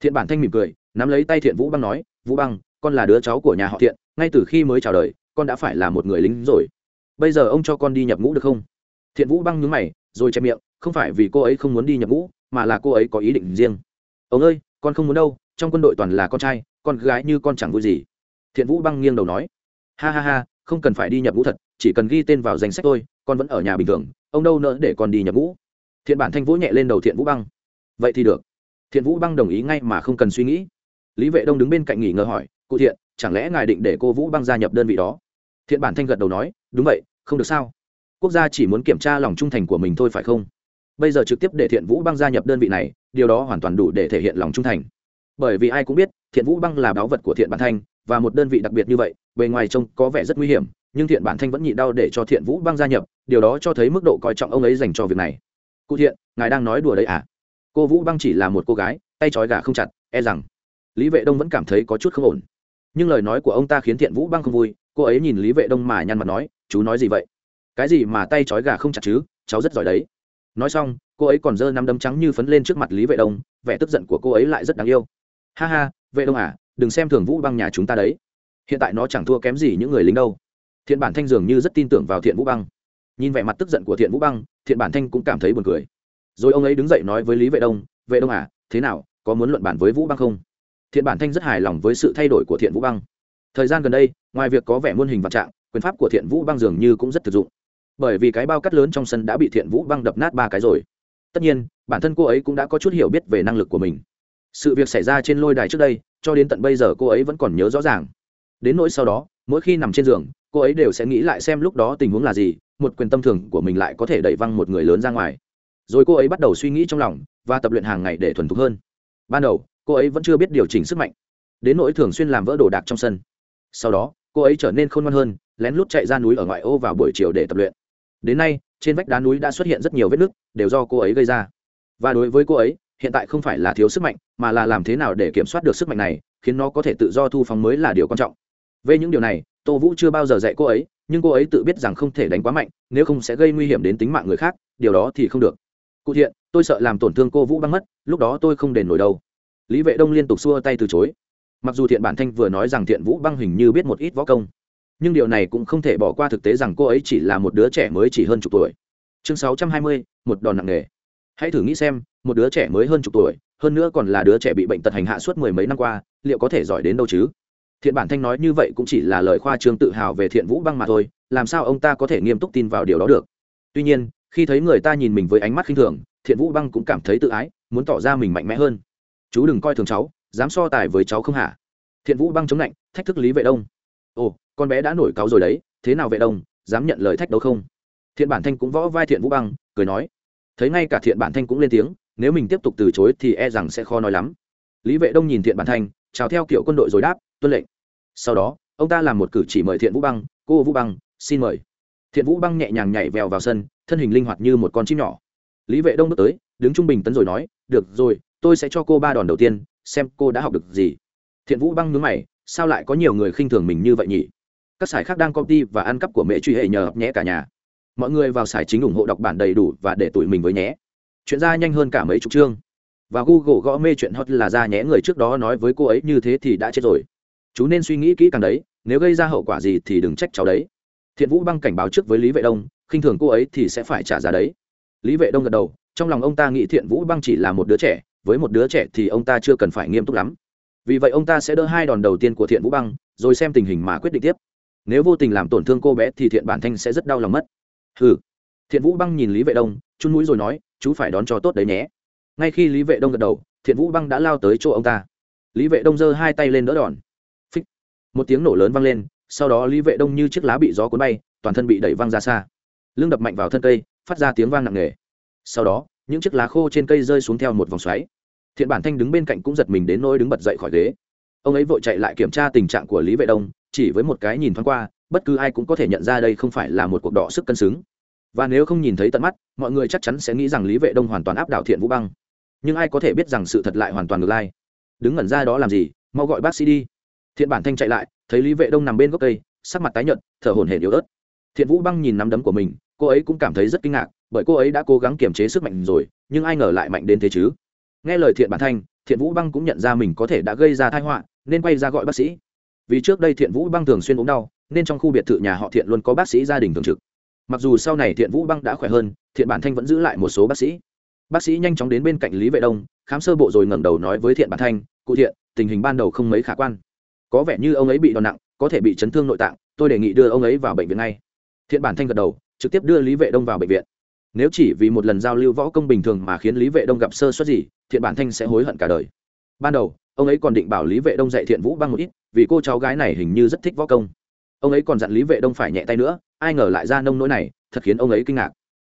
Thiện bản thanh mỉm cười, nắm lấy tay thiện vũ băng nói, vũ băng, con là đứa cháu của nhà họ thiện, ngay từ khi mới chào đời, con đã phải là một người lính rồi. Bây giờ ông cho con đi nhập ngũ được không? Thiện vũ băng nhướng mày, rồi che miệng, không phải vì cô ấy không muốn đi nhập ngũ, mà là cô ấy có ý định riêng. Ông ơi, con không muốn đâu, trong quân đội toàn là con trai, con gái như con chẳng vui gì. Thiện vũ băng nghiêng đầu nói, ha ha ha, không cần phải đi nhập ngũ thật chỉ cần ghi tên vào danh sách tôi con vẫn ở nhà bình thường, ông đâu nỡ để con đi nhập ngũ. Thiện bản thanh vũ nhẹ lên đầu thiện vũ băng. Vậy thì được. Thiện vũ băng đồng ý ngay mà không cần suy nghĩ. Lý vệ đông đứng bên cạnh nghỉ ngờ hỏi, cụ thiện, chẳng lẽ ngài định để cô vũ băng gia nhập đơn vị đó? Thiện bản thanh gật đầu nói, đúng vậy, không được sao? Quốc gia chỉ muốn kiểm tra lòng trung thành của mình thôi phải không? Bây giờ trực tiếp để thiện vũ băng gia nhập đơn vị này, điều đó hoàn toàn đủ để thể hiện lòng trung thành. Bởi vì ai cũng biết, thiện vũ băng là báu vật của thiện bản thanh, và một đơn vị đặc biệt như vậy, bề ngoài trông có vẻ rất nguy hiểm nhưng thiện bản thanh vẫn nhịn đau để cho thiện vũ băng gia nhập, điều đó cho thấy mức độ coi trọng ông ấy dành cho việc này. Cụ thiện, ngài đang nói đùa đấy à? Cô vũ băng chỉ là một cô gái, tay trói gà không chặt e rằng lý vệ đông vẫn cảm thấy có chút không ổn. Nhưng lời nói của ông ta khiến thiện vũ băng không vui, cô ấy nhìn lý vệ đông mà nhăn mặt nói, chú nói gì vậy? Cái gì mà tay trói gà không chặt chứ? Cháu rất giỏi đấy. Nói xong, cô ấy còn giơ nắm đấm trắng như phấn lên trước mặt lý vệ đông, vẻ tức giận của cô ấy lại rất đáng yêu. Ha ha, vệ đông à đừng xem thường vũ băng nhà chúng ta đấy. Hiện tại nó chẳng thua kém gì những người lính đâu thiện bản thanh dường như rất tin tưởng vào thiện vũ băng. Nhìn vẻ mặt tức giận của thiện vũ băng, thiện bản thanh cũng cảm thấy buồn cười. Rồi ông ấy đứng dậy nói với lý vệ đông vệ đông à thế nào, có muốn luận bản với vũ băng không? Thiện bản thanh rất hài lòng với sự thay đổi của thiện vũ băng. Thời gian gần đây, ngoài việc có vẻ muôn hình vạn trạng, quyền pháp của thiện vũ băng dường như cũng rất thực dụng. Bởi vì cái bao cắt lớn trong sân đã bị thiện vũ băng đập nát ba cái rồi. Tất nhiên, bản thân cô ấy cũng đã có chút hiểu biết về năng lực của mình. Sự việc xảy ra trên lôi đài trước đây, cho đến tận bây giờ cô ấy vẫn còn nhớ rõ ràng. Đến nỗi sau đó, mỗi khi nằm trên giường cô ấy đều sẽ nghĩ lại xem lúc đó tình huống là gì, một quyền tâm thường của mình lại có thể đẩy văng một người lớn ra ngoài. Rồi cô ấy bắt đầu suy nghĩ trong lòng, và tập luyện hàng ngày để thuần thục hơn. Ban đầu, cô ấy vẫn chưa biết điều chỉnh sức mạnh. Đến nỗi thường xuyên làm vỡ đồ đạc trong sân. Sau đó, cô ấy trở nên khôn ngoan hơn, lén lút chạy ra núi ở ngoại ô vào buổi chiều để tập luyện. Đến nay, trên vách đá núi đã xuất hiện rất nhiều vết nứt, đều do cô ấy gây ra. Và đối với cô ấy, hiện tại không phải là thiếu sức mạnh, mà là làm thế nào để kiểm soát được sức mạnh này, khiến nó có thể tự do thu phóng mới là điều quan trọng. Về những điều này tô vũ chưa bao giờ dạy cô ấy, nhưng cô ấy tự biết rằng không thể đánh quá mạnh, nếu không sẽ gây nguy hiểm đến tính mạng người khác, điều đó thì không được. Cụ thiện, tôi sợ làm tổn thương cô vũ băng mất, lúc đó tôi không đền nổi đâu. Lý vệ đông liên tục xua tay từ chối. Mặc dù thiện bản thanh vừa nói rằng thiện vũ băng hình như biết một ít võ công, nhưng điều này cũng không thể bỏ qua thực tế rằng cô ấy chỉ là một đứa trẻ mới chỉ hơn chục tuổi. Chương sáu trăm hai mươi, một đòn nặng nề. Hãy thử nghĩ xem, một đứa trẻ mới hơn chục tuổi, hơn nữa còn là đứa trẻ bị bệnh tật hành hạ suốt mười mấy năm qua, liệu có thể giỏi đến đâu chứ? Thiện bản thanh nói như vậy cũng chỉ là lời khoa trương tự hào về thiện vũ băng mà thôi, làm sao ông ta có thể nghiêm túc tin vào điều đó được? Tuy nhiên, khi thấy người ta nhìn mình với ánh mắt khinh thường, thiện vũ băng cũng cảm thấy tự ái, muốn tỏ ra mình mạnh mẽ hơn. Chú đừng coi thường cháu, dám so tài với cháu không hả? Thiện vũ băng chống lạnh, thách thức lý vệ đông. Ồ, con bé đã nổi cáu rồi đấy, thế nào vệ đông, dám nhận lời thách đấu không? Thiện bản thanh cũng võ vai thiện vũ băng, cười nói. Thấy ngay cả thiện bản thanh cũng lên tiếng, nếu mình tiếp tục từ chối thì e rằng sẽ khó nói lắm. Lý vệ đông nhìn thiện bản thanh, chào theo kiểu quân đội rồi đáp tuân lệnh. Sau đó, ông ta làm một cử chỉ mời thiện vũ băng, cô vũ băng, xin mời. Thiện vũ băng nhẹ nhàng nhảy vèo vào sân, thân hình linh hoạt như một con chim nhỏ. Lý vệ đông bước tới, đứng trung bình tấn rồi nói, được rồi, tôi sẽ cho cô ba đòn đầu tiên, xem cô đã học được gì. Thiện vũ băng nhớ mày, sao lại có nhiều người khinh thường mình như vậy nhỉ? Các sải khác đang công ty và ăn cắp của mẹ truy hệ nhờ nhé cả nhà. Mọi người vào sải chính ủng hộ đọc bản đầy đủ và để tụi mình với nhé. Chuyện ra nhanh hơn cả mấy chục chương. Và google gõ mê chuyện hot là ra nhé, người trước đó nói với cô ấy như thế thì đã chết rồi chú nên suy nghĩ kỹ càng đấy, nếu gây ra hậu quả gì thì đừng trách cháu đấy. Thiện vũ băng cảnh báo trước với lý vệ đông, khinh thường cô ấy thì sẽ phải trả giá đấy. Lý vệ đông gật đầu, trong lòng ông ta nghĩ thiện vũ băng chỉ là một đứa trẻ, với một đứa trẻ thì ông ta chưa cần phải nghiêm túc lắm. Vì vậy ông ta sẽ đỡ hai đòn đầu tiên của thiện vũ băng, rồi xem tình hình mà quyết định tiếp. Nếu vô tình làm tổn thương cô bé thì thiện bản thanh sẽ rất đau lòng mất. Ừ thiện vũ băng nhìn lý vệ đông, chun mũi rồi nói, chú phải đón cho tốt đấy nhé. Ngay khi lý vệ đông gật đầu, thiện vũ băng đã lao tới chỗ ông ta. Lý vệ đông giơ hai tay lên đỡ đòn một tiếng nổ lớn vang lên, sau đó lý vệ đông như chiếc lá bị gió cuốn bay, toàn thân bị đẩy văng ra xa. Lưng đập mạnh vào thân cây, phát ra tiếng vang nặng nề. Sau đó, những chiếc lá khô trên cây rơi xuống theo một vòng xoáy. Thiện bản thanh đứng bên cạnh cũng giật mình đến nỗi đứng bật dậy khỏi ghế. Ông ấy vội chạy lại kiểm tra tình trạng của lý vệ đông, chỉ với một cái nhìn thoáng qua, bất cứ ai cũng có thể nhận ra đây không phải là một cuộc đọ sức cân xứng. Và nếu không nhìn thấy tận mắt, mọi người chắc chắn sẽ nghĩ rằng lý vệ đông hoàn toàn áp đảo thiện vũ băng. Nhưng ai có thể biết rằng sự thật lại hoàn toàn ngược lại. Đứng ngẩn ra đó làm gì? Mau gọi bác sĩ đi thiện bản thanh chạy lại, thấy lý vệ đông nằm bên gốc cây, sắc mặt tái nhợt, thở hổn hển yếu ớt. Thiện vũ băng nhìn nắm đấm của mình, cô ấy cũng cảm thấy rất kinh ngạc, bởi cô ấy đã cố gắng kiềm chế sức mạnh rồi, nhưng ai ngờ lại mạnh đến thế chứ? Nghe lời thiện bản thanh, thiện vũ băng cũng nhận ra mình có thể đã gây ra thai họa, nên quay ra gọi bác sĩ. Vì trước đây thiện vũ băng thường xuyên ốm đau, nên trong khu biệt thự nhà họ thiện luôn có bác sĩ gia đình thường trực. Mặc dù sau này thiện vũ băng đã khỏe hơn, thiện bản thanh vẫn giữ lại một số bác sĩ. Bác sĩ nhanh chóng đến bên cạnh lý vệ đông, khám sơ bộ rồi ngẩng đầu nói với thiện bản thanh, cụ thiện, tình hình ban đầu không mấy khả quan có vẻ như ông ấy bị đòn nặng, có thể bị chấn thương nội tạng, tôi đề nghị đưa ông ấy vào bệnh viện ngay. Thiện bản thanh gật đầu, trực tiếp đưa lý vệ đông vào bệnh viện. Nếu chỉ vì một lần giao lưu võ công bình thường mà khiến lý vệ đông gặp sơ suất gì, thiện bản thanh sẽ hối hận cả đời. Ban đầu, ông ấy còn định bảo lý vệ đông dạy thiện vũ băng một ít, vì cô cháu gái này hình như rất thích võ công. Ông ấy còn dặn lý vệ đông phải nhẹ tay nữa, ai ngờ lại ra nông nỗi này, thật khiến ông ấy kinh ngạc.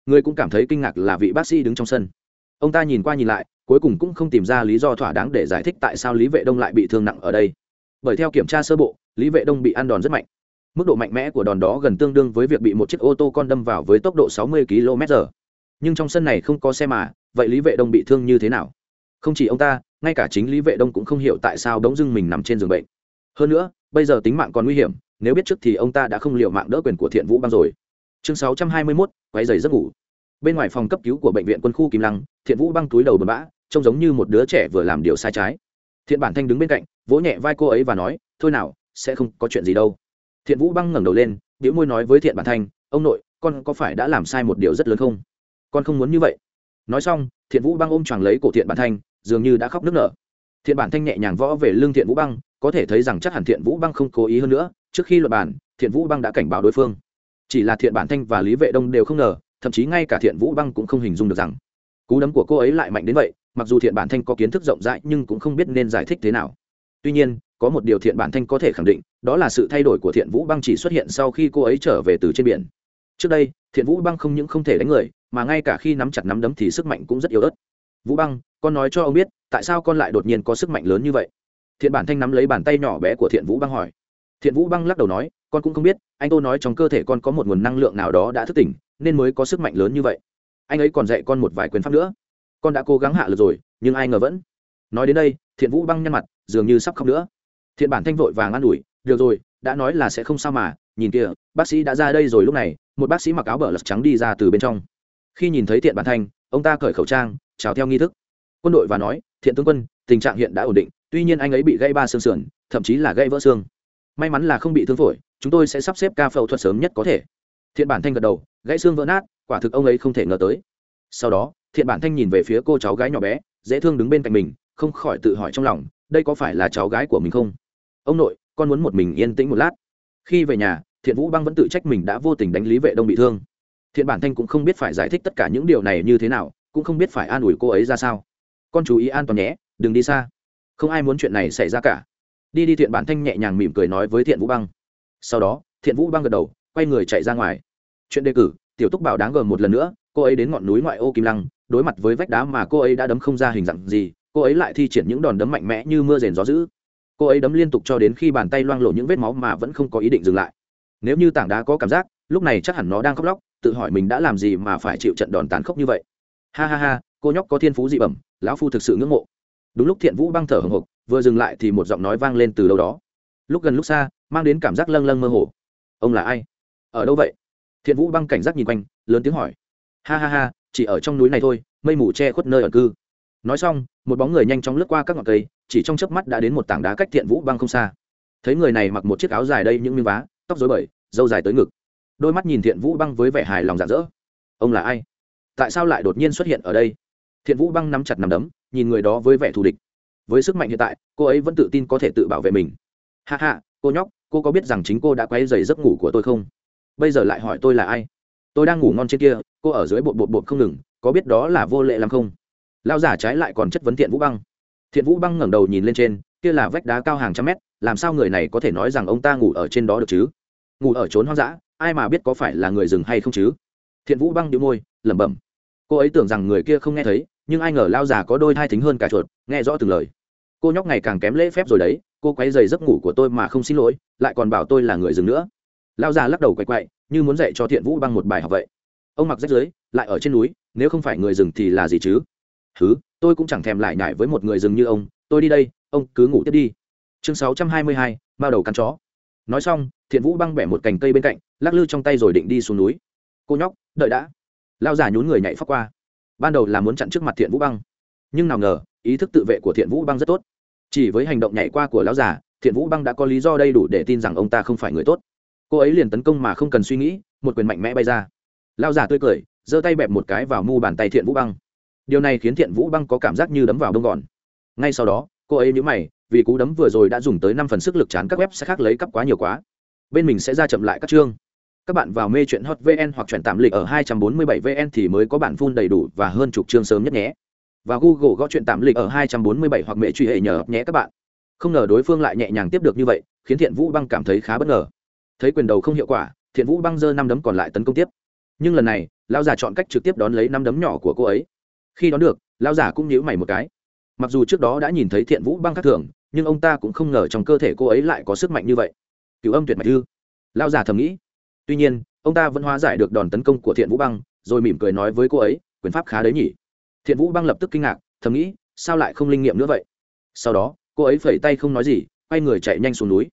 Người cũng cảm thấy kinh ngạc là vị bác sĩ đứng trong sân. Ông ta nhìn qua nhìn lại, cuối cùng cũng không tìm ra lý do thỏa đáng để giải thích tại sao lý vệ đông lại bị thương nặng ở đây bởi theo kiểm tra sơ bộ lý vệ đông bị ăn đòn rất mạnh. Mức độ mạnh mẽ của đòn đó gần tương đương với việc bị một chiếc ô tô con đâm vào với tốc độ 60 km/h nhưng trong sân này không có xe mà vậy lý vệ đông bị thương như thế nào? Không chỉ ông ta ngay cả chính lý vệ đông cũng không hiểu tại sao đống dưng mình nằm trên giường bệnh. Hơn nữa bây giờ tính mạng còn nguy hiểm nếu biết trước thì ông ta đã không liệu mạng đỡ quyền của thiện vũ băng rồi. Chương 621, quay giày giấc ngủ. Bên ngoài phòng cấp cứu của bệnh viện quân khu kim lăng thiện vũ băng túi đầu bờ bã trông giống như một đứa trẻ vừa làm điều sai trái thiện bản thanh đứng bên cạnh, vỗ nhẹ vai cô ấy và nói, thôi nào, sẽ không có chuyện gì đâu. Thiện vũ băng ngẩng đầu lên biểu môi nói với thiện bản thanh, ông nội, con có phải đã làm sai một điều rất lớn không? Con không muốn như vậy. Nói xong, thiện vũ băng ôm choàng lấy cổ thiện bản thanh, dường như đã khóc nức nở. Thiện bản thanh nhẹ nhàng võ về lưng thiện vũ băng, có thể thấy rằng chắc hẳn thiện vũ băng không cố ý hơn nữa, trước khi luật bản thiện vũ băng đã cảnh báo đối phương. Chỉ là thiện bản thanh và lý vệ đông đều không ngờ, thậm chí ngay cả thiện vũ băng cũng không hình dung được rằng, cú đấm của cô ấy lại mạnh đến vậy mặc dù thiện bản thanh có kiến thức rộng rãi nhưng cũng không biết nên giải thích thế nào. Tuy nhiên, có một điều thiện bản thanh có thể khẳng định, đó là sự thay đổi của thiện vũ băng chỉ xuất hiện sau khi cô ấy trở về từ trên biển. Trước đây, thiện vũ băng không những không thể đánh người, mà ngay cả khi nắm chặt nắm đấm thì sức mạnh cũng rất yếu ớt. Vũ băng, con nói cho ông biết, tại sao con lại đột nhiên có sức mạnh lớn như vậy? Thiện bản thanh nắm lấy bàn tay nhỏ bé của thiện vũ băng hỏi. Thiện vũ băng lắc đầu nói, con cũng không biết, anh tô nói trong cơ thể con có một nguồn năng lượng nào đó đã thức tỉnh, nên mới có sức mạnh lớn như vậy. Anh ấy còn dạy con một vài quyền pháp nữa con đã cố gắng hạ lực rồi, nhưng ai ngờ vẫn. Nói đến đây, thiện vũ băng nhăn mặt, dường như sắp khóc nữa. Thiện bản thanh vội vàng an ủi, được rồi, đã nói là sẽ không sao mà, nhìn kìa, bác sĩ đã ra đây rồi lúc này, một bác sĩ mặc áo bờ lật trắng đi ra từ bên trong. Khi nhìn thấy thiện bản thanh, ông ta cởi khẩu trang, chào theo nghi thức. Quân đội và nói, thiện tướng quân, tình trạng hiện đã ổn định, tuy nhiên anh ấy bị gãy ba xương sườn, thậm chí là gãy vỡ xương. May mắn là không bị thương phổi, chúng tôi sẽ sắp xếp ca phẫu thuật sớm nhất có thể. Thiện bản thanh gật đầu, gãy xương vỡ nát, quả thực ông ấy không thể ngờ tới. Sau đó thiện bản thanh nhìn về phía cô cháu gái nhỏ bé, dễ thương đứng bên cạnh mình, không khỏi tự hỏi trong lòng, đây có phải là cháu gái của mình không? Ông nội, con muốn một mình yên tĩnh một lát. Khi về nhà, thiện vũ băng vẫn tự trách mình đã vô tình đánh lý vệ đông bị thương. Thiện bản thanh cũng không biết phải giải thích tất cả những điều này như thế nào, cũng không biết phải an ủi cô ấy ra sao. Con chú ý an toàn nhé, đừng đi xa. Không ai muốn chuyện này xảy ra cả. Đi đi, thiện bản thanh nhẹ nhàng mỉm cười nói với thiện vũ băng. Sau đó, thiện vũ băng gật đầu, quay người chạy ra ngoài. Chuyện đề cử, tiểu túc bảo đáng gờm một lần nữa, cô ấy đến ngọn núi ngoại ô kim lăng đối mặt với vách đá mà cô ấy đã đấm không ra hình dạng gì, cô ấy lại thi triển những đòn đấm mạnh mẽ như mưa rền gió dữ. Cô ấy đấm liên tục cho đến khi bàn tay loang lộ những vết máu mà vẫn không có ý định dừng lại. Nếu như tảng đá có cảm giác, lúc này chắc hẳn nó đang khóc lóc, tự hỏi mình đã làm gì mà phải chịu trận đòn tàn khốc như vậy. Ha ha ha, cô nhóc có thiên phú dị bẩm, lão phu thực sự ngưỡng mộ. Đúng lúc thiện vũ băng thở hồng hộc, vừa dừng lại thì một giọng nói vang lên từ đâu đó. Lúc gần lúc xa, mang đến cảm giác lâng lâng mơ hồ. Ông là ai? Ở đâu vậy? Thiện vũ băng cảnh giác nhìn quanh, lớn tiếng hỏi ha ha ha, chỉ ở trong núi này thôi, mây mù che khuất nơi ở cư. Nói xong, một bóng người nhanh chóng lướt qua các ngọn cây, chỉ trong chớp mắt đã đến một tảng đá cách thiện vũ băng không xa. Thấy người này mặc một chiếc áo dài đây những miếng vá, tóc dối bời dâu dài tới ngực. Đôi mắt nhìn thiện vũ băng với vẻ hài lòng rạng rỡ. Ông là ai? Tại sao lại đột nhiên xuất hiện ở đây? Thiện vũ băng nắm chặt nằm đấm, nhìn người đó với vẻ thù địch. Với sức mạnh hiện tại, cô ấy vẫn tự tin có thể tự bảo vệ mình. Hạ hạ cô nhóc, cô có biết rằng chính cô đã quay dày giấc ngủ của tôi không? Bây giờ lại hỏi tôi là ai? Tôi đang ngủ ngon trên kia, cô ở dưới bột bột bột không ngừng, có biết đó là vô lệ làm không? Lao giả trái lại còn chất vấn thiện vũ băng. Thiện vũ băng ngẩng đầu nhìn lên trên, kia là vách đá cao hàng trăm mét, làm sao người này có thể nói rằng ông ta ngủ ở trên đó được chứ? Ngủ ở trốn hoang dã, ai mà biết có phải là người rừng hay không chứ? Thiện vũ băng đĩu môi, lẩm bẩm. Cô ấy tưởng rằng người kia không nghe thấy, nhưng ai ngờ lao già có đôi thai thính hơn cả chuột, nghe rõ từng lời. Cô nhóc ngày càng kém lễ phép rồi đấy, cô quấy dày giấc ngủ của tôi mà không xin lỗi, lại còn bảo tôi là người rừng nữa. Lao già lắc đầu quay quậy như muốn dạy cho thiện vũ băng một bài học vậy. Ông mặc rách dưới, lại ở trên núi, nếu không phải người rừng thì là gì chứ? Thứ tôi cũng chẳng thèm lại nhải với một người rừng như ông, tôi đi đây, ông cứ ngủ tiếp đi. Chương sáu trăm hai mươi hai bao đầu cắn chó. Nói xong, thiện vũ băng bẻ một cành cây bên cạnh, lắc lư trong tay rồi định đi xuống núi. Cô nhóc, đợi đã. Lao giả nhún người nhảy phát qua. Ban đầu là muốn chặn trước mặt thiện vũ băng. Nhưng nào ngờ, ý thức tự vệ của thiện vũ băng rất tốt. Chỉ với hành động nhảy qua của lão giả thiện vũ băng đã có lý do đầy đủ để tin rằng ông ta không phải người tốt cô ấy liền tấn công mà không cần suy nghĩ, một quyền mạnh mẽ bay ra. Lao giả tươi cười, giơ tay bẹp một cái vào mu bàn tay thiện vũ băng. Điều này khiến thiện vũ băng có cảm giác như đấm vào đông gòn ngay sau đó, cô ấy nhớ mày, vì cú đấm vừa rồi đã dùng tới năm phần sức lực chán các web sẽ khác lấy cắp quá nhiều quá. Bên mình sẽ ra chậm lại các chương. Các bạn vào mê chuyện hot vn hoặc chuyện tạm lịch ở 247 vn thì mới có bản full đầy đủ và hơn chục chương sớm nhất nhé. Và google gõ chuyện tạm lịch ở 247 hoặc mẹ truy hệ nhờ nhé các bạn. Không ngờ đối phương lại nhẹ nhàng tiếp được như vậy, khiến thiện vũ băng cảm thấy khá bất ngờ thấy quyền đầu không hiệu quả, thiện vũ băng giơ năm đấm còn lại tấn công tiếp. Nhưng lần này, lão già chọn cách trực tiếp đón lấy năm đấm nhỏ của cô ấy. Khi đón được, lão già cũng nhíu mày một cái. Mặc dù trước đó đã nhìn thấy thiện vũ băng khác thường, nhưng ông ta cũng không ngờ trong cơ thể cô ấy lại có sức mạnh như vậy. Cựu âm tuyệt mạch ư lão già thầm nghĩ. Tuy nhiên, ông ta vẫn hóa giải được đòn tấn công của thiện vũ băng, rồi mỉm cười nói với cô ấy, quyền pháp khá đấy nhỉ. Thiện vũ băng lập tức kinh ngạc, thầm nghĩ, sao lại không linh nghiệm nữa vậy? Sau đó, cô ấy phẩy tay không nói gì, quay người chạy nhanh xuống núi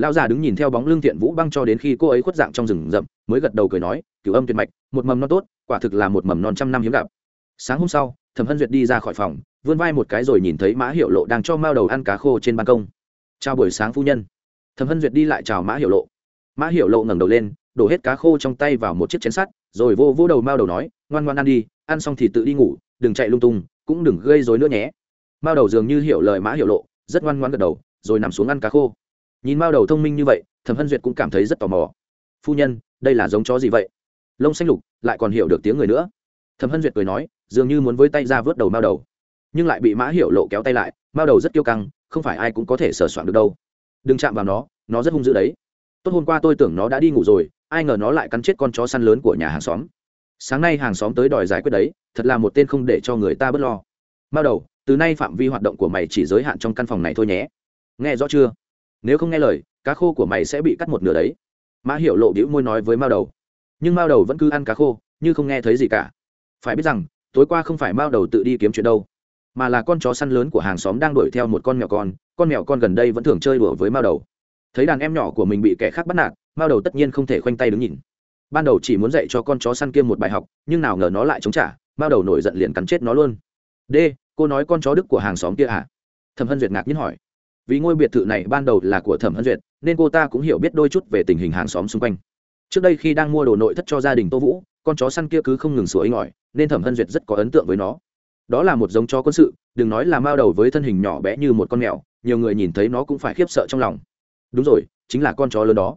lão già đứng nhìn theo bóng lưng thiện vũ băng cho đến khi cô ấy khuất dạng trong rừng rậm, mới gật đầu cười nói, cửu âm tuyệt mạch, một mầm non tốt, quả thực là một mầm non trăm năm hiếm gặp. Sáng hôm sau, thẩm hân duyệt đi ra khỏi phòng, vươn vai một cái rồi nhìn thấy mã hiệu lộ đang cho mao đầu ăn cá khô trên ban công. Chào buổi sáng phu nhân. Thẩm hân duyệt đi lại chào mã hiệu lộ. Mã hiệu lộ ngẩng đầu lên, đổ hết cá khô trong tay vào một chiếc chén sắt, rồi vô vô đầu mao đầu nói, ngoan ngoan ăn đi, ăn xong thì tự đi ngủ, đừng chạy lung tung, cũng đừng gây rối nữa nhé. Mao đầu dường như hiểu lời mã hiệu lộ, rất ngoan ngoan gật đầu, rồi nằm xuống ăn cá khô nhìn mao đầu thông minh như vậy, thẩm hân duyệt cũng cảm thấy rất tò mò. Phu nhân, đây là giống chó gì vậy? Lông xanh lục, lại còn hiểu được tiếng người nữa. Thẩm hân duyệt cười nói, dường như muốn với tay ra vớt đầu mao đầu. Nhưng lại bị mã hiệu lộ kéo tay lại, mao đầu rất kiêu căng, không phải ai cũng có thể sờ soạn được đâu. Đừng chạm vào nó nó rất hung dữ đấy. Tốt hôm qua tôi tưởng nó đã đi ngủ rồi, ai ngờ nó lại cắn chết con chó săn lớn của nhà hàng xóm. Sáng nay hàng xóm tới đòi giải quyết đấy, thật là một tên không để cho người ta bớt lo. Mao đầu, từ nay phạm vi hoạt động của mày chỉ giới hạn trong căn phòng này thôi nhé. Nghe rõ chưa? Nếu không nghe lời, cá khô của mày sẽ bị cắt một nửa đấy. Mã hiểu lộ đĩu môi nói với mao đầu. Nhưng mao đầu vẫn cứ ăn cá khô, như không nghe thấy gì cả. Phải biết rằng, tối qua không phải mao đầu tự đi kiếm chuyện đâu, mà là con chó săn lớn của hàng xóm đang đuổi theo một con mèo con con mèo con gần đây vẫn thường chơi đùa với mao đầu. Thấy đàn em nhỏ của mình bị kẻ khác bắt nạt, mao đầu tất nhiên không thể khoanh tay đứng nhìn. Ban đầu chỉ muốn dạy cho con chó săn kia một bài học, nhưng nào ngờ nó lại chống trả, mao đầu nổi giận liền cắn chết nó luôn. D cô nói con chó đức của hàng xóm kia à? Thẩm hân duyệt ngạc nhiên hỏi vì ngôi biệt thự này ban đầu là của thẩm hân duyệt, nên cô ta cũng hiểu biết đôi chút về tình hình hàng xóm xung quanh. Trước đây khi đang mua đồ nội thất cho gia đình tô vũ, con chó săn kia cứ không ngừng sủa ấy ỏi, nên thẩm hân duyệt rất có ấn tượng với nó. Đó là một giống chó quân sự, đừng nói là mao đầu với thân hình nhỏ bé như một con mèo, nhiều người nhìn thấy nó cũng phải khiếp sợ trong lòng. Đúng rồi, chính là con chó lớn đó.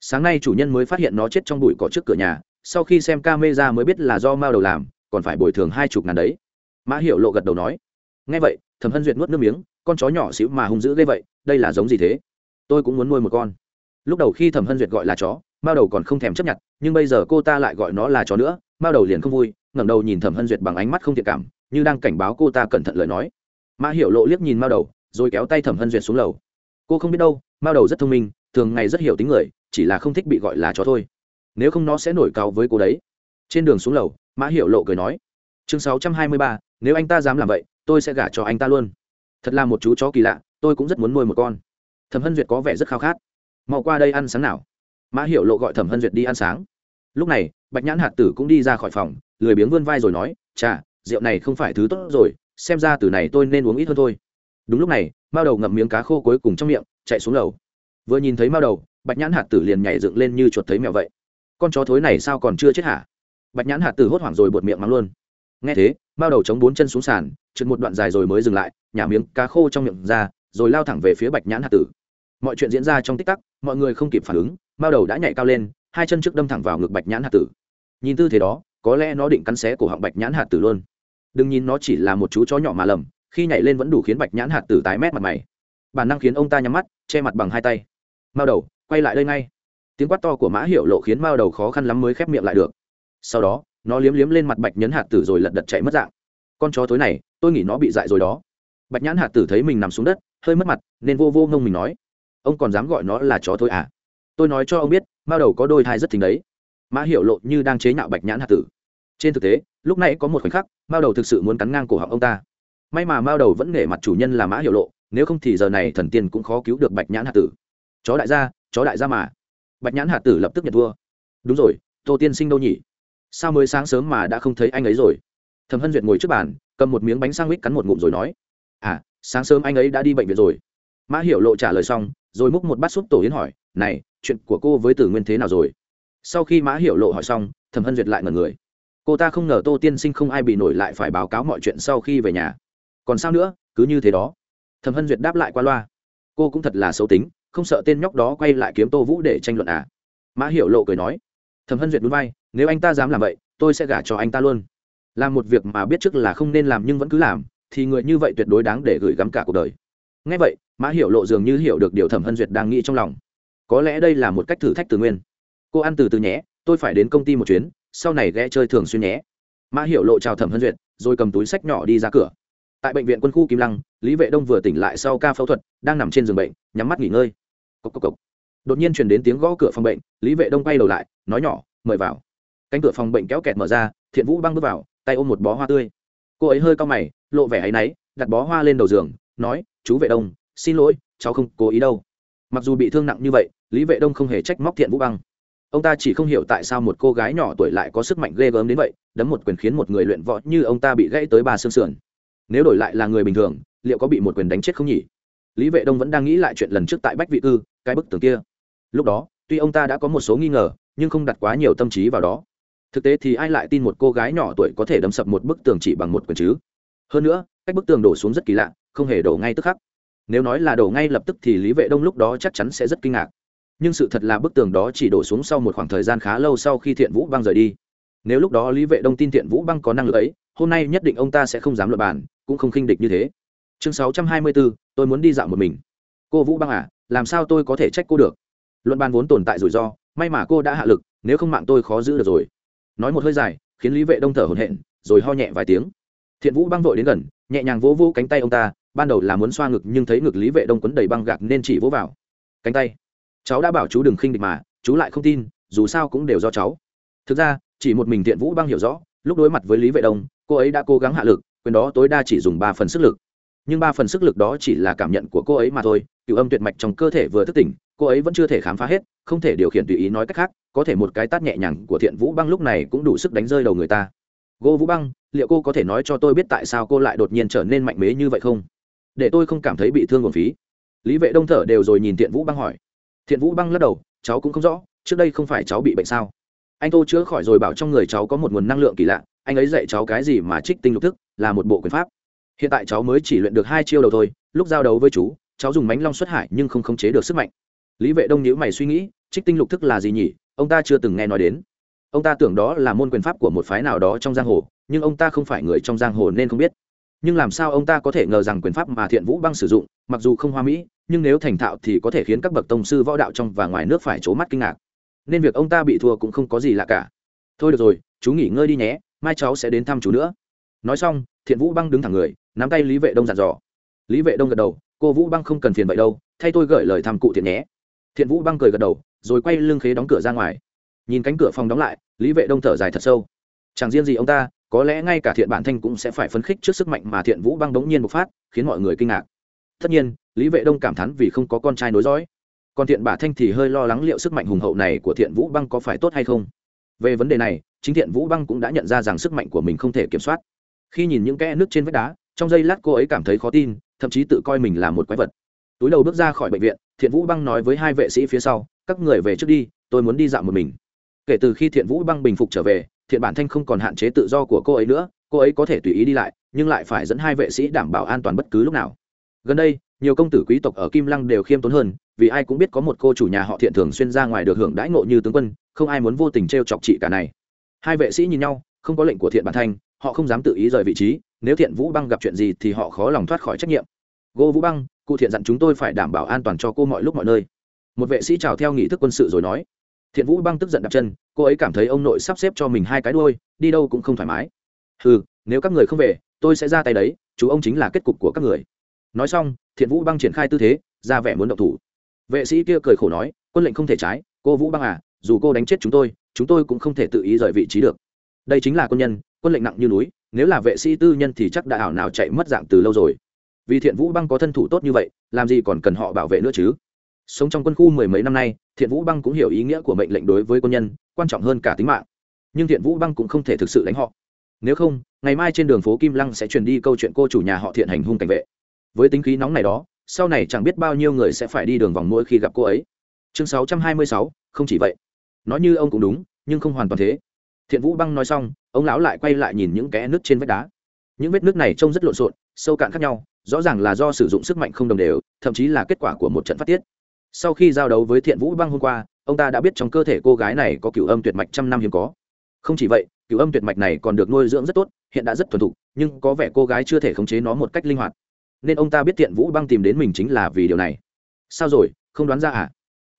Sáng nay chủ nhân mới phát hiện nó chết trong bụi cỏ trước cửa nhà, sau khi xem ca mê ra mới biết là do mao đầu làm, còn phải bồi thường hai chục ngàn đấy. Mã hiệu lộ gật đầu nói. Ngay vậy, thẩm hân duyệt nuốt nước miếng con chó nhỏ xíu mà hung dữ ghê vậy, đây là giống gì thế? Tôi cũng muốn nuôi một con. Lúc đầu khi thẩm hân duyệt gọi là chó, mao đầu còn không thèm chấp nhận, nhưng bây giờ cô ta lại gọi nó là chó nữa, mao đầu liền không vui, ngẩng đầu nhìn thẩm hân duyệt bằng ánh mắt không thiện cảm, như đang cảnh báo cô ta cẩn thận lời nói. Mã hiểu lộ liếc nhìn mao đầu, rồi kéo tay thẩm hân duyệt xuống lầu. Cô không biết đâu, mao đầu rất thông minh, thường ngày rất hiểu tính người, chỉ là không thích bị gọi là chó thôi. Nếu không nó sẽ nổi cao với cô đấy. Trên đường xuống lầu, mã hiểu lộ cười nói, chương sáu trăm hai mươi ba, nếu anh ta dám làm vậy, tôi sẽ gả cho anh ta luôn thật là một chú chó kỳ lạ, tôi cũng rất muốn nuôi một con. Thẩm hân duyệt có vẻ rất khao khát. Mau qua đây ăn sáng nào. Mã hiểu lộ gọi thẩm hân duyệt đi ăn sáng. Lúc này, bạch nhãn hạt tử cũng đi ra khỏi phòng, lười biếng vươn vai rồi nói, chà, rượu này không phải thứ tốt rồi, xem ra từ này tôi nên uống ít hơn thôi. Đúng lúc này, mao đầu ngậm miếng cá khô cuối cùng trong miệng, chạy xuống lầu. Vừa nhìn thấy mao đầu, bạch nhãn hạt tử liền nhảy dựng lên như chuột thấy mèo vậy. Con chó thối này sao còn chưa chết hả? Bạch nhãn hạt tử hốt hoảng rồi bột miệng mắng luôn. Nghe thế, mao đầu chống bốn chân xuống sàn trượt một đoạn dài rồi mới dừng lại, nhả miếng cá khô trong miệng ra, rồi lao thẳng về phía bạch nhãn hạt tử. Mọi chuyện diễn ra trong tích tắc, mọi người không kịp phản ứng, mao đầu đã nhảy cao lên, hai chân trước đâm thẳng vào ngực bạch nhãn hạt tử. Nhìn tư thế đó, có lẽ nó định cắn xé cổ họng bạch nhãn hạt tử luôn. Đừng nhìn nó chỉ là một chú chó nhỏ mà lầm, khi nhảy lên vẫn đủ khiến bạch nhãn hạt tử tái mét mặt mày. Bản năng khiến ông ta nhắm mắt, che mặt bằng hai tay. Mao đầu, quay lại đây ngay. Tiếng quát to của mã hiệu lộ khiến mao đầu khó khăn lắm mới khép miệng lại được. Sau đó, nó liếm liếm lên mặt bạch nhấn hạt tử rồi lật đật chạy mất dạng. Con chó tối này tôi nghĩ nó bị dại rồi đó. Bạch nhãn hạt tử thấy mình nằm xuống đất, hơi mất mặt, nên vô vô ngông mình nói, ông còn dám gọi nó là chó thôi à? Tôi nói cho ông biết, mao đầu có đôi thai rất thính đấy. Mã hiểu lộ như đang chế nhạo bạch nhãn hạt tử. Trên thực tế, lúc này có một khoảnh khắc, mao đầu thực sự muốn cắn ngang cổ họng ông ta. May mà mao đầu vẫn nể mặt chủ nhân là mã hiểu lộ, nếu không thì giờ này thần tiên cũng khó cứu được bạch nhãn hạt tử. Chó đại gia, chó đại gia mà. Bạch nhãn hạt tử lập tức nhận thua đúng rồi, tô tiên sinh đâu nhỉ? Sao mới sáng sớm mà đã không thấy anh ấy rồi? Thầm hân duyệt ngồi trước bàn cầm một miếng bánh sang mít cắn một ngụm rồi nói à sáng sớm anh ấy đã đi bệnh viện rồi. Mã hiểu lộ trả lời xong, rồi múc một bát súp tổ yến hỏi, này, chuyện của cô với tử nguyên thế nào rồi? Sau khi mã hiểu lộ hỏi xong, thẩm hân duyệt lại ngần người. Cô ta không ngờ tô tiên sinh không ai bị nổi lại phải báo cáo mọi chuyện sau khi về nhà. Còn sao nữa, cứ như thế đó. Thẩm hân duyệt đáp lại qua loa. Cô cũng thật là xấu tính, không sợ tên nhóc đó quay lại kiếm tô vũ để tranh luận à? Mã hiểu lộ cười nói. Thẩm hân duyệt núi vai, nếu anh ta dám làm vậy, tôi sẽ gả cho anh ta luôn làm một việc mà biết trước là không nên làm nhưng vẫn cứ làm, thì người như vậy tuyệt đối đáng để gửi gắm cả cuộc đời. Ngay vậy, mã hiểu lộ dường như hiểu được điều thẩm hân duyệt đang nghĩ trong lòng. Có lẽ đây là một cách thử thách từ nguyên. Cô ăn từ từ nhé, tôi phải đến công ty một chuyến, sau này ghé chơi thường xuyên nhé. Mã hiểu lộ chào thẩm hân duyệt, rồi cầm túi sách nhỏ đi ra cửa. Tại bệnh viện quân khu kim lăng, lý vệ đông vừa tỉnh lại sau ca phẫu thuật, đang nằm trên giường bệnh, nhắm mắt nghỉ ngơi. Cốc cốc cốc. đột nhiên chuyển đến tiếng gõ cửa phòng bệnh, lý vệ đông quay đầu lại, nói nhỏ, mời vào. Cánh cửa phòng bệnh kéo kẹt mở ra, thiện vũ băng bước vào tay ôm một bó hoa tươi. Cô ấy hơi cau mày, lộ vẻ áy náy, đặt bó hoa lên đầu giường, nói, chú vệ đông, xin lỗi, cháu không cố ý đâu. Mặc dù bị thương nặng như vậy, lý vệ đông không hề trách móc thiện vũ băng. Ông ta chỉ không hiểu tại sao một cô gái nhỏ tuổi lại có sức mạnh ghê gớm đến vậy, đấm một quyền khiến một người luyện võ như ông ta bị gãy tới ba xương sườn. Nếu đổi lại là người bình thường, liệu có bị một quyền đánh chết không nhỉ? Lý vệ đông vẫn đang nghĩ lại chuyện lần trước tại bách vị cư, cái bức tường kia. Lúc đó, tuy ông ta đã có một số nghi ngờ, nhưng không đặt quá nhiều tâm trí vào đó thực tế thì ai lại tin một cô gái nhỏ tuổi có thể đấm sập một bức tường chỉ bằng một quyền chứ? Hơn nữa, cách bức tường đổ xuống rất kỳ lạ, không hề đổ ngay tức khắc. Nếu nói là đổ ngay lập tức thì lý vệ đông lúc đó chắc chắn sẽ rất kinh ngạc. Nhưng sự thật là bức tường đó chỉ đổ xuống sau một khoảng thời gian khá lâu sau khi thiện vũ băng rời đi. Nếu lúc đó lý vệ đông tin thiện vũ băng có năng lực ấy, hôm nay nhất định ông ta sẽ không dám luận bàn, cũng không khinh địch như thế. Chương sáu trăm hai mươi bốn tôi muốn đi dạo một mình. Cô vũ băng à làm sao tôi có thể trách cô được? Luận bàn vốn tồn tại rủi ro, may mà cô đã hạ lực, nếu không mạng tôi khó giữ được rồi nói một hơi dài, khiến lý vệ đông thở hổn hển, rồi ho nhẹ vài tiếng. Thiện vũ băng vội đến gần, nhẹ nhàng vỗ vỗ cánh tay ông ta, ban đầu là muốn xoa ngực nhưng thấy ngực lý vệ đông quấn đầy băng gạc nên chỉ vỗ vào. Cánh tay. Cháu đã bảo chú đừng khinh địch mà, chú lại không tin, dù sao cũng đều do cháu. Thực ra, chỉ một mình thiện vũ băng hiểu rõ, lúc đối mặt với lý vệ đông, cô ấy đã cố gắng hạ lực, quyền đó tối đa chỉ dùng ba phần sức lực. Nhưng ba phần sức lực đó chỉ là cảm nhận của cô ấy mà thôi, cựu âm tuyệt mạch trong cơ thể vừa thức tỉnh, cô ấy vẫn chưa thể khám phá hết không thể điều khiển tùy ý nói cách khác, có thể một cái tát nhẹ nhàng của thiện vũ băng lúc này cũng đủ sức đánh rơi đầu người ta. Gô vũ băng, liệu cô có thể nói cho tôi biết tại sao cô lại đột nhiên trở nên mạnh mẽ như vậy không? Để tôi không cảm thấy bị thương nguồn phí. Lý vệ đông thở đều rồi nhìn thiện vũ băng hỏi. Thiện vũ băng lắc đầu, cháu cũng không rõ, trước đây không phải cháu bị bệnh sao? Anh tô chữa khỏi rồi bảo trong người cháu có một nguồn năng lượng kỳ lạ, anh ấy dạy cháu cái gì mà trích tinh lục thức, là một bộ quyền pháp. Hiện tại cháu mới chỉ luyện được hai chiêu đầu thôi, lúc giao đấu với chú, cháu dùng mánh long xuất hải nhưng không khống chế được sức mạnh lý vệ đông nhữ mày suy nghĩ, trích tinh lục thức là gì nhỉ? Ông ta chưa từng nghe nói đến. Ông ta tưởng đó là môn quyền pháp của một phái nào đó trong giang hồ, nhưng ông ta không phải người trong giang hồ nên không biết. Nhưng làm sao ông ta có thể ngờ rằng quyền pháp mà thiện vũ băng sử dụng, mặc dù không hoa mỹ, nhưng nếu thành thạo thì có thể khiến các bậc tông sư võ đạo trong và ngoài nước phải c mắt kinh ngạc. Nên việc ông ta bị thua cũng không có gì lạ cả. Thôi được rồi, chú nghỉ ngơi đi nhé, mai cháu sẽ đến thăm chú nữa. Nói xong, thiện vũ băng đứng thẳng người, nắm tay lý vệ đông dặn dò. Lý vệ đông gật đầu, cô vũ băng không cần phiền vậy đâu, thay tôi gửi lời thăm cụ thiện nhé thiện vũ băng cười gật đầu, rồi quay lưng khế đóng cửa ra ngoài. Nhìn cánh cửa phòng đóng lại, lý vệ đông thở dài thật sâu. Chẳng riêng gì ông ta, có lẽ ngay cả thiện bản thanh cũng sẽ phải phấn khích trước sức mạnh mà thiện vũ băng đống nhiên bộc phát, khiến mọi người kinh ngạc. Tất nhiên, lý vệ đông cảm thán vì không có con trai nối dõi. Còn thiện bả thanh thì hơi lo lắng liệu sức mạnh hùng hậu này của thiện vũ băng có phải tốt hay không. Về vấn đề này, chính thiện vũ băng cũng đã nhận ra rằng sức mạnh của mình không thể kiểm soát. Khi nhìn những kẽ nước trên vách đá, trong giây lát cô ấy cảm thấy khó tin, thậm chí tự coi mình là một quái vật túi đầu bước ra khỏi bệnh viện, thiện vũ băng nói với hai vệ sĩ phía sau, các người về trước đi, tôi muốn đi dạo một mình. Kể từ khi thiện vũ băng bình phục trở về, thiện bản thanh không còn hạn chế tự do của cô ấy nữa, cô ấy có thể tùy ý đi lại, nhưng lại phải dẫn hai vệ sĩ đảm bảo an toàn bất cứ lúc nào. Gần đây, nhiều công tử quý tộc ở kim lăng đều khiêm tốn hơn, vì ai cũng biết có một cô chủ nhà họ thiện thường xuyên ra ngoài được hưởng đãi ngộ như tướng quân, không ai muốn vô tình t r e o chọc chị cả này. Hai vệ sĩ nhìn nhau, không có lệnh của thiện bản thanh họ không dám tự ý rời vị trí, nếu thiện vũ băng gặp chuyện gì thì họ khó lòng thoát khỏi trách nhiệm gô vũ băng, cụ thiện dặn chúng tôi phải đảm bảo an toàn cho cô mọi lúc mọi nơi. Một vệ sĩ chào theo nghị thức quân sự rồi nói. Thiện vũ băng tức giận đạp chân, cô ấy cảm thấy ông nội sắp xếp cho mình hai cái đôi đi đâu cũng không thoải mái. Ừ nếu các người không về, tôi sẽ ra tay đấy, chú ông chính là kết cục của các người. Nói xong, thiện vũ băng triển khai tư thế, ra vẻ muốn động thủ. Vệ sĩ kia cười khổ nói, quân lệnh không thể trái, cô vũ băng à dù cô đánh chết chúng tôi chúng tôi cũng không thể tự ý rời vị trí được. Đây chính là quân nhân, quân lệnh nặng như núi, nếu là vệ sĩ tư nhân thì chắc đã ảo nào chạy mất dạng từ lâu rồi vì thiện vũ băng có thân thủ tốt như vậy, làm gì còn cần họ bảo vệ nữa chứ? Sống trong quân khu mười mấy năm nay, thiện vũ băng cũng hiểu ý nghĩa của mệnh lệnh đối với quân nhân, quan trọng hơn cả tính mạng. Nhưng thiện vũ băng cũng không thể thực sự đánh họ. Nếu không, ngày mai trên đường phố kim lăng sẽ truyền đi câu chuyện cô chủ nhà họ thiện hành hung cảnh vệ. Với tính khí nóng này đó, sau này chẳng biết bao nhiêu người sẽ phải đi đường vòng mỗi khi gặp cô ấy. Chương sáu trăm hai mươi sáu, không chỉ vậy. Nói như ông cũng đúng, nhưng không hoàn toàn thế. Thiện vũ băng nói xong, ông lão lại quay lại nhìn những kẽ nước trên vách đá. Những vết nước này trông rất lộn xộn, sâu cạn khác nhau rõ ràng là do sử dụng sức mạnh không đồng đều, thậm chí là kết quả của một trận phát tiết. Sau khi giao đấu với thiện vũ băng hôm qua, ông ta đã biết trong cơ thể cô gái này có cửu âm tuyệt mạch trăm năm hiếm có. Không chỉ vậy, cửu âm tuyệt mạch này còn được nuôi dưỡng rất tốt, hiện đã rất thuần thục, nhưng có vẻ cô gái chưa thể khống chế nó một cách linh hoạt. Nên ông ta biết thiện vũ băng tìm đến mình chính là vì điều này. Sao rồi, không đoán ra à?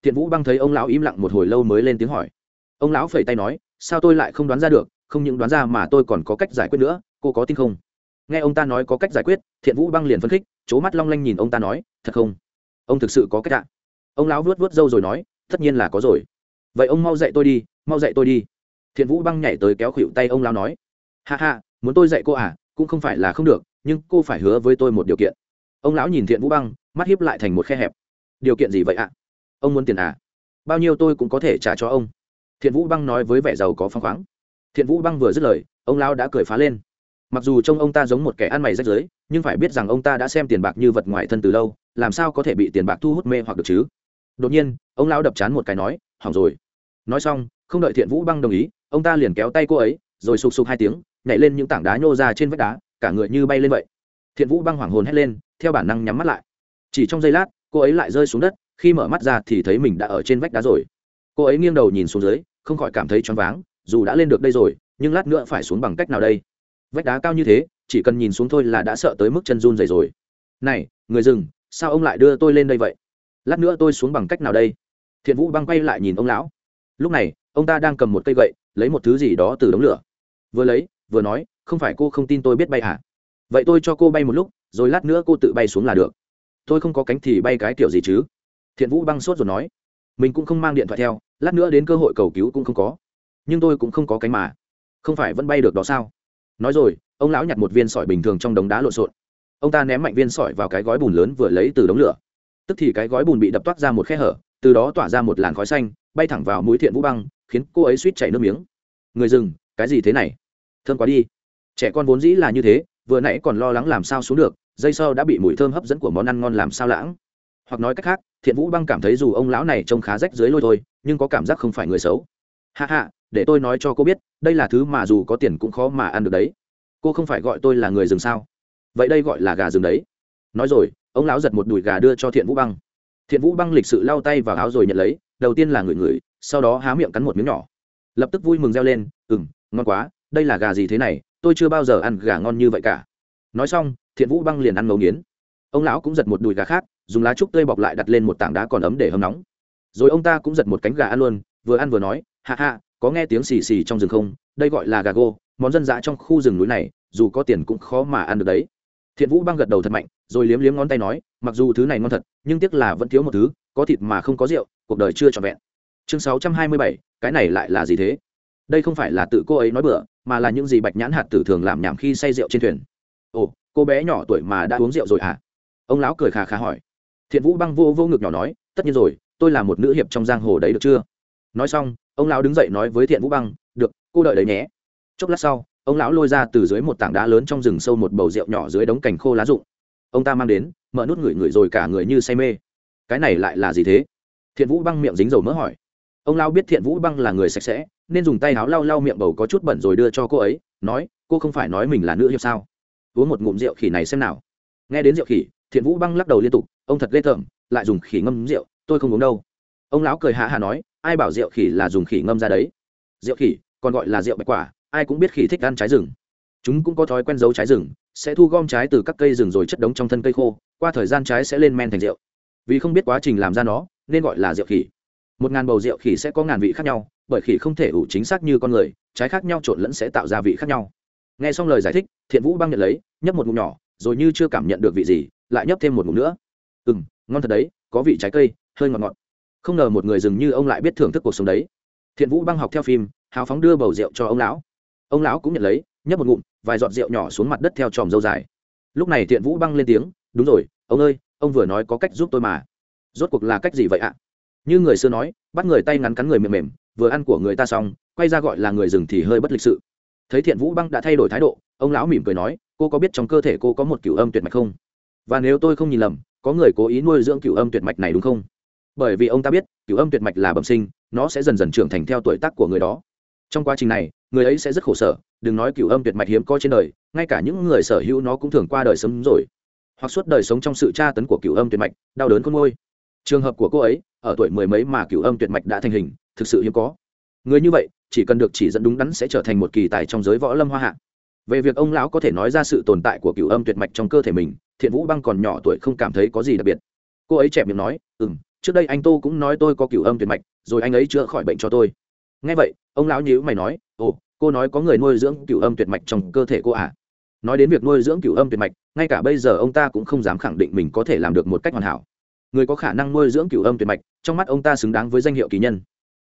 Thiện vũ băng thấy ông lão im lặng một hồi lâu mới lên tiếng hỏi. Ông lão phẩy tay nói, sao tôi lại không đoán ra được, không những đoán ra mà tôi còn có cách giải quyết nữa, cô có tin không? Nghe ông ta nói có cách giải quyết, thiện vũ băng liền phấn khích c h ố mắt long lanh nhìn ông ta nói, thật không? Ông thực sự có cách ạ? Ông lão vuốt vuốt râu rồi nói, tất nhiên là có rồi. Vậy ông mau dạy tôi đi, mau dạy tôi đi. Thiện vũ băng nhảy tới kéo khuỵu tay ông lão nói, ha ha, muốn tôi dạy cô à cũng không phải là không được, nhưng cô phải hứa với tôi một điều kiện. Ông lão nhìn thiện vũ băng, mắt hiếp lại thành một khe hẹp. Điều kiện gì vậy ạ? Ông muốn tiền à? Bao nhiêu tôi cũng có thể trả cho ông. Thiện vũ băng nói với vẻ giàu có phăng khoáng. Thiện vũ băng vừa dứt lời, ông lão đã cười phá lên mặc dù trông ông ta giống một kẻ ăn mày rách rưới, nhưng phải biết rằng ông ta đã xem tiền bạc như vật ngoài thân từ lâu, làm sao có thể bị tiền bạc thu hút mê hoặc được chứ? Đột nhiên, ông lão đập chán một cái nói, hỏng rồi. Nói xong, không đợi thiện vũ băng đồng ý, ông ta liền kéo tay cô ấy, rồi sụp sụp hai tiếng, nhảy lên những tảng đá nhô ra trên vách đá, cả người như bay lên vậy. Thiện vũ băng hoảng hồn hét lên, theo bản năng nhắm mắt lại. Chỉ trong giây lát, cô ấy lại rơi xuống đất, khi mở mắt ra thì thấy mình đã ở trên vách đá rồi. Cô ấy nghiêng đầu nhìn xuống dưới, không khỏi cảm thấy choáng váng, dù đã lên được đây rồi, nhưng lát nữa phải xuống bằng cách nào đây? Vách đá cao như thế, chỉ cần nhìn xuống thôi là đã sợ tới mức chân run dày rồi. Này, người dừng sao ông lại đưa tôi lên đây vậy? Lát nữa tôi xuống bằng cách nào đây? Thiện vũ băng quay lại nhìn ông lão. Lúc này, ông ta đang cầm một cây gậy, lấy một thứ gì đó từ đống lửa. Vừa lấy, vừa nói, không phải cô không tin tôi biết bay à vậy tôi cho cô bay một lúc, rồi lát nữa cô tự bay xuống là được. Tôi không có cánh thì bay cái kiểu gì chứ? Thiện vũ băng sốt rồi nói. Mình cũng không mang điện thoại theo, lát nữa đến cơ hội cầu cứu cũng không có. Nhưng tôi cũng không có cánh mà. Không phải vẫn bay được đó sao? Nói rồi, ông lão nhặt một viên sỏi bình thường trong đống đá lộn xộn. Ông ta ném mạnh viên sỏi vào cái gói bùn lớn vừa lấy từ đống lửa. Tức thì cái gói bùn bị đập toát ra một khe hở, từ đó tỏa ra một làn khói xanh, bay thẳng vào mũi thiện vũ băng, khiến cô ấy suýt chảy nước miếng. Người dừng, cái gì thế này? Thơm quá đi. Trẻ con vốn dĩ là như thế, vừa nãy còn lo lắng làm sao xuống được, dây sau đã bị mùi thơm hấp dẫn của món ăn ngon làm sao lãng. Hoặc nói cách khác, thiện vũ băng cảm thấy dù ông lão này trông khá rách dưới lôi thôi, nhưng có cảm giác không phải người xấu. Hạ hạ để tôi nói cho cô biết đây là thứ mà dù có tiền cũng khó mà ăn được đấy. Cô không phải gọi tôi là người rừng sao? Vậy đây gọi là gà rừng đấy. Nói rồi ông lão giật một đùi gà đưa cho thiện vũ băng. Thiện vũ băng lịch sự lau tay vào áo rồi nhận lấy đầu tiên là người người, sau đó há miệng cắn một miếng nhỏ. Lập tức vui mừng reo lên ừ m ngon quá đây là gà gì thế này tôi chưa bao giờ ăn gà ngon như vậy cả. Nói xong thiện vũ băng liền ăn ngấu nghiến. Ông lão cũng giật một đùi gà khác dùng lá trúc tươi bọc lại đặt lên một tảng đá còn ấm để hâm nóng. Rồi ông ta cũng giật một cánh gà ăn luôn vừa ăn vừa nói hạ hạ có nghe tiếng xì xì trong rừng không? Đây gọi là gà gô, món dân dã trong khu rừng núi này, dù có tiền cũng khó mà ăn được đấy. Thiện vũ băng gật đầu thật mạnh, rồi liếm liếm ngón tay nói, mặc dù thứ này ngon thật, nhưng tiếc là vẫn thiếu một thứ, có thịt mà không có rượu, cuộc đời chưa trọn vẹn. Chương sáu trăm hai mươi bảy, cái này lại là gì thế? Đây không phải là tự cô ấy nói bừa, mà là những gì bạch nhãn hạt tử thường làm nhảm khi say rượu trên thuyền. Ồ, cô bé nhỏ tuổi mà đã uống rượu rồi à ông lão cười khà khà hỏi. Thiện vũ băng vô vô ngực nhỏ nói, tất nhiên rồi, tôi là một nữ hiệp trong giang hồ đấy được chưa? Nói xong ông lão đứng dậy nói với thiện vũ băng, được, cô đợi đấy nhé. Chốc lát sau, ông lão lôi ra từ dưới một tảng đá lớn trong rừng sâu một bầu rượu nhỏ dưới đống cành khô lá rụng. Ông ta mang đến, mở nút ngửi ngửi rồi cả người như say mê. Cái này lại là gì thế? Thiện vũ băng miệng dính dầu mỡ hỏi. Ông lão biết thiện vũ băng là người sạch sẽ, nên dùng tay áo lau lau miệng bầu có chút bẩn rồi đưa cho cô ấy, nói, cô không phải nói mình là nữ hiệp sao? Uống một ngụm rượu khỉ này xem nào. Nghe đến rượu khỉ, thiện vũ băng lắc đầu liên tục, ông thật ghê tởm, lại dùng khỉ ngâm rượu, tôi không uống đâu. Ông lão cười hạ hạ nói ai bảo rượu khỉ là dùng khỉ ngâm ra đấy? Rượu khỉ, còn gọi là rượu bạch quả, ai cũng biết khỉ thích ăn trái rừng. Chúng cũng có thói quen giấu trái rừng, sẽ thu gom trái từ các cây rừng rồi chất đống trong thân cây khô, qua thời gian trái sẽ lên men thành rượu. Vì không biết quá trình làm ra nó, nên gọi là rượu khỉ. Một ngàn bầu rượu khỉ sẽ có ngàn vị khác nhau, bởi khỉ không thể ủ chính xác như con người, trái khác nhau trộn lẫn sẽ tạo ra vị khác nhau. Nghe xong lời giải thích, thiện vũ băng nhận lấy, nhấp một ngụm nhỏ, rồi như chưa cảm nhận được vị gì, lại nhấp thêm một ngụm nữa. Ừ m ngon thật đấy, có vị trái cây, hơi ngọt ngọt không ngờ một người dường như ông lại biết thưởng thức cuộc sống đấy. Thiện vũ băng học theo phim, hào phóng đưa bầu rượu cho ông lão. Ông lão cũng nhận lấy, nhấp một ngụm, vài giọt rượu nhỏ xuống mặt đất theo tròm dâu dài. Lúc này thiện vũ băng lên tiếng, đúng rồi, ông ơi, ông vừa nói có cách giúp tôi mà. Rốt cuộc là cách gì vậy ạ? Như người xưa nói, bắt người tay ngắn cắn người mềm mềm, vừa ăn của người ta xong, quay ra gọi là người rừng thì hơi bất lịch sự. Thấy thiện vũ băng đã thay đổi thái độ, ông lão mỉm cười nói, cô có biết trong cơ thể cô có một cửu âm tuyệt mạch không? Và nếu tôi không nhìn lầm, có người cố ý nuôi dưỡng cửu âm tuyệt mạch này đúng không? Bởi vì ông ta biết, cửu âm tuyệt mạch là bẩm sinh, nó sẽ dần dần trưởng thành theo tuổi tác của người đó. Trong quá trình này, người ấy sẽ rất khổ sở, đừng nói cửu âm tuyệt mạch hiếm có trên đời, ngay cả những người sở hữu nó cũng thường qua đời sớm rồi. Hoặc suốt đời sống trong sự tra tấn của cửu âm tuyệt mạch, đau đớn con môi trường hợp của cô ấy, ở tuổi mười mấy mà cửu âm tuyệt mạch đã thành hình, thực sự hiếm có. Người như vậy, chỉ cần được chỉ dẫn đúng đắn sẽ trở thành một kỳ tài trong giới võ lâm hoa hạ. Về việc ông lão có thể nói ra sự tồn tại của cửu âm tuyệt mạch trong cơ thể mình, thiện vũ băng còn nhỏ tuổi không cảm thấy có gì đặc biệt. Cô ấy chẹp miệng nói ừ m trước đây anh tô cũng nói tôi có cửu âm tuyệt mạch rồi anh ấy chữa khỏi bệnh cho tôi. Nghe vậy ông lão nhíu mày nói ồ cô nói có người nuôi dưỡng cửu âm tuyệt mạch trong cơ thể cô à? Nói đến việc nuôi dưỡng cửu âm tuyệt mạch ngay cả bây giờ ông ta cũng không dám khẳng định mình có thể làm được một cách hoàn hảo. Người có khả năng nuôi dưỡng cửu âm tuyệt mạch trong mắt ông ta xứng đáng với danh hiệu kỳ nhân.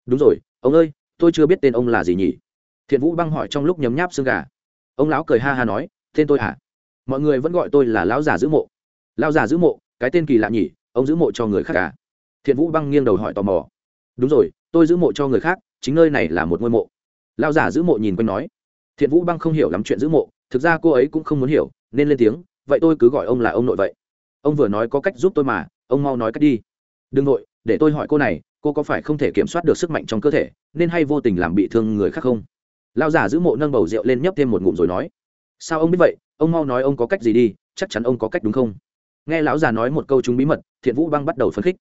Đúng rồi ông ơi tôi chưa biết tên ông là gì nhỉ? Thiện vũ băng hỏi trong lúc nhấm nháp xương gà. Ông lão cười ha ha nói tên tôi à, mọi người vẫn gọi tôi là lão già giữ mộ. Lão già giữ mộ cái tên kỳ lạ nhỉ ông giữ mộ cho người khác cả à? Thiện vũ băng nghiêng đầu hỏi tò mò. Đúng rồi, tôi giữ mộ cho người khác, chính nơi này là một ngôi mộ. Lão già giữ mộ nhìn quanh nói. Thiện vũ băng không hiểu lắm chuyện giữ mộ, thực ra cô ấy cũng không muốn hiểu, nên lên tiếng, vậy tôi cứ gọi ông là ông nội vậy. Ông vừa nói có cách giúp tôi mà, ông mau nói cách đi. Đừng nội, để tôi hỏi cô này, cô có phải không thể kiểm soát được sức mạnh trong cơ thể, nên hay vô tình làm bị thương người khác không? Lao giả giữ mộ nâng bầu rượu lên nhấp thêm một ngụm rồi nói. Sao ông biết vậy? Ông mau nói ông có cách gì đi, chắc chắn ông có cách đúng không? Nghe lão già nói một câu chúng bí mật, thiện vũ băng bắt đầu phấn khích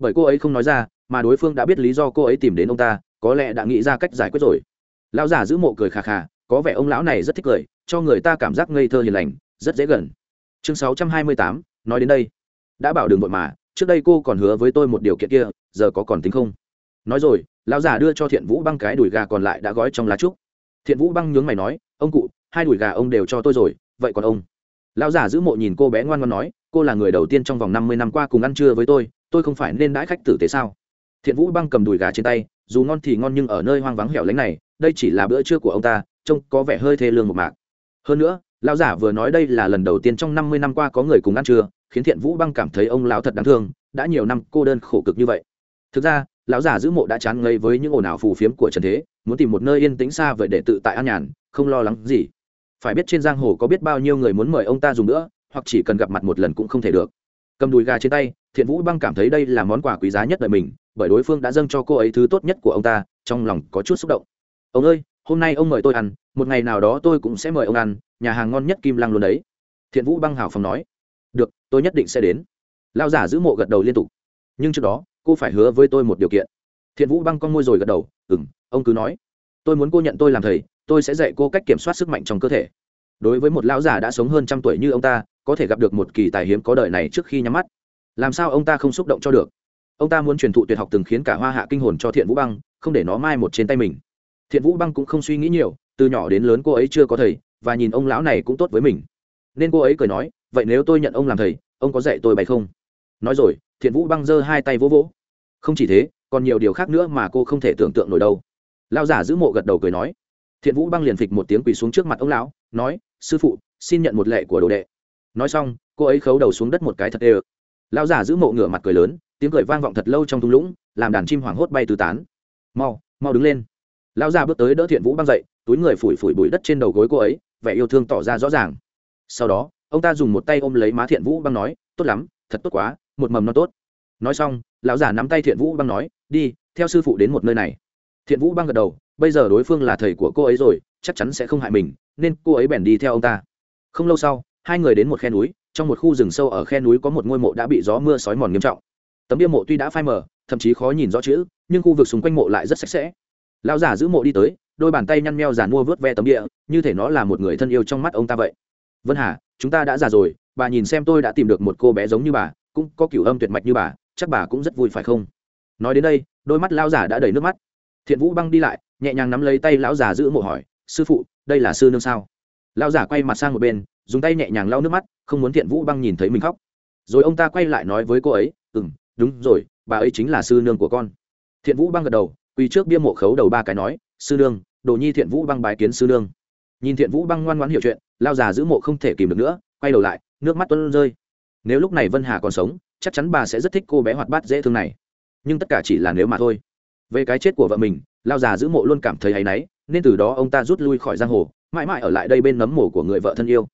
bởi cô ấy không nói ra, mà đối phương đã biết lý do cô ấy tìm đến ông ta, có lẽ đã nghĩ ra cách giải quyết rồi. Lão già giữ mộ cười khà khà, có vẻ ông lão này rất thích cười, cho người ta cảm giác ngây thơ hiền lành, rất dễ gần. Chương sáu trăm hai mươi tám, nói đến đây. Đã bảo đường vội mà, trước đây cô còn hứa với tôi một điều kiện kia, giờ có còn tính không? Nói rồi, lão già đưa cho thiện vũ băng cái đùi gà còn lại đã gói trong lá trúc. Thiện vũ băng nhướng mày nói, ông cụ, hai đùi gà ông đều cho tôi rồi, vậy còn ông? Lão già giữ mộ nhìn cô bé ngoan ngoan nói, cô là người đầu tiên trong vòng năm mươi năm qua cùng ăn trưa với tôi tôi không phải nên đãi khách tử tế sao? Thiện vũ băng cầm đùi gà trên tay, dù ngon thì ngon nhưng ở nơi hoang vắng hẻo lánh này, đây chỉ là bữa trưa của ông ta, trông có vẻ hơi thê lương một mạc. Hơn nữa, lão giả vừa nói đây là lần đầu tiên trong năm mươi năm qua có người cùng ăn trưa, khiến thiện vũ băng cảm thấy ông lão thật đáng thương, đã nhiều năm cô đơn khổ cực như vậy. Thực ra, lão giả giữ mộ đã chán ngây với những ồn ào phù phiếm của trần thế, muốn tìm một nơi yên tĩnh xa vậy để tự tại an nhàn, không lo lắng gì. Phải biết trên giang hồ có biết bao nhiêu người muốn mời ông ta dùng nữa, hoặc chỉ cần gặp mặt một lần cũng không thể được cầm đùi gà trên tay, thiện vũ băng cảm thấy đây là món quà quý giá nhất đời mình, bởi đối phương đã dâng cho cô ấy thứ tốt nhất của ông ta, trong lòng có chút xúc động. Ông ơi, hôm nay ông mời tôi ăn, một ngày nào đó tôi cũng sẽ mời ông ăn, nhà hàng ngon nhất kim lăng luôn đấy. Thiện vũ băng hào phòng nói. Được, tôi nhất định sẽ đến. Lao giả giữ mộ gật đầu liên tục. Nhưng trước đó, cô phải hứa với tôi một điều kiện. Thiện vũ băng con môi rồi gật đầu. Ừ m ông cứ nói. Tôi muốn cô nhận tôi làm thầy, tôi sẽ dạy cô cách kiểm soát sức mạnh trong cơ thể. Đối với một lão già đã sống hơn trăm tuổi như ông ta có thể gặp được một kỳ tài hiếm có đời này trước khi nhắm mắt. Làm sao ông ta không xúc động cho được? Ông ta muốn truyền thụ tuyệt học từng khiến cả hoa hạ kinh hồn cho thiện vũ băng, không để nó mai một trên tay mình. Thiện vũ băng cũng không suy nghĩ nhiều, từ nhỏ đến lớn cô ấy chưa có thầy, và nhìn ông lão này cũng tốt với mình. Nên cô ấy cười nói, vậy nếu tôi nhận ông làm thầy, ông có dạy tôi bày không? Nói rồi, thiện vũ băng giơ hai tay vỗ vỗ. Không chỉ thế, còn nhiều điều khác nữa mà cô không thể tưởng tượng nổi đâu. Lao giả giữ mộ gật đầu cười nói. Thiện vũ băng liền phịch một tiếng quỳ xuống trước mặt ông lão, nói, sư phụ, xin nhận một lệ của đồ đệ nói xong, cô ấy khấu đầu xuống đất một cái thật ê ơ lão giả giữ mộ ngửa mặt cười lớn, tiếng cười vang vọng thật lâu trong thung lũng, làm đàn chim hoảng hốt bay tứ tán. Mau mau đứng lên. Lão già bước tới đỡ thiện vũ băng dậy, túi người phủi phủi bụi đất trên đầu gối cô ấy, vẻ yêu thương tỏ ra rõ ràng. Sau đó, ông ta dùng một tay ôm lấy má thiện vũ băng nói, tốt lắm, thật tốt quá, một mầm non tốt. Nói xong, lão già nắm tay thiện vũ băng nói, đi, theo sư phụ đến một nơi này. Thiện vũ băng gật đầu, bây giờ đối phương là thầy của cô ấy rồi, chắc chắn sẽ không hại mình, nên cô ấy bèn đi theo ông ta. Không lâu sau hai người đến một khe núi, trong một khu rừng sâu ở khe núi có một ngôi mộ đã bị gió mưa sói mòn nghiêm trọng. Tấm bia mộ tuy đã phai mờ, thậm chí khó nhìn rõ chữ, nhưng khu vực xung quanh mộ lại rất sạch sẽ. Lão giả giữ mộ đi tới, đôi bàn tay nhăn meo giàn mua vớt ve tấm địa như thể nó là một người thân yêu trong mắt ông ta vậy. Vân hà, chúng ta đã già rồi, bà nhìn xem tôi đã tìm được một cô bé giống như bà, cũng có cửu âm tuyệt mạch như bà, chắc bà cũng rất vui phải không? Nói đến đây, đôi mắt lão giả đã đầy nước mắt. Thiện vũ băng đi lại, nhẹ nhàng nắm lấy tay lão già giữ mộ hỏi, sư phụ, đây là sư nương sao? Lão giả quay mặt sang một bên dùng tay nhẹ nhàng lau nước mắt, không muốn thiện vũ băng nhìn thấy mình khóc. Rồi ông ta quay lại nói với cô ấy ừ m đúng rồi, bà ấy chính là sư nương của con. Thiện vũ băng gật đầu, quỳ trước bia mộ khấu đầu ba cái nói, sư nương, đồ nhi thiện vũ băng bái kiến sư nương. Nhìn thiện vũ băng ngoan ngoãn hiểu chuyện, lao già giữ mộ không thể kìm được nữa, quay đầu lại, nước mắt tuân rơi. Nếu lúc này vân hà còn sống, chắc chắn bà sẽ rất thích cô bé hoạt bát dễ thương này. Nhưng tất cả chỉ là nếu mà thôi. Về cái chết của vợ mình, lao già giữ mộ luôn cảm thấy hay náy, nên từ đó ông ta rút lui khỏi giang hồ, mãi mãi ở lại đây bên nấm mồ của người vợ thân yêu.